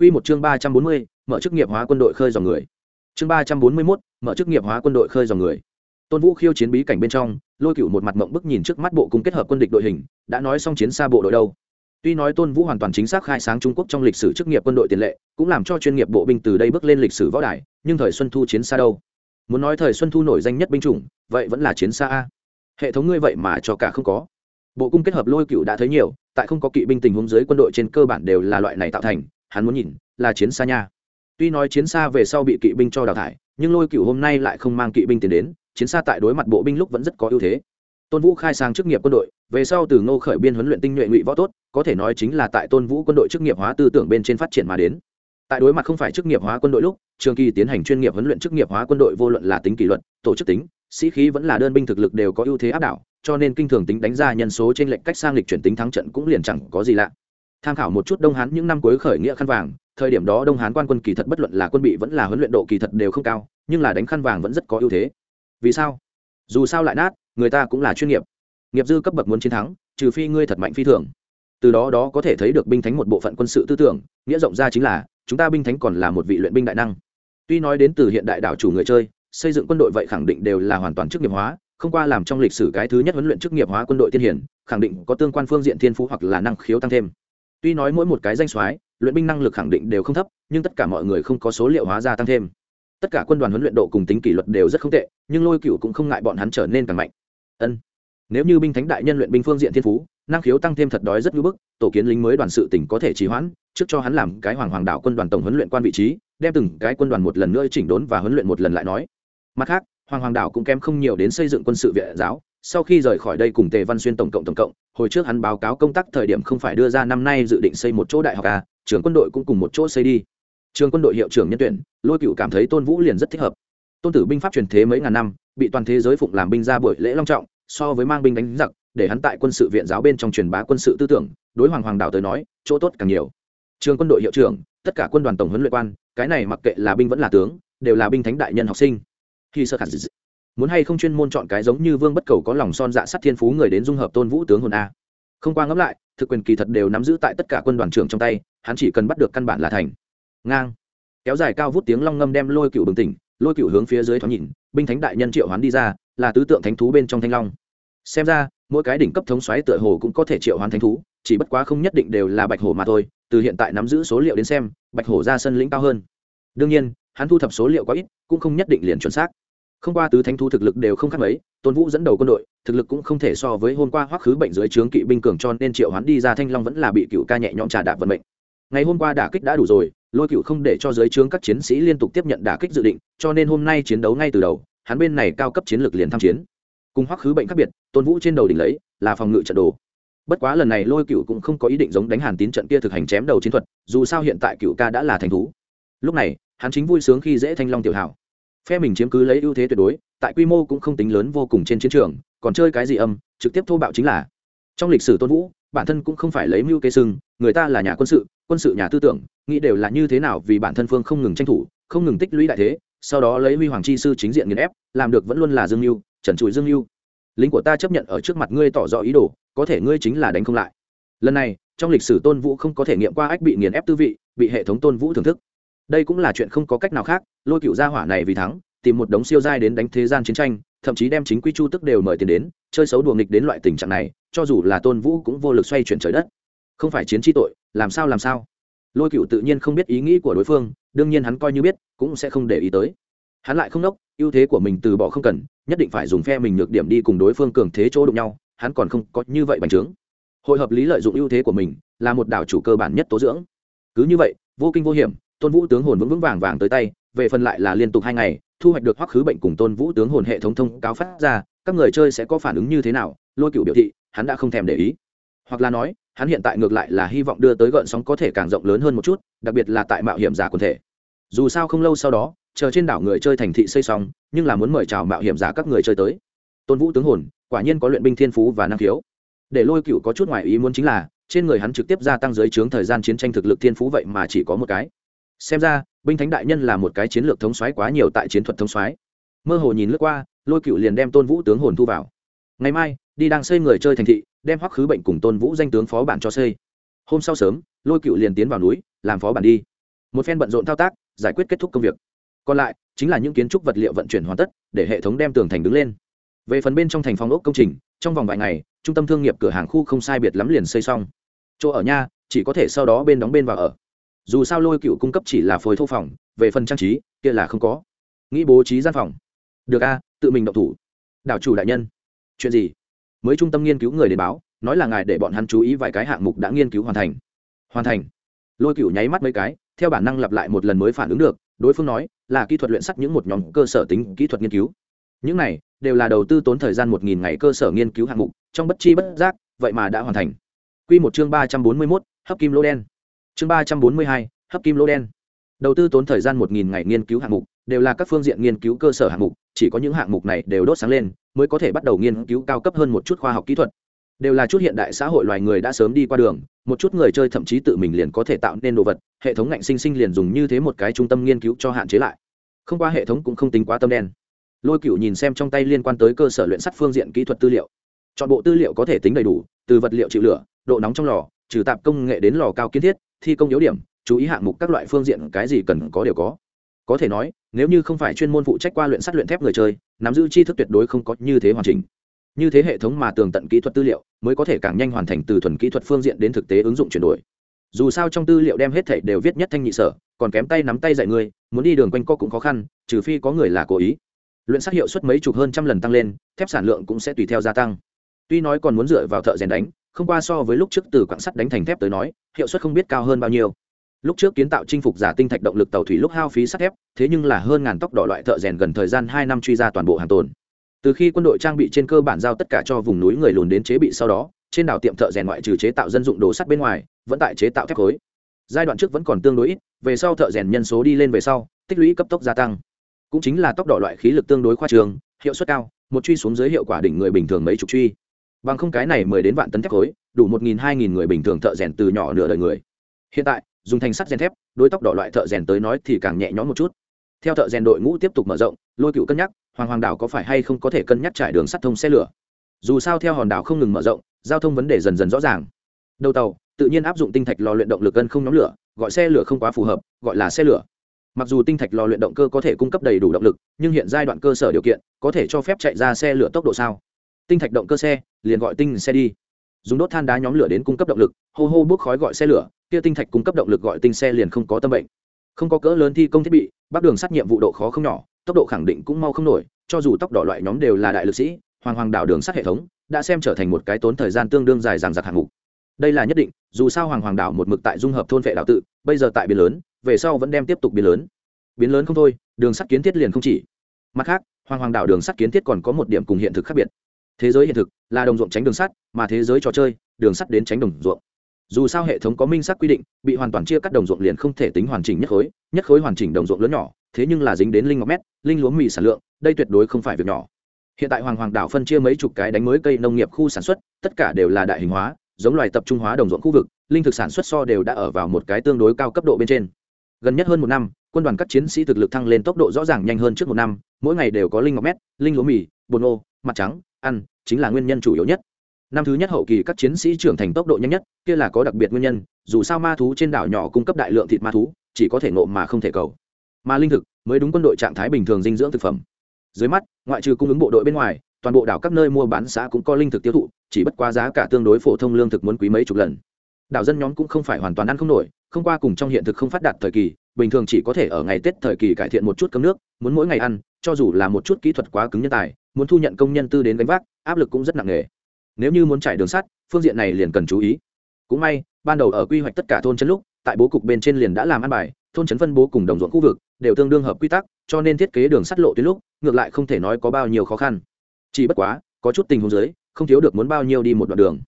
Quy một chương ba trăm bốn mươi, mở chức nghiệp hóa quân đội khơi dòng người. Chương ba trăm bốn mươi 341, mở chức nghiệp hóa quân đội khơi dòng người. Tôn Vũ khiêu chiến bí cảnh bên trong, Lôi Cửu một mặt mộng bức nhìn trước mắt bộ cung kết hợp quân địch đội hình, đã nói xong chiến xa bộ đội đâu. Tuy nói Tôn Vũ hoàn toàn chính xác khai sáng Trung Quốc trong lịch sử chức nghiệp quân đội tiền lệ, cũng làm cho chuyên nghiệp bộ binh từ đây bước lên lịch sử võ đài, nhưng thời Xuân Thu chiến xa đâu? Muốn nói thời Xuân Thu nổi danh nhất binh chủng, vậy vẫn là chiến xa a. Hệ thống ngươi vậy mà cho cả không có. Bộ cung kết hợp Lôi Cửu đã thấy nhiều, tại không có kỵ binh tình huống dưới quân đội trên cơ bản đều là loại này tạo thành, hắn muốn nhìn, là chiến xa nha. Tuy nói chiến xa về sau bị kỵ binh cho đào thải, nhưng lôi cựu hôm nay lại không mang kỵ binh tiền đến, chiến xa tại đối mặt bộ binh lúc vẫn rất có ưu thế. Tôn vũ khai sang chức nghiệp quân đội, về sau từ ngô khởi biên huấn luyện tinh nhuệ ngụy võ tốt, có thể nói chính là tại tôn vũ quân đội chức nghiệp hóa tư tưởng bên trên phát triển mà đến. Tại đối mặt không phải chức nghiệp hóa quân đội lúc, trường kỳ tiến hành chuyên nghiệp huấn luyện chức nghiệp hóa quân đội vô luận là tính kỷ luật, tổ chức tính, sĩ khí vẫn là đơn binh thực lực đều có ưu thế áp đảo, cho nên kinh thường tính đánh ra nhân số trên lệnh cách sang lịch chuyển tính thắng trận cũng liền chẳng có gì lạ tham khảo một chút đông hán những năm cuối khởi nghĩa khăn vàng, thời điểm đó đông hán quan quân kỳ thật bất luận là quân bị vẫn là huấn luyện độ kỳ thật đều không cao, nhưng là đánh khăn vàng vẫn rất có ưu thế. Vì sao? Dù sao lại nát, người ta cũng là chuyên nghiệp. Nghiệp dư cấp bậc muốn chiến thắng, trừ phi ngươi thật mạnh phi thường. Từ đó đó có thể thấy được binh thánh một bộ phận quân sự tư tưởng, nghĩa rộng ra chính là, chúng ta binh thánh còn là một vị luyện binh đại năng. Tuy nói đến từ hiện đại đảo chủ người chơi, xây dựng quân đội vậy khẳng định đều là hoàn toàn chức nghiệp hóa, không qua làm trong lịch sử cái thứ nhất huấn luyện chức nghiệp hóa quân đội tiên hiển, khẳng định có tương quan phương diện thiên phú hoặc là năng khiếu tăng thêm tuy nói mỗi một cái danh soái, luyện binh năng lực khẳng định đều không thấp, nhưng tất cả mọi người không có số liệu hóa gia tăng thêm. Tất cả quân đoàn huấn luyện độ cùng tính kỷ luật đều rất không tệ, nhưng lôi cựu cũng không ngại bọn hắn trở nên càng mạnh. Ân. Nếu như binh thánh đại nhân luyện binh phương diện thiên phú, năng khiếu tăng thêm thật đói rất ngưỡng bức, tổ kiến lính mới đoàn sự tỉnh có thể trì hoãn, trước cho hắn làm cái hoàng hoàng đạo quân đoàn tổng huấn luyện quan vị trí, đem từng cái quân đoàn một lần nữa chỉnh đốn và huấn luyện một lần lại nói. Mặt khác, hoàng hoàng đảo cũng kém không nhiều đến xây dựng quân sự viện giáo sau khi rời khỏi đây cùng tề văn xuyên tổng cộng tổng cộng, hồi trước hắn báo cáo công tác thời điểm không phải đưa ra năm nay dự định xây một chỗ đại học à trường quân đội cũng cùng một chỗ xây đi. Trường quân đội hiệu trưởng nhân tuyển, lôi cựu cảm thấy tôn vũ liền rất thích hợp. Tôn tử binh pháp truyền thế mấy ngàn năm, bị toàn thế giới phụng làm binh ra buổi lễ long trọng, so với mang binh đánh giặc, để hắn tại quân sự viện giáo bên trong truyền bá quân sự tư tưởng, đối hoàng hoàng đảo tới nói, chỗ tốt càng nhiều. Trường quân đội hiệu trưởng, tất cả quân đoàn tổng huấn luyện quan, cái này mặc kệ là binh vẫn là tướng, đều là binh thánh đại nhân học sinh. Khi sơ khẳng muốn hay không chuyên môn chọn cái giống như vương bất cầu có lòng son dạ sắt thiên phú người đến dung hợp tôn vũ tướng hồn a. Không qua ngẫm lại, thực quyền kỳ thật đều nắm giữ tại tất cả quân đoàn trưởng trong tay, hắn chỉ cần bắt được căn bản là thành. Ngang. Kéo dài cao vút tiếng long ngâm đem lôi cựu bừng tỉnh, lôi cựu hướng phía dưới thoáng nhìn, binh thánh đại nhân triệu hoán đi ra, là tứ tượng thánh thú bên trong thanh long. Xem ra, mỗi cái đỉnh cấp thống xoáy tựa hồ cũng có thể triệu hoán thánh thú, chỉ bất quá không nhất định đều là bạch hổ mà thôi, từ hiện tại nắm giữ số liệu đến xem, bạch hổ ra sân lĩnh cao hơn. Đương nhiên, hắn thu thập số liệu quá ít, cũng không nhất định liền chuẩn xác không qua tứ thánh thú thực lực đều không khác mấy, tôn vũ dẫn đầu quân đội, thực lực cũng không thể so với hôm qua hoắc khứ bệnh dưới trướng kỵ binh cường cho nên triệu hoán đi ra thanh long vẫn là bị cựu ca nhẹ nhõm trà đạp vận mệnh. Ngày hôm qua đả kích đã đủ rồi, lôi cựu không để cho dưới trướng các chiến sĩ liên tục tiếp nhận đả kích dự định, cho nên hôm nay chiến đấu ngay từ đầu, hắn bên này cao cấp chiến lược liền tham chiến. Cùng hoắc khứ bệnh khác biệt, tôn vũ trên đầu đỉnh lấy, là phòng ngự trận đồ. Bất quá lần này lôi cựu cũng không có ý định giống đánh hàn tín trận kia thực hành chém đầu chiến thuật, dù sao hiện tại cựu ca đã là thành thú. Lúc này, hắn chính vui sướng khi dễ thanh long tiểu hảo phe mình chiếm cứ lấy ưu thế tuyệt đối, tại quy mô cũng không tính lớn vô cùng trên chiến trường, còn chơi cái gì âm, trực tiếp thô bạo chính là. Trong lịch sử tôn vũ, bản thân cũng không phải lấy mưu kế sưng người ta là nhà quân sự quân sự nhà tư tưởng, nghĩ đều là như thế nào vì bản thân phương không ngừng tranh thủ, không ngừng tích lũy đại thế, sau đó lấy huy hoàng chi sư chính diện nghiền ép, làm được vẫn luôn là dương mưu trần trụi dương mưu lính của ta chấp nhận ở trước mặt ngươi tỏ rõ ý đồ, có thể ngươi chính là đánh không lại. Lần này, trong lịch sử tôn vũ không có thể nghiệm qua ách bị nghiền ép tư vị, bị hệ thống tôn vũ thưởng thức đây cũng là chuyện không có cách nào khác lôi cựu gia hỏa này vì thắng tìm một đống siêu giai đến đánh thế gian chiến tranh thậm chí đem chính quy chu tức đều mời tiền đến chơi xấu đùa nghịch đến loại tình trạng này cho dù là tôn vũ cũng vô lực xoay chuyển trời đất. Không phải chiến tri tội làm sao làm sao? Lôi cựu tự nhiên không biết ý nghĩ của đối phương đương nhiên hắn coi như biết cũng sẽ không để ý tới. Hắn lại không nốc, ưu thế của mình từ bỏ không cần nhất định phải dùng phe mình nhược điểm đi cùng đối phương cường thế chỗ đụng nhau hắn còn không có như vậy bành trướng. Hội hợp lý lợi dụng ưu thế của mình là một đảo chủ cơ bản nhất tố dưỡng. Cứ như vậy vô kinh vô hiểm tôn vũ tướng hồn vững vững vàng vàng tới tay, về phần lại là liên tục hai ngày, thu hoạch được hoắc khứ bệnh cùng tôn vũ tướng hồn hệ thống thông cáo phát ra, các người chơi sẽ có phản ứng như thế nào, lôi cựu biểu thị, hắn đã không thèm để ý. Hoặc là nói, hắn hiện tại ngược lại là hy vọng đưa tới gợn sóng có thể càng rộng lớn hơn một chút, đặc biệt là tại mạo hiểm giả quần thể. Dù sao không lâu sau đó, chờ trên đảo người chơi thành thị xây xong, nhưng là muốn mời chào mạo hiểm giả các người chơi tới. Tôn vũ tướng hồn, quả nhiên có luyện binh thiên phú và năng khiếu. Để lôi cựu có chút ngoại ý muốn chính là, trên người hắn trực tiếp gia tăng dưới trướng thời gian chiến tranh thực lực thiên phú vậy mà chỉ có một cái xem ra, binh thánh đại nhân là một cái chiến lược thống soái quá nhiều tại chiến thuật thống soái. Mơ hồ nhìn lướt qua, lôi cựu liền đem tôn vũ tướng hồn thu vào. Ngày mai, đi đang xây người chơi thành thị, đem hoắc khứ bệnh cùng tôn vũ danh tướng phó bản cho xây. Hôm sau sớm, lôi cựu liền tiến vào núi, làm phó bản đi. Một phen bận rộn thao tác, giải quyết kết thúc công việc. Còn lại, chính là những kiến trúc vật liệu vận chuyển hoàn tất, để hệ thống đem tường thành đứng lên. Về phần bên trong thành phòng ốc công trình, trong vòng vài ngày, trung tâm thương nghiệp cửa hàng khu không sai biệt lắm liền xây xong. Chỗ ở nha, chỉ có thể sau đó bên đóng bên vào ở dù sao lôi cựu cung cấp chỉ là phối thô phòng, về phần trang trí, kia là không có. Nghĩ bố trí gian phòng. Được a, tự mình động thủ. Đảo chủ đại nhân. Chuyện gì? Mới trung tâm nghiên cứu người đến báo, nói là ngài để bọn hắn chú ý vài cái hạng mục đã nghiên cứu hoàn thành. Hoàn thành. Lôi cựu nháy mắt mấy cái, theo bản năng lặp lại một lần mới phản ứng được, đối phương nói là kỹ thuật luyện sắt những một nhóm cơ sở tính kỹ thuật nghiên cứu. Những này đều là đầu tư tốn thời gian một nghìn ngày cơ sở nghiên cứu hạng mục, trong bất chi bất giác, vậy mà đã hoàn thành. Q một chương ba trăm bốn mươi mốt, hấp kim lô đen chương ba trăm bốn mươi hai, hấp kim lô đen. Đầu tư tốn thời gian một nghìn ngày nghiên cứu hạng mục, đều là các phương diện nghiên cứu cơ sở hạng mục, chỉ có những hạng mục này đều đốt sáng lên, mới có thể bắt đầu nghiên cứu cao cấp hơn một chút khoa học kỹ thuật. Đều là chút hiện đại xã hội loài người đã sớm đi qua đường, một chút người chơi thậm chí tự mình liền có thể tạo nên đồ vật, hệ thống ngạnh sinh sinh liền dùng như thế một cái trung tâm nghiên cứu cho hạn chế lại. Không qua hệ thống cũng không tính quá tâm đen. Lôi cựu nhìn xem trong tay liên quan tới cơ sở luyện sắt phương diện kỹ thuật tư liệu. Chọn bộ tư liệu có thể tính đầy đủ, từ vật liệu chịu lửa, độ nóng trong lò, trừ tạp công nghệ đến lò cao kiến thiết thi công yếu điểm, chú ý hạng mục các loại phương diện, cái gì cần có đều có. Có thể nói, nếu như không phải chuyên môn phụ trách qua luyện sắt luyện thép người chơi, nắm giữ tri thức tuyệt đối không có như thế hoàn chỉnh. Như thế hệ thống mà tường tận kỹ thuật tư liệu, mới có thể càng nhanh hoàn thành từ thuần kỹ thuật phương diện đến thực tế ứng dụng chuyển đổi. Dù sao trong tư liệu đem hết thảy đều viết nhất thanh nhị sở, còn kém tay nắm tay dạy người, muốn đi đường quanh co cũng khó khăn, trừ phi có người là cố ý. Luyện sắt hiệu suất mấy chục hơn trăm lần tăng lên, thép sản lượng cũng sẽ tùy theo gia tăng tuy nói còn muốn dựa vào thợ rèn đánh, không qua so với lúc trước từ quảng sắt đánh thành thép tới nói, hiệu suất không biết cao hơn bao nhiêu. Lúc trước kiến tạo chinh phục giả tinh thạch động lực tàu thủy lúc hao phí sắt thép, thế nhưng là hơn ngàn tóc đỏ loại thợ rèn gần thời gian hai năm truy ra toàn bộ hàng tồn. Từ khi quân đội trang bị trên cơ bản giao tất cả cho vùng núi người lùn đến chế bị sau đó, trên đảo tiệm thợ rèn ngoại trừ chế tạo dân dụng đồ sắt bên ngoài, vẫn tại chế tạo thép khối. Giai đoạn trước vẫn còn tương đối ít, về sau thợ rèn nhân số đi lên về sau, tích lũy cấp tốc gia tăng. Cũng chính là tốc độ loại khí lực tương đối khoa trường, hiệu suất cao, một truy xuống dưới hiệu quả đỉnh người bình thường mấy chục truy bằng không cái này mười đến vạn tấn thép khối, đủ một nghìn, hai nghìn người bình thường thợ rèn từ nhỏ nửa đời người. Hiện tại, dùng thành sắt rèn thép đối tóc đỏ loại thợ rèn tới nói thì càng nhẹ nhõm một chút. Theo thợ rèn đội ngũ tiếp tục mở rộng, lôi cựu cân nhắc, hoàng hoàng đảo có phải hay không có thể cân nhắc trải đường sắt thông xe lửa? Dù sao theo hòn đảo không ngừng mở rộng, giao thông vấn đề dần dần rõ ràng. Đầu tàu, tự nhiên áp dụng tinh thạch lò luyện động lực cân không nhóm lửa, gọi xe lửa không quá phù hợp, gọi là xe lửa. Mặc dù tinh thạch lò luyện động cơ có thể cung cấp đầy đủ động lực, nhưng hiện giai đoạn cơ sở điều kiện có thể cho phép chạy ra xe lửa tốc độ sao? Tinh thạch động cơ xe, liền gọi tinh xe đi. Dùng đốt than đá nhóm lửa đến cung cấp động lực, hô hô bốc khói gọi xe lửa, kia tinh thạch cung cấp động lực gọi tinh xe liền không có tâm bệnh. Không có cỡ lớn thi công thiết bị bắc đường sắt nhiệm vụ độ khó không nhỏ, tốc độ khẳng định cũng mau không nổi, cho dù tốc độ loại nhóm đều là đại lực sĩ, hoàng hoàng đảo đường sắt hệ thống đã xem trở thành một cái tốn thời gian tương đương dài dằng dặc hạng mục. Đây là nhất định, dù sao hoàng hoàng đảo một mực tại dung hợp thôn vệ đảo tự, bây giờ tại biến lớn, về sau vẫn đem tiếp tục biến lớn. Biến lớn không thôi, đường sắt kiến thiết liền không chỉ. Mặt khác, hoàng hoàng đảo đường sắt kiến thiết còn có một điểm cùng hiện thực khác biệt thế giới hiện thực là đồng ruộng tránh đường sắt, mà thế giới trò chơi, đường sắt đến tránh đồng ruộng. Dù sao hệ thống có minh xác quy định, bị hoàn toàn chia cắt đồng ruộng liền không thể tính hoàn chỉnh nhất khối nhất khối hoàn chỉnh đồng ruộng lớn nhỏ, thế nhưng là dính đến linh ngọc mét, linh lúa mì sản lượng, đây tuyệt đối không phải việc nhỏ. Hiện tại hoàng hoàng đảo phân chia mấy chục cái đánh mới cây nông nghiệp khu sản xuất, tất cả đều là đại hình hóa, giống loài tập trung hóa đồng ruộng khu vực, linh thực sản xuất so đều đã ở vào một cái tương đối cao cấp độ bên trên. Gần nhất hơn một năm, quân đoàn các chiến sĩ thực lực thăng lên tốc độ rõ ràng nhanh hơn trước một năm, mỗi ngày đều có linh ngọc mét, linh lúa mì, bồn ô, mặt trắng ăn, chính là nguyên nhân chủ yếu nhất. Năm thứ nhất hậu kỳ các chiến sĩ trưởng thành tốc độ nhanh nhất, kia là có đặc biệt nguyên nhân, dù sao ma thú trên đảo nhỏ cung cấp đại lượng thịt ma thú, chỉ có thể nộm mà không thể cầu. Mà linh thực mới đúng quân đội trạng thái bình thường dinh dưỡng thực phẩm. Dưới mắt, ngoại trừ cung ứng bộ đội bên ngoài, toàn bộ đảo các nơi mua bán xã cũng có linh thực tiêu thụ, chỉ bất quá giá cả tương đối phổ thông lương thực muốn quý mấy chục lần. Đảo dân nhóm cũng không phải hoàn toàn ăn không nổi, không qua cùng trong hiện thực không phát đạt thời kỳ bình thường chỉ có thể ở ngày tết thời kỳ cải thiện một chút cơm nước, muốn mỗi ngày ăn, cho dù là một chút kỹ thuật quá cứng nhân tài, muốn thu nhận công nhân tư đến gánh vác, áp lực cũng rất nặng nề. Nếu như muốn chạy đường sắt, phương diện này liền cần chú ý. Cũng may, ban đầu ở quy hoạch tất cả thôn trấn lúc, tại bố cục bên trên liền đã làm ăn bài, thôn trấn phân bố cùng đồng ruộng khu vực đều tương đương hợp quy tắc, cho nên thiết kế đường sắt lộ tuyến lúc, ngược lại không thể nói có bao nhiêu khó khăn. Chỉ bất quá, có chút tình huống dưới, không thiếu được muốn bao nhiêu đi một đoạn đường.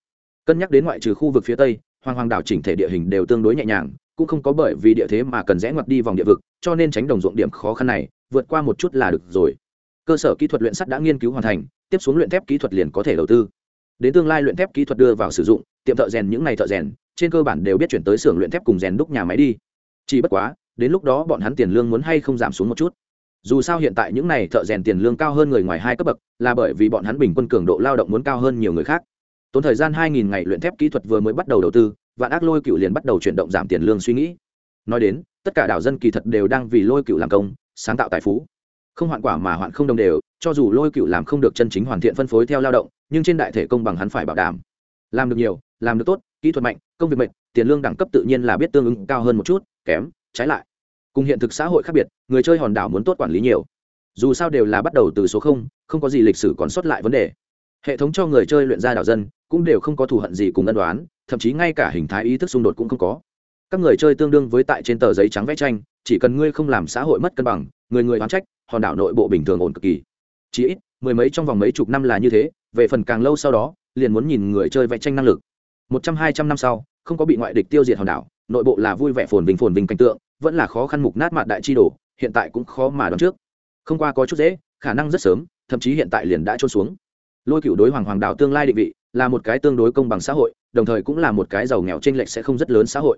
Cân nhắc đến ngoại trừ khu vực phía tây hoàng hoàng đảo chỉnh thể địa hình đều tương đối nhẹ nhàng cũng không có bởi vì địa thế mà cần rẽ ngoặt đi vòng địa vực, cho nên tránh đồng ruộng điểm khó khăn này, vượt qua một chút là được rồi. Cơ sở kỹ thuật luyện sắt đã nghiên cứu hoàn thành, tiếp xuống luyện thép kỹ thuật liền có thể đầu tư. Đến tương lai luyện thép kỹ thuật đưa vào sử dụng, tiệm thợ rèn những ngày thợ rèn, trên cơ bản đều biết chuyển tới xưởng luyện thép cùng rèn đúc nhà máy đi. Chỉ bất quá, đến lúc đó bọn hắn tiền lương muốn hay không giảm xuống một chút. Dù sao hiện tại những n à y thợ rèn tiền lương cao hơn người ngoài hai cấp bậc, là bởi vì bọn hắn bình quân cường độ lao động muốn cao hơn nhiều người khác. Tốn thời gian hai nghìn ngày luyện thép kỹ thuật vừa mới bắt đầu đầu tư vạn ác lôi cựu liền bắt đầu chuyển động giảm tiền lương suy nghĩ. Nói đến, tất cả đảo dân kỳ thật đều đang vì lôi cựu làm công, sáng tạo tài phú. Không hoạn quả mà hoạn không đồng đều, cho dù lôi cựu làm không được chân chính hoàn thiện phân phối theo lao động, nhưng trên đại thể công bằng hắn phải bảo đảm. Làm được nhiều, làm được tốt, kỹ thuật mạnh, công việc mệnh tiền lương đẳng cấp tự nhiên là biết tương ứng cao hơn một chút, kém, trái lại. Cùng hiện thực xã hội khác biệt, người chơi hòn đảo muốn tốt quản lý nhiều. Dù sao đều là bắt đầu từ số không không có gì lịch sử còn sót lại vấn đề. Hệ thống cho người chơi luyện ra đảo dân, cũng đều không có thù hận gì cùng ân đoán thậm chí ngay cả hình thái ý thức xung đột cũng không có. Các người chơi tương đương với tại trên tờ giấy trắng vẽ tranh, chỉ cần ngươi không làm xã hội mất cân bằng, người người oán trách, hòn đảo nội bộ bình thường ổn cực kỳ. Chỉ ít, mười mấy trong vòng mấy chục năm là như thế, về phần càng lâu sau đó, liền muốn nhìn người chơi vẽ tranh năng lực. Một trăm, hai trăm năm sau, không có bị ngoại địch tiêu diệt hòn đảo, nội bộ là vui vẻ phồn vinh phồn vinh cảnh tượng, vẫn là khó khăn mục nát mặt đại chi đồ, hiện tại cũng khó mà đoán trước. Không qua có chút dễ, khả năng rất sớm, thậm chí hiện tại liền đã trôn xuống. Lôi cựu đối hoàng hoàng đảo tương lai định vị là một cái tương đối công bằng xã hội, đồng thời cũng là một cái giàu nghèo t r ê n lệch sẽ không rất lớn xã hội.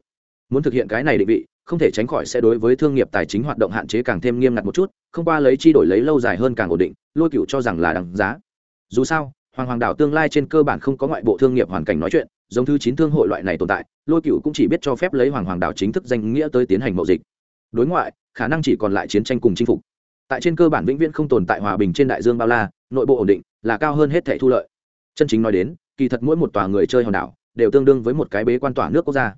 Muốn thực hiện cái này định vị, không thể tránh khỏi sẽ đối với thương nghiệp tài chính hoạt động hạn chế càng thêm nghiêm ngặt một chút, không qua lấy chi đổi lấy lâu dài hơn càng ổn định, lôi cựu cho rằng là đằng giá. Dù sao, hoàng hoàng đảo tương lai trên cơ bản không có ngoại bộ thương nghiệp hoàn cảnh nói chuyện, giống thứ chín thương hội loại này tồn tại, lôi cựu cũng chỉ biết cho phép lấy hoàng hoàng đảo chính thức danh nghĩa tới tiến hành mậu dịch. Đối ngoại, khả năng chỉ còn lại chiến tranh cùng chinh phục. Tại trên cơ bản vĩnh viễn không tồn tại hòa bình trên đại dương bao la, nội bộ ổn định, là cao hơn hết thẻ thu lợi chân chính nói đến, kỳ thật mỗi một tòa người chơi hòn đảo đều tương đương với một cái bế quan tỏa nước quốc gia.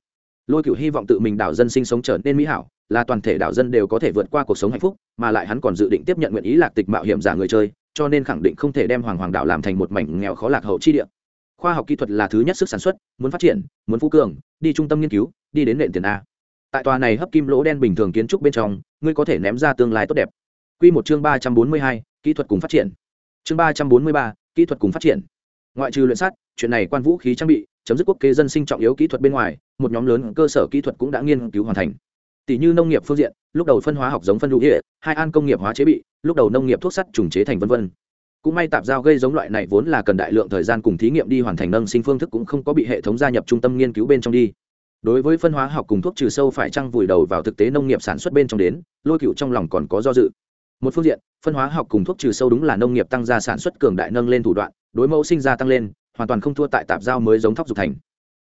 Lôi cựu hy vọng tự mình đảo dân sinh sống trở nên mỹ hảo, là toàn thể đảo dân đều có thể vượt qua cuộc sống hạnh phúc, mà lại hắn còn dự định tiếp nhận nguyện ý lạc tịch mạo hiểm giả người chơi, cho nên khẳng định không thể đem hoàng hoàng đảo làm thành một mảnh nghèo khó lạc hậu chi địa. Khoa học kỹ thuật là thứ nhất sức sản xuất, muốn phát triển, muốn phú cường, đi trung tâm nghiên cứu, đi đến nền tiền a. Tại tòa này hấp kim lỗ đen bình thường kiến trúc bên trong, ngươi có thể ném ra tương lai tốt đẹp. Q một chương ba trăm bốn mươi hai, kỹ thuật cùng phát triển. Chương ba trăm bốn mươi ba, kỹ thuật cùng phát triển ngoại trừ luyện sắt chuyện này quan vũ khí trang bị, chấm dứt quốc kế dân sinh trọng yếu kỹ thuật bên ngoài, một nhóm lớn cơ sở kỹ thuật cũng đã nghiên cứu hoàn thành. Tỷ như nông nghiệp phương diện, lúc đầu phân hóa học giống phân hữu hệ hai an công nghiệp hóa chế bị, lúc đầu nông nghiệp thuốc sắt trùng chế thành vân vân. Cũng may tạp giao gây giống loại này vốn là cần đại lượng thời gian cùng thí nghiệm đi hoàn thành nâng sinh phương thức cũng không có bị hệ thống gia nhập trung tâm nghiên cứu bên trong đi. Đối với phân hóa học cùng thuốc trừ sâu phải trăng vùi đầu vào thực tế nông nghiệp sản xuất bên trong đến, lôi cựu trong lòng còn có do dự. Một phương diện, phân hóa học cùng thuốc trừ sâu đúng là nông nghiệp tăng gia sản xuất cường đại nâng lên thủ đoạn đối mẫu sinh ra tăng lên, hoàn toàn không thua tại tạp giao mới giống thóc dục thành.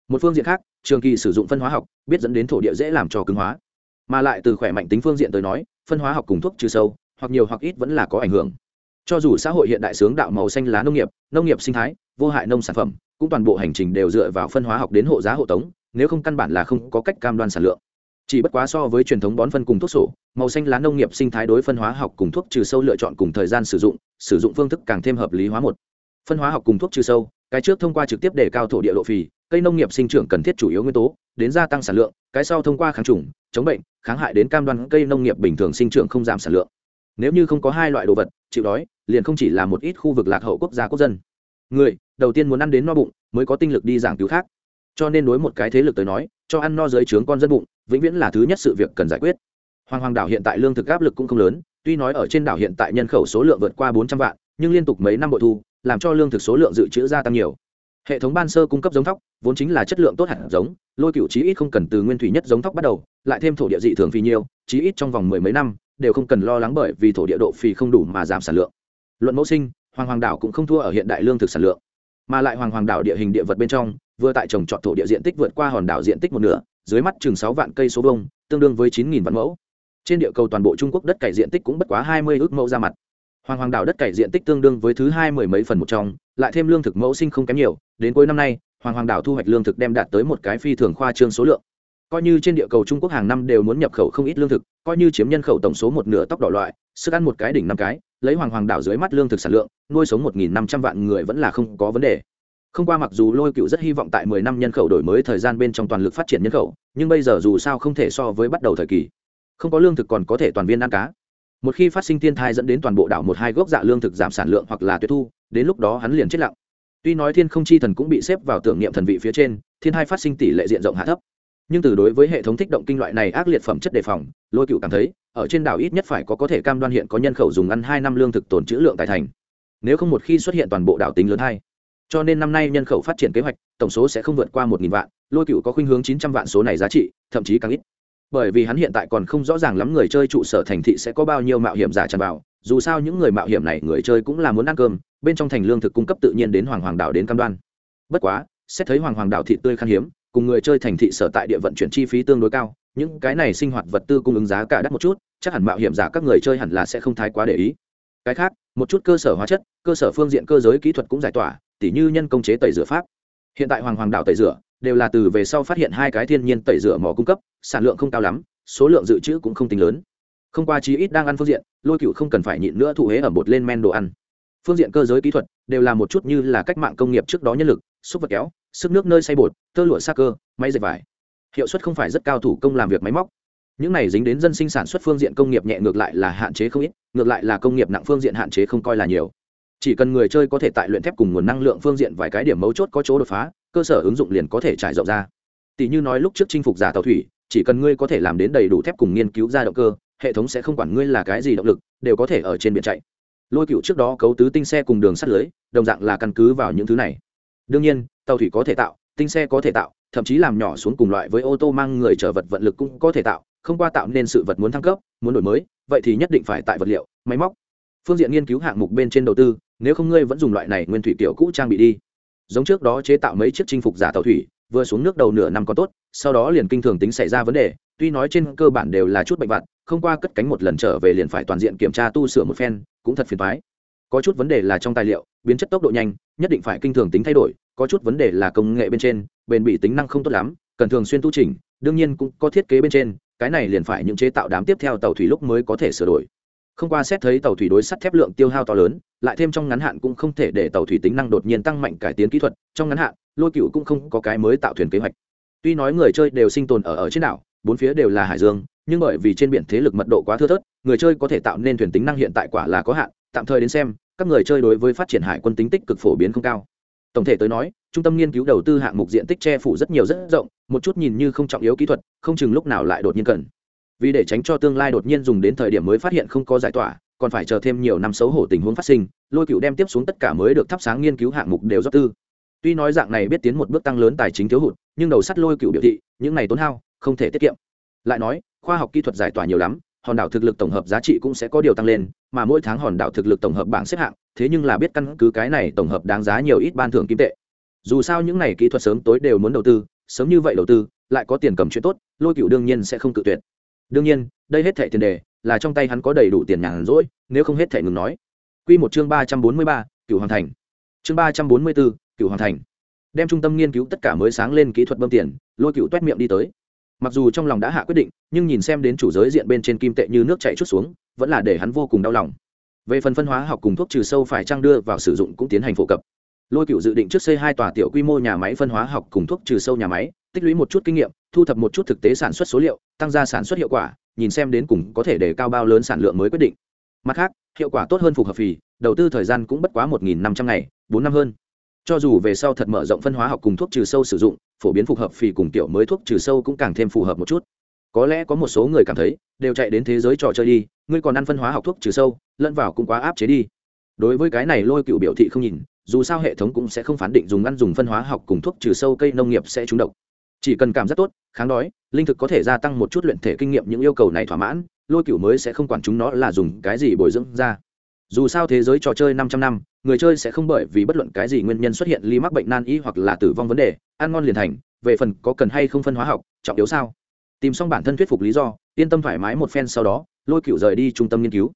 Một phương diện khác, trường kỳ sử dụng phân hóa học, biết dẫn đến thổ địa dễ làm cho cứng hóa. Mà lại từ khỏe mạnh tính phương diện tới nói, phân hóa học cùng thuốc trừ sâu, hoặc nhiều hoặc ít vẫn là có ảnh hưởng. Cho dù xã hội hiện đại sướng đạo màu xanh lá nông nghiệp nông nghiệp sinh thái, vô hại nông sản phẩm, cũng toàn bộ hành trình đều dựa vào phân hóa học đến hộ giá hộ tống, nếu không căn bản là không có cách cam đoan sản lượng. Chỉ bất quá so với truyền thống bón phân cùng thuốc sổ, màu xanh lá nông nghiệp sinh thái đối phân hóa học cùng thuốc trừ sâu lựa chọn cùng thời gian sử dụng sử dụng phương thức càng thêm hợp lý hóa một phân hóa học cùng thuốc trừ sâu, cái trước thông qua trực tiếp để cao thổ địa độ phì, cây nông nghiệp sinh trưởng cần thiết chủ yếu nguyên tố, đến gia tăng sản lượng, cái sau thông qua kháng trùng, chống bệnh, kháng hại đến cam đoan cây nông nghiệp bình thường sinh trưởng không giảm sản lượng. Nếu như không có hai loại đồ vật, chịu đói, liền không chỉ là một ít khu vực lạc hậu quốc gia quốc dân. Người, đầu tiên muốn ăn đến no bụng, mới có tinh lực đi giảng cứu khác. Cho nên đối một cái thế lực tới nói, cho ăn no dưới trướng con dân bụng, vĩnh viễn là thứ nhất sự việc cần giải quyết. Hoàng hoàng đảo hiện tại lương thực áp lực cũng không lớn, tuy nói ở trên đảo hiện tại nhân khẩu số lượng vượt qua bốn trăm vạn, nhưng liên tục mấy năm bội thu làm cho lương thực số lượng dự trữ gia tăng nhiều. Hệ thống ban sơ cung cấp giống thóc, vốn chính là chất lượng tốt hẳn giống, lôi cựu chí ít không cần từ nguyên thủy nhất giống thóc bắt đầu, lại thêm thổ địa dị thường phi nhiều, chí ít trong vòng mười mấy năm, đều không cần lo lắng bởi vì thổ địa độ phì không đủ mà giảm sản lượng. Luận mẫu sinh, hoàng hoàng đảo cũng không thua ở hiện đại lương thực sản lượng. Mà lại hoàng hoàng đảo địa hình địa vật bên trong, vừa tại trồng trọt thổ địa diện tích vượt qua hòn đảo diện tích một nửa, dưới mắt chừng sáu vạn cây số vông tương đương với chín nghìn vạn mẫu. Trên địa cầu toàn bộ trung quốc đất cày diện tích cũng bất quá hai mươi ước mẫu ra mặt hoàng hoàng đảo đất cày diện tích tương đương với thứ hai mười mấy phần một trong, lại thêm lương thực mẫu sinh không kém nhiều, đến cuối năm nay, hoàng hoàng đảo thu hoạch lương thực đem đạt tới một cái phi thường khoa trương số lượng. Coi như trên địa cầu trung quốc hàng năm đều muốn nhập khẩu không ít lương thực, coi như chiếm nhân khẩu tổng số một nửa tóc đỏ loại, sức ăn một cái đỉnh năm cái, lấy hoàng hoàng đảo dưới mắt lương thực sản lượng, nuôi sống một nghìn năm trăm vạn người vẫn là không có vấn đề. Không qua mặc dù lôi cựu rất hy vọng tại mười năm nhân khẩu đổi mới thời gian bên trong toàn lực phát triển nhân khẩu, nhưng bây giờ dù sao không thể so với bắt đầu thời kỳ. Không có lương thực còn có thể toàn viên ăn cá một khi phát sinh thiên thai dẫn đến toàn bộ đảo một hai gốc dạ lương thực giảm sản lượng hoặc là tuyệt thu, đến lúc đó hắn liền chết lặng. Tuy nói thiên không chi thần cũng bị xếp vào tưởng niệm thần vị phía trên, thiên hai phát sinh tỷ lệ diện rộng hạ thấp. Nhưng từ đối với hệ thống thích động kinh loại này ác liệt phẩm chất đề phòng, lôi cựu cảm thấy, ở trên đảo ít nhất phải có có thể cam đoan hiện có nhân khẩu dùng ăn hai năm lương thực tồn trữ lượng tại thành. Nếu không một khi xuất hiện toàn bộ đảo tính lớn hai. Cho nên năm nay nhân khẩu phát triển kế hoạch, tổng số sẽ không vượt qua một nghìn vạn, lôi cựu có khuynh hướng chín trăm vạn số này giá trị, thậm chí càng ít bởi vì hắn hiện tại còn không rõ ràng lắm người chơi trụ sở thành thị sẽ có bao nhiêu mạo hiểm giả tràn vào, dù sao những người mạo hiểm này người chơi cũng là muốn ăn cơm, bên trong thành lương thực cung cấp tự nhiên đến hoàng hoàng đảo đến cam đoan. Bất quá, xét thấy hoàng hoàng đảo thị tươi khan hiếm, cùng người chơi thành thị sở tại địa vận chuyển chi phí tương đối cao, những cái này sinh hoạt vật tư cung ứng giá cả đắt một chút, chắc hẳn mạo hiểm giả các người chơi hẳn là sẽ không thái quá để ý. Cái khác, một chút cơ sở hóa chất, cơ sở phương diện cơ giới kỹ thuật cũng giải tỏa, tỉ như nhân công chế tẩy rửa pháp. Hiện tại hoàng hoàng đảo tẩy rửa đều là từ về sau phát hiện hai cái thiên nhiên tẩy rửa mỏ cung cấp sản lượng không cao lắm, số lượng dự trữ cũng không tính lớn. Không qua chí ít đang ăn phương diện, lôi cựu không cần phải nhịn nữa thụ hế ở bột lên men đồ ăn. Phương diện cơ giới kỹ thuật đều là một chút như là cách mạng công nghiệp trước đó nhân lực, xúc vật kéo, sức nước nơi xay bột, tơ lụa xa cơ, máy dệt vải. Hiệu suất không phải rất cao thủ công làm việc máy móc. Những này dính đến dân sinh sản xuất phương diện công nghiệp nhẹ ngược lại là hạn chế không ít, ngược lại là công nghiệp nặng phương diện hạn chế không coi là nhiều. Chỉ cần người chơi có thể tại luyện thép cùng nguồn năng lượng phương diện vài cái điểm mấu chốt có chỗ đột phá, cơ sở ứng dụng liền có thể trải rộng ra. Tỷ như nói lúc trước chinh phục giả tàu thủy chỉ cần ngươi có thể làm đến đầy đủ thép cùng nghiên cứu ra động cơ, hệ thống sẽ không quản ngươi là cái gì động lực, đều có thể ở trên biển chạy. Lôi cựu trước đó cấu tứ tinh xe cùng đường sắt lưới, đồng dạng là căn cứ vào những thứ này. Đương nhiên, tàu thủy có thể tạo, tinh xe có thể tạo, thậm chí làm nhỏ xuống cùng loại với ô tô mang người chở vật vận lực cũng có thể tạo, không qua tạo nên sự vật muốn thăng cấp, muốn đổi mới, vậy thì nhất định phải tại vật liệu, máy móc, phương diện nghiên cứu hạng mục bên trên đầu tư, nếu không ngươi vẫn dùng loại này nguyên thủy kiểu cũ trang bị đi. Giống trước đó chế tạo mấy chiếc chinh phục giả tàu thủy vừa xuống nước đầu nửa năm có tốt, sau đó liền kinh thường tính xảy ra vấn đề, tuy nói trên cơ bản đều là chút bệnh vặt, không qua cất cánh một lần trở về liền phải toàn diện kiểm tra tu sửa một phen, cũng thật phiền toái. Có chút vấn đề là trong tài liệu, biến chất tốc độ nhanh, nhất định phải kinh thường tính thay đổi, có chút vấn đề là công nghệ bên trên, bền bị tính năng không tốt lắm, cần thường xuyên tu chỉnh, đương nhiên cũng có thiết kế bên trên, cái này liền phải những chế tạo đám tiếp theo tàu thủy lúc mới có thể sửa đổi. Không qua xét thấy tàu thủy đối sắt thép lượng tiêu hao to lớn, lại thêm trong ngắn hạn cũng không thể để tàu thủy tính năng đột nhiên tăng mạnh cải tiến kỹ thuật, trong ngắn hạn lôi cựu cũng không có cái mới tạo thuyền kế hoạch. Tuy nói người chơi đều sinh tồn ở ở trên đảo, bốn phía đều là hải dương, nhưng bởi vì trên biển thế lực mật độ quá thưa thớt, người chơi có thể tạo nên thuyền tính năng hiện tại quả là có hạn, tạm thời đến xem, các người chơi đối với phát triển hải quân tính tích cực phổ biến không cao. Tổng thể tới nói, trung tâm nghiên cứu đầu tư hạng mục diện tích che phủ rất nhiều rất rộng, một chút nhìn như không trọng yếu kỹ thuật, không chừng lúc nào lại đột nhiên cần. Vì để tránh cho tương lai đột nhiên dùng đến thời điểm mới phát hiện không có giải tỏa, còn phải chờ thêm nhiều năm xấu hổ tình huống phát sinh, lôi cựu đem tiếp xuống tất cả mới được thắp sáng nghiên cứu hạng mục đều do tư tuy nói dạng này biết tiến một bước tăng lớn tài chính thiếu hụt, nhưng đầu sắt lôi cựu biểu thị, những này tốn hao, không thể tiết kiệm. Lại nói, khoa học kỹ thuật giải tỏa nhiều lắm, hòn đảo thực lực tổng hợp giá trị cũng sẽ có điều tăng lên, mà mỗi tháng hòn đảo thực lực tổng hợp bảng xếp hạng, thế nhưng là biết căn cứ cái này tổng hợp đáng giá nhiều ít ban thưởng kim tệ. Dù sao những này kỹ thuật sớm tối đều muốn đầu tư, sớm như vậy đầu tư, lại có tiền cầm chuyện tốt, lôi cựu đương nhiên sẽ không cự tuyệt. Đương nhiên, đây hết thẻ tiền đề, là trong tay hắn có đầy đủ tiền nhàn rỗi, nếu không hết thẻ ngừng nói. Q một chương ba trăm bốn mươi ba, cựu hoàn thành. Chương ba trăm bốn mươi bốn cựu hoàn thành. Đem trung tâm nghiên cứu tất cả mới sáng lên kỹ thuật bơm tiền, lôi cựu t u é t miệng đi tới. Mặc dù trong lòng đã hạ quyết định, nhưng nhìn xem đến chủ giới diện bên trên kim tệ như nước chạy chút xuống, vẫn là để hắn vô cùng đau lòng. Về phần phân hóa học cùng thuốc trừ sâu phải trang đưa vào sử dụng cũng tiến hành phổ cập. Lôi cựu dự định trước xây hai tòa tiểu quy mô nhà máy phân hóa học cùng thuốc trừ sâu nhà máy, tích lũy một chút kinh nghiệm, thu thập một chút thực tế sản xuất số liệu, tăng gia sản xuất hiệu quả, nhìn xem đến cùng có thể để cao bao lớn sản lượng mới quyết định. Mặt khác, hiệu quả tốt hơn phù hợp phì, đầu tư thời gian cũng bất quá một năm trăm ngày, bốn năm hơn cho dù về sau thật mở rộng phân hóa học cùng thuốc trừ sâu sử dụng, phổ biến phù hợp phì cùng tiểu mới thuốc trừ sâu cũng càng thêm phù hợp một chút. Có lẽ có một số người cảm thấy, đều chạy đến thế giới trò chơi đi, ngươi còn ăn phân hóa học thuốc trừ sâu, lẫn vào cũng quá áp chế đi. Đối với cái này lôi cựu biểu thị không nhìn, dù sao hệ thống cũng sẽ không phán định dùng ăn dùng phân hóa học cùng thuốc trừ sâu cây nông nghiệp sẽ trúng độc. Chỉ cần cảm giác tốt, kháng đói, linh thực có thể gia tăng một chút luyện thể kinh nghiệm những yêu cầu này thỏa mãn, lôi cựu mới sẽ không quản chúng nó là dùng cái gì bồi dưỡng ra dù sao thế giới trò chơi 500 năm, người chơi sẽ không bởi vì bất luận cái gì nguyên nhân xuất hiện ly mắc bệnh nan y hoặc là tử vong vấn đề, ăn ngon liền thành, về phần có cần hay không phân hóa học, trọng yếu sao? Tìm xong bản thân thuyết phục lý do, yên tâm thoải mái một phen sau đó, lôi cựu rời đi trung tâm nghiên cứu.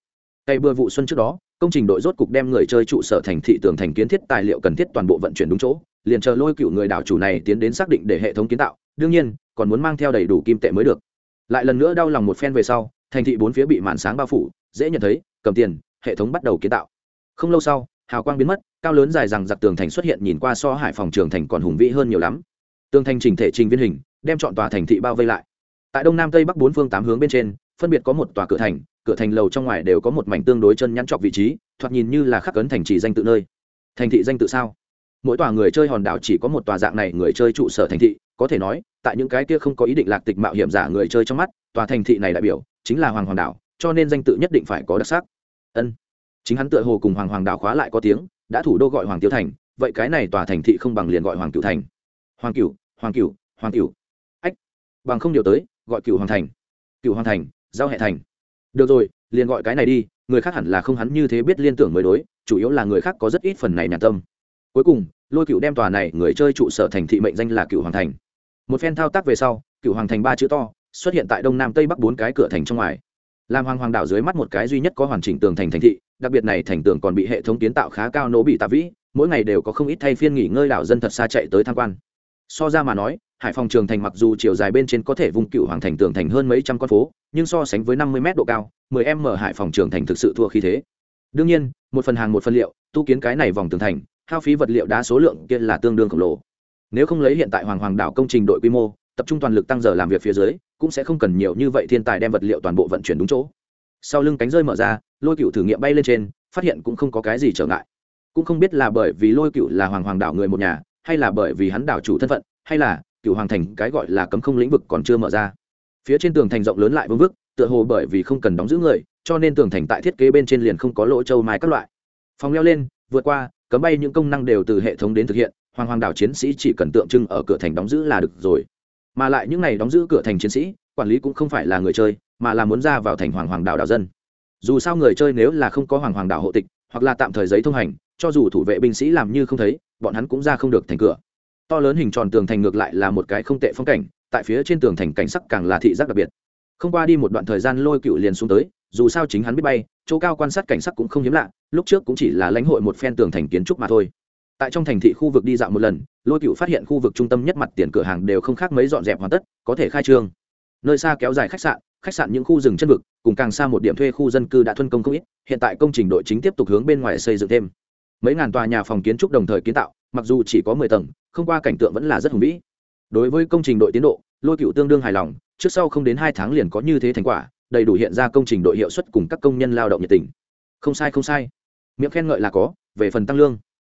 Cây bừa vụ xuân trước đó, công trình đội rốt cục đem người chơi trụ sở thành thị tường thành kiến thiết tài liệu cần thiết toàn bộ vận chuyển đúng chỗ, liền chờ lôi cựu người đảo chủ này tiến đến xác định để hệ thống kiến tạo, đương nhiên, còn muốn mang theo đầy đủ kim tệ mới được. Lại lần nữa đau lòng một phen về sau, thành thị bốn phía bị màn sáng bao phủ, dễ nhận thấy, cầm tiền hệ thống bắt đầu kiến tạo. Không lâu sau, hào quang biến mất, cao lớn dài rằng giặc tường thành xuất hiện nhìn qua so hải phòng trường thành còn hùng vĩ hơn nhiều lắm. Tường thành chỉnh thể trình viên hình, đem chọn tòa thành thị bao vây lại. Tại đông nam tây bắc bốn phương tám hướng bên trên, phân biệt có một tòa cửa thành cửa thành lầu trong ngoài đều có một mảnh tương đối chân nhắn chọc vị trí, thoạt nhìn như là khắc cấn thành trì danh tự nơi. Thành thị danh tự sao? Mỗi tòa người chơi hòn đảo chỉ có một tòa dạng này người chơi trụ sở thành thị, có thể nói, tại những cái kia không có ý định lạc tịch mạo hiểm giả người chơi trong mắt, tòa thành thị này đại biểu chính là hoàng hòn đảo, cho nên danh tự nhất định phải có đặc sắc ân. Chính hắn tựa hồ cùng hoàng hoàng đảo khóa lại có tiếng, đã thủ đô gọi hoàng tiêu thành, vậy cái này tòa thành thị không bằng liền gọi hoàng cửu thành. Hoàng cửu hoàng cửu hoàng cửu. Ách, bằng không điều tới, gọi cửu hoàng thành. Cửu hoàng thành, giao hệ thành. Được rồi, liền gọi cái này đi, người khác hẳn là không hắn như thế biết liên tưởng mới đối, chủ yếu là người khác có rất ít phần này nhàn tâm. Cuối cùng, lôi cựu đem tòa này người chơi trụ sở thành thị mệnh danh là cựu hoàng thành. Một phen thao tác về sau cựu hoàng thành ba chữ to, xuất hiện tại đông nam tây bắc bốn cái cửa thành trong ngoài làm hoàng hoàng đảo dưới mắt một cái duy nhất có hoàn chỉnh tường thành thành thị, đặc biệt này thành tường còn bị hệ thống kiến tạo khá cao nỗ bị tạ vĩ, mỗi ngày đều có không ít thay phiên nghỉ ngơi đảo dân thật xa chạy tới tham quan. So ra mà nói, hải phòng trường thành mặc dù chiều dài bên trên có thể vùng cựu hoàng thành tường thành hơn mấy trăm con phố, nhưng so sánh với năm mươi m độ cao 10 m hải phòng trường thành thực sự thua khí thế. Đương nhiên, một phần hàng một phần liệu, tu kiến cái này vòng tường thành, hao phí vật liệu đá số lượng kia là tương đương khổng lồ. Nếu không lấy hiện tại hoàng hoàng đảo công trình đội quy mô, tập trung toàn lực tăng giờ làm việc phía dưới cũng sẽ không cần nhiều như vậy thiên tài đem vật liệu toàn bộ vận chuyển đúng chỗ. Sau lưng cánh rơi mở ra, lôi cựu thử nghiệm bay lên trên, phát hiện cũng không có cái gì trở ngại. Cũng không biết là bởi vì lôi cựu là hoàng hoàng đảo người một nhà, hay là bởi vì hắn đảo chủ thân phận, hay là cựu hoàng thành cái gọi là cấm không lĩnh vực còn chưa mở ra. Phía trên tường thành rộng lớn lại vương vức, tựa hồ bởi vì không cần đóng giữ người, cho nên tường thành tại thiết kế bên trên liền không có lỗ châu mai các loại. Phòng leo lên, vượt qua, cấm bay những công năng đều từ hệ thống đến thực hiện, hoàng hoàng đảo chiến sĩ chỉ cần tượng trưng ở cửa thành đóng giữ là được rồi mà lại những này đóng giữ cửa thành chiến sĩ, quản lý cũng không phải là người chơi, mà là muốn ra vào thành hoàng hoàng đảo đảo dân. Dù sao người chơi nếu là không có hoàng hoàng đảo hộ tịch, hoặc là tạm thời giấy thông hành, cho dù thủ vệ binh sĩ làm như không thấy, bọn hắn cũng ra không được thành cửa. To lớn hình tròn tường thành ngược lại là một cái không tệ phong cảnh, tại phía trên tường thành cảnh sắc càng là thị giác đặc biệt. Không qua đi một đoạn thời gian lôi cựu liền xuống tới, dù sao chính hắn biết bay, chỗ cao quan sát cảnh sắc cũng không hiếm lạ, lúc trước cũng chỉ là lãnh hội một phen tường thành kiến trúc mà thôi. Tại trong thành thị khu vực đi dạo một lần lôi cựu phát hiện khu vực trung tâm nhất mặt tiền cửa hàng đều không khác mấy dọn dẹp hoàn tất, có thể khai trương. Nơi xa kéo dài khách sạn khách sạn những khu rừng chân vực, cùng càng xa một điểm thuê khu dân cư đã thuân công không ít, hiện tại công trình đội chính tiếp tục hướng bên ngoài xây dựng thêm. Mấy ngàn tòa nhà phòng kiến trúc đồng thời kiến tạo, mặc dù chỉ có mười tầng, không qua cảnh tượng vẫn là rất hùng vĩ. Đối với công trình đội tiến độ, lôi cựu tương đương hài lòng, trước sau không đến hai tháng liền có như thế thành quả, đầy đủ hiện ra công trình đội hiệu suất cùng các công nhân lao động nhiệt tình. Không sai không sai. Miệng khen ngợi là có, về phần tăng lương.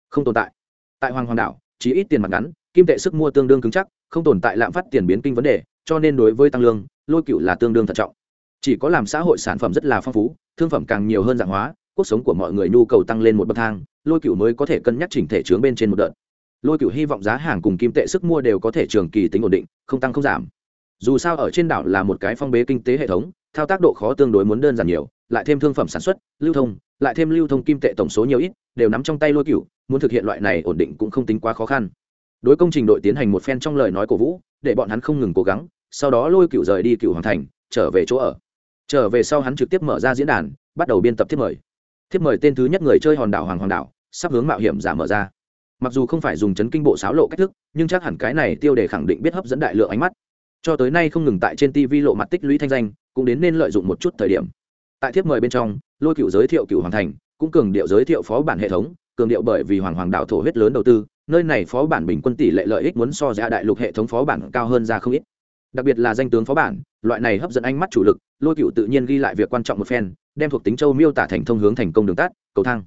Không tồn tại. Tại hoàng hoàng đảo chỉ ít tiền mặt ngắn, kim tệ sức mua tương đương cứng chắc, không tồn tại lạm phát tiền biến kinh vấn đề, cho nên đối với tăng lương, lôi cựu là tương đương thận trọng. Chỉ có làm xã hội sản phẩm rất là phong phú, thương phẩm càng nhiều hơn dạng hóa, cuộc sống của mọi người nhu cầu tăng lên một bậc thang, lôi cựu mới có thể cân nhắc chỉnh thể chướng bên trên một đợt. Lôi cựu hy vọng giá hàng cùng kim tệ sức mua đều có thể trường kỳ tính ổn định, không tăng không giảm. Dù sao ở trên đảo là một cái phong bế kinh tế hệ thống, thao tác độ khó tương đối muốn đơn giản nhiều, lại thêm thương phẩm sản xuất, lưu thông, lại thêm lưu thông kim tệ tổng số nhiều ít, đều nắm trong tay lôi cựu muốn thực hiện loại này ổn định cũng không tính quá khó khăn. Đối công trình đội tiến hành một phen trong lời nói cổ vũ, để bọn hắn không ngừng cố gắng, sau đó lôi cựu rời đi cựu hoàng thành, trở về chỗ ở. Trở về sau hắn trực tiếp mở ra diễn đàn, bắt đầu biên tập thiếp mời. Thiếp mời tên thứ nhất người chơi hòn đảo hoàng hoàng đảo, sắp hướng mạo hiểm giả mở ra. Mặc dù không phải dùng chấn kinh bộ sáo lộ cách thức, nhưng chắc hẳn cái này tiêu đề khẳng định biết hấp dẫn đại lượng ánh mắt. Cho tới nay không ngừng tại trên tv lộ mặt tích lũy thanh danh, cũng đến nên lợi dụng một chút thời điểm. Tại thiếp mời bên trong, lôi cựu giới thiệu cựu hoàng thành, cũng cường điệu giới thiệu phó bản hệ thống cường điệu bởi vì hoàng hoàng đảo thổ huyết lớn đầu tư, nơi này phó bản bình quân tỷ lệ lợi ích muốn so ra đại lục hệ thống phó bản cao hơn ra không ít. Đặc biệt là danh tướng phó bản, loại này hấp dẫn ánh mắt chủ lực, lôi cựu tự nhiên ghi lại việc quan trọng một phen, đem thuộc tính châu miêu tả thành thông hướng thành công đường tắt, cầu thang.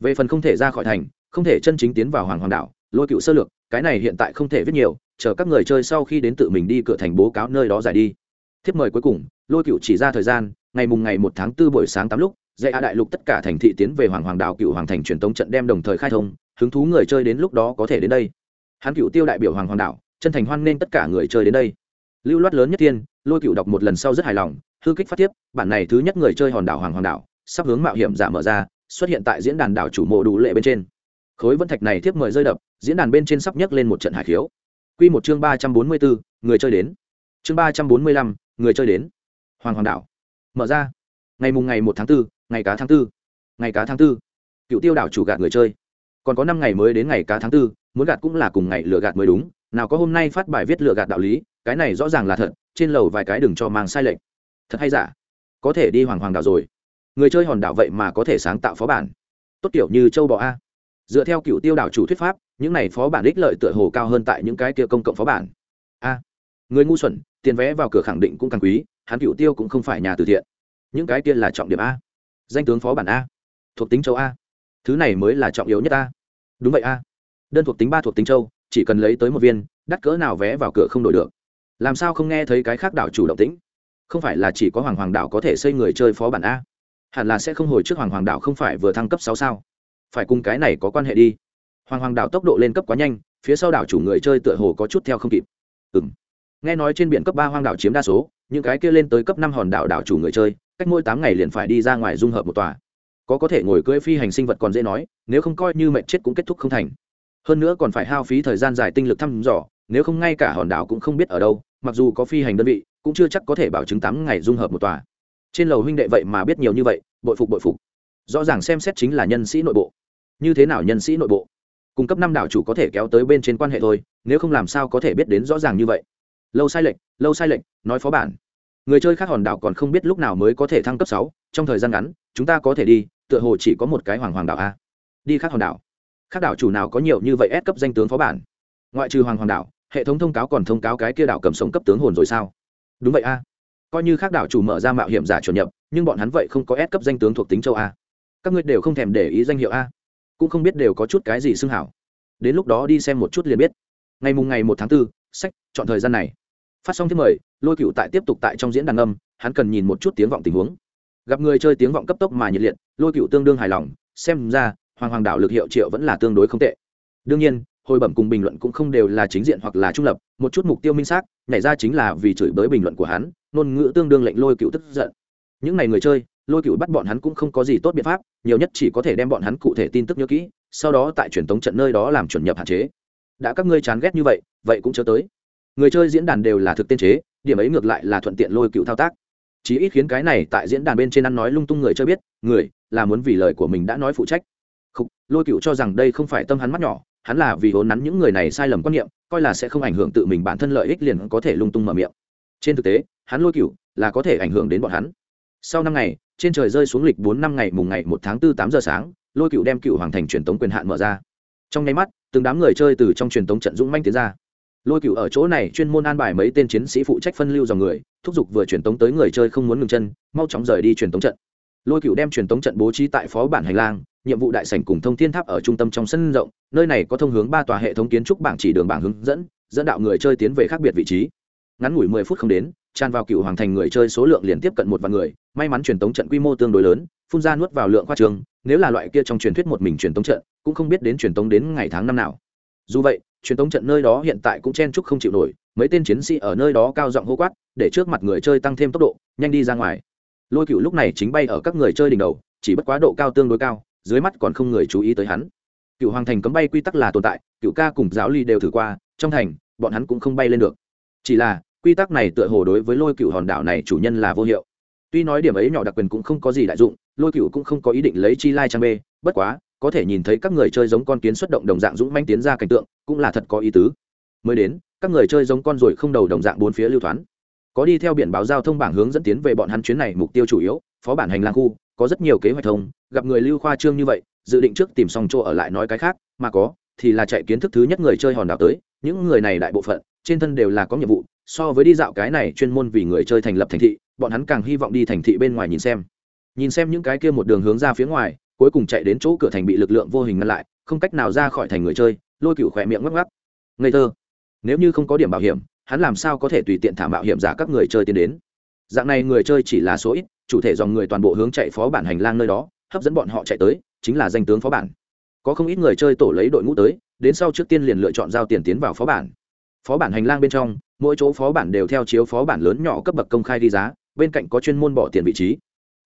Về phần không thể ra khỏi thành, không thể chân chính tiến vào hoàng hoàng đảo, lôi cựu sơ lược, cái này hiện tại không thể viết nhiều, chờ các người chơi sau khi đến tự mình đi cửa thành bố cáo nơi đó giải đi. Thiếp mời cuối cùng, lôi cựu chỉ ra thời gian, ngày mùng ngày một tháng 4 buổi sáng tám lúc dạy a đại lục tất cả thành thị tiến về hoàng hoàng đảo cựu hoàng thành truyền tống trận đem đồng thời khai thông hứng thú người chơi đến lúc đó có thể đến đây. Hắn cựu tiêu đại biểu hoàng hoàng đảo chân thành hoan nên tất cả người chơi đến đây. Lưu loát lớn nhất tiên lôi cựu đọc một lần sau rất hài lòng hư kích phát tiếp bản này thứ nhất người chơi hòn đảo hoàng hoàng đảo sắp hướng mạo hiểm giả mở ra xuất hiện tại diễn đàn đảo chủ mộ đủ lệ bên trên. Khối vân thạch này tiếp mời rơi đập diễn đàn bên trên sắp nhấc lên một trận hải khiếu. Quy một chương ba trăm bốn mươi bốn người chơi đến. Chương ba trăm bốn mươi lăm người chơi đến. Hoàng hoàng đảo mở ra. Ngày mùng ngày một tháng 4, ngày cá tháng tư, ngày cá tháng tư, cựu tiêu đảo chủ gạt người chơi. Còn có năm ngày mới đến ngày cá tháng tư, muốn gạt cũng là cùng ngày lừa gạt mới đúng. Nào có hôm nay phát bài viết lừa gạt đạo lý cái này rõ ràng là thật trên lầu vài cái đừng cho mang sai lệch. Thật hay giả? Có thể đi hoàng hoàng đảo rồi. Người chơi hòn đảo vậy mà có thể sáng tạo phó bản. Tốt kiểu như châu bò a. Dựa theo cựu tiêu đảo chủ thuyết pháp những này phó bản ích lợi tựa hồ cao hơn tại những cái kia công cộng phó bản. A. Người ngu xuẩn tiền vé vào cửa khẳng định cũng càng quý hắn cựu tiêu cũng không phải nhà từ thiện. Những cái kia là trọng điểm a danh tướng phó bản a. Thuộc tính châu a. Thứ này mới là trọng yếu nhất a. Đúng vậy a. Đơn thuộc tính ba thuộc tính châu, chỉ cần lấy tới một viên, đắt cỡ nào vé vào cửa không đổi được. Làm sao không nghe thấy cái khác đảo chủ động tĩnh? Không phải là chỉ có hoàng hoàng đảo có thể xây người chơi phó bản a. Hẳn là sẽ không hồi trước hoàng hoàng đảo không phải vừa thăng cấp sáu sao. Phải cùng cái này có quan hệ đi. Hoàng hoàng đảo tốc độ lên cấp quá nhanh, phía sau đảo chủ người chơi tựa hồ có chút theo không kịp. Ừ m nghe nói trên biển cấp ba hoang đảo chiếm đa số, những cái kia lên tới cấp năm hòn đảo đảo chủ người chơi cách mỗi tám ngày liền phải đi ra ngoài dung hợp một tòa. Có có thể ngồi cưỡi phi hành sinh vật còn dễ nói, nếu không coi như mệnh chết cũng kết thúc không thành. Hơn nữa còn phải hao phí thời gian dài tinh lực thăm dò, nếu không ngay cả hòn đảo cũng không biết ở đâu, mặc dù có phi hành đơn vị, cũng chưa chắc có thể bảo chứng tám ngày dung hợp một tòa. Trên lầu huynh đệ vậy mà biết nhiều như vậy, bội phục bội phục. Rõ ràng xem xét chính là nhân sĩ nội bộ. Như thế nào nhân sĩ nội bộ? Cung cấp năm đảo chủ có thể kéo tới bên trên quan hệ thôi, nếu không làm sao có thể biết đến rõ ràng như vậy? Lâu sai lệch, lâu sai lệch, nói phó bản người chơi khác hòn đảo còn không biết lúc nào mới có thể thăng cấp sáu trong thời gian ngắn chúng ta có thể đi tựa hồ chỉ có một cái hoàng hoàng đảo a. Đi khác hòn đảo. Khác đảo chủ nào có nhiều như vậy ép cấp danh tướng phó bản? Ngoại trừ hoàng hoàng đảo hệ thống thông cáo còn thông cáo cái kia đảo cầm sống cấp tướng hồn rồi sao? Đúng vậy a. Coi như khác đảo chủ mở ra mạo hiểm giả chuẩn nhập nhưng bọn hắn vậy không có ép cấp danh tướng thuộc tính châu a. Các ngươi đều không thèm để ý danh hiệu a. Cũng không biết đều có chút cái gì xưng hảo. Đến lúc đó đi xem một chút liền biết. Ngày mùng ngày một tháng 4, sách chọn thời gian này phát xong thứ mời, lôi cựu tại tiếp tục tại trong diễn đàn âm, hắn cần nhìn một chút tiếng vọng tình huống. Gặp người chơi tiếng vọng cấp tốc mà nhiệt liệt, lôi cựu tương đương hài lòng, xem ra, hoàng hoàng đảo lực hiệu triệu vẫn là tương đối không tệ. Đương nhiên, hồi bẩm cùng bình luận cũng không đều là chính diện hoặc là trung lập, một chút mục tiêu minh xác, nhảy ra chính là vì chửi bới bình luận của hắn, ngôn ngữ tương đương lệnh lôi cựu tức giận. Những n à y người chơi, lôi cựu bắt bọn hắn cũng không có gì tốt biện pháp, nhiều nhất chỉ có thể đem bọn hắn cụ thể tin tức nhớ kỹ, sau đó tại truyền tống trận nơi đó làm chuẩn nhập hạn chế. Đã các ngươi chán ghét như vậy vậy cũng chớ tới người chơi diễn đàn đều là thực tiên chế điểm ấy ngược lại là thuận tiện lôi cựu thao tác. Chí ít khiến cái này tại diễn đàn bên trên ăn nói lung tung người chơi biết người là muốn vì lời của mình đã nói phụ trách. Khúc, lôi cựu cho rằng đây không phải tâm hắn mắt nhỏ hắn là vì hốn nắn những người này sai lầm quan niệm coi là sẽ không ảnh hưởng tự mình bản thân lợi ích liền có thể lung tung mở miệng. Trên thực tế hắn lôi cựu là có thể ảnh hưởng đến bọn hắn. Sau năm ngày trên trời rơi xuống lịch bốn năm ngày mùng ngày một tháng tư tám giờ sáng lôi cựu đem cựu hoàng thành truyền tống quyền hạn mở ra. Trong nháy mắt từng đám người chơi từ trong truyền tống trận dũng manh tiến ra lôi cựu ở chỗ này chuyên môn an bài mấy tên chiến sĩ phụ trách phân lưu dòng người, thúc giục vừa truyền tống tới người chơi không muốn ngừng chân, mau chóng rời đi truyền tống trận. Lôi cựu đem truyền tống trận bố trí tại phó bản hành lang, nhiệm vụ đại sảnh cùng thông thiên tháp ở trung tâm trong sân rộng, nơi này có thông hướng ba tòa hệ thống kiến trúc bảng chỉ đường bảng hướng dẫn dẫn đạo người chơi tiến về khác biệt vị trí. Ngắn ngủi mười phút không đến, tràn vào cựu hoàng thành người chơi số lượng liền tiếp cận một vạn người, may mắn truyền tống trận quy mô tương đối lớn, phun ra nuốt vào lượng khoa trường, nếu là loại kia trong truyền thuyết một mình truyền tống trận, cũng không biết đến truyền tống đến ngày tháng năm nào. Dù vậy truyền tống trận nơi đó hiện tại cũng chen chúc không chịu nổi, mấy tên chiến sĩ ở nơi đó cao giọng hô quát, để trước mặt người chơi tăng thêm tốc độ, nhanh đi ra ngoài. Lôi cựu lúc này chính bay ở các người chơi đỉnh đầu, chỉ bất quá độ cao tương đối cao, dưới mắt còn không người chú ý tới hắn. Cựu hoàng thành cấm bay quy tắc là tồn tại cựu ca cùng giáo ly đều thử qua, trong thành, bọn hắn cũng không bay lên được. Chỉ là, quy tắc này tựa hồ đối với lôi cựu hòn đảo này chủ nhân là vô hiệu. Tuy nói điểm ấy nhỏ đặc quyền cũng không có gì đại dụng, lôi cựu cũng không có ý định lấy chi lai trang bê, bất quá có thể nhìn thấy các người chơi giống con kiến xuất động đồng dạng dũng manh tiến ra cảnh tượng, cũng là thật có ý tứ. Mới đến, các người chơi giống con ruồi không đầu đồng dạng bốn phía lưu thoán. Có đi theo biển báo giao thông bảng hướng dẫn tiến về bọn hắn chuyến này mục tiêu chủ yếu, phó bản hành lang khu, có rất nhiều kế hoạch thông, gặp người lưu khoa trương như vậy, dự định trước tìm xong chỗ ở lại nói cái khác, mà có, thì là chạy kiến thức thứ nhất người chơi hòn đảo tới, những người này đại bộ phận, trên thân đều là có nhiệm vụ, so với đi dạo cái này chuyên môn vì người chơi thành lập thành thị, bọn hắn càng hy vọng đi thành thị bên ngoài nhìn xem. Nhìn xem những cái kia một đường hướng ra phía ngoài cuối cùng chạy đến chỗ cửa thành bị lực lượng vô hình ngăn lại, không cách nào ra khỏi thành người chơi, lôi cựu khỏe miệng ngắc ngắc. Ngây thơ. Nếu như không có điểm bảo hiểm, hắn làm sao có thể tùy tiện thả mạo hiểm giả các người chơi tiến đến? Dạng này người chơi chỉ là số ít, chủ thể dòng người toàn bộ hướng chạy phó bản hành lang nơi đó, hấp dẫn bọn họ chạy tới, chính là danh tướng phó bản. Có không ít người chơi tổ lấy đội ngũ tới, đến sau trước tiên liền lựa chọn giao tiền tiến vào phó bản. Phó bản hành lang bên trong, mỗi chỗ phó bản đều theo chiếu phó bản lớn nhỏ cấp bậc công khai đi giá, bên cạnh có chuyên môn bỏ tiền vị trí.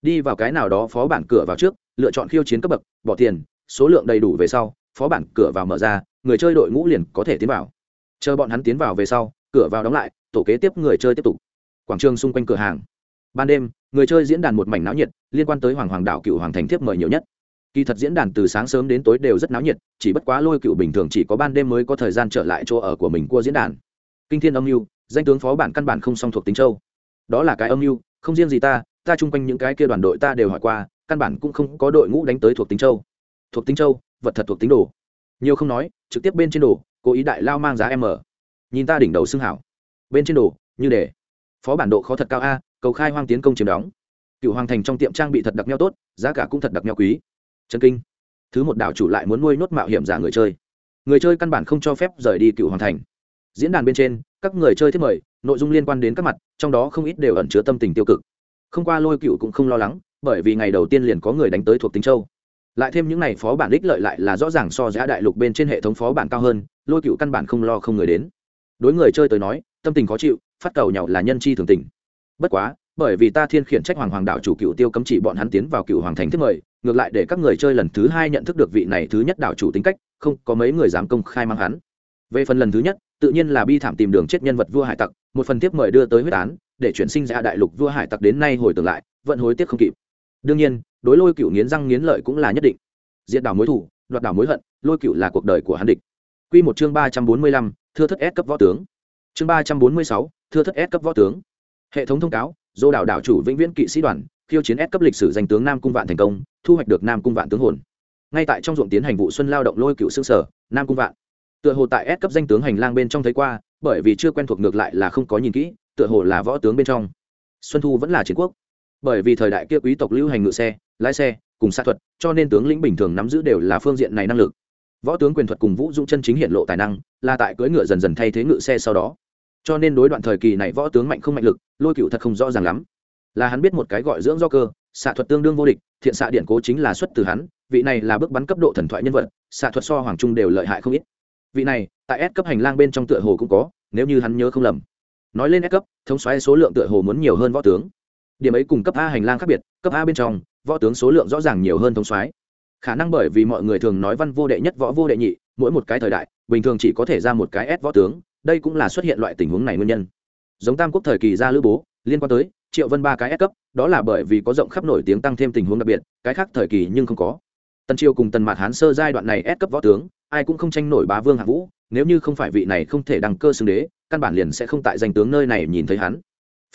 Đi vào cái nào đó phó bản cửa vào trước lựa chọn khiêu chiến cấp bậc, bỏ tiền, số lượng đầy đủ về sau, phó bản cửa vào mở ra, người chơi đội ngũ liền có thể tiến vào. Chờ bọn hắn tiến vào về sau, cửa vào đóng lại, tổ kế tiếp người chơi tiếp tục. Quảng trường xung quanh cửa hàng. Ban đêm, người chơi diễn đàn một mảnh náo nhiệt, liên quan tới hoàng hoàng đảo cựu hoàng thành thiếp mời nhiều nhất. Kỳ thật diễn đàn từ sáng sớm đến tối đều rất náo nhiệt, chỉ bất quá lôi cựu bình thường chỉ có ban đêm mới có thời gian trở lại chỗ ở của mình qua diễn đàn. Kinh thiên âm mưu, danh tướng phó bản căn bản không song thuộc tính châu. Đó là cái âm mưu, không riêng gì ta ta chung quanh những cái kia đoàn đội ta đều hỏi qua căn bản cũng không có đội ngũ đánh tới thuộc tính châu. Thuộc tính châu, vật thật thuộc tính đồ. Nhiều không nói, trực tiếp bên trên đồ, cố ý đại lao mang giá m. Nhìn ta đỉnh đầu xưng hảo. Bên trên đồ, như để. Phó bản độ khó thật cao a, cầu khai hoang tiến công chiếm đóng. Cựu hoàng thành trong tiệm trang bị thật đặc nhau tốt, giá cả cũng thật đặc nhau quý. Chân kinh. Thứ một đảo chủ lại muốn nuôi nốt mạo hiểm giả người chơi. Người chơi căn bản không cho phép rời đi cựu hoàng thành. Diễn đàn bên trên, các người chơi thiết mời, nội dung liên quan đến các mặt, trong đó không ít đều ẩn chứa tâm tình tiêu cực. Không qua lôi cựu cũng không lo lắng bởi vì ngày đầu tiên liền có người đánh tới thuộc tính châu. Lại thêm những n à y phó bản đích lợi lại là rõ ràng so giá đại lục bên trên hệ thống phó bản cao hơn, lôi cựu căn bản không lo không người đến. Đối người chơi tới nói, tâm tình khó chịu, phát cầu nhậu là nhân chi thường tình. Bất quá, bởi vì ta thiên khiển trách hoàng hoàng đạo chủ cựu tiêu cấm chỉ bọn hắn tiến vào cựu hoàng thành thiết mời, ngược lại để các người chơi lần thứ hai nhận thức được vị này thứ nhất đạo chủ tính cách, không có mấy người dám công khai mang hắn. Về phần lần thứ nhất, tự nhiên là bi thảm tìm đường chết nhân vật vua hải tặc, một phần tiếp mời đưa tới huyết án, để chuyển sinh ra đại lục vua hải tặc đến nay hồi tưởng lại, vẫn hối tiếc không kịp đương nhiên, đối lôi cựu nghiến răng nghiến lợi cũng là nhất định. Diện đảo mối thủ, đoạt đảo mối hận, lôi cựu là cuộc đời của hắn địch. Quy một chương ba trăm bốn mươi lăm, thưa thất S cấp võ tướng. Chương ba trăm bốn mươi sáu, thưa thất S cấp võ tướng. Hệ thống thông cáo, dô đảo đảo chủ vĩnh viễn kỵ sĩ đoàn, khiêu chiến S cấp lịch sử danh tướng nam cung vạn thành công, thu hoạch được nam cung vạn tướng hồn. Ngay tại trong ruộng tiến hành vụ xuân lao động lôi cựu xương sở, nam cung vạn. Tựa hồ tại S cấp danh tướng hành lang bên trong thấy qua, bởi vì chưa quen thuộc ngược lại là không có nhìn kỹ, tựa hồ là võ tướng bên trong. Xuân thu vẫn là chiến quốc bởi vì thời đại kia quý tộc lưu hành ngự xe, lái xe, cùng xa thuật, cho nên tướng lĩnh bình thường nắm giữ đều là phương diện này năng lực. Võ tướng quyền thuật cùng vũ dũng chân chính hiện lộ tài năng, là tại cưỡi ngựa dần dần thay thế ngựa xe sau đó. Cho nên đối đoạn thời kỳ này võ tướng mạnh không mạnh lực, lôi cựu thật không rõ ràng lắm. Là hắn biết một cái gọi dưỡng do cơ, xạ thuật tương đương vô địch, thiện xạ điện cố chính là xuất từ hắn, vị này là bước bắn cấp độ thần thoại nhân vật, xạ thuật so hoàng trung đều lợi hại không ít. Vị này, tại S cấp hành lang bên trong tựa hồ cũng có, nếu như hắn nhớ không lầm. Nói lên S cấp, thống xoáy số lượng tựa hồ muốn nhiều hơn võ tướng điểm ấy cùng cấp a hành lang khác biệt, cấp a bên trong, võ tướng số lượng rõ ràng nhiều hơn thống soái. khả năng bởi vì mọi người thường nói văn vô đệ nhất, võ vô đệ nhị, mỗi một cái thời đại, bình thường chỉ có thể ra một cái S võ tướng, đây cũng là xuất hiện loại tình huống này nguyên nhân. Giống tam quốc thời kỳ ra lữ bố, liên quan tới triệu vân ba cái S cấp, đó là bởi vì có rộng khắp nổi tiếng tăng thêm tình huống đặc biệt, cái khác thời kỳ nhưng không có. Tần triều cùng tần mạt hán sơ giai đoạn này S cấp võ tướng, ai cũng không tranh nổi bá vương hạng vũ, nếu như không phải vị này không thể đăng cơ xưng đế, căn bản liền sẽ không tại danh tướng nơi này nhìn thấy hắn.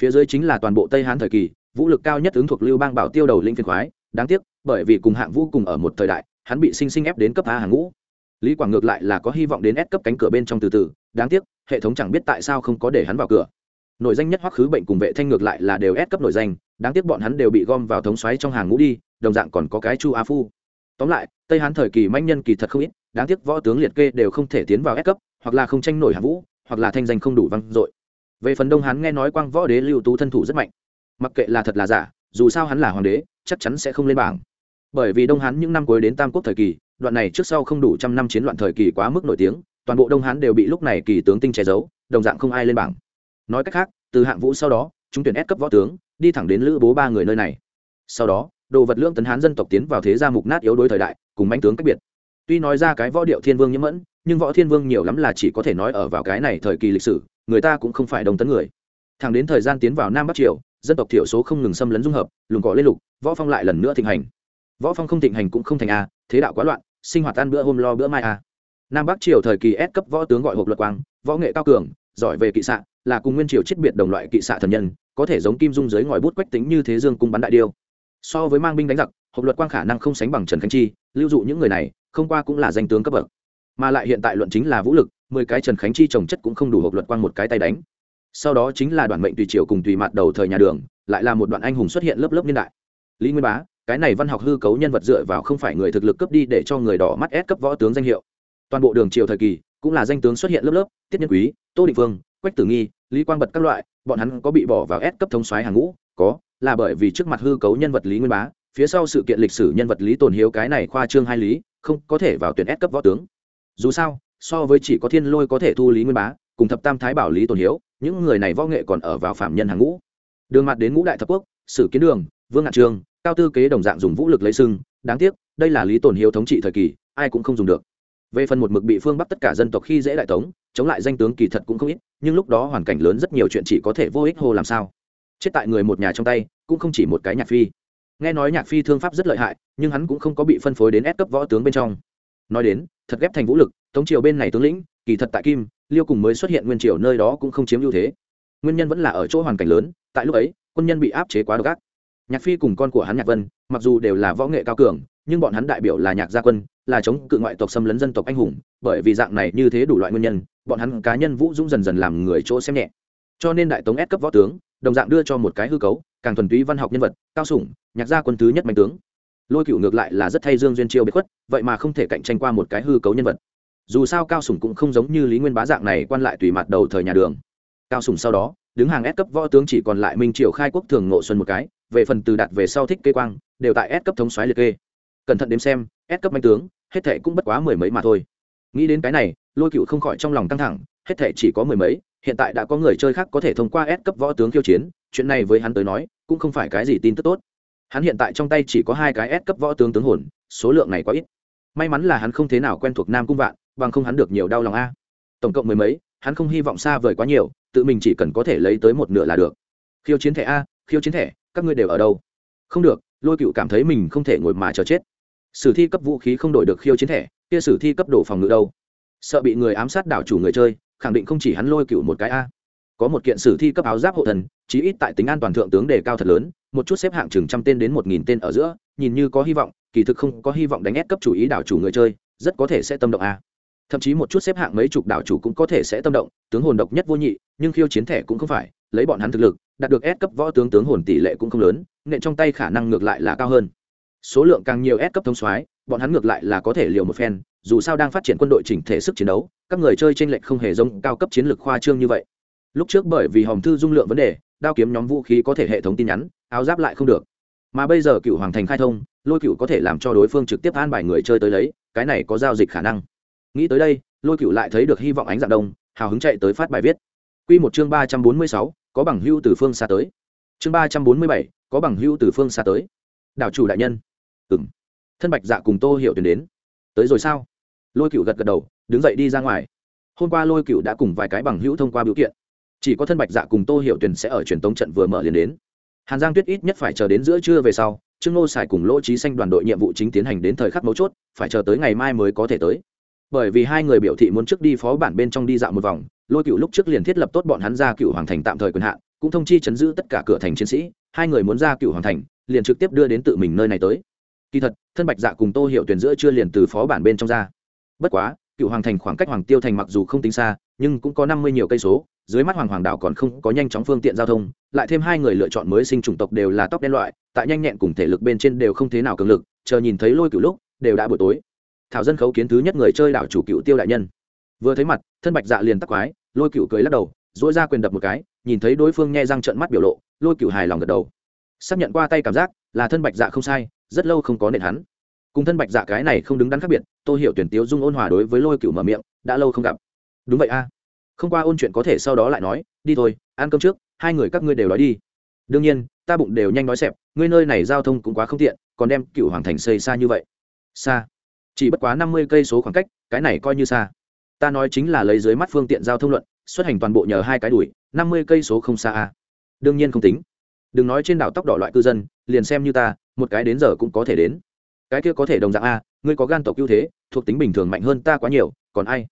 Phía dưới chính là toàn bộ tây hán thời kỳ vũ lực cao nhất ứng thuộc lưu bang bảo tiêu đầu linh phiền khoái, đáng tiếc, bởi vì cùng hạng vũ cùng ở một thời đại, hắn bị sinh sinh ép đến cấp a hàng ngũ. Lý quảng ngược lại là có hy vọng đến ép cấp cánh cửa bên trong từ từ, đáng tiếc, hệ thống chẳng biết tại sao không có để hắn vào cửa. Nội danh nhất hoắc khứ bệnh cùng vệ thanh ngược lại là đều ép cấp nội danh, đáng tiếc bọn hắn đều bị gom vào thống xoáy trong hàng ngũ đi, đồng dạng còn có cái chu a phu. Tóm lại, tây hán thời kỳ manh nhân kỳ thật không ít, đáng tiếc võ tướng liệt kê đều không thể tiến vào ép cấp, hoặc là không tranh nổi hạng vũ, hoặc là thanh danh không đủ vang dội. Về phần đông hán nghe nói quang võ đế lưu tú thân thủ rất mạnh mặc kệ là thật là giả, dù sao hắn là hoàng đế, chắc chắn sẽ không lên bảng. Bởi vì đông hán những năm cuối đến tam quốc thời kỳ, đoạn này trước sau không đủ trăm năm chiến loạn thời kỳ quá mức nổi tiếng, toàn bộ đông hán đều bị lúc này kỳ tướng tinh che giấu, đồng dạng không ai lên bảng. Nói cách khác, từ hạng vũ sau đó, chúng tuyển ép cấp võ tướng, đi thẳng đến lữ bố ba người nơi này. Sau đó, đồ vật lượng tấn hán dân tộc tiến vào thế gia mục nát yếu đối thời đại, cùng manh tướng cách biệt. Tuy nói ra cái võ điệu thiên vương nhiễm mẫn, nhưng võ thiên vương nhiều lắm là chỉ có thể nói ở vào cái này thời kỳ lịch sử, người ta cũng không phải đồng tấn người. Thẳng đến thời gian tiến vào nam bắc triều dân tộc thiểu số không ngừng xâm lấn dung hợp, lùng cỏ lên lục, võ phong lại lần nữa thịnh hành. Võ phong không thịnh hành cũng không thành a, thế đạo quá loạn, sinh hoạt ăn bữa hôm lo bữa mai a. Nam bắc triều thời kỳ S cấp võ tướng gọi hộp luật quang, võ nghệ cao cường, giỏi về kỵ xạ, là cùng nguyên triều chết biệt đồng loại kỵ xạ thần nhân, có thể giống kim dung dưới ngòi bút quách tính như thế dương cung bắn đại điêu. So với mang binh đánh giặc, hộp luật quang khả năng không sánh bằng trần khánh chi, lưu dụ những người này, không qua cũng là danh tướng cấp bậc. Mà lại hiện tại luận chính là vũ lực, mười cái trần khánh chi trồng chất cũng không đủ hộp luật quang một cái tay đánh sau đó chính là đoàn mệnh tùy triều cùng tùy mặt đầu thời nhà đường lại là một đoạn anh hùng xuất hiện lớp lớp niên đại. Lý nguyên bá cái này văn học hư cấu nhân vật dựa vào không phải người thực lực cấp đi để cho người đỏ mắt ép cấp võ tướng danh hiệu. Toàn bộ đường triều thời kỳ cũng là danh tướng xuất hiện lớp lớp tiết nhân quý tô định Vương, quách tử nghi lý quang bật các loại bọn hắn có bị bỏ vào ép cấp thông soái hàng ngũ có là bởi vì trước mặt hư cấu nhân vật lý nguyên bá phía sau sự kiện lịch sử nhân vật lý tồn hiếu cái này khoa trương hai lý không có thể vào tuyển ép cấp võ tướng. Dù sao so với chỉ có thiên lôi có thể thu lý nguyên bá cùng thập tam thái bảo lý tồn hiếu những người này võ nghệ còn ở vào phạm nhân hàng ngũ. Đường mặt đến ngũ đại thập quốc, sử kiến đường, vương ngạn trường, cao tư kế đồng dạng dùng vũ lực lấy sưng đáng tiếc, đây là lý tồn hiếu thống trị thời kỳ, ai cũng không dùng được. Về phần một mực bị phương bắc tất cả dân tộc khi dễ đại tống, chống lại danh tướng kỳ thật cũng không ít, nhưng lúc đó hoàn cảnh lớn rất nhiều chuyện chỉ có thể vô ích hô làm sao. Chết tại người một nhà trong tay, cũng không chỉ một cái nhạc phi. Nghe nói nhạc phi thương pháp rất lợi hại, nhưng hắn cũng không có bị phân phối đến ép cấp võ tướng bên trong. Nói đến, thật ghép thành vũ lực, tống triều bên này tướng lĩnh, kỳ thật tại kim liêu cùng mới xuất hiện nguyên triều nơi đó cũng không chiếm ưu thế. Nguyên nhân vẫn là ở chỗ hoàn cảnh lớn, tại lúc ấy, quân nhân bị áp chế quá độc ác. Nhạc phi cùng con của hắn nhạc vân, mặc dù đều là võ nghệ cao cường, nhưng bọn hắn đại biểu là nhạc gia quân, là chống cự ngoại tộc xâm lấn dân tộc anh hùng, bởi vì dạng này như thế đủ loại nguyên nhân, bọn hắn cá nhân vũ dũng dần dần làm người chỗ xem nhẹ. Cho nên đại tống ép cấp võ tướng, đồng dạng đưa cho một cái hư cấu, càng thuần túy văn học nhân vật, cao sủng, nhạc gia quân thứ nhất mạnh tướng. Lôi cựu ngược lại là rất thay dương duyên chiêu bị khuất, vậy mà không thể cạnh tranh qua một cái hư cấu nhân vật dù sao cao sủng cũng không giống như lý nguyên bá dạng này quan lại tùy mặt đầu thời nhà đường cao sủng sau đó đứng hàng S cấp võ tướng chỉ còn lại Minh Triều khai quốc thường ngộ xuân một cái, về phần từ đạt về sau thích kê quang, đều tại S cấp thống xoáy liệt kê. Cẩn thận đếm xem, S cấp manh tướng, hết thệ cũng bất quá mười mấy mà thôi. Nghĩ đến cái này, Lôi Cựu không khỏi trong lòng căng thẳng, hết thệ chỉ có mười mấy, hiện tại đã có người chơi khác có thể thông qua S cấp võ tướng khiêu chiến, chuyện này với hắn tới nói, cũng không phải cái gì tin tức tốt. Hắn hiện tại trong tay chỉ có hai cái S cấp võ tướng tướng hồn, số lượng này quá ít. May mắn là hắn không thế nào quen thuộc Nam cung Vạn, bằng không hắn được nhiều đau lòng a. Tổng cộng mười mấy, hắn không hy vọng xa vời quá nhiều tự mình chỉ cần có thể lấy tới một nửa là được. Khiêu chiến thẻ a khiêu chiến thẻ các ngươi đều ở đâu? Không được lôi cựu cảm thấy mình không thể ngồi mà chờ chết. Sử thi cấp vũ khí không đổi được khiêu chiến thẻ kia sử thi cấp đổ phòng ngự đâu? Sợ bị người ám sát đảo chủ người chơi khẳng định không chỉ hắn lôi cựu một cái a. Có một kiện sử thi cấp áo giáp hộ thần chí ít tại tính an toàn thượng tướng đề cao thật lớn một chút xếp hạng chừng trăm tên đến một nghìn tên ở giữa nhìn như có hy vọng kỳ thực không có hy vọng đánh ép cấp chủ ý đảo chủ người chơi rất có thể sẽ tâm động a thậm chí một chút xếp hạng mấy chục đảo chủ cũng có thể sẽ tâm động, tướng hồn độc nhất vô nhị, nhưng khiêu chiến thẻ cũng không phải, lấy bọn hắn thực lực, đạt được S cấp võ tướng tướng hồn tỷ lệ cũng không lớn, nện trong tay khả năng ngược lại là cao hơn. Số lượng càng nhiều S cấp thông soái, bọn hắn ngược lại là có thể liều một phen, dù sao đang phát triển quân đội chỉnh thể sức chiến đấu, các người chơi trên lệnh không hề giống cao cấp chiến lược khoa trương như vậy. Lúc trước bởi vì hòm thư dung lượng vấn đề, đao kiếm nhóm vũ khí có thể hệ thống tin nhắn, áo giáp lại không được. Mà bây giờ cựu hoàng thành khai thông, lôi cựu có thể làm cho đối phương trực tiếp an bài người chơi tới lấy, cái này có giao dịch khả năng nghĩ tới đây, lôi cựu lại thấy được hy vọng ánh dạng đông, hào hứng chạy tới phát bài viết. Q một chương ba trăm bốn mươi sáu, có bằng hưu từ phương xa tới. Chương ba trăm bốn mươi bảy, có bằng hưu từ phương xa tới. Đảo chủ đại nhân. Ừng thân bạch dạ cùng tô hiểu tuyển đến. Tới rồi sao? Lôi cựu gật gật đầu, đứng dậy đi ra ngoài. Hôm qua lôi cựu đã cùng vài cái bằng hữu thông qua biểu kiện. Chỉ có thân bạch dạ cùng tô hiểu tuyển sẽ ở truyền tống trận vừa mở liền đến. Hàn giang tuyết ít nhất phải chờ đến giữa trưa về sau, trương ngô xài cùng lỗ trí xanh đoàn đội nhiệm vụ chính tiến hành đến thời khắc mấu chốt, phải chờ tới ngày mai mới có thể tới bởi vì hai người biểu thị muốn trước đi phó bản bên trong đi dạo một vòng, lôi cựu lúc trước liền thiết lập tốt bọn hắn ra cựu hoàng thành tạm thời quyền hạn, cũng thông chi chấn giữ tất cả cửa thành chiến sĩ, hai người muốn ra cựu hoàng thành, liền trực tiếp đưa đến tự mình nơi này tới. Kỳ thật, thân bạch dạ cùng tô hiệu tuyển giữa chưa liền từ phó bản bên trong ra. Bất quá, cựu hoàng thành khoảng cách hoàng tiêu thành mặc dù không tính xa, nhưng cũng có năm mươi nhiều cây số, dưới mắt hoàng hoàng đảo còn không có nhanh chóng phương tiện giao thông, lại thêm hai người lựa chọn mới sinh chủng tộc đều là tóc đen loại, tại nhanh nhẹn cùng thể lực bên trên đều không thế nào cường lực, chờ nhìn thấy lôi cựu lúc, đều đã buổi tối thảo dân khấu kiến thứ nhất người chơi đảo chủ cựu tiêu đại nhân. Vừa thấy mặt, thân bạch dạ liền tắc quái, lôi cựu cười lắc đầu dỗi ra quyền đập một cái, nhìn thấy đối phương nghe răng trận mắt biểu lộ, lôi cựu hài lòng gật đầu. Xác nhận qua tay cảm giác, là thân bạch dạ không sai, rất lâu không có nền hắn. Cùng thân bạch dạ cái này không đứng đắn khác biệt tôi hiểu tuyển tiếu dung ôn hòa đối với lôi cựu mở miệng, đã lâu không gặp. Đúng vậy a. Không qua ôn chuyện có thể sau đó lại nói, đi thôi, ăn cơm trước, hai người các ngươi đều nói đi. Đương nhiên, ta bụng đều nhanh nói xẹp, ngươi nơi này giao thông cũng quá không tiện, còn đem cựu hoàng thành xây xa như vậy. Xa chỉ bất quá năm mươi cây số khoảng cách, cái này coi như xa. Ta nói chính là lấy dưới mắt phương tiện giao thông luận, xuất hành toàn bộ nhờ hai cái đuổi, năm mươi cây số không xa a đương nhiên không tính. Đừng nói trên đảo tóc đỏ loại cư dân, liền xem như ta, một cái đến giờ cũng có thể đến. Cái kia có thể đồng dạng a ngươi có gan tộc ưu thế, thuộc tính bình thường mạnh hơn ta quá nhiều, còn ai?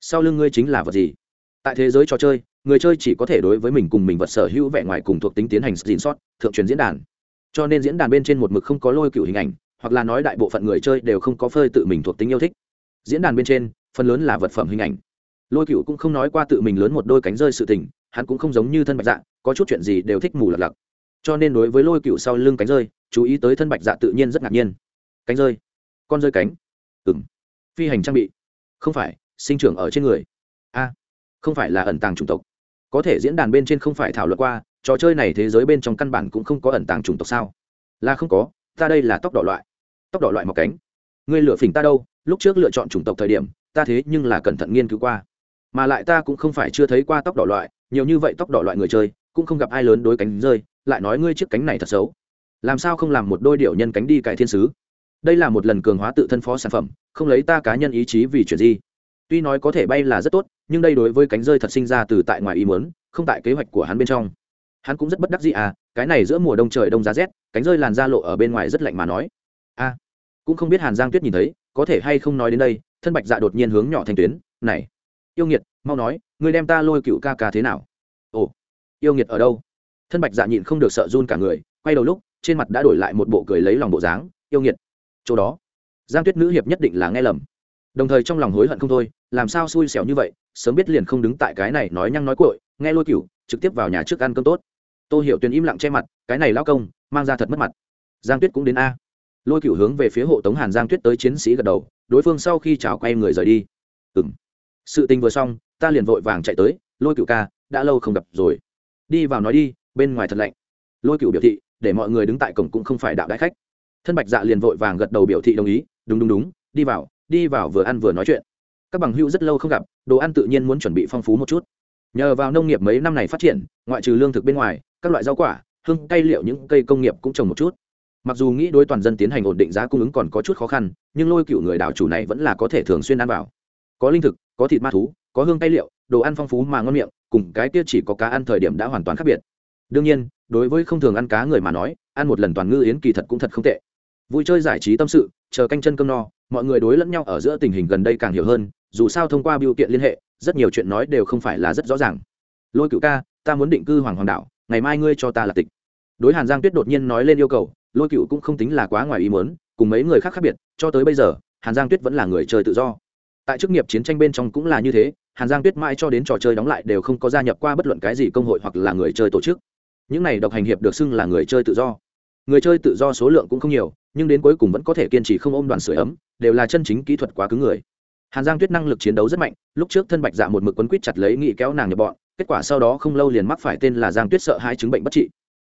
Sau lưng ngươi chính là vật gì? Tại thế giới trò chơi, người chơi chỉ có thể đối với mình cùng mình vật sở hữu vẻ ngoài cùng thuộc tính tiến hành xin sót thượng truyền diễn đàn. Cho nên diễn đàn bên trên một mực không có lôi cựu hình ảnh hoặc là nói đại bộ phận người chơi đều không có phơi tự mình thuộc tính yêu thích. Diễn đàn bên trên, phần lớn là vật phẩm hình ảnh. Lôi cựu cũng không nói qua tự mình lớn một đôi cánh rơi sự tình, hắn cũng không giống như thân bạch dạ có chút chuyện gì đều thích mù lật lặc. Cho nên đối với lôi cựu sau lưng cánh rơi, chú ý tới thân bạch dạ tự nhiên rất ngạc nhiên. Cánh rơi. Con rơi cánh. Ừng phi hành trang bị. Không phải, sinh trưởng ở trên người. A. Không phải là ẩn tàng chủng tộc. Có thể diễn đàn bên trên không phải thảo luận qua, trò chơi này thế giới bên trong căn bản cũng không có ẩn tàng chủng tộc sao? Là không có, ta đây là tóc đỏ loại tóc đỏ loại mọc cánh. Ngươi lựa phỉnh ta đâu? Lúc trước lựa chọn chủng tộc thời điểm, ta thế nhưng là cẩn thận nghiên cứu qua. Mà lại ta cũng không phải chưa thấy qua tóc đỏ loại, nhiều như vậy tóc đỏ loại người chơi, cũng không gặp ai lớn đối cánh rơi, lại nói ngươi chiếc cánh này thật xấu. Làm sao không làm một đôi điệu nhân cánh đi cải thiên sứ? Đây là một lần cường hóa tự thân phó sản phẩm, không lấy ta cá nhân ý chí vì chuyện gì? Tuy nói có thể bay là rất tốt, nhưng đây đối với cánh rơi thật sinh ra từ tại ngoài ý muốn, không tại kế hoạch của hắn bên trong. Hắn cũng rất bất đắc dĩ à cái này giữa mùa đông trời đông giá rét, cánh rơi làn da lộ ở bên ngoài rất lạnh mà nói cũng không biết hàn giang tuyết nhìn thấy, có thể hay không nói đến đây, thân bạch dạ đột nhiên hướng nhỏ thành tuyến, này, yêu nghiệt, mau nói, ngươi đem ta lôi cựu ca ca thế nào? Ồ, yêu nghiệt ở đâu? Thân bạch dạ nhịn không được sợ run cả người, quay đầu lúc, trên mặt đã đổi lại một bộ cười lấy lòng bộ dáng, yêu nghiệt, chỗ đó. Giang tuyết nữ hiệp nhất định là nghe lầm. Đồng thời trong lòng hối hận không thôi, làm sao xui xẻo như vậy, sớm biết liền không đứng tại cái này nói nhăng nói cội nghe lôi cựu, trực tiếp vào nhà trước ăn cơm tốt. Tôi hiểu tuyền im lặng che mặt, cái này lao công, mang ra thật mất mặt. Giang tuyết cũng đến a lôi cựu hướng về phía hộ tống hàn giang tuyết tới chiến sĩ gật đầu, đối phương sau khi chào quay người rời đi. Ừng sự tình vừa xong, ta liền vội vàng chạy tới, lôi cựu ca, đã lâu không gặp rồi. Đi vào nói đi, bên ngoài thật lạnh. Lôi cựu biểu thị, để mọi người đứng tại cổng cũng không phải đạo đại khách. Thân bạch dạ liền vội vàng gật đầu biểu thị đồng ý, đúng đúng đúng, đi vào đi vào vừa ăn vừa nói chuyện. Các bằng hữu rất lâu không gặp, đồ ăn tự nhiên muốn chuẩn bị phong phú một chút. Nhờ vào nông nghiệp mấy năm này phát triển, ngoại trừ lương thực bên ngoài, các loại rau quả, hương cây liệu những cây công nghiệp cũng trồng một chút mặc dù nghĩ đối toàn dân tiến hành ổn định giá cung ứng còn có chút khó khăn, nhưng lôi cựu người đảo chủ này vẫn là có thể thường xuyên ăn vào. Có linh thực, có thịt ma thú, có hương tay liệu, đồ ăn phong phú mà ngon miệng, cùng cái kia chỉ có cá ăn thời điểm đã hoàn toàn khác biệt. Đương nhiên, đối với không thường ăn cá người mà nói, ăn một lần toàn ngư yến kỳ thật cũng thật không tệ. Vui chơi giải trí tâm sự, chờ canh chân cơm no, mọi người đối lẫn nhau ở giữa tình hình gần đây càng hiểu hơn, dù sao thông qua biểu kiện liên hệ, rất nhiều chuyện nói đều không phải là rất rõ ràng. Lôi cựu ca, ta muốn định cư hoàng hoàng đảo, ngày mai ngươi cho ta là tịch. Đối hàn giang tuyết đột nhiên nói lên yêu cầu lôi cựu cũng không tính là quá ngoài ý muốn, cùng mấy người khác khác biệt, cho tới bây giờ, hàn giang tuyết vẫn là người chơi tự do. Tại chức nghiệp chiến tranh bên trong cũng là như thế, hàn giang tuyết mãi cho đến trò chơi đóng lại đều không có gia nhập qua bất luận cái gì công hội hoặc là người chơi tổ chức. Những này độc hành hiệp được xưng là người chơi tự do. Người chơi tự do số lượng cũng không nhiều, nhưng đến cuối cùng vẫn có thể kiên trì không ôm đoàn sửa ấm, đều là chân chính kỹ thuật quá cứng người. Hàn giang tuyết năng lực chiến đấu rất mạnh, lúc trước thân bạch dạ một mực quấn quýt chặt lấy nghị kéo nàng nhập bọn, kết quả sau đó không lâu liền mắc phải tên là giang tuyết sợ hai chứng bệnh bất trị.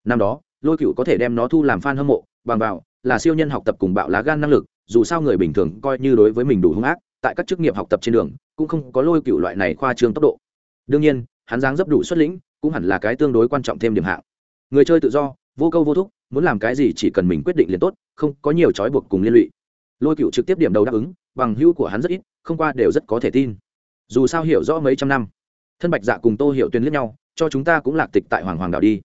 Năm đó lôi cựu có thể đem nó thu làm f a n hâm mộ, bằng vào là siêu nhân học tập cùng bạo lá gan năng lực, dù sao người bình thường coi như đối với mình đủ hung ác, tại các chức nghiệp học tập trên đường, cũng không có lôi cựu loại này khoa trương tốc độ. Đương nhiên, hắn dáng dấp đủ xuất lĩnh, cũng hẳn là cái tương đối quan trọng thêm điểm hạng. Người chơi tự do, vô câu vô thúc, muốn làm cái gì chỉ cần mình quyết định liền tốt, không có nhiều trói buộc cùng liên lụy. Lôi cựu trực tiếp điểm đầu đáp ứng, bằng hữu của hắn rất ít, không qua đều rất có thể tin. Dù sao hiểu rõ mấy trăm năm, thân bạch dạ cùng tô hiểu tuyên liếc nhau, cho chúng ta cũng lạc tịch tại hoàng hoàng đảo đi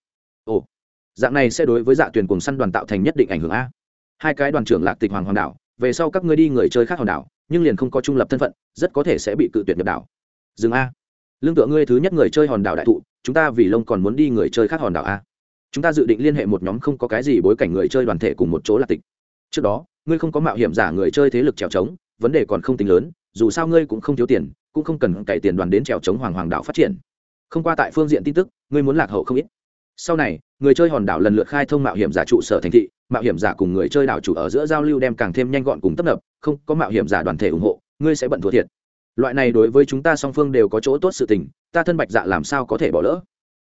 dạng này sẽ đối với dạ tuyển cùng săn đoàn tạo thành nhất định ảnh hưởng a. Hai cái đoàn trưởng lạc tịch hoàng hoàng đảo về sau các ngươi đi người chơi khác hòn đảo, nhưng liền không có trung lập thân phận, rất có thể sẽ bị cự tuyệt nhập đảo. Dừng a. Lương tựa ngươi thứ nhất người chơi hòn đảo đại thụ, chúng ta vì lông còn muốn đi người chơi khác hòn đảo a. Chúng ta dự định liên hệ một nhóm không có cái gì bối cảnh người chơi đoàn thể cùng một chỗ lạc tịch. Trước đó, ngươi không có mạo hiểm giả người chơi thế lực trèo trống, vấn đề còn không tính lớn, dù sao ngươi cũng không thiếu tiền, cũng không cần cày tiền đoàn đến trèo trống hoàng hoàng đảo phát triển. Không qua tại phương diện tin tức, ngươi muốn lạc hậu không ít sau này, người chơi hòn đảo lần lượt khai thông mạo hiểm giả trụ sở thành thị, mạo hiểm giả cùng người chơi đảo chủ ở giữa giao lưu đem càng thêm nhanh gọn cùng tấp nập, không có mạo hiểm giả đoàn thể ủng hộ, ngươi sẽ bận thua thiệt. Loại này đối với chúng ta song phương đều có chỗ tốt sự tình, ta thân bạch dạ làm sao có thể bỏ lỡ?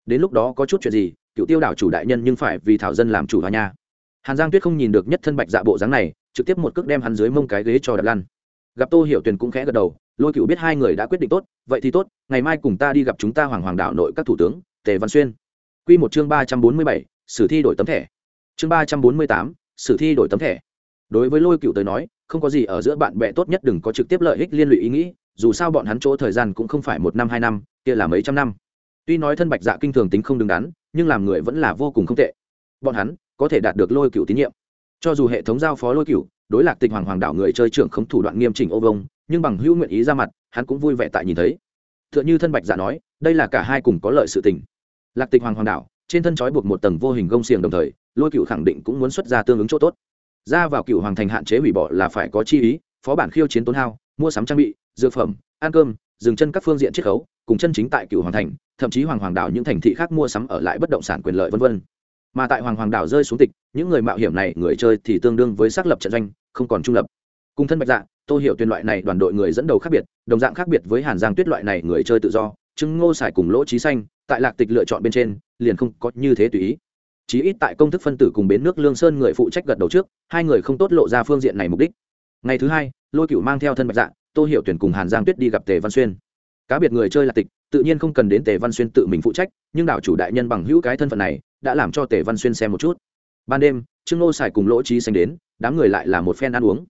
Đến lúc đó có chút chuyện gì, cựu tiêu đảo chủ đại nhân nhưng phải vì thảo dân làm chủ hòa nha. Hàn giang tuyết không nhìn được nhất thân bạch dạ bộ dáng này, trực tiếp một cước đem hắn dưới mông cái ghế cho đập lăn. Gặp tô hiểu tuyền cũng khẽ gật đầu, lôi cựu biết hai người đã quyết định tốt, vậy thì tốt, ngày mai cùng ta đi gặp chúng ta hoàng hoàng đạo nội các thủ tướng, tề văn xuyên. Quy một chương ba trăm bốn mươi bảy, sử thi đổi tấm thẻ. Chương ba trăm bốn mươi tám, sử thi đổi tấm thẻ. Đối với lôi Cửu tới nói, không có gì ở giữa bạn bè tốt nhất đừng có trực tiếp lợi ích liên lụy ý nghĩ, dù sao bọn hắn chỗ thời gian cũng không phải một năm, hai năm, kia là mấy trăm năm. Tuy nói thân bạch dạ kinh thường tính không đứng đắn, nhưng làm người vẫn là vô cùng không tệ. Bọn hắn có thể đạt được lôi Cửu tín nhiệm. Cho dù hệ thống giao phó lôi Cửu đối lạc tịch hoàng hoàng đảo người chơi trưởng không thủ đoạn nghiêm chỉnh ô vông, nhưng bằng hữu nguyện ý ra mặt, hắn cũng vui vẻ tại nhìn thấy. Tựa như thân bạch dạ nói, đây là cả hai cùng có lợi sự tình lạc tịch hoàng hoàng đảo trên thân trói buộc một tầng vô hình gông xiềng đồng thời, lôi cựu khẳng định cũng muốn xuất ra tương ứng chỗ tốt. Ra vào cựu hoàng thành hạn chế hủy bỏ là phải có chi ý, phó bản khiêu chiến tốn hao, mua sắm trang bị, dược phẩm, ăn cơm, dừng chân các phương diện chiết khấu, cùng chân chính tại cựu hoàng thành, thậm chí hoàng hoàng đảo những thành thị khác mua sắm ở lại bất động sản quyền lợi v v mà tại hoàng hoàng đảo rơi xuống tịch, những người mạo hiểm này, người chơi thì tương đương với xác lập trận doanh, không còn trung lập. Cùng thân bạch dạ tô hiểu tuyên loại này đoàn đội người dẫn đầu khác biệt, đồng dạng khác biệt với hàn giang tuyết loại này người chơi tự do chứng ngô xài cùng lỗ trí xanh tại lạc tịch lựa chọn bên trên, liền không có như thế tùy ý. Chí ít tại công thức phân tử cùng bến nước lương sơn người phụ trách gật đầu trước, hai người không tốt lộ ra phương diện này mục đích. Ngày thứ hai, lôi cựu mang theo thân bạch dạ tô hiểu tuyển cùng hàn giang tuyết đi gặp tề văn xuyên. Cá biệt người chơi lạc tịch, tự nhiên không cần đến tề văn xuyên tự mình phụ trách, nhưng đảo chủ đại nhân bằng hữu cái thân phận này, đã làm cho tề văn xuyên xem một chút. Ban đêm, trương nô xài cùng lỗ trí xanh đến, đám người lại là một phen ăn uống.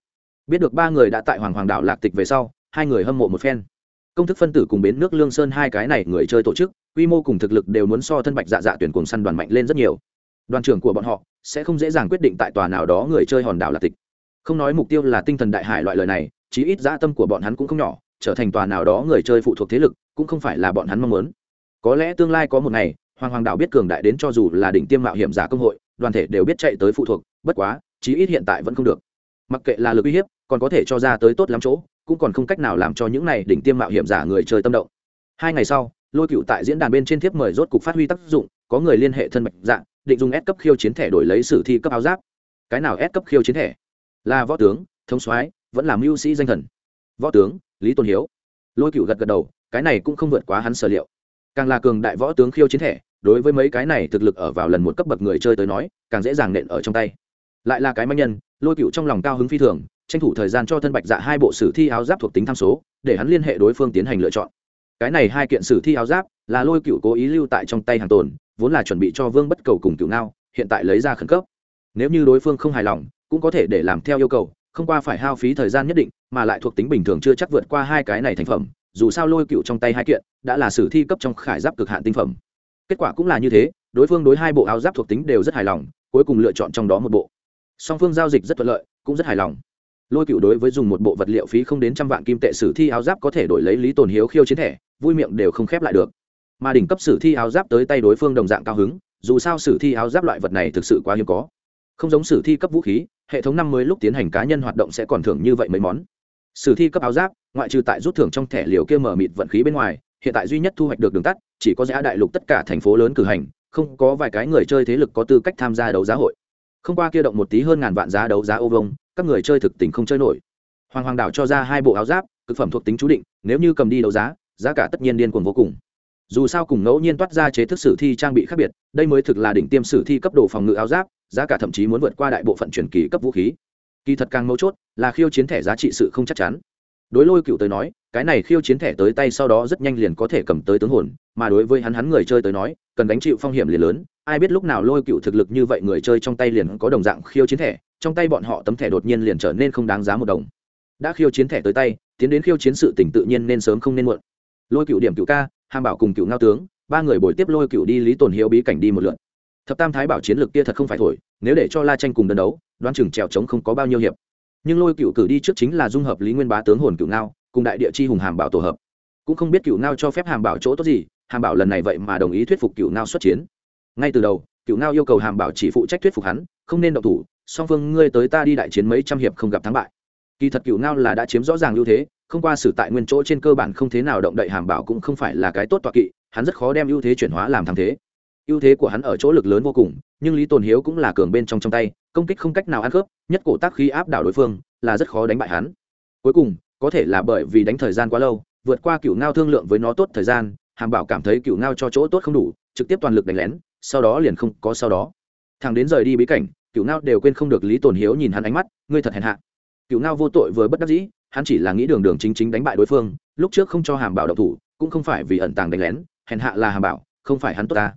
Biết được ba người đã tại hoàng hoàng đảo lạc tịch về sau, hai người hâm mộ một phen công thức phân tử cùng bến nước lương sơn hai cái này người chơi tổ chức, quy mô cùng thực lực đều muốn so thân bạch dạ dạ tuyển cùng săn đoàn mạnh lên rất nhiều. Đoàn trưởng của bọn họ sẽ không dễ dàng quyết định tại tòa nào đó người chơi hòn đảo là tịch. Không nói mục tiêu là tinh thần đại hải loại lời này, chí ít dã tâm của bọn hắn cũng không nhỏ, trở thành tòa nào đó người chơi phụ thuộc thế lực cũng không phải là bọn hắn mong muốn. Có lẽ tương lai có một ngày, hoàng hoàng đảo biết cường đại đến cho dù là đỉnh tiêm mạo hiểm giả công hội, đoàn thể đều biết chạy tới phụ thuộc, bất quá, chí ít hiện tại vẫn không được. Mặc kệ là lực uy hiếp, còn có thể cho ra tới tốt lắm chỗ cũng còn không cách nào làm cho những này đỉnh tiêm mạo hiểm giả người chơi tâm động. Hai ngày sau, lôi cựu tại diễn đàn bên trên thiếp mời rốt cục phát huy tác dụng, có người liên hệ thân mạch dạng, định dùng S cấp khiêu chiến thẻ đổi lấy sử thi cấp áo giáp. Cái nào S cấp khiêu chiến thẻ? Là võ tướng, thống soái, vẫn là mưu sĩ danh thần. Võ tướng, lý tôn hiếu. Lôi cựu gật gật đầu, cái này cũng không vượt quá hắn sở liệu. Càng là cường đại võ tướng khiêu chiến thẻ, đối với mấy cái này thực lực ở vào lần một cấp bậc người chơi tới nói, càng dễ dàng nện ở trong tay. Lại là cái manh nhân, lôi cựu trong lòng cao hứng phi thường tranh thủ thời gian cho thân bạch dạ hai bộ sử thi áo giáp thuộc tính tham số, để hắn liên hệ đối phương tiến hành lựa chọn. Cái này hai kiện sử thi áo giáp là lôi cựu cố ý lưu tại trong tay hàng tồn, vốn là chuẩn bị cho vương bất cầu cùng cựu ngao, hiện tại lấy ra khẩn cấp. Nếu như đối phương không hài lòng, cũng có thể để làm theo yêu cầu, không qua phải hao phí thời gian nhất định, mà lại thuộc tính bình thường chưa chắc vượt qua hai cái này thành phẩm, dù sao lôi cựu trong tay hai kiện đã là sử thi cấp trong khải giáp cực hạn tinh phẩm. Kết quả cũng là như thế, đối phương đối hai bộ áo giáp thuộc tính đều rất hài lòng, cuối cùng lựa chọn trong đó một bộ. Song phương giao dịch rất thuận lợi, cũng rất hài lòng lôi cựu đối với dùng một bộ vật liệu phí không đến trăm vạn kim tệ sử thi áo giáp có thể đổi lấy lý tồn hiếu khiêu chiến thẻ, vui miệng đều không khép lại được. Mà đỉnh cấp sử thi áo giáp tới tay đối phương đồng dạng cao hứng, dù sao sử thi áo giáp loại vật này thực sự quá hiếm có. Không giống sử thi cấp vũ khí, hệ thống năm mới lúc tiến hành cá nhân hoạt động sẽ còn thưởng như vậy mấy món. Sử thi cấp áo giáp, ngoại trừ tại rút thưởng trong thẻ liều kia mở mịt vận khí bên ngoài, hiện tại duy nhất thu hoạch được đường tắt, chỉ có giá đại lục tất cả thành phố lớn cử hành, không có vài cái người chơi thế lực có tư cách tham gia đấu giá hội. Không qua kia động một tí hơn ngàn vạn giá đấu giá ô vông các người chơi thực tình không chơi nổi. Hoàng hoàng đảo cho ra hai bộ áo giáp, cực phẩm thuộc tính chú định, nếu như cầm đi đấu giá giá cả tất nhiên điên cuồng vô cùng. Dù sao cùng ngẫu nhiên toát ra chế thức sử thi trang bị khác biệt, đây mới thực là đỉnh tiêm sử thi cấp độ phòng ngự áo giáp, giá cả thậm chí muốn vượt qua đại bộ phận truyền kỳ cấp vũ khí. Kỳ thật càng mấu chốt là khiêu chiến thẻ giá trị sự không chắc chắn. Đối lôi cựu tới nói, cái này khiêu chiến thẻ tới tay sau đó rất nhanh liền có thể cầm tới tướng hồn, mà đối với hắn hắn người chơi tới nói, cần đánh chịu phong hiểm liền lớn, ai biết lúc nào lôi cựu thực lực như vậy người chơi trong tay liền có đồng dạng khiêu chiến thẻ trong tay bọn họ tấm thẻ đột nhiên liền trở nên không đáng giá một đồng. Đã khiêu chiến thẻ tới tay, tiến đến khiêu chiến sự tỉnh tự nhiên nên sớm không nên muộn. Lôi cựu điểm cựu ca, hàm bảo cùng cựu ngao tướng, ba người bồi tiếp lôi cựu đi lý tồn hiếu bí cảnh đi một lượt. Thập tam thái bảo chiến lược kia thật không phải thổi, nếu để cho la tranh cùng đơn đấu, đoán chừng trèo trống không có bao nhiêu hiệp. Nhưng lôi cựu cử đi trước chính là dung hợp lý nguyên bá tướng hồn cựu ngao, cùng đại địa chi hùng hàm bảo tổ hợp. Cũng không biết cựu ngao cho phép hàm bảo chỗ tốt gì, hàm bảo lần này vậy mà đồng ý thuyết phục cựu ngao xuất chiến. Ngay từ đầu cựu ngao yêu cầu hàm bảo chỉ phụ trách thuyết phục hắn, không nên động thủ song phương ngươi tới ta đi đại chiến mấy trăm hiệp không gặp thắng bại. Kỳ thật cựu ngao là đã chiếm rõ ràng ưu thế, không qua xử tại nguyên chỗ trên cơ bản không thế nào động đậy hàm bảo cũng không phải là cái tốt tọa kỵ, hắn rất khó đem ưu thế chuyển hóa làm thắng thế. Ưu thế của hắn ở chỗ lực lớn vô cùng, nhưng lý tồn hiếu cũng là cường bên trong trong tay, công kích không cách nào ăn khớp, nhất cổ tác khí áp đảo đối phương, là rất khó đánh bại hắn. Cuối cùng, có thể là bởi vì đánh thời gian quá lâu, vượt qua cựu ngao thương lượng với nó tốt thời gian, hàm bảo cảm thấy cựu ngao cho chỗ tốt không đủ, trực tiếp toàn lực đánh lén, sau đó liền không có sau đó. Thằng đến rời đi bí cảnh cựu ngao đều quên không được lý tồn hiếu nhìn hắn ánh mắt, ngươi thật hèn hạ. Cựu ngao vô tội vừa bất đắc dĩ, hắn chỉ là nghĩ đường đường chính chính đánh bại đối phương, lúc trước không cho hàm bảo độc thủ, cũng không phải vì ẩn tàng đánh lén, hèn hạ là hàm bảo, không phải hắn tốt ta.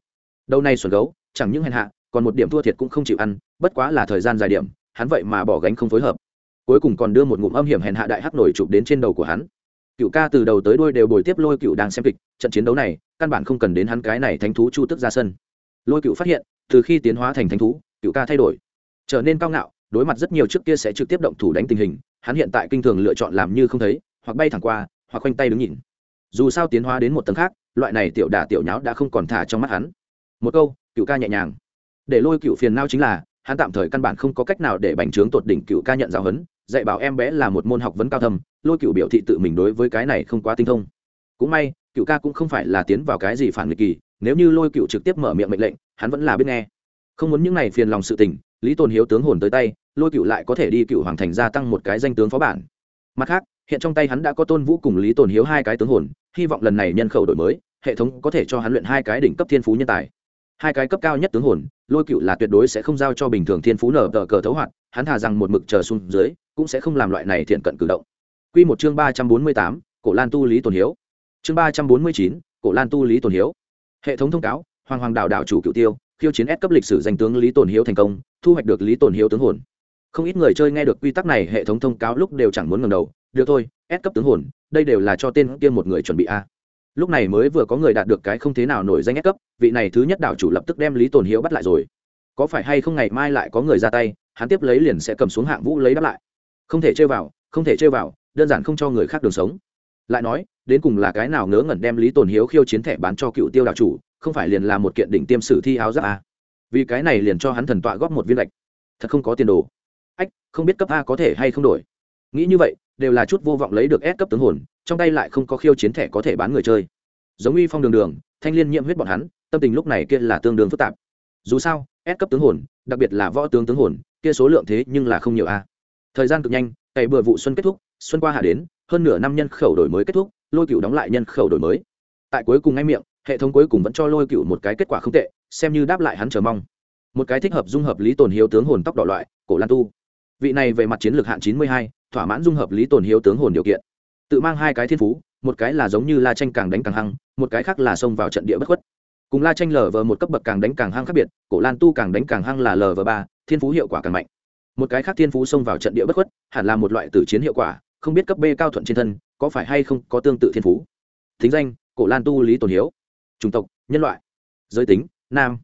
Đâu này xuẩn gấu, chẳng những hèn hạ, còn một điểm thua thiệt cũng không chịu ăn, bất quá là thời gian dài điểm, hắn vậy mà bỏ gánh không phối hợp. Cuối cùng còn đưa một ngụm âm hiểm hèn hạ đại hắc nổi chụp đến trên đầu của hắn. Cựu ca từ đầu tới đuôi đều bồi tiếp lôi cựu đang xem kịch, trận chiến đấu này, căn bản không cần đến hắn cái này thánh thú chu tức ra sân. Lôi cựu phát hiện, từ khi tiến hóa thành thánh thú cựu ca thay đổi trở nên cao ngạo, đối mặt rất nhiều trước kia sẽ trực tiếp động thủ đánh tình hình, hắn hiện tại kinh thường lựa chọn làm như không thấy, hoặc bay thẳng qua, hoặc khoanh tay đứng nhìn. Dù sao tiến hóa đến một tầng khác, loại này tiểu đả tiểu nháo đã không còn thả trong mắt hắn. Một câu, cựu ca nhẹ nhàng. Để lôi cựu phiền nao chính là, hắn tạm thời căn bản không có cách nào để bành trướng tột đỉnh cựu ca nhận giáo huấn, dạy bảo em bé là một môn học vấn cao thầm lôi cựu biểu thị tự mình đối với cái này không quá tinh thông. Cũng may, cựu ca cũng không phải là tiến vào cái gì phản nghịch kỳ, nếu như lôi cựu trực tiếp mở miệng mệnh lệnh, hắn vẫn là biết nghe. Không muốn những này phiền lòng sự tình lý tồn hiếu tướng hồn tới tay, lôi cựu lại có thể đi cựu hoàng thành gia tăng một cái danh tướng phó bản. Mặt khác, hiện trong tay hắn đã có tôn vũ cùng lý tồn hiếu hai cái tướng hồn, hy vọng lần này nhân khẩu đổi mới, hệ thống có thể cho hắn luyện hai cái đỉnh cấp thiên phú nhân tài. Hai cái cấp cao nhất tướng hồn, lôi cựu là tuyệt đối sẽ không giao cho bình thường thiên phú nở tờ cờ thấu hoạt, hắn thà rằng một mực chờ xuống dưới, cũng sẽ không làm loại này thiện cận cử động. Q một chương ba trăm bốn mươi tám, cổ lan tu lý tồn hiếu. Chương ba trăm bốn mươi chín, cổ lan tu lý tồn hiếu. Hệ thống thông cáo, hoàng hoàng đạo đạo chủ cựu tiêu khiêu chiến S cấp lịch sử danh tướng Lý Tồn Hiếu thành công, thu hoạch được Lý Tồn Hiếu tướng hồn. Không ít người chơi nghe được quy tắc này, hệ thống thông cáo lúc đều chẳng muốn ngẩng đầu, được thôi, S cấp tướng hồn, đây đều là cho tên kia một người chuẩn bị a. Lúc này mới vừa có người đạt được cái không thế nào nổi danh S cấp, vị này thứ nhất đảo chủ lập tức đem Lý Tồn Hiếu bắt lại rồi. Có phải hay không ngày mai lại có người ra tay, hắn tiếp lấy liền sẽ cầm xuống hạng vũ lấy đáp lại. Không thể chơi vào, không thể chơi vào, đơn giản không cho người khác đường sống. Lại nói, đến cùng là cái nào ngớ ngẩn đem Lý Tồn Hiếu khiêu chiến thẻ bán cho cựu tiêu đảo chủ, không phải liền là một kiện đỉnh tiêm sử thi áo giáp à. vì cái này liền cho hắn thần tọa góp một viên lệch. Thật không có tiền đồ. Ách, không biết cấp a có thể hay không đổi. Nghĩ như vậy, đều là chút vô vọng lấy được S cấp tướng hồn, trong tay lại không có khiêu chiến thẻ có thể bán người chơi. Giống uy phong đường đường, thanh liên nhiễm huyết bọn hắn, tâm tình lúc này kia là tương đương phức tạp. Dù sao, S cấp tướng hồn, đặc biệt là võ tướng tướng hồn, kia số lượng thế nhưng là không nhiều a. Thời gian cực nhanh cày bừa vụ xuân kết thúc, xuân qua hạ đến, hơn nửa năm nhân khẩu đổi mới kết thúc, lôi cựu đóng lại nhân khẩu đổi mới. Tại cuối cùng ngay miệng hệ thống cuối cùng vẫn cho lôi cựu một cái kết quả không tệ, xem như đáp lại hắn chờ mong. Một cái thích hợp dung hợp lý tồn hiếu tướng hồn tóc đỏ loại, cổ lan tu. Vị này về mặt chiến lược hạn chín mươi hai, thỏa mãn dung hợp lý tồn hiếu tướng hồn điều kiện. Tự mang hai cái thiên phú, một cái là giống như la tranh càng đánh càng hăng, một cái khác là xông vào trận địa bất khuất. Cùng la tranh lờ vờ một cấp bậc càng đánh càng hăng khác biệt, cổ lan tu càng đánh càng hăng là lờ vờ ba, thiên phú hiệu quả càng mạnh. Một cái khác thiên phú xông vào trận địa bất khuất, hẳn là một loại tử chiến hiệu quả, không biết cấp b cao thuận trên thân, có phải hay không có tương tự thiên phú. Thính danh, cổ lan tu lý tồn hiếu chủng tộc, nhân loại, giới tính, nam,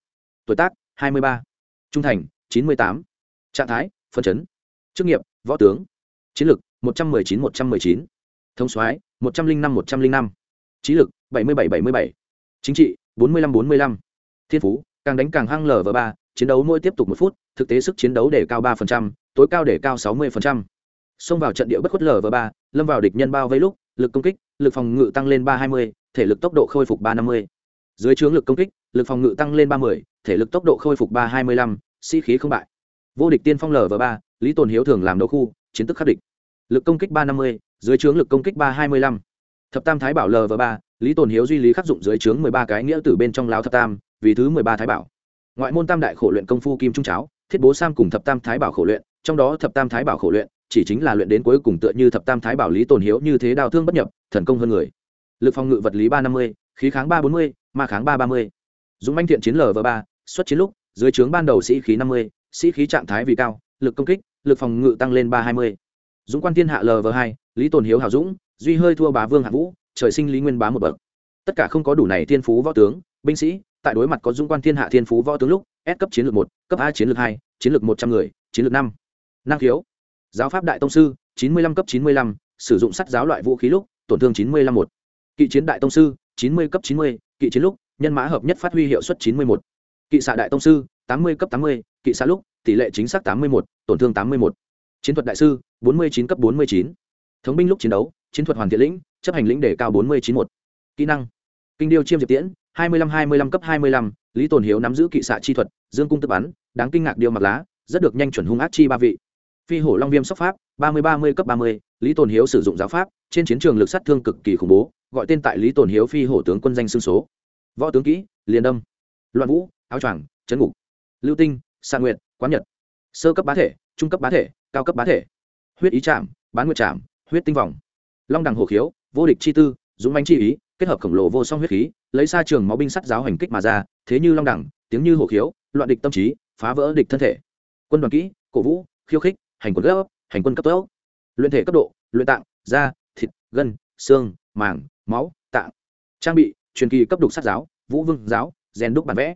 tuổi tác, hai mươi ba, trung thành, chín mươi tám, trạng thái, phân chấn, chức nghiệp, võ tướng, chiến lược một trăm m ư ơ i chín, một trăm m ư ơ i chín, thống soái, một trăm linh năm, một trăm linh năm, trí lực, bảy mươi bảy bảy mươi bảy, chính trị, bốn mươi năm bốn mươi năm thiên phú, càng đánh càng hăng lờ và ba, chiến đấu mỗi tiếp tục một phút, thực tế sức chiến đấu để cao ba phần trăm, tối cao để cao sáu mươi phần trăm. Xông vào trận địa bất khuất lờ và ba, lâm vào địch nhân bao vây lúc, lực công kích, lực phòng ngự tăng lên ba hai mươi, thể lực tốc độ khôi phục ba năm mươi dưới trướng lực công kích, lực phòng ngự tăng lên ba mươi, thể lực tốc độ khôi phục ba hai mươi lăm, sĩ、si、khí không bại. Vô địch tiên phong lờ và ba, lý tồn hiếu thường làm đấu khu, chiến tức khắc địch. Lực công kích ba năm mươi, dưới trướng lực công kích ba hai mươi lăm. Thập tam thái bảo lv ba, lý tồn hiếu duy lý khắc dụng dưới trướng mười ba cái nghĩa từ bên trong lao thập tam, vì thứ mười ba thái bảo. Ngoại môn tam đại khổ luyện công phu kim trung cháo, thiết bố sam cùng thập tam thái bảo khổ luyện, trong đó thập tam thái bảo khổ luyện, chỉ chính là luyện đến cuối cùng tựa như thập tam thái bảo lý tồn hiếu như thế đào thương bất nhập, thần công hơn người. Lực phòng ngự vật lý ba năm mươi khí kháng ba bốn mươi, ma kháng ba ba mươi. Dũng manh thiện chiến lv ba, xuất chiến lúc, dưới trướng ban đầu sĩ khí năm mươi, sĩ khí trạng thái vì cao, lực công kích, lực phòng ngự tăng lên ba hai mươi. Dũng quan thiên hạ lv hai, lý tồn hiếu hảo dũng, duy hơi thua bá vương hạ vũ, trời sinh lý nguyên bá một bậc. Tất cả không có đủ này thiên phú võ tướng, binh sĩ, tại đối mặt có dũng quan thiên hạ thiên phú võ tướng lúc, S cấp chiến lược một, cấp a chiến lược hai, chiến lược một trăm người, chiến lược năm. Năng khiếu. Giáo pháp đại tông sư, chín mươi lăm cấp chín mươi lăm, sử dụng sắt giáo loại vũ khí lúc, tổn thương chín mươi lăm một. Kỵ chiến đại tông sư chín mươi cấp chín mươi, kỵ chiến lúc, nhân mã hợp nhất phát huy hiệu suất chín mươi một kỵ xạ đại tông sư, tám mươi cấp tám mươi, kỵ xạ lúc, tỷ lệ chính xác tám mươi một tổn thương tám mươi một chiến thuật đại sư, bốn mươi chín cấp bốn mươi chín. Thống binh lúc chiến đấu, chiến thuật hoàn thiện lĩnh, chấp hành lĩnh đề cao bốn mươi chín một kỹ năng, kinh điêu chiêm diệp tiễn, hai mươi lăm hai mươi lăm cấp hai mươi lăm, lý tồn hiếu nắm giữ kỵ xạ chi thuật, dương cung tự bắn, đáng kinh ngạc điêu mặc lá, rất được nhanh chuẩn hung ác chi ba vị. Phi hổ long viêm sóc pháp ba mươi ba mươi cấp ba mươi, lý tồn hiếu sử dụng giáo pháp, trên chiến trường lực sát thương cực kỳ khủng bố, gọi tên tại lý tồn hiếu phi hổ tướng quân danh xương số. Võ tướng kỹ, liền đâm loạn vũ, áo choàng chấn ngục. Lưu tinh sa nguyện quán nhật. Sơ cấp bá thể, trung cấp bá thể, cao cấp bá thể. Huyết ý chạm, bán nguyệt chạm, huyết tinh vòng. Long đằng hồ khiếu, vô địch chi tư, dũng manh chi ý, kết hợp khổng lồ vô song huyết khí, lấy xa trường máu binh sắt giáo hành kích mà ra, thế như long đẳng tiếng như hồ khiếu, loạn địch tâm trí, phá vỡ địch thân thể. Quân đoàn kỹ, cổ vũ, khiêu khích, hành quân gấp hành quân cấp tốc. Luyện thể cấp độ, luyện tạng, da, thịt, gân, xương, màng, máu, tạng. Trang bị, truyền kỳ cấp đục sát giáo, vũ vương giáo, rèn đúc bản vẽ.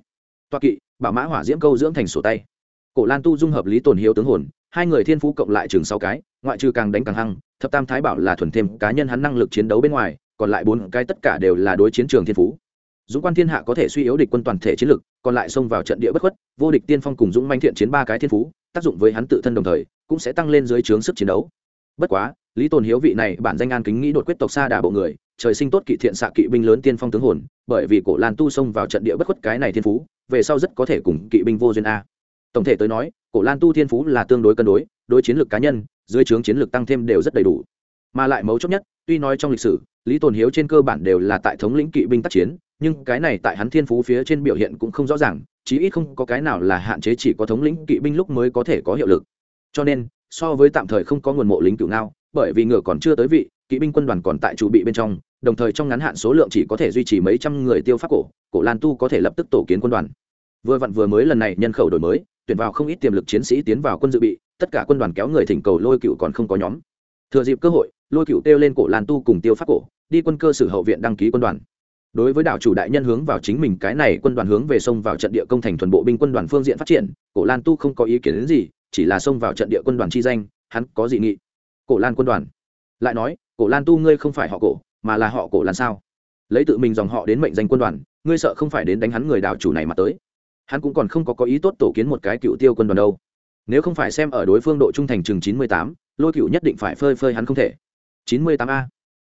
Toa kỵ, bảo mã hỏa diễm câu dưỡng thành sổ tay. Cổ lan tu dung hợp lý tồn hiếu tướng hồn, hai người thiên phú cộng lại chừng sáu cái, ngoại trừ càng đánh càng hăng, thập tam thái bảo là thuần thêm cá nhân hắn năng lực chiến đấu bên ngoài, còn lại bốn cái tất cả đều là đối chiến trường thiên phú. Dũng quan thiên hạ có thể suy yếu địch quân toàn thể chiến lực, còn lại xông vào trận địa bất khuất, vô địch tiên phong cùng dũng manh thiện chiến ba cái thiên phú tác dụng với hắn tự thân đồng thời, cũng sẽ tăng lên dưới trướng sức chiến đấu. Bất quá, lý tồn hiếu vị này bản danh an kính nghĩ đột quyết tộc xa đà bộ người, trời sinh tốt kỵ thiện xạ kỵ binh lớn tiên phong tướng hồn, bởi vì cổ lan tu xông vào trận địa bất khuất cái này thiên phú, về sau rất có thể cùng kỵ binh vô duyên a. Tổng thể tới nói, cổ lan tu thiên phú là tương đối cân đối đối chiến lược cá nhân, dưới trướng chiến lược tăng thêm đều rất đầy đủ. Mà lại mấu chốt nhất, tuy nói trong lịch sử, lý tồn hiếu trên cơ bản đều là tại thống lĩnh kỵ binh tác chiến nhưng cái này tại hắn thiên phú phía trên biểu hiện cũng không rõ ràng, chí ít không có cái nào là hạn chế chỉ có thống lĩnh kỵ binh lúc mới có thể có hiệu lực. Cho nên, so với tạm thời không có nguồn mộ lính cựu ngao, bởi vì ngựa còn chưa tới vị, kỵ binh quân đoàn còn tại chủ bị bên trong, đồng thời trong ngắn hạn số lượng chỉ có thể duy trì mấy trăm người tiêu pháp cổ cổ lan tu có thể lập tức tổ kiến quân đoàn. Vừa vặn vừa mới lần này nhân khẩu đổi mới, tuyển vào không ít tiềm lực chiến sĩ tiến vào quân dự bị, tất cả quân đoàn kéo người thỉnh cầu lôi cựu còn không có nhóm. Thừa dịp cơ hội, lôi cựu kêu lên cổ lan tu cùng tiêu pháp cổ, đi quân cơ sử hậu viện đăng ký quân đoàn đối với đảo chủ đại nhân hướng vào chính mình cái này quân đoàn hướng về sông vào trận địa công thành thuần bộ binh quân đoàn phương diện phát triển, cổ lan tu không có ý kiến đến gì, chỉ là xông vào trận địa quân đoàn chi danh, hắn có dị nghị. Cổ lan quân đoàn. Lại nói, cổ lan tu ngươi không phải họ cổ, mà là họ cổ lan sao? Lấy tự mình dòng họ đến mệnh danh quân đoàn, ngươi sợ không phải đến đánh hắn người đảo chủ này mà tới. Hắn cũng còn không có có ý tốt tổ kiến một cái cựu tiêu quân đoàn đâu. Nếu không phải xem ở đối phương độ trung thành chừng chín mươi tám, lôi cựu nhất định phải phơi phơi hắn không thể. chín mươi tám a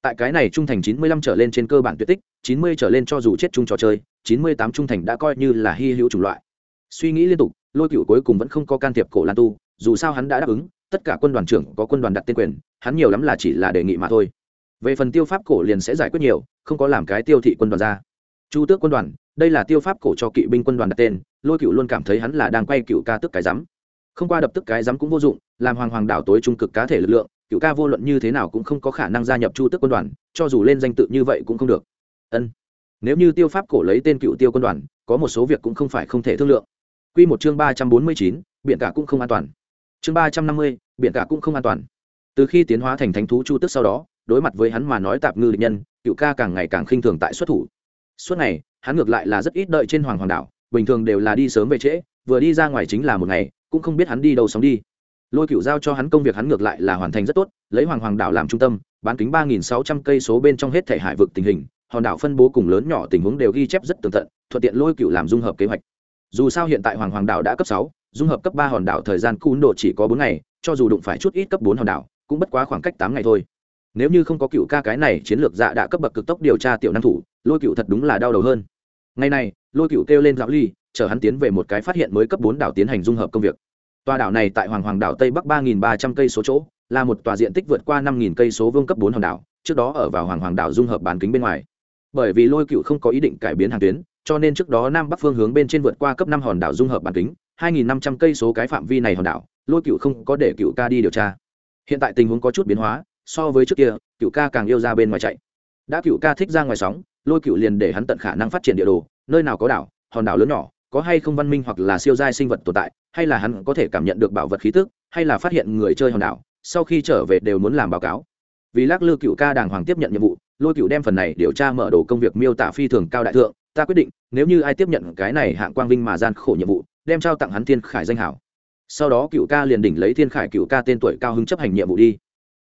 tại cái này trung thành chín mươi lăm trở lên trên cơ bản tuyệt tích, chín mươi trở lên cho dù chết chung trò chơi, chín mươi tám trung thành đã coi như là hy hữu chủng loại. Suy nghĩ liên tục, lôi cựu cuối cùng vẫn không có can thiệp cổ lan tu, dù sao hắn đã đáp ứng, tất cả quân đoàn trưởng có quân đoàn đặt tên quyền, hắn nhiều lắm là chỉ là đề nghị mà thôi. Về phần tiêu pháp cổ liền sẽ giải quyết nhiều, không có làm cái tiêu thị quân đoàn ra. Chu tước quân đoàn, đây là tiêu pháp cổ cho kỵ binh quân đoàn đặt tên, lôi cựu luôn cảm thấy hắn là đang quay cựu ca tức cái rắm không qua đập tức cái rắm cũng vô dụng, làm hoàng hoàng đảo tối trung cực cá thể lực lượng cựu ca vô luận như thế nào cũng không có khả năng gia nhập chu tước quân đoàn, cho dù lên danh tự như vậy cũng không được. Ân. Nếu như tiêu pháp cổ lấy tên cựu tiêu quân đoàn, có một số việc cũng không phải không thể thương lượng. Quy một chương ba trăm bốn mươi chín, biển cả cũng không an toàn. Chương ba trăm năm mươi, biển cả cũng không an toàn. Từ khi tiến hóa thành thánh thú chu tước sau đó, đối mặt với hắn mà nói tạp ngư định nhân, cựu ca càng ngày càng khinh thường tại xuất thủ. Suốt ngày, hắn ngược lại là rất ít đợi trên hoàng hoàng đảo, bình thường đều là đi sớm về trễ, vừa đi ra ngoài chính là một ngày, cũng không biết hắn đi đâu sống đi lôi cựu giao cho hắn công việc hắn ngược lại là hoàn thành rất tốt, lấy hoàng hoàng đảo làm trung tâm, bán kính ba nghìn sáu trăm cây số bên trong hết thể hải vực tình hình, hòn đảo phân bố cùng lớn nhỏ tình huống đều ghi chép rất tường tận, thuận tiện lôi cựu làm dung hợp kế hoạch. Dù sao hiện tại hoàng hoàng đảo đã cấp sáu, dung hợp cấp ba hòn đảo thời gian cún độ chỉ có bốn ngày, cho dù đụng phải chút ít cấp bốn hòn đảo, cũng bất quá khoảng cách tám ngày thôi. Nếu như không có cựu ca cái này chiến lược dạ đã cấp bậc cực tốc điều tra tiểu năng thủ, lôi cựu thật đúng là đau đầu hơn. Ngày này, lôi cựu kêu lên dạo ly, chờ hắn tiến về một cái phát hiện mới cấp bốn đảo tiến hành dung hợp công việc tòa đảo này tại hoàng hoàng đảo tây bắc ba nghìn ba trăm cây số chỗ, là một tòa diện tích vượt qua năm nghìn cây số vương cấp bốn hòn đảo, trước đó ở vào hoàng hoàng đảo dung hợp bán kính bên ngoài. Bởi vì lôi cựu không có ý định cải biến hàng tuyến, cho nên trước đó nam bắc phương hướng bên trên vượt qua cấp năm hòn đảo dung hợp bán kính, hai nghìn năm trăm cây số cái phạm vi này hòn đảo, lôi cựu không có để cựu ca đi điều tra. Hiện tại tình huống có chút biến hóa, so với trước kia, cựu ca càng yêu ra bên ngoài chạy. Đã cựu ca thích ra ngoài sóng, lôi cựu liền để hắn tận khả năng phát triển địa đồ, nơi nào có đảo, hòn đảo lớn nhỏ có hay không văn minh hoặc là siêu giai sinh vật tồn tại, hay là hắn có thể cảm nhận được bảo vật khí tức, hay là phát hiện người chơi hòn đảo, sau khi trở về đều muốn làm báo cáo. Vì lắc lư cựu ca đàng hoàng tiếp nhận nhiệm vụ, lôi cựu đem phần này điều tra mở đồ công việc miêu tả phi thường cao đại thượng, ta quyết định, nếu như ai tiếp nhận cái này hạng quang vinh mà gian khổ nhiệm vụ, đem trao tặng hắn thiên khải danh hảo. Sau đó cựu ca liền đỉnh lấy thiên khải cựu ca tên tuổi cao hứng chấp hành nhiệm vụ đi.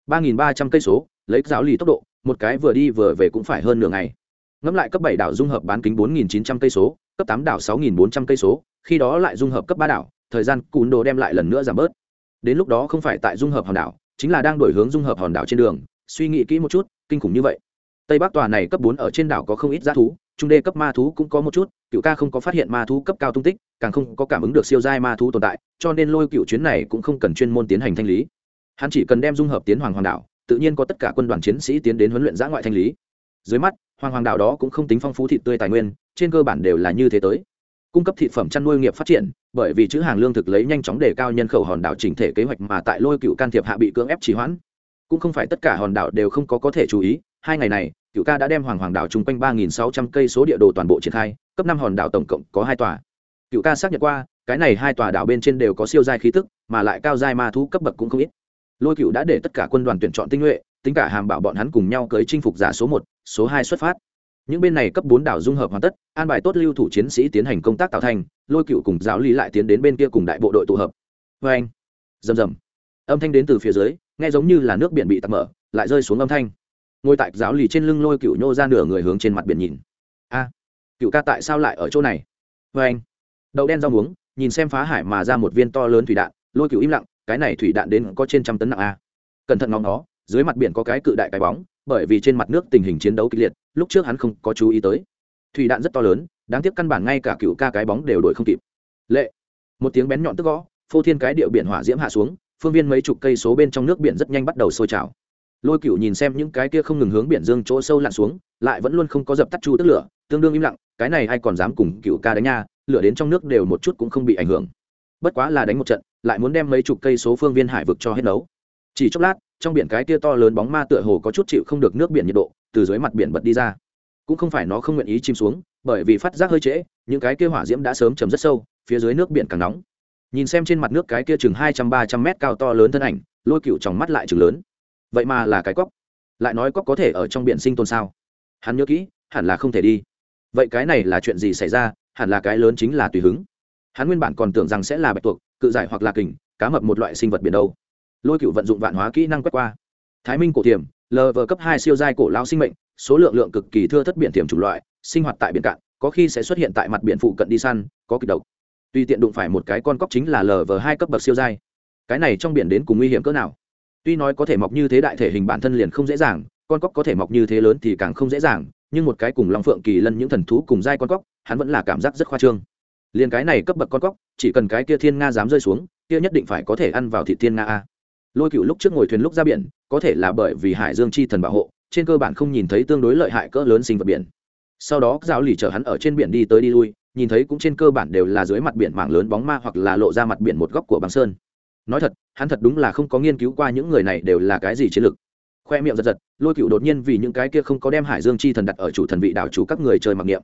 ba nghìn ba trăm cây số, lấy giáo lì tốc độ, một cái vừa đi vừa về cũng phải hơn nửa ngày. Ngẫm lại cấp bảy đảo dung hợp bán kính bốn nghìn chín trăm cây số cấp tám đảo sáu nghìn bốn trăm cây số, khi đó lại dung hợp cấp ba đảo, thời gian cún đồ đem lại lần nữa giảm bớt. Đến lúc đó không phải tại dung hợp hòn đảo, chính là đang đổi hướng dung hợp hòn đảo trên đường, suy nghĩ kỹ một chút, kinh khủng như vậy. Tây bắc tòa này cấp bốn ở trên đảo có không ít g thú, trung đê cấp ma thú cũng có một chút, cựu ca không có phát hiện ma thú cấp cao tung tích, càng không có cảm ứng được siêu giai ma thú tồn tại, cho nên lôi cựu chuyến này cũng không cần chuyên môn tiến hành thanh lý. Hắn chỉ cần đem dung hợp tiến hoàng hoàng đảo, tự nhiên có tất cả quân đoàn chiến sĩ tiến đến huấn luyện giã ngoại thanh lý. Dưới mắt hoàng hoàng đảo đó cũng không tính phong phú thịt tươi tài nguyên, trên cơ bản đều là như thế tới. Cung cấp thị phẩm chăn nuôi nghiệp phát triển, bởi vì chữ hàng lương thực lấy nhanh chóng đề cao nhân khẩu hòn đảo chỉnh thể kế hoạch mà tại lôi cựu can thiệp hạ bị cưỡng ép trì hoãn. Cũng không phải tất cả hòn đảo đều không có có thể chú ý, hai ngày này, cựu ca đã đem hoàng hoàng đảo chung quanh ba nghìn sáu trăm cây số địa đồ toàn bộ triển khai, cấp năm hòn đảo tổng cộng có hai tòa. Cựu ca xác nhận qua, cái này hai tòa đảo bên trên đều có siêu giai khí tức, mà lại cao giai ma thú cấp bậc cũng không ít. Lôi cựu đã để tất cả quân đoàn tuyển chọn tinh nhuệ tính cả hàm bảo bọn hắn cùng nhau cưới chinh phục giả số một, số hai xuất phát. Những bên này cấp bốn đảo dung hợp hoàn tất, an bài tốt lưu thủ chiến sĩ tiến hành công tác tạo thành, lôi cựu cùng giáo lý lại tiến đến bên kia cùng đại bộ đội tụ hợp. Vê anh, rầm rầm. Âm thanh đến từ phía dưới, nghe giống như là nước biển bị tắt mở, lại rơi xuống âm thanh. Ngồi tại giáo lì trên lưng lôi cựu nhô ra nửa người hướng trên mặt biển nhìn. A, cựu ca tại sao lại ở chỗ này? Vê anh, đậu đen rau muống, nhìn xem phá hải mà ra một viên to lớn thủy đạn, lôi cựu im lặng, cái này thủy đạn đến có trên trăm tấn nặng a. Cẩn thận ngóng nó dưới mặt biển có cái cự đại cái bóng, bởi vì trên mặt nước tình hình chiến đấu kịch liệt, lúc trước hắn không có chú ý tới. Thủy đạn rất to lớn, đáng tiếc căn bản ngay cả cựu ca cái bóng đều đổi không kịp. Lệ. Một tiếng bén nhọn tức gõ, phô thiên cái điệu biển hỏa diễm hạ xuống, phương viên mấy chục cây số bên trong nước biển rất nhanh bắt đầu sôi trào. Lôi cựu nhìn xem những cái kia không ngừng hướng biển dương chỗ sâu lặn xuống, lại vẫn luôn không có dập tắt chu tức lửa, tương đương im lặng, cái này ai còn dám cùng cựu ca đánh nha, lửa đến trong nước đều một chút cũng không bị ảnh hưởng. Bất quá là đánh một trận, lại muốn đem mấy chục cây số phương viên hải vực cho hết nấu. Chỉ chốc lát trong biển cái kia to lớn bóng ma tựa hồ có chút chịu không được nước biển nhiệt độ, từ dưới mặt biển bật đi ra. Cũng không phải nó không nguyện ý chìm xuống, bởi vì phát giác hơi trễ, những cái kia hỏa diễm đã sớm chầm rất sâu, phía dưới nước biển càng nóng. Nhìn xem trên mặt nước cái kia chừng hai trăm, ba trăm mét cao to lớn thân ảnh, lôi cựu trong mắt lại chừng lớn. Vậy mà là cái cóc lại nói cóc có thể ở trong biển sinh tồn sao? Hắn nhớ kỹ, hẳn là không thể đi. Vậy cái này là chuyện gì xảy ra? Hẳn là cái lớn chính là tùy hứng. Hắn nguyên bản còn tưởng rằng sẽ là bạch tuộc, cự giải hoặc là kình, cá mập một loại sinh vật biển đâu lôi cựu vận dụng vạn hóa kỹ năng quét qua. Thái minh cổ tiềm lv cấp hai siêu giai cổ lao sinh mệnh, số lượng lượng cực kỳ thưa thất biển tiềm chủng loại, sinh hoạt tại biển cạn, có khi sẽ xuất hiện tại mặt biển phụ cận đi săn, có kịch độc. Tuy tiện đụng phải một cái con cóc chính là lv hai cấp bậc siêu giai. Cái này trong biển đến cùng nguy hiểm cỡ nào? Tuy nói có thể mọc như thế đại thể hình bản thân liền không dễ dàng, con cóc có thể mọc như thế lớn thì càng không dễ dàng, nhưng một cái cùng long phượng kỳ lân những thần thú cùng giai con cóc, hắn vẫn là cảm giác rất khoa trương. Liền cái này cấp bậc con cóc, chỉ cần cái kia thiên nga dám rơi xuống, kia nhất định phải có thể ăn vào thị thiên nga a lôi cựu lúc trước ngồi thuyền lúc ra biển, có thể là bởi vì hải dương chi thần bảo hộ, trên cơ bản không nhìn thấy tương đối lợi hại cỡ lớn sinh vật biển. Sau đó, giáo lì chở hắn ở trên biển đi tới đi lui, nhìn thấy cũng trên cơ bản đều là dưới mặt biển mảng lớn bóng ma hoặc là lộ ra mặt biển một góc của băng sơn. Nói thật, hắn thật đúng là không có nghiên cứu qua những người này đều là cái gì chiến lược. Khoe miệng giật giật, lôi cựu đột nhiên vì những cái kia không có đem hải dương chi thần đặt ở chủ thần vị đảo chủ các người chơi mặc niệm.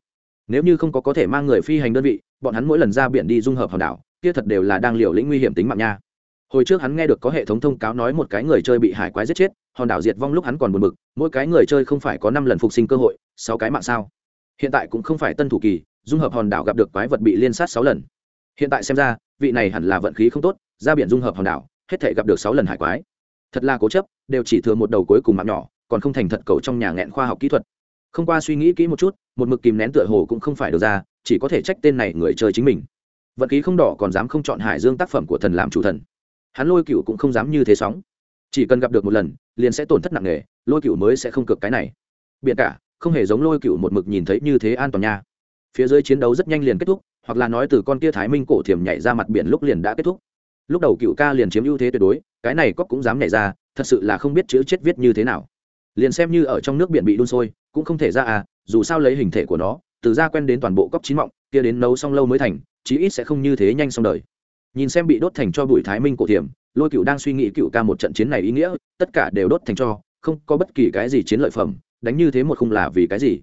Nếu như không có có thể mang người phi hành đơn vị, bọn hắn mỗi lần ra biển đi dung hợp hòn đảo, kia thật đều là đang liều lĩnh nguy hiểm tính mạng nha hồi trước hắn nghe được có hệ thống thông cáo nói một cái người chơi bị hải quái giết chết, hòn đảo diệt vong lúc hắn còn buồn bực, mỗi cái người chơi không phải có năm lần phục sinh cơ hội, sáu cái mạng sao. Hiện tại cũng không phải tân thủ kỳ, dung hợp hòn đảo gặp được quái vật bị liên sát sáu lần. Hiện tại xem ra, vị này hẳn là vận khí không tốt, ra biển dung hợp hòn đảo, hết thể gặp được sáu lần hải quái. Thật là cố chấp, đều chỉ thừa một đầu cuối cùng mạng nhỏ, còn không thành thật cầu trong nhà nghẹn khoa học kỹ thuật. Không qua suy nghĩ kỹ một chút, một mực kìm nén tựa hồ cũng không phải được ra, chỉ có thể trách tên này người chơi chính mình. Vận khí không đỏ còn dám không chọn hải dương tác phẩm của thần làm chủ thần hắn lôi cựu cũng không dám như thế sóng. Chỉ cần gặp được một lần, liền sẽ tổn thất nặng nề, lôi cựu mới sẽ không cược cái này. Biện cả, không hề giống lôi cựu một mực nhìn thấy như thế an toàn nha. Phía dưới chiến đấu rất nhanh liền kết thúc, hoặc là nói từ con kia thái minh cổ thiểm nhảy ra mặt biển lúc liền đã kết thúc. Lúc đầu cựu ca liền chiếm ưu thế tuyệt đối, cái này cóc cũng dám nhảy ra, thật sự là không biết chữ chết viết như thế nào. Liền xem như ở trong nước biển bị đun sôi, cũng không thể ra à dù sao lấy hình thể của nó, từ ra quen đến toàn bộ cóc chín mọng, kia đến nấu xong lâu mới thành, chí ít sẽ không như thế nhanh xong đời nhìn xem bị đốt thành cho bụi thái minh cổ thiểm, lôi cựu đang suy nghĩ cựu ca một trận chiến này ý nghĩa, tất cả đều đốt thành cho, không có bất kỳ cái gì chiến lợi phẩm, đánh như thế một không là vì cái gì?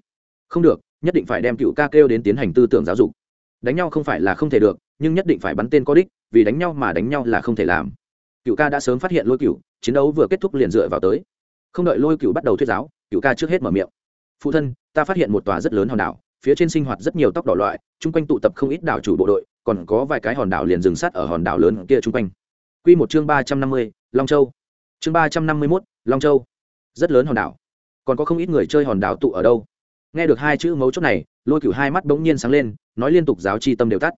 Không được, nhất định phải đem cựu ca kêu đến tiến hành tư tưởng giáo dục. Đánh nhau không phải là không thể được, nhưng nhất định phải bắn tên có đích, vì đánh nhau mà đánh nhau là không thể làm. Cựu ca đã sớm phát hiện lôi cựu chiến đấu vừa kết thúc liền dựa vào tới. Không đợi lôi cựu bắt đầu thuyết giáo cựu ca trước hết mở miệng. Phụ thân, ta phát hiện một tòa rất lớn hòn đảo, phía trên sinh hoạt rất nhiều tóc đỏ loại, chung quanh tụ tập không ít đảo chủ bộ đội còn có vài cái hòn đảo liền dừng sát ở hòn đảo lớn kia chung quanh. Q một chương ba trăm năm mươi, long châu. Chương ba trăm năm mươi mốt, long châu. Rất lớn hòn đảo. Còn có không ít người chơi hòn đảo tụ ở đâu. Nghe được hai chữ mấu chốt này, lôi cửu hai mắt bỗng nhiên sáng lên, nói liên tục giáo chi tâm đều tắt.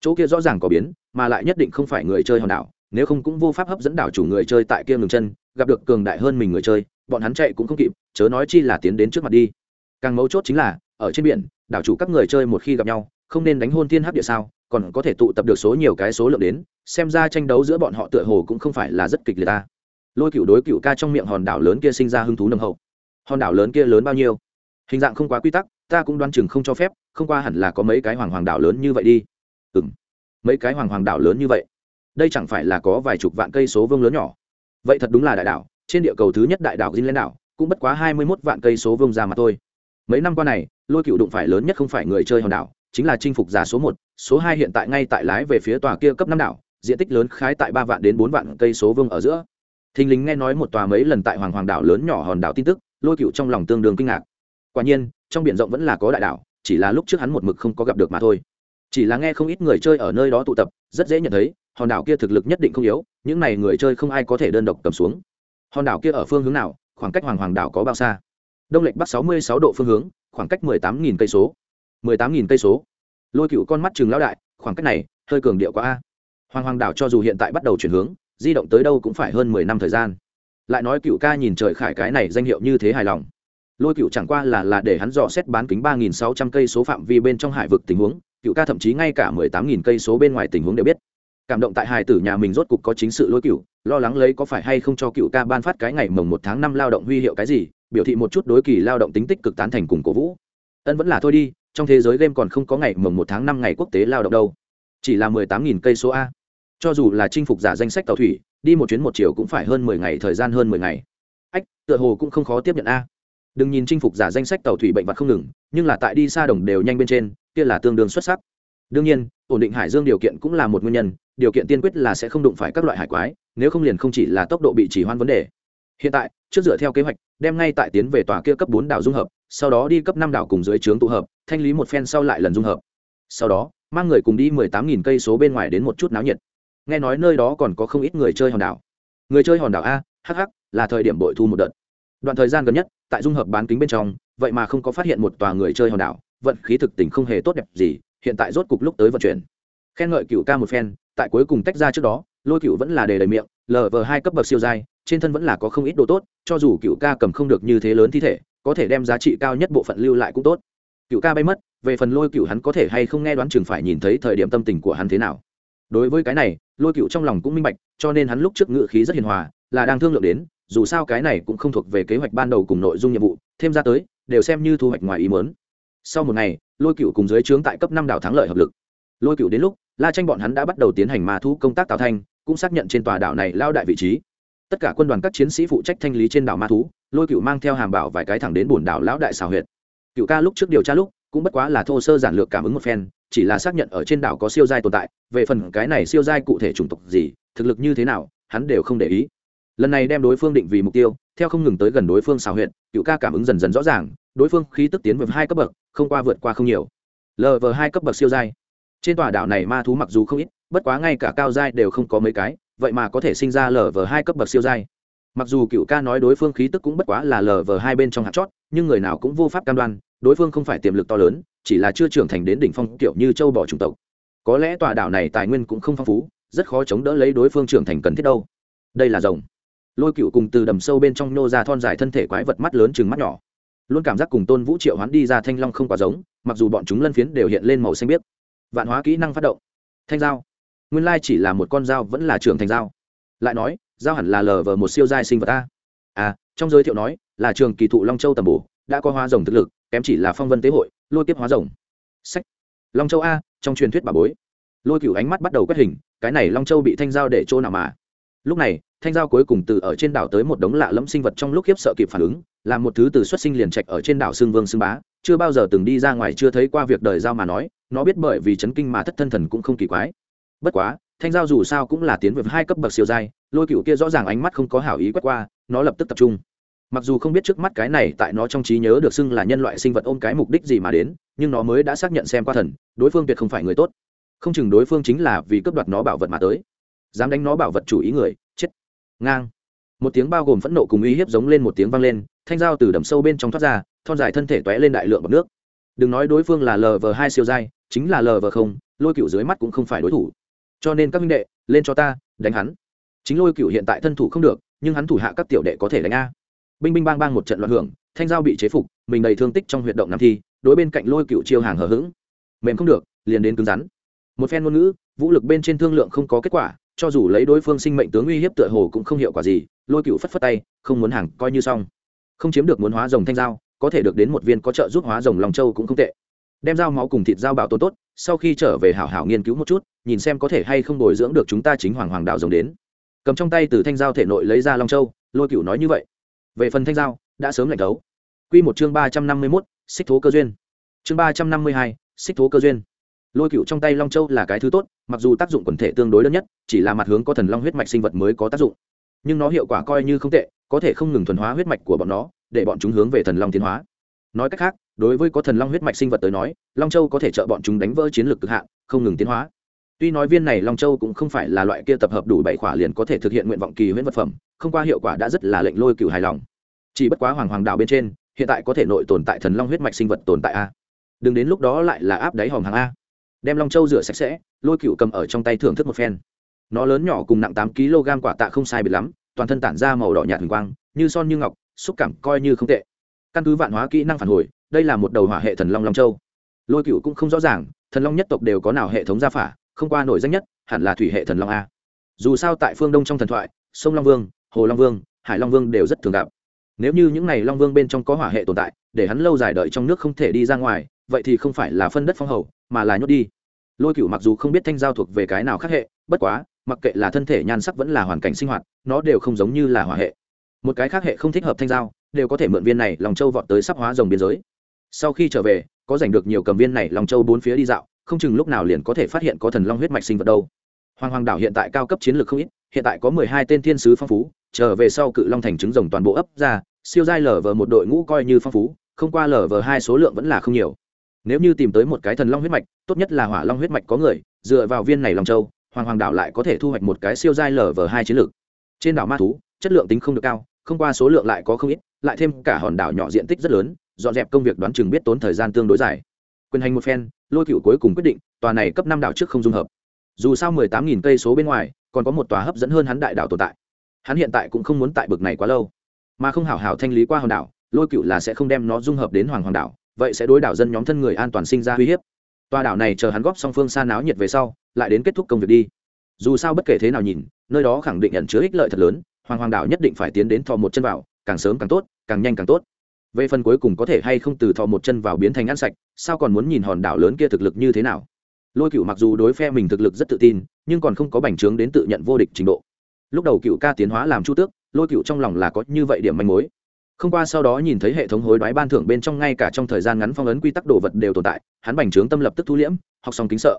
Chỗ kia rõ ràng có biến, mà lại nhất định không phải người chơi hòn đảo, nếu không cũng vô pháp hấp dẫn đảo chủ người chơi tại kia ngừng chân, gặp được cường đại hơn mình người chơi, bọn hắn chạy cũng không kịp, chớ nói chi là tiến đến trước mặt đi càng mấu chốt chính là, ở trên biển, đảo chủ các người chơi một khi gặp nhau, không nên đánh hôn thiên hấp địa sao, còn có thể tụ tập được số nhiều cái số lượng đến, xem ra tranh đấu giữa bọn họ tựa hồ cũng không phải là rất kịch liệt ta. Lôi cựu đối cựu ca trong miệng hòn đảo lớn kia sinh ra hứng thú nồng hậu. Hòn đảo lớn kia lớn bao nhiêu? Hình dạng không quá quy tắc, ta cũng đoán chừng không cho phép, không qua hẳn là có mấy cái hoàng hoàng đảo lớn như vậy đi. Ừ m mấy cái hoàng hoàng đảo lớn như vậy? Đây chẳng phải là có vài chục vạn cây số vương lớn nhỏ? Vậy thật đúng là đại đảo, trên địa cầu thứ nhất đại đảo lên đảo, cũng bất quá hai mươi mốt vạn cây số vương ra mà thôi mấy năm qua này, lôi cựu đụng phải lớn nhất không phải người chơi hòn đảo, chính là chinh phục giả số một, số hai hiện tại ngay tại lái về phía tòa kia cấp năm đảo, diện tích lớn khái tại ba vạn đến bốn vạn cây số vương ở giữa. Thình lình nghe nói một tòa mấy lần tại hoàng hoàng đảo lớn nhỏ hòn đảo tin tức, lôi cựu trong lòng tương đương kinh ngạc. Quả nhiên, trong biển rộng vẫn là có đại đảo, chỉ là lúc trước hắn một mực không có gặp được mà thôi. Chỉ là nghe không ít người chơi ở nơi đó tụ tập, rất dễ nhận thấy, hòn đảo kia thực lực nhất định không yếu, những n à y người chơi không ai có thể đơn độc cầm xuống. Hòn đảo kia ở phương hướng nào, khoảng cách hoàng hoàng đảo có bao xa? Đông lệch bắc sáu mươi sáu độ phương hướng, khoảng cách mười tám nghìn cây số. mười tám nghìn cây số. Lôi cựu con mắt chừng lão đại, khoảng cách này, hơi cường điệu quá a. Hoàng hoàng đảo cho dù hiện tại bắt đầu chuyển hướng, di động tới đâu cũng phải hơn mười năm thời gian. Lại nói cựu ca nhìn trời khải cái này danh hiệu như thế hài lòng. Lôi cựu chẳng qua là là để hắn dò xét bán kính ba nghìn sáu trăm cây số phạm vi bên trong hải vực tình huống, cựu ca thậm chí ngay cả mười tám nghìn cây số bên ngoài tình huống đều biết. Cảm động tại hài tử nhà mình rốt cục có chính sự lôi cựu, lo lắng lấy có phải hay không cho cựu ca ban phát cái ngày mồng một tháng năm lao động huy hiệu cái gì biểu thị một chút đối kỳ lao động tính tích cực tán thành cùng cổ vũ. Ân vẫn là thôi đi, trong thế giới game còn không có ngày mồng một tháng năm ngày quốc tế lao động đâu. Chỉ là mười tám nghìn cây số a. Cho dù là chinh phục giả danh sách tàu thủy, đi một chuyến một chiều cũng phải hơn mười ngày, thời gian hơn mười ngày. Ách, tựa hồ cũng không khó tiếp nhận a. Đừng nhìn chinh phục giả danh sách tàu thủy bệnh vật không ngừng, nhưng là tại đi xa đồng đều nhanh bên trên, kia là tương đương xuất sắc. Đương nhiên, ổn định hải dương điều kiện cũng là một nguyên nhân, điều kiện tiên quyết là sẽ không đụng phải các loại hải quái, nếu không liền không chỉ là tốc độ bị chỉ hoan vấn đề hiện tại, trước dựa theo kế hoạch, đem ngay tại tiến về tòa kia cấp bốn đảo dung hợp, sau đó đi cấp năm đảo cùng dưới trướng tụ hợp, thanh lý một phen sau lại lần dung hợp. Sau đó, mang người cùng đi mười tám nghìn cây số bên ngoài đến một chút náo nhiệt. Nghe nói nơi đó còn có không ít người chơi hòn đảo. Người chơi hòn đảo a hh là thời điểm bội thu một đợt. Đoạn thời gian gần nhất, tại dung hợp bán kính bên trong, vậy mà không có phát hiện một tòa người chơi hòn đảo, vận khí thực tình không hề tốt đẹp gì, hiện tại rốt cục lúc tới vận chuyển. Khen ngợi cựu ca một phen, tại cuối cùng tách ra trước đó lôi cựu vẫn là đề đầy miệng, lờ vờ hai cấp bậc siêu dai trên thân vẫn là có không ít đồ tốt, cho dù cựu ca cầm không được như thế lớn thi thể, có thể đem giá trị cao nhất bộ phận lưu lại cũng tốt. Cựu ca bay mất, về phần lôi cựu hắn có thể hay không nghe đoán chừng phải nhìn thấy thời điểm tâm tình của hắn thế nào. Đối với cái này, lôi cựu trong lòng cũng minh bạch, cho nên hắn lúc trước ngự khí rất hiền hòa, là đang thương lượng đến, dù sao cái này cũng không thuộc về kế hoạch ban đầu cùng nội dung nhiệm vụ, thêm ra tới, đều xem như thu hoạch ngoài ý mớn sau một ngày, lôi cựu cùng dưới trướng tại cấp năm đảo thắng lợi hợp lực. Lôi cựu đến lúc, la tranh bọn hắn đã bắt đầu tiến hành ma thu công tác tạo thanh cũng xác nhận trên tòa đảo này lao đại vị trí. Tất cả quân đoàn các chiến sĩ phụ trách thanh lý trên đảo ma thú, lôi cựu mang theo hàm bảo vài cái thẳng đến bồn đảo lão đại xào huyệt. Cựu ca lúc trước điều tra lúc, cũng bất quá là thô sơ giản lược cảm ứng một phen, chỉ là xác nhận ở trên đảo có siêu giai tồn tại, về phần cái này siêu giai cụ thể chủng tộc gì, thực lực như thế nào, hắn đều không để ý. Lần này đem đối phương định vì mục tiêu, theo không ngừng tới gần đối phương xào huyện cựu ca cảm ứng dần dần rõ ràng, đối phương khí tức tiến vượt hai cấp bậc, không qua vượt qua không nhiều. Lv hai cấp bậc siêu giai. Trên tòa đảo này ma thú mặc dù không ít bất quá ngay cả cao giai đều không có mấy cái, vậy mà có thể sinh ra lv hai cấp bậc siêu giai. Mặc dù cựu ca nói đối phương khí tức cũng bất quá là lv hai bên trong hạt chót, nhưng người nào cũng vô pháp cam đoan, đối phương không phải tiềm lực to lớn, chỉ là chưa trưởng thành đến đỉnh phong kiểu như châu bò chủng tộc. Có lẽ tòa đảo này tài nguyên cũng không phong phú, rất khó chống đỡ lấy đối phương trưởng thành cần thiết đâu. Đây là rồng. Lôi cựu cùng từ đầm sâu bên trong nô ra thon dài thân thể quái vật mắt lớn chừng mắt nhỏ. Luôn cảm giác cùng tôn vũ triệu hoán đi ra thanh long không quá giống, mặc dù bọn chúng lân phiến đều hiện lên màu xanh biếc. Vạn hóa kỹ năng phát động. Thanh dao nguyên lai chỉ là một con dao vẫn là trưởng thành dao. Lại nói, dao hẳn là lờ vờ một siêu giai sinh vật ta à trong giới thiệu nói, là trường kỳ thụ long châu tầm bổ, đã có hóa rồng thực lực, kém chỉ là phong vân tế hội, lôi tiếp hóa rồng. Sách. Long châu a, trong truyền thuyết bà bối. Lôi cựu ánh mắt bắt đầu quét hình, cái này long châu bị thanh giao để chỗ nào mà? Lúc này, thanh giao cuối cùng từ ở trên đảo tới một đống lạ lẫm sinh vật trong lúc khiếp sợ kịp phản ứng, là một thứ từ xuất sinh liền trạch ở trên đảo xương vương xương bá, chưa bao giờ từng đi ra ngoài, chưa thấy qua việc đời giao mà nói, nó biết bởi vì chấn kinh mà thất thân thần cũng không kỳ quái bất quá, thanh giao dù sao cũng là tiến về hai cấp bậc siêu giai, lôi cựu kia rõ ràng ánh mắt không có hảo ý quét qua, nó lập tức tập trung. Mặc dù không biết trước mắt cái này tại nó trong trí nhớ được xưng là nhân loại sinh vật ôm cái mục đích gì mà đến, nhưng nó mới đã xác nhận xem qua thần, đối phương tuyệt không phải người tốt. Không chừng đối phương chính là vì cướp đoạt nó bảo vật mà tới. Dám đánh nó bảo vật chủ ý người, chết. Ngang. Một tiếng bao gồm phẫn nộ cùng uy hiếp giống lên một tiếng vang lên, thanh dao từ đầm sâu bên trong thoát ra, thon dài thân thể t lên đại lượng bọc nước. Đừng nói đối phương là lv hai siêu dai chính là lv không, lôi cựu dưới mắt cũng không phải đối thủ cho nên các minh đệ, lên cho ta, đánh hắn. Chính lôi cựu hiện tại thân thủ không được, nhưng hắn thủ hạ các tiểu đệ có thể đánh a. Binh binh bang bang một trận loạn hưởng, thanh giao bị chế phục, mình đầy thương tích trong huyệt động nam thi, đối bên cạnh lôi cựu chiêu hàng hờ hững. Mềm không được, liền đến cứng rắn. Một phen ngôn ngữ, vũ lực bên trên thương lượng không có kết quả, cho dù lấy đối phương sinh mệnh tướng uy hiếp tựa hồ cũng không hiệu quả gì, lôi cựu phất phất tay, không muốn hàng, coi như xong. Không chiếm được muốn hóa rồng thanh giao, có thể được đến một viên có trợ giúp hóa rồng lòng châu cũng không tệ đem dao máu cùng thịt dao bảo tồn tốt sau khi trở về hảo hảo nghiên cứu một chút nhìn xem có thể hay không bồi dưỡng được chúng ta chính hoàng hoàng đạo rồng đến. Cầm trong tay từ thanh dao thể nội lấy ra long châu lôi cựu nói như vậy. Về phần thanh dao, đã sớm lạnh đấu q một chương ba trăm năm mươi mốt xích thố cơ duyên. Chương ba trăm năm mươi hai xích thố cơ duyên. Lôi cựu trong tay long châu là cái thứ tốt mặc dù tác dụng quần thể tương đối đơn nhất chỉ là mặt hướng có thần long huyết mạch sinh vật mới có tác dụng. Nhưng nó hiệu quả coi như không tệ có thể không ngừng thuần hóa huyết mạch của bọn nó để bọn chúng hướng về thần long tiến hóa. Nói cách khác đối với có thần long huyết mạch sinh vật tới nói, long châu có thể trợ bọn chúng đánh vỡ chiến lược cực hạn, không ngừng tiến hóa. Tuy nói viên này long châu cũng không phải là loại kia tập hợp đủ bảy khỏa liền có thể thực hiện nguyện vọng kỳ huyễn vật phẩm, không qua hiệu quả đã rất là lệnh lôi cựu hài lòng. Chỉ bất quá hoàng hoàng đảo bên trên, hiện tại có thể nội tồn tại thần long huyết mạch sinh vật tồn tại a. Đừng đến lúc đó lại là áp đáy hòm hàng a. Đem long châu rửa sạch sẽ, lôi cựu cầm ở trong tay thưởng thức một phen. Nó lớn nhỏ cùng nặng tám kg quả tạ không sai biệt lắm, toàn thân tản ra màu đỏ nhạt huỳnh quang, như son như ngọc, xúc cảm coi như không tệ. Căn cứ vạn hóa kỹ năng phản hồi đây là một đầu hỏa hệ thần long long châu. Lôi cựu cũng không rõ ràng, thần long nhất tộc đều có nào hệ thống gia phả, không qua nổi danh nhất, hẳn là thủy hệ thần long a. Dù sao tại phương đông trong thần thoại, sông long vương, hồ long vương, hải long vương đều rất thường gặp. Nếu như những n à y long vương bên trong có hỏa hệ tồn tại, để hắn lâu dài đợi trong nước không thể đi ra ngoài, vậy thì không phải là phân đất phong hầu, mà là nhốt đi. Lôi cựu mặc dù không biết thanh giao thuộc về cái nào khác hệ, bất quá, mặc kệ là thân thể nhan sắc vẫn là hoàn cảnh sinh hoạt, nó đều không giống như là hỏa hệ. Một cái khác hệ không thích hợp thanh giao, đều có thể mượn viên này lòng châu vọt tới sắp hóa dòng biên giới sau khi trở về, có giành được nhiều cầm viên này lòng châu bốn phía đi dạo, không chừng lúc nào liền có thể phát hiện có thần long huyết mạch sinh vật đâu. Hoàng hoàng đảo hiện tại cao cấp chiến lược không ít, hiện tại có mười hai tên thiên sứ phong phú, trở về sau cự long thành trứng rồng toàn bộ ấp ra, siêu giai lở vờ một đội ngũ coi như phong phú, không qua lở vờ hai số lượng vẫn là không nhiều. Nếu như tìm tới một cái thần long huyết mạch, tốt nhất là hỏa long huyết mạch có người, dựa vào viên này lòng châu, hoàng hoàng đảo lại có thể thu hoạch một cái siêu giai lở vờ hai chiến lược. Trên đảo ma thú, chất lượng tính không được cao, không qua số lượng lại có không ít, lại thêm cả hòn đảo nhỏ diện tích rất lớn dọn dẹp công việc đoán chừng biết tốn thời gian tương đối dài. Quyền hành một phen, lôi cựu cuối cùng quyết định, tòa này cấp năm đảo trước không dung hợp. Dù sao mười tám nghìn cây số bên ngoài, còn có một tòa hấp dẫn hơn hắn đại đảo tồn tại. Hắn hiện tại cũng không muốn tại bực này quá lâu. Mà không hảo hảo thanh lý qua hòn đảo, lôi cựu là sẽ không đem nó dung hợp đến hoàng hoàng đảo, vậy sẽ đối đảo dân nhóm thân người an toàn sinh ra uy hiếp. Tòa đảo này chờ hắn góp song phương xa náo nhiệt về sau, lại đến kết thúc công việc đi. Dù sao bất kể thế nào nhìn, nơi đó khẳng định nhận chứa ích lợi thật lớn, hoàng hoàng đảo nhất định phải tiến đến thò một chân vào, càng sớm càng tốt, càng nhanh càng tốt về phần cuối cùng có thể hay không từ thò một chân vào biến thành ăn sạch, sao còn muốn nhìn hòn đảo lớn kia thực lực như thế nào? Lôi cựu mặc dù đối phe mình thực lực rất tự tin, nhưng còn không có bành trướng đến tự nhận vô địch trình độ. Lúc đầu cựu ca tiến hóa làm chu tước, lôi cựu trong lòng là có như vậy điểm manh mối. Không qua sau đó nhìn thấy hệ thống hối đoái ban thưởng bên trong ngay cả trong thời gian ngắn phong ấn quy tắc đồ vật đều tồn tại, hắn bành trướng tâm lập tức thu liễm, học xong kính sợ.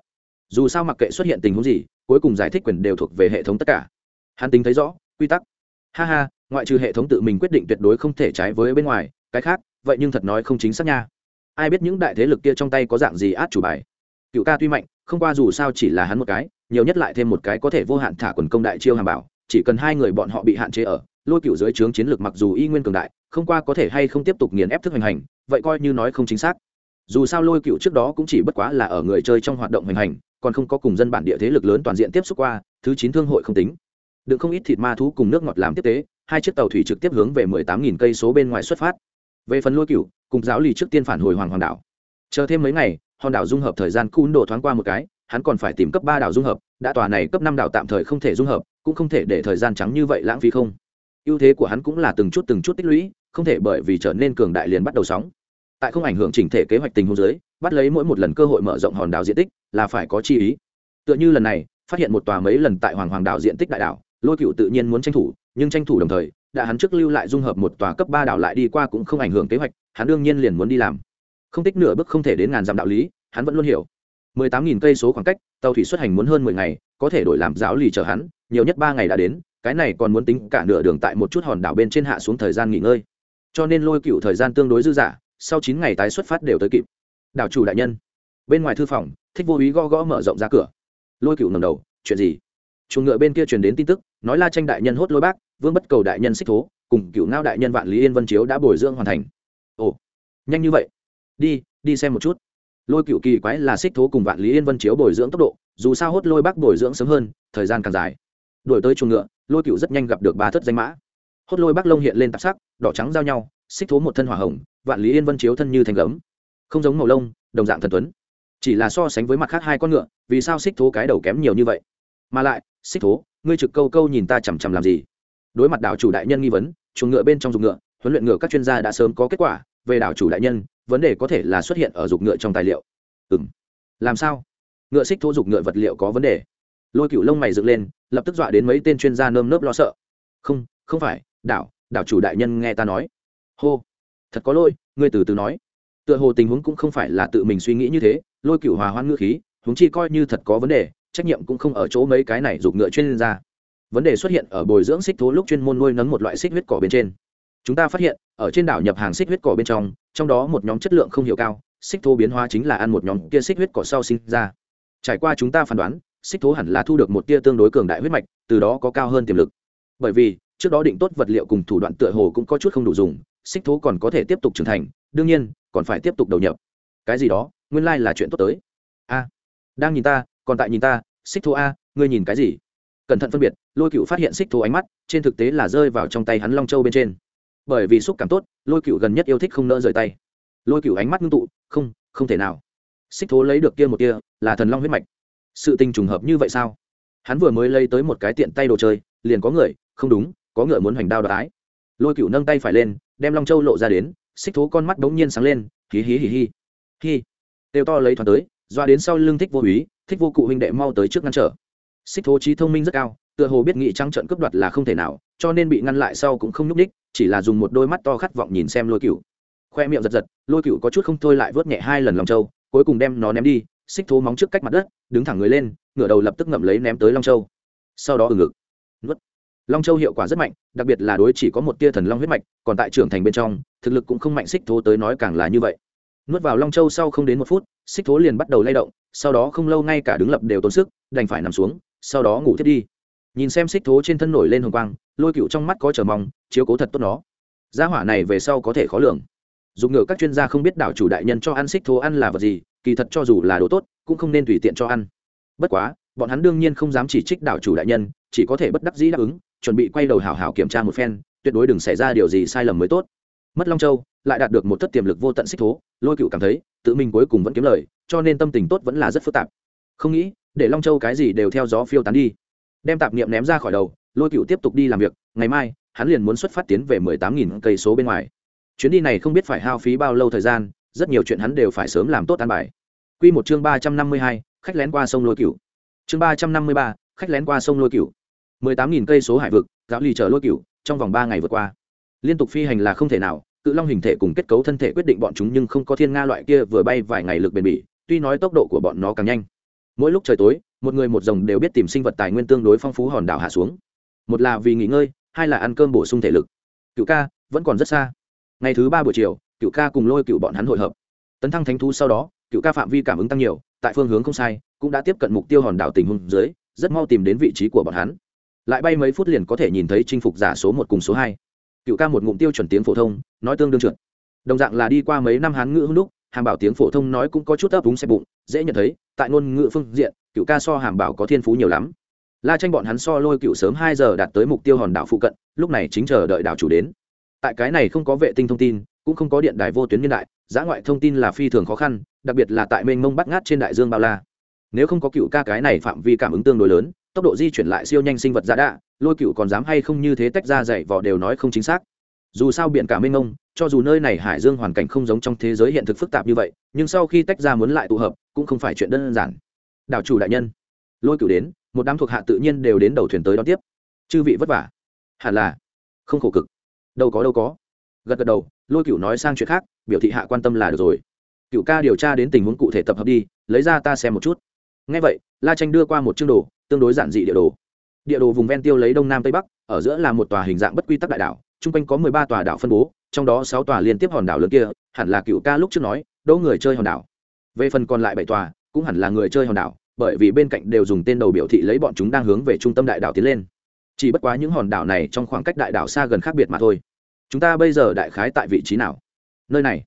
Dù sao mặc kệ xuất hiện tình huống gì, cuối cùng giải thích quyền đều thuộc về hệ thống tất cả. Hắn tính thấy rõ, quy tắc. Ha ha, ngoại trừ hệ thống tự mình quyết định tuyệt đối không thể trái với bên ngoài cái khác, vậy nhưng thật nói không chính xác nha. Ai biết những đại thế lực kia trong tay có dạng gì át chủ bài? Cựu ca tuy mạnh, không qua dù sao chỉ là hắn một cái, nhiều nhất lại thêm một cái có thể vô hạn thả quần công đại chiêu hàm bảo, chỉ cần hai người bọn họ bị hạn chế ở, lôi cựu dưới trướng chiến lược mặc dù y nguyên cường đại, không qua có thể hay không tiếp tục nghiền ép thức hành hành, vậy coi như nói không chính xác. Dù sao lôi cựu trước đó cũng chỉ bất quá là ở người chơi trong hoạt động hành hành, còn không có cùng dân bản địa thế lực lớn toàn diện tiếp xúc qua, thứ chín thương hội không tính. Đừng không ít thịt ma thú cùng nước ngọt làm tiếp tế, hai chiếc tàu thủy trực tiếp hướng về mười tám nghìn cây số bên ngoài xuất phát về phần lôi cựu cùng giáo lì trước tiên phản hồi hoàng hoàng đảo. Chờ thêm mấy ngày hòn đảo dung hợp thời gian cun độ thoáng qua một cái, hắn còn phải tìm cấp ba đảo dung hợp, đã tòa này cấp năm đảo tạm thời không thể dung hợp, cũng không thể để thời gian trắng như vậy lãng phí không. Ưu thế của hắn cũng là từng chút từng chút tích lũy, không thể bởi vì trở nên cường đại liền bắt đầu sóng. Tại không ảnh hưởng chỉnh thể kế hoạch tình huống dưới, bắt lấy mỗi một lần cơ hội mở rộng hòn đảo diện tích là phải có chi ý. Tựa như lần này, phát hiện một tòa mấy lần tại hoàng hoàng đảo diện tích đại đảo lôi cựu tự nhiên muốn tranh thủ, nhưng tranh thủ đồng thời, đã hắn trước lưu lại dung hợp một tòa cấp ba đảo lại đi qua cũng không ảnh hưởng kế hoạch, hắn đương nhiên liền muốn đi làm. Không tích nửa bước không thể đến ngàn dặm đạo lý, hắn vẫn luôn hiểu. Mười tám nghìn cây số khoảng cách, tàu thủy xuất hành muốn hơn mười ngày, có thể đổi làm giáo lì chở hắn, nhiều nhất ba ngày đã đến, cái này còn muốn tính cả nửa đường tại một chút hòn đảo bên trên hạ xuống thời gian nghỉ ngơi. Cho nên lôi cựu thời gian tương đối dư dả, sau chín ngày tái xuất phát đều tới kịp. Đảo chủ đại nhân. Bên ngoài thư phòng, thích vô ý gõ gõ mở rộng ra cửa. Lôi cựu ngầm đầu, chuyện gì? Chuồng ngựa bên kia truyền đến tin tức, nói la tranh đại nhân hốt lôi bác, vương bất cầu đại nhân xích thố, cùng cựu ngao đại nhân vạn lý yên vân chiếu đã bồi dưỡng hoàn thành. Ồ, nhanh như vậy. Đi đi xem một chút. Lôi cựu kỳ quái là xích thố cùng vạn lý yên vân chiếu bồi dưỡng tốc độ, dù sao hốt lôi bác bồi dưỡng sớm hơn, thời gian càng dài. Đổi tới chuồng ngựa, lôi cựu rất nhanh gặp được ba thất danh mã. Hốt lôi bác lông hiện lên tạp sắc, đỏ trắng giao nhau, xích thố một thân hỏa hồng, vạn lý yên vân chiếu thân như thành gấm. Không giống màu lông, đồng dạng thần tuấn. Chỉ là so sánh với mặt khác hai con ngựa, vì sao xích thố cái đầu kém nhiều như vậy? Mà lại xích thố, ngươi trực câu câu nhìn ta chằm chằm làm gì? Đối mặt đảo chủ đại nhân nghi vấn, chuồng ngựa bên trong dùng ngựa, huấn luyện ngựa các chuyên gia đã sớm có kết quả, về đảo chủ đại nhân, vấn đề có thể là xuất hiện ở dục ngựa trong tài liệu. Ừ m làm sao? Ngựa xích Thố dục ngựa vật liệu có vấn đề. Lôi cựu lông mày dựng lên, lập tức dọa đến mấy tên chuyên gia nơm nớp lo sợ. Không không phải, đảo đảo chủ đại nhân nghe ta nói. Hô, thật có lôi ngươi từ từ nói. Tựa hồ tình huống cũng không phải là tự mình suy nghĩ như thế, lôi cựu hòa hoan ngữ khí, huống chi coi như thật có vấn đề trách nhiệm cũng không ở chỗ mấy cái này giục ngựa chuyên gia. Vấn đề xuất hiện ở bồi dưỡng xích thố lúc chuyên môn nuôi nấng một loại xích huyết cỏ bên trên. Chúng ta phát hiện, ở trên đảo nhập hàng xích huyết cỏ bên trong trong đó một nhóm chất lượng không hiểu cao, xích thố biến hóa chính là ăn một nhóm kia xích huyết cỏ sau sinh ra. Trải qua chúng ta phán đoán, xích thố hẳn là thu được một tia tương đối cường đại huyết mạch, từ đó có cao hơn tiềm lực. Bởi vì, trước đó định tốt vật liệu cùng thủ đoạn tựa hồ cũng có chút không đủ dùng, xích thố còn có thể tiếp tục trưởng thành, đương nhiên, còn phải tiếp tục đầu nhập. Cái gì đó, nguyên lai là chuyện tốt tới. A, đang nhìn ta còn tại nhìn ta, xích thô a, ngươi nhìn cái gì? Cẩn thận phân biệt, lôi cựu phát hiện xích thô ánh mắt, trên thực tế là rơi vào trong tay hắn long châu bên trên. Bởi vì xúc cảm tốt, lôi cựu gần nhất yêu thích không nỡ rời tay. Lôi cựu ánh mắt ngưng tụ, không không thể nào. Xích thố lấy được kia một kia, là thần long huyết mạch. Sự tình trùng hợp như vậy sao? Hắn vừa mới lấy tới một cái tiện tay đồ chơi, liền có người, không đúng, có ngựa muốn hoành đao đoái lôi cựu nâng tay phải lên, đem long châu lộ ra đến, xích thố con mắt bỗng nhiên sáng lên, hí hí hí hí. Hí têu to lấy thoáng tới doa đến sau lưng thích vô úy, thích vô cụ huynh đệ mau tới trước ngăn trở. Xích thố trí thông minh rất cao, tựa hồ biết nghị trăng trận cướp đoạt là không thể nào, cho nên bị ngăn lại sau cũng không nhúc đích chỉ là dùng một đôi mắt to khát vọng nhìn xem lôi cựu khoe miệng giật giật, lôi cựu có chút không thôi lại vớt nhẹ hai lần lòng châu cuối cùng đem nó ném đi, xích thố móng trước cách mặt đất, đứng thẳng người lên, ngửa đầu lập tức ngậm lấy ném tới long châu. Sau đó ở ngực, nuốt. Long châu hiệu quả rất mạnh, đặc biệt là đối chỉ có một tia thần long huyết mạch, còn tại trưởng thành bên trong, thực lực cũng không mạnh xích thố tới nói càng là như vậy. Nuốt vào long châu sau không đến một phút xích thố liền bắt đầu lay động, sau đó không lâu ngay cả đứng lập đều tốn sức, đành phải nằm xuống, sau đó ngủ thiết đi. Nhìn xem xích thố trên thân nổi lên hồng quang, lôi cựu trong mắt có chờ mong, chiếu cố thật tốt nó. Gia hỏa này về sau có thể khó lường. Dùng ngựa các chuyên gia không biết đảo chủ đại nhân cho ăn xích thố ăn là vật gì, kỳ thật cho dù là đồ tốt, cũng không nên tùy tiện cho ăn. Bất quá, bọn hắn đương nhiên không dám chỉ trích đảo chủ đại nhân, chỉ có thể bất đắc dĩ đáp ứng, chuẩn bị quay đầu hảo hảo kiểm tra một phen, tuyệt đối đừng xảy ra điều gì sai lầm mới tốt. Mất long châu, lại đạt được một thất tiềm lực vô tận xích thố, lôi cựu cảm thấy tự mình cuối cùng vẫn kiếm lời, cho nên tâm tình tốt vẫn là rất phức tạp. Không nghĩ, để long châu cái gì đều theo gió phiêu tán đi. Đem tạp niệm ném ra khỏi đầu, lôi cựu tiếp tục đi làm việc, ngày mai, hắn liền muốn xuất phát tiến về mười tám nghìn cây số bên ngoài. Chuyến đi này không biết phải hao phí bao lâu thời gian, rất nhiều chuyện hắn đều phải sớm làm tốt an bài. Q một chương ba trăm năm mươi hai, khách lén qua sông lôi cựu chương ba trăm năm mươi ba, khách lén qua sông lôi cựu mười tám nghìn cây số hải vực, gạo lì chở lôi cựu trong vòng ba ngày vượt qua. Liên tục phi hành là không thể nào cự long hình thể cùng kết cấu thân thể quyết định bọn chúng nhưng không có thiên nga loại kia vừa bay vài ngày lực bền bỉ, tuy nói tốc độ của bọn nó càng nhanh. Mỗi lúc trời tối, một người một rồng đều biết tìm sinh vật tài nguyên tương đối phong phú hòn đảo hạ xuống. Một là vì nghỉ ngơi, hai là ăn cơm bổ sung thể lực. Cựu ca, vẫn còn rất xa. Ngày thứ ba buổi chiều, cựu ca cùng lôi cựu bọn hắn hội hợp. Tấn thăng thánh thú sau đó, cựu ca phạm vi cảm ứng tăng nhiều, tại phương hướng không sai, cũng đã tiếp cận mục tiêu hòn đảo tình huống dưới, rất mau tìm đến vị trí của bọn hắn. Lại bay mấy phút liền có thể nhìn thấy chinh phục giả số một cùng số hai cựu ca một ngụm tiêu chuẩn tiếng phổ thông, nói tương đương trượt. Đồng dạng là đi qua mấy năm hán ngữ hưng đúc, hàm bảo tiếng phổ thông nói cũng có chút ấp úng xe bụng, dễ nhận thấy, tại ngôn ngữ phương diện, cựu ca so hàm bảo có thiên phú nhiều lắm. La tranh bọn hắn so lôi cựu sớm hai giờ đạt tới mục tiêu hòn đảo phụ cận, lúc này chính chờ đợi đảo chủ đến. Tại cái này không có vệ tinh thông tin, cũng không có điện đài vô tuyến nhân đại giã ngoại thông tin là phi thường khó khăn, đặc biệt là tại mênh mông bắt ngát trên đại dương bao la. Nếu không có cựu ca cái này phạm vi cảm ứng tương đối lớn tốc độ di chuyển lại siêu nhanh sinh vật giả đạ, lôi cựu còn dám hay không như thế tách ra dạy vỏ đều nói không chính xác. Dù sao biển cả mênh mông, cho dù nơi này hải dương hoàn cảnh không giống trong thế giới hiện thực phức tạp như vậy, nhưng sau khi tách ra muốn lại tụ hợp, cũng không phải chuyện đơn giản. Đảo chủ đại nhân, lôi cựu đến, một đám thuộc hạ tự nhiên đều đến đầu thuyền tới đón tiếp. Chư vị vất vả. Hẳn là, không khổ cực. Đâu có đâu có. Gật gật đầu, lôi cựu nói sang chuyện khác, biểu thị hạ quan tâm là được rồi. Cựu ca điều tra đến tình huống cụ thể tập hợp đi, lấy ra ta xem một chút. Ngay vậy, la tranh đưa qua một chương đồ tương đối giản dị địa đồ. Địa đồ vùng ven tiêu lấy đông nam tây bắc, ở giữa là một tòa hình dạng bất quy tắc đại đảo, chung quanh có mười ba tòa đảo phân bố, trong đó sáu tòa liên tiếp hòn đảo lớn kia, hẳn là cựu ca lúc trước nói, đỗ người chơi hòn đảo. Về phần còn lại bảy tòa, cũng hẳn là người chơi hòn đảo, bởi vì bên cạnh đều dùng tên đầu biểu thị lấy bọn chúng đang hướng về trung tâm đại đảo tiến lên. Chỉ bất quá những hòn đảo này trong khoảng cách đại đảo xa gần khác biệt mà thôi. Chúng ta bây giờ đại khái tại vị trí nào? Nơi này.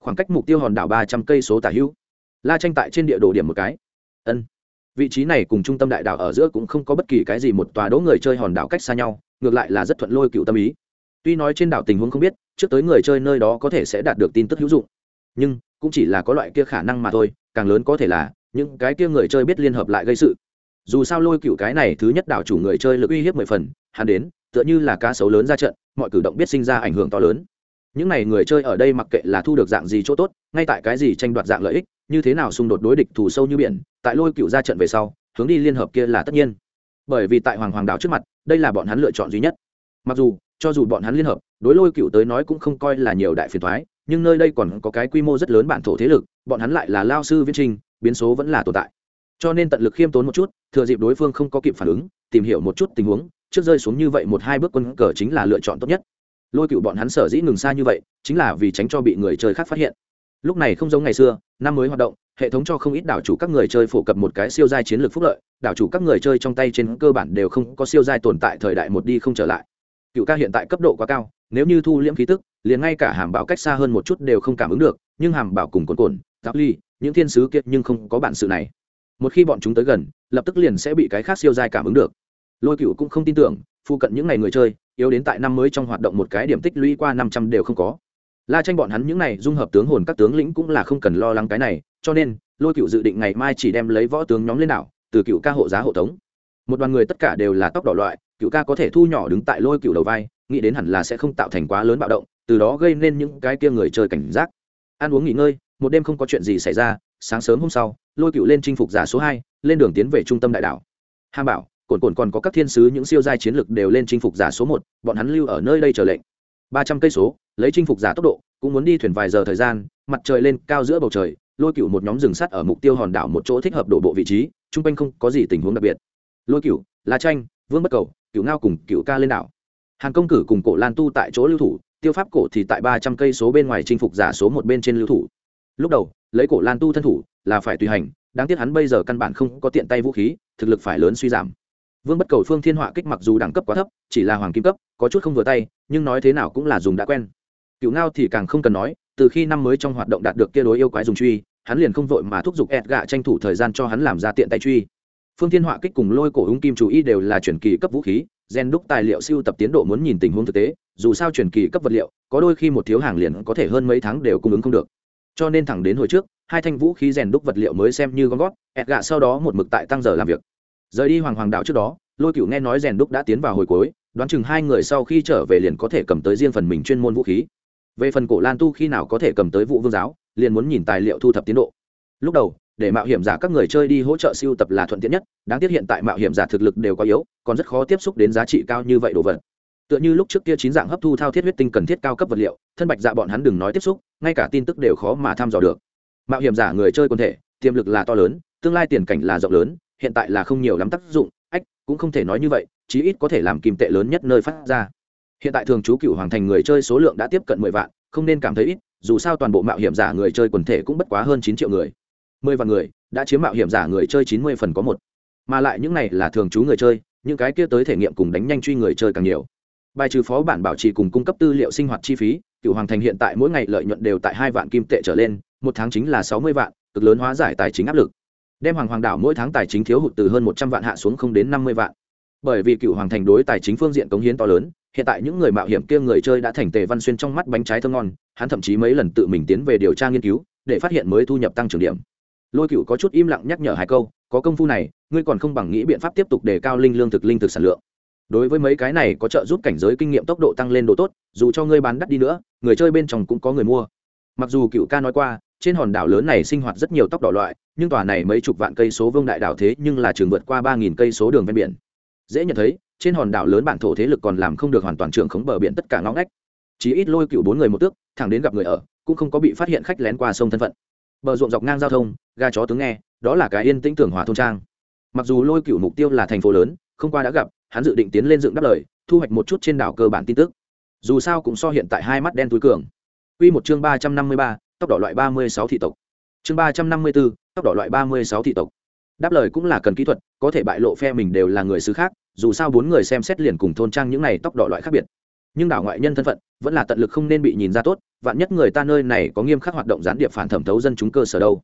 Khoảng cách mục tiêu hòn đảo ba trăm cây số tả hữu. La tranh tại trên địa đồ điểm một cái. Ân vị trí này cùng trung tâm đại đảo ở giữa cũng không có bất kỳ cái gì một tòa đỗ người chơi hòn đảo cách xa nhau, ngược lại là rất thuận lôi cựu tâm ý. Tuy nói trên đảo tình huống không biết, trước tới người chơi nơi đó có thể sẽ đạt được tin tức hữu dụng, nhưng cũng chỉ là có loại kia khả năng mà thôi, càng lớn có thể là những cái kia người chơi biết liên hợp lại gây sự. Dù sao lôi cựu cái này thứ nhất đảo chủ người chơi lực uy hiếp mười phần, hắn đến, tựa như là cá sấu lớn ra trận, mọi cử động biết sinh ra ảnh hưởng to lớn những n à y người chơi ở đây mặc kệ là thu được dạng gì chỗ tốt, ngay tại cái gì tranh đoạt dạng lợi ích, như thế nào xung đột đối địch thù sâu như biển, tại lôi cựu ra trận về sau, hướng đi liên hợp kia là tất nhiên. Bởi vì tại hoàng hoàng đảo trước mặt, đây là bọn hắn lựa chọn duy nhất. Mặc dù, cho dù bọn hắn liên hợp, đối lôi cựu tới nói cũng không coi là nhiều đại phiền thoái nhưng nơi đây còn có cái quy mô rất lớn bản thổ thế lực, bọn hắn lại là lao sư viễn trình, biến số vẫn là tồn tại. Cho nên tận lực khiêm tốn một chút, thừa dịp đối phương không có kịp phản ứng, tìm hiểu một chút tình huống, trước rơi xuống như vậy một hai bước quân cờ chính là lựa chọn tốt nhất lôi cựu bọn hắn sở dĩ ngừng xa như vậy, chính là vì tránh cho bị người chơi khác phát hiện. Lúc này không giống ngày xưa, năm mới hoạt động, hệ thống cho không ít đảo chủ các người chơi phổ cập một cái siêu giai chiến lược phúc lợi, đảo chủ các người chơi trong tay trên cơ bản đều không có siêu giai tồn tại thời đại một đi không trở lại. Cựu ca hiện tại cấp độ quá cao, nếu như thu liễm khí tức, liền ngay cả hàm bảo cách xa hơn một chút đều không cảm ứng được, nhưng hàm bảo cùng cồn cồn giáp ly, những thiên sứ kiệt nhưng không có bản sự này. Một khi bọn chúng tới gần, lập tức liền sẽ bị cái khác siêu giai cảm ứng được lôi cựu cũng không tin tưởng phụ cận những ngày người chơi, yếu đến tại năm mới trong hoạt động một cái điểm tích lũy qua năm trăm đều không có. La tranh bọn hắn những này dung hợp tướng hồn các tướng lĩnh cũng là không cần lo lắng cái này, cho nên, lôi cựu dự định ngày mai chỉ đem lấy võ tướng nhóm lên đảo, từ cựu ca hộ giá hộ tống. Một đoàn người tất cả đều là tóc đỏ loại, cựu ca có thể thu nhỏ đứng tại lôi cựu đầu vai, nghĩ đến hẳn là sẽ không tạo thành quá lớn bạo động, từ đó gây nên những cái kia người chơi cảnh giác. Ăn uống nghỉ ngơi, một đêm không có chuyện gì xảy ra, sáng sớm hôm sau, lôi cựu lên chinh phục giả số hai, lên đường tiến về trung tâm đại đảo. Hàm bảo cồn cồn còn có các thiên sứ những siêu giai chiến lực đều lên chinh phục giả số một, bọn hắn lưu ở nơi đây chờ lệnh. Ba trăm cây số, lấy chinh phục giả tốc độ, cũng muốn đi thuyền vài giờ thời gian, mặt trời lên cao giữa bầu trời, lôi cựu một nhóm rừng sắt ở mục tiêu hòn đảo một chỗ thích hợp đổ bộ vị trí, chung quanh không có gì tình huống đặc biệt. Lôi cựu lá tranh vương bất cầu cựu ngao cùng cựu ca lên đảo. Hàn công cử cùng cổ lan tu tại chỗ lưu thủ, tiêu pháp cổ thì tại ba trăm cây số bên ngoài chinh phục giả số một bên trên lưu thủ. Lúc đầu, lấy cổ lan tu thân thủ là phải tùy hành, đáng tiếc hắn bây giờ căn bản không có tiện tay vũ khí, thực lực phải lớn suy giảm vương bất cầu phương thiên họa kích mặc dù đẳng cấp quá thấp, chỉ là hoàng kim cấp, có chút không vừa tay, nhưng nói thế nào cũng là dùng đã quen. Cựu ngao thì càng không cần nói, từ khi năm mới trong hoạt động đạt được kia đối yêu quái dùng truy, hắn liền không vội mà thúc giục ẹt gạ tranh thủ thời gian cho hắn làm ra tiện tay truy. Phương thiên họa kích cùng lôi cổ húng kim chú ý đều là chuyển kỳ cấp vũ khí, gen đúc tài liệu siêu tập tiến độ muốn nhìn tình huống thực tế, dù sao chuyển kỳ cấp vật liệu, có đôi khi một thiếu hàng liền có thể hơn mấy tháng đều cung ứng không được. Cho nên thẳng đến hồi trước, hai thanh vũ khí rèn đúc vật liệu mới xem như gom gót ẹt gạ sau đó một mực tại tăng giờ làm việc rời đi hoàng hoàng đạo trước đó, lôi cựu nghe nói rèn đúc đã tiến vào hồi cuối, đoán chừng hai người sau khi trở về liền có thể cầm tới riêng phần mình chuyên môn vũ khí. Về phần cổ lan tu khi nào có thể cầm tới vụ vương giáo, liền muốn nhìn tài liệu thu thập tiến độ. Lúc đầu, để mạo hiểm giả các người chơi đi hỗ trợ siêu tập là thuận tiện nhất, đáng tiếc hiện tại mạo hiểm giả thực lực đều có yếu, còn rất khó tiếp xúc đến giá trị cao như vậy đồ vật. Tựa như lúc trước kia chín dạng hấp thu thao thiết huyết tinh cần thiết cao cấp vật liệu, thân bạch dạ bọn hắn đừng nói tiếp xúc, ngay cả tin tức đều khó mà thăm dò được. Mạo hiểm giả người chơi quân thể, tiềm lực là to lớn, tương lai tiền cảnh là rộng lớn hiện tại là không nhiều lắm tác dụng, ách, cũng không thể nói như vậy, chí ít có thể làm kim tệ lớn nhất nơi phát ra. Hiện tại thường trú cựu hoàng thành người chơi số lượng đã tiếp cận mười vạn, không nên cảm thấy ít, dù sao toàn bộ mạo hiểm giả người chơi quần thể cũng bất quá hơn chín triệu người. Mười vạn người, đã chiếm mạo hiểm giả người chơi chín mươi phần có một. Mà lại những này là thường trú người chơi, những cái kia tới thể nghiệm cùng đánh nhanh truy người chơi càng nhiều. Bài trừ phó bản bảo trì cùng cung cấp tư liệu sinh hoạt chi phí, cựu hoàng thành hiện tại mỗi ngày lợi nhuận đều tại hai vạn kim tệ trở lên, một tháng chính là sáu mươi vạn, cực lớn hóa giải tài chính áp lực đem hoàng hoàng đảo mỗi tháng tài chính thiếu hụt từ hơn một trăm vạn hạ xuống không đến năm mươi vạn. Bởi vì cựu hoàng thành đối tài chính phương diện cống hiến to lớn, hiện tại những người mạo hiểm kia người chơi đã thành tề văn xuyên trong mắt bánh trái thơ ngon, hắn thậm chí mấy lần tự mình tiến về điều tra nghiên cứu, để phát hiện mới thu nhập tăng trưởng điểm. Lôi cựu có chút im lặng nhắc nhở hai câu, có công phu này, ngươi còn không bằng nghĩ biện pháp tiếp tục đề cao linh lương thực linh thực sản lượng. Đối với mấy cái này có trợ giúp cảnh giới kinh nghiệm tốc độ tăng lên độ tốt, dù cho ngươi bán đắt đi nữa, người chơi bên trong cũng có người mua. Mặc dù cựu ca nói qua trên hòn đảo lớn này sinh hoạt rất nhiều tóc đỏ loại, nhưng tòa này mấy chục vạn cây số vương đại đảo thế nhưng là trường vượt qua ba nghìn cây số đường ven biển. Dễ nhận thấy, trên hòn đảo lớn bản thổ thế lực còn làm không được hoàn toàn trường khống bờ biển tất cả ngõ ngách. Chỉ ít lôi cựu bốn người một tước, thẳng đến gặp người ở, cũng không có bị phát hiện khách lén qua sông thân phận. Bờ ruộng dọc ngang giao thông ga chó tướng nghe, đó là cái yên tĩnh tưởng hòa thôn trang. Mặc dù lôi cựu mục tiêu là thành phố lớn, không qua đã gặp, hắn dự định tiến lên dựng đáp lời, thu hoạch một chút trên đảo cơ bản tin tức. Dù sao cũng so hiện tại hai mắt đen túi cường. Quy một chương ba trăm năm mươi ba tóc đỏ loại ba mươi sáu thị tộc. Chương ba trăm năm mươi bốn loại ba mươi sáu thị tộc. Đáp lời cũng là cần kỹ thuật, có thể bại lộ phe mình đều là người xứ khác, dù sao bốn người xem xét liền cùng thôn trang những này tóc đỏ loại khác biệt. Nhưng đảo ngoại nhân thân phận, vẫn là tận lực không nên bị nhìn ra tốt, vạn nhất người ta nơi này có nghiêm khắc hoạt động gián điệp phản thẩm thấu dân chúng cơ sở đâu.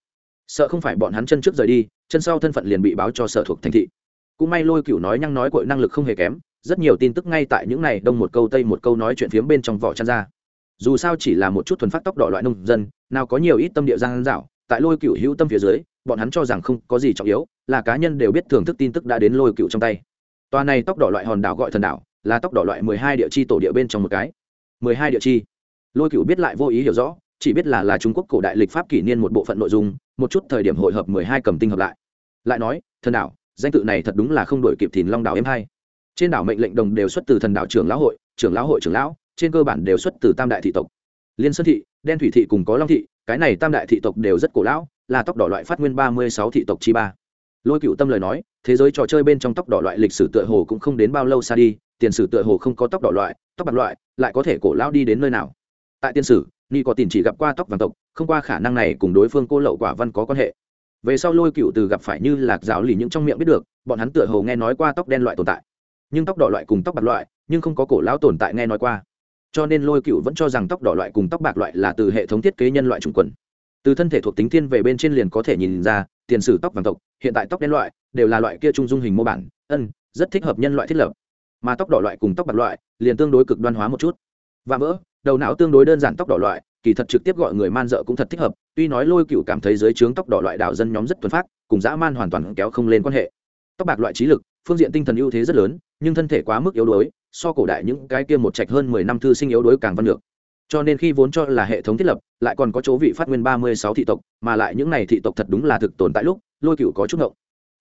Sợ không phải bọn hắn chân trước rời đi, chân sau thân phận liền bị báo cho sở thuộc thành thị. Cũng may lôi cửu nói nhăng nói cội năng lực không hề kém, rất nhiều tin tức ngay tại những này đông một câu tây một câu nói chuyện phiếm bên trong vỏ chăn ra dù sao chỉ là một chút thuần phát tóc đỏ loại nông dân, nào có nhiều ít tâm địa giang dạo tại lôi cửu hữu tâm phía dưới, bọn hắn cho rằng không có gì trọng yếu, là cá nhân đều biết thưởng thức tin tức đã đến lôi cửu trong tay. Tòa này tóc đỏ loại hòn đảo gọi thần đảo, là tóc đỏ loại mười hai địa chi tổ địa bên trong một cái. mười hai địa chi. Lôi cửu biết lại vô ý hiểu rõ, chỉ biết là là trung quốc cổ đại lịch pháp kỷ niên một bộ phận nội dung, một chút thời điểm hội hợp mười hai cầm tinh hợp lại. Lại nói, thần đảo, danh tự này thật đúng là không đổi kịp thìn long đảo em hai. Trên đảo mệnh lệnh đồng đều xuất từ thần đảo trưởng lão hội, trưởng lão hội trưởng lão trên cơ bản đều xuất từ tam đại thị tộc. Liên sơn thị, đen thủy thị cùng có long thị, cái này tam đại thị tộc đều rất cổ lão, là tóc đỏ loại phát nguyên ba mươi sáu thị tộc chi ba. Lôi cựu tâm lời nói, thế giới trò chơi bên trong tóc đỏ loại lịch sử tựa hồ cũng không đến bao lâu xa đi, tiền sử tựa hồ không có tóc đỏ loại, tóc bạc loại, lại có thể cổ lão đi đến nơi nào? Tại tiên sử, ni có tiền chỉ gặp qua tóc vàng tộc, không qua khả năng này cùng đối phương cô lậu quả văn có quan hệ. Về sau lôi cựu từ gặp phải như lạc giáo lì những trong miệng biết được, bọn hắn tựa hồ nghe nói qua tóc đen loại tồn tại. Nhưng tóc đỏ loại cùng tóc bạc loại, nhưng không có cổ lão tồn tại nghe nói qua cho nên lôi cựu vẫn cho rằng tóc đỏ loại cùng tóc bạc loại là từ hệ thống thiết kế nhân loại trùng quần. Từ thân thể thuộc tính thiên về bên trên liền có thể nhìn ra, tiền sử tóc vàng tộc, hiện tại tóc đen loại, đều là loại kia trung dung hình mô bản, ân, rất thích hợp nhân loại thiết lập. Mà tóc đỏ loại cùng tóc bạc loại, liền tương đối cực đoan hóa một chút. Và vỡ, đầu não tương đối đơn giản tóc đỏ loại, kỳ thật trực tiếp gọi người man dợ cũng thật thích hợp, tuy nói lôi cựu cảm thấy dưới trướng tóc đỏ loại đạo dân nhóm rất thuần phát cùng dã man hoàn toàn kéo không lên quan hệ. Tóc bạc loại trí lực, phương diện tinh thần ưu thế rất lớn, nhưng thân thể quá mức yếu đuối so cổ đại những cái kia một trạch hơn mười năm thư sinh yếu đuối càng văn được cho nên khi vốn cho là hệ thống thiết lập, lại còn có chỗ vị phát nguyên ba mươi sáu thị tộc, mà lại những này thị tộc thật đúng là thực tồn tại lúc, lôi cựu có chút ngộng.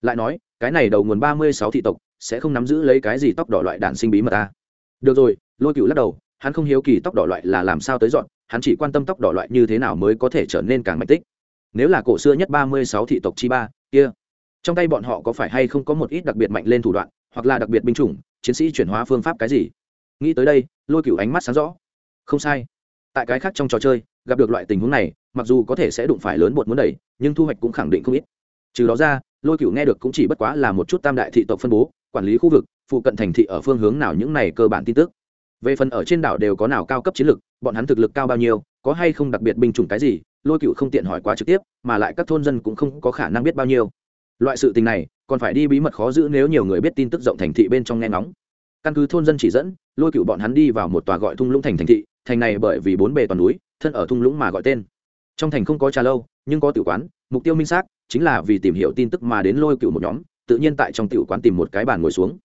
Lại nói, cái này đầu nguồn ba mươi sáu thị tộc sẽ không nắm giữ lấy cái gì tóc đỏ loại đàn sinh bí mật ta. Được rồi, lôi cựu lắc đầu, hắn không hiếu kỳ tóc đỏ loại là làm sao tới dọn, hắn chỉ quan tâm tóc đỏ loại như thế nào mới có thể trở nên càng mạnh tích. Nếu là cổ xưa nhất ba mươi sáu thị tộc chi ba, kia, trong tay bọn họ có phải hay không có một ít đặc biệt mạnh lên thủ đoạn, hoặc là đặc biệt binh chủng chiến sĩ chuyển hóa phương pháp cái gì? Nghĩ tới đây, lôi cựu ánh mắt sáng rõ. Không sai. Tại cái khác trong trò chơi, gặp được loại tình huống này, mặc dù có thể sẽ đụng phải lớn bột muốn đẩy, nhưng thu hoạch cũng khẳng định không ít. Trừ đó ra, lôi cựu nghe được cũng chỉ bất quá là một chút tam đại thị tộc phân bố, quản lý khu vực, phụ cận thành thị ở phương hướng nào những này cơ bản tin tức. Về phần ở trên đảo đều có nào cao cấp chiến lược bọn hắn thực lực cao bao nhiêu, có hay không đặc biệt binh chủng cái gì, lôi cựu không tiện hỏi quá trực tiếp, mà lại các thôn dân cũng không có khả năng biết bao nhiêu loại sự tình này, còn phải đi bí mật khó giữ nếu nhiều người biết tin tức rộng thành thị bên trong nghe ngóng. Căn cứ thôn dân chỉ dẫn, lôi cựu bọn hắn đi vào một tòa gọi thung lũng thành thành thị, thành này bởi vì bốn bề toàn núi, thân ở thung lũng mà gọi tên. Trong thành không có trà lâu, nhưng có tử quán, mục tiêu minh xác chính là vì tìm hiểu tin tức mà đến lôi cựu một nhóm, tự nhiên tại trong tiểu quán tìm một cái bàn ngồi xuống.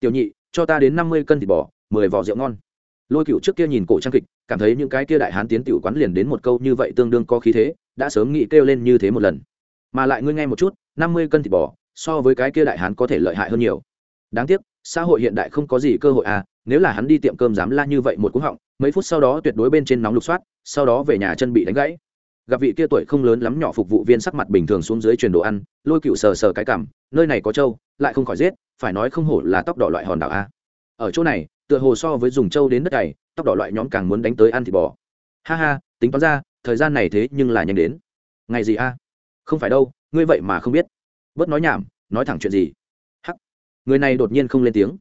Tiểu nhị, cho ta đến năm mươi cân thịt bò, mười vỏ rượu ngon. Lôi cựu trước kia nhìn cổ trang kịch, cảm thấy những cái kia đại hán tiến tiểu quán liền đến một câu như vậy tương đương có khí thế, đã sớm nghĩ kêu lên như thế một lần mà lại ngươi nghe một chút, năm mươi cân thịt bò, so với cái kia đại hán có thể lợi hại hơn nhiều. Đáng tiếc, xã hội hiện đại không có gì cơ hội à nếu là hắn đi tiệm cơm dám la như vậy một cú họng, mấy phút sau đó tuyệt đối bên trên nóng lục soát, sau đó về nhà chân bị đánh gãy. Gặp vị kia tuổi không lớn lắm nhỏ phục vụ viên sắc mặt bình thường xuống dưới truyền đồ ăn, lôi cựu sờ sờ cái cảm, nơi này có trâu, lại không khỏi giết, phải nói không hổ là tóc đỏ loại hòn đảo a. Ở chỗ này, tựa hồ so với dùng trâu đến đất này tóc đỏ loại nhóm càng muốn đánh tới ăn thịt bò. Ha ha, tính toán ra, thời gian này thế nhưng là nhanh đến. Ngày gì a? Không phải đâu, ngươi vậy mà không biết. Bớt nói nhảm, nói thẳng chuyện gì? Hắc. Người này đột nhiên không lên tiếng.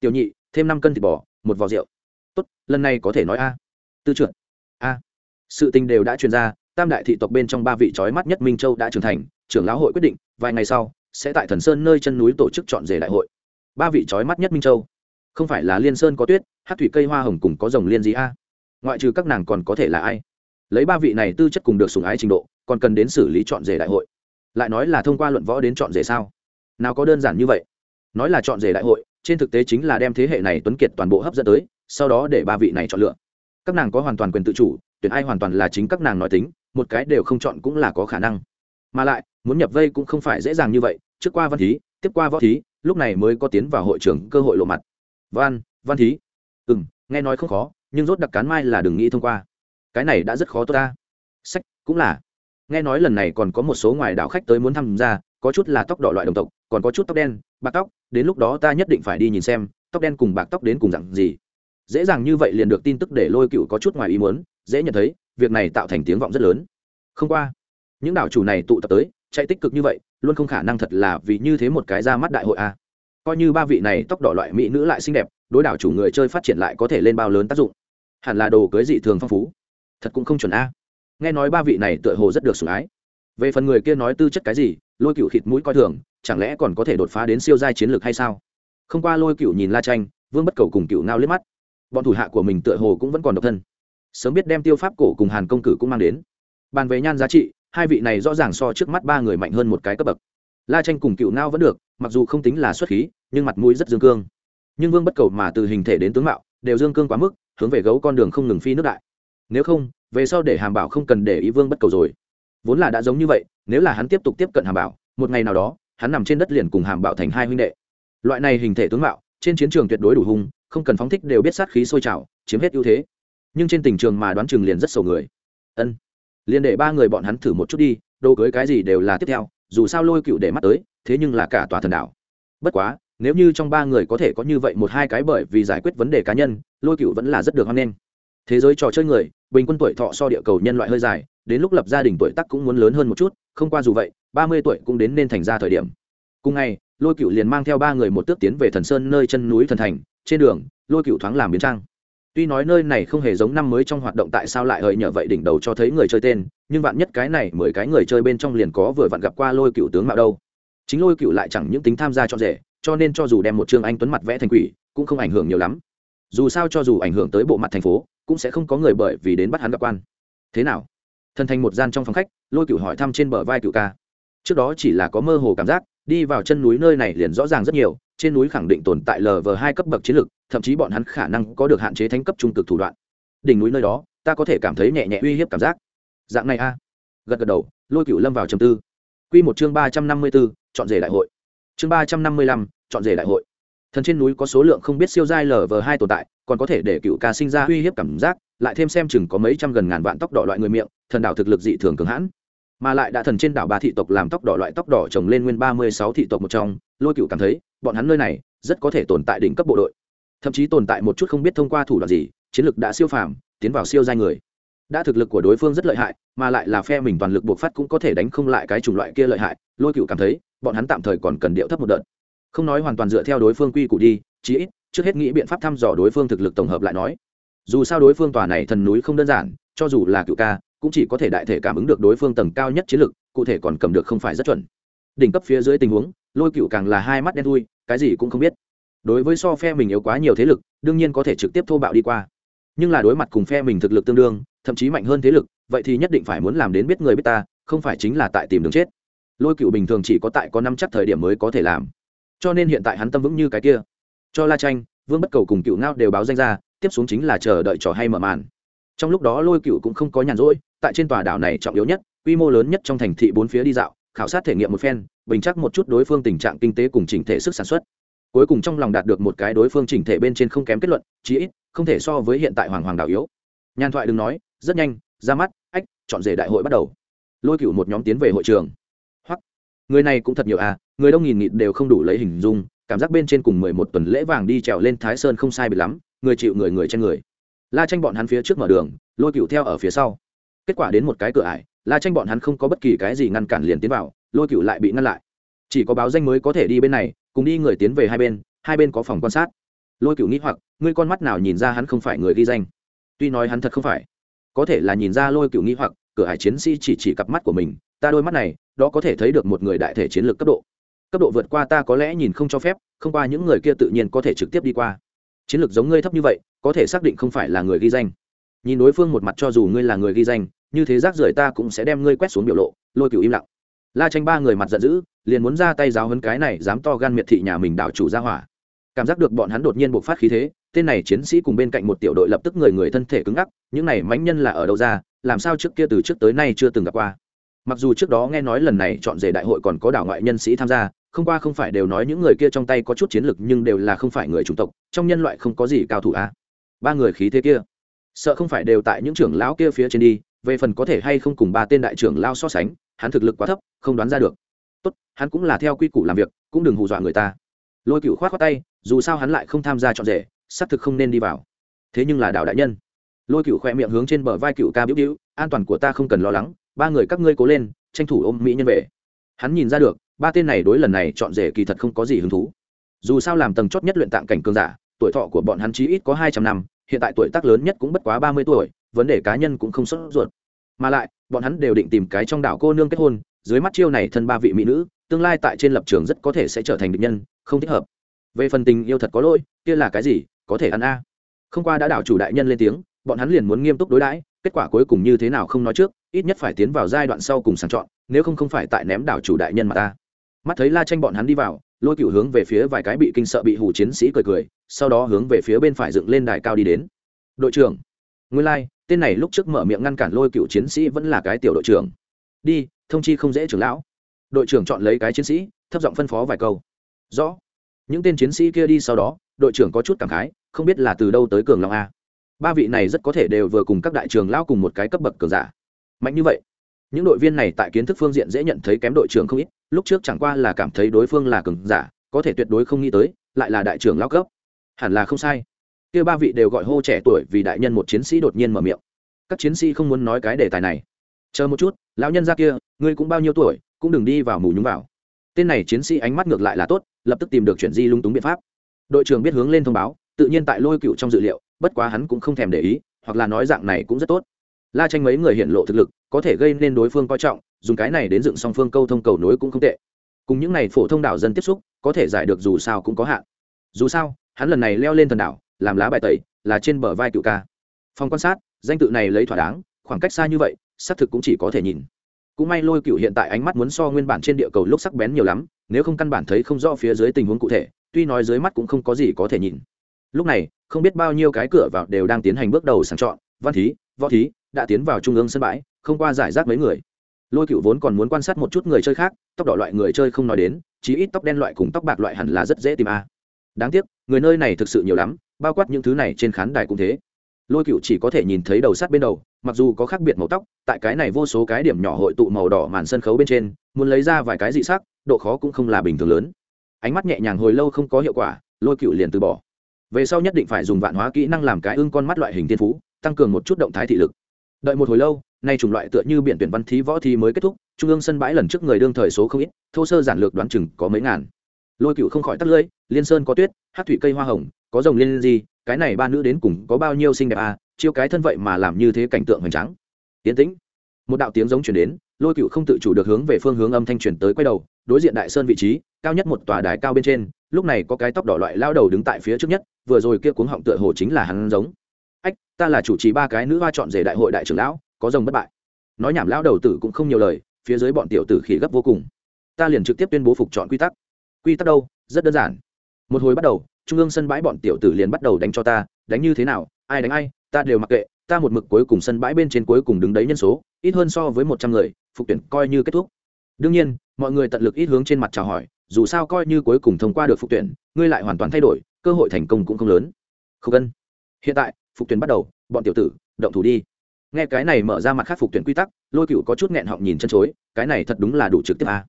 Tiểu nhị, thêm năm cân thịt bò, một vò rượu. Tốt, lần này có thể nói a. Tư trưởng. A. Sự tình đều đã truyền ra, tam đại thị tộc bên trong ba vị trói mắt nhất minh châu đã trưởng thành, trưởng lão hội quyết định, vài ngày sau, sẽ tại thần sơn nơi chân núi tổ chức chọn rể đại hội. Ba vị trói mắt nhất minh châu. Không phải là liên sơn có tuyết, hát thủy cây hoa hồng cùng có rồng liên gì a? Ngoại trừ các nàng còn có thể là ai? Lấy ba vị này tư chất cùng được sùng ái trình độ còn cần đến xử lý chọn rể đại hội. Lại nói là thông qua luận võ đến chọn rể sao? Nào có đơn giản như vậy. Nói là chọn rể đại hội, trên thực tế chính là đem thế hệ này tuấn kiệt toàn bộ hấp dẫn tới, sau đó để ba vị này chọn lựa. Các nàng có hoàn toàn quyền tự chủ, tuyển ai hoàn toàn là chính các nàng nói tính, một cái đều không chọn cũng là có khả năng. Mà lại, muốn nhập vây cũng không phải dễ dàng như vậy, trước qua văn thí, tiếp qua võ thí, lúc này mới có tiến vào hội trưởng cơ hội lộ mặt. Văn văn thí. Ừ m nghe nói không khó, nhưng rốt đặc cán mai là đừng nghĩ thông qua. Cái này đã rất khó tốt ta. Sách, cũng là nghe nói lần này còn có một số ngoài đảo khách tới muốn tham gia, có chút là tóc đỏ loại đồng tộc, còn có chút tóc đen, bạc tóc, đến lúc đó ta nhất định phải đi nhìn xem, tóc đen cùng bạc tóc đến cùng dặn gì. Dễ dàng như vậy liền được tin tức để lôi cựu có chút ngoài ý muốn, dễ nhận thấy, việc này tạo thành tiếng vọng rất lớn. Không qua, những đảo chủ này tụ tập tới, chạy tích cực như vậy, luôn không khả năng thật là vì như thế một cái ra mắt đại hội a. Coi như ba vị này tóc đỏ loại mỹ nữ lại xinh đẹp, đối đảo chủ người chơi phát triển lại có thể lên bao lớn tác dụng. Hẳn là đồ cưới dị thường phong phú. Thật cũng không chuẩn a nghe nói ba vị này tựa hồ rất được sủng ái. Về phần người kia nói tư chất cái gì, lôi cựu khịt mũi coi thường, chẳng lẽ còn có thể đột phá đến siêu giai chiến lược hay sao? Không qua lôi cựu nhìn la tranh vương bất cầu cùng cựu ngao liếc mắt. Bọn thủ hạ của mình tựa hồ cũng vẫn còn độc thân. Sớm biết đem tiêu pháp cổ cùng hàn công cử cũng mang đến. Bàn về nhan giá trị, hai vị này rõ ràng so trước mắt ba người mạnh hơn một cái cấp bậc. La tranh cùng cựu ngao vẫn được, mặc dù không tính là xuất khí, nhưng mặt mũi rất dương cương. Nhưng vương bất cầu mà từ hình thể đến tướng mạo, đều dương cương quá mức, hướng về gấu con đường không ngừng phi nước đại. Nếu không về sau để hàm bảo không cần để ý vương bất cầu rồi. Vốn là đã giống như vậy, nếu là hắn tiếp tục tiếp cận hàm bảo, một ngày nào đó, hắn nằm trên đất liền cùng hàm bảo thành hai huynh đệ. Loại này hình thể tướng mạo, trên chiến trường tuyệt đối đủ hung, không cần phóng thích đều biết sát khí sôi trào, chiếm hết ưu thế. Nhưng trên tình trường mà đoán chừng liền rất sầu người. Ân. Liền để ba người bọn hắn thử một chút đi, đồ cưới cái gì đều là tiếp theo, dù sao lôi cựu để mắt tới, thế nhưng là cả tòa thần đảo. Bất quá, nếu như trong ba người có thể có như vậy một hai cái bởi vì giải quyết vấn đề cá nhân, lôi cựu vẫn là rất được hoan nghênh thế giới trò chơi người, bình quân tuổi thọ so địa cầu nhân loại hơi dài, đến lúc lập gia đình tuổi tắc cũng muốn lớn hơn một chút, không qua dù vậy, ba mươi tuổi cũng đến nên thành ra thời điểm. Cùng ngày, lôi cựu liền mang theo ba người một tước tiến về thần sơn nơi chân núi thần thành, trên đường, lôi cựu thoáng làm biến trang. Tuy nói nơi này không hề giống năm mới trong hoạt động tại sao lại hơi nhờ vậy đỉnh đầu cho thấy người chơi tên, nhưng vạn nhất cái này mười cái người chơi bên trong liền có vừa vặn gặp qua lôi cựu tướng mạo đâu. Chính lôi cựu lại chẳng những tính tham gia cho rể cho nên cho dù đem một trương anh tuấn mặt vẽ thành quỷ, cũng không ảnh hưởng nhiều lắm dù sao cho dù ảnh hưởng tới bộ mặt thành phố, cũng sẽ không có người bởi vì đến bắt hắn gặp quan. Thế nào? Thần thành một gian trong phòng khách, lôi cựu hỏi thăm trên bờ vai cựu ca. Trước đó chỉ là có mơ hồ cảm giác, đi vào chân núi nơi này liền rõ ràng rất nhiều, trên núi khẳng định tồn tại lv hai cấp bậc chiến lược thậm chí bọn hắn khả năng có được hạn chế thánh cấp trung cực thủ đoạn. Đỉnh núi nơi đó, ta có thể cảm thấy nhẹ nhẹ uy hiếp cảm giác. Dạng này a. Gật gật đầu, lôi cựu lâm vào trầm tư. Q một chương ba trăm năm mươi b ố chọn rể đại hội. Chương ba trăm năm mươi lăm, chọn rể đại hội thần trên núi có số lượng không biết siêu giai lv hai tồn tại, còn có thể để cựu ca sinh ra uy hiếp cảm giác, lại thêm xem chừng có mấy trăm gần ngàn vạn tóc đỏ loại người miệng, thần đảo thực lực dị thường cường hãn. Mà lại đã thần trên đảo ba thị tộc làm tóc đỏ loại tóc đỏ trồng lên nguyên ba mươi sáu thị tộc một trong, lôi cựu cảm thấy, bọn hắn nơi này, rất có thể tồn tại đỉnh cấp bộ đội. Thậm chí tồn tại một chút không biết thông qua thủ đoạn gì, chiến lược đã siêu phàm, tiến vào siêu giai người. Đã thực lực của đối phương rất lợi hại, mà lại là phe mình toàn lực buộc phát cũng có thể đánh không lại cái chủng loại kia lợi hại, lôi cựu cảm thấy, bọn hắn tạm thời còn cần điệu thấp một đợt không nói hoàn toàn dựa theo đối phương quy củ đi, chí ít, trước hết nghĩ biện pháp thăm dò đối phương thực lực tổng hợp lại nói. Dù sao đối phương tòa này thần núi không đơn giản, cho dù là cựu ca, cũng chỉ có thể đại thể cảm ứng được đối phương tầng cao nhất chiến lực, cụ thể còn cầm được không phải rất chuẩn. Đỉnh cấp phía dưới tình huống, lôi cựu càng là hai mắt đen thui, cái gì cũng không biết. Đối với so phe mình yếu quá nhiều thế lực, đương nhiên có thể trực tiếp thô bạo đi qua. Nhưng là đối mặt cùng phe mình thực lực tương đương, thậm chí mạnh hơn thế lực, vậy thì nhất định phải muốn làm đến biết người biết ta, không phải chính là tại tìm đường chết. Lôi cựu bình thường chỉ có tại có năm chắc thời điểm mới có thể làm cho nên hiện tại hắn tâm vững như cái kia. Cho la tranh vương bất cầu cùng cựu ngao đều báo danh ra, tiếp xuống chính là chờ đợi trò hay mở màn. Trong lúc đó lôi cựu cũng không có nhàn rỗi, tại trên tòa đảo này trọng yếu nhất, quy mô lớn nhất trong thành thị bốn phía đi dạo, khảo sát thể nghiệm một phen, bình chắc một chút đối phương tình trạng kinh tế cùng chỉnh thể sức sản xuất. Cuối cùng trong lòng đạt được một cái đối phương chỉnh thể bên trên không kém kết luận, chí ít, không thể so với hiện tại hoàng hoàng đảo yếu. Nhàn thoại đừng nói, rất nhanh, ra mắt, ách, chọn rể đại hội bắt đầu. Lôi cựu một nhóm tiến về hội trường. Hoặc người này cũng thật nhiều à người đông nghìn nghịt đều không đủ lấy hình dung, cảm giác bên trên cùng mười một tuần lễ vàng đi trèo lên thái sơn không sai bị lắm, người chịu người người trên người. La tranh bọn hắn phía trước mở đường, lôi cựu theo ở phía sau. Kết quả đến một cái cửa ải, la tranh bọn hắn không có bất kỳ cái gì ngăn cản liền tiến vào, lôi cựu lại bị ngăn lại. Chỉ có báo danh mới có thể đi bên này, cùng đi người tiến về hai bên hai bên có phòng quan sát. Lôi cựu nghĩ hoặc, ngươi con mắt nào nhìn ra hắn không phải người ghi danh? Tuy nói hắn thật không phải, có thể là nhìn ra lôi cựu nghĩ hoặc, cửa hải chiến sĩ chỉ chỉ cặp mắt của mình, ta đôi mắt này, đó có thể thấy được một người đại thể chiến lược cấp độ cấp độ vượt qua ta có lẽ nhìn không cho phép, không qua những người kia tự nhiên có thể trực tiếp đi qua. Chiến lược giống ngươi thấp như vậy, có thể xác định không phải là người ghi danh. Nhìn đối phương một mặt cho dù ngươi là người ghi danh, như thế rác rưởi ta cũng sẽ đem ngươi quét xuống biểu lộ, lôi cựu im lặng. La tranh ba người mặt giận dữ, liền muốn ra tay giáo hấn cái này dám to gan miệt thị nhà mình đảo chủ ra hỏa. Cảm giác được bọn hắn đột nhiên bộc phát khí thế, tên này chiến sĩ cùng bên cạnh một tiểu đội lập tức người người thân thể cứng ngắc, những này mãnh nhân là ở đâu ra, làm sao trước kia từ trước tới nay chưa từng gặp qua. Mặc dù trước đó nghe nói lần này chọn rể đại hội còn có đảo ngoại nhân sĩ tham gia không qua không phải đều nói những người kia trong tay có chút chiến lực nhưng đều là không phải người chủng tộc, trong nhân loại không có gì cao thủ a. À? ba người khí thế kia, sợ không phải đều tại những trưởng lão kia phía trên đi, về phần có thể hay không cùng ba tên đại trưởng lao so sánh, hắn thực lực quá thấp, không đoán ra được. Tốt, hắn cũng là theo quy củ làm việc, cũng đừng hù dọa người ta. Lôi cựu khoát khoát tay, dù sao hắn lại không tham gia chọn rể, xác thực không nên đi vào. Thế nhưng là đạo đại nhân. Lôi cựu khoe miệng hướng trên bờ vai cựu ca biểu biểu an toàn của ta không cần lo lắng, ba người các ngươi cố lên, tranh thủ ôm mỹ nhân về. Hắn nhìn ra được ba tên này đối lần này chọn rể kỳ thật không có gì hứng thú. Dù sao làm tầng chót nhất luyện tạng cảnh cường giả, tuổi thọ của bọn hắn chí ít có hai trăm năm, hiện tại tuổi tác lớn nhất cũng bất quá ba mươi tuổi, vấn đề cá nhân cũng không xuất ruột. Mà lại, bọn hắn đều định tìm cái trong đảo cô nương kết hôn, dưới mắt chiêu này thân ba vị mỹ nữ, tương lai tại trên lập trường rất có thể sẽ trở thành địch nhân, không thích hợp. Về phần tình yêu thật có lỗi, kia là cái gì, có thể ăn a. Không qua đã đảo chủ đại nhân lên tiếng, bọn hắn liền muốn nghiêm túc đối đãi, kết quả cuối cùng như thế nào không nói trước, ít nhất phải tiến vào giai đoạn sau cùng sàng chọn, nếu không không phải tại ném đảo chủ đại nhân mà ta mắt thấy la tranh bọn hắn đi vào lôi cựu hướng về phía vài cái bị kinh sợ bị hủ chiến sĩ cười cười sau đó hướng về phía bên phải dựng lên đài cao đi đến. Đội trưởng. Nguyên lai、like, tên này lúc trước mở miệng ngăn cản lôi cựu chiến sĩ vẫn là cái tiểu đội trưởng. Đi thông chi không dễ trưởng lão. Đội trưởng chọn lấy cái chiến sĩ thấp giọng phân phó vài câu. Rõ. Những tên chiến sĩ kia đi sau đó đội trưởng có chút cảm khái không biết là từ đâu tới cường long a. Ba vị này rất có thể đều vừa cùng các đại trường lao cùng một cái cấp bậc cường giả. Mạnh như vậy những đội viên này tại kiến thức phương diện dễ nhận thấy kém đội trưởng không ít, lúc trước chẳng qua là cảm thấy đối phương là cường giả, có thể tuyệt đối không nghĩ tới, lại là đại trưởng lao cấp. Hẳn là không sai. Kia ba vị đều gọi hô trẻ tuổi vì đại nhân một chiến sĩ đột nhiên mở miệng. Các chiến sĩ không muốn nói cái đề tài này. Chờ một chút, lão nhân ra kia, ngươi cũng bao nhiêu tuổi, cũng đừng đi vào mù nhúng vào. Tên này chiến sĩ ánh mắt ngược lại là tốt, lập tức tìm được chuyển di lung túng biện pháp. Đội trưởng biết hướng lên thông báo, tự nhiên tại lôi cựu trong dự liệu, bất quá hắn cũng không thèm để ý, hoặc là nói dạng này cũng rất tốt la tranh mấy người hiện lộ thực lực, có thể gây nên đối phương coi trọng, dùng cái này đến dựng song phương câu thông cầu nối cũng không tệ. Cùng những này phổ thông đảo dân tiếp xúc, có thể giải được dù sao cũng có hạn. Dù sao, hắn lần này leo lên thần đảo, làm lá bài tẩy, là trên bờ vai cựu ca. Phòng quan sát, danh tự này lấy thỏa đáng, khoảng cách xa như vậy, xác thực cũng chỉ có thể nhìn. Cũng may lôi cựu hiện tại ánh mắt muốn so nguyên bản trên địa cầu lúc sắc bén nhiều lắm, nếu không căn bản thấy không rõ phía dưới tình huống cụ thể, tuy nói dưới mắt cũng không có gì có thể nhìn. Lúc này, không biết bao nhiêu cái cửa vào đều đang tiến hành bước đầu sàng chọn, văn thí, võ thí đã tiến vào trung ương sân bãi, không qua giải rác mấy người. Lôi cựu vốn còn muốn quan sát một chút người chơi khác, tóc đỏ loại người chơi không nói đến, chí ít tóc đen loại cùng tóc bạc loại hẳn là rất dễ tìm a. Đáng tiếc, người nơi này thực sự nhiều lắm, bao quát những thứ này trên khán đài cũng thế. Lôi cựu chỉ có thể nhìn thấy đầu sát bên đầu, mặc dù có khác biệt màu tóc, tại cái này vô số cái điểm nhỏ hội tụ màu đỏ màn sân khấu bên trên, muốn lấy ra vài cái dị sắc, độ khó cũng không là bình thường lớn. Ánh mắt nhẹ nhàng hồi lâu không có hiệu quả, lôi cựu liền từ bỏ. Về sau nhất định phải dùng vạn hóa kỹ năng làm cái ưng con mắt loại hình tiên phú, tăng cường một chút động thái thị lực đợi một hồi lâu, nay chủng loại tựa như biển tuyển văn thí võ thi mới kết thúc, trung ương sân bãi lần trước người đương thời số không ít, thô sơ giản lược đoán chừng có mấy ngàn. Lôi cựu không khỏi tắt lưỡi, liên sơn có tuyết, hát thủy cây hoa hồng, có rồng liên gì cái này ba nữ đến cùng có bao nhiêu xinh đẹp à chiêu cái thân vậy mà làm như thế cảnh tượng hoành tráng. Tiến tĩnh. Một đạo tiếng giống chuyển đến, lôi cựu không tự chủ được hướng về phương hướng âm thanh chuyển tới quay đầu, đối diện đại sơn vị trí, cao nhất một tòa đài cao bên trên, lúc này có cái tóc đỏ loại lao đầu đứng tại phía trước nhất, vừa rồi kia cuống họng tựa hồ chính là hắn giống ách, ta là chủ trì ba cái nữ hoa chọn rể đại hội đại trưởng lão, có rồng bất bại. Nói nhảm lão đầu tử cũng không nhiều lời, phía dưới bọn tiểu tử khỉ gấp vô cùng. Ta liền trực tiếp tuyên bố phục chọn quy tắc. Quy tắc đâu? Rất đơn giản. Một hồi bắt đầu, trung ương sân bãi bọn tiểu tử liền bắt đầu đánh cho ta, đánh như thế nào, ai đánh ai, ta đều mặc kệ, ta một mực cuối cùng sân bãi bên trên cuối cùng đứng đấy nhân số, ít hơn so với một trăm người, phục tuyển coi như kết thúc. Đương nhiên, mọi người tận lực ít hướng trên mặt chào hỏi, dù sao coi như cuối cùng thông qua được phục tuyển, ngươi lại hoàn toàn thay đổi, cơ hội thành công cũng không lớn. Không cần. Hiện tại phục tuyển bắt đầu, bọn tiểu tử, động thủ đi. Nghe cái này mở ra mặt khác phục tuyển quy tắc, lôi cựu có chút nghẹn họng nhìn chân chối, cái này thật đúng là đủ trực tiếp a.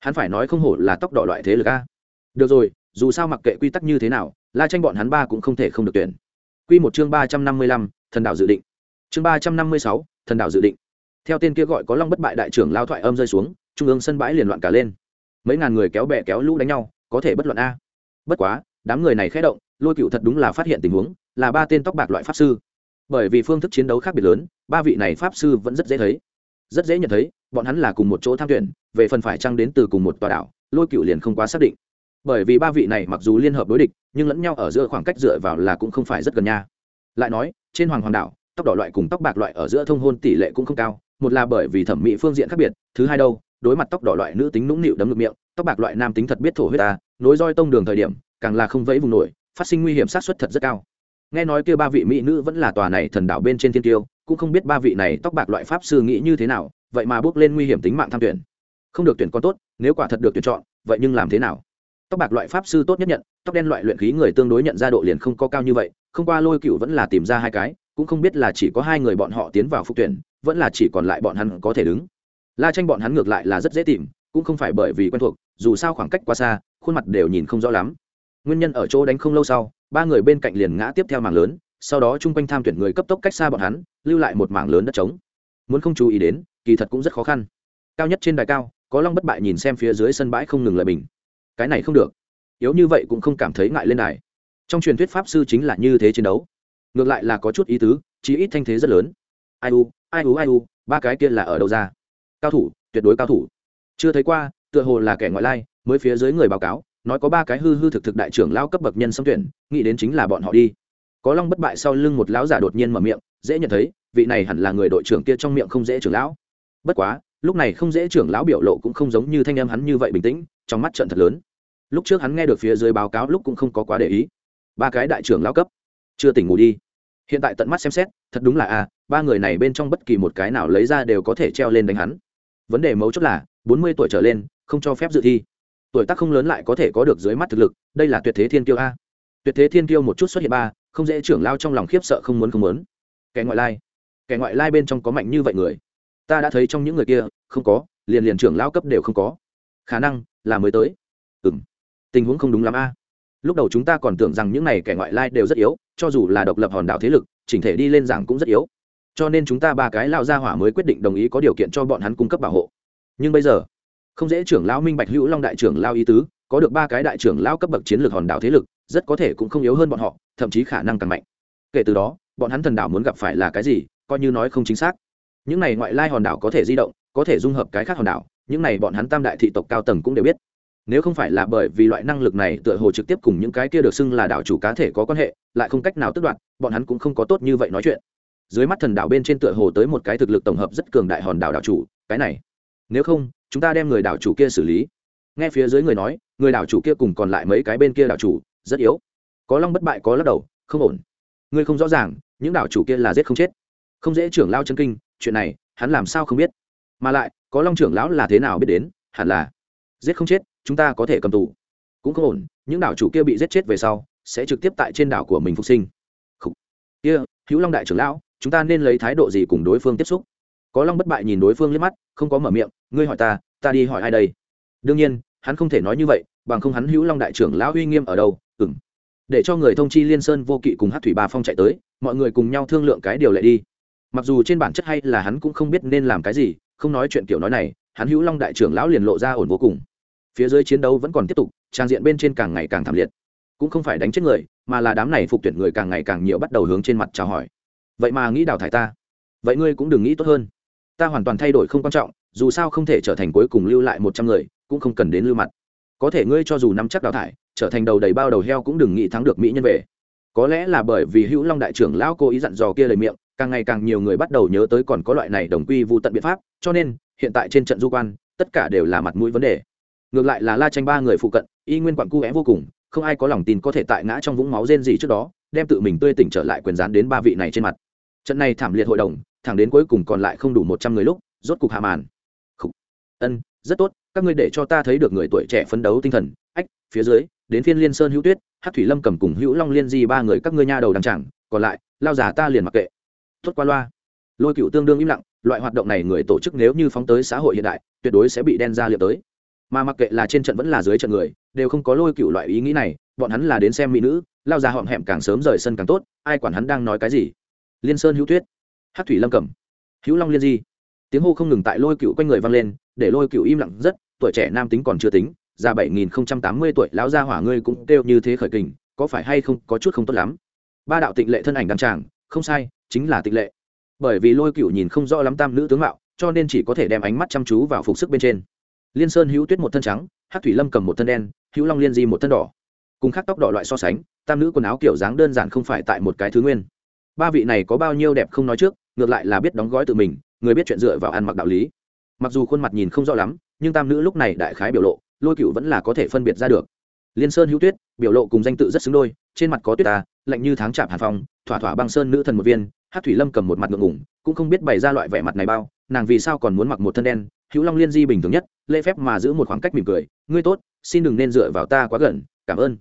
Hắn phải nói không hổ là tóc đỏ loại thế lực a. Được rồi, dù sao mặc kệ quy tắc như thế nào, la tranh bọn hắn ba cũng không thể không được tuyển. Q một chương ba trăm năm mươi lăm, thần đạo dự định. Chương ba trăm năm mươi sáu, thần đạo dự định. Theo tên kia gọi có long bất bại đại trưởng lao thoại âm rơi xuống, trung ương sân bãi liền loạn cả lên. Mấy ngàn người kéo bè kéo lũ đánh nhau, có thể bất luận a. Bất quá, đám người này khé động lôi cựu thật đúng là phát hiện tình huống, là ba tên tóc bạc loại pháp sư. Bởi vì phương thức chiến đấu khác biệt lớn, ba vị này pháp sư vẫn rất dễ thấy. Rất dễ nhận thấy, bọn hắn là cùng một chỗ tham tuyển, về phần phải trăng đến từ cùng một tòa đảo, lôi cựu liền không quá xác định. Bởi vì ba vị này mặc dù liên hợp đối địch, nhưng lẫn nhau ở giữa khoảng cách dựa vào là cũng không phải rất gần nha. Lại nói, trên hoàng hoàng đảo, tóc đỏ loại cùng tóc bạc loại ở giữa thông hôn tỷ lệ cũng không cao, một là bởi vì thẩm mỹ phương diện khác biệt, thứ hai đâu, đối mặt tóc đỏ loại nữ tính nũng nịu đấm ngực miệng, tóc bạc loại nam tính thật biết thổ huyết ta, nối roi tông đường thời điểm, càng là không vẫy vùng nổi phát sinh nguy hiểm sát xuất thật rất cao. Nghe nói kia ba vị mỹ nữ vẫn là tòa này thần đảo bên trên thiên tiêu, cũng không biết ba vị này tóc bạc loại pháp sư nghĩ như thế nào, vậy mà bước lên nguy hiểm tính mạng tham tuyển. Không được tuyển con tốt, nếu quả thật được tuyển chọn, vậy nhưng làm thế nào? Tóc bạc loại pháp sư tốt nhất nhận, tóc đen loại luyện khí người tương đối nhận ra độ liền không có cao như vậy, không qua lôi cựu vẫn là tìm ra hai cái, cũng không biết là chỉ có hai người bọn họ tiến vào phục tuyển, vẫn là chỉ còn lại bọn hắn có thể đứng. La tranh bọn hắn ngược lại là rất dễ tìm, cũng không phải bởi vì quen thuộc, dù sao khoảng cách quá xa, khuôn mặt đều nhìn không rõ lắm nguyên nhân ở chỗ đánh không lâu sau, ba người bên cạnh liền ngã tiếp theo mảng lớn, sau đó chung quanh tham tuyển người cấp tốc cách xa bọn hắn, lưu lại một mảng lớn đất trống. Muốn không chú ý đến, kỳ thật cũng rất khó khăn. Cao nhất trên đài cao, có long bất bại nhìn xem phía dưới sân bãi không ngừng lời bình. Cái này không được. Yếu như vậy cũng không cảm thấy ngại lên đài. Trong truyền thuyết pháp sư chính là như thế chiến đấu. Ngược lại là có chút ý tứ, chí ít thanh thế rất lớn. Ai u ai u ai u, ba cái kia là ở đâu ra? Cao thủ, tuyệt đối cao thủ. Chưa thấy qua, tựa hồ là kẻ ngoại lai, mới phía dưới người báo cáo nói có ba cái hư hư thực thực đại trưởng lao cấp bậc nhân xâm tuyển, nghĩ đến chính là bọn họ đi. Có long bất bại sau lưng một lão giả đột nhiên mở miệng, dễ nhận thấy, vị này hẳn là người đội trưởng kia trong miệng không dễ trưởng lão. Bất quá, lúc này không dễ trưởng lão biểu lộ cũng không giống như thanh em hắn như vậy bình tĩnh, trong mắt trận thật lớn. Lúc trước hắn nghe được phía dưới báo cáo lúc cũng không có quá để ý. Ba cái đại trưởng lão cấp. Chưa tỉnh ngủ đi. Hiện tại tận mắt xem xét, thật đúng là a, ba người này bên trong bất kỳ một cái nào lấy ra đều có thể treo lên đánh hắn. Vấn đề mấu chốt là, bốn mươi tuổi trở lên, không cho phép dự thi tuổi tác không lớn lại có thể có được dưới mắt thực lực, đây là tuyệt thế thiên kiêu a. Tuyệt thế thiên kiêu một chút xuất hiện ba, không dễ trưởng lao trong lòng khiếp sợ không muốn không muốn. Kẻ ngoại lai, kẻ ngoại lai bên trong có mạnh như vậy người. Ta đã thấy trong những người kia, không có, liền liền trưởng lao cấp đều không có. Khả năng là mới tới. Ừ m tình huống không đúng lắm a. Lúc đầu chúng ta còn tưởng rằng những n à y kẻ ngoại lai đều rất yếu, cho dù là độc lập hòn đảo thế lực, chỉnh thể đi lên giảng cũng rất yếu. Cho nên chúng ta ba cái lao ra hỏa mới quyết định đồng ý có điều kiện cho bọn hắn cung cấp bảo hộ. Nhưng bây giờ không dễ trưởng lão minh bạch hữu long đại trưởng lao ý tứ, có được ba cái đại trưởng lao cấp bậc chiến lược hòn đảo thế lực, rất có thể cũng không yếu hơn bọn họ, thậm chí khả năng càng mạnh. Kể từ đó, bọn hắn thần đảo muốn gặp phải là cái gì, coi như nói không chính xác. Những này ngoại lai hòn đảo có thể di động, có thể dung hợp cái khác hòn đảo, những này bọn hắn tam đại thị tộc cao tầng cũng đều biết. Nếu không phải là bởi vì loại năng lực này tựa hồ trực tiếp cùng những cái kia được xưng là đảo chủ cá thể có quan hệ, lại không cách nào tước đoạt, bọn hắn cũng không có tốt như vậy nói chuyện. Dưới mắt thần đảo bên trên tựa hồ tới một cái thực lực tổng hợp rất cường đại hòn đảo đảo chủ, cái này nếu không, chúng ta đem người đảo chủ kia xử lý. Nghe phía dưới người nói, người đảo chủ kia cùng còn lại mấy cái bên kia đảo chủ, rất yếu. Có long bất bại, có lắc đầu, không ổn. Ngươi không rõ ràng, những đảo chủ kia là giết không chết. Không dễ trưởng lao chân kinh, chuyện này, hắn làm sao không biết? Mà lại, có long trưởng lão là thế nào biết đến, hẳn là giết không chết, chúng ta có thể cầm tù. Cũng không ổn, những đảo chủ kia bị giết chết về sau, sẽ trực tiếp tại trên đảo của mình phục sinh. Kia, hữu long đại trưởng lão, chúng ta nên lấy thái độ gì cùng đối phương tiếp xúc? Có long bất bại nhìn đối phương liếc mắt, không có mở miệng, ngươi hỏi ta ta đi hỏi ai đây? Đương nhiên, hắn không thể nói như vậy, bằng không hắn hữu long đại trưởng lão uy nghiêm ở đâu ừng để cho người thông chi liên sơn vô kỵ cùng hát thủy ba phong chạy tới, mọi người cùng nhau thương lượng cái điều lệ đi. Mặc dù trên bản chất hay là hắn cũng không biết nên làm cái gì, không nói chuyện kiểu nói này, hắn hữu long đại trưởng lão liền lộ ra ổn vô cùng. Phía dưới chiến đấu vẫn còn tiếp tục, trang diện bên trên càng ngày càng thảm liệt. Cũng không phải đánh chết người, mà là đám này phục tuyển người càng ngày càng nhiều bắt đầu hướng trên mặt chào hỏi. Vậy mà nghĩ đào thải ta, vậy ngươi cũng đừng nghĩ tốt hơn ta hoàn toàn thay đổi không quan trọng, dù sao không thể trở thành cuối cùng lưu lại một trăm người, cũng không cần đến lưu mặt. Có thể ngươi cho dù nắm chắc đào thải, trở thành đầu đầy bao đầu heo cũng đừng nghĩ thắng được mỹ nhân về. Có lẽ là bởi vì hữu long đại trưởng lão cố ý dặn dò kia lời miệng, càng ngày càng nhiều người bắt đầu nhớ tới còn có loại này đồng quy vô tận biện pháp, cho nên, hiện tại trên trận du quan, tất cả đều là mặt mũi vấn đề. Ngược lại là la tranh ba người phụ cận, y nguyên quặn cu vẽ vô cùng, không ai có lòng tin có thể tại ngã trong vũng máu rên gì trước đó, đem tự mình tươi tỉnh trở lại quyền rán đến ba vị này trên mặt trận này thảm liệt hội đồng, thẳng đến cuối cùng còn lại không đủ một trăm người lúc, rốt cục hạ màn. Ân, rất tốt, các ngươi để cho ta thấy được người tuổi trẻ phấn đấu tinh thần. Ách, phía dưới, đến phiên liên sơn hữu tuyết hát thủy lâm cầm cùng hữu long liên di ba người các ngươi nha đầu đằng chẳng, còn lại, lao giả ta liền mặc kệ. Tốt qua loa. Lôi cựu tương đương im lặng, loại hoạt động này người tổ chức nếu như phóng tới xã hội hiện đại, tuyệt đối sẽ bị đen ra liệp tới. Mà mặc kệ là trên trận vẫn là dưới trận người, đều không có lôi cựu loại ý nghĩ này, bọn hắn là đến xem mỹ nữ, lao ra họm hẹm càng sớm rời sân càng tốt, ai quản hắn đang nói cái gì liên sơn hữu tuyết. Hát thủy lâm cẩm. Hữu long liên di. Tiếng hô không ngừng tại lôi cựu quanh người vang lên, để lôi cựu im lặng rất, tuổi trẻ nam tính còn chưa tính, già bảy nghìn không trăm tám mươi tuổi, lão gia hỏa ngươi cũng kêu như thế khởi kình, có phải hay không, có chút không tốt lắm. Ba đạo tịnh lệ thân ảnh đăng tràng, không sai, chính là tịnh lệ. Bởi vì lôi cựu nhìn không rõ lắm tam nữ tướng mạo, cho nên chỉ có thể đem ánh mắt chăm chú vào phục sức bên trên. Liên sơn hữu tuyết một thân trắng, hát thủy lâm cầm một thân đen, hữu long liên di một thân đỏ. Cùng khác tóc đỏ loại so sánh, tam nữ quần áo kiểu dáng đơn giản không phải tại một cái thứ nguyên ba vị này có bao nhiêu đẹp không nói trước, ngược lại là biết đóng gói tự mình, người biết chuyện dựa vào ăn mặc đạo lý. Mặc dù khuôn mặt nhìn không rõ lắm, nhưng tam nữ lúc này đại khái biểu lộ, lôi cựu vẫn là có thể phân biệt ra được. Liên sơn hữu tuyết, biểu lộ cùng danh tự rất xứng đôi, trên mặt có tuyết ta, lạnh như tháng chạm hàn phong, thỏa thỏa băng sơn nữ thần một viên, hát thủy lâm cầm một mặt ngượng ngủng cũng không biết bày ra loại vẻ mặt này bao, nàng vì sao còn muốn mặc một thân đen, hữu long liên di bình thường nhất, lễ phép mà giữ một khoảng cách mỉm cười, ngươi tốt, xin đừng nên dựa vào ta quá gần, cảm ơn.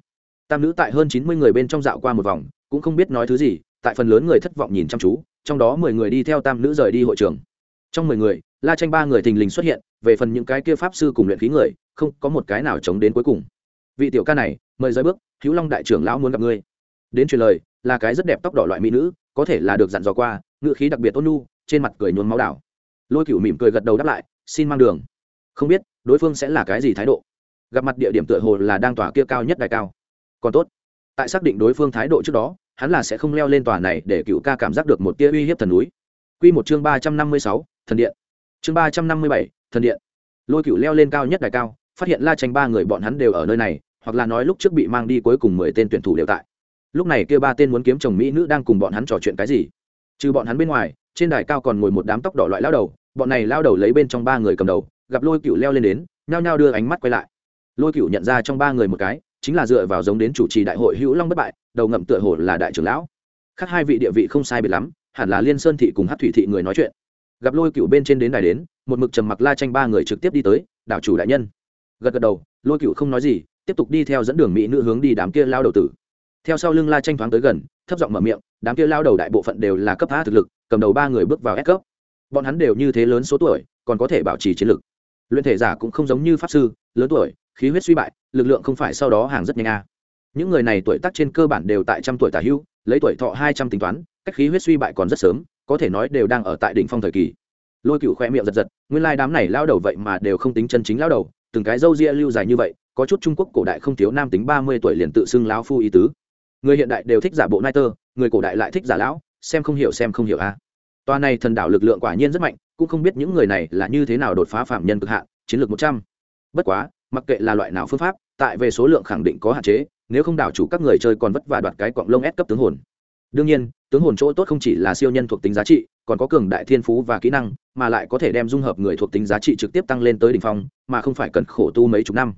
Tam nữ tại hơn chín mươi người bên trong dạo qua một vòng, cũng không biết nói thứ gì tại phần lớn người thất vọng nhìn chăm chú trong đó mười người đi theo tam nữ rời đi hội trường. Trong mười người la tranh ba người thình lình xuất hiện về phần những cái kia pháp sư cùng luyện khí người không có một cái nào chống đến cuối cùng. Vị tiểu ca này mời giới bước hữu long đại trưởng lão muốn gặp ngươi. Đến truyền lời là cái rất đẹp tóc đỏ loại mỹ nữ có thể là được dặn dò qua ngữ khí đặc biệt ôn nu, trên mặt cười nhuốm máu đảo. Lôi cửu mỉm cười gật đầu đáp lại xin mang đường. Không biết đối phương sẽ là cái gì thái độ? Gặp mặt địa điểm tựa hồ là đang tòa kia cao nhất đài cao. Còn tốt. Tại xác định đối phương thái độ trước đó hắn là sẽ không leo lên tòa này để cựu ca cảm giác được một tia uy hiếp thần núi. Quy một chương ba trăm năm mươi sáu, thần điện. Chương ba trăm năm mươi bảy, thần điện. Lôi cựu leo lên cao nhất đài cao, phát hiện la tranh ba người bọn hắn đều ở nơi này, hoặc là nói lúc trước bị mang đi cuối cùng mười tên tuyển thủ đều tại. Lúc này kia ba tên muốn kiếm chồng mỹ nữ đang cùng bọn hắn trò chuyện cái gì? Trừ bọn hắn bên ngoài, trên đài cao còn ngồi một đám tóc đỏ loại lao đầu, bọn này lao đầu lấy bên trong ba người cầm đầu, gặp lôi cựu leo lên đến, nhao nhao đưa ánh mắt quay lại. Lôi cựu nhận ra trong ba người một cái chính là dựa vào giống đến chủ trì đại hội hữu long bất bại, đầu ngậm tựa hồ là đại trưởng lão. Khác hai vị địa vị không sai biệt lắm, hẳn là liên sơn thị cùng hát thủy thị người nói chuyện. Gặp lôi cựu bên trên đến đài đến, một mực trầm mặc la tranh ba người trực tiếp đi tới, đảo chủ đại nhân. Gật gật đầu, lôi cựu không nói gì, tiếp tục đi theo dẫn đường mỹ nữ hướng đi đám kia lao đầu tử. Theo sau lưng la tranh thoáng tới gần, thấp giọng mở miệng, đám kia lao đầu đại bộ phận đều là cấp phá thực lực, cầm đầu ba người bước vào S cấp. Bọn hắn đều như thế lớn số tuổi, còn có thể bảo trì chiến lực. Luyện thể giả cũng không giống như pháp sư, lớn tuổi khí huyết suy bại, lực lượng không phải sau đó hàng rất nhanh a những người này tuổi tác trên cơ bản đều tại trăm tuổi tả hưu, lấy tuổi thọ hai trăm tính toán, cách khí huyết suy bại còn rất sớm, có thể nói đều đang ở tại đỉnh phong thời kỳ. Lôi cựu khoe miệng giật giật, nguyên lai đám này lao đầu vậy mà đều không tính chân chính lao đầu, từng cái râu ria lưu dài như vậy, có chút trung quốc cổ đại không thiếu nam tính ba mươi tuổi liền tự xưng lão phu ý tứ. Người hiện đại đều thích giả bộ nai tơ, người cổ đại lại thích giả lão, xem không hiểu xem không hiểu a à. toa này thần đảo lực lượng quả nhiên rất mạnh, cũng không biết những người này là như thế nào đột phá phạm nhân cực hạn, chiến lược một trăm. Bất quá mặc kệ là loại nào phương pháp, tại về số lượng khẳng định có hạn chế, nếu không đảo chủ các người chơi còn vất vả đoạt cái quặng lông ép cấp tướng hồn. Đương nhiên, tướng hồn chỗ tốt không chỉ là siêu nhân thuộc tính giá trị, còn có cường đại thiên phú và kỹ năng, mà lại có thể đem dung hợp người thuộc tính giá trị trực tiếp tăng lên tới đ ỉ n h phong, mà không phải cần khổ tu mấy chục năm.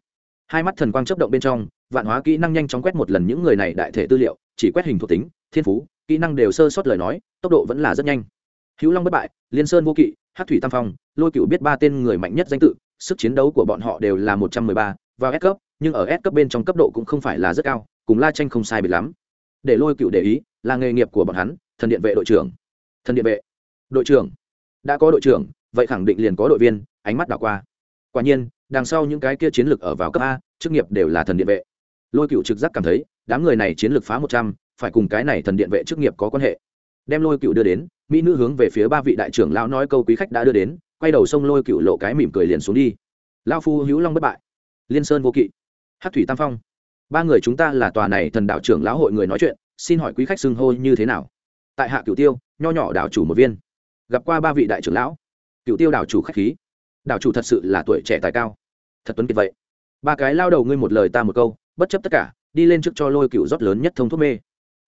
Hai mắt thần quang chấp động bên trong, vạn hóa kỹ năng nhanh chóng quét một lần những người này đại thể tư liệu, chỉ quét hình thuộc tính, thiên phú, kỹ năng đều sơ sót lời nói, tốc độ vẫn là rất nhanh. Hữu long bất bại, liên sơn vô kỵ hát thủy tam phong, lôi cựu biết ba tên người mạnh nhất danh tự sức chiến đấu của bọn họ đều là một trăm mười ba vào S cấp, nhưng ở S cấp bên trong cấp độ cũng không phải là rất cao, cùng La Tranh không sai biệt lắm. Để Lôi Cựu để ý, là nghề nghiệp của bọn hắn, thần điện vệ đội trưởng. Thần điện vệ. Đội trưởng. Đã có đội trưởng, vậy khẳng định liền có đội viên, ánh mắt đảo qua. Quả nhiên, đằng sau những cái kia chiến lược ở vào cấp A, chức nghiệp đều là thần điện vệ. Lôi Cựu trực giác cảm thấy, đám người này chiến lược phá một trăm, phải cùng cái này thần điện vệ chức nghiệp có quan hệ. Đem Lôi Cựu đưa đến, mỹ nữ hướng về phía ba vị đại trưởng lão nói câu quý khách đã đưa đến, quay đầu sông Lôi Cựu lộ cái mỉm cười liền xuống đi. Lão phu hữu long bất bại. Liên sơn vô kỵ. Hát thủy tam phong. Ba người chúng ta là tòa này thần đạo trưởng lão hội người nói chuyện, xin hỏi quý khách xưng hô như thế nào? Tại hạ cựu tiêu, nho nhỏ đảo chủ một viên. Gặp qua ba vị đại trưởng lão. Cựu tiêu đảo chủ khách khí. Đảo chủ thật sự là tuổi trẻ tài cao. Thật tuấn kiệt vậy. Ba cái lao đầu ngươi một lời ta một câu, bất chấp tất cả, đi lên trước cho lôi cựu rót lớn nhất thông thuốc mê.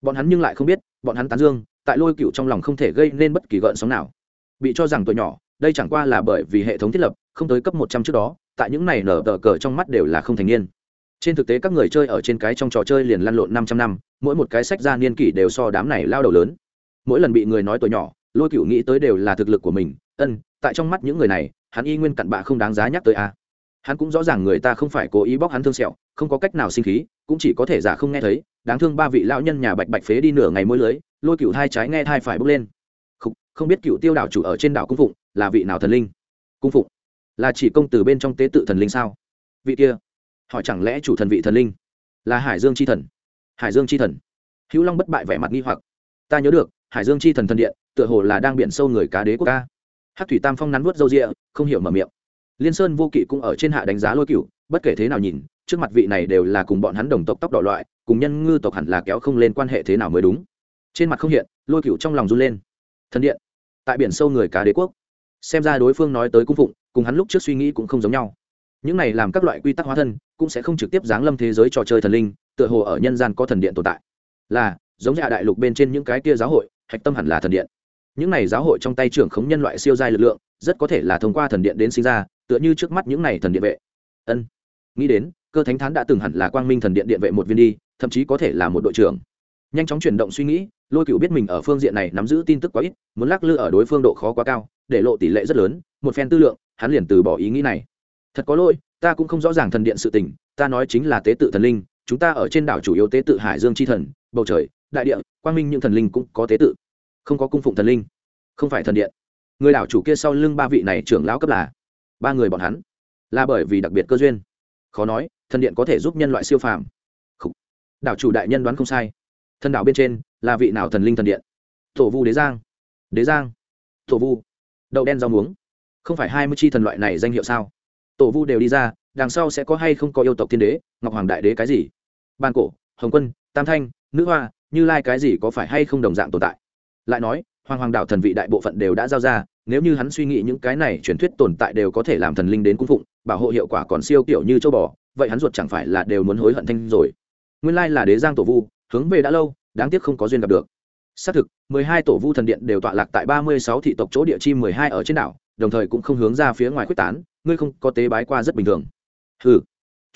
Bọn hắn nhưng lại không biết, bọn hắn tán dương, tại lôi cựu trong lòng không thể gây nên bất kỳ gợn sóng nào. Bị cho rằng tuổi nhỏ đây chẳng qua là bởi vì hệ thống thiết lập không tới cấp một trăm trước đó tại những này nở tờ cờ trong mắt đều là không thành niên. Trên thực tế các người chơi ở trên cái trong trò chơi liền lăn lộn năm trăm năm mỗi một cái sách ra niên kỷ đều so đám này lao đầu lớn. Mỗi lần bị người nói tuổi nhỏ lôi cựu nghĩ tới đều là thực lực của mình ân tại trong mắt những người này hắn y nguyên cặn bạ không đáng giá nhắc tới a. Hắn cũng rõ ràng người ta không phải cố ý bóc hắn thương sẹo không có cách nào sinh khí cũng chỉ có thể giả không nghe thấy đáng thương ba vị lão nhân nhà bạch bạch phế đi nửa ngày mỗi lưới lôi cựu hai trái nghe thai phải bước lên. Không, không biết cựu tiêu đảo chủ ở trên đảo cung phụng là vị nào thần linh? Cung phụng. Là chỉ công từ bên trong tế tự thần linh sao? Vị kia. Hỏi chẳng lẽ chủ thần vị thần linh? Là hải dương c h i thần. Hải dương c h i thần. Hữu long bất bại vẻ mặt nghi hoặc. Ta nhớ được, hải dương c h i thần thần điện, tựa hồ là đang biển sâu người cá đế quốc ca. Hát thủy tam phong nắn vớt râu rịa không hiểu mở miệng. Liên sơn vô kỵ cũng ở trên hạ đánh giá lôi cựu bất kể thế nào nhìn, trước mặt vị này đều là cùng bọn hắn đồng tộc tóc đỏ loại, cùng nhân ngư tộc hẳn là kéo không lên quan hệ thế nào mới đúng. Trên mặt không hiện, lôi cựu trong lòng run lên. Thần điện. Tại biển sâu người cá đế quốc xem ra đối phương nói tới cung phụng, cùng hắn lúc trước suy nghĩ cũng không giống nhau. Những này làm các loại quy tắc hóa thân, cũng sẽ không trực tiếp giáng lâm thế giới trò chơi thần linh, tựa hồ ở nhân gian có thần điện tồn tại. Là, giống như đại lục bên trên những cái kia giáo hội, hạch tâm hẳn là thần điện. Những này giáo hội trong tay trưởng khống nhân loại siêu giai lực lượng, rất có thể là thông qua thần điện đến sinh ra, tựa như trước mắt những này thần điện vệ. Ân. Nghĩ đến, cơ thánh thán đã từng hẳn là quang minh thần điện điện vệ một viên đi, thậm chí có thể là một đội trưởng. Nhanh chóng chuyển động suy nghĩ, lôi cựu biết mình ở phương diện này nắm giữ tin tức quá ít, muốn lắc lư ở đối phương độ khó quá cao để lộ tỷ lệ rất lớn, một phen tư lượng, hắn liền từ bỏ ý nghĩ này. Thật có lỗi, ta cũng không rõ ràng thần điện sự tình, ta nói chính là tế tự thần linh, chúng ta ở trên đảo chủ yếu tế tự hải dương c h i thần, bầu trời, đại địa, quang minh những thần linh cũng có tế tự. Không có cung phụng thần linh, không phải thần điện. Người đảo chủ kia sau lưng ba vị này trưởng lão cấp là ba người bọn hắn. Là bởi vì đặc biệt cơ duyên. Khó nói, thần điện có thể giúp nhân loại siêu phàm. Đảo chủ đại nhân đoán không sai. Thần đảo bên trên là vị nào thần linh thần điện? Tổ vu đế giang. Đế giang. Tổ vu đậu đen rau muống. Không phải hai mươi chi thần loại này danh hiệu sao? Tổ vu đều đi ra, đằng sau sẽ có hay không có yêu tộc thiên đế, ngọc hoàng đại đế cái gì? Ban cổ, hồng quân, tam thanh, nữ hoa, như lai cái gì có phải hay không đồng dạng tồn tại? Lại nói, hoàng hoàng đạo thần vị đại bộ phận đều đã giao ra, nếu như hắn suy nghĩ những cái này truyền thuyết tồn tại đều có thể làm thần linh đến cung phụng, bảo hộ hiệu quả còn siêu kiểu như châu bò, vậy hắn ruột chẳng phải là đều muốn hối hận thanh rồi. Nguyên lai là đế giang tổ vu, hướng về đã lâu, đáng tiếc không có duyên gặp được xác thực, mười hai tổ vu thần điện đều tọa lạc tại ba mươi sáu thị tộc chỗ địa chi mười hai ở trên đảo, đồng thời cũng không hướng ra phía ngoài quyết tán, ngươi không có tế bái qua rất bình thường. Ừ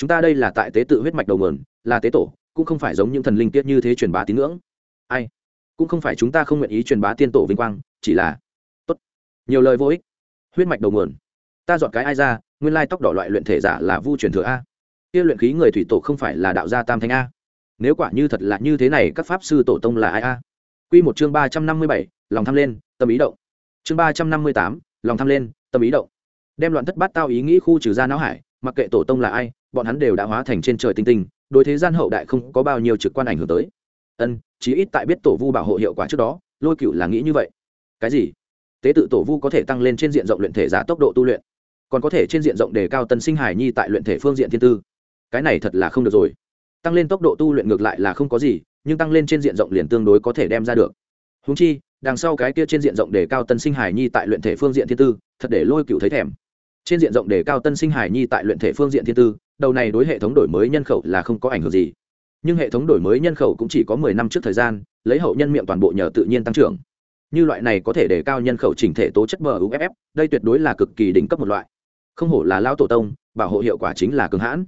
chúng ta đây là tại tế tự huyết mạch đầu nguồn, là tế tổ, cũng không phải giống những thần linh tiết như thế truyền bá tín ngưỡng. Ai? Cũng không phải chúng ta không nguyện ý truyền bá tiên tổ vinh quang, chỉ là tốt. Nhiều lời vô ích. Huyết mạch đầu nguồn. Ta dọn cái ai ra, nguyên lai tóc đỏ loại luyện thể giả là vu truyền thừa a. Kia luyện khí người thủy tổ không phải là đạo gia tam thanh a. Nếu quả như thật là như thế này, các pháp sư tổ tông là ai a? Quy một chương ba trăm năm mươi bảy, lòng tham lên, tâm ý động. Chương ba trăm năm mươi tám, lòng tham lên, tâm ý động. Đem loạn thất bát tao ý nghĩ khu trừ ra não hải, mặc kệ tổ tông là ai, bọn hắn đều đã hóa thành trên trời tinh tinh, đối thế gian hậu đại không có bao nhiêu trực quan ảnh hưởng tới. Ân, chí ít tại biết tổ vu bảo hộ hiệu quả trước đó, lôi cựu là nghĩ như vậy. Cái gì? Tế tự tổ vu có thể tăng lên trên diện rộng luyện thể giả tốc độ tu luyện. Còn có thể trên diện rộng đề cao tân sinh hải nhi tại luyện thể phương diện thiên tư. Cái này thật là không được rồi. Tăng lên tốc độ tu luyện ngược lại là không có gì nhưng tăng lên trên diện rộng liền tương đối có thể đem ra được. Húng chi, đằng sau cái kia trên diện rộng đề cao tân sinh hải nhi tại luyện thể phương diện thiên tư, thật để lôi cựu thấy thèm. Trên diện rộng đề cao tân sinh hải nhi tại luyện thể phương diện thiên tư, đầu này đối hệ thống đổi mới nhân khẩu là không có ảnh hưởng gì. Nhưng hệ thống đổi mới nhân khẩu cũng chỉ có mười năm trước thời gian, lấy hậu nhân miệng toàn bộ nhờ tự nhiên tăng trưởng. Như loại này có thể đề cao nhân khẩu chỉnh thể tố chất bờ uff đây tuyệt đối là cực kỳ đỉnh cấp một loại. Không hổ là lao tổ tông, bảo hộ hiệu quả chính là cường hãn.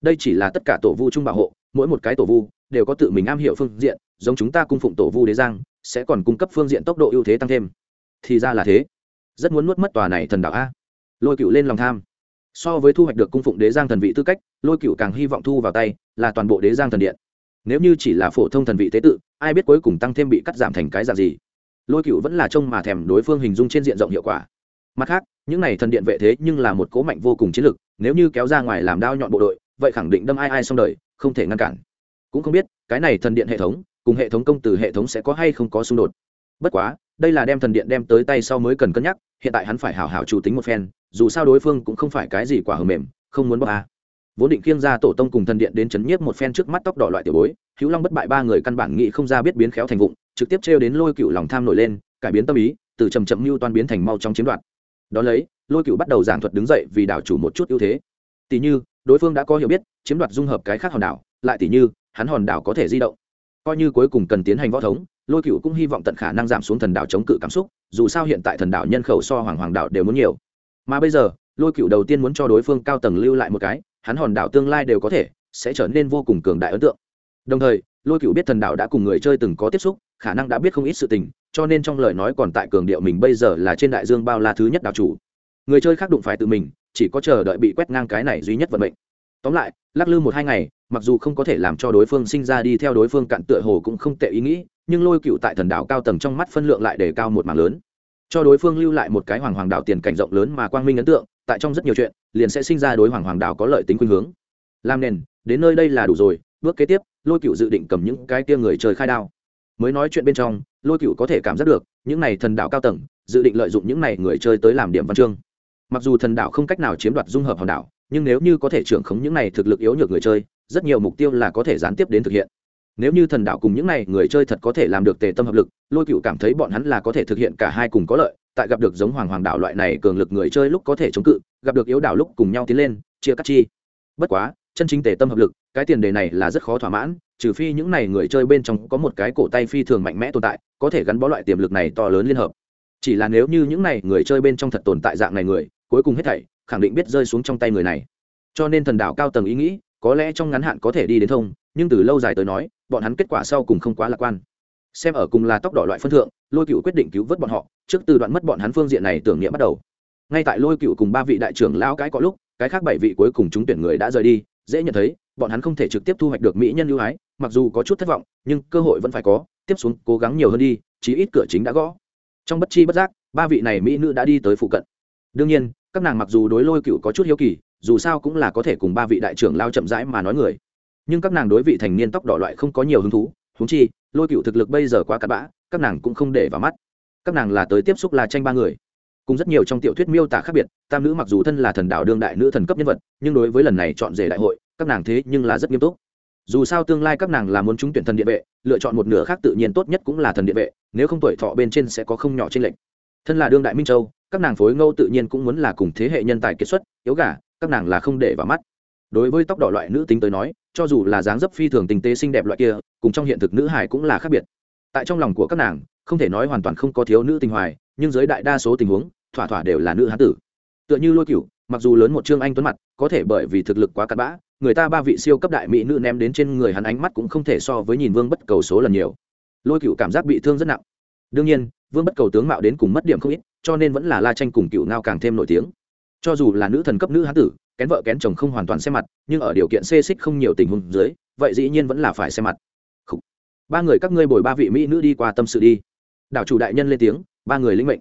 Đây chỉ là tất cả tổ vu chung bảo hộ, mỗi một cái tổ vu đều có tự mình am hiểu phương diện, giống chúng ta cung phụng tổ vu đế giang, sẽ còn cung cấp phương diện tốc độ ưu thế tăng thêm. Thì ra là thế. Rất muốn nuốt mất tòa này thần đạo a. Lôi cựu lên lòng tham. So với thu hoạch được cung phụng đế giang thần vị tư cách, lôi cựu càng hy vọng thu vào tay là toàn bộ đế giang thần điện. Nếu như chỉ là phổ thông thần vị tế tự, ai biết cuối cùng tăng thêm bị cắt giảm thành cái dạng gì. Lôi cựu vẫn là trông mà thèm đối phương hình dung trên diện rộng hiệu quả. Mặt khác, những này thần điện vệ thế nhưng là một cố mạnh vô cùng chiến lực, nếu như kéo ra ngoài làm đao nhọn bộ đội, vậy khẳng định đâm ai ai xong đời, không thể ngăn cản cũng không biết, cái này thần điện hệ thống, cùng hệ thống công từ hệ thống sẽ có hay không có xung đột. Bất quá, đây là đem thần điện đem tới tay sau mới cần cân nhắc, hiện tại hắn phải hảo hảo chủ tính một phen, dù sao đối phương cũng không phải cái gì quả hờ mềm, không muốn bỏ a. Vốn định kiêng ra tổ tông cùng thần điện đến chấn nhiếp một phen trước mắt tóc đỏ loại tiểu bối, hữu long bất bại ba người căn bản nghĩ không ra biết biến khéo thành vụng, trực tiếp trêu đến lôi cựu lòng tham nổi lên, cải biến tâm ý, từ chầm chậm mưu toan biến thành mau trong chiếm đoạt. Đó lấy, lôi cựu bắt đầu giảng thuật đứng dậy vì đảo chủ một chút ưu thế. Tỷ như, đối phương đã có hiểu biết, chiếm đoạt dung hợp cái khác hòn đảo, lại tỷ như hắn hòn đảo có thể di động. Coi như cuối cùng cần tiến hành võ thống, lôi cựu cũng hy vọng tận khả năng giảm xuống thần đảo chống cự cảm xúc, dù sao hiện tại thần đảo nhân khẩu so hoàng hoàng đảo đều muốn nhiều. Mà bây giờ, lôi cựu đầu tiên muốn cho đối phương cao tầng lưu lại một cái, hắn hòn đảo tương lai đều có thể, sẽ trở nên vô cùng cường đại ấn tượng. Đồng thời, lôi cựu biết thần đảo đã cùng người chơi từng có tiếp xúc, khả năng đã biết không ít sự tình, cho nên trong lời nói còn tại cường điệu mình bây giờ là trên đại dương bao la thứ nhất đảo chủ. Người chơi khác đụng phải tự mình, chỉ có chờ đợi bị quét ngang cái này duy nhất vận mệnh tóm lại, lắc lư một hai ngày, mặc dù không có thể làm cho đối phương sinh ra đi theo đối phương cạn tựa hồ cũng không tệ ý nghĩ, nhưng lôi cựu tại thần đảo cao tầng trong mắt phân lượng lại để cao một mảng lớn. Cho đối phương lưu lại một cái hoàng hoàng đảo tiền cảnh rộng lớn mà quang minh ấn tượng, tại trong rất nhiều chuyện, liền sẽ sinh ra đối hoàng hoàng đảo có lợi tính khuynh hướng. Làm nền, đến nơi đây là đủ rồi, bước kế tiếp, lôi cựu dự định cầm những cái tia người chơi khai đao. Mới nói chuyện bên trong, lôi cựu có thể cảm giác được, những này thần đạo cao tầng, dự định lợi dụng những này người chơi tới làm điểm văn chương. Mặc dù thần đạo không cách nào chiếm đoạt dung hợp hòn đảo nhưng nếu như có thể trưởng khống những này thực lực yếu nhược người chơi, rất nhiều mục tiêu là có thể gián tiếp đến thực hiện. Nếu như thần đạo cùng những này người chơi thật có thể làm được tề tâm hợp lực, lôi cựu cảm thấy bọn hắn là có thể thực hiện cả hai cùng có lợi, tại gặp được giống hoàng hoàng đạo loại này cường lực người chơi lúc có thể chống cự, gặp được yếu đạo lúc cùng nhau tiến lên, chia cắt chi. Bất quá, chân chính tề tâm hợp lực, cái tiền đề này là rất khó thỏa mãn, trừ phi những này người chơi bên trong có một cái cổ tay phi thường mạnh mẽ tồn tại, có thể gắn bó loại tiềm lực này to lớn liên hợp. Chỉ là nếu như những này người chơi bên trong thật tồn tại dạng này người, cuối cùng hết thảy khẳng định biết rơi xuống trong tay người này. Cho nên thần đạo cao tầng ý nghĩ, có lẽ trong ngắn hạn có thể đi đến thông, nhưng từ lâu dài tới nói, bọn hắn kết quả sau cùng không quá lạc quan. Xem ở cùng là tóc đỏ loại phân thượng, lôi cựu quyết định cứu vớt bọn họ, trước từ đoạn mất bọn hắn phương diện này tưởng niệm bắt đầu. Ngay tại lôi cựu cùng ba vị đại trưởng lão cái có lúc, cái khác bảy vị cuối cùng chúng tuyển người đã rời đi, dễ nhận thấy, bọn hắn không thể trực tiếp thu hoạch được mỹ nhân ưu ái, mặc dù có chút thất vọng, nhưng cơ hội vẫn phải có, tiếp xuống cố gắng nhiều hơn đi, chí ít cửa chính đã gõ. Trong bất chi bất giác, ba vị này mỹ nữ đã đi tới phụ cận. Đương nhiên các nàng mặc dù đối lôi cựu có chút hiếu kỳ, dù sao cũng là có thể cùng ba vị đại trưởng lao chậm rãi mà nói người. Nhưng các nàng đối vị thành niên tóc đỏ loại không có nhiều hứng thú húng chi, lôi cựu thực lực bây giờ quá cặn bã, các nàng cũng không để vào mắt. Các nàng là tới tiếp xúc là tranh ba người. Cùng rất nhiều trong tiểu thuyết miêu tả khác biệt, tam nữ mặc dù thân là thần đạo đương đại nữ thần cấp nhân vật, nhưng đối với lần này chọn rể đại hội, các nàng thế nhưng là rất nghiêm túc. Dù sao tương lai các nàng là muốn trúng tuyển thần địa vệ, lựa chọn một nửa khác tự nhiên tốt nhất cũng là thần địa vệ, nếu không tuổi thọ bên trên sẽ có không nhỏ trên lệnh thân là đương đại minh châu, các nàng phối ngâu tự nhiên cũng muốn là cùng thế hệ nhân tài kiệt xuất, yếu gà, các nàng là không để vào mắt. Đối với tóc đỏ loại nữ tính tới nói, cho dù là dáng dấp phi thường tình tế xinh đẹp loại kia, cùng trong hiện thực nữ hài cũng là khác biệt. Tại trong lòng của các nàng, không thể nói hoàn toàn không có thiếu nữ tình hoài, nhưng dưới đại đa số tình huống, thỏa thỏa đều là nữ hán tử. Tựa như lôi cửu, mặc dù lớn một trương anh tuấn mặt, có thể bởi vì thực lực quá cặn bã, người ta ba vị siêu cấp đại mỹ nữ ném đến trên người hắn ánh mắt cũng không thể so với nhìn vương bất cầu số lần nhiều. Lôi cửu cảm giác bị thương rất nặng. Đương nhiên vương bất cầu tướng mạo đến cùng mất điểm không ít, cho nên vẫn là la tranh cùng cựu ngao càng thêm nổi tiếng. Cho dù là nữ thần cấp nữ hán tử, kén vợ kén chồng không hoàn toàn xem mặt, nhưng ở điều kiện xê xích không nhiều tình huống dưới, vậy dĩ nhiên vẫn là phải xem mặt. Ba người các ngươi bồi ba vị mỹ nữ đi qua tâm sự đi. Đảo chủ đại nhân lên tiếng, ba người linh mệnh.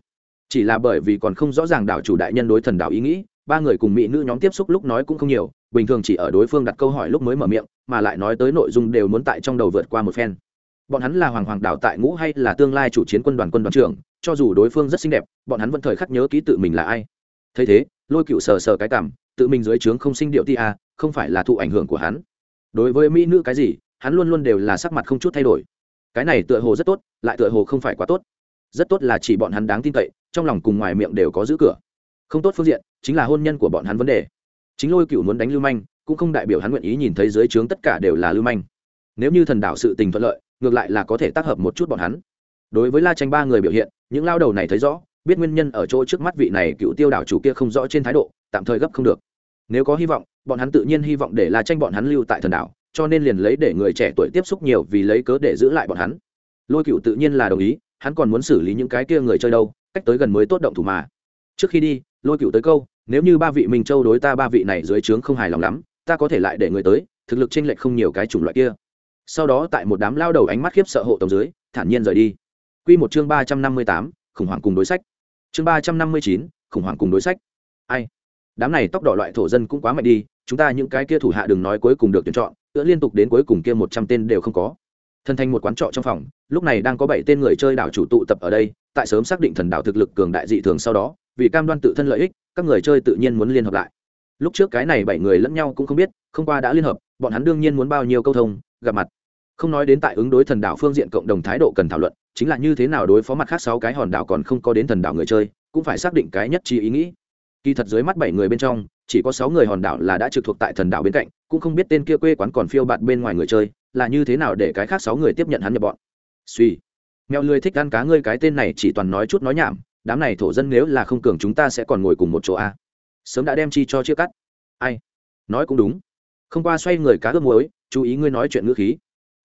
Chỉ là bởi vì còn không rõ ràng đảo chủ đại nhân đối thần đảo ý nghĩ, ba người cùng mỹ nữ nhóm tiếp xúc lúc nói cũng không nhiều, bình thường chỉ ở đối phương đặt câu hỏi lúc mới mở miệng, mà lại nói tới nội dung đều muốn tại trong đầu vượt qua một phen bọn hắn là hoàng hoàng đảo tại ngũ hay là tương lai chủ chiến quân đoàn quân đoàn trưởng, cho dù đối phương rất xinh đẹp, bọn hắn vẫn thời khắc nhớ ký tự mình là ai. Thấy thế, lôi cựu sờ sờ cái cảm, tự mình dưới trướng không sinh điệu ti a không phải là thụ ảnh hưởng của hắn. Đối với mỹ nữ cái gì, hắn luôn luôn đều là sắc mặt không chút thay đổi. Cái này tựa hồ rất tốt, lại tựa hồ không phải quá tốt. Rất tốt là chỉ bọn hắn đáng tin cậy, trong lòng cùng ngoài miệng đều có giữ cửa. Không tốt phương diện, chính là hôn nhân của bọn hắn vấn đề. Chính lôi cựu muốn đánh lưu manh, cũng không đại biểu hắn nguyện ý nhìn thấy dưới trướng tất cả đều là lưu manh. Nếu như thần đạo sự tình thuận lợi ngược lại là có thể tác hợp một chút bọn hắn. Đối với la tranh ba người biểu hiện, những lao đầu này thấy rõ, biết nguyên nhân ở chỗ trước mắt vị này cựu tiêu đảo chủ kia không rõ trên thái độ, tạm thời gấp không được. Nếu có hy vọng, bọn hắn tự nhiên hy vọng để la tranh bọn hắn lưu tại thần đảo, cho nên liền lấy để người trẻ tuổi tiếp xúc nhiều vì lấy cớ để giữ lại bọn hắn. Lôi cựu tự nhiên là đồng ý, hắn còn muốn xử lý những cái kia người chơi đâu, cách tới gần mới tốt động thủ mà. Trước khi đi, lôi cựu tới câu, nếu như ba vị minh châu đối ta ba vị này dưới trướng không hài lòng lắm, ta có thể lại để người tới, thực lực chênh lệch không nhiều cái chủng loại kia sau đó tại một đám lao đầu ánh mắt khiếp sợ hộ tổng dưới, thản nhiên rời đi. Quy một chương ba trăm năm mươi tám, khủng hoảng cùng đối sách. Chương ba trăm năm mươi chín, khủng hoảng cùng đối sách. Ai? Đám này tóc đỏ loại thổ dân cũng quá mạnh đi, chúng ta những cái kia thủ hạ đừng nói cuối cùng được tuyển chọn, tựa liên tục đến cuối cùng kia một trăm tên đều không có. Thân thành một quán trọ trong phòng, lúc này đang có bảy tên người chơi đảo chủ tụ tập ở đây, tại sớm xác định thần đảo thực lực cường đại dị thường sau đó, vì cam đoan tự thân lợi ích, các người chơi tự nhiên muốn liên hợp lại. Lúc trước cái này bảy người lẫn nhau cũng không biết, không qua đã liên hợp, bọn hắn đương nhiên muốn bao nhiêu câu thông gặp mặt. Không nói đến tại ứng đối thần đảo phương diện cộng đồng thái độ cần thảo luận, chính là như thế nào đối phó mặt khác sáu cái hòn đảo còn không có đến thần đảo người chơi, cũng phải xác định cái nhất trí ý nghĩ. Kỳ thật dưới mắt bảy người bên trong, chỉ có sáu người hòn đảo là đã trực thuộc tại thần đảo bên cạnh, cũng không biết tên kia quê quán còn phiêu bạt bên ngoài người chơi, là như thế nào để cái khác sáu người tiếp nhận hắn nhập bọn. Suy. Mèo lười thích ăn cá ngươi cái tên này chỉ toàn nói chút nói nhảm, đám này thổ dân nếu là không cường chúng ta sẽ còn ngồi cùng một chỗ a sớm đã đem chi cho chia cắt. Ai? Nói cũng đúng. Không qua xoay người cá ướp muối chú ý ngươi nói chuyện ngữ khí.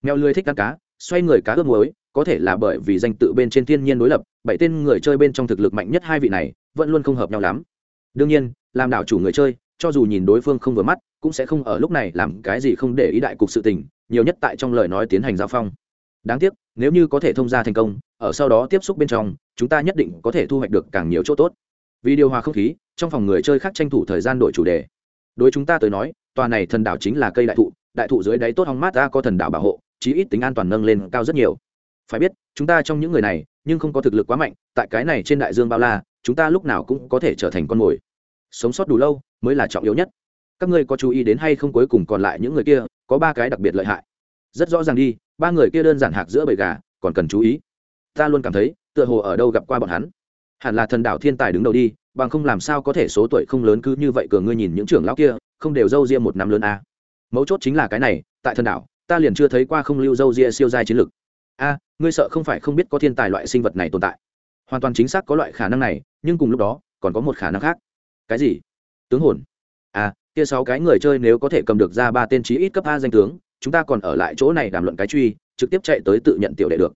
Mèo lười thích ăn cá, xoay người cá ướp muối, có thể là bởi vì danh tự bên trên thiên nhiên đối lập, bảy tên người chơi bên trong thực lực mạnh nhất hai vị này, vẫn luôn không hợp nhau lắm. Đương nhiên, làm đảo chủ người chơi, cho dù nhìn đối phương không vừa mắt, cũng sẽ không ở lúc này làm cái gì không để ý đại cục sự tình, nhiều nhất tại trong lời nói tiến hành giao phong. Đáng tiếc, nếu như có thể thông gia thành công, ở sau đó tiếp xúc bên trong, chúng ta nhất định có thể thu hoạch được càng nhiều chỗ tốt. Vì điều hòa không khí, trong phòng người chơi khác tranh thủ thời gian đổi chủ đề. Đối chúng ta tới nói, tòa này thần đảo chính là cây đại thụ đại thụ dưới đáy tốt hóng mát ta có thần đạo bảo hộ, chí ít tính an toàn nâng lên cao rất nhiều. Phải biết, chúng ta trong những người này, nhưng không có thực lực quá mạnh, tại cái này trên đại dương bao la, chúng ta lúc nào cũng có thể trở thành con mồi. Sống sót đủ lâu mới là trọng yếu nhất. Các ngươi có chú ý đến hay không cuối cùng còn lại những người kia, có ba cái đặc biệt lợi hại. Rất rõ ràng đi, ba người kia đơn giản hạc giữa bầy gà, còn cần chú ý. Ta luôn cảm thấy, tựa hồ ở đâu gặp qua bọn hắn. Hẳn là thần đảo thiên tài đứng đầu đi, bằng không làm sao có thể số tuổi không lớn cứ như vậy cường ngươi nhìn những trưởng lão kia, không đều dâu ria một năm lớn à mấu chốt chính là cái này, tại thần đảo, ta liền chưa thấy qua không lưu dâu ria siêu giai chiến lực. A, ngươi sợ không phải không biết có thiên tài loại sinh vật này tồn tại. Hoàn toàn chính xác có loại khả năng này, nhưng cùng lúc đó, còn có một khả năng khác. Cái gì? Tướng hồn. À kia sáu cái người chơi nếu có thể cầm được ra ba tên trí ít cấp a danh tướng, chúng ta còn ở lại chỗ này đàm luận cái truy, trực tiếp chạy tới tự nhận tiểu đệ được.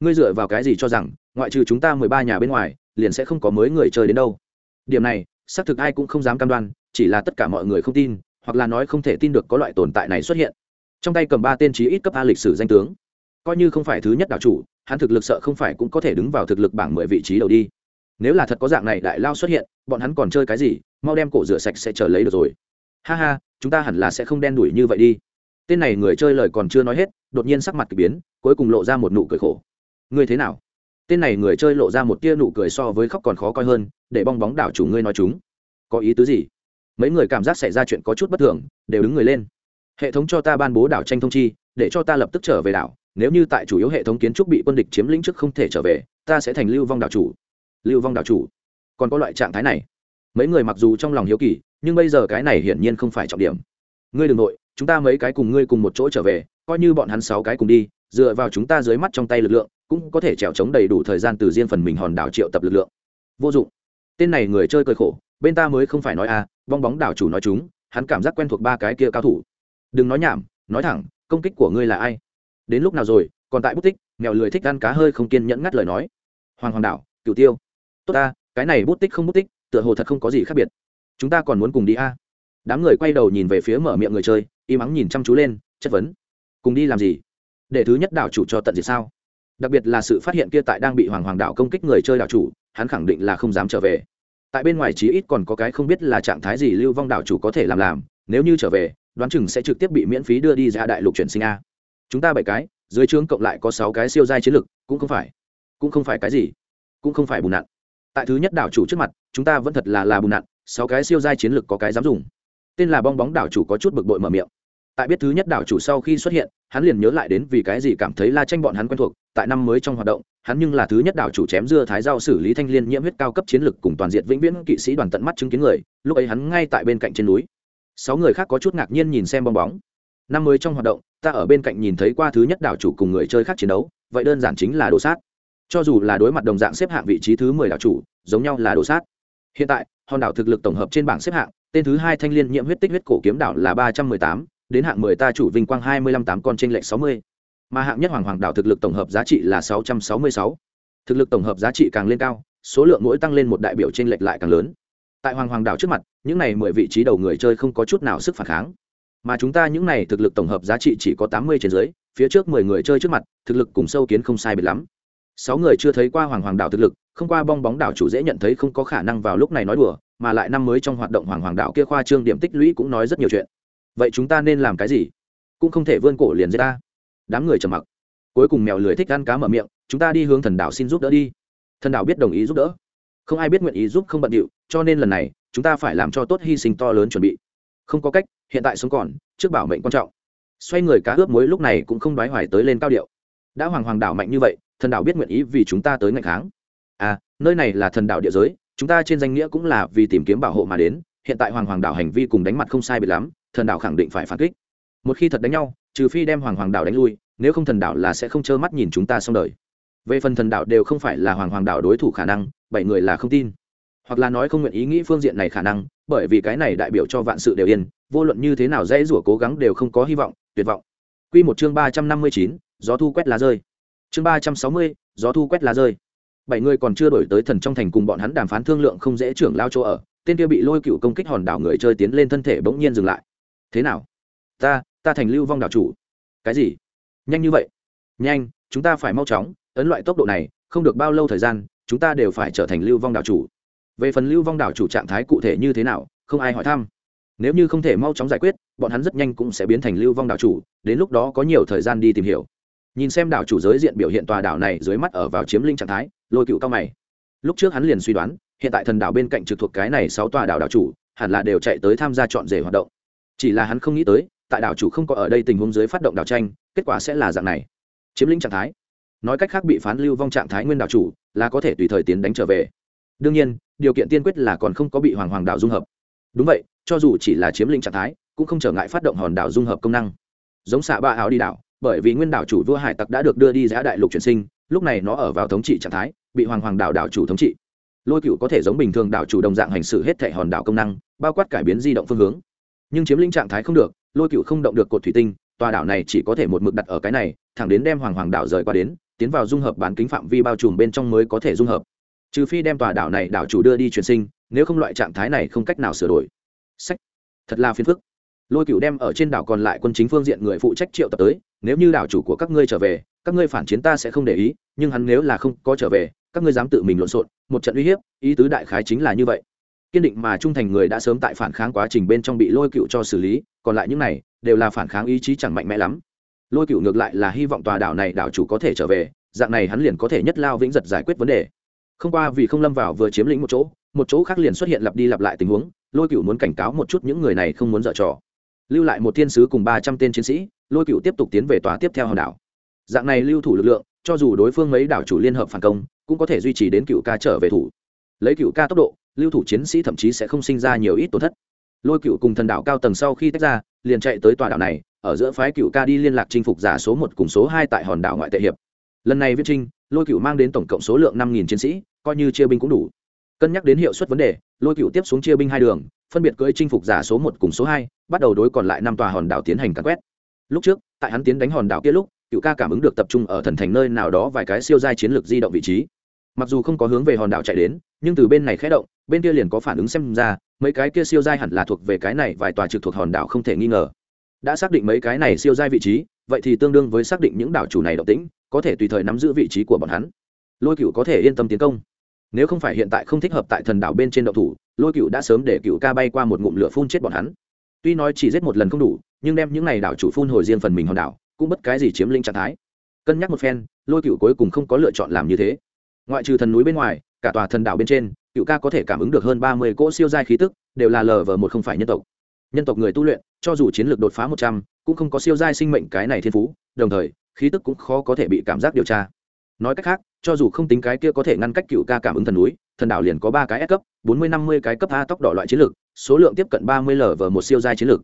Ngươi dựa vào cái gì cho rằng, ngoại trừ chúng ta mười ba nhà bên ngoài, liền sẽ không có mới người chơi đến đâu? Điểm này, xác thực ai cũng không dám cam đoan, chỉ là tất cả mọi người không tin hoặc là nói không thể tin được có loại tồn tại này xuất hiện. Trong tay cầm ba tên trí ít cấp a lịch sử danh tướng. Coi như không phải thứ nhất đảo chủ, hắn thực lực sợ không phải cũng có thể đứng vào thực lực bảng mười vị trí đầu đi. Nếu là thật có dạng này đại lao xuất hiện, bọn hắn còn chơi cái gì, mau đem cổ rửa sạch sẽ trở lấy được rồi. Ha ha, chúng ta hẳn là sẽ không đen đủi như vậy đi. Tên này người chơi lời còn chưa nói hết, đột nhiên sắc mặt k ỳ biến, cuối cùng lộ ra một nụ cười khổ. Ngươi thế nào? Tên này người chơi lộ ra một tia nụ cười so với khóc còn khó coi hơn, để bong bóng đảo chủ ngươi nói chúng. Có ý tứ gì? Mấy người cảm giác xảy ra chuyện có chút bất thường, đều đứng người lên. Hệ thống cho ta ban bố đảo tranh thông chi, để cho ta lập tức trở về đảo. Nếu như tại chủ yếu hệ thống kiến trúc bị quân địch chiếm lĩnh trước không thể trở về, ta sẽ thành lưu vong đảo chủ. Lưu vong đảo chủ. Còn có loại trạng thái này. Mấy người mặc dù trong lòng hiếu kỳ, nhưng bây giờ cái này hiển nhiên không phải trọng điểm. Ngươi đ ừ n g nội, chúng ta mấy cái cùng ngươi cùng một chỗ trở về, coi như bọn hắn sáu cái cùng đi, dựa vào chúng ta dưới mắt trong tay lực lượng, cũng có thể trèo trống đầy đủ thời gian từ riêng phần mình hòn đảo triệu tập lực lượng. Vô dụng. Tên này người chơi cười khổ bên ta mới không phải nói a, bong bóng đảo chủ nói chúng, hắn cảm giác quen thuộc ba cái kia cao thủ. Đừng nói nhảm, nói thẳng, công kích của ngươi là ai? Đến lúc nào rồi, còn tại bút tích, mèo lười thích ăn cá hơi không kiên nhẫn ngắt lời nói. Hoàng hoàng đảo cựu tiêu. Tốt ta, cái này bút tích không bút tích, tựa hồ thật không có gì khác biệt. Chúng ta còn muốn cùng đi a? Đám người quay đầu nhìn về phía mở miệng người chơi im ắng nhìn chăm chú lên, chất vấn. Cùng đi làm gì? Để thứ nhất đảo chủ cho tận diệt sao? Đặc biệt là sự phát hiện kia tại đang bị hoàng hoàng đảo công kích người chơi đảo chủ, hắn khẳng định là không dám trở về tại bên ngoài chí ít còn có cái không biết là trạng thái gì lưu vong đảo chủ có thể làm làm, nếu như trở về, đoán chừng sẽ trực tiếp bị miễn phí đưa đi ra đại lục chuyển sinh a. Chúng ta bảy cái, dưới trướng cộng lại có sáu cái siêu giai chiến lực, cũng không phải, cũng không phải cái gì, cũng không phải bùn nặn. Tại thứ nhất đảo chủ trước mặt, chúng ta vẫn thật là là bùn nặn, sáu cái siêu giai chiến lực có cái dám dùng. Tên là bong bóng đảo chủ có chút bực bội mở miệng. Tại biết thứ nhất đảo chủ sau khi xuất hiện, hắn liền nhớ lại đến vì cái gì cảm thấy la tranh bọn hắn quen thuộc, tại năm mới trong hoạt động hắn nhưng là thứ nhất đảo chủ chém dưa thái giao xử lý thanh liên nhiễm huyết cao cấp chiến lực cùng toàn diện vĩnh viễn kỵ sĩ đoàn tận mắt chứng kiến người, lúc ấy hắn ngay tại bên cạnh trên núi. Sáu người khác có chút ngạc nhiên nhìn xem bong bóng. Năm mới trong hoạt động, ta ở bên cạnh nhìn thấy qua thứ nhất đảo chủ cùng người chơi khác chiến đấu, vậy đơn giản chính là đồ sát. Cho dù là đối mặt đồng dạng xếp hạng vị trí thứ mười đảo chủ, giống nhau là đồ sát. Hiện tại, hòn đảo thực lực tổng hợp trên bảng xếp hạng, tên thứ hai thanh liên nhiễm huyết tích huyết cổ kiếm đảo là ba trăm mười tám, đến hạng mười ta chủ vinh quang hai mươi lăm tám con trên lệch sáu mươi mà hạng nhất hoàng hoàng đảo thực lực tổng hợp giá trị là sáu trăm sáu mươi sáu. Thực lực tổng hợp giá trị càng lên cao, số lượng mỗi tăng lên một đại biểu trên lệch lại càng lớn. Tại hoàng hoàng đảo trước mặt, những này mười vị trí đầu người chơi không có chút nào sức phản kháng. Mà chúng ta những này thực lực tổng hợp giá trị chỉ có tám mươi trên dưới, phía trước mười người chơi trước mặt, thực lực cùng sâu kiến không sai biệt lắm. Sáu người chưa thấy qua hoàng hoàng đảo thực lực, không qua bong bóng đảo chủ dễ nhận thấy không có khả năng vào lúc này nói đùa, mà lại năm mới trong hoạt động hoàng hoàng đảo kia khoa trương điểm tích lũy cũng nói rất nhiều chuyện. Vậy chúng ta nên làm cái gì? Cũng không thể vươn cổ liền giết ta đám người trầm mặc. Cuối cùng mèo lười thích ăn cá mở miệng, chúng ta đi hướng thần đảo xin giúp đỡ đi. Thần đảo biết đồng ý giúp đỡ. Không ai biết nguyện ý giúp không bận điệu, cho nên lần này, chúng ta phải làm cho tốt hy sinh to lớn chuẩn bị. Không có cách, hiện tại sống còn, trước bảo mệnh quan trọng. Xoay người cá ướp mối lúc này cũng không đoái hoài tới lên cao điệu. Đã hoàng hoàng đảo mạnh như vậy, thần đảo biết nguyện ý vì chúng ta tới ngày kháng. À nơi này là thần đảo địa giới, chúng ta trên danh nghĩa cũng là vì tìm kiếm bảo hộ mà đến. Hiện tại hoàng hoàng đảo hành vi cùng đánh mặt không sai biệt lắm, thần đảo khẳng định phải phản kích một khi thật đánh nhau, trừ phi đem hoàng hoàng đảo đánh lui, nếu không thần đảo là sẽ không trơ mắt nhìn chúng ta xong đời. Về phần thần đảo đều không phải là hoàng hoàng đảo đối thủ khả năng, bảy người là không tin. Hoặc là nói không nguyện ý nghĩ phương diện này khả năng, bởi vì cái này đại biểu cho vạn sự đều yên, vô luận như thế nào dễ rủa cố gắng đều không có hy vọng, tuyệt vọng. Q một chương ba trăm năm mươi chín, gió thu quét lá rơi. Chương ba trăm sáu mươi, gió thu quét lá rơi. Bảy người còn chưa đổi tới thần trong thành cùng bọn hắn đàm phán thương lượng không dễ trưởng lao chỗ ở, tên kia bị lôi cựu công kích hòn đảo người chơi tiến lên thân thể bỗng nhiên dừng lại. Thế nào? Ta ta thành lưu vong đảo chủ. Cái gì? Nhanh như vậy? Nhanh, chúng ta phải mau chóng, ấn loại tốc độ này, không được bao lâu thời gian, chúng ta đều phải trở thành lưu vong đảo chủ. Về phần lưu vong đảo chủ trạng thái cụ thể như thế nào, không ai hỏi thăm. Nếu như không thể mau chóng giải quyết, bọn hắn rất nhanh cũng sẽ biến thành lưu vong đảo chủ, đến lúc đó có nhiều thời gian đi tìm hiểu. Nhìn xem đảo chủ giới diện biểu hiện tòa đảo này dưới mắt ở vào chiếm linh trạng thái, lôi cựu cao mày. Lúc trước hắn liền suy đoán, hiện tại thần đảo bên cạnh trực thuộc cái này sáu tòa đảo đảo chủ, hẳn là đều chạy tới tham gia chọn rể hoạt động. Chỉ là hắn không nghĩ tới tại đảo chủ không có ở đây tình huống dưới phát động đảo tranh, kết quả sẽ là dạng này. Chiếm lĩnh trạng thái. Nói cách khác bị phán lưu vong trạng thái nguyên đảo chủ là có thể tùy thời tiến đánh trở về. Đương nhiên, điều kiện tiên quyết là còn không có bị hoàng hoàng đảo dung hợp. Đúng vậy, cho dù chỉ là chiếm lĩnh trạng thái, cũng không trở ngại phát động hòn đảo dung hợp công năng. Giống xạ ba áo đi đảo, bởi vì nguyên đảo chủ vua hải tặc đã được đưa đi giã đại lục chuyển sinh, lúc này nó ở vào thống trị trạng thái, bị hoàng hoàng đảo đảo chủ thống trị. Lôi cựu có thể giống bình thường đảo chủ đồng dạng hành xử hết thảy hòn đảo công năng, bao quát cải biến di động phương hướng nhưng chiếm lĩnh trạng thái không được, lôi cựu không động được cột thủy tinh, tòa đảo này chỉ có thể một mực đặt ở cái này, thẳng đến đem hoàng hoàng đảo rời qua đến, tiến vào dung hợp bán kính phạm vi bao trùm bên trong mới có thể dung hợp. Trừ phi đem tòa đảo này đảo chủ đưa đi truyền sinh, nếu không loại trạng thái này không cách nào sửa đổi. Sách. Thật là phiền phức. Lôi cựu đem ở trên đảo còn lại quân chính phương diện người phụ trách triệu tập tới, nếu như đảo chủ của các ngươi trở về, các ngươi phản chiến ta sẽ không để ý, nhưng hắn nếu là không có trở về, các ngươi dám tự mình lộn xộn, một trận uy hiếp, ý tứ đại khái chính là như vậy kiên định mà trung thành người đã sớm tại phản kháng quá trình bên trong bị lôi cựu cho xử lý, còn lại những này đều là phản kháng ý chí chẳng mạnh mẽ lắm. Lôi cựu ngược lại là hy vọng tòa đảo này đảo chủ có thể trở về, dạng này hắn liền có thể nhất lao vĩnh giật giải quyết vấn đề. Không qua vì không lâm vào vừa chiếm lĩnh một chỗ một chỗ khác liền xuất hiện lặp đi lặp lại tình huống, lôi cựu muốn cảnh cáo một chút những người này không muốn dở trò. Lưu lại một thiên sứ cùng ba trăm tên chiến sĩ, lôi cựu tiếp tục tiến về tòa tiếp theo hòn đảo. Dạng này lưu thủ lực lượng, cho dù đối phương mấy đảo chủ liên hợp phản công, cũng có thể duy trì đến cựu ca trở về thủ. Lấy cựu ca tốc độ lưu thủ chiến sĩ thậm chí sẽ không sinh ra nhiều ít tổn thất. Lôi cựu cùng thần đảo cao tầng sau khi tách ra, liền chạy tới tòa đảo này, ở giữa phái cựu ca đi liên lạc chinh phục giả số một cùng số hai tại hòn đảo ngoại tệ hiệp. Lần này viết trinh, lôi cựu mang đến tổng cộng số lượng năm nghìn chiến sĩ, coi như chia binh cũng đủ. Cân nhắc đến hiệu suất vấn đề, lôi cựu tiếp xuống chia binh hai đường, phân biệt cưỡi chinh phục giả số một cùng số hai, bắt đầu đối còn lại năm tòa hòn đảo tiến hành cắn quét. Lúc trước, tại hắn tiến đánh hòn đảo kia lúc, cựu ca cảm ứng được tập trung ở thần thành nơi nào đó vài cái siêu giai chiến lược di động vị trí mặc dù không có hướng về hòn đảo chạy đến, nhưng từ bên này khé động, bên kia liền có phản ứng xem ra, mấy cái kia siêu giai hẳn là thuộc về cái này, vài tòa trực thuộc hòn đảo không thể nghi ngờ. Đã xác định mấy cái này siêu giai vị trí, vậy thì tương đương với xác định những đảo chủ này động tĩnh, có thể tùy thời nắm giữ vị trí của bọn hắn. Lôi cựu có thể yên tâm tiến công. Nếu không phải hiện tại không thích hợp tại thần đảo bên trên động thủ, lôi cựu đã sớm để cựu ca bay qua một ngụm lửa phun chết bọn hắn. Tuy nói chỉ giết một lần không đủ, nhưng đem những này đảo chủ phun hồi riêng phần mình hòn đảo, cũng bất cái gì chiếm linh trạng thái. Cân nhắc một phen, lôi cựu cuối cùng không có lựa chọn làm như thế ngoại trừ thần núi bên ngoài, cả tòa thần đảo bên trên, cựu ca có thể cảm ứng được hơn ba mươi cỗ siêu giai khí tức, đều là lờ vờ một không phải nhân tộc. Nhân tộc người tu luyện, cho dù chiến lược đột phá một trăm, cũng không có siêu giai sinh mệnh cái này thiên phú, đồng thời, khí tức cũng khó có thể bị cảm giác điều tra. Nói cách khác, cho dù không tính cái kia có thể ngăn cách cựu ca cảm ứng thần núi, thần đảo liền có ba cái S cấp, bốn mươi năm mươi cái cấp a tốc độ loại chiến lược, số lượng tiếp cận ba mươi lv một siêu giai chiến lược.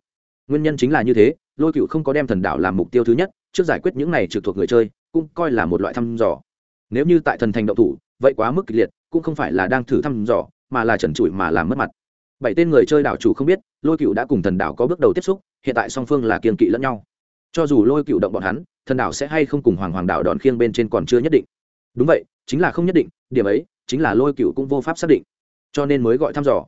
Nguyên nhân chính là như thế, lôi cựu không có đem thần đảo làm mục tiêu thứ nhất, trước giải quyết những này trực thuộc người chơi, cũng coi là một loại thăm dò nếu như tại thần thành động thủ, vậy quá mức kịch liệt, cũng không phải là đang thử thăm dò, mà là trần trụi mà làm mất mặt. Bảy tên người chơi đảo chủ không biết, lôi cựu đã cùng thần đảo có bước đầu tiếp xúc, hiện tại song phương là kiên kỵ lẫn nhau. Cho dù lôi cựu động bọn hắn, thần đảo sẽ hay không cùng hoàng hoàng đảo đòn khiêng bên trên còn chưa nhất định. Đúng vậy, chính là không nhất định, điểm ấy, chính là lôi cựu cũng vô pháp xác định. Cho nên mới gọi thăm dò.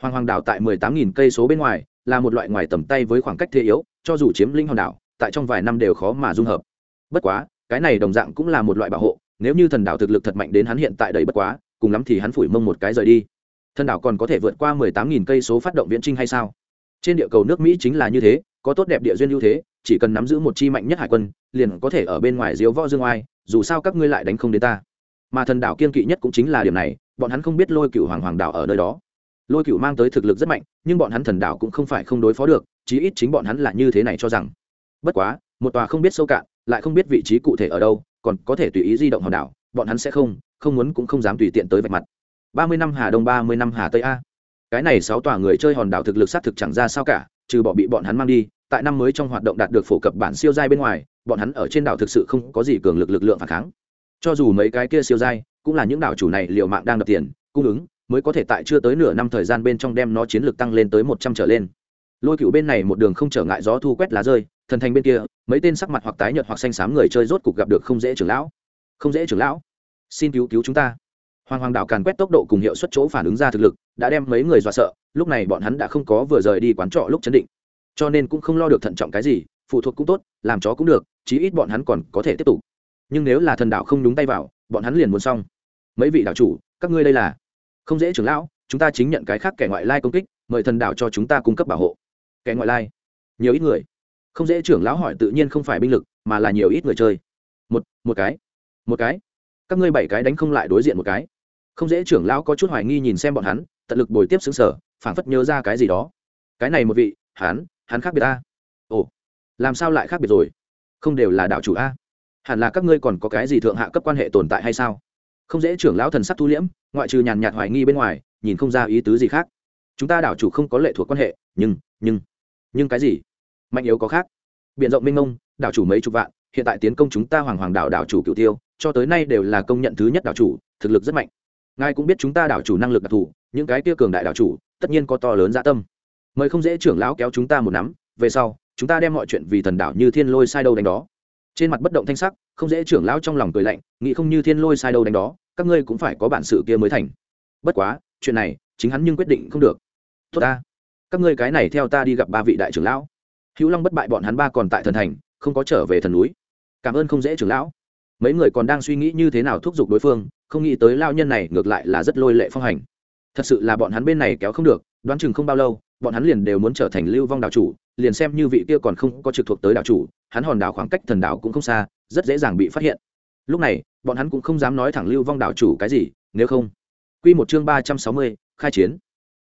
Hoàng hoàng đảo tại mười tám nghìn cây số bên ngoài, là một loại ngoài tầm tay với khoảng cách thế yếu, cho dù chiếm linh hòn đảo, tại trong vài năm đều khó mà dung hợp. Bất quá, cái này đồng dạng cũng là một loại bảo hộ nếu như thần đảo thực lực thật mạnh đến hắn hiện tại đầy bất quá, cùng lắm thì hắn phủi mông một cái rời đi. Thần đảo còn có thể vượt qua mười tám nghìn cây số phát động viễn trinh hay sao? Trên địa cầu nước mỹ chính là như thế, có tốt đẹp địa duyên ưu thế, chỉ cần nắm giữ một chi mạnh nhất hải quân, liền có thể ở bên ngoài diếu võ dương oai, dù sao các ngươi lại đánh không đến ta. Mà thần đảo kiên kỵ nhất cũng chính là điểm này, bọn hắn không biết lôi cựu hoàng hoàng đảo ở nơi đó. Lôi cựu mang tới thực lực rất mạnh, nhưng bọn hắn thần đảo cũng không phải không đối phó được, chí ít chính bọn hắn là như thế này cho rằng. Bất quá, một tòa không biết sâu cạn, lại không biết vị trí cụ thể ở đâu còn có thể tùy ý di động hòn đảo, bọn hắn sẽ không không muốn cũng không dám tùy tiện tới vạch mặt. Ba mươi năm hà đông, ba mươi năm hà tây a. Cái này sáu tòa người chơi hòn đảo thực lực xác thực chẳng ra sao cả, trừ bỏ bị bọn hắn mang đi, tại năm mới trong hoạt động đạt được phổ cập bản siêu giai bên ngoài, bọn hắn ở trên đảo thực sự không có gì cường lực lực lượng phản kháng. Cho dù mấy cái kia siêu giai, cũng là những đảo chủ này liều mạng đang đập tiền, cung ứng, mới có thể tại chưa tới nửa năm thời gian bên trong đem nó chiến lược tăng lên tới một trăm trở lên lôi cựu bên này một đường không trở ngại gió thu quét lá rơi, thần thành bên kia, mấy tên sắc mặt hoặc tái nhợt hoặc xanh xám người chơi rốt cục gặp được không dễ trưởng lão. Không dễ trưởng lão. Xin cứu cứu chúng ta. Hoàng hoàng đảo càn quét tốc độ cùng hiệu suất chỗ phản ứng ra thực lực, đã đem mấy người dọa sợ, lúc này bọn hắn đã không có vừa rời đi quán trọ lúc chấn định. Cho nên cũng không lo được thận trọng cái gì, phụ thuộc cũng tốt, làm chó cũng được, chí ít bọn hắn còn có thể tiếp tục. Nhưng nếu là thần đạo không đúng tay vào, bọn hắn liền muốn xong. Mấy vị đạo chủ, các ngươi đây là không dễ trưởng lão, chúng ta chính nhận cái khác kẻ ngoại lai công kích, mời thần đảo cho chúng ta cung cấp bảo hộ kẻ ngoại lai. Nhiều ít người. Không dễ trưởng lão hỏi tự nhiên không phải binh lực, mà là nhiều ít người chơi. Một một cái. Một cái. Các ngươi bảy cái đánh không lại đối diện một cái. Không dễ trưởng lão có chút hoài nghi nhìn xem bọn hắn, tận lực bồi tiếp xứng sở, phảng phất nhớ ra cái gì đó. Cái này một vị, hắn hắn khác biệt a. Ồ, làm sao lại khác biệt rồi? Không đều là đạo chủ a. Hẳn là các ngươi còn có cái gì thượng hạ cấp quan hệ tồn tại hay sao? Không dễ trưởng lão thần sắc thu liễm, ngoại trừ nhàn nhạt hoài nghi bên ngoài, nhìn không ra ý tứ gì khác. Chúng ta đảo chủ không có lệ thuộc quan hệ, nhưng nhưng nhưng cái gì? Mạnh yếu có khác. Biện rộng minh mông, đảo chủ mấy chục vạn, hiện tại tiến công chúng ta hoàng hoàng đảo đảo chủ cựu tiêu, cho tới nay đều là công nhận thứ nhất đảo chủ, thực lực rất mạnh. Ngài cũng biết chúng ta đảo chủ năng lực đặc thù, những cái kia cường đại đảo chủ, tất nhiên có to lớn dạ tâm. Mời không dễ trưởng lão kéo chúng ta một nắm, về sau, chúng ta đem mọi chuyện vì thần đảo như thiên lôi sai đâu đánh đó. Trên mặt bất động thanh sắc, không dễ trưởng lão trong lòng cười lạnh, nghĩ không như thiên lôi sai đâu đánh đó, các ngươi cũng phải có bản sự kia mới thành. Bất quá, chuyện này, chính hắn nhưng quyết định không được. Tốt ta các ngươi cái này theo ta đi gặp ba vị đại trưởng lão. Hữu long bất bại bọn hắn ba còn tại thần thành, không có trở về thần núi. Cảm ơn không dễ trưởng lão. Mấy người còn đang suy nghĩ như thế nào thúc giục đối phương, không nghĩ tới lao nhân này ngược lại là rất lôi lệ phong hành. Thật sự là bọn hắn bên này kéo không được, đoán chừng không bao lâu, bọn hắn liền đều muốn trở thành lưu vong đảo chủ, liền xem như vị kia còn không có trực thuộc tới đảo chủ, hắn hòn đảo khoảng cách thần đảo cũng không xa, rất dễ dàng bị phát hiện. Lúc này, bọn hắn cũng không dám nói thẳng lưu vong đảo chủ cái gì, nếu không. Quy một chương ba trăm sáu mươi, khai chiến.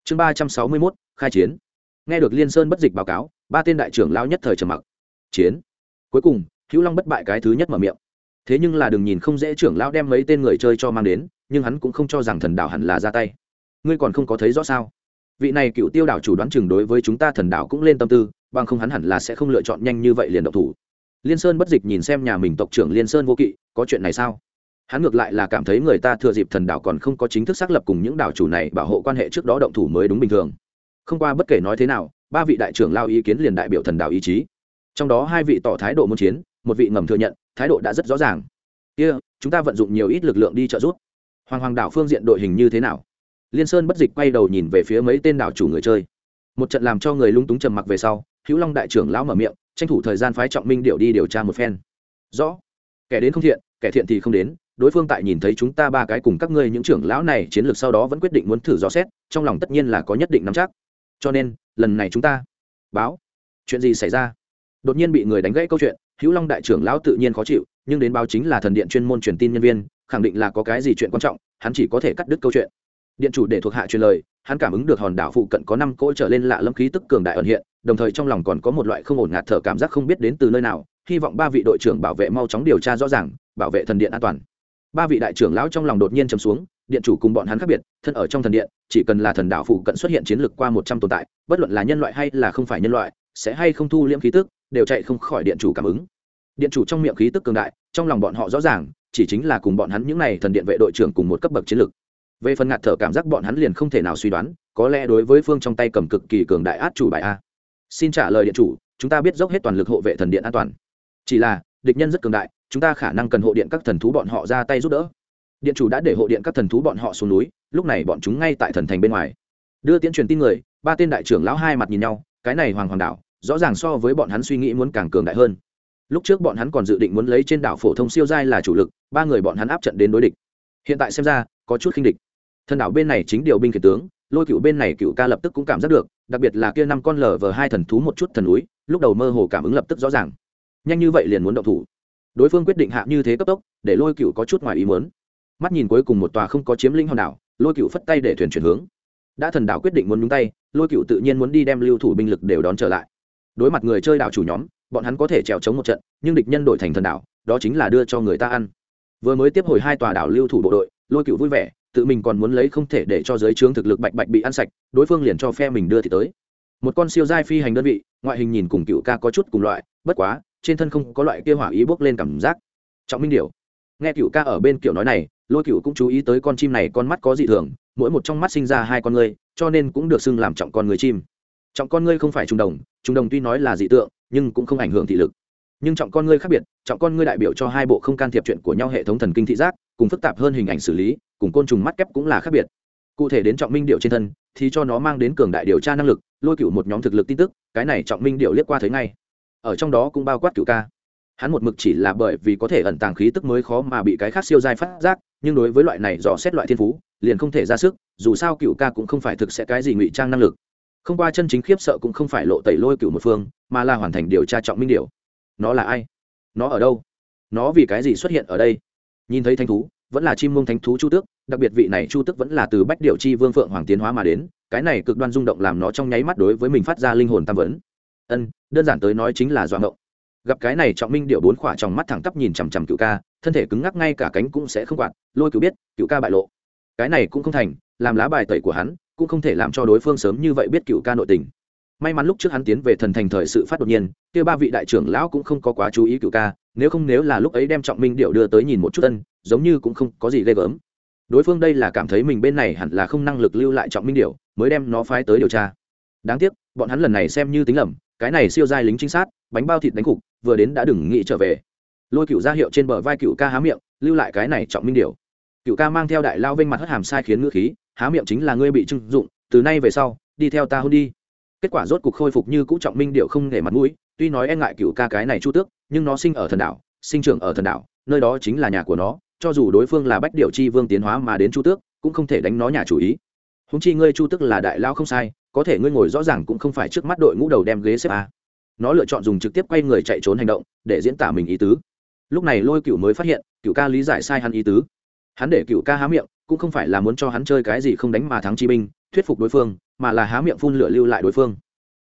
Chương ba trăm sáu mươi mốt khai chiến. Nghe được liên sơn bất dịch báo cáo, ba tên đại trưởng lao nhất thời trầm mặc. Chiến. Cuối cùng, hữu long bất bại cái thứ nhất mở miệng. Thế nhưng là đừng nhìn không dễ trưởng lão đem mấy tên người chơi cho mang đến, nhưng hắn cũng không cho rằng thần đạo hẳn là ra tay. Ngươi còn không có thấy rõ sao? Vị này cựu tiêu đảo chủ đoán chừng đối với chúng ta thần đạo cũng lên tâm tư, bằng không hắn hẳn là sẽ không lựa chọn nhanh như vậy liền độc thủ. Liên sơn bất dịch nhìn xem nhà mình tộc trưởng liên sơn vô kỵ, có chuyện này sao? Hắn ngược lại là cảm thấy người ta thừa dịp thần đạo còn không có chính thức xác lập cùng những đảo chủ này bảo hộ quan hệ trước đó động thủ mới đúng bình thường không qua bất kể nói thế nào ba vị đại trưởng lao ý kiến liền đại biểu thần đạo ý chí. Trong đó hai vị tỏ thái độ muốn chiến một vị ngầm thừa nhận thái độ đã rất rõ ràng. Kia、yeah, chúng ta vận dụng nhiều ít lực lượng đi trợ giúp. Hoàng hoàng đảo phương diện đội hình như thế nào? Liên sơn bất dịch quay đầu nhìn về phía mấy tên đảo chủ người chơi. Một trận làm cho người lung túng trầm mặc về sau hữu long đại trưởng lão mở miệng tranh thủ thời gian phái trọng minh điệu đi điều tra một phen. Rõ. Kẻ đến không thiện kẻ thiện thì không đến đối phương tại nhìn thấy chúng ta ba cái cùng các ngươi những trưởng lão này chiến lược sau đó vẫn quyết định muốn thử dò xét trong lòng tất nhiên là có nhất định nắm chắc cho nên, lần này chúng ta báo. Chuyện gì xảy ra? Đột nhiên bị người đánh gãy câu chuyện, hữu long đại trưởng lão tự nhiên khó chịu, nhưng đến báo chính là thần điện chuyên môn truyền tin nhân viên, khẳng định là có cái gì chuyện quan trọng, hắn chỉ có thể cắt đứt câu chuyện. Điện chủ để thuộc hạ truyền lời, hắn cảm ứng được hòn đảo phụ cận có năm cỗ trở lên lạ lâm khí tức cường đại ẩn hiện, đồng thời trong lòng còn có một loại không ổn ngạt thở cảm giác không biết đến từ nơi nào, hy vọng ba vị đội trưởng bảo vệ mau chóng điều tra rõ ràng, bảo vệ thần điện an toàn. Ba vị đại trưởng lão trong lòng đột nhiên chấm xuống điện chủ cùng bọn hắn khác biệt, thân ở trong thần điện, chỉ cần là thần đạo phụ cận xuất hiện chiến lược qua một trăm tồn tại, bất luận là nhân loại hay là không phải nhân loại, sẽ hay không thu liễm khí tức, đều chạy không khỏi điện chủ cảm ứng. Điện chủ trong miệng khí tức cường đại, trong lòng bọn họ rõ ràng, chỉ chính là cùng bọn hắn những n à y thần điện vệ đội trưởng cùng một cấp bậc chiến lược. Về phần ngạt thở cảm giác bọn hắn liền không thể nào suy đoán, có lẽ đối với phương trong tay cầm cực kỳ cường đại át chủ bài a. Xin trả lời điện chủ, chúng ta biết dốc hết toàn lực hộ vệ thần điện an toàn. Chỉ là, địch nhân rất cường đại, chúng ta khả năng cần hộ điện các thần thú bọn họ ra tay giúp đỡ điện chủ đã để hộ điện các thần thú bọn họ xuống núi, lúc này bọn chúng ngay tại thần thành bên ngoài. Đưa tiễn truyền tin người, ba tên đại trưởng lão hai mặt nhìn nhau, cái này hoàng hoàng đảo, rõ ràng so với bọn hắn suy nghĩ muốn càng cường đại hơn. Lúc trước bọn hắn còn dự định muốn lấy trên đảo phổ thông siêu giai là chủ lực, ba người bọn hắn áp trận đến đối địch. Hiện tại xem ra, có chút khinh địch. Thần đảo bên này chính điều binh khiển tướng, lôi cựu bên này cựu ca lập tức cũng cảm giác được, đặc biệt là kia năm con lở vờ hai thần thú một chút thần núi, lúc đầu mơ hồ cảm ứng lập tức rõ ràng. Nhanh như vậy liền muốn động thủ. Đối phương quyết định hạ như thế cấp tốc, để lôi cựu có chút ngoài ý muốn mắt nhìn cuối cùng một tòa không có chiếm lĩnh hòn đảo, lôi cựu phất tay để thuyền chuyển hướng. Đã thần đảo quyết định muốn nhúng tay, lôi cựu tự nhiên muốn đi đem lưu thủ binh lực đều đón trở lại. Đối mặt người chơi đảo chủ nhóm, bọn hắn có thể trèo chống một trận, nhưng địch nhân đổi thành thần đảo, đó chính là đưa cho người ta ăn. Vừa mới tiếp hồi hai tòa đảo lưu thủ bộ đội, lôi cựu vui vẻ, tự mình còn muốn lấy không thể để cho giới trướng thực lực bạch bạch bị ăn sạch, đối phương liền cho phe mình đưa thì tới. Một con siêu giai phi hành đơn vị, ngoại hình nhìn cùng cựu ca có chút cùng loại, bất quá, trên thân không có loại kia hỏa ý bốc lên cảm giác. Trọng minh điểu nghe cựu ca ở bên kiểu nói này, lôi cựu cũng chú ý tới con chim này con mắt có dị thường, mỗi một trong mắt sinh ra hai con ngươi, cho nên cũng được xưng làm trọng con người chim. Trọng con ngươi không phải trung đồng trung đồng tuy nói là dị tượng, nhưng cũng không ảnh hưởng thị lực. Nhưng trọng con ngươi khác biệt, trọng con ngươi đại biểu cho hai bộ không can thiệp chuyện của nhau hệ thống thần kinh thị giác, cùng phức tạp hơn hình ảnh xử lý, cùng côn trùng mắt kép cũng là khác biệt. Cụ thể đến trọng minh điệu trên thân, thì cho nó mang đến cường đại điều tra năng lực, lôi cựu một nhóm thực lực tin tức, cái này trọng minh điệu liếc qua thấy ngay. Ở trong đó cũng bao quát cựu ca hắn một mực chỉ là bởi vì có thể ẩn tàng khí tức mới khó mà bị cái khác siêu giai phát giác, nhưng đối với loại này dò xét loại thiên phú, liền không thể ra sức, dù sao cựu ca cũng không phải thực sẽ cái gì ngụy trang năng lực. Không qua chân chính khiếp sợ cũng không phải lộ tẩy lôi cựu một phương, mà là hoàn thành điều tra trọng minh điều. Nó là ai? Nó ở đâu? Nó vì cái gì xuất hiện ở đây? Nhìn thấy thanh thú, vẫn là chim mông thánh thú chu tước, đặc biệt vị này chu tước vẫn là từ bách điều chi vương phượng hoàng tiến hóa mà đến, cái này cực đoan rung động làm nó trong nháy mắt đối với mình phát ra linh hồn tam vấn. Ân, đơn giản tới nói chính là doạng động gặp cái này trọng minh điệu bốn khỏa trong mắt thẳng tắp nhìn chằm chằm cựu ca, thân thể cứng ngắc ngay cả cánh cũng sẽ không quạt, lôi cựu biết, cựu ca bại lộ. Cái này cũng không thành, làm lá bài tẩy của hắn, cũng không thể làm cho đối phương sớm như vậy biết cựu ca nội tình. May mắn lúc trước hắn tiến về thần thành thời sự phát đột nhiên, kia ba vị đại trưởng lão cũng không có quá chú ý cựu ca, nếu không nếu là lúc ấy đem trọng minh điệu đưa tới nhìn một chút tân giống như cũng không có gì ghê gớm. Đối phương đây là cảm thấy mình bên này hẳn là không năng lực lưu lại trọng minh điệu, mới đem nó phái tới điều tra. Đáng tiếc, bọn hắn lần này xem như tính lầm, cái này siêu giai lính trinh sát, bánh bao thịt đánh cục vừa đến đã đừng nghĩ trở về. Lôi cựu ra hiệu trên bờ vai cựu ca há miệng, lưu lại cái này trọng minh điệu cựu ca mang theo đại lao vênh mặt hất hàm sai khiến ngữ khí, há miệng chính là ngươi bị trưng dụng, từ nay về sau, đi theo ta hôn đi. Kết quả rốt cuộc khôi phục như cũ trọng minh điệu không để mặt mũi, tuy nói e ngại cựu ca cái này chu tước, nhưng nó sinh ở thần đảo, sinh trưởng ở thần đảo, nơi đó chính là nhà của nó, cho dù đối phương là bách điệu chi vương tiến hóa mà đến chu tước, cũng không thể đánh nó nhà chủ ý. Húng chi ngươi chu tước là đại lao không sai, có thể ngươi ngồi rõ ràng cũng không phải trước mắt đội ngũ đầu đem ghế xếp a nó lựa chọn dùng trực tiếp quay người chạy trốn hành động để diễn tả mình ý tứ. Lúc này lôi cựu mới phát hiện, cựu ca lý giải sai hắn ý tứ. Hắn để cựu ca há miệng, cũng không phải là muốn cho hắn chơi cái gì không đánh mà thắng chi binh, thuyết phục đối phương, mà là há miệng phun lửa lưu lại đối phương.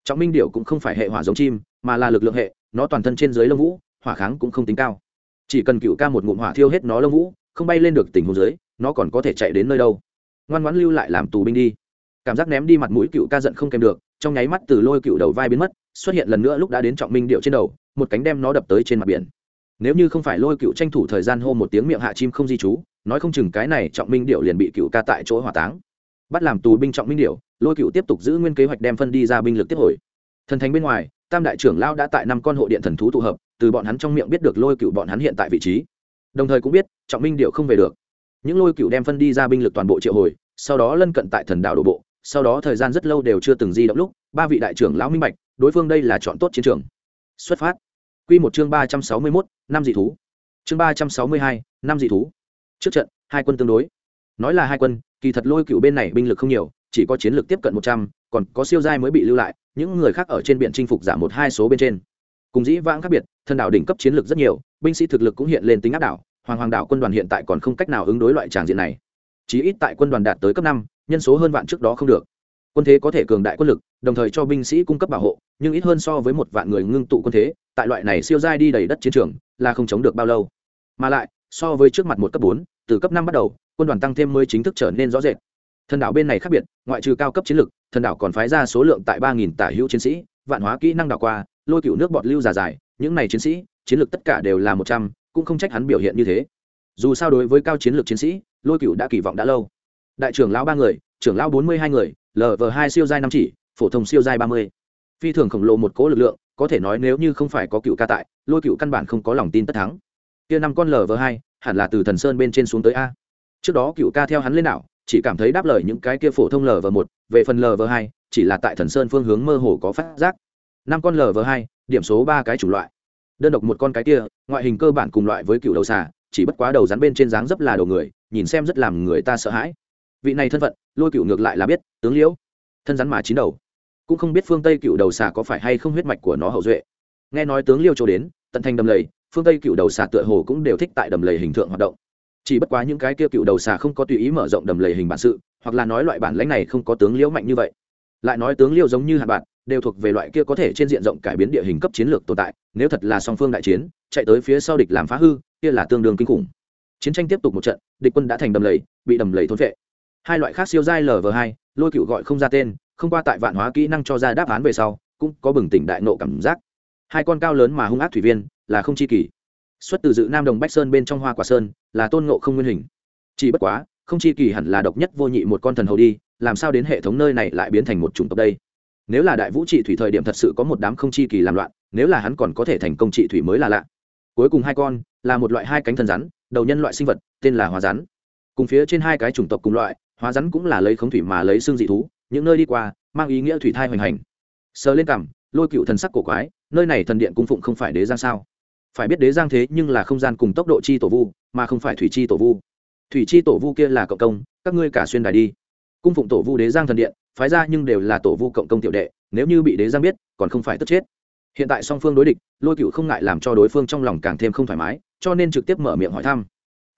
Trọng minh điệu cũng không phải hệ hỏa giống chim, mà là lực lượng hệ, nó toàn thân trên dưới lông vũ, hỏa kháng cũng không tính cao. Chỉ cần cựu ca một ngụm hỏa thiêu hết nó lông vũ, không bay lên được tình hồ dưới, nó còn có thể chạy đến nơi đâu. Ngoan ngoãn lưu lại làm tù binh đi. Cảm giác ném đi mặt mũi cựu ca giận không kèm được, trong nháy mắt từ lôi cựu đầu vai biến mất xuất hiện lần nữa lúc đã đến trọng minh điệu trên đầu, một cánh đem nó đập tới trên mặt biển. Nếu như không phải lôi cựu tranh thủ thời gian hô một tiếng miệng hạ chim không di trú, nói không chừng cái này trọng minh điệu liền bị cựu ca tại chỗ hỏa táng. Bắt làm tù binh trọng minh điệu, lôi cựu tiếp tục giữ nguyên kế hoạch đem phân đi ra binh lực tiếp hồi. Thần thánh bên ngoài, tam đại trưởng lao đã tại năm con hộ điện thần thú tụ hợp, từ bọn hắn trong miệng biết được lôi cựu bọn hắn hiện tại vị trí. Đồng thời cũng biết, trọng minh điệu không về được. Những lôi cựu đem phân đi ra binh lực toàn bộ triệu hồi, sau đó lân cận tại thần đạo đổ bộ, sau đó thời gian rất lâu đều chưa từng di động lúc, ba vị đại trưởng lão minh bạch đối phương đây là chọn tốt chiến trường. Xuất phát. Q một chương ba trăm sáu mươi mốt, năm dị thú. Chương ba trăm sáu mươi hai, năm dị thú. Trước trận, hai quân tương đối. Nói là hai quân, kỳ thật lôi cựu bên này binh lực không nhiều, chỉ có chiến lược tiếp cận một trăm, còn có siêu giai mới bị lưu lại, những người khác ở trên biển chinh phục giảm một hai số bên trên. Cùng dĩ vãng khác biệt thần đảo đỉnh cấp chiến lược rất nhiều, binh sĩ thực lực cũng hiện lên tính áp đảo, hoàng hoàng đảo quân đoàn hiện tại còn không cách nào ứng đối loại tràng diện này. Chí ít tại quân đoàn đạt tới cấp năm, nhân số hơn vạn trước đó không được. Quân thế có thể cường đại quân lực, đồng thời cho binh sĩ cung cấp bảo hộ nhưng ít hơn so với một vạn người ngưng tụ quân thế, tại loại này siêu giai đi đầy đất chiến trường, là không chống được bao lâu. Mà lại, so với trước mặt một cấp bốn, từ cấp năm bắt đầu, quân đoàn tăng thêm mới chính thức trở nên rõ rệt. Thần đảo bên này khác biệt, ngoại trừ cao cấp chiến lực, thần đảo còn phái ra số lượng tại ba nghìn tả hữu chiến sĩ, vạn hóa kỹ năng đảo qua, lôi cựu nước bọt lưu già dài, những này chiến sĩ, chiến lược tất cả đều là một trăm, cũng không trách hắn biểu hiện như thế. Dù sao đối với cao chiến lược chiến sĩ, lôi cựu đã kỳ vọng đã lâu. Đại trưởng lão ba người, trưởng lão bốn mươi hai người lv hai siêu giai năm chỉ, phổ thông siêu giai ba mươi phi thường khổng lồ một cố lực lượng, có thể nói nếu như không phải có cựu ca tại, lôi cựu căn bản không có lòng tin tất thắng. Kia năm con lờ vờ hai, hẳn là từ thần sơn bên trên xuống tới a. Trước đó cựu ca theo hắn lên đảo, chỉ cảm thấy đáp lời những cái kia phổ thông lờ vờ một, về phần lờ vờ hai, chỉ là tại thần sơn phương hướng mơ hồ có phát giác. Năm con lờ vờ hai, điểm số ba cái chủng loại. Đơn độc một con cái kia, ngoại hình cơ bản cùng loại với cựu đầu xà, chỉ bất quá đầu rắn bên trên dáng dấp là đầu người, nhìn xem rất làm người ta sợ hãi. Vị này thân phận, lôi cựu ngược lại là biết, tướng liễu. Thân rắn mà chín đầu cũng không biết phương tây cựu đầu xà có phải hay không huyết mạch của nó hậu duệ. Nghe nói tướng liêu chỗ đến, tận thành đầm lầy, phương tây cựu đầu xà tựa hồ cũng đều thích tại đầm lầy hình thượng hoạt động. Chỉ bất quá những cái kia cựu đầu xà không có tùy ý mở rộng đầm lầy hình bản sự, hoặc là nói loại bản lãnh này không có tướng liễu mạnh như vậy. Lại nói tướng liêu giống như hạt bạn, đều thuộc về loại kia có thể trên diện rộng cải biến địa hình cấp chiến lược tồn tại, nếu thật là song phương đại chiến, chạy tới phía sau địch làm phá hư, kia là tương đương kinh khủng. Chiến tranh tiếp tục một trận, địch quân đã thành đầm lầy, bị đầm lầy thôn vệ hai loại khác siêu giai lv hai, lôi cựu gọi không ra tên không qua tại vạn hóa kỹ năng cho ra đáp án về sau, cũng có bừng tỉnh đại nộ cảm giác. Hai con cao lớn mà hung ác thủy viên, là không chi kỷ xuất từ dự nam đồng bách sơn bên trong hoa quả sơn, là tôn ngộ không nguyên hình. Chỉ bất quá, không chi kỳ hẳn là độc nhất vô nhị một con thần hầu đi, làm sao đến hệ thống nơi này lại biến thành một chủng tộc đây? Nếu là đại vũ trị thủy thời điểm thật sự có một đám không chi kỳ làm loạn, nếu là hắn còn có thể thành công trị thủy mới là lạ. Cuối cùng hai con, là một loại hai cánh thần rắn, đầu nhân loại sinh vật, tên là hóa rắn. Cùng phía trên hai cái chủng tộc cùng loại, hóa rắn cũng là lấy khống thủy mà lấy xương dị thú những nơi đi qua, mang ý nghĩa thủy thai hoành hành. Sờ lên cằm lôi cựu thần sắc cổ quái, nơi này thần điện cung phụng không phải đế giang sao? Phải biết đế giang thế nhưng là không gian cùng tốc độ chi tổ vu, mà không phải thủy chi tổ vu. Thủy chi tổ vu kia là cộng công, các ngươi cả xuyên đài đi. Cung phụng tổ vu đế giang thần điện, phái ra nhưng đều là tổ vu cộng công tiểu đệ, nếu như bị đế giang biết, còn không phải tức chết. Hiện tại song phương đối địch, lôi cựu không ngại làm cho đối phương trong lòng càng thêm không thoải mái, cho nên trực tiếp mở miệng hỏi thăm.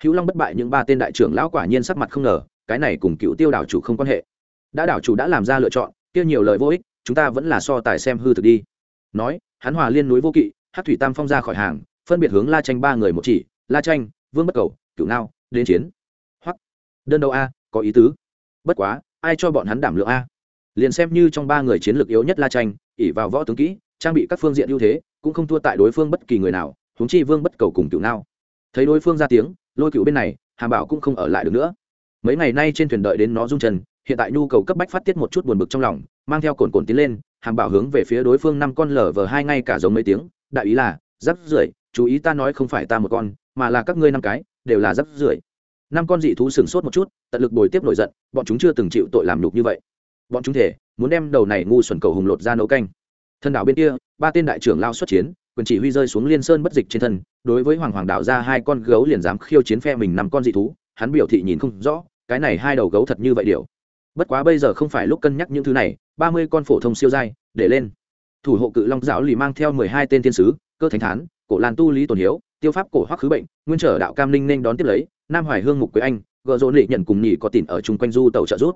Hữu long bất bại những ba tên đại trưởng lão quả nhiên sắc mặt không ngờ, cái này cùng cựu tiêu đảo chủ không quan hệ đã đảo chủ đã làm ra lựa chọn, kia nhiều lời vô ích, chúng ta vẫn là so tài xem hư thực đi. Nói, hắn hòa liên núi vô kỵ hát thủy tam phong ra khỏi hàng, phân biệt hướng la tranh ba người một chỉ, la tranh vương bất cầu, cửu nao đến chiến. Hoặc đơn đầu a, có ý tứ. Bất quá, ai cho bọn hắn đảm lượng a? Liền xem như trong ba người chiến lược yếu nhất la tranh ỉ vào võ tướng kỹ, trang bị các phương diện ưu thế, cũng không thua tại đối phương bất kỳ người nào, huống chi vương bất cầu cùng cửu nao thấy đối phương ra tiếng, lôi cựu bên này hàm bảo cũng không ở lại được nữa. Mấy ngày nay trên thuyền đợi đến nó rung trần hiện tại nhu cầu cấp bách phát tiết một chút buồn bực trong lòng, mang theo cồn cồn tiến lên, hàm bảo hướng về phía đối phương năm con lở vờ hai ngay cả giống mấy tiếng, đại ý là, rắc rưởi, chú ý ta nói không phải ta một con, mà là các ngươi năm cái, đều là rắc rưởi. Năm con dị thú sừng sốt một chút, tận lực bồi tiếp nổi giận, bọn chúng chưa từng chịu tội làm nhục như vậy. Bọn chúng thể, muốn đem đầu này ngu xuẩn cầu hùng lột ra nấu canh. Thân đảo bên kia, ba tên đại trưởng lao xuất chiến, quyền chỉ huy rơi xuống liên sơn bất dịch trên thân, đối với hoàng hoàng đạo ra hai con gấu liền dám khiêu chiến phe mình năm con dị thú, hắn biểu thị nhìn không rõ, cái này hai đầu gấu thật như vậy điều bất quá bây giờ không phải lúc cân nhắc những thứ này, ba mươi con phổ thông siêu dai để lên. Thủ hộ cự long giáo lì mang theo mười hai tên thiên sứ, cơ thánh thán, cổ lan tu lý tổn hiếu, tiêu pháp cổ hoắc khứ bệnh, nguyên trở đạo cam ninh nên đón tiếp lấy, nam hoài hương mục quế anh gợ dỗ lị nhận cùng nhị có tỉn ở chung quanh du tàu trợ rút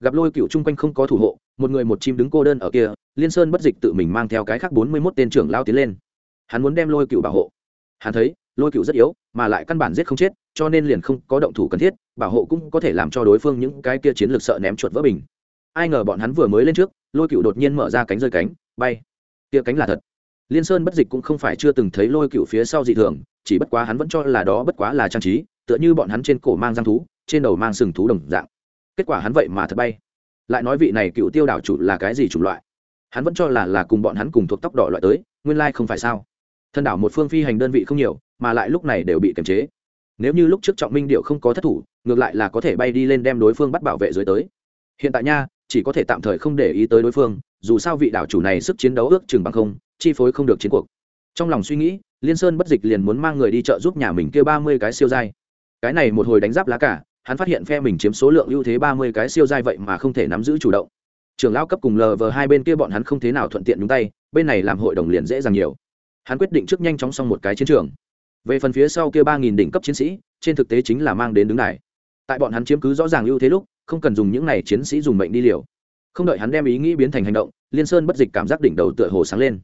gặp lôi cựu chung quanh không có thủ hộ, một người một chim đứng cô đơn ở kia, liên sơn bất dịch tự mình mang theo cái khác bốn mươi mốt tên trưởng lao tiến lên. Hắn muốn đem lôi cựu bảo hộ. Hắn thấy, lôi cựu rất yếu, mà lại căn bản giết không chết cho nên liền không có động thủ cần thiết, bảo hộ cũng có thể làm cho đối phương những cái kia chiến lược sợ ném chuột vỡ bình. Ai ngờ bọn hắn vừa mới lên trước, lôi cựu đột nhiên mở ra cánh rơi cánh, bay. Kia cánh là thật. Liên sơn bất dịch cũng không phải chưa từng thấy lôi cựu phía sau dị thường, chỉ bất quá hắn vẫn cho là đó bất quá là trang trí, tựa như bọn hắn trên cổ mang giang thú, trên đầu mang sừng thú đồng dạng. Kết quả hắn vậy mà thật bay. Lại nói vị này cựu tiêu đảo chủ là cái gì chủng loại? Hắn vẫn cho là là cùng bọn hắn cùng thuộc tóc đỏ loại tới, nguyên lai không phải sao? Thân đảo một phương phi hành đơn vị không nhiều, mà lại lúc này đều bị kiềm chế nếu như lúc trước trọng minh điệu không có thất thủ, ngược lại là có thể bay đi lên đem đối phương bắt bảo vệ dưới tới. Hiện tại nha, chỉ có thể tạm thời không để ý tới đối phương, dù sao vị đảo chủ này sức chiến đấu ước chừng bằng không, chi phối không được chiến cuộc. Trong lòng suy nghĩ, liên sơn bất dịch liền muốn mang người đi chợ giúp nhà mình kêu ba mươi cái siêu dai cái này một hồi đánh giáp lá cả, hắn phát hiện phe mình chiếm số lượng ưu thế ba mươi cái siêu dai vậy mà không thể nắm giữ chủ động. Trường lao cấp cùng lờ vờ hai bên kia bọn hắn không thế nào thuận tiện nhúng tay, bên này làm hội đồng liền dễ dàng nhiều. Hắn quyết định trước nhanh chóng xong một cái chiến trường về phần phía sau kia ba nghìn đỉnh cấp chiến sĩ, trên thực tế chính là mang đến đứng này tại bọn hắn chiếm cứ rõ ràng ưu thế lúc, không cần dùng những này chiến sĩ dùng mệnh đi liều. Không đợi hắn đem ý nghĩ biến thành hành động, liên sơn bất dịch cảm giác đỉnh đầu tựa hồ sáng lên.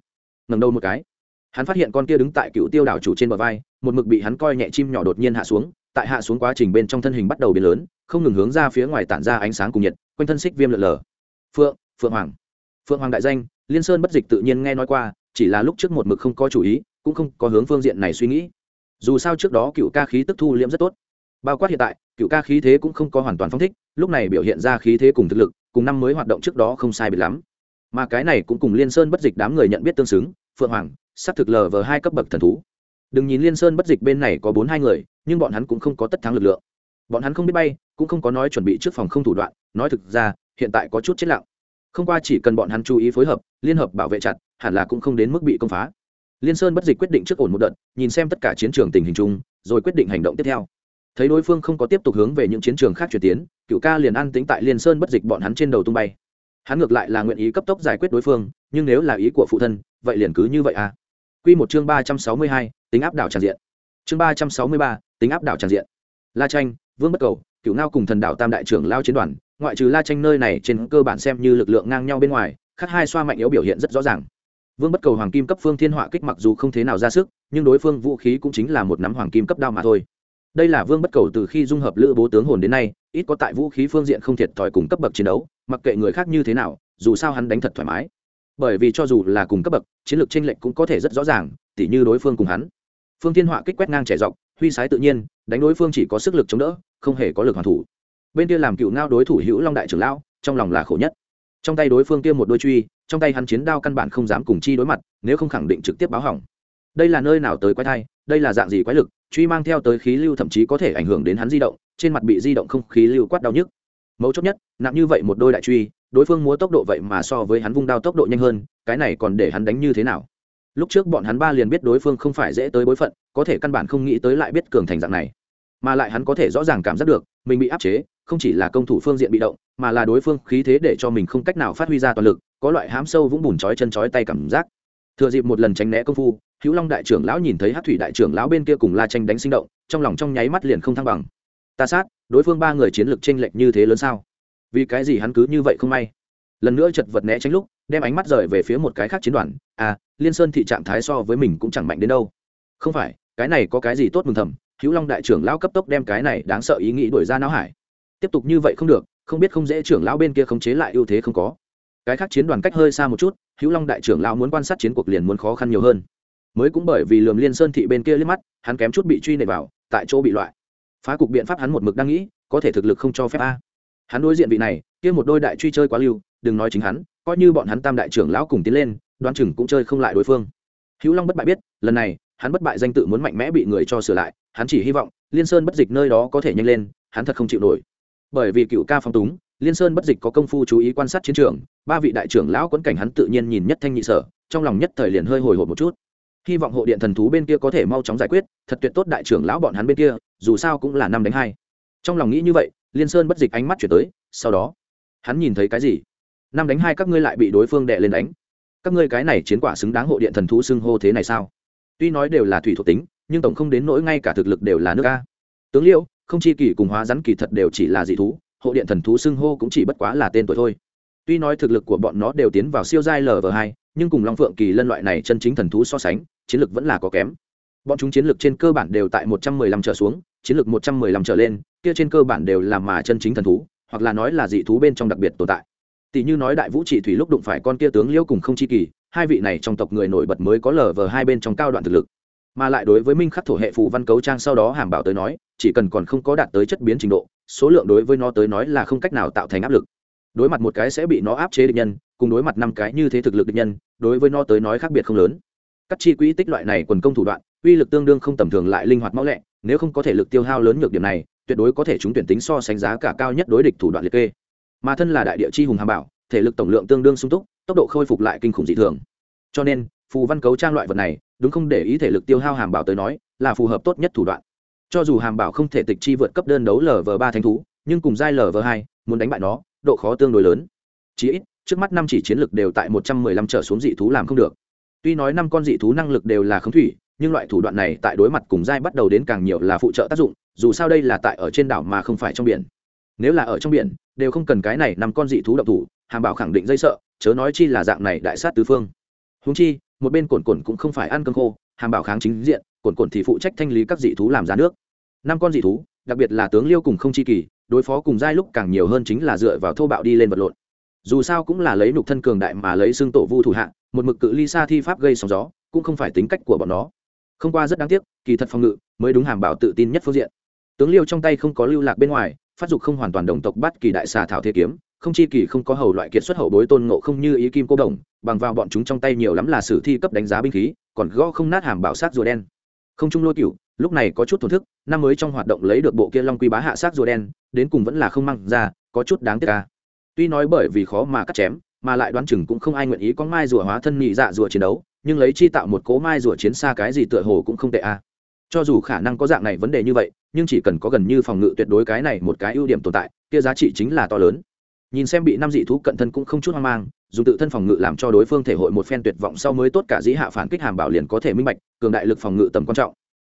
Ngầm đầu một cái, hắn phát hiện con kia đứng tại cựu tiêu đảo chủ trên bờ vai, một mực bị hắn coi nhẹ chim nhỏ đột nhiên hạ xuống, tại hạ xuống quá trình bên trong thân hình bắt đầu biến lớn, không ngừng hướng ra phía ngoài tản ra ánh sáng cùng nhiệt, quanh thân xích viêm lợn lờ phượng phượng hoàng. Phượng hoàng đại danh, liên sơn bất dịch tự nhiên nghe nói qua, chỉ là lúc trước một mực không có chủ ý, cũng không có hướng phương diện này suy nghĩ dù sao trước đó cựu ca khí tức thu liễm rất tốt. Bao quát hiện tại, cựu ca khí thế cũng không có hoàn toàn phong thích, lúc này biểu hiện ra khí thế cùng thực lực, cùng năm mới hoạt động trước đó không sai biệt lắm. Mà cái này cũng cùng liên sơn bất dịch đám người nhận biết tương xứng, phượng hoàng s ắ c thực lờ vờ hai cấp bậc thần thú. Đừng nhìn liên sơn bất dịch bên này có bốn hai người, nhưng bọn hắn cũng không có tất thắng lực lượng. Bọn hắn không biết bay, cũng không có nói chuẩn bị trước phòng không thủ đoạn, nói thực ra, hiện tại có chút chết lặng. Không qua chỉ cần bọn hắn chú ý phối hợp, liên hợp bảo vệ chặt, hẳn là cũng không đến mức bị công phá liên sơn bất dịch quyết định trước ổn một đợt, nhìn xem tất cả chiến trường tình hình chung, rồi quyết định hành động tiếp theo. Thấy đối phương không có tiếp tục hướng về những chiến trường khác chuyển tiến, cựu ca liền ăn tính tại liên sơn bất dịch bọn hắn trên đầu tung bay. Hắn ngược lại là nguyện ý cấp tốc giải quyết đối phương, nhưng nếu là ý của phụ thân, vậy liền cứ như vậy à. Q một chương ba trăm sáu mươi hai, tính áp đảo tràn diện. Chương ba trăm sáu mươi ba, tính áp đảo tràn diện. La tranh vương bất cầu, cựu ngao cùng thần đảo tam đại trưởng lao chiến đoàn, ngoại trừ la tranh nơi này trên cơ bản xem như lực lượng ngang nhau bên ngoài, khác hai xoa mạnh yếu biểu hiện rất rõ ràng vương bất cầu hoàng kim cấp phương thiên họa kích mặc dù không thế nào ra sức, nhưng đối phương vũ khí cũng chính là một nắm hoàng kim cấp đao mà thôi. Đây là vương bất cầu từ khi dung hợp lữ bố tướng hồn đến nay, ít có tại vũ khí phương diện không thiệt thòi cùng cấp bậc chiến đấu, mặc kệ người khác như thế nào, dù sao hắn đánh thật thoải mái. Bởi vì cho dù là cùng cấp bậc, chiến lược tranh lệch cũng có thể rất rõ ràng, tỉ như đối phương cùng hắn. Phương thiên họa kích quét ngang trẻ dọc, huy sái tự nhiên, đánh đối phương chỉ có sức lực chống đỡ, không hề có lực hoàn thủ. Bên kia làm cựu ngao đối thủ hữu long đại trưởng lão, trong lòng là khổ nhất. Trong tay đối phương kia một đôi truy trong tay hắn chiến đao căn bản không dám cùng chi đối mặt, nếu không khẳng định trực tiếp báo hỏng. Đây là nơi nào tới quái thai, đây là dạng gì quái lực, truy mang theo tới khí lưu thậm chí có thể ảnh hưởng đến hắn di động, trên mặt bị di động không khí lưu quát đau nhức. Mấu chốt nhất, nặng như vậy một đôi đại truy, đối phương múa tốc độ vậy mà so với hắn vung đao tốc độ nhanh hơn, cái này còn để hắn đánh như thế nào? Lúc trước bọn hắn ba liền biết đối phương không phải dễ tới bối phận, có thể căn bản không nghĩ tới lại biết cường thành dạng này. Mà lại hắn có thể rõ ràng cảm giác được, mình bị áp chế, không chỉ là công thủ phương diện bị động, mà là đối phương khí thế để cho mình không cách nào phát huy ra toàn lực có loại hám sâu vũng bùn chói chân chói tay cảm giác. Thừa dịp một lần tránh né công phu, hữu long đại trưởng lão nhìn thấy hát thủy đại trưởng lão bên kia cùng la tranh đánh sinh động, trong lòng trong nháy mắt liền không thăng bằng. Ta sát, đối phương ba người chiến lược tranh lệch như thế lớn sao? Vì cái gì hắn cứ như vậy không may? Lần nữa chật vật né tránh lúc, đem ánh mắt rời về phía một cái khác chiến đoàn. À liên sơn thị trạng thái so với mình cũng chẳng mạnh đến đâu. Không phải, cái này có cái gì tốt mừng thầm? Hữu long đại trưởng lão cấp tốc đem cái này đáng sợ ý nghĩ đuổi ra não hải. Tiếp tục như vậy không được, không biết không dễ trưởng lão bên kia khống chế lại ưu thế không có cái khác chiến đoàn cách hơi xa một chút, hữu long đại trưởng lão muốn quan sát chiến cuộc liền muốn khó khăn nhiều hơn. Mới cũng bởi vì lườm liên sơn thị bên kia liếc mắt, hắn kém chút bị truy nệ vào, tại chỗ bị loại. Phá cục biện pháp hắn một mực đang nghĩ, có thể thực lực không cho phép a. Hắn đối diện vị này, kia một đôi đại truy chơi quá lưu, đừng nói chính hắn, coi như bọn hắn tam đại trưởng lão cùng tiến lên, đoán chừng cũng chơi không lại đối phương. Hữu long bất bại biết, lần này, hắn bất bại danh tự muốn mạnh mẽ bị người cho sửa lại, hắn chỉ hy vọng liên sơn bất dịch nơi đó có thể nhanh lên, hắn thật không chịu nổi. Bởi vì cựu ca phong túng liên sơn bất dịch có công phu chú ý quan sát chiến trường, ba vị đại trưởng lão quấn cảnh hắn tự nhiên nhìn nhất thanh nhị sở, trong lòng nhất thời liền hơi hồi hộp một chút. Hy vọng hộ điện thần thú bên kia có thể mau chóng giải quyết, thật tuyệt tốt đại trưởng lão bọn hắn bên kia, dù sao cũng là năm đánh hai. Trong lòng nghĩ như vậy, liên sơn bất dịch ánh mắt chuyển tới, sau đó, hắn nhìn thấy cái gì? Năm đánh hai các ngươi lại bị đối phương đệ lên đánh. Các ngươi cái này chiến quả xứng đáng hộ điện thần thú xưng hô thế này sao? Tuy nói đều là thủy thuộc tính, nhưng tổng không đến nỗi ngay cả thực lực đều là nước a. Tướng liêu, không chi kỳ cùng hóa rắn kỳ thật đều chỉ là dị thú hộ điện thần thú xưng hô cũng chỉ bất quá là tên tuổi thôi. Tuy nói thực lực của bọn nó đều tiến vào siêu giai lv hai, nhưng cùng long phượng kỳ lân loại này chân chính thần thú so sánh, chiến lược vẫn là có kém. Bọn chúng chiến lược trên cơ bản đều tại một trăm mười lăm trở xuống, chiến lược một trăm mười lăm trở lên, kia trên cơ bản đều là mà chân chính thần thú, hoặc là nói là dị thú bên trong đặc biệt tồn tại. Tỷ như nói đại vũ trị thủy lúc đụng phải con kia tướng liễu cùng không chi kỳ, hai vị này trong tộc người nổi bật mới có lờ vờ hai bên trong cao đoạn thực lực. Mà lại đối với minh khắc thổ hệ phù văn cấu trang sau đó hàm bảo tới nói chỉ cần còn không có đạt tới chất biến trình độ, số lượng đối với nó tới nói là không cách nào tạo thành áp lực. Đối mặt một cái sẽ bị nó áp chế địch nhân, cùng đối mặt năm cái như thế thực lực địch nhân, đối với nó tới nói khác biệt không lớn. Các chi quỹ tích loại này quần công thủ đoạn, uy lực tương đương không tầm thường lại linh hoạt mau lẹ, nếu không có thể lực tiêu hao lớn nhược điểm này, tuyệt đối có thể chúng tuyển tính so sánh giá cả cao nhất đối địch thủ đoạn liệt kê. Mà thân là đại địa chi hùng hàm bảo, thể lực tổng lượng tương đương sung túc, tốc độ khôi phục lại kinh khủng dị thường. Cho nên, phù văn cấu trang loại vật này, đúng không để ý thể lực tiêu hao hàm bảo tới nói, là phù hợp tốt nhất thủ đoạn cho dù hàm bảo không thể tịch chi vượt cấp đơn đấu lv ba thánh thú, nhưng cùng giai lv hai, muốn đánh bại nó, độ khó tương đối lớn. Chí ít, trước mắt năm chỉ chiến lực đều tại một trăm mười lăm trở xuống dị thú làm không được. Tuy nói năm con dị thú năng lực đều là khống thủy, nhưng loại thủ đoạn này tại đối mặt cùng giai bắt đầu đến càng nhiều là phụ trợ tác dụng, dù sao đây là tại ở trên đảo mà không phải trong biển. Nếu là ở trong biển, đều không cần cái này năm con dị thú độc thủ, hàm bảo khẳng định dây sợ, chớ nói chi là dạng này đại sát tứ phương. Húng chi, một bên cồn cồn cũng không phải ăn cơm khô, hàm bảo kháng chính diện cồn cồn thì phụ trách thanh lý các dị thú làm giá nước năm con dị thú, đặc biệt là tướng liêu cùng không chi kỳ, đối phó cùng giai lúc càng nhiều hơn chính là dựa vào thô bạo đi lên vật lộn. Dù sao cũng là lấy nục thân cường đại mà lấy xương tổ vu thủ hạ, một mực cự ly xa thi pháp gây sóng gió, cũng không phải tính cách của bọn nó. Không qua rất đáng tiếc, kỳ thật phòng ngự mới đúng hàm bảo tự tin nhất phương diện. Tướng liêu trong tay không có lưu lạc bên ngoài, phát dục không hoàn toàn đồng tộc bắt kỳ đại xà thảo thế kiếm, không chi kỳ không có hầu loại kiệt xuất hậu bối tôn ngộ không như ý kim cô đồng, bằng vào bọn chúng trong tay nhiều lắm là sử thi cấp đánh giá binh khí, còn gõ không nát hàm bảo sát rùa đen. Không trung lôi cựu lúc này có chút thổn thức, năm mới trong hoạt động lấy được bộ kia long quy bá hạ sát rùa đen, đến cùng vẫn là không mang ra, có chút đáng tiếc ca tuy nói bởi vì khó mà cắt chém, mà lại đoán chừng cũng không ai nguyện ý có mai rùa hóa thân nhị dạ rùa chiến đấu, nhưng lấy chi tạo một cố mai rùa chiến xa cái gì tựa hồ cũng không tệ a cho dù khả năng có dạng này vấn đề như vậy, nhưng chỉ cần có gần như phòng ngự tuyệt đối cái này một cái ưu điểm tồn tại, kia giá trị chính là to lớn. Nhìn xem bị năm dị thú cận thân cũng không chút hoang mang, dùng tự thân phòng ngự làm cho đối phương thể hội một phen tuyệt vọng sau mới tốt cả dĩ hạ phản kích hàm bảo liền có thể minh bạch, cường đại lực phòng ngự tầm quan trọng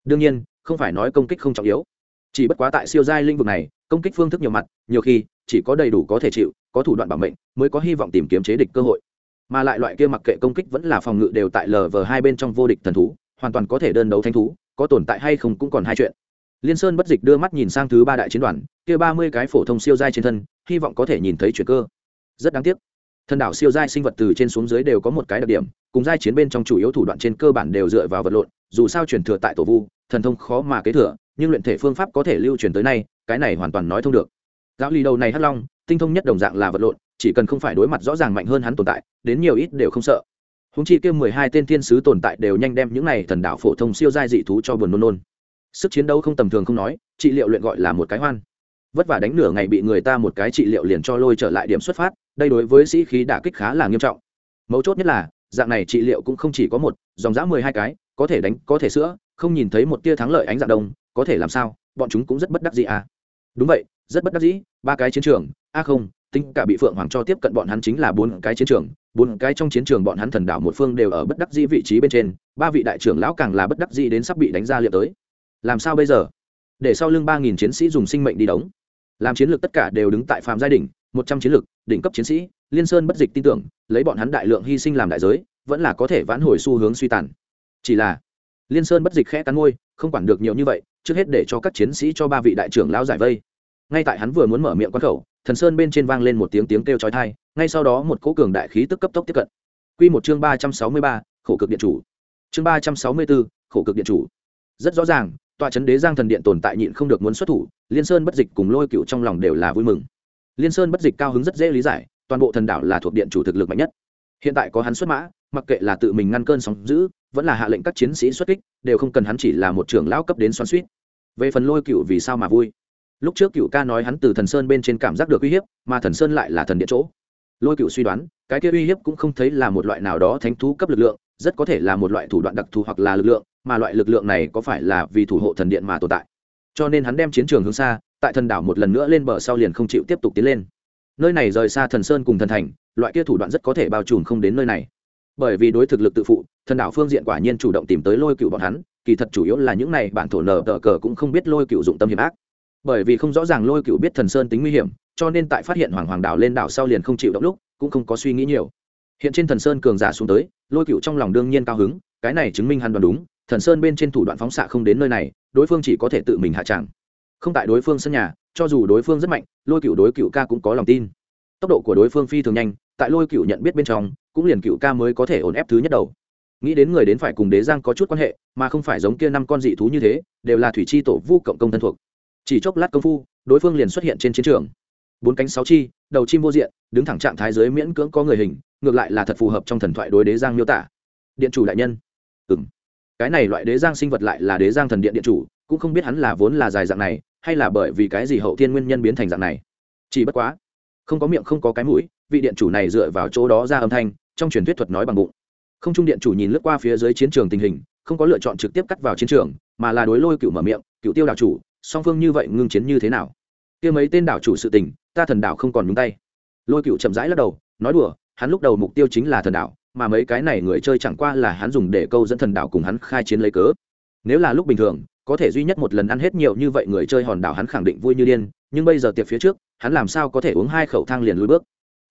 đương nhiên, không phải nói công kích không trọng yếu. Chỉ bất quá tại siêu giai linh vực này, công kích phương thức nhiều mặt, nhiều khi chỉ có đầy đủ có thể chịu, có thủ đoạn bảo mệnh mới có hy vọng tìm kiếm chế địch cơ hội. Mà lại loại kia mặc kệ công kích vẫn là phòng ngự đều tại lờ vờ hai bên trong vô địch thần thú, hoàn toàn có thể đơn đấu thanh thú, có tồn tại hay không cũng còn hai chuyện. Liên sơn bất dịch đưa mắt nhìn sang thứ ba đại chiến đoàn, kia ba mươi cái phổ thông siêu giai trên thân, hy vọng có thể nhìn thấy chuyện cơ. Rất đáng tiếc. Thần đảo siêu giai sinh vật từ trên xuống dưới đều có một cái đặc điểm, cùng giai chiến bên trong chủ yếu thủ đoạn trên cơ bản đều dựa vào vật lộn dù sao truyền thừa tại tổ vu, thần thông khó mà kế thừa, nhưng luyện thể phương pháp có thể lưu truyền tới nay, cái này hoàn toàn nói thông được. Giáo lý đầu này hắc long, tinh thông nhất đồng dạng là vật lộn, chỉ cần không phải đối mặt rõ ràng mạnh hơn hắn tồn tại, đến nhiều ít đều không sợ. Húng chi kêu mười hai tên thiên sứ tồn tại đều nhanh đem những này thần đạo phổ thông siêu giai dị thú cho buồn nôn nôn. Sức chiến đấu không tầm thường không nói, trị liệu luyện gọi là một cái hoan. Vất vả đánh nửa ngày bị người ta một cái trị liệu liền cho lôi trở lại điểm xuất phát, đây đối với sĩ khí đả kích khá là nghiêm trọng. Mấu chốt nhất là, dạng này trị liệu cũng không chỉ có một, dòng dã mười hai cái có thể đánh, có thể sữa, không nhìn thấy một tia thắng lợi ánh dạng đông, có thể làm sao? Bọn chúng cũng rất bất đắc dĩ à? Đúng vậy, rất bất đắc dĩ, ba cái chiến trường. A không, tính cả bị phượng hoàng cho tiếp cận bọn hắn chính là bốn cái chiến trường. Bốn cái trong chiến trường bọn hắn thần đảo một phương đều ở bất đắc dĩ vị trí bên trên. Ba vị đại trưởng lão càng là bất đắc dĩ đến sắp bị đánh ra liệm tới. Làm sao bây giờ? Để sau lưng ba nghìn chiến sĩ dùng sinh mệnh đi đóng. Làm chiến lược tất cả đều đứng tại phạm gia đình một trăm chiến lược, đỉnh cấp chiến sĩ. Liên sơn bất dịch tin tưởng, lấy bọn hắn đại lượng hy sinh làm đại giới, vẫn là có thể vãn hồi xu hướng suy tàn chỉ là, liên sơn bất dịch khẽ cắn môi, không quản được nhiều như vậy, trước hết để cho các chiến sĩ cho ba vị đại trưởng lão giải vây. Ngay tại hắn vừa muốn mở miệng quán khẩu, thần sơn bên trên vang lên một tiếng tiếng kêu chói tai, ngay sau đó một cỗ cường đại khí tức cấp tốc tiếp cận. Quy một chương ba trăm sáu mươi ba, khổ cực điện chủ. Chương ba trăm sáu mươi bốn khổ cực điện chủ. Rất rõ ràng, tòa chấn đế giang thần điện tồn tại nhịn không được muốn xuất thủ, liên sơn bất dịch cùng lôi cựu trong lòng đều là vui mừng. Liên sơn bất dịch cao hứng rất dễ lý giải, toàn bộ thần đảo là thuộc điện chủ thực lực mạnh nhất. Hiện tại có hắn xuất mã mặc kệ là tự mình ngăn cơn sóng giữ vẫn là hạ lệnh các chiến sĩ xuất kích, đều không cần hắn chỉ là một trưởng lão cấp đến xoắn suýt. Về phần lôi cựu vì sao mà vui? Lúc trước cựu ca nói hắn từ thần sơn bên trên cảm giác được uy hiếp, mà thần sơn lại là thần địa chỗ. Lôi cựu suy đoán, cái kia uy hiếp cũng không thấy là một loại nào đó thánh thú cấp lực lượng, rất có thể là một loại thủ đoạn đặc thù hoặc là lực lượng, mà loại lực lượng này có phải là vì thủ hộ thần điện mà tồn tại? Cho nên hắn đem chiến trường hướng xa, tại thần đảo một lần nữa lên bờ sau liền không chịu tiếp tục tiến lên. Nơi này rời xa thần sơn cùng thần thành, loại kia thủ đoạn rất có thể bao trùm không đến nơi này bởi vì đối thực lực tự phụ, thần đảo phương diện quả nhiên chủ động tìm tới lôi cựu bọn hắn, kỳ thật chủ yếu là những này bản thổ nở tờ cờ cũng không biết lôi cựu dụng tâm hiểm ác. Bởi vì không rõ ràng lôi cựu biết thần sơn tính nguy hiểm, cho nên tại phát hiện hoàng hoàng đảo lên đảo sau liền không chịu động lúc, cũng không có suy nghĩ nhiều. Hiện trên thần sơn cường giả xuống tới, lôi cựu trong lòng đương nhiên cao hứng, cái này chứng minh hắn đoán đúng, thần sơn bên trên thủ đoạn phóng xạ không đến nơi này, đối phương chỉ có thể tự mình hạ tràng. Không tại đối phương sân nhà, cho dù đối phương rất mạnh, lôi cựu đối cựu ca cũng có lòng tin tốc độ của đối phương phi thường nhanh, tại lôi cựu nhận biết bên trong, cũng liền cựu ca mới có thể ổn ép thứ nhất đầu. Nghĩ đến người đến phải cùng đế giang có chút quan hệ, mà không phải giống kia năm con dị thú như thế, đều là thủy chi tổ vu cộng công thân thuộc. Chỉ chốc lát công phu, đối phương liền xuất hiện trên chiến trường. Bốn cánh sáu chi, đầu chim vô diện, đứng thẳng trạng thái dưới miễn cưỡng có người hình, ngược lại là thật phù hợp trong thần thoại đối đế giang miêu tả. Điện chủ đại nhân. Ừ m cái này loại đế giang sinh vật lại là đế giang thần điện điện chủ, cũng không biết hắn là vốn là dài dạng này, hay là bởi vì cái gì hậu thiên nguyên nhân biến thành dạng này. Chỉ bất quá không có miệng không có cái mũi, vị điện chủ này dựa vào chỗ đó ra âm thanh, trong truyền thuyết thuật nói bằng bụng. Không trung điện chủ nhìn lướt qua phía dưới chiến trường tình hình, không có lựa chọn trực tiếp cắt vào chiến trường, mà là đối lôi cựu mở miệng, cựu tiêu đảo chủ, song phương như vậy ngưng chiến như thế nào? Kia mấy tên đảo chủ sự tình, ta thần đảo không còn nhúng tay. Lôi cựu chậm rãi lắc đầu, nói đùa, hắn lúc đầu mục tiêu chính là thần đảo mà mấy cái này người chơi chẳng qua là hắn dùng để câu dẫn thần đảo cùng hắn khai chiến lấy cớ nếu là lúc bình thường, có thể duy nhất một lần ăn hết nhiều như vậy người chơi hòn đảo hắn khẳng định vui như điên, nhưng bây giờ tiệc phía trước, hắn làm sao có thể uống hai khẩu thang liền lùi bước?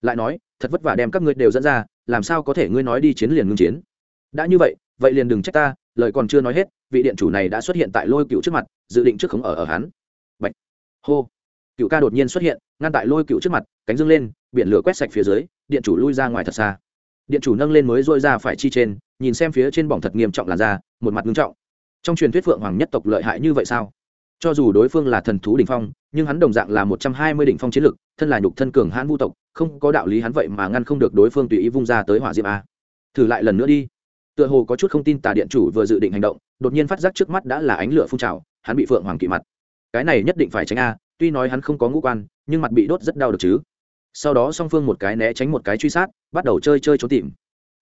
Lại nói, thật vất vả đem các ngươi đều dẫn ra, làm sao có thể ngươi nói đi chiến liền ngưng chiến? Đã như vậy vậy liền đừng trách ta, lời còn chưa nói hết, vị điện chủ này đã xuất hiện tại lôi cựu trước mặt, dự định trước khống ở ở hắn. Bạch. hô. Cựu ca đột nhiên xuất hiện, ngăn tại lôi cựu trước mặt, cánh dưng lên, biển lửa quét sạch phía dưới, điện chủ lui ra ngoài thật xa. Điện chủ nâng lên mới dôi ra phải chi trên, nhìn xem phía trên bỏng thật nghiêm trọng làn da, một mặt ngưng trọng trong truyền thuyết phượng hoàng nhất tộc lợi hại như vậy sao? Cho dù đối phương là thần thú đỉnh phong, nhưng hắn đồng dạng là một trăm hai mươi đỉnh phong chiến lực, thân là nhục thân cường hãn vu tộc, không có đạo lý hắn vậy mà ngăn không được đối phương tùy ý vung ra tới hỏa diệm a. Thử lại lần nữa đi. Tựa hồ có chút không tin tà điện chủ vừa dự định hành động, đột nhiên phát giác trước mắt đã là ánh lửa phun trào, hắn bị phượng hoàng kỵ mặt. Cái này nhất định phải tránh a, tuy nói hắn không có ngũ quan, nhưng mặt bị đốt rất đau được chứ. Sau đó song phương một cái né tránh một cái truy sát, bắt đầu chơi chơi trốn tìm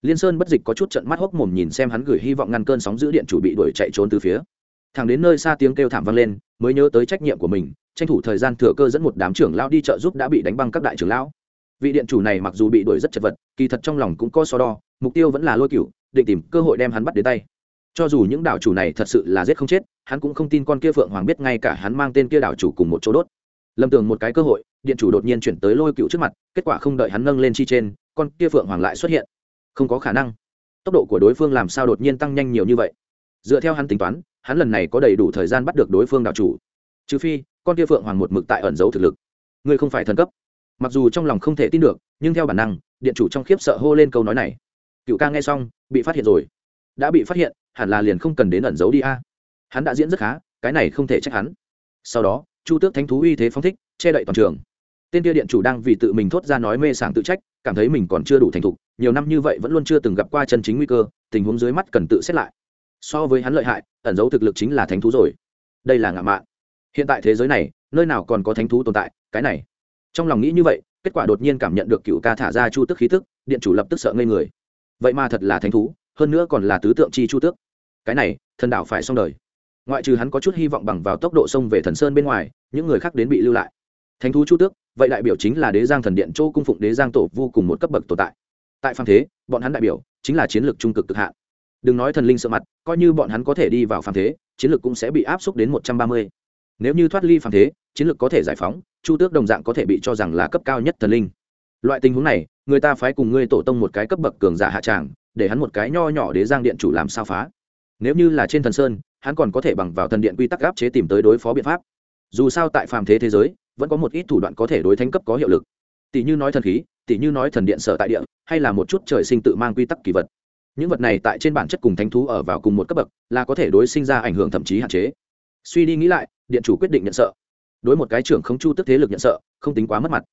liên sơn bất dịch có chút trận mắt hốc mồm nhìn xem hắn gửi hy vọng ngăn cơn sóng giữ điện chủ bị đuổi chạy trốn từ phía. Thẳng đến nơi xa tiếng kêu thảm vang lên, mới nhớ tới trách nhiệm của mình, tranh thủ thời gian thừa cơ dẫn một đám trưởng lão đi trợ giúp đã bị đánh băng các đại trưởng lão. Vị điện chủ này mặc dù bị đuổi rất chật vật, kỳ thật trong lòng cũng có so đo, mục tiêu vẫn là lôi cựu định tìm cơ hội đem hắn bắt đến tay. Cho dù những đảo chủ này thật sự là giết không chết, hắn cũng không tin con kia phượng hoàng biết ngay cả hắn mang tên kia đảo chủ cùng một chỗ đốt. Lâm tường một cái cơ hội, điện chủ đột nhiên chuyển tới lôi cựu trước mặt, kết quả không đợi hắn nâng lên chi trên, con kia phượng hoàng lại xuất hiện không có khả năng. Tốc độ của đối phương làm sao đột nhiên tăng nhanh nhiều như vậy? Dựa theo hắn tính toán, hắn lần này có đầy đủ thời gian bắt được đối phương đạo chủ. Trừ phi, con kia phượng hoàng một mực tại ẩn giấu thực lực. Ngươi không phải thần cấp. Mặc dù trong lòng không thể tin được, nhưng theo bản năng, điện chủ trong khiếp sợ hô lên câu nói này. Cựu ca nghe xong, bị phát hiện rồi. Đã bị phát hiện, hẳn là liền không cần đến ẩn giấu đi a. Hắn đã diễn rất khá, cái này không thể trách hắn. Sau đó, chu tước thánh thú uy thế phong thích, che đậy toàn trường. Tên kia điện chủ đang vì tự mình thốt ra nói mê sảng tự trách, cảm thấy mình còn chưa đủ thành thục nhiều năm như vậy vẫn luôn chưa từng gặp qua chân chính nguy cơ, tình huống dưới mắt cần tự xét lại. So với hắn lợi hại, ẩn dấu thực lực chính là thánh thú rồi. Đây là ngạo mạn. Hiện tại thế giới này, nơi nào còn có thánh thú tồn tại, cái này. Trong lòng nghĩ như vậy, kết quả đột nhiên cảm nhận được cựu ca thả ra chu tức khí tức, điện chủ lập tức sợ ngây người. Vậy mà thật là thánh thú, hơn nữa còn là tứ tượng chi chu tước. Cái này, thần đạo phải xong đời. Ngoại trừ hắn có chút hy vọng bằng vào tốc độ sông về thần sơn bên ngoài, những người khác đến bị lưu lại. Thánh thú chu tước, vậy đại biểu chính là đế giang thần điện châu cung phụng đế giang tổ vô cùng một cấp bậc tồn tại tại phàm thế, bọn hắn đại biểu chính là chiến lược trung cực cực hạn. Đừng nói thần linh sợ mặt, coi như bọn hắn có thể đi vào phàm thế, chiến lược cũng sẽ bị áp xúc đến một trăm ba mươi. Nếu như thoát ly phàm thế, chiến lược có thể giải phóng, chu tước đồng dạng có thể bị cho rằng là cấp cao nhất thần linh. Loại tình huống này, người ta phái cùng ngươi tổ tông một cái cấp bậc cường giả hạ tràng, để hắn một cái nho nhỏ đế giang điện chủ làm sao phá? Nếu như là trên thần sơn, hắn còn có thể bằng vào thần điện quy tắc áp chế tìm tới đối phó biện pháp. Dù sao tại phàm thế thế giới, vẫn có một ít thủ đoạn có thể đối thánh cấp có hiệu lực tỷ như nói thần khí, tỷ như nói thần điện sở tại địa, hay là một chút trời sinh tự mang quy tắc kỳ vật. Những vật này tại trên bản chất cùng thánh thú ở vào cùng một cấp bậc, là có thể đối sinh ra ảnh hưởng thậm chí hạn chế. Suy đi nghĩ lại, điện chủ quyết định nhận sợ. Đối một cái trưởng không chu tức thế lực nhận sợ, không tính quá mất mặt.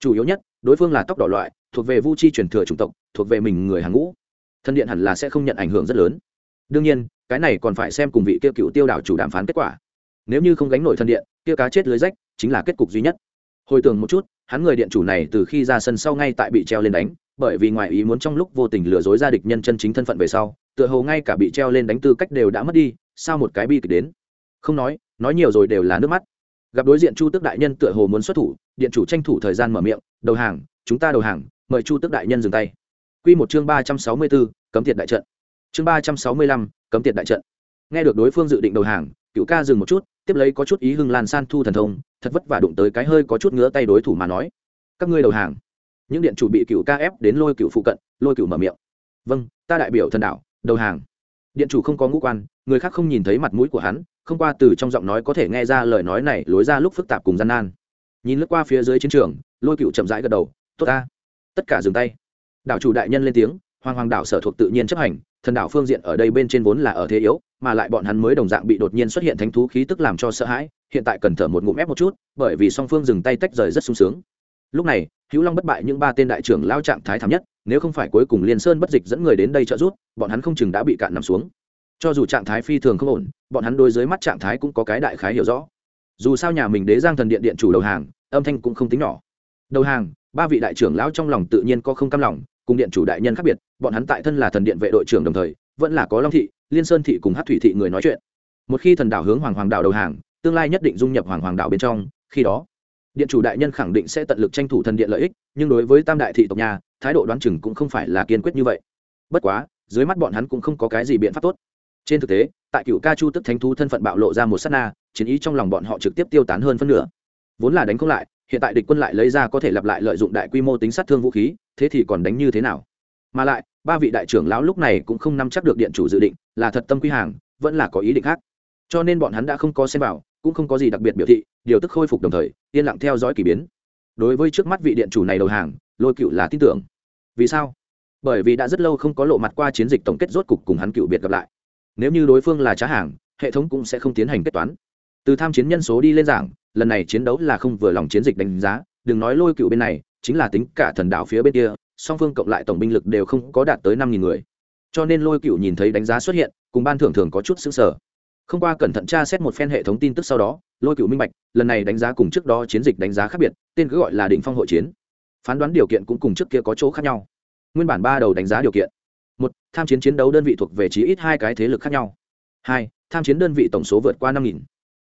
Chủ yếu nhất, đối phương là tóc đỏ loại, thuộc về vu chi truyền thừa chủng tộc, thuộc về mình người hàng ngũ. Thân điện hẳn là sẽ không nhận ảnh hưởng rất lớn. Đương nhiên, cái này còn phải xem cùng vị kia cựu tiêu đảo chủ đàm phán kết quả. Nếu như không gánh nổi thân điện, kia cá chết lưới rách, chính là kết cục duy nhất hồi tưởng một chút, hắn người điện chủ này từ khi ra sân sau ngay tại bị treo lên đánh, bởi vì ngoài ý muốn trong lúc vô tình lừa dối ra địch nhân chân chính thân phận về sau, tựa hồ ngay cả bị treo lên đánh tư cách đều đã mất đi, sao một cái bi kịch đến? Không nói nói nhiều rồi đều là nước mắt. Gặp đối diện chu tước đại nhân tựa hồ muốn xuất thủ, điện chủ tranh thủ thời gian mở miệng, đầu hàng, chúng ta đầu hàng, mời chu tước đại nhân dừng tay. Q một chương ba trăm sáu mươi bốn cấm tiệt đại trận. Chương ba trăm sáu mươi lăm, cấm tiệt đại trận. Nghe được đối phương dự định đầu hàng cựu ca dừng một chút tiếp lấy có chút ý hưng lan san thu thần thông thật vất vả đụng tới cái hơi có chút ngứa tay đối thủ mà nói. Các ngươi đầu hàng. Những điện chủ bị cựu ca ép đến lôi cựu phụ cận lôi cựu mở miệng. Vâng ta đại biểu thần đạo, đầu hàng. Điện chủ không có ngũ quan người khác không nhìn thấy mặt mũi của hắn không qua từ trong giọng nói có thể nghe ra lời nói này lối ra lúc phức tạp cùng gian nan. Nhìn lướt qua phía dưới chiến trường lôi cựu chậm rãi gật đầu tốt ta. Tất cả dừng tay. Đảo chủ đại nhân lên tiếng hoàng hoàng đảo sở thuộc tự nhiên chấp hành thần đảo phương diện ở đây bên trên vốn là ở thế yếu, mà lại bọn hắn mới đồng dạng bị đột nhiên xuất hiện thánh thú khí tức làm cho sợ hãi, hiện tại cần thở một ngụm ép một chút, bởi vì song phương dừng tay tách rời rất sung sướng. Lúc này, hữu long bất bại những ba tên đại trưởng lao trạng thái thảm nhất, nếu không phải cuối cùng liên sơn bất dịch dẫn người đến đây trợ giúp, bọn hắn không chừng đã bị cạn nằm xuống. Cho dù trạng thái phi thường không ổn, bọn hắn đối dưới mắt trạng thái cũng có cái đại khái hiểu rõ. Dù sao nhà mình đế giang thần điện điện chủ đầu hàng, âm thanh cũng không tính nhỏ. Đầu hàng, ba vị đại trưởng lão trong lòng tự nhiên có không cam lòng cùng điện chủ đại nhân khác biệt, bọn hắn tại thân là thần điện vệ đội trưởng đồng thời, vẫn là có long thị, liên sơn thị cùng hát thủy thị người nói chuyện. Một khi thần đảo hướng hoàng hoàng đảo đầu hàng, tương lai nhất định dung nhập hoàng hoàng đảo bên trong, khi đó, điện chủ đại nhân khẳng định sẽ tận lực tranh thủ thần điện lợi ích, nhưng đối với tam đại thị tộc nhà, thái độ đoán chừng cũng không phải là kiên quyết như vậy. Bất quá, dưới mắt bọn hắn cũng không có cái gì biện pháp tốt. Trên thực tế, tại cựu ca chu tức thánh thú thân phận bạo lộ ra một s á t na, chiến ý trong lòng bọn họ trực tiếp tiêu tán hơn phân nửa. Vốn là đánh không lại hiện tại địch quân lại lấy ra có thể lặp lại lợi dụng đại quy mô tính sát thương vũ khí, thế thì còn đánh như thế nào? Mà lại, ba vị đại trưởng lão lúc này cũng không nắm chắc được điện chủ dự định, là thật tâm quy hàng, vẫn là có ý định khác. Cho nên bọn hắn đã không có xem vào, cũng không có gì đặc biệt biểu thị, điều tức khôi phục đồng thời, yên lặng theo dõi k ỳ biến. Đối với trước mắt vị điện chủ này đầu hàng, lôi cựu là tin tưởng. Vì sao? Bởi vì đã rất lâu không có lộ mặt qua chiến dịch tổng kết rốt cục cùng hắn cựu biệt gặp lại. Nếu như đối phương là trá hàng, hệ thống cũng sẽ không tiến hành kết toán. Từ tham chiến nhân số đi lên giảng lần này chiến đấu là không vừa lòng chiến dịch đánh giá, đừng nói lôi cựu bên này, chính là tính cả thần đảo phía bên kia, song phương cộng lại tổng binh lực đều không có đạt tới năm nghìn người. Cho nên lôi cựu nhìn thấy đánh giá xuất hiện, cùng ban thưởng thường có chút xứng sở không qua cẩn thận tra xét một phen hệ thống tin tức sau đó, lôi cựu minh bạch, lần này đánh giá cùng trước đó chiến dịch đánh giá khác biệt, tên cứ gọi là đỉnh phong hội chiến. Phán đoán điều kiện cũng cùng trước kia có chỗ khác nhau. Nguyên bản ba đầu đánh giá điều kiện. Một, tham chiến chiến đấu đơn vị thuộc về chí ít hai cái thế lực khác nhau. Hai, tham chiến đơn vị tổng số vượt qua năm nghìn.